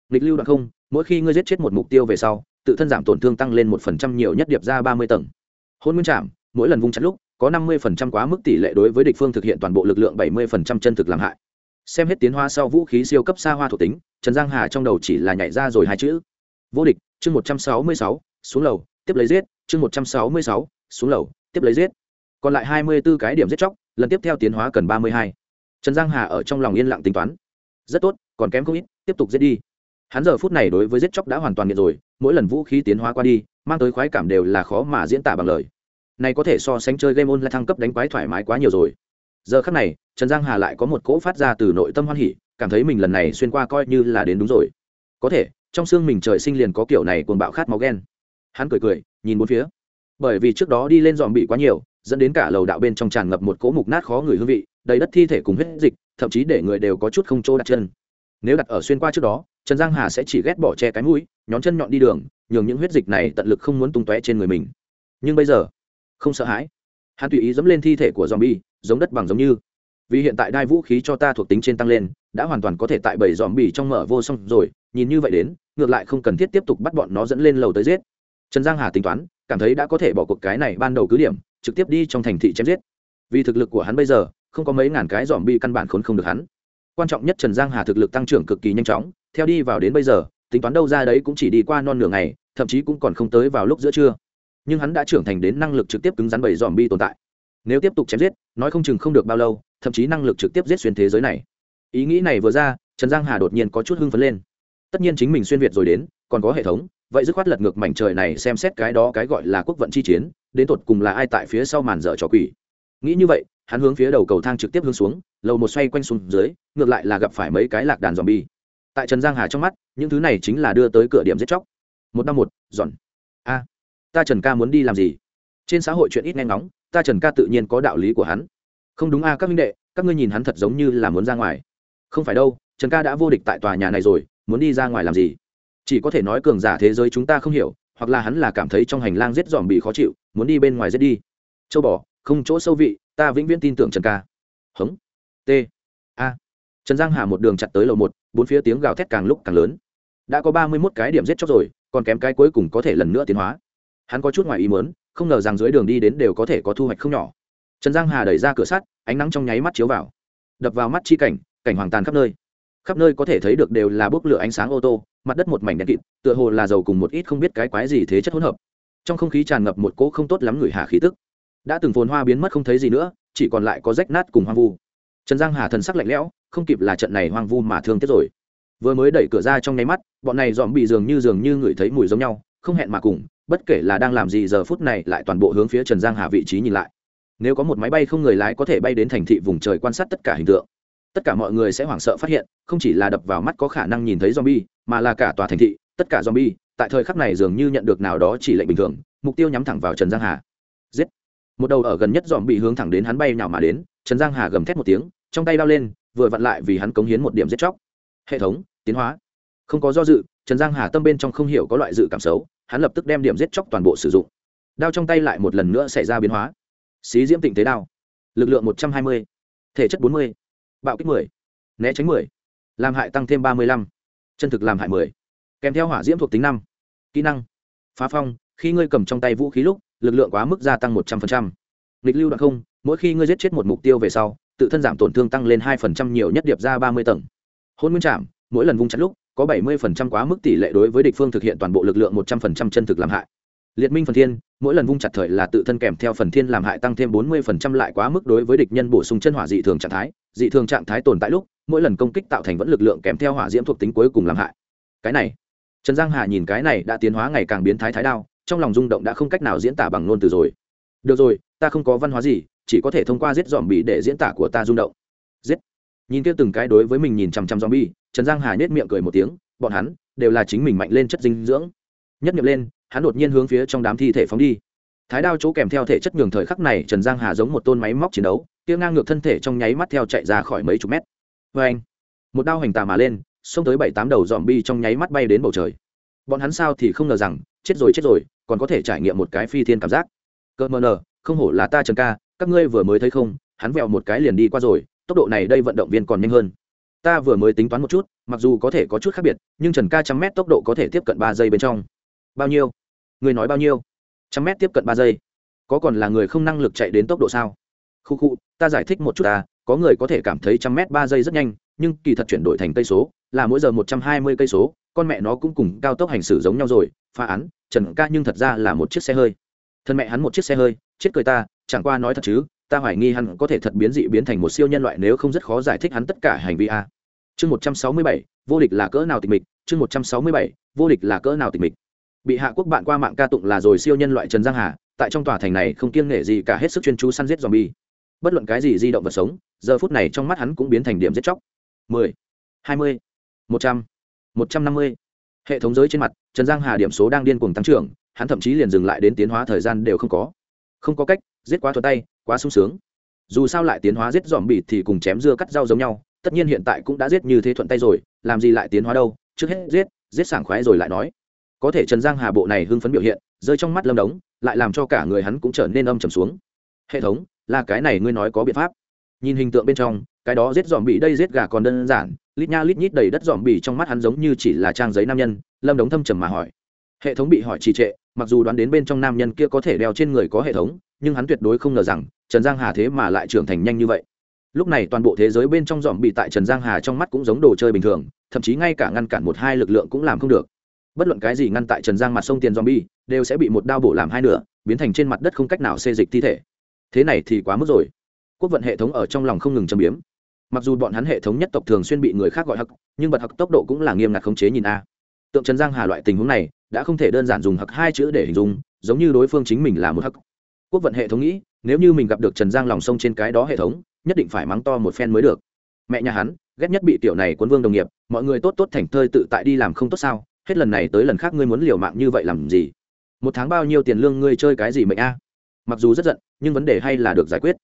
lịch lưu đoạn không, mỗi khi ngươi giết chết một mục tiêu về sau, tự thân giảm tổn thương tăng lên một phần trăm nhiều nhất điệp ra ba mươi tầng. Hôn nguyên chạm, mỗi lần vung chặt lúc, có năm mươi phần trăm quá mức tỷ lệ đối với địch phương thực hiện toàn bộ lực lượng bảy mươi phần trăm chân thực làm hại xem hết tiến hóa sau vũ khí siêu cấp xa hoa thuộc tính, trần giang hà trong đầu chỉ là nhảy ra rồi hai chữ. Vô địch, chương một trăm sáu mươi sáu, xuống lầu, tiếp lấy giết, chương một trăm sáu mươi sáu, xuống lầu, tiếp lấy giết. Còn lại hai mươi 24 cái điểm giết chóc, lần tiếp theo tiến hóa cần ba mươi hai. Trần giang hà ở trong lòng yên lặng tính toán. Rất tốt, còn kém không ít, tiếp tục giết đi. Hắn giờ phút này đối với giết chóc đã hoàn toàn nghiện rồi, mỗi lần vũ khí tiến hóa qua đi, mang tới khoái cảm đều là khó mà diễn tả bằng lời. Này có thể so sánh chơi game online thăng cấp đánh quái thoải mái quá nhiều rồi giờ khắc này, trần giang hà lại có một cỗ phát ra từ nội tâm hoan hỉ, cảm thấy mình lần này xuyên qua coi như là đến đúng rồi. Có thể, trong xương mình trời sinh liền có kiểu này cuồng bạo khát máu ghen. Hắn cười cười, nhìn bốn phía. Bởi vì trước đó đi lên dòm bị quá nhiều, dẫn đến cả lầu đạo bên trong tràn ngập một cỗ mục nát khó người hương vị, đầy đất thi thể cùng huyết dịch, thậm chí để người đều có chút không chỗ đặt chân. Nếu đặt ở xuyên qua trước đó, trần giang hà sẽ chỉ ghét bỏ che cái mũi, nhón chân nhọn đi đường, nhường những huyết dịch này tận lực không muốn tung tóe trên người mình. Nhưng bây giờ, không sợ hãi. Hắn tùy ý dẫm lên thi thể của zombie giống đất bằng giống như. Vì hiện tại đai vũ khí cho ta thuộc tính trên tăng lên, đã hoàn toàn có thể tại bảy dòm bỉ trong mở vô song rồi, nhìn như vậy đến, ngược lại không cần thiết tiếp tục bắt bọn nó dẫn lên lầu tới giết. Trần giang hà tính toán, cảm thấy đã có thể bỏ cuộc cái này ban đầu cứ điểm, trực tiếp đi trong thành thị chém giết. Vì thực lực của hắn bây giờ, không có mấy ngàn cái dòm bi căn bản khốn không được hắn. Quan trọng nhất trần giang hà thực lực tăng trưởng cực kỳ nhanh chóng, theo đi vào đến bây giờ, tính toán đâu ra đấy cũng chỉ đi qua non nửa ngày, thậm chí cũng còn không tới vào lúc giữa trưa. Nhưng hắn đã trưởng thành đến năng lực trực tiếp cứng rắn bảy dòm bi tồn tại nếu tiếp tục chém giết, nói không chừng không được bao lâu, thậm chí năng lực trực tiếp giết xuyên thế giới này. Ý nghĩ này vừa ra, trần giang hà đột nhiên có chút hưng phấn lên. Tất nhiên chính mình xuyên việt rồi đến, còn có hệ thống, vậy dứt khoát lật ngược mảnh trời này xem xét cái đó cái gọi là quốc vận chi chiến, đến tột cùng là ai tại phía sau màn dở trò quỷ. Nghĩ như vậy, hắn hướng phía đầu cầu thang trực tiếp hướng xuống, lầu một xoay quanh xuống dưới, ngược lại là gặp phải mấy cái lạc đàn dòm bi tại trần giang hà trong mắt, những thứ này chính là đưa tới cửa điểm giết chóc. Một năm một giòn a, ta trần ca muốn đi làm gì? Trên xã hội chuyện ít nghe ngóng, ta trần ca tự nhiên có đạo lý của hắn. Không đúng a, các minh đệ, các ngươi nhìn hắn thật giống như là muốn ra ngoài. Không phải đâu, trần ca đã vô địch tại tòa nhà này rồi, muốn đi ra ngoài làm gì? Chỉ có thể nói cường giả thế giới chúng ta không hiểu, hoặc là hắn là cảm thấy trong hành lang giết dòm bị khó chịu, muốn đi bên ngoài giết đi. Châu bò, không chỗ sâu vị, ta vĩnh viễn tin tưởng trần ca. Hống. T. A. Trần giang hà một đường chặt tới lầu một, bốn phía tiếng gào thét càng lúc càng lớn. Đã có ba mươi mốt cái điểm giết chóc rồi, còn kém cái cuối cùng có thể lần nữa tiến hóa. Hắn có chút ngoài ý mớn không ngờ rằng dưới đường đi đến đều có thể có thu hoạch không nhỏ. Trần giang hà đẩy ra cửa sắt, ánh nắng trong nháy mắt chiếu vào. Đập vào mắt chi cảnh cảnh hoàng tàn khắp nơi. Khắp nơi có thể thấy được đều là bốc lửa ánh sáng ô tô, mặt đất một mảnh đen kịt, tựa hồ là dầu cùng một ít không biết cái quái gì thế chất hỗn hợp. Trong không khí tràn ngập một cỗ không tốt lắm người hà khí tức. Đã từng phồn hoa biến mất không thấy gì nữa, chỉ còn lại có rách nát cùng hoang vu. Trần giang hà thần sắc lạnh lẽo, không kịp là trận này hoang vu mà thương tiếc rồi. Vừa mới đẩy cửa ra trong nháy mắt, bọn này dòm bị dường như dường như ngửi thấy mùi giống nhau, không hẹn mà cùng bất kể là đang làm gì giờ phút này lại toàn bộ hướng phía trần giang hà vị trí nhìn lại. Nếu có một máy bay không người lái có thể bay đến thành thị vùng trời quan sát tất cả hình tượng. Tất cả mọi người sẽ hoảng sợ phát hiện, không chỉ là đập vào mắt có khả năng nhìn thấy zombie, mà là cả tòa thành thị, tất cả zombie, tại thời khắc này dường như nhận được nào đó chỉ lệnh bình thường, mục tiêu nhắm thẳng vào trần giang hà. Giết! Một đầu ở gần nhất dòm bị hướng thẳng đến hắn bay nhào mà đến, trần giang hà gầm thét một tiếng, trong tay lao lên, vừa vặn lại vì hắn cống hiến một điểm giết chóc. Hệ thống, tiến hóa. Không có do dự, trần giang hà tâm bên trong không hiểu có loại dự cảm xấu hắn lập tức đem điểm giết chóc toàn bộ sử dụng. Đao trong tay lại một lần nữa xảy ra biến hóa. Xí diễm tịnh thế đao. Lực lượng một trăm hai mươi. Thể chất bốn mươi. Bạo kích mười. Né tránh mười. Làm hại tăng thêm ba mươi lăm. Chân thực làm hại mười. Kèm theo hỏa diễm thuộc tính năm. Kỹ năng. Phá phong. Khi ngươi cầm trong tay vũ khí lúc, lực lượng quá mức gia tăng một trăm linh lịch lưu đoạn không, mỗi khi ngươi giết chết một mục tiêu về sau, tự thân giảm tổn thương tăng lên hai phần trăm nhiều nhất điệp ra ba mươi tầng. Hôn nguyên trạm mỗi lần vung chặt lúc có bảy mươi phần trăm quá mức tỷ lệ đối với địch phương thực hiện toàn bộ lực lượng một trăm phần trăm chân thực làm hại. Liệt minh phần thiên, mỗi lần vung chặt thời là tự thân kèm theo phần thiên làm hại tăng thêm bốn mươi phần trăm lại quá mức đối với địch nhân bổ sung chân hỏa dị thường trạng thái. Dị thường trạng thái tồn tại lúc, mỗi lần công kích tạo thành vẫn lực lượng kèm theo hỏa diễm thuộc tính cuối cùng làm hại. Cái này, trần giang hà nhìn cái này đã tiến hóa ngày càng biến thái thái đao, trong lòng rung động đã không cách nào diễn tả bằng ngôn từ rồi. Được rồi, ta không có văn hóa gì, chỉ có thể thông qua giết giòm bị để diễn tả của ta rung động. Giết nhìn kia từng cái đối với mình nhìn chằm chằm zombie, trần giang hà nhếch miệng cười một tiếng, bọn hắn đều là chính mình mạnh lên chất dinh dưỡng. Nhất niệm lên, hắn đột nhiên hướng phía trong đám thi thể phóng đi. Thái đao chỗ kèm theo thể chất nhường thời khắc này trần giang hà giống một tôn máy móc chiến đấu, kia ngang ngược thân thể trong nháy mắt theo chạy ra khỏi mấy chục mét. Oeng! anh một đao hành tà mà lên, xông tới bảy tám đầu zombie bi trong nháy mắt bay đến bầu trời. Bọn hắn sao thì không ngờ rằng, chết rồi chết rồi, còn có thể trải nghiệm một cái phi thiên cảm giác. Cơ mờ nở không hổ là ta trần ca, các ngươi vừa mới thấy không, hắn vèo một cái liền đi qua rồi tốc độ này đây vận động viên còn nhanh hơn. Ta vừa mới tính toán một chút, mặc dù có thể có chút khác biệt, nhưng trần ca trăm mét tốc độ có thể tiếp cận ba giây bên trong. Bao nhiêu? Người nói bao nhiêu? Trăm mét tiếp cận ba giây. Có còn là người không năng lực chạy đến tốc độ sao? Khu khu, ta giải thích một chút ta có người có thể cảm thấy trăm mét ba giây rất nhanh, nhưng kỳ thật chuyển đổi thành cây số, là mỗi giờ một trăm hai mươi cây số, con mẹ nó cũng cùng cao tốc hành xử giống nhau rồi, phá án, trần ca nhưng thật ra là một chiếc xe hơi. Thân mẹ hắn một chiếc xe hơi, chết cười ta, chẳng qua nói thật chứ ta hoài nghi hắn có thể thật biến dị biến thành một siêu nhân loại nếu không rất khó giải thích hắn tất cả hành vi a. Chương một trăm sáu mươi bảy, vô địch là cỡ nào tịch mịch? Chương một trăm sáu mươi bảy, vô địch là cỡ nào tịch mịch? Bị hạ quốc bạn qua mạng ca tụng là rồi siêu nhân loại trần giang hà, tại trong tòa thành này không kiêng nể gì cả hết sức chuyên chú săn giết zombie. Bất luận cái gì di động vật sống, giờ phút này trong mắt hắn cũng biến thành điểm giết chóc. Mười, hai mươi, một trăm một trăm năm mươi. Hệ thống giới trên mặt, trần giang hà điểm số đang điên cuồng tăng trưởng, hắn thậm chí liền dừng lại đến tiến hóa thời gian đều không có. Không có cách giết quá thuận tay, quá sung sướng. Dù sao lại tiến hóa giết dòm bịt thì cùng chém dưa cắt rau giống nhau, tất nhiên hiện tại cũng đã giết như thế thuận tay rồi, làm gì lại tiến hóa đâu? Trước hết giết giết sảng khoái rồi lại nói. Có thể trần giang hà bộ này hưng phấn biểu hiện, rơi trong mắt lâm đống, lại làm cho cả người hắn cũng trở nên âm trầm xuống. Hệ thống, là cái này ngươi nói có biện pháp. Nhìn hình tượng bên trong, cái đó giết dòm bị đây giết gà còn đơn giản, lít nha lít nhít đầy đất dòm bì trong mắt hắn giống như chỉ là trang giấy nam nhân, lâm đống thâm trầm mà hỏi. Hệ thống bị hỏi trì trệ mặc dù đoán đến bên trong nam nhân kia có thể đeo trên người có hệ thống, nhưng hắn tuyệt đối không ngờ rằng, trần giang hà thế mà lại trưởng thành nhanh như vậy. Lúc này toàn bộ thế giới bên trong dòm bị tại trần giang hà trong mắt cũng giống đồ chơi bình thường, thậm chí ngay cả ngăn cản một hai lực lượng cũng làm không được. Bất luận cái gì ngăn tại trần giang mặt sông tiền zombie, đều sẽ bị một đao bổ làm hai nửa, biến thành trên mặt đất không cách nào xê dịch thi thể. Thế này thì quá mức rồi. Quốc vận hệ thống ở trong lòng không ngừng châm biếm. Mặc dù bọn hắn hệ thống nhất tộc thường xuyên bị người khác gọi hặc nhưng bật hặc tốc độ cũng là nghiêm ngặt khống chế nhìn a. Tượng trần giang hà loại tình huống này đã không thể đơn giản dùng hặc hai chữ để hình dung, giống như đối phương chính mình là một hặc quốc vận hệ thống nghĩ, nếu như mình gặp được trần giang lòng sông trên cái đó hệ thống, nhất định phải mắng to một phen mới được. Mẹ nhà hắn, ghét nhất bị tiểu này quân vương đồng nghiệp, mọi người tốt tốt thành thơi tự tại đi làm không tốt sao? Hết lần này tới lần khác ngươi muốn liều mạng như vậy làm gì? Một tháng bao nhiêu tiền lương ngươi chơi cái gì mệnh a? Mặc dù rất giận, nhưng vấn đề hay là được giải quyết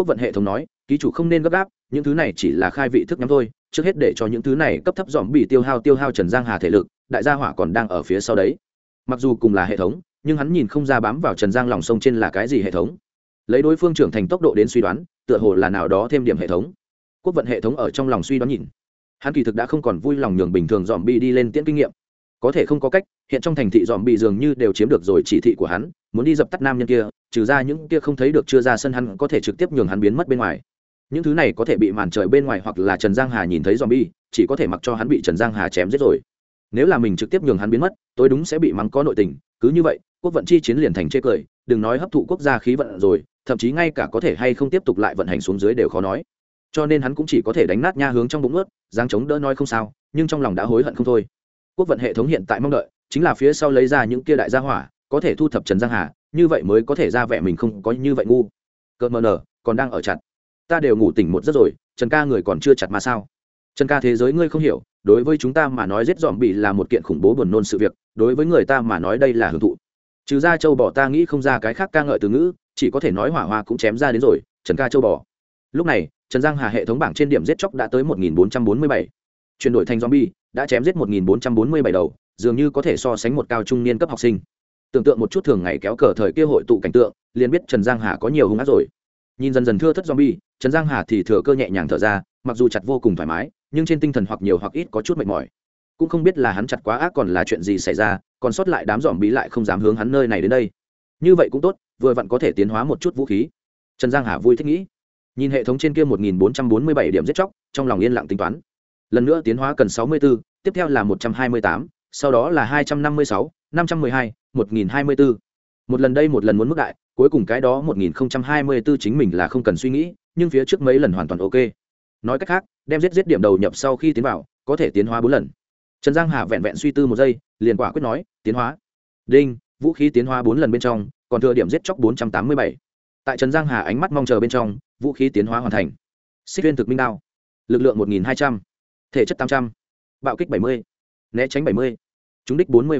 quốc vận hệ thống nói, ký chủ không nên gấp gáp, những thứ này chỉ là khai vị thức nhắm thôi, trước hết để cho những thứ này cấp thấp dòm bị tiêu hao tiêu hao trần giang hà thể lực, đại gia hỏa còn đang ở phía sau đấy. Mặc dù cùng là hệ thống, nhưng hắn nhìn không ra bám vào trần giang lòng sông trên là cái gì hệ thống. Lấy đối phương trưởng thành tốc độ đến suy đoán, tựa hồ là nào đó thêm điểm hệ thống. Quốc vận hệ thống ở trong lòng suy đoán nhìn. Hắn kỳ thực đã không còn vui lòng nhường bình thường dòm bi đi lên tiễn kinh nghiệm. Có thể không có cách, hiện trong thành thị dòm bị dường như đều chiếm được rồi chỉ thị của hắn, muốn đi dập tắt nam nhân kia trừ ra những kia không thấy được chưa ra sân hắn có thể trực tiếp nhường hắn biến mất bên ngoài. Những thứ này có thể bị màn trời bên ngoài hoặc là trần giang hà nhìn thấy zombie bi chỉ có thể mặc cho hắn bị trần giang hà chém giết rồi. Nếu là mình trực tiếp nhường hắn biến mất tôi đúng sẽ bị mắng có nội tình, cứ như vậy, quốc vận chi chiến liền thành chê cười, đừng nói hấp thụ quốc gia khí vận rồi, thậm chí ngay cả có thể hay không tiếp tục lại vận hành xuống dưới đều khó nói. Cho nên hắn cũng chỉ có thể đánh nát nha hướng trong bụng ướt giang chống đỡ nói không sao, nhưng trong lòng đã hối hận không thôi. Quốc vận hệ thống hiện tại mong đợi, chính là phía sau lấy ra những kia đại gia hỏa, có thể thu thập trần giang hà như vậy mới có thể ra vẻ mình không có như vậy ngu. Cợt mờ nở còn đang ở chặt. Ta đều ngủ tỉnh một giấc rồi trần ca người còn chưa chặt mà sao? Trần ca thế giới ngươi không hiểu đối với chúng ta mà nói giết dòm bị là một kiện khủng bố buồn nôn sự việc đối với người ta mà nói đây là hưởng thụ. Trừ ra châu bò ta nghĩ không ra cái khác ca ngợi từ ngữ chỉ có thể nói hỏa hoa cũng chém ra đến rồi trần ca châu bò. Lúc này trần giang hà hệ thống bảng trên điểm giết chóc đã tới một nghìn bốn trăm bốn mươi bảy. Chuyển đổi thành zombie đã chém giết 1447 đầu, dường như có thể so sánh một cao trung niên cấp học sinh. Tưởng tượng một chút thường ngày kéo cờ thời kia hội tụ cảnh tượng, liền biết Trần Giang Hà có nhiều hung ác rồi. Nhìn dần dần thưa thất zombie, Trần Giang Hà thì thừa cơ nhẹ nhàng thở ra, mặc dù chặt vô cùng thoải mái, nhưng trên tinh thần hoặc nhiều hoặc ít có chút mệt mỏi. Cũng không biết là hắn chặt quá ác còn là chuyện gì xảy ra, còn sót lại đám zombie lại không dám hướng hắn nơi này đến đây. Như vậy cũng tốt, vừa vặn có thể tiến hóa một chút vũ khí. Trần Giang Hà vui thích nghĩ. Nhìn hệ thống trên kia 1447 điểm giết chóc, trong lòng yên lặng tính toán lần nữa tiến hóa cần 64, tiếp theo là 128, sau đó là 256, 512, 1024. Một lần đây một lần muốn mức đại, cuối cùng cái đó 1024 chính mình là không cần suy nghĩ, nhưng phía trước mấy lần hoàn toàn ok. Nói cách khác, đem giết giết điểm đầu nhập sau khi tiến vào, có thể tiến hóa 4 lần. Trần Giang Hà vẹn vẹn suy tư một giây, liền quả quyết nói, tiến hóa. Đinh, vũ khí tiến hóa 4 lần bên trong, còn thừa điểm giết chóc 487. Tại Trần Giang Hà ánh mắt mong chờ bên trong, vũ khí tiến hóa hoàn thành. Xích viên thực minh đao, lực lượng 1200 thể chất tám trăm bạo kích bảy mươi né tránh bảy mươi trúng đích bốn mươi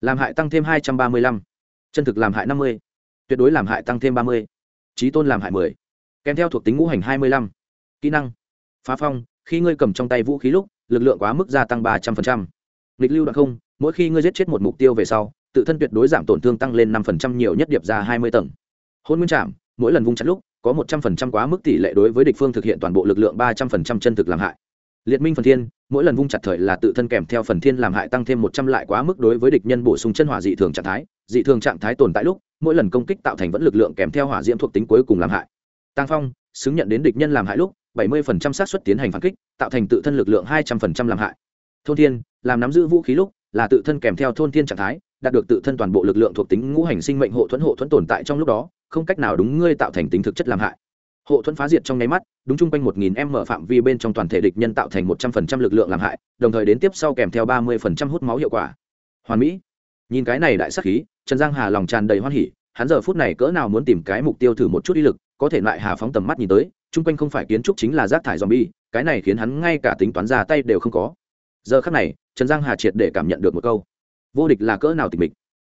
làm hại tăng thêm hai trăm ba mươi lăm. Chân thực làm hại năm mươi. Tuyệt đối làm hại tăng thêm ba mươi. Trí tôn làm hại mười. Kèm theo thuộc tính ngũ hành hai mươi lăm. Kỹ năng. Phá phong, khi ngươi cầm trong tay vũ khí lúc, lực lượng quá mức gia tăng ba trăm linh nghịch lưu đoạn không, mỗi khi ngươi giết chết một mục tiêu về sau, tự thân tuyệt đối giảm tổn thương tăng lên năm phần nhiều nhất điệp ra hai mươi tầng. Hôn nguyên trạm mỗi lần vung chặt lúc, có một trăm phần trăm quá mức tỷ lệ đối với địch phương thực hiện toàn bộ lực lượng ba trăm phần trăm chân thực làm hại liệt minh phần thiên, mỗi lần vung chặt thời là tự thân kèm theo phần thiên làm hại tăng thêm một trăm lại quá mức đối với địch nhân bổ sung chân hỏa dị thường trạng thái. Dị thường trạng thái tồn tại lúc, mỗi lần công kích tạo thành vẫn lực lượng kèm theo hỏa diễm thuộc tính cuối cùng làm hại. Tăng phong, xứng nhận đến địch nhân làm hại lúc, bảy mươi phần trăm xác suất tiến hành phản kích, tạo thành tự thân lực lượng hai trăm phần trăm làm hại. Thôn thiên, làm nắm giữ vũ khí lúc, là tự thân kèm theo thôn thiên trạng thái, đạt được tự thân toàn bộ lực lượng thuộc tính ngũ hành sinh mệnh hộ thuẫn hộ thuẫn tồn tại trong lúc đó, không cách nào đúng ngươi tạo thành tính thực chất làm hại hộ thuẫn phá diệt trong nháy mắt, đúng chung quanh một nghìn m phạm vi bên trong toàn thể địch nhân tạo thành một trăm phần trăm lực lượng làm hại, đồng thời đến tiếp sau kèm theo ba mươi phần trăm hút máu hiệu quả. Hoàn mỹ. Nhìn cái này đại sắc khí, trần giang hà lòng tràn đầy hoan hỉ, hắn giờ phút này cỡ nào muốn tìm cái mục tiêu thử một chút ý lực, có thể lại hà phóng tầm mắt nhìn tới, chung quanh không phải kiến trúc chính là rác thải zombie, cái này khiến hắn ngay cả tính toán ra tay đều không có. Giờ khắc này, trần giang hà triệt để cảm nhận được một câu, vô địch là cỡ nào tịch mịch.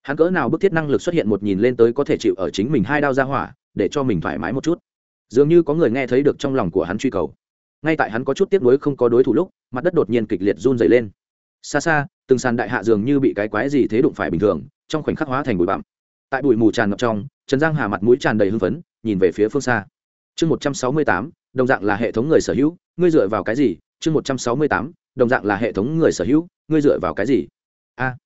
Hắn cỡ nào bức thiết năng lực xuất hiện một nhìn lên tới có thể chịu ở chính mình hai đao ra hỏa, để cho mình thoải mái một chút dường như có người nghe thấy được trong lòng của hắn truy cầu. Ngay tại hắn có chút tiếc nuối không có đối thủ lúc, mặt đất đột nhiên kịch liệt run dày lên. Xa xa, từng sàn đại hạ dường như bị cái quái gì thế đụng phải bình thường, trong khoảnh khắc hóa thành bụi bặm. Tại bụi mù tràn ngập trong, trần giang hà mặt mũi tràn đầy hưng phấn, nhìn về phía phương xa. Chương một trăm sáu mươi tám, đồng dạng là hệ thống người sở hữu, ngươi dựa vào cái gì? Chương một trăm sáu mươi tám, đồng dạng là hệ thống người sở hữu, ngươi dựa vào cái gì? A,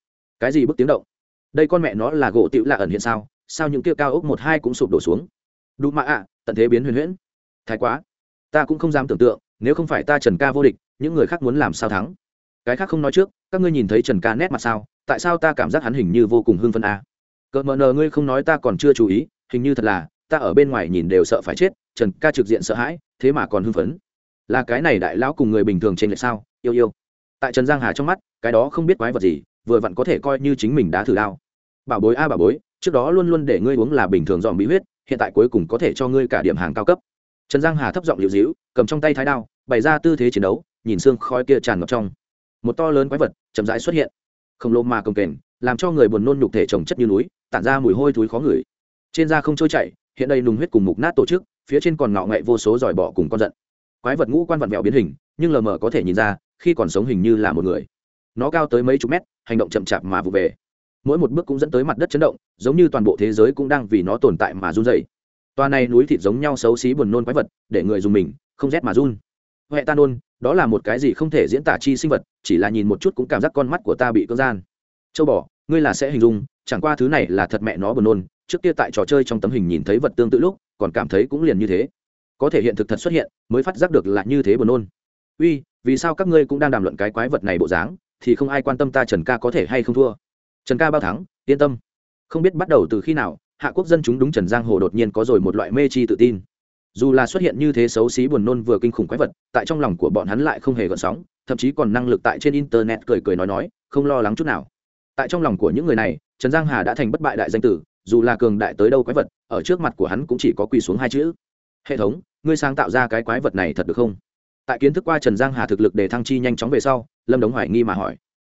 cái gì bức tiếng động? Đây con mẹ nó là gỗ tựu lạ ẩn hiện sao? Sao những kia cao ốc một hai cũng sụp đổ xuống? Đủ mạ ạ tận thế biến huyền huyễn. Thái quá. Ta cũng không dám tưởng tượng, nếu không phải ta trần ca vô địch, những người khác muốn làm sao thắng? Cái khác không nói trước, các ngươi nhìn thấy trần ca nét mặt sao? Tại sao ta cảm giác hắn hình như vô cùng hưng phân a à? cợt mờ nờ, ngươi không nói ta còn chưa chú ý, hình như thật là, ta ở bên ngoài nhìn đều sợ phải chết, trần ca trực diện sợ hãi, thế mà còn hưng phấn. Là cái này đại lão cùng người bình thường trên lệch sao? Yêu yêu. Tại trần giang hà trong mắt, cái đó không biết quái vật gì, vừa vặn có thể coi như chính mình đã thử đao. Bảo bối a, bảo bối, trước đó luôn luôn để ngươi uống là bình thường dòm bị huyết hiện tại cuối cùng có thể cho ngươi cả điểm hàng cao cấp. Trần giang hà thấp giọng liều dĩu cầm trong tay thái đao, bày ra tư thế chiến đấu, nhìn xương khói kia tràn ngập trong. Một to lớn quái vật chậm rãi xuất hiện. Khổng lồ mà công kềnh, làm cho người buồn nôn nhục thể trồng chất như núi, tản ra mùi hôi thối khó ngửi. Trên da không trôi chảy, hiện đây nùng huyết cùng mục nát tổ chức, phía trên còn ngạo nghệ vô số giỏi bọ cùng con giận. Quái vật ngũ quan vặn vẹo biến hình, nhưng lờ mờ có thể nhìn ra, khi còn sống hình như là một người. Nó cao tới mấy chục mét, hành động chậm chạp mà vụ về mỗi một bước cũng dẫn tới mặt đất chấn động, giống như toàn bộ thế giới cũng đang vì nó tồn tại mà run dày toa này núi thịt giống nhau xấu xí buồn nôn quái vật, để người dùng mình, không rét mà run. Huệ ta nôn đó là một cái gì không thể diễn tả chi sinh vật, chỉ là nhìn một chút cũng cảm giác con mắt của ta bị cưỡng gian. Châu bỏ ngươi là sẽ hình dung, chẳng qua thứ này là thật mẹ nó buồn nôn, trước kia tại trò chơi trong tấm hình nhìn thấy vật tương tự lúc, còn cảm thấy cũng liền như thế. Có thể hiện thực thật xuất hiện, mới phát giác được là như thế buồn nôn. Uy, vì sao các ngươi cũng đang đàm luận cái quái vật này bộ dáng, thì không ai quan tâm ta trần ca có thể hay không thua? Trần ca bao thắng, yên tâm. Không biết bắt đầu từ khi nào, hạ quốc dân chúng đúng trần giang hồ đột nhiên có rồi một loại mê chi tự tin. Dù là xuất hiện như thế xấu xí buồn nôn vừa kinh khủng quái vật, tại trong lòng của bọn hắn lại không hề gợn sóng, thậm chí còn năng lực tại trên internet cười cười nói nói, không lo lắng chút nào. Tại trong lòng của những người này, trần giang hà đã thành bất bại đại danh tử, dù là cường đại tới đâu quái vật, ở trước mặt của hắn cũng chỉ có quỳ xuống hai chữ. Hệ thống, ngươi sáng tạo ra cái quái vật này thật được không? Tại kiến thức qua trần giang hà thực lực để thăng chi nhanh chóng về sau, lâm đống hoài nghi mà hỏi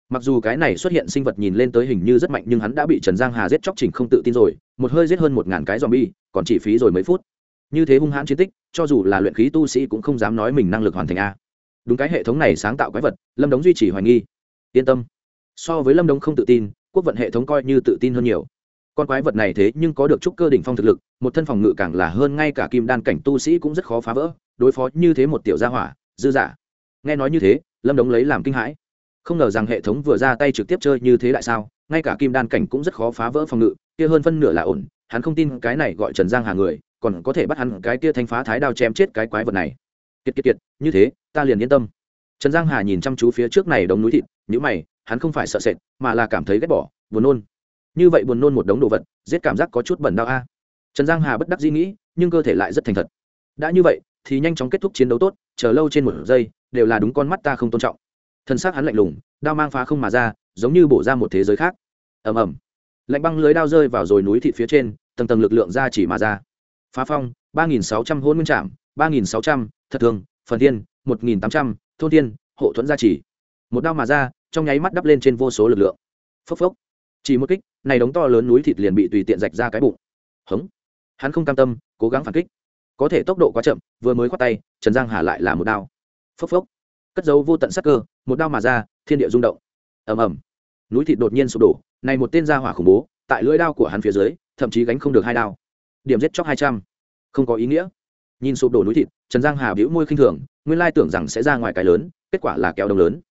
mặc dù cái này xuất hiện sinh vật nhìn lên tới hình như rất mạnh nhưng hắn đã bị trần giang hà giết chóc trình không tự tin rồi, một hơi giết hơn một ngàn cái z o m bi e còn chỉ phí rồi mấy phút. Như thế hung hãn chiến tích, cho dù là luyện khí tu sĩ cũng không dám nói mình năng lực hoàn thành a. Đúng cái hệ thống này sáng tạo quái vật, lâm đống duy trì hoài nghi. Yên tâm. So với lâm đống không tự tin, quốc vận hệ thống coi như tự tin hơn nhiều. Con quái vật này thế nhưng có được chút cơ đỉnh phong thực lực, một thân phòng ngự càng là hơn ngay cả kim đan cảnh tu sĩ cũng rất khó phá vỡ, đối phó như thế một tiểu gia hỏa, dư giả nghe nói như thế, lâm đống lấy làm kinh hãi không ngờ rằng hệ thống vừa ra tay trực tiếp chơi như thế lại sao, ngay cả kim đan cảnh cũng rất khó phá vỡ phòng ngự, kia hơn phân nửa là ổn, hắn không tin cái này gọi trần giang hà người, còn có thể bắt hắn cái kia thanh phá thái đao chém chết cái quái vật này. Kiệt kiệt kiệt, như thế, ta liền yên tâm. Trần giang hà nhìn chăm chú phía trước này đống núi thịt nhữ mày, hắn không phải sợ sệt, mà là cảm thấy ghét bỏ, buồn nôn. Như vậy buồn nôn một đống đồ vật, giết cảm giác có chút bẩn đau a. Trần giang hà bất đắc dĩ nghĩ, nhưng cơ thể lại rất thành thật. Đã như vậy, thì nhanh chóng kết thúc chiến đấu tốt, chờ lâu trên một giây, đều là đúng con mắt ta không tôn trọng thân xác hắn lạnh lùng, đao mang phá không mà ra, giống như bổ ra một thế giới khác. Ầm ầm. Lạnh băng lưới đao rơi vào rồi núi thịt phía trên, tầng tầng lực lượng ra chỉ mà ra. Phá phong, ba nghìn sáu trăm hôn nguyên trạm ba nghìn sáu trăm thật thường phần tiên một nghìn tám trăm, thôn tiên hộ thuẫn gia chỉ một đao mà ra, trong nháy mắt đắp lên trên vô số lực lượng. Phốc phốc. Chỉ một kích, này đống to lớn núi thịt liền bị tùy tiện rạch ra cái bụng. Hống. Hắn không cam tâm, cố gắng phản kích. Có thể tốc độ quá chậm, vừa mới khoát tay, trần giang hà lại là một đao. Phốc phốc cất dấu vô tận sắc cơ, một đao mà ra, thiên địa rung động. Ầm ầm. Núi thịt đột nhiên sụp đổ, này một tên gia hỏa khủng bố, tại lưỡi đao của hắn phía dưới, thậm chí gánh không được hai đao. Điểm giết chóc hai trăm. Không có ý nghĩa. Nhìn sụp đổ núi thịt, trần giang hà bĩu môi khinh thường, nguyên lai tưởng rằng sẽ ra ngoài cái lớn, kết quả là kéo đông lớn.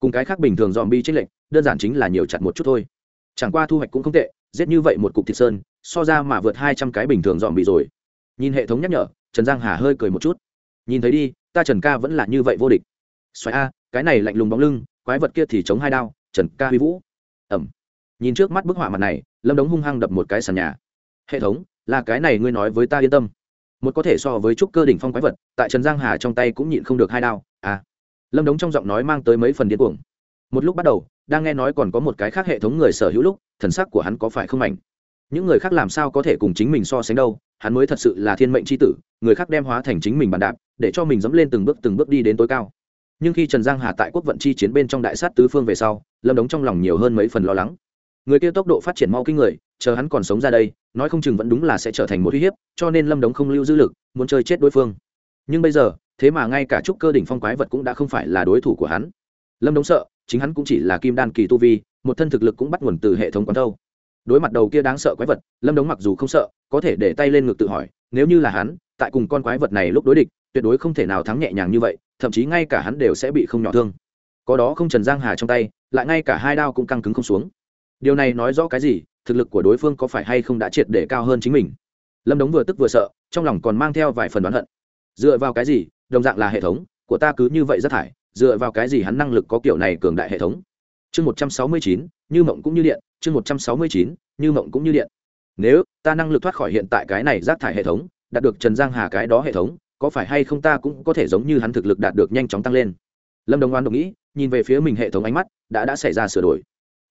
Cùng cái khác bình thường dòm bi trích lệnh đơn giản chính là nhiều chặt một chút thôi. Chẳng qua thu hoạch cũng không tệ, giết như vậy một cục thịt sơn, so ra mà vượt hai trăm cái bình thường dòm bị rồi. Nhìn hệ thống nhắc nhở, trần giang hà hơi cười một chút. Nhìn thấy đi, ta trần ca vẫn là như vậy vô địch xoáy a, cái này lạnh lùng bóng lưng, quái vật kia thì chống hai đao, trần ca huy vũ. Ẩm. Nhìn trước mắt bức họa mặt này, lâm đống hung hăng đập một cái sàn nhà. Hệ thống, là cái này ngươi nói với ta yên tâm. Một có thể so với trúc cơ đỉnh phong quái vật, tại trần giang hà trong tay cũng nhịn không được hai đao. À. Lâm đống trong giọng nói mang tới mấy phần điên cuồng. Một lúc bắt đầu, đang nghe nói còn có một cái khác hệ thống người sở hữu lúc, thần sắc của hắn có phải không mạnh? Những người khác làm sao có thể cùng chính mình so sánh đâu, hắn mới thật sự là thiên mệnh c h i tử, người khác đem hóa thành chính mình bàn đạp, để cho mình dẫm lên từng bước từng bước đi đến tối cao nhưng khi trần giang hà tại quốc vận chi chiến bên trong đại sát tứ phương về sau, lâm đống trong lòng nhiều hơn mấy phần lo lắng. Người kia tốc độ phát triển mau kinh người, chờ hắn còn sống ra đây, nói không chừng vẫn đúng là sẽ trở thành một uy hiếp, cho nên lâm đống không lưu dư lực, muốn chơi chết đối phương. Nhưng bây giờ, thế mà ngay cả trúc cơ đỉnh phong quái vật cũng đã không phải là đối thủ của hắn. Lâm đống sợ, chính hắn cũng chỉ là kim đan kỳ tu vi, một thân thực lực cũng bắt nguồn từ hệ thống quán thâu. Đối mặt đầu kia đáng sợ quái vật, lâm đống mặc dù không sợ, có thể để tay lên ngực tự hỏi, nếu như là hắn, tại cùng con quái vật này lúc đối địch, tuyệt đối không thể nào thắng nhẹ nhàng như vậy thậm chí ngay cả hắn đều sẽ bị không nhỏ thương. Có đó không trần giang hà trong tay, lại ngay cả hai đao cũng căng cứng không xuống. Điều này nói rõ cái gì? Thực lực của đối phương có phải hay không đã triệt để cao hơn chính mình? Lâm đống vừa tức vừa sợ, trong lòng còn mang theo vài phần đoán hận. Dựa vào cái gì? Đồng dạng là hệ thống, của ta cứ như vậy rất thải, dựa vào cái gì hắn năng lực có kiểu này cường đại hệ thống? Chương một trăm sáu mươi chín, như mộng cũng như điện, chương một trăm sáu mươi chín, như mộng cũng như điện. Nếu ta năng lực thoát khỏi hiện tại cái này rác thải hệ thống, đạt được trần giang hà cái đó hệ thống có phải hay không ta cũng có thể giống như hắn thực lực đạt được nhanh chóng tăng lên. Lâm đồng oan đồng ý nhìn về phía mình hệ thống ánh mắt, đã đã xảy ra sửa đổi.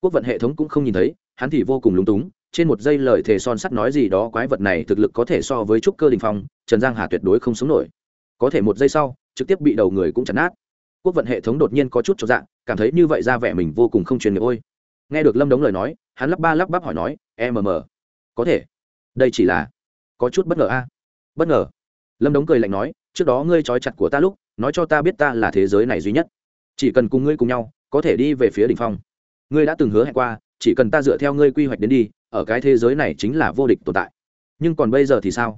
Quốc vận hệ thống cũng không nhìn thấy, hắn thì vô cùng lúng túng, trên một giây lời thề son sắt nói gì đó quái vật này thực lực có thể so với trúc cơ đình phong, trần giang hà tuyệt đối không sống nổi. Có thể một giây sau, trực tiếp bị đầu người cũng chặt nát. Quốc vận hệ thống đột nhiên có chút cho dạng, cảm thấy như vậy ra vẻ mình vô cùng không truyền nghiệp ôi. Nghe được lâm đống lời nói, hắn lắp ba lắp bắp hỏi nói mm có thể? Đây chỉ là có chút bất ngờ a. Bất ngờ? Lâm đống cười lạnh nói, trước đó ngươi trói chặt của ta lúc, nói cho ta biết ta là thế giới này duy nhất. Chỉ cần cùng ngươi cùng nhau, có thể đi về phía đ ỉ n h phong. Ngươi đã từng hứa hẹn qua, chỉ cần ta dựa theo ngươi quy hoạch đến đi, ở cái thế giới này chính là vô địch tồn tại. Nhưng còn bây giờ thì sao?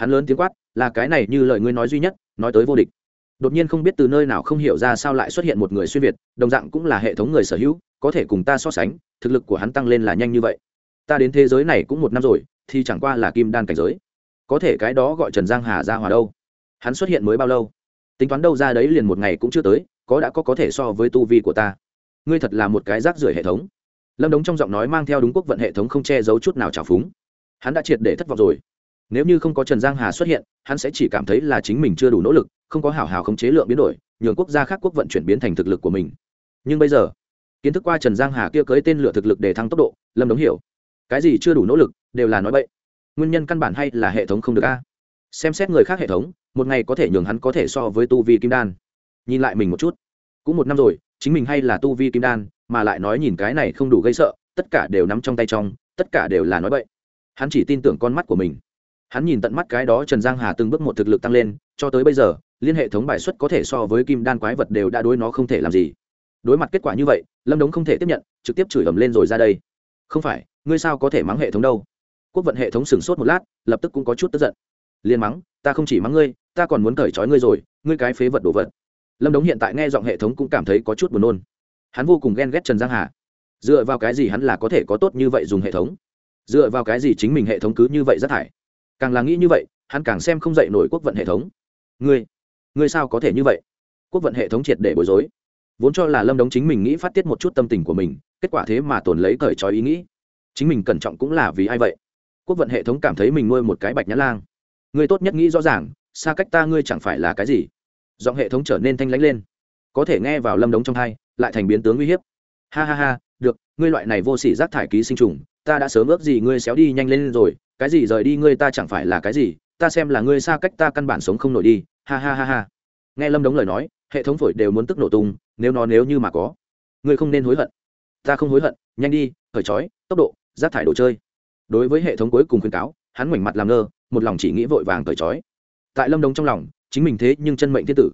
Hắn lớn tiếng quát, là cái này như lời ngươi nói duy nhất, nói tới vô địch. Đột nhiên không biết từ nơi nào không hiểu ra sao lại xuất hiện một người xuyên việt, đồng dạng cũng là hệ thống người sở hữu, có thể cùng ta so sánh, thực lực của hắn tăng lên là nhanh như vậy. Ta đến thế giới này cũng một năm rồi, thì chẳng qua là kim đan cảnh giới có thể cái đó gọi trần giang hà ra hòa đâu. Hắn xuất hiện mới bao lâu? Tính toán đâu ra đấy liền một ngày cũng chưa tới, có đã có có thể so với tu vi của ta. Ngươi thật là một cái rác rưởi hệ thống. Lâm đống trong giọng nói mang theo đúng quốc vận hệ thống không che giấu chút nào trào phúng. Hắn đã triệt để thất vọng rồi. Nếu như không có trần giang hà xuất hiện, hắn sẽ chỉ cảm thấy là chính mình chưa đủ nỗ lực, không có hảo hảo khống chế lượng biến đổi, nhường quốc gia khác quốc vận chuyển biến thành thực lực của mình. Nhưng bây giờ, kiến thức qua trần giang hà kia cưới tên lửa thực lực để thăng tốc độ, lâm đống hiểu. Cái gì chưa đủ nỗ lực, đều là nói bậy nguyên nhân căn bản hay là hệ thống không được a? Xem xét người khác hệ thống, một ngày có thể nhường hắn có thể so với tu vi kim đan. Nhìn lại mình một chút. Cũng một năm rồi, chính mình hay là tu vi kim đan, mà lại nói nhìn cái này không đủ gây sợ, tất cả đều nắm trong tay trong, tất cả đều là nói vậy hắn chỉ tin tưởng con mắt của mình. Hắn nhìn tận mắt cái đó trần giang hà từng bước một thực lực tăng lên, cho tới bây giờ, liên hệ thống bài xuất có thể so với kim đan quái vật đều đã đối nó không thể làm gì. Đối mặt kết quả như vậy, lâm đống không thể tiếp nhận, trực tiếp chửi ầm lên rồi ra đây. Không phải, ngươi sao có thể mắng hệ thống đâu? Quốc vận hệ thống sửng sốt một lát, lập tức cũng có chút tức giận. Liền mắng, ta không chỉ mắng ngươi, ta còn muốn cởi trói ngươi rồi, ngươi cái phế vật đồ vật. Lâm đống hiện tại nghe giọng hệ thống cũng cảm thấy có chút buồn nôn. Hắn vô cùng ghen ghét trần giang hà. Dựa vào cái gì hắn là có thể có tốt như vậy dùng hệ thống? Dựa vào cái gì chính mình hệ thống cứ như vậy rất thải? Càng là nghĩ như vậy, hắn càng xem không dậy nổi quốc vận hệ thống. Ngươi ngươi sao có thể như vậy? Quốc vận hệ thống triệt để bối rối. Vốn cho là lâm đống chính mình nghĩ phát tiết một chút tâm tình của mình, kết quả thế mà tồn lấy cởi trói ý nghĩ. Chính mình cẩn trọng cũng là vì ai vậy? Quốc vận hệ thống cảm thấy mình nuôi một cái bạch nhã lang. Ngươi tốt nhất nghĩ rõ ràng, xa cách ta ngươi chẳng phải là cái gì. Giọng hệ thống trở nên thanh lãnh lên. Có thể nghe vào lâm đống trong hai, lại thành biến tướng uy hiếp. Ha ha ha, được, ngươi loại này vô sỉ rác thải ký sinh trùng, ta đã sớm ước gì ngươi xéo đi nhanh lên rồi, cái gì rời đi ngươi ta chẳng phải là cái gì, ta xem là ngươi xa cách ta căn bản sống không nổi đi, ha ha ha ha. Nghe lâm đống lời nói, hệ thống phổi đều muốn tức nổ tung, nếu nó nếu như mà có, ngươi không nên hối hận. Ta không hối hận, nhanh đi khởi trói tốc độ, rác thải đồ chơi đối với hệ thống cuối cùng khuyên cáo, hắn ngoảnh mặt làm ngơ, một lòng chỉ nghĩ vội vàng cởi trói. Tại lâm đồng trong lòng, chính mình thế nhưng chân mệnh thiên tử.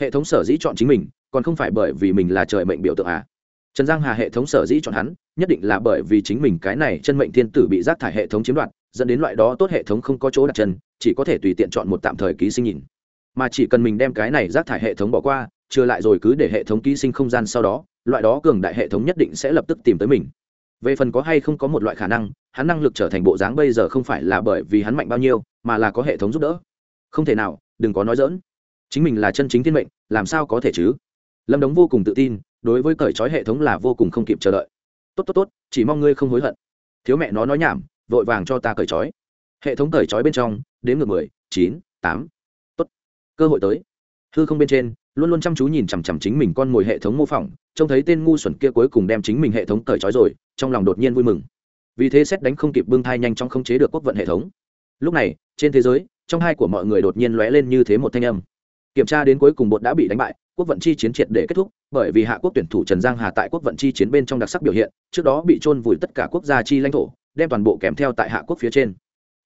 Hệ thống sở dĩ chọn chính mình, còn không phải bởi vì mình là trời mệnh biểu tượng à? Trần giang hà hệ thống sở dĩ chọn hắn, nhất định là bởi vì chính mình cái này chân mệnh thiên tử bị rác thải hệ thống chiếm đoạt, dẫn đến loại đó tốt hệ thống không có chỗ đặt chân, chỉ có thể tùy tiện chọn một tạm thời ký sinh nhìn. Mà chỉ cần mình đem cái này rác thải hệ thống bỏ qua chưa lại rồi cứ để hệ thống ký sinh không gian sau đó, loại đó cường đại hệ thống nhất định sẽ lập tức tìm tới mình về phần có hay không có một loại khả năng, hắn năng lực trở thành bộ dáng bây giờ không phải là bởi vì hắn mạnh bao nhiêu, mà là có hệ thống giúp đỡ. Không thể nào, đừng có nói dỡn chính mình là chân chính thiên mệnh, làm sao có thể chứ? Lâm đống vô cùng tự tin, đối với cởi trói hệ thống là vô cùng không kịp chờ đợi. Tốt tốt tốt, chỉ mong ngươi không hối hận. Thiếu mẹ nó nói nhảm, vội vàng cho ta cởi trói. Hệ thống cởi trói bên trong đến ngược mười, chín, tám. Tốt, cơ hội tới. Hư không bên trên luôn luôn chăm chú nhìn chằm chằm chính mình con mồi hệ thống mô phỏng, trông thấy tên ngu xuẩn kia cuối cùng đem chính mình hệ thống cởi trói rồi, trong lòng đột nhiên vui mừng. Vì thế xét đánh không kịp bưng thai nhanh chóng khống chế được quốc vận hệ thống. Lúc này, trên thế giới, trong hai của mọi người đột nhiên lóe lên như thế một thanh âm. Kiểm tra đến cuối cùng bột đã bị đánh bại, quốc vận chi chiến triệt để kết thúc, bởi vì hạ quốc tuyển thủ trần giang hà tại quốc vận chi chiến bên trong đặc sắc biểu hiện, trước đó bị trôn vùi tất cả quốc gia chi lãnh thổ, đem toàn bộ kèm theo tại hạ quốc phía trên.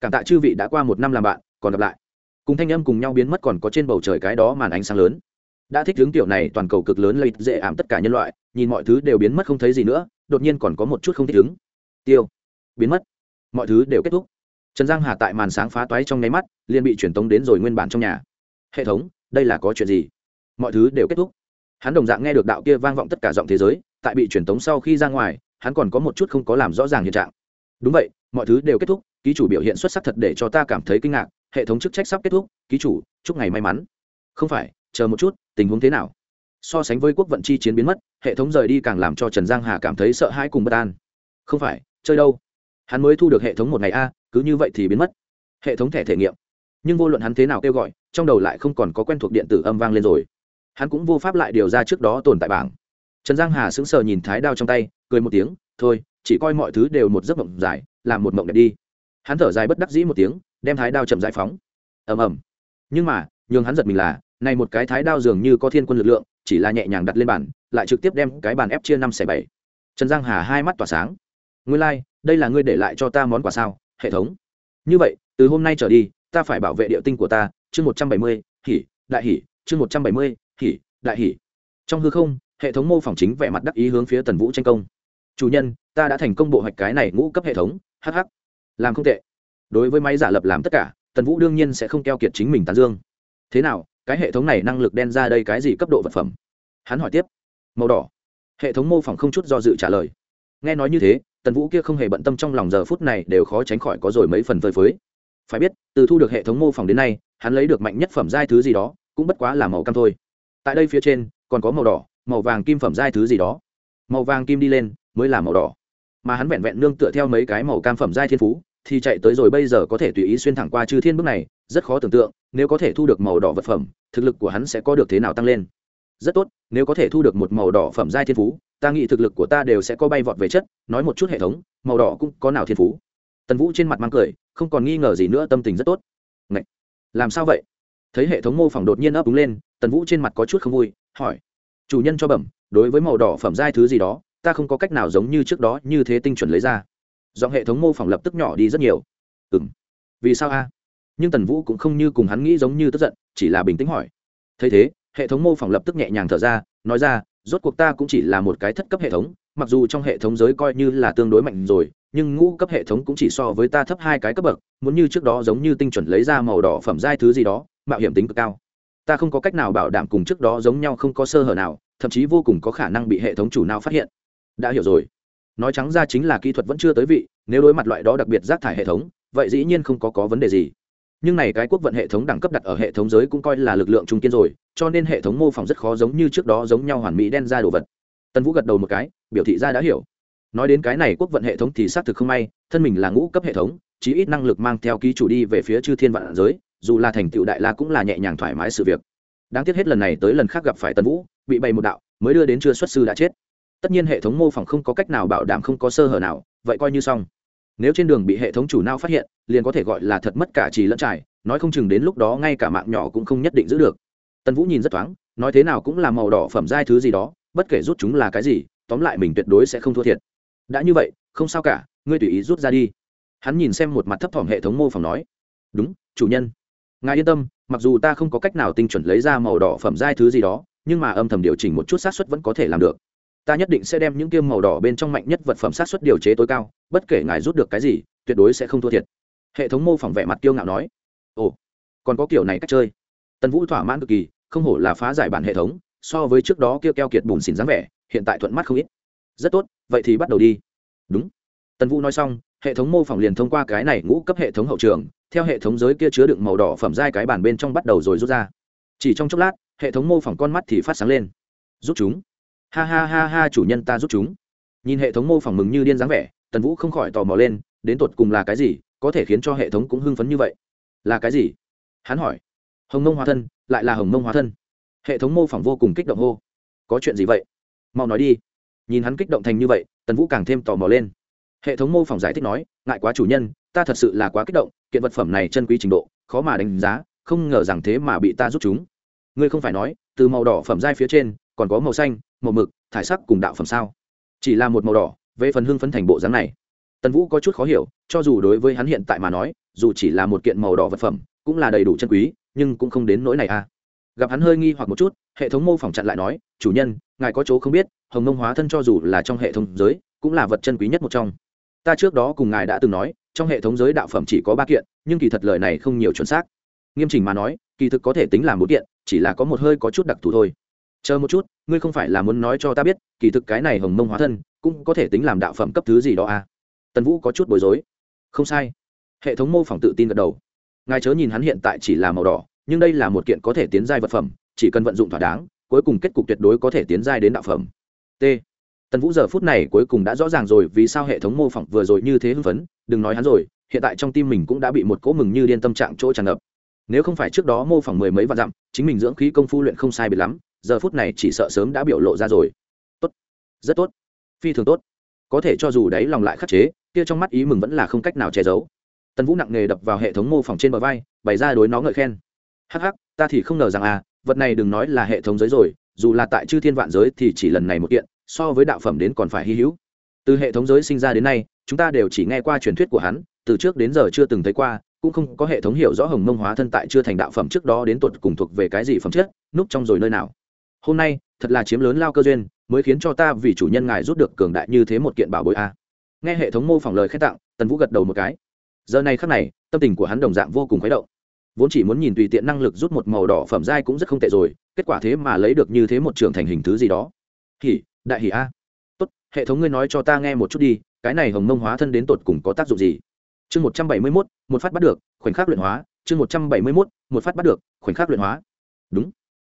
Cảm tạ chư vị đã qua một năm làm bạn, còn gặp lại. Cùng thanh âm cùng nhau biến mất còn có trên bầu trời cái đó màn ánh sáng lớn đã thích hướng tiểu này, toàn cầu cực lớn lấy dễ ảm tất cả nhân loại, nhìn mọi thứ đều biến mất không thấy gì nữa, đột nhiên còn có một chút không thích ứng. Tiêu. Biến mất. Mọi thứ đều kết thúc. Trần giang hà tại màn sáng phá toái trong nháy mắt, liền bị truyền tống đến rồi nguyên bản trong nhà. Hệ thống, đây là có chuyện gì? Mọi thứ đều kết thúc. Hắn đồng dạng nghe được đạo kia vang vọng tất cả giọng thế giới, tại bị truyền tống sau khi ra ngoài, hắn còn có một chút không có làm rõ ràng hiện trạng. Đúng vậy, mọi thứ đều kết thúc, ký chủ biểu hiện xuất sắc thật để cho ta cảm thấy kinh ngạc, hệ thống chức trách sắp kết thúc, ký chủ, chúc ngày may mắn. Không phải, chờ một chút tình huống thế nào? So sánh với quốc vận chi chiến biến mất, hệ thống rời đi càng làm cho trần giang hà cảm thấy sợ hãi cùng bất an. Không phải, chơi đâu? Hắn mới thu được hệ thống một ngày a, cứ như vậy thì biến mất. Hệ thống thẻ thể nghiệm. Nhưng vô luận hắn thế nào kêu gọi, trong đầu lại không còn có quen thuộc điện tử âm vang lên rồi. Hắn cũng vô pháp lại điều ra trước đó tồn tại bảng. Trần giang hà sững sờ nhìn thái đao trong tay, cười một tiếng, thôi, chỉ coi mọi thứ đều một giấc mộng dài, làm một mộng đẹp đi. Hắn thở dài bất đắc dĩ một tiếng, đem thái đao chậm giải phóng. Ầm ầm. Nhưng mà, nhường hắn giật mình là này một cái thái đao dường như có thiên quân lực lượng chỉ là nhẹ nhàng đặt lên bàn lại trực tiếp đem cái bàn ép chia năm xẻ bảy. Trần giang hà hai mắt tỏa sáng. Ngươi lai、like, đây là ngươi để lại cho ta món quà sao? Hệ thống. Như vậy từ hôm nay trở đi ta phải bảo vệ địa tinh của ta. Chương một trăm bảy mươi hỉ đại hỉ. Chương một trăm bảy mươi hỉ đại hỉ. Trong hư không hệ thống mô phỏng chính vẻ mặt đắc ý hướng phía tần vũ tranh công. Chủ nhân ta đã thành công bộ hoạch cái này ngũ cấp hệ thống. Hh làm không tệ. Đối với máy giả lập làm tất cả tần vũ đương nhiên sẽ không keo kiệt chính mình tán dương. Thế nào cái hệ thống này năng lực đen ra đây cái gì cấp độ vật phẩm? Hắn hỏi tiếp. Màu đỏ. Hệ thống mô phỏng không chút do dự trả lời. Nghe nói như thế, tần vũ kia không hề bận tâm trong lòng giờ phút này đều khó tránh khỏi có rồi mấy phần phơi phới. Phải biết, từ thu được hệ thống mô phỏng đến nay, hắn lấy được mạnh nhất phẩm giai thứ gì đó, cũng bất quá là màu cam thôi. Tại đây phía trên, còn có màu đỏ, màu vàng kim phẩm giai thứ gì đó. Màu vàng kim đi lên, mới là màu đỏ. Mà hắn vẹn vẹn nương tựa theo mấy cái màu cam phẩm giai thiên phú, thì chạy tới rồi bây giờ có thể tùy ý xuyên thẳng qua chư thiên bước này, rất khó tưởng tượng nếu có thể thu được màu đỏ vật phẩm, thực lực của hắn sẽ có được thế nào tăng lên? Rất tốt, nếu có thể thu được một màu đỏ phẩm giai thiên phú, ta nghĩ thực lực của ta đều sẽ có bay vọt về chất. Nói một chút hệ thống, màu đỏ cũng có nào thiên phú? Tần vũ trên mặt mang cười, không còn nghi ngờ gì nữa, tâm tình rất tốt. Ngậy! làm sao vậy? Thấy hệ thống mô phỏng đột nhiên ấp úng lên, tần vũ trên mặt có chút không vui, hỏi. Chủ nhân cho bẩm, đối với màu đỏ phẩm giai thứ gì đó, ta không có cách nào giống như trước đó như thế tinh chuẩn lấy ra. Giọng hệ thống mô phỏng lập tức nhỏ đi rất nhiều. Ừ m vì sao a? Nhưng tần vũ cũng không như cùng hắn nghĩ giống như tức giận, chỉ là bình tĩnh hỏi. Thấy thế, hệ thống mô phỏng lập tức nhẹ nhàng thở ra, nói ra, rốt cuộc ta cũng chỉ là một cái thất cấp hệ thống, mặc dù trong hệ thống giới coi như là tương đối mạnh rồi, nhưng ngũ cấp hệ thống cũng chỉ so với ta thấp hai cái cấp bậc, muốn như trước đó giống như tinh chuẩn lấy ra màu đỏ phẩm giai thứ gì đó, mạo hiểm tính cực cao. Ta không có cách nào bảo đảm cùng trước đó giống nhau không có sơ hở nào, thậm chí vô cùng có khả năng bị hệ thống chủ nào phát hiện. Đã hiểu rồi. Nói trắng ra chính là kỹ thuật vẫn chưa tới vị, nếu đối mặt loại đó đặc biệt rác thải hệ thống, vậy dĩ nhiên không có có vấn đề gì nhưng này cái quốc vận hệ thống đẳng cấp đặt ở hệ thống giới cũng coi là lực lượng trung kiên rồi, cho nên hệ thống mô phỏng rất khó giống như trước đó giống nhau hoàn mỹ đen ra đồ vật. Tân vũ gật đầu một cái, biểu thị ra đã hiểu. Nói đến cái này quốc vận hệ thống thì xác thực không may, thân mình là ngũ cấp hệ thống, chí ít năng lực mang theo ký chủ đi về phía chư thiên vạn giới, dù là thành tựu đại la cũng là nhẹ nhàng thoải mái sự việc. Đáng tiếc hết lần này tới lần khác gặp phải tân vũ, bị bày một đạo, mới đưa đến chưa xuất sư đã chết. Tất nhiên hệ thống mô phỏng không có cách nào bảo đảm không có sơ hở nào, vậy coi như xong. Nếu trên đường bị hệ thống chủ nao phát hiện liền có thể gọi là thật mất cả trì lẫn trải, nói không chừng đến lúc đó ngay cả mạng nhỏ cũng không nhất định giữ được. Tần vũ nhìn rất thoáng, nói thế nào cũng là màu đỏ phẩm giai thứ gì đó, bất kể rút chúng là cái gì, tóm lại mình tuyệt đối sẽ không thua thiệt. Đã như vậy, không sao cả, ngươi tùy ý rút ra đi. Hắn nhìn xem một mặt thấp thỏm hệ thống mô phỏng nói, đúng, chủ nhân. Ngài yên tâm, mặc dù ta không có cách nào tinh chuẩn lấy ra màu đỏ phẩm giai thứ gì đó, nhưng mà âm thầm điều chỉnh một chút xác suất vẫn có thể làm được. Ta nhất định sẽ đem những kiêm màu đỏ bên trong mạnh nhất vật phẩm sát xuất điều chế tối cao, bất kể ngài rút được cái gì, tuyệt đối sẽ không thua thiệt hệ thống mô phỏng vẻ mặt kiêu ngạo nói, ồ, còn có kiểu này cách chơi. Tần vũ thỏa mãn cực kỳ, không hổ là phá giải bản hệ thống, so với trước đó kia keo kiệt bùn xỉn dáng vẻ, hiện tại thuận mắt không ít. Rất tốt, vậy thì bắt đầu đi. Đúng. Tần vũ nói xong, hệ thống mô phỏng liền thông qua cái này ngũ cấp hệ thống hậu trường, theo hệ thống giới kia chứa đựng màu đỏ phẩm giai cái bản bên trong bắt đầu rồi rút ra. Chỉ trong chốc lát, hệ thống mô phỏng con mắt thì phát sáng lên. Rút chúng. Ha ha ha ha, chủ nhân ta rút chúng. Nhìn hệ thống mô phỏng mừng như điên dáng vẻ, tần vũ không khỏi tò mò lên, đến tột cùng là cái gì có thể khiến cho hệ thống cũng hưng phấn như vậy. Là cái gì? Hắn hỏi. Hồng mông hóa thân, lại là hồng mông hóa thân. Hệ thống mô phỏng vô cùng kích động hô. Có chuyện gì vậy? Mau nói đi. Nhìn hắn kích động thành như vậy, tần vũ càng thêm tò mò lên. Hệ thống mô phỏng giải thích nói, ngại quá chủ nhân, ta thật sự là quá kích động, kiện vật phẩm này chân quý trình độ, khó mà đánh giá, không ngờ rằng thế mà bị ta rút chúng. Ngươi không phải nói, từ màu đỏ phẩm giai phía trên, còn có màu xanh, màu mực, thải sắc cùng đạo phẩm sao? Chỉ là một màu đỏ, về phần hưng phấn thành bộ dáng này tần vũ có chút khó hiểu, cho dù đối với hắn hiện tại mà nói, dù chỉ là một kiện màu đỏ vật phẩm, cũng là đầy đủ chân quý, nhưng cũng không đến nỗi này à. gặp hắn hơi nghi hoặc một chút, hệ thống mô phỏng chặn lại nói, chủ nhân, ngài có chỗ không biết, hồng mông hóa thân cho dù là trong hệ thống giới, cũng là vật chân quý nhất một trong. Ta trước đó cùng ngài đã từng nói, trong hệ thống giới đạo phẩm chỉ có ba kiện, nhưng kỳ thật lời này không nhiều chuẩn xác. Nghiêm chỉnh mà nói, kỳ thực có thể tính là một kiện, chỉ là có một hơi có chút đặc thù thôi. Chờ một chút, ngươi không phải là muốn nói cho ta biết, kỳ thực cái này hồng mông hóa thân, cũng có thể tính làm đạo phẩm cấp thứ gì đó à? Tần vũ có chút bối rối. Không sai. Hệ thống mô phỏng tự tin gật đầu. Ngài chớ nhìn hắn hiện tại chỉ là màu đỏ, nhưng đây là một kiện có thể tiến giai vật phẩm, chỉ cần vận dụng thỏa đáng, cuối cùng kết cục tuyệt đối có thể tiến giai đến đạo phẩm. T. Tần vũ giờ phút này cuối cùng đã rõ ràng rồi vì sao hệ thống mô phỏng vừa rồi như thế hưng phấn, đừng nói hắn rồi, hiện tại trong tim mình cũng đã bị một cỗ mừng như điên tâm trạng chỗ tràn ngập. Nếu không phải trước đó mô phỏng mười mấy vạn dặm, chính mình dưỡng khí công phu luyện không sai biệt lắm, giờ phút này chỉ sợ sớm đã biểu lộ ra rồi. Tốt. Rất tốt. Phi thường tốt. Có thể cho dù đấy lòng lại khắc chế kia trong mắt ý mừng vẫn là không cách nào che giấu. Tần vũ nặng nề đập vào hệ thống mô phỏng trên bờ vai, bày ra đối nó ngợi khen. Hắc hắc, ta thì không ngờ rằng à vật này đừng nói là hệ thống giới rồi, dù là tại chư thiên vạn giới thì chỉ lần này một kiện, so với đạo phẩm đến còn phải hy hữu. Từ hệ thống giới sinh ra đến nay, chúng ta đều chỉ nghe qua truyền thuyết của hắn, từ trước đến giờ chưa từng thấy qua, cũng không có hệ thống hiểu rõ hồng mông hóa thân tại chưa thành đạo phẩm trước đó đến tuột cùng thuộc về cái gì phẩm chất, núp trong rồi nơi nào. Hôm nay, thật là chiếm lớn lao cơ duyên, mới khiến cho ta vì chủ nhân ngài rút được cường đại như thế một kiện bảo bối a nghe hệ thống mô phỏng lời khen tặng, tần vũ gật đầu một cái. Giờ này khắc này, tâm tình của hắn đồng dạng vô cùng khuấy động. Vốn chỉ muốn nhìn tùy tiện năng lực rút một màu đỏ phẩm giai cũng rất không tệ rồi, kết quả thế mà lấy được như thế một trường thành hình thứ gì đó. Hỉ, đại hỉ a. Tốt, hệ thống ngươi nói cho ta nghe một chút đi, cái này hồng mông hóa thân đến tột cùng có tác dụng gì? Chương một trăm bảy mươi mốt, một phát bắt được, khoảnh khắc luyện hóa. Chương một trăm bảy mươi mốt, một phát bắt được, khoảnh khắc luyện hóa. Đúng.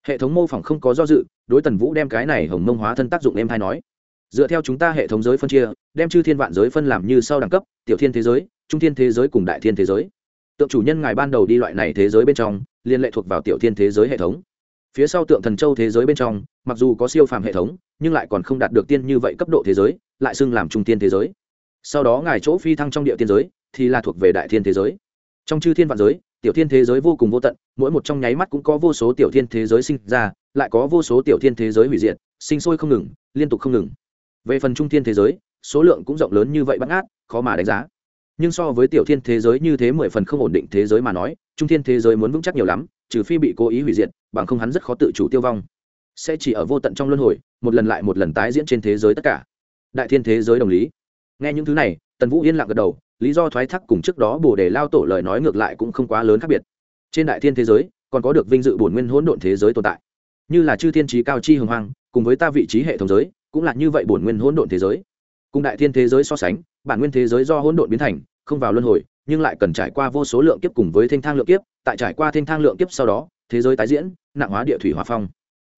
Hệ thống mô phỏng không có do dự, đối tần vũ đem cái này hồng mông hóa thân tác dụng em hay nói dựa theo chúng ta hệ thống giới phân chia, đem chư thiên vạn giới phân làm như sau đẳng cấp, tiểu thiên thế giới, trung thiên thế giới cùng đại thiên thế giới. Tượng chủ nhân ngài ban đầu đi loại này thế giới bên trong, liên lệ thuộc vào tiểu thiên thế giới hệ thống. Phía sau tượng thần châu thế giới bên trong, mặc dù có siêu phàm hệ thống, nhưng lại còn không đạt được tiên như vậy cấp độ thế giới, lại xưng làm trung tiên thế giới. Sau đó ngài chỗ phi thăng trong địa tiên giới, thì là thuộc về đại thiên thế giới. Trong chư thiên vạn giới, tiểu thiên thế giới vô cùng vô tận, mỗi một trong nháy mắt cũng có vô số tiểu thiên thế giới sinh ra, lại có vô số tiểu thiên thế giới hủy diệt, sinh sôi không ngừng, liên tục không ngừng về phần trung thiên thế giới, số lượng cũng rộng lớn như vậy bắt ngát, khó mà đánh giá. Nhưng so với tiểu thiên thế giới như thế mười phần không ổn định thế giới mà nói, trung thiên thế giới muốn vững chắc nhiều lắm, trừ phi bị cố ý hủy diệt, bằng không hắn rất khó tự chủ tiêu vong. Sẽ chỉ ở vô tận trong luân hồi, một lần lại một lần tái diễn trên thế giới tất cả. Đại thiên thế giới đồng lý. Nghe những thứ này, tần vũ yên lặng gật đầu, lý do thoái thác cùng trước đó bồ đề lao tổ lời nói ngược lại cũng không quá lớn khác biệt. Trên đại thiên thế giới, còn có được vinh dự bổn nguyên hỗn độn thế giới tồn tại. Như là chư thiên trí cao chi hồng hoang cùng với ta vị trí hệ thống giới cũng là như vậy bổn nguyên hỗn độn thế giới. Cùng đại thiên thế giới so sánh, bản nguyên thế giới do hỗn độn biến thành, không vào luân hồi, nhưng lại cần trải qua vô số lượng kiếp cùng với thanh thang lượng kiếp, tại trải qua thanh thang lượng kiếp sau đó, thế giới tái diễn, nặng hóa địa thủy hòa phong.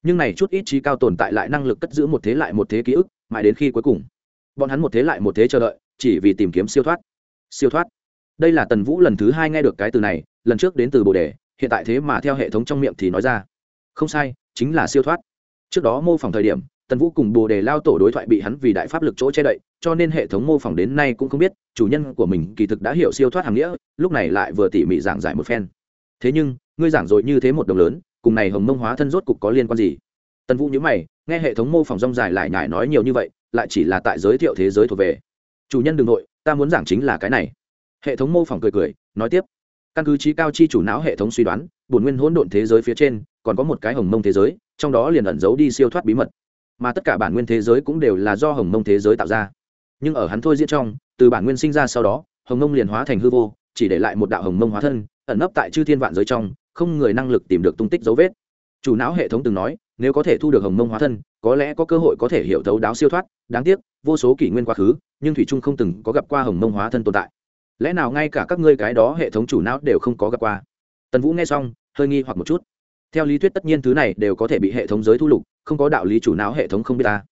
Nhưng này chút ít trí cao tồn tại lại năng lực cất giữ một thế lại một thế ký ức, mãi đến khi cuối cùng, bọn hắn một thế lại một thế chờ đợi, chỉ vì tìm kiếm siêu thoát. Siêu thoát. Đây là tần vũ lần thứ hai nghe được cái từ này, lần trước đến từ bồ đề, hiện tại thế mà theo hệ thống trong miệng thì nói ra. Không sai, chính là siêu thoát. Trước đó mô phỏng thời điểm tần vũ cùng bồ đề lao tổ đối thoại bị hắn vì đại pháp lực chỗ che đậy, cho nên hệ thống mô phỏng đến nay cũng không biết, chủ nhân của mình kỳ thực đã hiểu siêu thoát hàm nghĩa, lúc này lại vừa tỉ mỉ giảng giải một phen. Thế nhưng, ngươi giảng rồi như thế một đồng lớn, cùng này hồng mông hóa thân rốt cục có liên quan gì? Tần vũ nhớ mày, nghe hệ thống mô phỏng rong dài lại nhải nói nhiều như vậy, lại chỉ là tại giới thiệu thế giới thuộc về. Chủ nhân đ n g nội, ta muốn giảng chính là cái này. Hệ thống mô phỏng cười cười, nói tiếp. Căn cứ trí cao chi chủ não hệ thống suy đoán, bổn nguyên hỗn độn thế giới phía trên, còn có một cái hồng mông thế giới, trong đó liền ẩn giấu đi siêu thoát bí mật mà tất cả bản nguyên thế giới cũng đều là do hồng mông thế giới tạo ra. Nhưng ở hắn thôi diễn trong, từ bản nguyên sinh ra sau đó, hồng mông liền hóa thành hư vô, chỉ để lại một đạo hồng mông hóa thân, ẩn nấp tại chư thiên vạn giới trong, không người năng lực tìm được tung tích dấu vết. Chủ não hệ thống từng nói, nếu có thể thu được hồng mông hóa thân, có lẽ có cơ hội có thể hiểu thấu đáo siêu thoát. Đáng tiếc, vô số kỷ nguyên quá khứ, nhưng thủy trung không từng có gặp qua hồng mông hóa thân tồn tại. Lẽ nào ngay cả các ngươi cái đó hệ thống chủ não đều không có gặp qua? Tần vũ nghe xong, hơi nghi hoặc một chút. Theo lý thuyết tất nhiên thứ này đều có thể bị hệ thống giới thu lục không có đạo lý chủ não hệ thống không biết ta.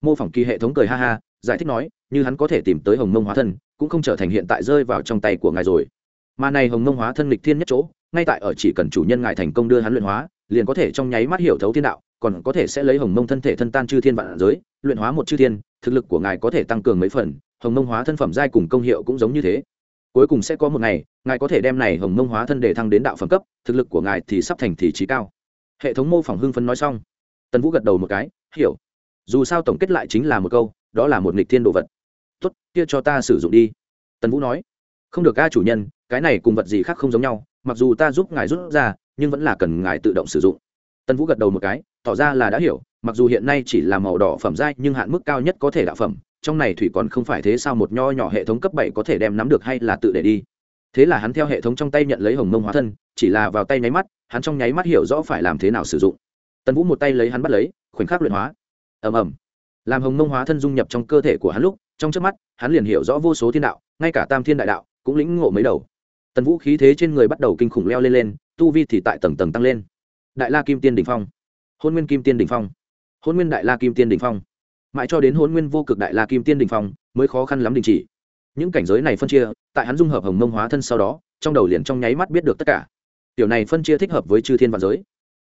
Mô phỏng kỳ hệ thống cười ha ha, giải thích nói, như hắn có thể tìm tới hồng mông hóa thân, cũng không trở thành hiện tại rơi vào trong tay của ngài rồi. Mà này hồng mông hóa thân lịch thiên nhất chỗ, ngay tại ở chỉ cần chủ nhân ngài thành công đưa hắn luyện hóa, liền có thể trong nháy mắt hiểu thấu thiên đạo, còn có thể sẽ lấy hồng mông thân thể thân tan chư thiên vạn giới, luyện hóa một chư thiên, thực lực của ngài có thể tăng cường mấy phần, hồng mông hóa thân phẩm giai cùng công hiệu cũng giống như thế. Cuối cùng sẽ có một ngày, ngài có thể đem này hồng mông hóa thân để thăng đến đạo phẩm cấp, thực lực của ngài thì sắp thành thì trí cao. Hệ thống mô phỏng hưng phấn nói xong tần vũ gật đầu một cái, hiểu. Dù sao tổng kết lại chính là một câu, đó là một nghịch thiên đồ vật. Tốt, kia cho ta sử dụng đi. Tần vũ nói, không được ca chủ nhân, cái này cùng vật gì khác không giống nhau, mặc dù ta giúp ngài rút ra, nhưng vẫn là cần ngài tự động sử dụng. Tần vũ gật đầu một cái, tỏ ra là đã hiểu, mặc dù hiện nay chỉ là màu đỏ phẩm giai, nhưng hạn mức cao nhất có thể đạo phẩm, trong này thủy còn không phải thế sao một nho nhỏ hệ thống cấp bảy có thể đem nắm được hay là tự để đi? Thế là hắn theo hệ thống trong tay nhận lấy hồng mông hóa thân, chỉ là vào tay nháy mắt, hắn trong nháy mắt hiểu rõ phải làm thế nào sử dụng tần vũ một tay lấy hắn bắt lấy, khoảnh khắc luyện hóa. Ầm ầm. Làm hồng mông hóa thân dung nhập trong cơ thể của hắn lúc, trong trước mắt, hắn liền hiểu rõ vô số thiên đạo, ngay cả tam thiên đại đạo, cũng lĩnh ngộ mấy đầu. Tần vũ khí thế trên người bắt đầu kinh khủng leo lên lên, tu vi thì tại tầng tầng tăng lên. Đại la kim tiên đ ỉ n h phong. Hôn nguyên kim tiên đ ỉ n h phong. Hôn nguyên đại la kim tiên đ ỉ n h phong. Mãi cho đến hôn nguyên vô cực đại la kim tiên đ ỉ n h phong, mới khó khăn lắm đình chỉ. Những cảnh giới này phân chia, tại hắn dung hợp hồng mông hóa thân sau đó, trong đầu liền trong nháy mắt biết được tất cả. Tiểu này phân chia thích hợp với chư thiên và giới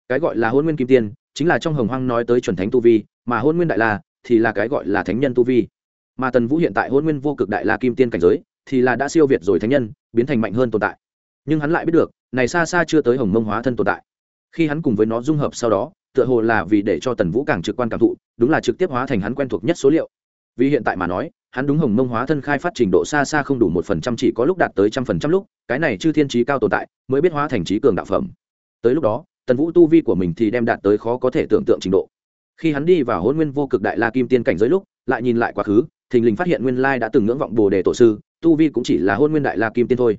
cái gọi là hôn nguyên kim tiên, chính là trong hồng hoang nói tới chuẩn thánh tu vi, mà hôn nguyên đại la thì là cái gọi là thánh nhân tu vi. Mà tần vũ hiện tại hôn nguyên vô cực đại la kim tiên cảnh giới thì là đã siêu việt rồi thánh nhân, biến thành mạnh hơn tồn tại. Nhưng hắn lại biết được, này xa xa chưa tới hồng mông hóa thân tồn tại. Khi hắn cùng với nó dung hợp sau đó, tựa hồ là vì để cho tần vũ càng trực quan cảm thụ, đúng là trực tiếp hóa thành hắn quen thuộc nhất số liệu. Vì hiện tại mà nói, hắn đúng hồng mông hóa thân khai phát trình độ xa xa không đủ một phần trăm chỉ có lúc đạt tới trăm phần trăm lúc, cái này chư thiên trí cao tồn tại mới biết hóa thành trí cường đạo phẩm. Tới lúc đó tần vũ tu vi của mình thì đem đạt tới khó có thể tưởng tượng trình độ. Khi hắn đi vào hôn nguyên vô cực đại la kim tiên cảnh giới lúc, lại nhìn lại quá khứ, thình lình phát hiện nguyên lai đã từng ngưỡng vọng bồ đề tổ sư, tu vi cũng chỉ là hôn nguyên đại la kim tiên thôi.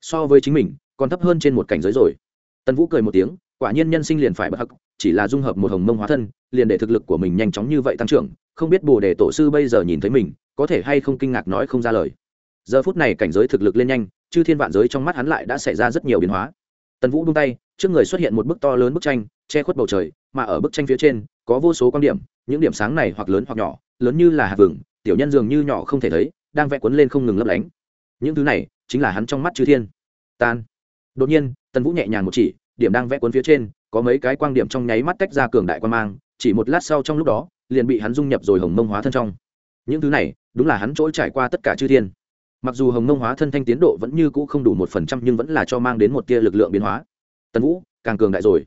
So với chính mình, còn thấp hơn trên một cảnh giới rồi. Tần vũ cười một tiếng, quả nhiên nhân sinh liền phải bất hắc, chỉ là dung hợp một hồng mông hóa thân, liền để thực lực của mình nhanh chóng như vậy tăng trưởng, không biết bồ đề tổ sư bây giờ nhìn thấy mình, có thể hay không kinh ngạc nói không ra lời. Giờ phút này cảnh giới thực lực lên nhanh, chư thiên vạn giới trong mắt hắn lại đã xảy ra rất nhiều biến hóa. Tần vũ buông tay trước người xuất hiện một bức to lớn bức tranh, che khuất bầu trời, mà ở bức tranh phía trên, có vô số quan điểm, những điểm sáng này hoặc lớn hoặc nhỏ, lớn như là hạt vừng, tiểu nhân dường như nhỏ không thể thấy, đang vẽ cuốn lên không ngừng lấp lánh. Những thứ này chính là hắn trong mắt chư thiên. Tan. Đột nhiên, tần vũ nhẹ nhàng một chỉ, điểm đang vẽ cuốn phía trên, có mấy cái quang điểm trong nháy mắt tách ra cường đại quan mang, chỉ một lát sau trong lúc đó, liền bị hắn dung nhập rồi hồng mông hóa thân trong. Những thứ này, đúng là hắn trỗi trải qua tất cả chư thiên. Mặc dù hồng mông hóa thân thanh tiến độ vẫn như cũ không đủ một phần trăm nhưng vẫn là cho mang đến một tia lực lượng biến hóa tần vũ càng cường đại rồi